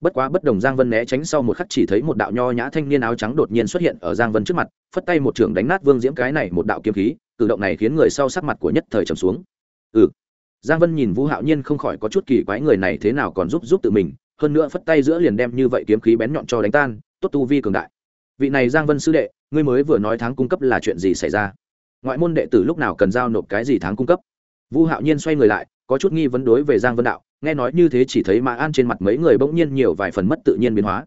Bất quá bất đồng giang vân né tránh sau một khắc chỉ thấy một đạo nho nhã thanh niên áo trắng đột nhiên xuất hiện ở giang vân trước mặt, phất tay một trường đánh nát vương diễm cái này một đạo kiếm khí, cử động này khiến người sau sắc mặt của nhất thời trầm xuống. Ừ. Giang vân nhìn vũ hạo nhiên không khỏi có chút kỳ quái người này thế nào còn giúp giúp tự mình, hơn nữa phất tay giữa liền đem như vậy kiếm khí bén nhọn cho đánh tan, tốt tu vi cường đại vị này giang vân sư đệ, ngươi mới vừa nói tháng cung cấp là chuyện gì xảy ra? Ngoại môn đệ tử lúc nào cần giao nộp cái gì tháng cung cấp? Vu hạo nhiên xoay người lại, có chút nghi vấn đối về giang vân đạo, nghe nói như thế chỉ thấy mã an trên mặt mấy người bỗng nhiên nhiều vài phần mất tự nhiên biến hóa.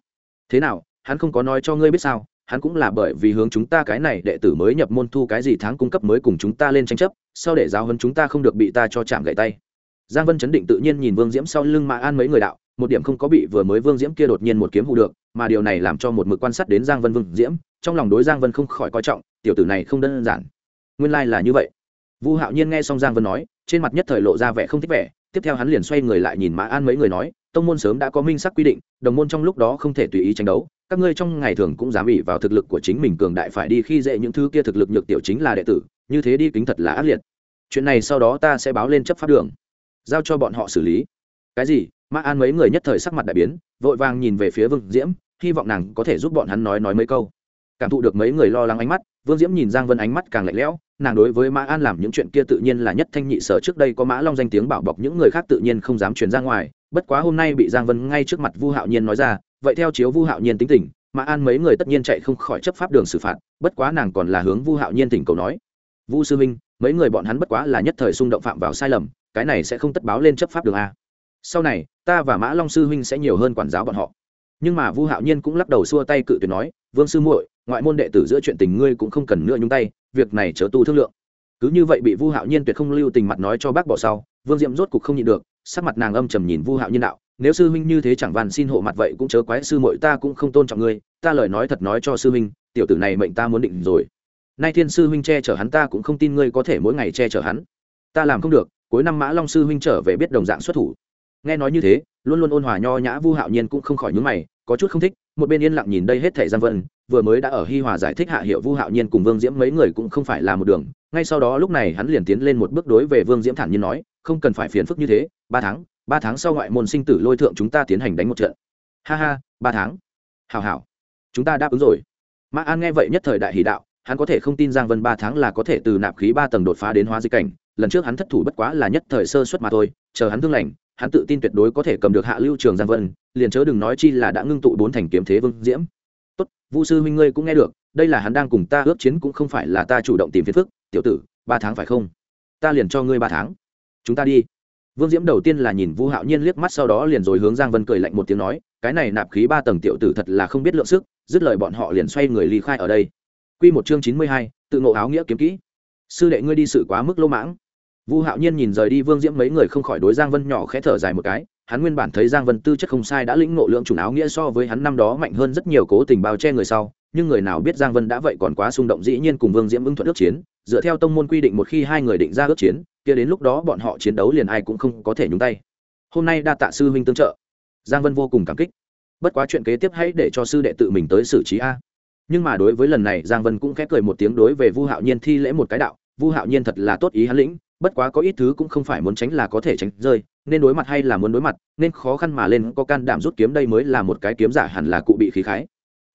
Thế nào, hắn không có nói cho ngươi biết sao, hắn cũng là bởi vì hướng chúng ta cái này đệ tử mới nhập môn thu cái gì tháng cung cấp mới cùng chúng ta lên tranh chấp, sau để giáo hơn chúng ta không được bị ta cho chạm gậy tay. Giang vân chấn định tự nhiên nhìn vương diễm sau lưng mã an mấy người đạo một điểm không có bị vừa mới vương diễm kia đột nhiên một kiếm hụ được, mà điều này làm cho một mực quan sát đến giang vân vương diễm, trong lòng đối giang vân không khỏi coi trọng, tiểu tử này không đơn giản. Nguyên lai、like、là như vậy. Vu hạo nhiên nghe xong giang vân nói, trên mặt nhất thời lộ ra vẻ không thích vẻ, tiếp theo hắn liền xoay người lại nhìn mã an mấy người nói, tông môn sớm đã có minh sắc quy định, đồng môn trong lúc đó không thể tùy ý tranh đấu, các ngươi trong ngày thường cũng dám ỉ vào thực lực của chính mình cường đại phải đi khi dễ những thứ kia thực lực nhược tiểu chính là đệ tử, như thế đi kính thật là ác liệt. Chuyện này sau đó ta sẽ báo lên chấp pháp đường, giao cho bọn họ xử lý cái gì? Mã an mấy người nhất thời sắc mặt đại biến, vội vàng nhìn về phía vương diễm, hy vọng nàng có thể giúp bọn hắn nói nói mấy câu. Cảm thụ được mấy người lo lắng ánh mắt, vương diễm nhìn giang vân ánh mắt càng lạnh lẽo, nàng đối với mã an làm những chuyện kia tự nhiên là nhất thanh nhị sở trước đây có mã long danh tiếng bảo bọc những người khác tự nhiên không dám truyền ra ngoài, bất quá hôm nay bị giang vân ngay trước mặt vu hạo nhiên nói ra, vậy theo chiếu vu hạo nhiên tính tình mã an mấy người tất nhiên chạy không khỏi chấp pháp đường xử phạt, bất quá nàng còn là hướng vu hạo nhiên tỉnh cầu nói. Vu sư minh mấy người bọn hắn bất quá là nhất thời xung động phạm vào sai lầm, cái này sẽ không tất báo lên chấp pháp đường a sau này, ta và mã long sư huynh sẽ nhiều hơn quản giáo bọn họ. Nhưng mà vu hạo nhiên cũng lắc đầu xua tay cự tuyệt nói, vương sư muội, ngoại môn đệ tử giữa chuyện tình ngươi cũng không cần nữa nhúng tay, việc này chớ tu thương lượng. Cứ như vậy bị vu hạo nhiên tuyệt không lưu tình mặt nói cho bác bỏ sau, vương diệm rốt cục không nhịn được, sắc mặt nàng âm trầm nhìn vu hạo nhiên đạo, nếu sư huynh như thế chẳng van xin hộ mặt vậy cũng chớ quái sư muội ta cũng không tôn trọng ngươi, ta lời nói thật nói cho sư huynh, tiểu tử này mệnh ta muốn định rồi. Nay thiên sư huynh che chở hắn ta cũng không tin ngươi có thể mỗi ngày che chở hắn. Ta làm không được, cuối năm mã long sư huynh trở về biết đồng dạng xuất thủ nghe nói như thế, luôn luôn ôn hòa nho nhã vu hạo nhiên cũng không khỏi nhướng mày, có chút không thích, một bên yên lặng nhìn đây hết thảy giang vân, vừa mới đã ở hi hòa giải thích hạ hiệu vu hạo nhiên cùng vương diễm mấy người cũng không phải là một đường. Ngay sau đó lúc này hắn liền tiến lên một bước đối về vương diễm thản nhiên nói, không cần phải phiền phức như thế, ba tháng ba tháng sau ngoại môn sinh tử lôi thượng chúng ta tiến hành đánh một trận. Ha ha, ba tháng. Hào hào chúng ta đáp ứng rồi. Mã an nghe vậy nhất thời đại hỷ đạo, hắn có thể không tin giang vân ba tháng là có thể từ nạp khí ba tầng đột phá đến hóa di cảnh, lần trước hắn thất thủ bất quá là nhất thời sơ suất mà thôi, chờ hắn thương lành hắn tự tin tuyệt đối có thể cầm được hạ lưu trường giang vân liền chớ đừng nói chi là đã ngưng tụ bốn thành kiếm thế vương diễm. Tốt vu sư huynh ngươi cũng nghe được đây là hắn đang cùng ta ước chiến cũng không phải là ta chủ động tìm phiền phức tiểu tử ba tháng phải không? Ta liền cho ngươi ba tháng. Chúng ta đi. Vương diễm đầu tiên là nhìn vu hạo nhiên liếc mắt sau đó liền rồi hướng giang vân cười lạnh một tiếng nói cái này nạp khí ba tầng tiểu tử thật là không biết lượng sức dứt lời bọn họ liền xoay người ly khai ở đây. Quy một chương chín mươi hai, tự ngộ áo nghĩa kiếm kỹ. Sư đệ ngươi đi sự quá mức lô mãng. Vu Hạo Nhiên nhìn rời đi Vương Diễm mấy người không khỏi đối Giang Vân nhỏ khẽ thở dài một cái, hắn nguyên bản thấy Giang Vân tư chất không sai đã lĩnh ngộ lượng chủng áo nghĩa so với hắn năm đó mạnh hơn rất nhiều cố tình bao che người sau, nhưng người nào biết Giang Vân đã vậy còn quá xung động dĩ nhiên cùng Vương Diễm ứng thuận ước chiến, dựa theo tông môn quy định một khi hai người định ra ước chiến, kia đến lúc đó bọn họ chiến đấu liền ai cũng không có thể nhúng tay. Hôm nay đa tạ sư huynh tương trợ. Giang Vân vô cùng cảm kích. Bất quá chuyện kế tiếp hãy để cho sư đệ tự mình tới xử trí a nhưng mà đối với lần này giang vân cũng khẽ cười một tiếng đối về vu hạo nhiên thi lễ một cái đạo vu hạo nhiên thật là tốt ý hắn lĩnh bất quá có ít thứ cũng không phải muốn tránh là có thể tránh rơi, nên đối mặt hay là muốn đối mặt, nên khó khăn mà lên có can đảm rút kiếm đây mới là một cái kiếm giả hẳn là cụ bị khí khái.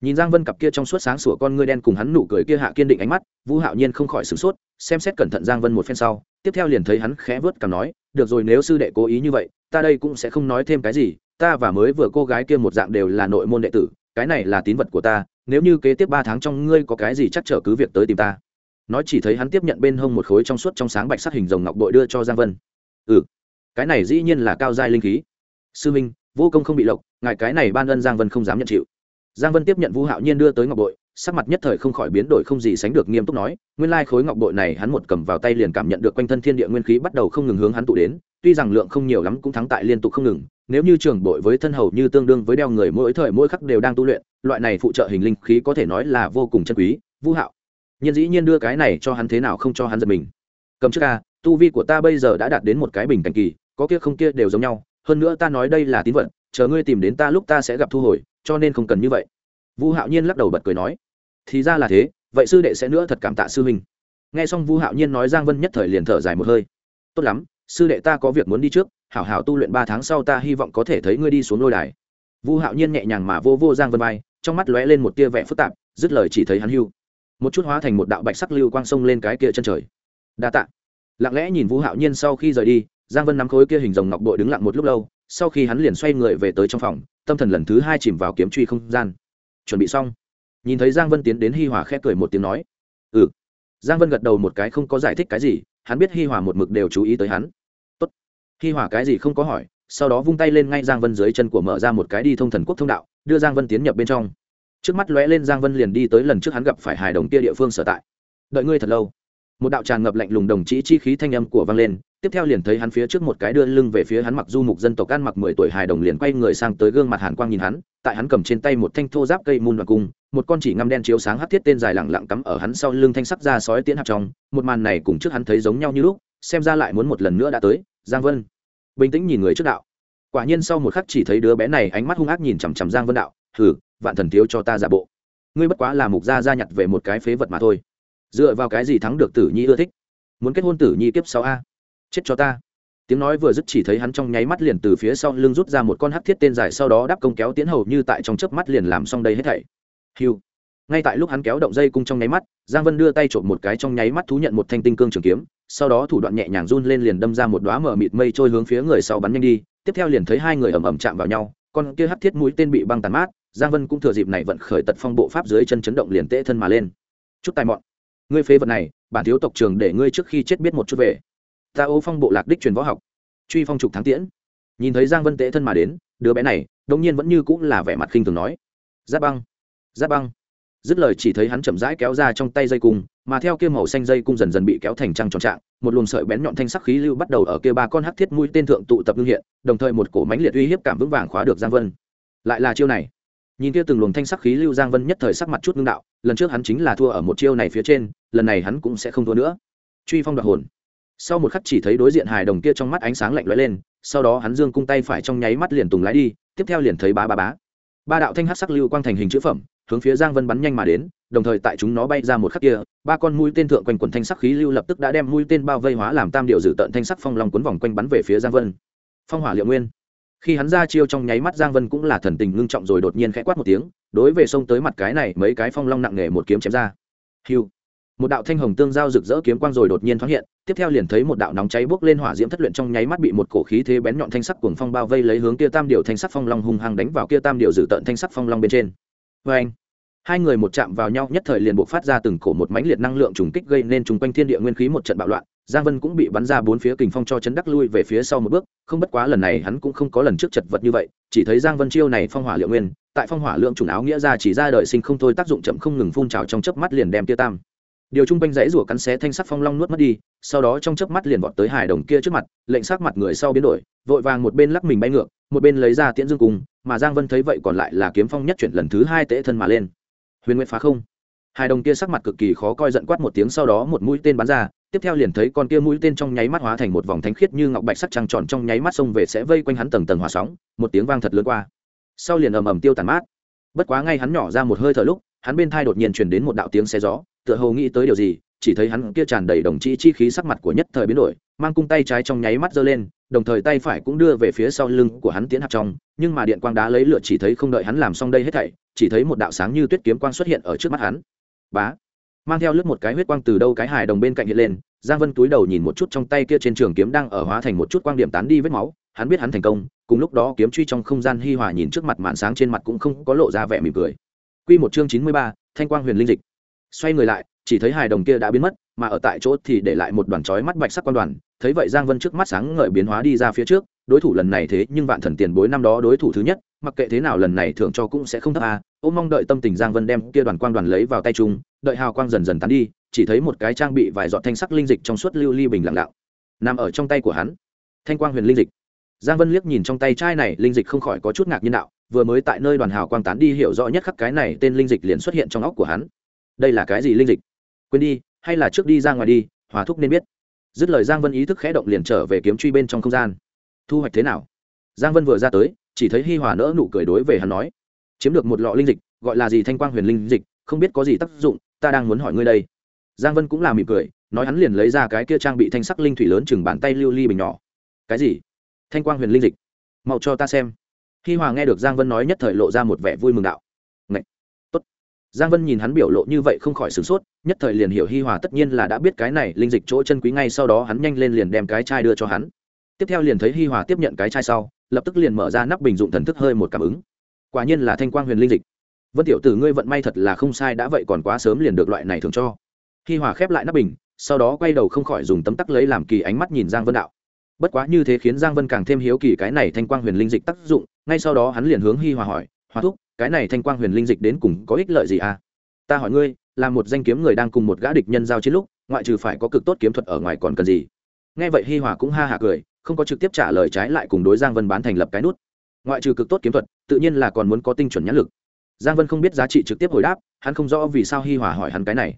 Nhìn giang vân cặp kia trong suốt sáng sủa con ngươi đen cùng hắn nụ cười kia hạ kiên định ánh mắt Vũ hạo nhiên không khỏi sửng sốt, xem xét cẩn thận giang vân một phen sau, tiếp theo liền thấy hắn khẽ vớt cằm nói, được rồi, nếu sư đệ cố ý như vậy, ta đây cũng sẽ không nói thêm cái gì, ta và mới vừa cô gái kia một dạng đều là nội môn đệ tử, cái này là tín vật của ta, nếu như kế tiếp ba tháng trong ngươi có cái gì chắc trở cứ việc tới tìm ta nói chỉ thấy hắn tiếp nhận bên hông một khối trong suốt trong sáng bạch sắc hình rồng ngọc bội đưa cho giang vân. Ừ cái này dĩ nhiên là cao giai linh khí. Sư minh, vô công không bị lộc, ngài cái này ban ân giang vân không dám nhận chịu. Giang vân tiếp nhận vũ hạo nhiên đưa tới ngọc bội, sắc mặt nhất thời không khỏi biến đổi không gì sánh được nghiêm túc nói, nguyên lai khối ngọc bội này hắn một cầm vào tay liền cảm nhận được quanh thân thiên địa nguyên khí bắt đầu không ngừng hướng hắn tụ đến, tuy rằng lượng không nhiều lắm cũng thắng tại liên tục không ngừng, nếu như trường bội với thân hầu như tương đương với đeo người mỗi thời mỗi khắc đều đang tu luyện, loại này phụ trợ hình linh khí có thể nói là vô cùng chân quý. Vũ hạo nhân dĩ nhiên đưa cái này cho hắn thế nào không cho hắn giật mình. Cầm trước ca tu vi của ta bây giờ đã đạt đến một cái bình cảnh kỳ, có kia không kia đều giống nhau. Hơn nữa ta nói đây là tín vận chờ ngươi tìm đến ta lúc ta sẽ gặp thu hồi, cho nên không cần như vậy. Vu hạo nhiên lắc đầu bật cười nói, thì ra là thế, vậy sư đệ sẽ nữa thật cảm tạ sư huynh. Nghe xong vu hạo nhiên nói giang vân nhất thời liền thở dài một hơi. Tốt lắm, sư đệ ta có việc muốn đi trước, hảo hảo tu luyện ba tháng sau ta hy vọng có thể thấy ngươi đi xuống lôi đài. Vu hạo nhiên nhẹ nhàng mà vô vô giang vân bay trong mắt lóe lên một tia vẻ phức tạp, dứt lời chỉ thấy hắn hưu một chút hóa thành một đạo bạch sắc lưu quang sông lên cái kia chân trời. Đa tạ. Lặng lẽ nhìn vũ hạo nhiên sau khi rời đi, giang vân nắm khối kia hình rồng ngọc bội đứng lặng một lúc lâu, sau khi hắn liền xoay người về tới trong phòng, tâm thần lần thứ hai chìm vào kiếm truy không gian. Chuẩn bị xong. Nhìn thấy giang vân tiến đến hi hòa khẽ cười một tiếng nói ừ. Giang vân gật đầu một cái không có giải thích cái gì, hắn biết hi hòa một mực đều chú ý tới hắn. Tốt. Hi hòa cái gì không có hỏi, sau đó vung tay lên ngay giang vân dưới chân của mở ra một cái đi thông thần quốc thông đạo, đưa giang vân tiến nhập bên trong trước mắt lóe lên giang vân liền đi tới lần trước hắn gặp phải hài đồng kia địa phương sở tại. Đợi ngươi thật lâu. Một đạo tràn ngập lạnh lùng đồng chí chi khí thanh âm của vang lên, tiếp theo liền thấy hắn phía trước một cái đưa lưng về phía hắn mặc du mục dân tộc ăn mặc mười tuổi hài đồng liền quay người sang tới gương mặt hàn quang nhìn hắn, tại hắn cầm trên tay một thanh thô giáp cây mùn và cung, một con chỉ ngăm đen chiếu sáng hắt thiết tên dài lẳng lặng cắm ở hắn sau lưng thanh sắc ra sói tiến hạt trong, một màn này cùng trước hắn thấy giống nhau như lúc, xem ra lại muốn một lần nữa đã tới, giang vân. Bình tĩnh nhìn người trước đạo. Quả nhiên sau một khắc chỉ thấy đứa bé này ánh mắt hung ác nhìn chằm chằm giang vân đạo, hừ vạn thần thiếu cho ta giả bộ. Ngươi bất quá là mục gia gia nhặt về một cái phế vật mà thôi. Dựa vào cái gì thắng được tử nhi ưa thích? Muốn kết hôn tử nhi kiếp sau a? Chết cho ta. Tiếng nói vừa dứt chỉ thấy hắn trong nháy mắt liền từ phía sau lưng rút ra một con hắc thiết tên dài sau đó đáp công kéo tiến hầu như tại trong chớp mắt liền làm xong đây hết thảy. Hiu ngay tại lúc hắn kéo động dây cung trong nháy mắt, giang vân đưa tay trộm một cái trong nháy mắt thú nhận một thanh tinh cương trường kiếm, sau đó thủ đoạn nhẹ nhàng run lên liền đâm ra một đoá mở mịt mây trôi hướng phía người sau bắn nhanh đi, tiếp theo liền thấy hai người ầm ầm chạm vào nhau, con kia hắc thiết mũi tên bị băng tàn mát giang vân cũng thừa dịp này vận khởi tật phong bộ pháp dưới chân chấn động liền tễ thân mà lên. Chút tài mọn. Ngươi phế vật này, bản thiếu tộc trường để ngươi trước khi chết biết một chút về. Ta ô phong bộ lạc đích truyền võ học. Truy phong trục thắng tiễn. Nhìn thấy giang vân tễ thân mà đến, đứa bé này đông nhiên vẫn như cũng là vẻ mặt khinh thường nói. Giáp băng giáp băng. Dứt lời chỉ thấy hắn chậm rãi kéo ra trong tay dây cung, mà theo kia màu xanh dây cung dần dần bị kéo thành trăng tròn trạng, một luồng sợi bén nhọn thanh sắc khí lưu bắt đầu ở kia ba con hắc thiết mũi tên thượng tụ tập ngưng hiện, đồng thời một cổ mánh liệt uy hiếp cảm vững vàng khóa được giang vân. Lại là chiêu này nhìn kia từng luồng thanh sắc khí lưu giang vân nhất thời sắc mặt chút ngưng đạo, lần trước hắn chính là thua ở một chiêu này phía trên, lần này hắn cũng sẽ không thua nữa. Truy phong đoạt hồn. Sau một khắc chỉ thấy đối diện hài đồng kia trong mắt ánh sáng lạnh lẽo lên, sau đó hắn dương cung tay phải trong nháy mắt liền tùng lái đi, tiếp theo liền thấy bá bá bá. Ba đạo thanh hắc sắc lưu quang thành hình chữ phẩm, hướng phía giang vân bắn nhanh mà đến, đồng thời tại chúng nó bay ra một khắc kia, ba con mũi tên thượng quanh quần thanh sắc khí lưu lập tức đã đem mũi tên bao vây hóa làm tam điệu dự tận thanh sắc phong long cuốn vòng quanh bắn về phía giang vân. Phong hỏa liệu nguyên khi hắn ra chiêu trong nháy mắt giang vân cũng là thần tình ngưng trọng rồi đột nhiên khẽ quát một tiếng, đối về sông tới mặt cái này mấy cái phong long nặng nề một kiếm chém ra. Hiu. Một đạo thanh hồng tương giao rực rỡ kiếm quang rồi đột nhiên thoáng hiện, tiếp theo liền thấy một đạo nóng cháy bốc lên hỏa diễm thất luyện trong nháy mắt bị một cổ khí thế bén nhọn thanh sắc cuồng phong bao vây lấy hướng kia tam điệu thanh sắc phong long hung hăng đánh vào kia tam điệu dự tận thanh sắc phong long bên trên. Vê anh, hai người một chạm vào nhau, nhất thời liền buộc phát ra từng cổ một mãnh liệt năng lượng trùng kích gây nên chung quanh thiên địa nguyên khí một trận bạo loạn giang vân cũng bị bắn ra bốn phía kình phong cho chấn đắc lui về phía sau một bước, không bất quá lần này hắn cũng không có lần trước chật vật như vậy, chỉ thấy giang vân chiêu này phong hỏa liệu nguyên, tại phong hỏa lượng trùng áo nghĩa ra chỉ ra đời sinh không thôi tác dụng chậm không ngừng phun trào trong chớp mắt liền đem tia tam. Điều trung quanh dãy rủa cắn xé thanh sắc phong long nuốt mất đi, sau đó trong chớp mắt liền vọt tới hải đồng kia trước mặt, lệnh sắc mặt người sau biến đổi, vội vàng một bên lắc mình bay ngược, một bên lấy ra tiễn dương cung mà giang vân thấy vậy còn lại là kiếm phong nhất chuyển lần thứ hai tễ thân mà lên. Huyền Nguyện phá không. Hải đồng kia sắc mặt cực kỳ khó coi giận quát một tiếng sau đó một mũi tên bắn ra tiếp theo liền thấy con kia mũi tên trong nháy mắt hóa thành một vòng thánh khiết như ngọc bạch sắc trăng tròn trong nháy mắt xông về sẽ vây quanh hắn tầng tầng hòa sóng, một tiếng vang thật lớn qua. Sau liền ầm ầm tiêu tàn mát. Bất quá ngay hắn nhỏ ra một hơi thở lúc, hắn bên thai đột nhiên truyền đến một đạo tiếng xe gió, tựa hồ nghĩ tới điều gì, chỉ thấy hắn kia tràn đầy đồng chí chi khí sắc mặt của nhất thời biến đổi, mang cung tay trái trong nháy mắt giơ lên, đồng thời tay phải cũng đưa về phía sau lưng của hắn tiến hạt trong, nhưng mà điện quang đá lấy lửa chỉ thấy không đợi hắn làm xong đây hết thảy, chỉ thấy một đạo sáng như tuyết kiếm quang xuất hiện ở trước mắt hắn. Bá! Mang theo lướt một cái huyết quang từ đâu cái hài đồng bên cạnh hiện lên giang vân túi đầu nhìn một chút trong tay kia trên trường kiếm đang ở hóa thành một chút quang điểm tán đi vết máu hắn biết hắn thành công cùng lúc đó kiếm truy trong không gian hi hòa nhìn trước mặt màn sáng trên mặt cũng không có lộ ra vẻ mỉm cười Quy một chương chín mươi ba, Thanh quang huyền linh dịch. Xoay người lại, chỉ thấy hài đồng kia đã biến mất, mà ở tại chỗ thì để lại một đoàn chói mắt bạch sắc quan đoàn, thấy vậy Giang Vân trước mắt sáng ngời biến hóa đi ra phía trước, đối thủ lần này thế nhưng vạn thần tiền bối năm đó đối thủ thứ nhất, mặc kệ thế nào lần này thưởng cho cũng sẽ không thấp a. Ôm mong đợi tâm tình Giang Vân đem kia đoàn quang đoàn lấy vào tay chung, đợi hào quang dần dần tán đi, chỉ thấy một cái trang bị vài giọt thanh sắc linh dịch trong suốt lưu ly bình lặng lặng nằm ở trong tay của hắn. Thanh quang huyền linh dịch. Giang Vân liếc nhìn trong tay chai này, linh dịch không khỏi có chút ngạc nhiên đạo, vừa mới tại nơi đoàn hào quang tán đi hiểu rõ nhất khắc cái này tên linh dịch liền xuất hiện trong óc của hắn. Đây là cái gì linh dịch? Quên đi hay là trước đi ra ngoài đi hòa thúc nên biết. Dứt lời giang vân ý thức khẽ động liền trở về kiếm truy bên trong không gian. Thu hoạch thế nào? Giang vân vừa ra tới chỉ thấy hi hòa nỡ nụ cười đối về hắn nói chiếm được một lọ linh dịch gọi là gì thanh quang huyền linh dịch? Không biết có gì tác dụng, ta đang muốn hỏi ngươi đây. Giang vân cũng là mỉm cười, nói hắn liền lấy ra cái kia trang bị thanh sắc linh thủy lớn chừng bàn tay lưu ly bình nhỏ. Cái gì? Thanh quang huyền linh dịch. Mau cho ta xem. Hi hòa nghe được giang vân nói nhất thời lộ ra một vẻ vui mừng đạo. Ngậy! Tốt. giang vân nhìn hắn biểu lộ như vậy không khỏi sửng sốt, nhất thời liền hiểu hi hòa tất nhiên là đã biết cái này linh dịch chỗ chân quý ngay sau đó hắn nhanh lên liền đem cái chai đưa cho hắn. Tiếp theo liền thấy hi hòa tiếp nhận cái chai sau, lập tức liền mở ra nắp bình dụng thần thức hơi một cảm ứng. Quả nhiên là thanh quang huyền linh dịch vân tiểu tử ngươi vận may thật là không sai, đã vậy còn quá sớm liền được loại này thường cho. Hi hòa khép lại nắp bình, sau đó quay đầu không khỏi dùng tấm tắc lấy làm kỳ ánh mắt nhìn giang vân đạo. Bất quá như thế khiến giang vân càng thêm hiếu kỳ cái này thanh quang huyền linh dịch tác dụng, ngay sau đó hắn liền hướng hi hòa hỏi, hòa thúc, cái này thanh quang huyền linh dịch đến cùng có ích lợi gì à? Ta hỏi ngươi, là một danh kiếm người đang cùng một gã địch nhân giao chiến lúc, ngoại trừ phải có cực tốt kiếm thuật ở ngoài còn cần gì? Nghe vậy hi hòa cũng ha hạ cười, không có trực tiếp trả lời trái lại cùng đối giang vân bán thành lập cái nút. Ngoại trừ cực tốt kiếm thuật, tự nhiên là còn muốn có tinh chuẩn nhãn lực giang vân không biết giá trị trực tiếp hồi đáp, hắn không rõ vì sao hi hòa hỏi hắn cái này.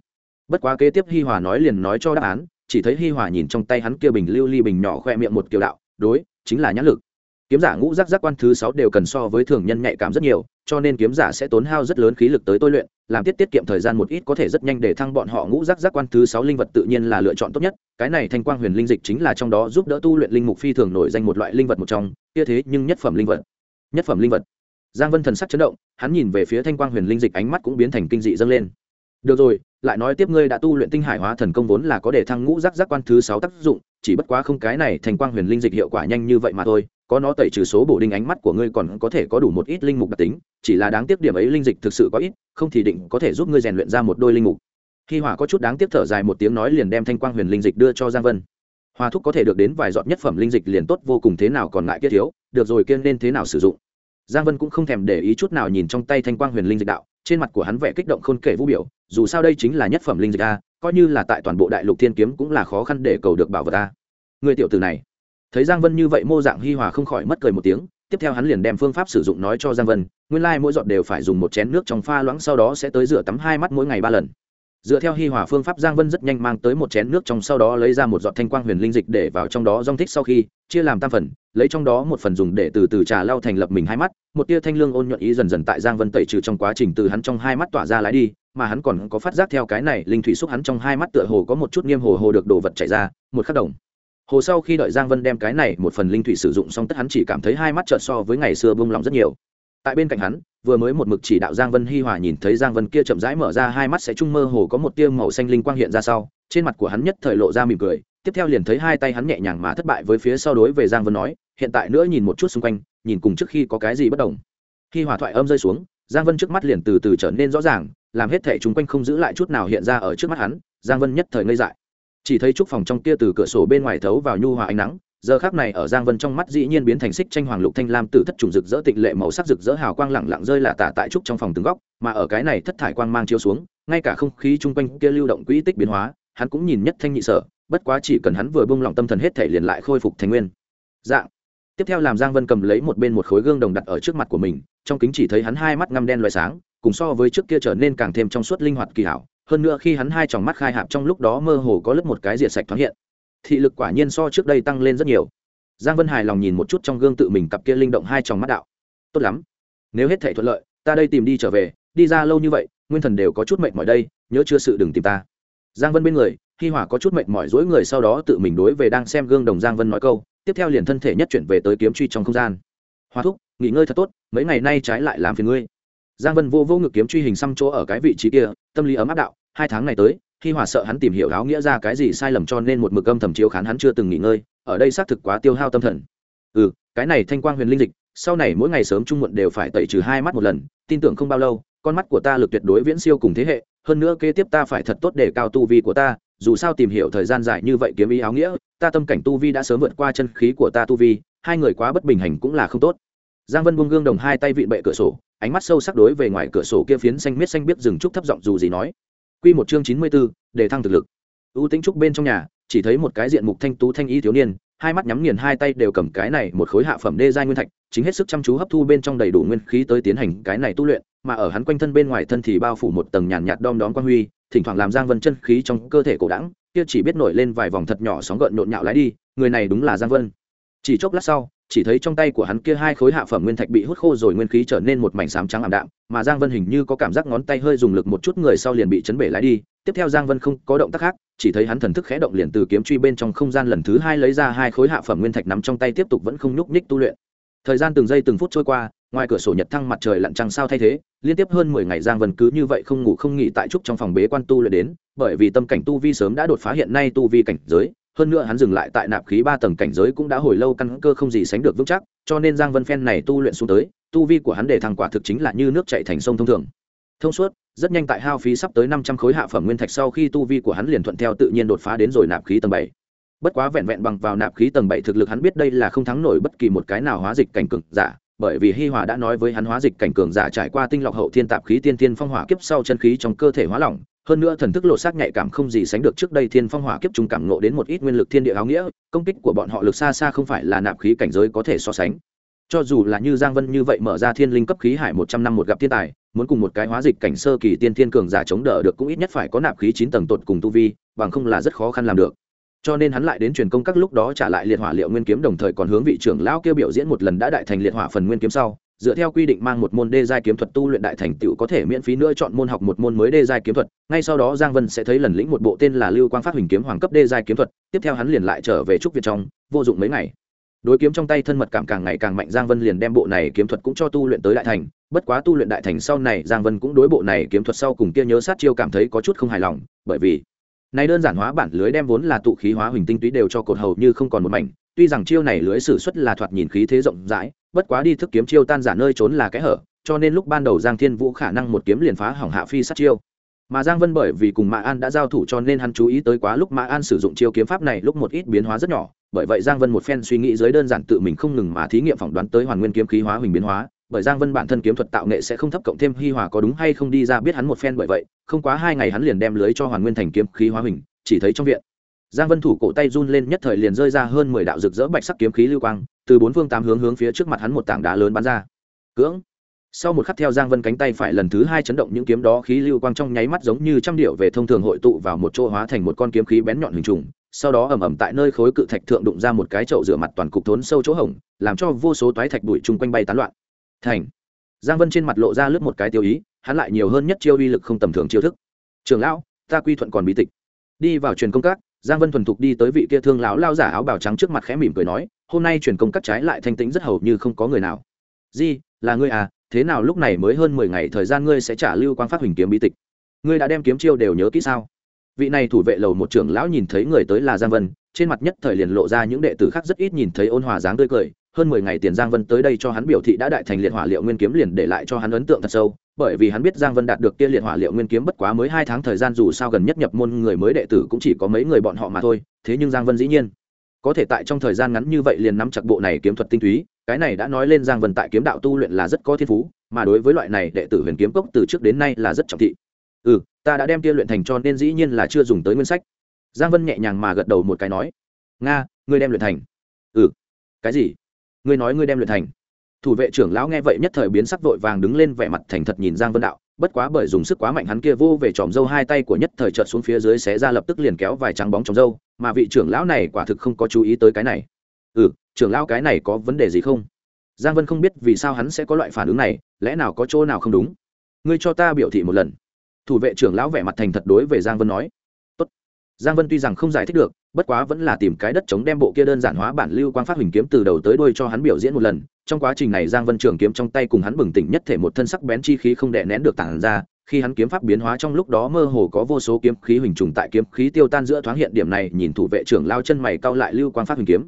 Bất quá kế tiếp hi hòa nói liền nói cho đáp án, chỉ thấy hi hòa nhìn trong tay hắn kia bình lưu ly bình nhỏ khoe miệng một kiểu đạo, đối, chính là nhãn lực. Kiếm giả ngũ giác giác quan thứ sáu đều cần so với thường nhân nhạy cảm rất nhiều, cho nên kiếm giả sẽ tốn hao rất lớn khí lực tới tôi luyện, làm tiết tiết kiệm thời gian một ít có thể rất nhanh để thăng bọn họ ngũ giác giác quan thứ sáu linh vật tự nhiên là lựa chọn tốt nhất. Cái này thanh quang huyền linh dịch chính là trong đó giúp đỡ tu luyện linh mục phi thường nổi danh một loại linh vật một trong, kia thế nhưng nhất phẩm linh vật. Nhất phẩm linh vật giang vân thần sắc chấn động, hắn nhìn về phía thanh quang huyền linh dịch ánh mắt cũng biến thành kinh dị dâng lên. Được rồi, lại nói tiếp ngươi đã tu luyện tinh hải hóa thần công vốn là có để thăng ngũ giác giác quan thứ sáu tác dụng, chỉ bất quá không cái này thành quang huyền linh dịch hiệu quả nhanh như vậy mà thôi, có nó tẩy trừ số bổ đinh ánh mắt của ngươi còn có thể có đủ một ít linh mục đặc tính, chỉ là đáng tiếc điểm ấy linh dịch thực sự có ít, không thì định có thể giúp ngươi rèn luyện ra một đôi linh mục. Khi hỏa có chút đáng tiếc thở dài một tiếng nói liền đem thanh quang huyền linh dịch đưa cho giang vân. Hòa thúc có thể được đến vài giọt nhất phẩm linh dịch liền tốt, vô cùng thế nào còn lại kia thiếu, được rồi kiên nên thế nào sử dụng? Giang vân cũng không thèm để ý chút nào nhìn trong tay thanh quang huyền linh dịch đạo, trên mặt của hắn vẻ kích động khôn kể vũ biểu, dù sao đây chính là nhất phẩm linh dịch a, coi như là tại toàn bộ đại lục thiên kiếm cũng là khó khăn để cầu được bảo vật a. Người tiểu tử này. Thấy giang vân như vậy mô dạng hi hòa không khỏi mất cười một tiếng, tiếp theo hắn liền đem phương pháp sử dụng nói cho giang vân, nguyên lai、like、mỗi giọt đều phải dùng một chén nước trong pha loãng sau đó sẽ tới rửa tắm hai mắt mỗi ngày ba lần. Dựa theo hi hòa phương pháp, giang vân rất nhanh mang tới một chén nước trong sau đó lấy ra một giọt thanh quang huyền linh dịch để vào trong đó rong thích sau khi, chia làm tam phần lấy trong đó một phần dùng để từ từ trà lau thành lập mình hai mắt, một tia thanh lương ôn nhuận ý dần dần tại giang vân tẩy trừ trong quá trình từ hắn trong hai mắt tỏa ra lái đi, mà hắn còn có phát giác theo cái này, linh thủy xúc hắn trong hai mắt tựa hồ có một chút nghiêm hồ hồ được đồ vật chảy ra, một khắc đồng. Hồ sau khi đợi giang vân đem cái này một phần linh thủy sử dụng xong, tất hắn chỉ cảm thấy hai mắt trợn so với ngày xưa bông lòng rất nhiều. Tại bên cạnh hắn, vừa mới một mực chỉ đạo giang vân hi hòa nhìn thấy giang vân kia chậm rãi mở ra hai mắt sẽ trung mơ hồ có một tia màu xanh linh quang hiện ra sau, trên mặt của hắn nhất thời lộ ra mỉm cười tiếp theo liền thấy hai tay hắn nhẹ nhàng mà thất bại với phía sau đối về giang vân nói, hiện tại nữa nhìn một chút xung quanh, nhìn cùng trước khi có cái gì bất đồng. Khi hòa thoại âm rơi xuống, giang vân trước mắt liền từ từ trở nên rõ ràng, làm hết thể chung quanh không giữ lại chút nào hiện ra ở trước mắt hắn, giang vân nhất thời ngây dại. Chỉ thấy trúc phòng trong kia từ cửa sổ bên ngoài thấu vào nhu hòa ánh nắng, giờ khác này ở giang vân trong mắt dĩ nhiên biến thành xích tranh hoàng lục thanh lam tử thất trùng rực rỡ tịnh lệ màu sắc rực rỡ hào quang lẳng lặng rơi là tả tại trúc trong phòng từng góc, mà ở cái này thất thải quang mang chiếu xuống, ngay cả không khí chung quanh kia lưu động quỹ tích biến hóa, hắn cũng nhìn nhất thanh nhị sở bất quá chỉ cần hắn vừa bung lòng tâm thần hết thể liền lại khôi phục thành nguyên. Dạng. Tiếp theo làm giang vân cầm lấy một bên một khối gương đồng đặt ở trước mặt của mình, trong kính chỉ thấy hắn hai mắt ngăm đen loài sáng, cùng so với trước kia trở nên càng thêm trong suốt linh hoạt kỳ hảo. Hơn nữa khi hắn hai tròng mắt khai hạp trong lúc đó mơ hồ có lớp một cái diệt sạch thoáng hiện. Thị lực quả nhiên so trước đây tăng lên rất nhiều. Giang vân hài lòng nhìn một chút trong gương tự mình cặp kia linh động hai tròng mắt đạo. Tốt lắm. Nếu hết thể thuận lợi, ta đây tìm đi trở về, đi ra lâu như vậy, nguyên thần đều có chút mệt mỏi đây, nhớ chưa sự đừng tìm ta. Giang vân bên người khi hỏa có chút mệt mỏi dối người sau đó tự mình đối về đang xem gương đồng giang vân nói câu, tiếp theo liền thân thể nhất chuyển về tới kiếm truy trong không gian. Hoa thúc, nghỉ ngơi thật tốt, mấy ngày nay trái lại làm phiền ngươi. Giang vân vô vô ngực kiếm truy hình xăm chỗ ở cái vị trí kia, tâm lý ấm áp đạo, hai tháng này tới, khi hòa sợ hắn tìm hiểu áo nghĩa ra cái gì sai lầm cho nên một mực âm thầm chiếu khán hắn chưa từng nghỉ ngơi, ở đây xác thực quá tiêu hao tâm thần. Ừ cái này thanh quang huyền linh dịch, sau này mỗi ngày sớm trung muộn đều phải tẩy trừ hai mắt một lần, tin tưởng không bao lâu, con mắt của ta lực tuyệt đối viễn siêu cùng thế hệ, hơn nữa kế tiếp ta phải thật tốt để cao tu vi của ta dù sao tìm hiểu thời gian dài như vậy kiếm ý áo nghĩa ta tâm cảnh tu vi đã sớm vượt qua chân khí của ta tu vi hai người quá bất bình hành cũng là không tốt. Giang vân buông gương đồng hai tay vịn bệ cửa sổ ánh mắt sâu sắc đối về ngoài cửa sổ kia phiến xanh miết xanh biết dừng trúc thấp giọng dù gì nói. Quy một chương chín mươi 94, để thăng thực lực. U Tĩnh trúc bên trong nhà, chỉ thấy một cái diện mục thanh tú thanh y thiếu niên, hai mắt nhắm nghiền hai tay đều cầm cái này một khối hạ phẩm đê giai nguyên thạch, chính hết sức chăm chú hấp thu bên trong đầy đủ nguyên khí tới tiến hành cái này tu luyện, mà ở hắn quanh thân bên ngoài thân thì bao phủ một tầng nhàn nhạt đom đóm quang huy, thỉnh thoảng làm Giang Vân chân khí trong cơ thể cổ đẳng kia chỉ biết nổi lên vài vòng thật nhỏ sóng gợn nhộn nhạo lái đi, người này đúng là Giang Vân. Chỉ chốc lát sau, chỉ thấy trong tay của hắn kia hai khối hạ phẩm nguyên thạch bị hút khô rồi nguyên khí trở nên một mảnh xám trắng ảm đạm, mà Giang Vân hình như có cảm giác ngón tay hơi dùng lực một chút người sau liền bị chấn bể lái đi, tiếp theo Giang Vân không có động tác khác, chỉ thấy hắn thần thức khẽ động liền từ kiếm truy bên trong không gian lần thứ hai lấy ra hai khối hạ phẩm nguyên thạch nắm trong tay tiếp tục vẫn không nhúc nhích tu luyện. Thời gian từng giây từng phút trôi qua, ngoài cửa sổ nhật thăng mặt trời lặn trăng sao thay thế, liên tiếp hơn mười ngày Giang Vân cứ như vậy không ngủ không nghỉ tại trúc trong phòng bế quan tu luyện đến, bởi vì tâm cảnh tu vi sớm đã đột phá hiện nay tu vi cảnh giới, hơn nữa hắn dừng lại tại nạp khí ba tầng cảnh giới cũng đã hồi lâu căn cơ không gì sánh được vững chắc, cho nên Giang Vân phen này tu luyện xuống tới, tu vi của hắn để thăng quả thực chính là như nước chảy thành sông thông thường. Thông suốt, rất nhanh tại hao phí sắp tới năm trăm khối hạ phẩm nguyên thạch sau khi tu vi của hắn liền thuận theo tự nhiên đột phá đến rồi nạp khí tầng bảy. Bất quá vẹn vẹn bằng vào nạp khí tầng bảy thực lực hắn biết đây là không thắng nổi bất kỳ một cái nào hóa dịch cảnh cực giả, bởi vì Hi Hòa đã nói với hắn hóa dịch cảnh cường giả trải qua tinh lọc hậu thiên tạp khí tiên tiên phong hỏa kiếp sau chân khí trong cơ thể hóa lỏng, hơn nữa thần thức lộ xác nhạy cảm không gì sánh được trước đây thiên phong hỏa kiếp trung cảm ngộ đến một ít nguyên lực thiên địa áo nghĩa công kích của bọn họ lực xa xa không phải là nạp khí cảnh giới có thể so sánh. Cho dù là như giang vân như vậy mở ra thiên linh cấp khí hải một trăm năm một gặp thiên tài muốn cùng một cái hóa dịch cảnh sơ kỳ tiên thiên cường giả chống đỡ được cũng ít nhất phải có nạp khí chín tầng tột cùng tu vi bằng không là rất khó khăn làm được cho nên hắn lại đến truyền công các lúc đó trả lại liệt hỏa liệu nguyên kiếm, đồng thời còn hướng vị trưởng lão kêu biểu diễn một lần đã đại thành liệt hỏa phần nguyên kiếm sau. Dựa theo quy định mang một môn đê giai kiếm thuật tu luyện đại thành tựu có thể miễn phí nữa chọn môn học một môn mới đê giai kiếm thuật. Ngay sau đó giang vân sẽ thấy lần lĩnh một bộ tên là lưu quang phát huỳnh kiếm hoàng cấp đê giai kiếm thuật. Tiếp theo hắn liền lại trở về trúc việt trong, vô dụng mấy ngày. Đối kiếm trong tay thân mật cảm càng ngày càng mạnh, giang vân liền đem bộ này kiếm thuật cũng cho tu luyện tới đại thành. Bất quá tu luyện đại thành sau này, giang vân cũng đối bộ này kiếm thuật sau cùng kia nhớ sát chiêu cảm thấy có chút không hài lòng, bởi vì này đơn giản hóa bản lưới đem vốn là tụ khí hóa huỳnh tinh túy đều cho cột hầu như không còn một mảnh, tuy rằng chiêu này lưới sử xuất là thoạt nhìn khí thế rộng rãi, bất quá đi thức kiếm chiêu tan giả nơi trốn là cái hở, cho nên lúc ban đầu giang thiên vũ khả năng một kiếm liền phá hỏng hạ phi sát chiêu. Mà giang vân bởi vì cùng mã an đã giao thủ cho nên hắn chú ý tới quá lúc mã an sử dụng chiêu kiếm pháp này lúc một ít biến hóa rất nhỏ, bởi vậy giang vân một phen suy nghĩ dưới đơn giản tự mình không ngừng mà thí nghiệm phỏng đoán tới hoàn nguyên kiếm khí hóa huỳnh biến hóa bởi giang vân bản thân kiếm thuật tạo nghệ sẽ không thấp cộng thêm hi hòa có đúng hay không đi ra biết hắn một phen bởi vậy, không quá hai ngày hắn liền đem lưới cho hoàn nguyên thành kiếm khí hóa hình, chỉ thấy trong viện, giang vân thủ cổ tay run lên nhất thời liền rơi ra hơn mười đạo rực rỡ bạch sắc kiếm khí lưu quang, từ bốn phương tám hướng hướng phía trước mặt hắn một tảng đá lớn bắn ra. Cưỡng. Sau một khắc theo giang vân cánh tay phải lần thứ hai chấn động những kiếm đó khí lưu quang trong nháy mắt giống như trăm điệu về thông thường hội tụ vào một chỗ hóa thành một con kiếm khí bén nhọn hình trùng, sau đó ầm ầm tại nơi khối cự thạch thượng đụng ra một cái chậu rửa mặt toàn cục thốn sâu chỗ hổng, làm cho vô số toái thạch bụi chung quanh bay tán loạn thành. Giang vân trên mặt lộ ra lướt một cái tiêu ý, hắn lại nhiều hơn nhất chiêu uy lực không tầm thường chiêu thức. Trường lão, ta quy thuận còn bí tịch. Đi vào truyền công các, giang vân thuần thục đi tới vị kia thương lão lao giả áo bào trắng trước mặt khẽ mỉm cười nói, hôm nay truyền công các trái lại thanh tĩnh rất hầu như không có người nào. Di, là ngươi à thế nào lúc này mới hơn mười ngày thời gian ngươi sẽ trả lưu quan phát huỳnh kiếm bí tịch? Ngươi đã đem kiếm chiêu đều nhớ kỹ sao? Vị này thủ vệ lầu một trưởng lão nhìn thấy người tới là giang vân, trên mặt nhất thời liền lộ ra những đệ tử khác rất ít nhìn thấy ôn hòa dáng tươi cười hơn mười ngày tiền giang vân tới đây cho hắn biểu thị đã đại thành liệt hỏa liệu nguyên kiếm liền để lại cho hắn ấn tượng thật sâu, bởi vì hắn biết giang vân đạt được kia liệt hỏa liệu nguyên kiếm bất quá mới hai tháng thời gian dù sao gần nhất nhập môn người mới đệ tử cũng chỉ có mấy người bọn họ mà thôi, thế nhưng giang vân dĩ nhiên có thể tại trong thời gian ngắn như vậy liền nắm chặt bộ này kiếm thuật tinh túy, cái này đã nói lên giang vân tại kiếm đạo tu luyện là rất có thiên phú, mà đối với loại này đệ tử huyền kiếm cốc từ trước đến nay là rất trọng thị. Ừ ta đã đem kia luyện thành cho nên dĩ nhiên là chưa dùng tới nguyên sách. Giang vân nhẹ nhàng mà gật đầu một cái nói, nga, ngươi đem luyện thành. Ừ. Cái gì? Ngươi nói ngươi đem luyện thành. Thủ vệ trưởng lão nghe vậy nhất thời biến sắc vội vàng đứng lên vẻ mặt thành thật nhìn giang vân đạo, bất quá bởi dùng sức quá mạnh hắn kia vô về tròm dâu hai tay của nhất thời trợt xuống phía dưới xé ra lập tức liền kéo vài trắng bóng tròm dâu, mà vị trưởng lão này quả thực không có chú ý tới cái này. Ừ trưởng lão cái này có vấn đề gì không? Giang vân không biết vì sao hắn sẽ có loại phản ứng này, lẽ nào có chỗ nào không đúng? Ngươi cho ta biểu thị một lần. Thủ vệ trưởng lão vẻ mặt thành thật đối về giang vân nói. Tốt. giang vân tuy rằng không giải thích được bất quá vẫn là tìm cái đất chống đem bộ kia đơn giản hóa bản lưu quang phát hình kiếm từ đầu tới đuôi cho hắn biểu diễn một lần. Trong quá trình này giang vân trường kiếm trong tay cùng hắn bừng tỉnh nhất thể một thân sắc bén chi khí không đè nén được tản ra. Khi hắn kiếm pháp biến hóa trong lúc đó mơ hồ có vô số kiếm khí hình trùng tại kiếm khí tiêu tan giữa thoáng hiện điểm này, nhìn thủ vệ trưởng lao chân mày cau lại lưu quang phát hình kiếm.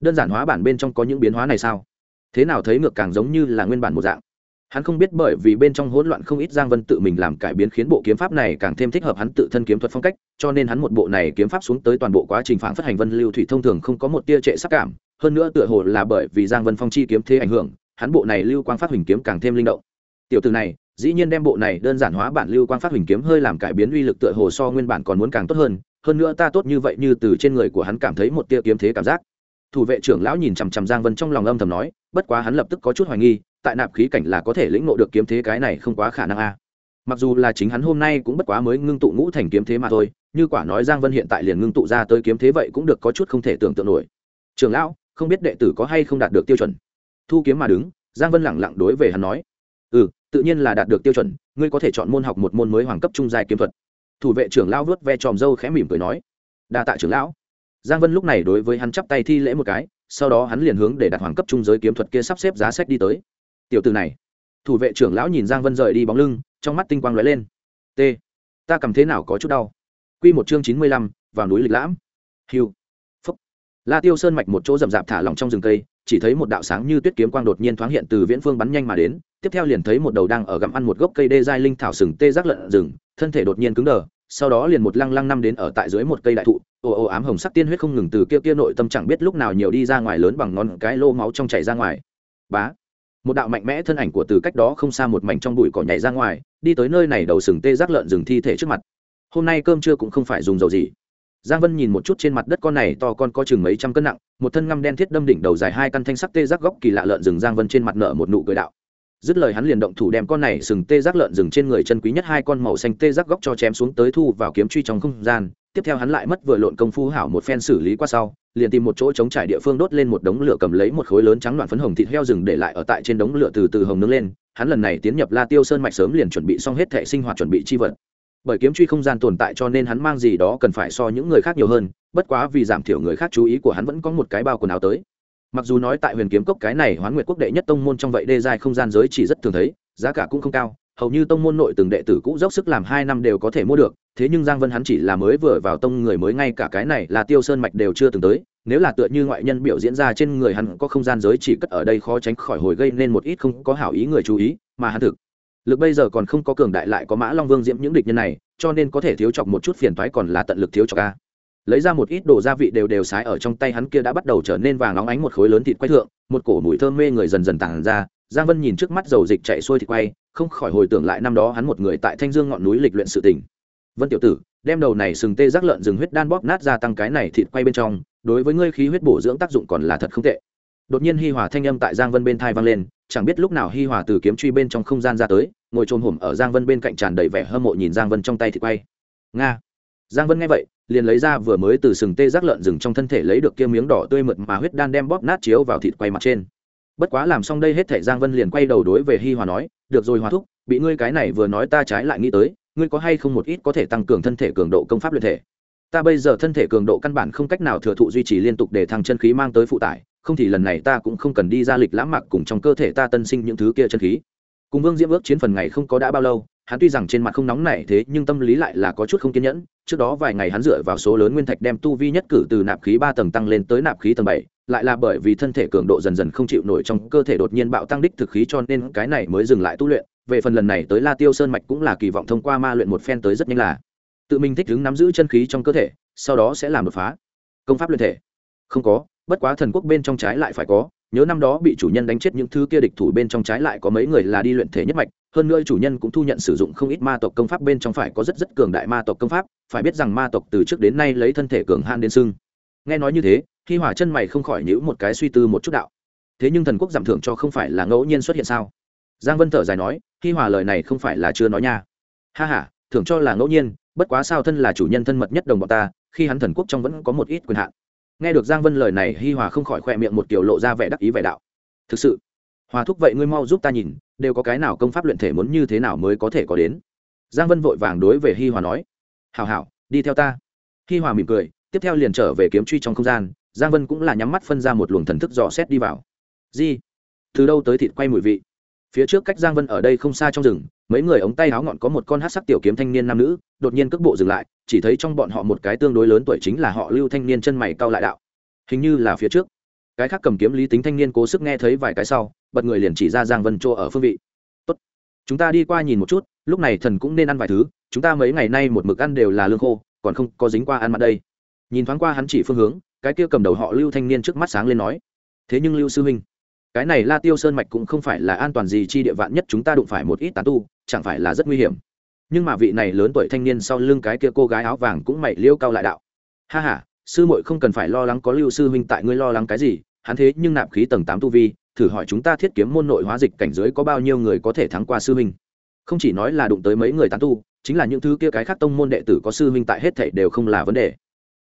Đơn giản hóa bản bên trong có những biến hóa này sao? Thế nào thấy ngược càng giống như là nguyên bản một dạng? Hắn không biết bởi vì bên trong hỗn loạn không ít giang vân tự mình làm cải biến khiến bộ kiếm pháp này càng thêm thích hợp hắn tự thân kiếm thuật phong cách, cho nên hắn một bộ này kiếm pháp xuống tới toàn bộ quá trình phản phát hành vân lưu thủy thông thường không có một tia trệ sắc cảm, hơn nữa tựa hồ là bởi vì giang vân phong chi kiếm thế ảnh hưởng, hắn bộ này lưu quang phát huỳnh kiếm càng thêm linh động. Tiểu từ này, dĩ nhiên đem bộ này đơn giản hóa bản lưu quang phát huỳnh kiếm hơi làm cải biến uy lực tựa hồ so nguyên bản còn muốn càng tốt hơn hơn nữa ta tốt như vậy như từ trên người của hắn cảm thấy một tia kiếm thế cảm giác. Thủ vệ trưởng lão nhìn chằm chằm giang vân trong lòng âm thầm nói, bất quá hắn lập tức có chút hoài nghi tại nạp khí cảnh là có thể lĩnh ngộ được kiếm thế cái này không quá khả năng a. Mặc dù là chính hắn hôm nay cũng bất quá mới ngưng tụ ngũ thành kiếm thế mà thôi, như quả nói giang vân hiện tại liền ngưng tụ ra tới kiếm thế vậy cũng được có chút không thể tưởng tượng nổi. Trưởng lão, không biết đệ tử có hay không đạt được tiêu chuẩn? Thu kiếm mà đứng, giang vân lẳng lặng đối về hắn nói. Ừ tự nhiên là đạt được tiêu chuẩn, ngươi có thể chọn môn học một môn mới hoàng cấp trung dài kiếm thuật. Thủ vệ trưởng lão vớt ve tròm dâu khẽ mỉm cười nói. Đa tạ trưởng lão. Giang vân lúc này đối với hắn chắp tay thi lễ một cái, sau đó hắn liền hướng để đặt hoàng cấp trung giới kiếm thuật kia sắp xếp giá sách đi tới tiểu từ này. Thủ vệ trưởng lão nhìn giang vân rời đi bóng lưng, trong mắt tinh quang lóe lên. T, ta cầm thế nào có chút đau. Quy một chương chín mươi lăm, vào núi lịch lãm. Hiu. Phúc. La tiêu sơn mạch một chỗ rậm rạp thả lỏng trong rừng cây, chỉ thấy một đạo sáng như tuyết kiếm quang đột nhiên thoáng hiện từ viễn phương bắn nhanh mà đến, tiếp theo liền thấy một đầu đang ở gặm ăn một gốc cây đê giai linh thảo sừng tê giác lợn rừng, thân thể đột nhiên cứng đờ, sau đó liền một lăng lăng năm đến ở tại dưới một cây đại thụ ồ ồ ám hồng sắc tiên huyết không ngừng từ kia kia nội tâm chẳng biết lúc nào nhiều đi ra ngoài lớn bằng ngón cái lô máu trong chảy ra ngoài. Bá một đạo mạnh mẽ thân ảnh của từ cách đó không xa một mảnh trong bụi cỏ nhảy ra ngoài, đi tới nơi này đầu sừng tê giác lợn rừng thi thể trước mặt. Hôm nay cơm trưa cũng không phải dùng dầu gì. Giang vân nhìn một chút trên mặt đất con này to con có chừng mấy trăm cân nặng, một thân ngăm đen thiết đâm đỉnh đầu dài hai căn thanh sắc tê giác góc kỳ lạ lợn rừng giang vân trên mặt nở một nụ cười đạo. Dứt lời hắn liền động thủ đem con này sừng tê giác lợn rừng trên người chân quý nhất hai con màu xanh tê giác góc cho chém xuống tới thu vào kiếm truy trong không gian. Tiếp theo hắn lại mất vừa lộn công phu hảo một phen xử lý qua sau liền tìm một chỗ chống trải địa phương đốt lên một đống lửa cầm lấy một khối lớn trắng loạn phấn hồng thịt heo rừng để lại ở tại trên đống lửa từ từ hồng nướng lên. Hắn lần này tiến nhập la tiêu sơn mạch sớm liền chuẩn bị xong hết thệ sinh hoạt chuẩn bị chi vật. Bởi kiếm truy không gian tồn tại cho nên hắn mang gì đó cần phải so những người khác nhiều hơn, bất quá vì giảm thiểu người khác chú ý của hắn vẫn có một cái bao quần áo tới. Mặc dù nói tại huyền kiếm cốc cái này hoán nguyệt quốc đệ nhất tông môn trong vậy đê dài không gian giới chỉ rất thường thấy, giá cả cũng không cao, hầu như tông môn nội từng đệ tử cũ dốc sức làm hai năm đều có thể mua được thế nhưng giang vân hắn chỉ là mới vừa vào tông người mới ngay cả cái này là tiêu sơn mạch đều chưa từng tới, nếu là tựa như ngoại nhân biểu diễn ra trên người hắn có không gian giới chỉ cất ở đây khó tránh khỏi hồi gây nên một ít không có hảo ý người chú ý, mà hắn thực lực bây giờ còn không có cường đại lại có mã long vương diễm những địch nhân này, cho nên có thể thiếu chọc một chút phiền toái còn là tận lực thiếu chọc ca lấy ra một ít đồ gia vị đều đều sái ở trong tay hắn kia đã bắt đầu trở nên vàng óng ánh một khối lớn thịt quay thượng, một cổ mùi thơm mê người dần dần tàn ra, giang vân nhìn trước mắt dầu dịch chạy xuôi thịt quay, không khỏi hồi tưởng lại năm đó hắn một người tại thanh dương ngọn núi lịch luyện sự tình vân tiểu tử, đem đầu này sừng tê giác lợn rừng huyết đan bóp nát ra tăng cái này thịt quay bên trong, đối với ngươi khí huyết bổ dưỡng tác dụng còn là thật không tệ. Đột nhiên hi hòa thanh âm tại giang vân bên thai vang lên, chẳng biết lúc nào hi hòa từ kiếm truy bên trong không gian ra tới, ngồi trồm hổm ở giang vân bên cạnh tràn đầy vẻ hâm mộ nhìn giang vân trong tay thịt quay. Nga. Giang vân nghe vậy, liền lấy ra vừa mới từ sừng tê giác lợn rừng trong thân thể lấy được kia miếng đỏ tươi mượt mà huyết đan đem bóp nát chiếu vào thịt quay mặt trên. Bất quá làm xong đây hết thể giang vân liền quay đầu đối về hi hòa nói, được rồi hòa thúc, bị ngươi cái này vừa nói ta trái lại nghĩ tới ngươi có hay không một ít có thể tăng cường thân thể cường độ công pháp luyện thể? Ta bây giờ thân thể cường độ căn bản không cách nào thừa thụ duy trì liên tục để thăng chân khí mang tới phụ tải, không thì lần này ta cũng không cần đi ra lịch lãm mạc cùng trong cơ thể ta tân sinh những thứ kia chân khí. Cùng vương diễm ước chiến phần ngày không có đã bao lâu, hắn tuy rằng trên mặt không nóng nảy thế nhưng tâm lý lại là có chút không kiên nhẫn. Trước đó vài ngày hắn dựa vào số lớn nguyên thạch đem tu vi nhất cử từ nạp khí ba tầng tăng lên tới nạp khí tầng bảy, lại là bởi vì thân thể cường độ dần dần không chịu nổi trong cơ thể đột nhiên bạo tăng đích thực khí cho nên cái này mới dừng lại tu luyện về phần lần này tới la tiêu sơn mạch cũng là kỳ vọng thông qua ma luyện một phen tới rất nhanh là. Tự mình thích ứng nắm giữ chân khí trong cơ thể, sau đó sẽ làm đột phá. Công pháp luyện thể. Không có, bất quá thần quốc bên trong trái lại phải có. Nhớ năm đó bị chủ nhân đánh chết những thứ kia địch thủ bên trong trái lại có mấy người là đi luyện thể nhất mạch. Hơn nữa chủ nhân cũng thu nhận sử dụng không ít ma tộc công pháp bên trong phải có rất rất cường đại ma tộc công pháp. Phải biết rằng ma tộc từ trước đến nay lấy thân thể cường han đến sưng nghe nói như thế, khi hỏa chân mày không khỏi nhữ một cái suy tư một chút đạo. Thế nhưng thần quốc giảm thưởng cho không phải là ngẫu nhiên xuất hiện sao? Giang vân thở dài nói, Hi hòa lời này không phải là chưa nói nha. Ha h a thưởng cho là ngẫu nhiên, bất quá sao thân là chủ nhân thân mật nhất đồng bọn ta, khi hắn thần quốc trong vẫn có một ít quyền hạn. Nghe được giang vân lời này, hi hòa không khỏi khoe miệng một kiểu lộ ra vẻ đắc ý vẻ đạo. Thực sự, hòa thúc vậy ngươi mau giúp ta nhìn, đều có cái nào công pháp luyện thể muốn như thế nào mới có thể có đến? Giang vân vội vàng đối về hi hòa nói, hảo hảo, đi theo ta. Hi hòa mỉm cười, tiếp theo liền trở về kiếm truy trong không gian, giang vân cũng là nhắm mắt phân ra một luồng thần thức dò xét đi vào. Di, từ đâu tới thịt quay mùi vị? Phía trước cách giang vân ở đây không xa trong rừng, mấy người ống tay áo ngọn có một con hát sắc tiểu kiếm thanh niên nam nữ, đột nhiên cước bộ dừng lại, chỉ thấy trong bọn họ một cái tương đối lớn tuổi chính là họ lưu thanh niên chân mày cau lại đạo. Hình như là phía trước. Cái khác cầm kiếm lý tính thanh niên cố sức nghe thấy vài cái sau, bật người liền chỉ ra giang vân chỗ ở phương vị. Tốt, chúng ta đi qua nhìn một chút, lúc này thần cũng nên ăn vài thứ, chúng ta mấy ngày nay một mực ăn đều là lương khô, còn không có dính qua ăn mặt đây. Nhìn thoáng qua hắn chỉ phương hướng, cái kia cầm đầu họ lưu thanh niên trước mắt sáng lên nói, thế nhưng lưu sư huynh cái này la tiêu sơn mạch cũng không phải là an toàn gì chi địa vạn nhất chúng ta đụng phải một ít tán tu chẳng phải là rất nguy hiểm. Nhưng mà vị này lớn tuổi thanh niên sau lưng cái kia cô gái áo vàng cũng mày liêu cao lại đạo. Ha ha, sư muội không cần phải lo lắng có lưu sư huynh tại ngươi lo lắng cái gì hắn thế nhưng nạp khí tầng tám tu vi thử hỏi chúng ta thiết kiếm môn nội hóa dịch cảnh giới có bao nhiêu người có thể thắng qua sư huynh. Không chỉ nói là đụng tới mấy người tán tu chính là những thứ kia cái khác tông môn đệ tử có sư huynh tại hết thảy đều không là vấn đề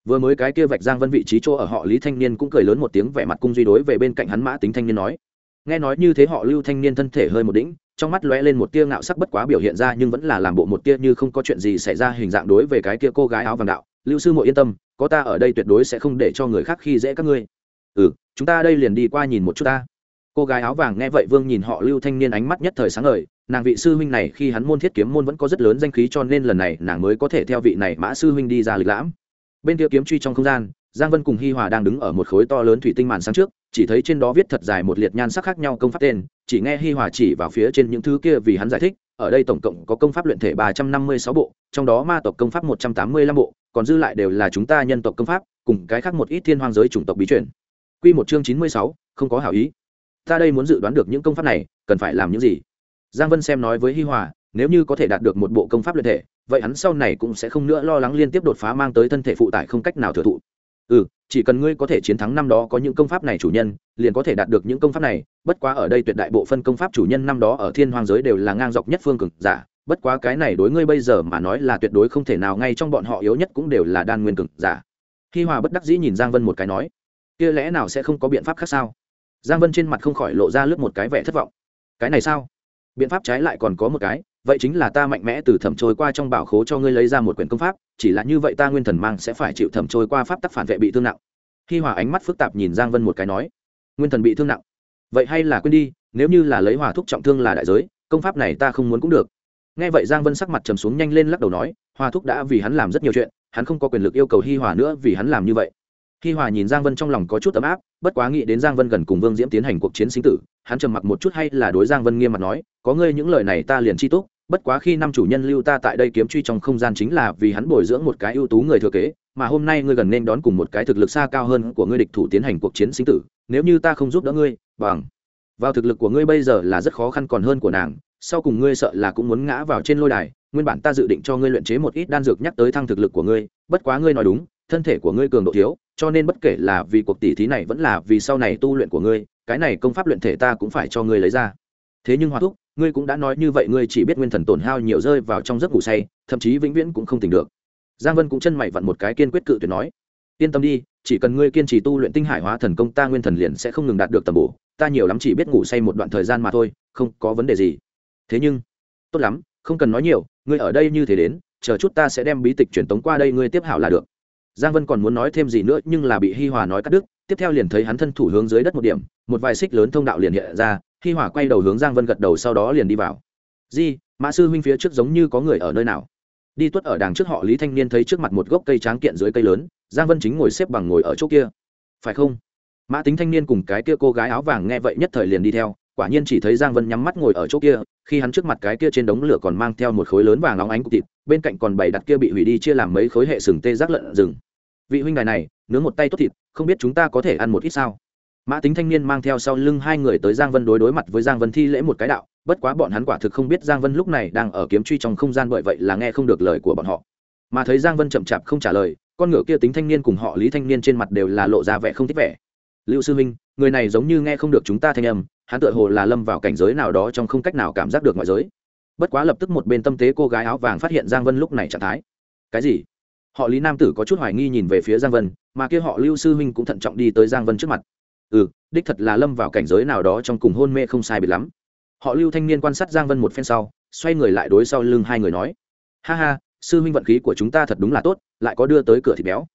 vừa mới cái kia vạch giang vân vị trí chỗ ở họ lý thanh niên cũng cười lớn một tiếng vẻ mặt cung duy đối về bên cạnh hắn mã tính thanh niên nói. Nghe nói như thế họ lưu thanh niên thân thể hơi một đĩnh, trong mắt lóe lên một tia ngạo sắc bất quá biểu hiện ra nhưng vẫn là làm bộ một tia như không có chuyện gì xảy ra hình dạng đối về cái kia cô gái áo vàng đạo. Lưu sư muội yên tâm, có ta ở đây tuyệt đối sẽ không để cho người khác khi dễ các ngươi. Ừ chúng ta đây liền đi qua nhìn một chút ta. Cô gái áo vàng nghe vậy vương nhìn họ lưu thanh niên ánh mắt nhất thời sáng ngời, nàng vị sư huynh này khi hắn môn thiết kiếm môn vẫn có rất lớn danh khí cho nên lần này nàng mới có thể theo vị này mã sư huynh đi ra lịch lãm bên kia kiếm truy trong không gian, giang vân cùng hi hòa đang đứng ở một khối to lớn thủy tinh màn sáng trước, chỉ thấy trên đó viết thật dài một liệt nhan sắc khác nhau công pháp tên, chỉ nghe hi hòa chỉ vào phía trên những thứ kia vì hắn giải thích, ở đây tổng cộng có công pháp luyện thể ba trăm năm mươi sáu bộ, trong đó ma tộc công pháp một trăm tám mươi lăm bộ, còn dư lại đều là chúng ta nhân tộc công pháp, cùng cái khác một ít thiên hoang giới chủng tộc bí truyền. Q một chương chín mươi sáu, không có hảo ý. Ta đây muốn dự đoán được những công pháp này, cần phải làm những gì? Giang vân xem nói với hi hòa, nếu như có thể đạt được một bộ công pháp luyện thể vậy hắn sau này cũng sẽ không nữa lo lắng liên tiếp đột phá mang tới thân thể phụ tải không cách nào thừa thụ. Ừ chỉ cần ngươi có thể chiến thắng năm đó có những công pháp này chủ nhân, liền có thể đạt được những công pháp này, bất quá ở đây tuyệt đại bộ phân công pháp chủ nhân năm đó ở thiên hoàng giới đều là ngang dọc nhất phương cực giả, bất quá cái này đối ngươi bây giờ mà nói là tuyệt đối không thể nào, ngay trong bọn họ yếu nhất cũng đều là đan nguyên cực giả. Khi hòa bất đắc dĩ nhìn giang vân một cái nói, kia lẽ nào sẽ không có biện pháp khác sao? Giang vân trên mặt không khỏi lộ ra lướt một cái vẻ thất vọng. Cái này sao? Biện pháp trái lại còn có một cái vậy chính là ta mạnh mẽ từ thẩm trôi qua trong bảo khố cho ngươi lấy ra một quyển công pháp, chỉ là như vậy ta nguyên thần mang sẽ phải chịu thẩm trôi qua pháp tắc phản vệ bị thương nặng. Khi hòa ánh mắt phức tạp nhìn giang vân một cái nói, nguyên thần bị thương nặng. Vậy hay là quên đi, nếu như là lấy hòa thúc trọng thương là đại giới, công pháp này ta không muốn cũng được. Nghe vậy giang vân sắc mặt trầm xuống nhanh lên lắc đầu nói hòa thúc đã vì hắn làm rất nhiều chuyện, hắn không có quyền lực yêu cầu hi hòa nữa vì hắn làm như vậy. Hi hòa nhìn giang vân trong lòng có chút ấm áp, bất quá nghĩ đến giang vân gần cùng vương diễm tiến hành cuộc chiến sinh tử, hắn trầm mặc một chút hay là đối giang vân nghiêm mặt nói, có ngươi những lời này ta liền chi túc bất quá khi năm chủ nhân lưu ta tại đây kiếm truy trong không gian chính là vì hắn bồi dưỡng một cái ưu tú người thừa kế, mà hôm nay ngươi gần nên đón cùng một cái thực lực xa cao hơn của ngươi địch thủ tiến hành cuộc chiến sinh tử, nếu như ta không giúp đỡ ngươi, bằng. Vào thực lực của ngươi bây giờ là rất khó khăn còn hơn của nàng, sau cùng ngươi sợ là cũng muốn ngã vào trên lôi đài, nguyên bản ta dự định cho ngươi luyện chế một ít đan dược nhắc tới thăng thực lực của ngươi, bất quá ngươi nói đúng, thân thể của ngươi cường độ thiếu, cho nên bất kể là vì cuộc tỷ thí này vẫn là vì sau này tu luyện của ngươi, cái này công pháp luyện thể ta cũng phải cho ngươi lấy ra thế nhưng hoa thúc, ngươi cũng đã nói như vậy, ngươi chỉ biết nguyên thần tổn hao nhiều rơi vào trong giấc ngủ say, thậm chí vĩnh viễn cũng không tỉnh được. Giang vân cũng chân mày vặn một cái kiên quyết cự tuyệt nói, yên tâm đi, chỉ cần ngươi kiên trì tu luyện tinh hải hóa thần công, ta nguyên thần liền sẽ không ngừng đạt được tầm bổ. Ta nhiều lắm chỉ biết ngủ say một đoạn thời gian mà thôi, không có vấn đề gì. Thế nhưng, tốt lắm, không cần nói nhiều, ngươi ở đây như thế đến, chờ chút ta sẽ đem bí tịch truyền tống qua đây, ngươi tiếp hảo là được. Giang vân còn muốn nói thêm gì nữa, nhưng là bị hi hòa nói cắt đứt. Tiếp theo liền thấy hắn thân thủ hướng dưới đất một điểm, một vài xích lớn thông đạo liền hiện ra hi hòa quay đầu hướng giang vân gật đầu sau đó liền đi vào. Di, mã sư huynh phía trước giống như có người ở nơi nào? Đi tuất ở đàng trước họ lý thanh niên thấy trước mặt một gốc cây tráng kiện dưới cây lớn, giang vân chính ngồi xếp bằng ngồi ở chỗ kia. Phải không? Mã tính thanh niên cùng cái kia cô gái áo vàng nghe vậy nhất thời liền đi theo, quả nhiên chỉ thấy giang vân nhắm mắt ngồi ở chỗ kia, khi hắn trước mặt cái kia trên đống lửa còn mang theo một khối lớn vàng óng ánh cục thịt, bên cạnh còn bày đặt kia bị hủy đi chia làm mấy khối hệ sừng tê giác lợn rừng. Vị huynh đài này, nướng một tay tốt thịt, không biết chúng ta có thể ăn một ít sao? Mã tính thanh niên mang theo sau lưng hai người tới giang vân đối đối mặt với giang vân thi lễ một cái đạo, bất quá bọn hắn quả thực không biết giang vân lúc này đang ở kiếm truy trong không gian bởi vậy là nghe không được lời của bọn họ. Mà thấy giang vân chậm chạp không trả lời, con ngựa kia tính thanh niên cùng họ lý thanh niên trên mặt đều là lộ ra vẻ không thích vẻ. Lưu sư minh người này giống như nghe không được chúng ta thanh âm, hắn tựa hồ là lâm vào cảnh giới nào đó trong không cách nào cảm giác được ngoại giới. Bất quá lập tức một bên tâm tế cô gái áo vàng phát hiện giang vân lúc này trạng thái. Cái gì? Họ lý nam tử có chút hoài nghi nhìn về phía giang vân, mà kia họ lưu sư huynh cũng thận trọng đi tới giang vân trước mặt ừ đích thật là lâm vào cảnh giới nào đó trong cùng hôn mê không sai biệt lắm. Họ lưu thanh niên quan sát giang vân một phen sau, xoay người lại đối sau lưng hai người nói, ha ha, sư huynh vận khí của chúng ta thật đúng là tốt, lại có đưa tới cửa thịt béo.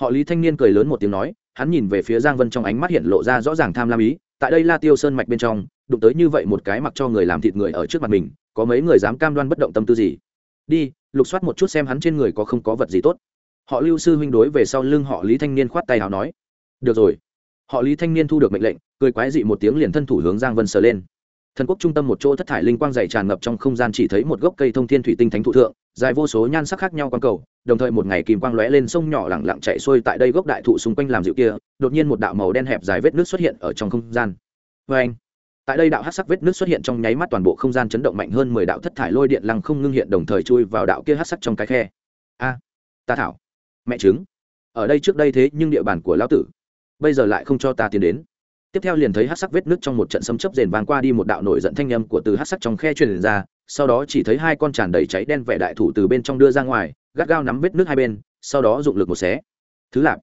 Họ lý thanh niên cười lớn một tiếng nói, hắn nhìn về phía giang vân trong ánh mắt hiện lộ ra rõ ràng tham lam ý, tại đây la tiêu sơn mạch bên trong, đụng tới như vậy một cái mặc cho người làm thịt người ở trước mặt mình, có mấy người dám cam đoan bất động tâm tư gì? Đi, lục soát một chút xem hắn trên người có không có vật gì tốt. Họ lưu sư huynh đối về sau lưng họ lý thanh niên khoát tay h à o nói, được rồi họ lý thanh niên thu được mệnh lệnh, cười quái dị một tiếng liền thân thủ hướng giang vân sờ lên. Thần quốc trung tâm một chỗ thất thải linh quang dày tràn ngập trong không gian chỉ thấy một gốc cây thông thiên thủy tinh thánh thụ thượng, dài vô số nhan sắc khác nhau quang cầu, đồng thời một ngày kìm quang lóe lên sông nhỏ lẳng lặng chạy xuôi tại đây gốc đại thụ xung quanh làm dịu kia, đột nhiên một đạo màu đen hẹp dài vết nước xuất hiện ở trong không gian. Vê anh, tại đây đạo hát sắc vết nước xuất hiện trong nháy mắt toàn bộ không gian chấn động mạnh hơn mười đạo thất thải lôi điện lăng không ngưng hiện đồng thời chui vào đạo kia hát sắc trong cái khe. A, ta thảo, mẹ chứng ở đây trước đây thế nhưng địa bàn của lão tử bây giờ lại không cho ta tiến đến. Tiếp theo liền thấy hát sắc vết nước trong một trận sấm chấp rền vàng qua đi một đạo nổi giận thanh â m của từ hát sắc trong khe truyền ra, sau đó chỉ thấy hai con tràn đầy cháy đen vẻ đại thủ từ bên trong đưa ra ngoài, gắt gao nắm vết nước hai bên, sau đó dụng lực một xé. Thứ lạp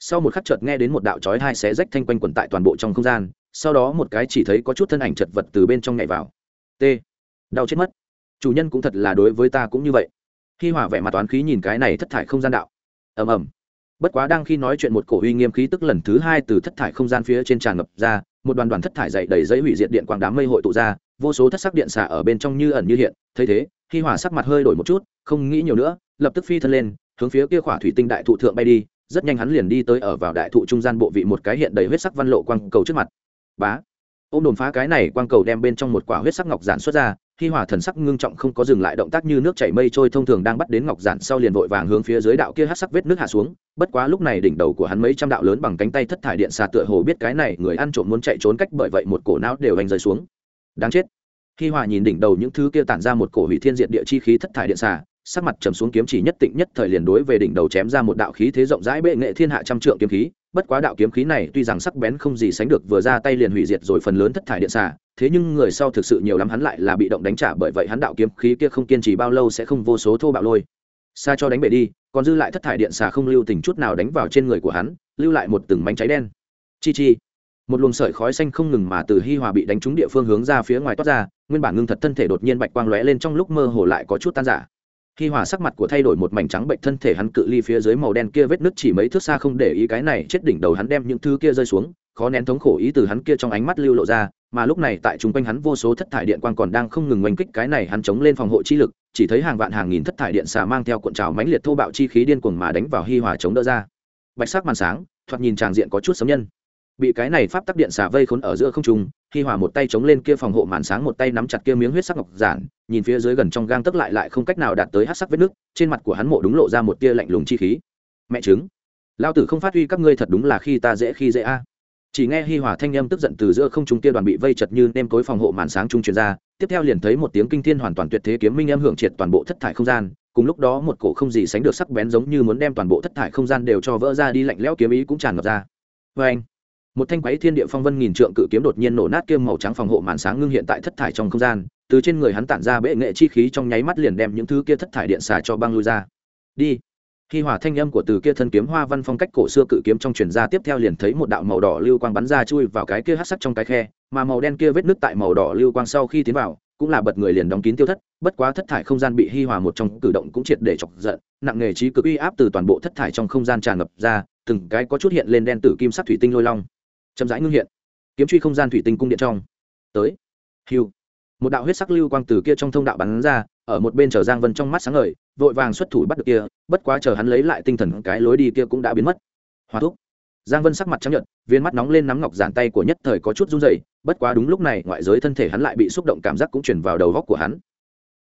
sau một khắc chợt nghe đến một đạo chói hai xé rách thanh quanh quần tại toàn bộ trong không gian, sau đó một cái chỉ thấy có chút thân ảnh chật vật từ bên trong nhảy vào. T. Đau chết mất. Chủ nhân cũng thật là đối với ta cũng như vậy. Khi hỏa vẻ mặt toán khí nhìn cái này thất thải không gian đạo. Ầm ầm bất quá đang khi nói chuyện một cổ uy nghiêm khí tức lần thứ hai từ thất thải không gian phía trên tràn ngập ra, một đoàn đoàn thất thải dậy đầy giấy hủy diệt điện quang đám mây hội tụ ra, vô số thất sắc điện xả ở bên trong như ẩn như hiện, thấy thế khi hỏa sắc mặt hơi đổi một chút, không nghĩ nhiều nữa, lập tức phi thân lên, hướng phía kia khỏa thủy tinh đại thụ thượng bay đi, rất nhanh hắn liền đi tới ở vào đại thụ trung gian bộ vị một cái hiện đầy huyết sắc văn lộ quang cầu trước mặt. Bá! Ô m đồn phá cái này quang cầu đem bên trong một quả huyết sắc ngọc giản xuất ra khi hòa thần sắc ngưng trọng không có dừng lại động tác như nước chảy mây trôi thông thường đang bắt đến ngọc giản sau liền vội vàng hướng phía dưới đạo kia hát sắc vết nước hạ xuống, bất quá lúc này đỉnh đầu của hắn mấy trăm đạo lớn bằng cánh tay thất thải điện xà tựa hồ biết cái này người ăn trộm muốn chạy trốn cách bởi vậy một cổ não đều anh rơi xuống. Đáng chết. Khi hòa nhìn đỉnh đầu những thứ kia tản ra một cổ hủy thiên diện địa chi khí thất thải điện xà sắc mặt trầm xuống kiếm chỉ nhất tịnh nhất thời liền đối về đỉnh đầu chém ra một đạo khí thế rộng rãi bệ nghệ thiên hạ trăm trượng kiếm khí. Bất quá đạo kiếm khí này tuy rằng sắc bén không gì sánh được vừa ra tay liền hủy diệt rồi phần lớn thất thải điện xà, thế nhưng người sau thực sự nhiều lắm hắn lại là bị động đánh trả bởi vậy hắn đạo kiếm khí kia không kiên trì bao lâu sẽ không vô số thô bạo lôi. Xa cho đánh bể đi, còn dư lại thất thải điện xà không lưu tình chút nào đánh vào trên người của hắn, lưu lại một từng mảnh cháy đen. Chi chi. Một luồng sợi khói xanh không ngừng mà từ hi hòa bị đánh trúng địa phương hướng ra phía ngoài toát ra, nguyên bản ngưng thật thân thể đột nhiên bạch quang lóe lên trong lúc mơ hồ lại có chút tan giả hi hòa sắc mặt của thay đổi một mảnh trắng bệnh, thân thể hắn cự ly phía dưới màu đen kia vết nứt chỉ mấy thước xa không để ý cái này chết đỉnh đầu hắn đem những thứ kia rơi xuống, khó nén thống khổ ý từ hắn kia trong ánh mắt lưu lộ ra, mà lúc này tại chung quanh hắn vô số thất thải điện quang còn đang không ngừng oanh kích cái này hắn chống lên phòng hộ chi lực, chỉ thấy hàng vạn hàng nghìn thất thải điện xà mang theo cuộn trào mãnh liệt thô bạo chi khí điên cuồng mà đánh vào hi hòa chống đỡ ra. Bạch sắc màn sáng, thoạt nhìn tràng diện có chút sấm nhân bị cái này pháp tắc điện xà vây khốn ở giữa không trung, hi hòa một tay chống lên kia phòng hộ màn sáng, một tay nắm chặt kia miếng huyết sắc ngọc giản, nhìn phía dưới gần trong gang tấc lại lại không cách nào đạt tới hát sắc vết nước, trên mặt của hắn mộ đúng lộ ra một tia lạnh lùng chi khí. Mẹ chứng lao tử không phát huy các ngươi thật đúng là khi ta dễ khi dễ a. Chỉ nghe hi hòa thanh âm tức giận từ giữa không trung kia đoàn bị vây chật như nêm cối phòng hộ màn sáng trung truyền ra, tiếp theo liền thấy một tiếng kinh thiên hoàn toàn tuyệt thế kiếm minh âm hưởng triệt toàn bộ thất thải không gian, cùng lúc đó một cổ không gì sánh được sắc bén giống như muốn đem toàn bộ thất thải không gian đều cho vỡ ra đi lạnh lẽo kiếm ý cũng tràn ngập ra. Vê anh một thanh quái thiên địa phong vân nghìn trượng cự kiếm đột nhiên nổ nát kiêm màu trắng phòng hộ màn sáng ngưng hiện tại thất thải trong không gian, từ trên người hắn tản ra bệ nghệ chi khí trong nháy mắt liền đem những thứ kia thất thải điện xà cho băng lui ra. Đi. Khi hỏa thanh âm của từ kia thân kiếm hoa văn phong cách cổ xưa cự kiếm trong truyền ra tiếp theo liền thấy một đạo màu đỏ lưu quang bắn ra chui vào cái kia hắc sắc trong cái khe, mà màu đen kia vết nứt tại màu đỏ lưu quang sau khi tiến vào, cũng là bật người liền đóng kín tiêu thất, bất quá thất thải không gian bị hi hòa một trong cử động cũng triệt để chọc giận, nặng nghề trí cực uy áp từ toàn bộ thất thải trong không gian tràn ngập ra, từng cái có chút hiện lên đen tử kim sắc thủy tinh lôi long chậm rãi ngưng hiện, kiếm truy không gian thủy tinh cung điện trong. Tới, hiu, một đạo huyết sắc lưu quang từ kia trong thông đạo bắn ra, ở một bên chờ giang vân trong mắt sáng ngời, vội vàng xuất thủ bắt được kia, bất quá chờ hắn lấy lại tinh thần, cái lối đi kia cũng đã biến mất. Hòa thúc, giang vân sắc mặt chấp nhận viên mắt nóng lên nắm ngọc giản tay của nhất thời có chút run dày bất quá đúng lúc này ngoại giới thân thể hắn lại bị xúc động cảm giác cũng chuyển vào đầu góc của hắn.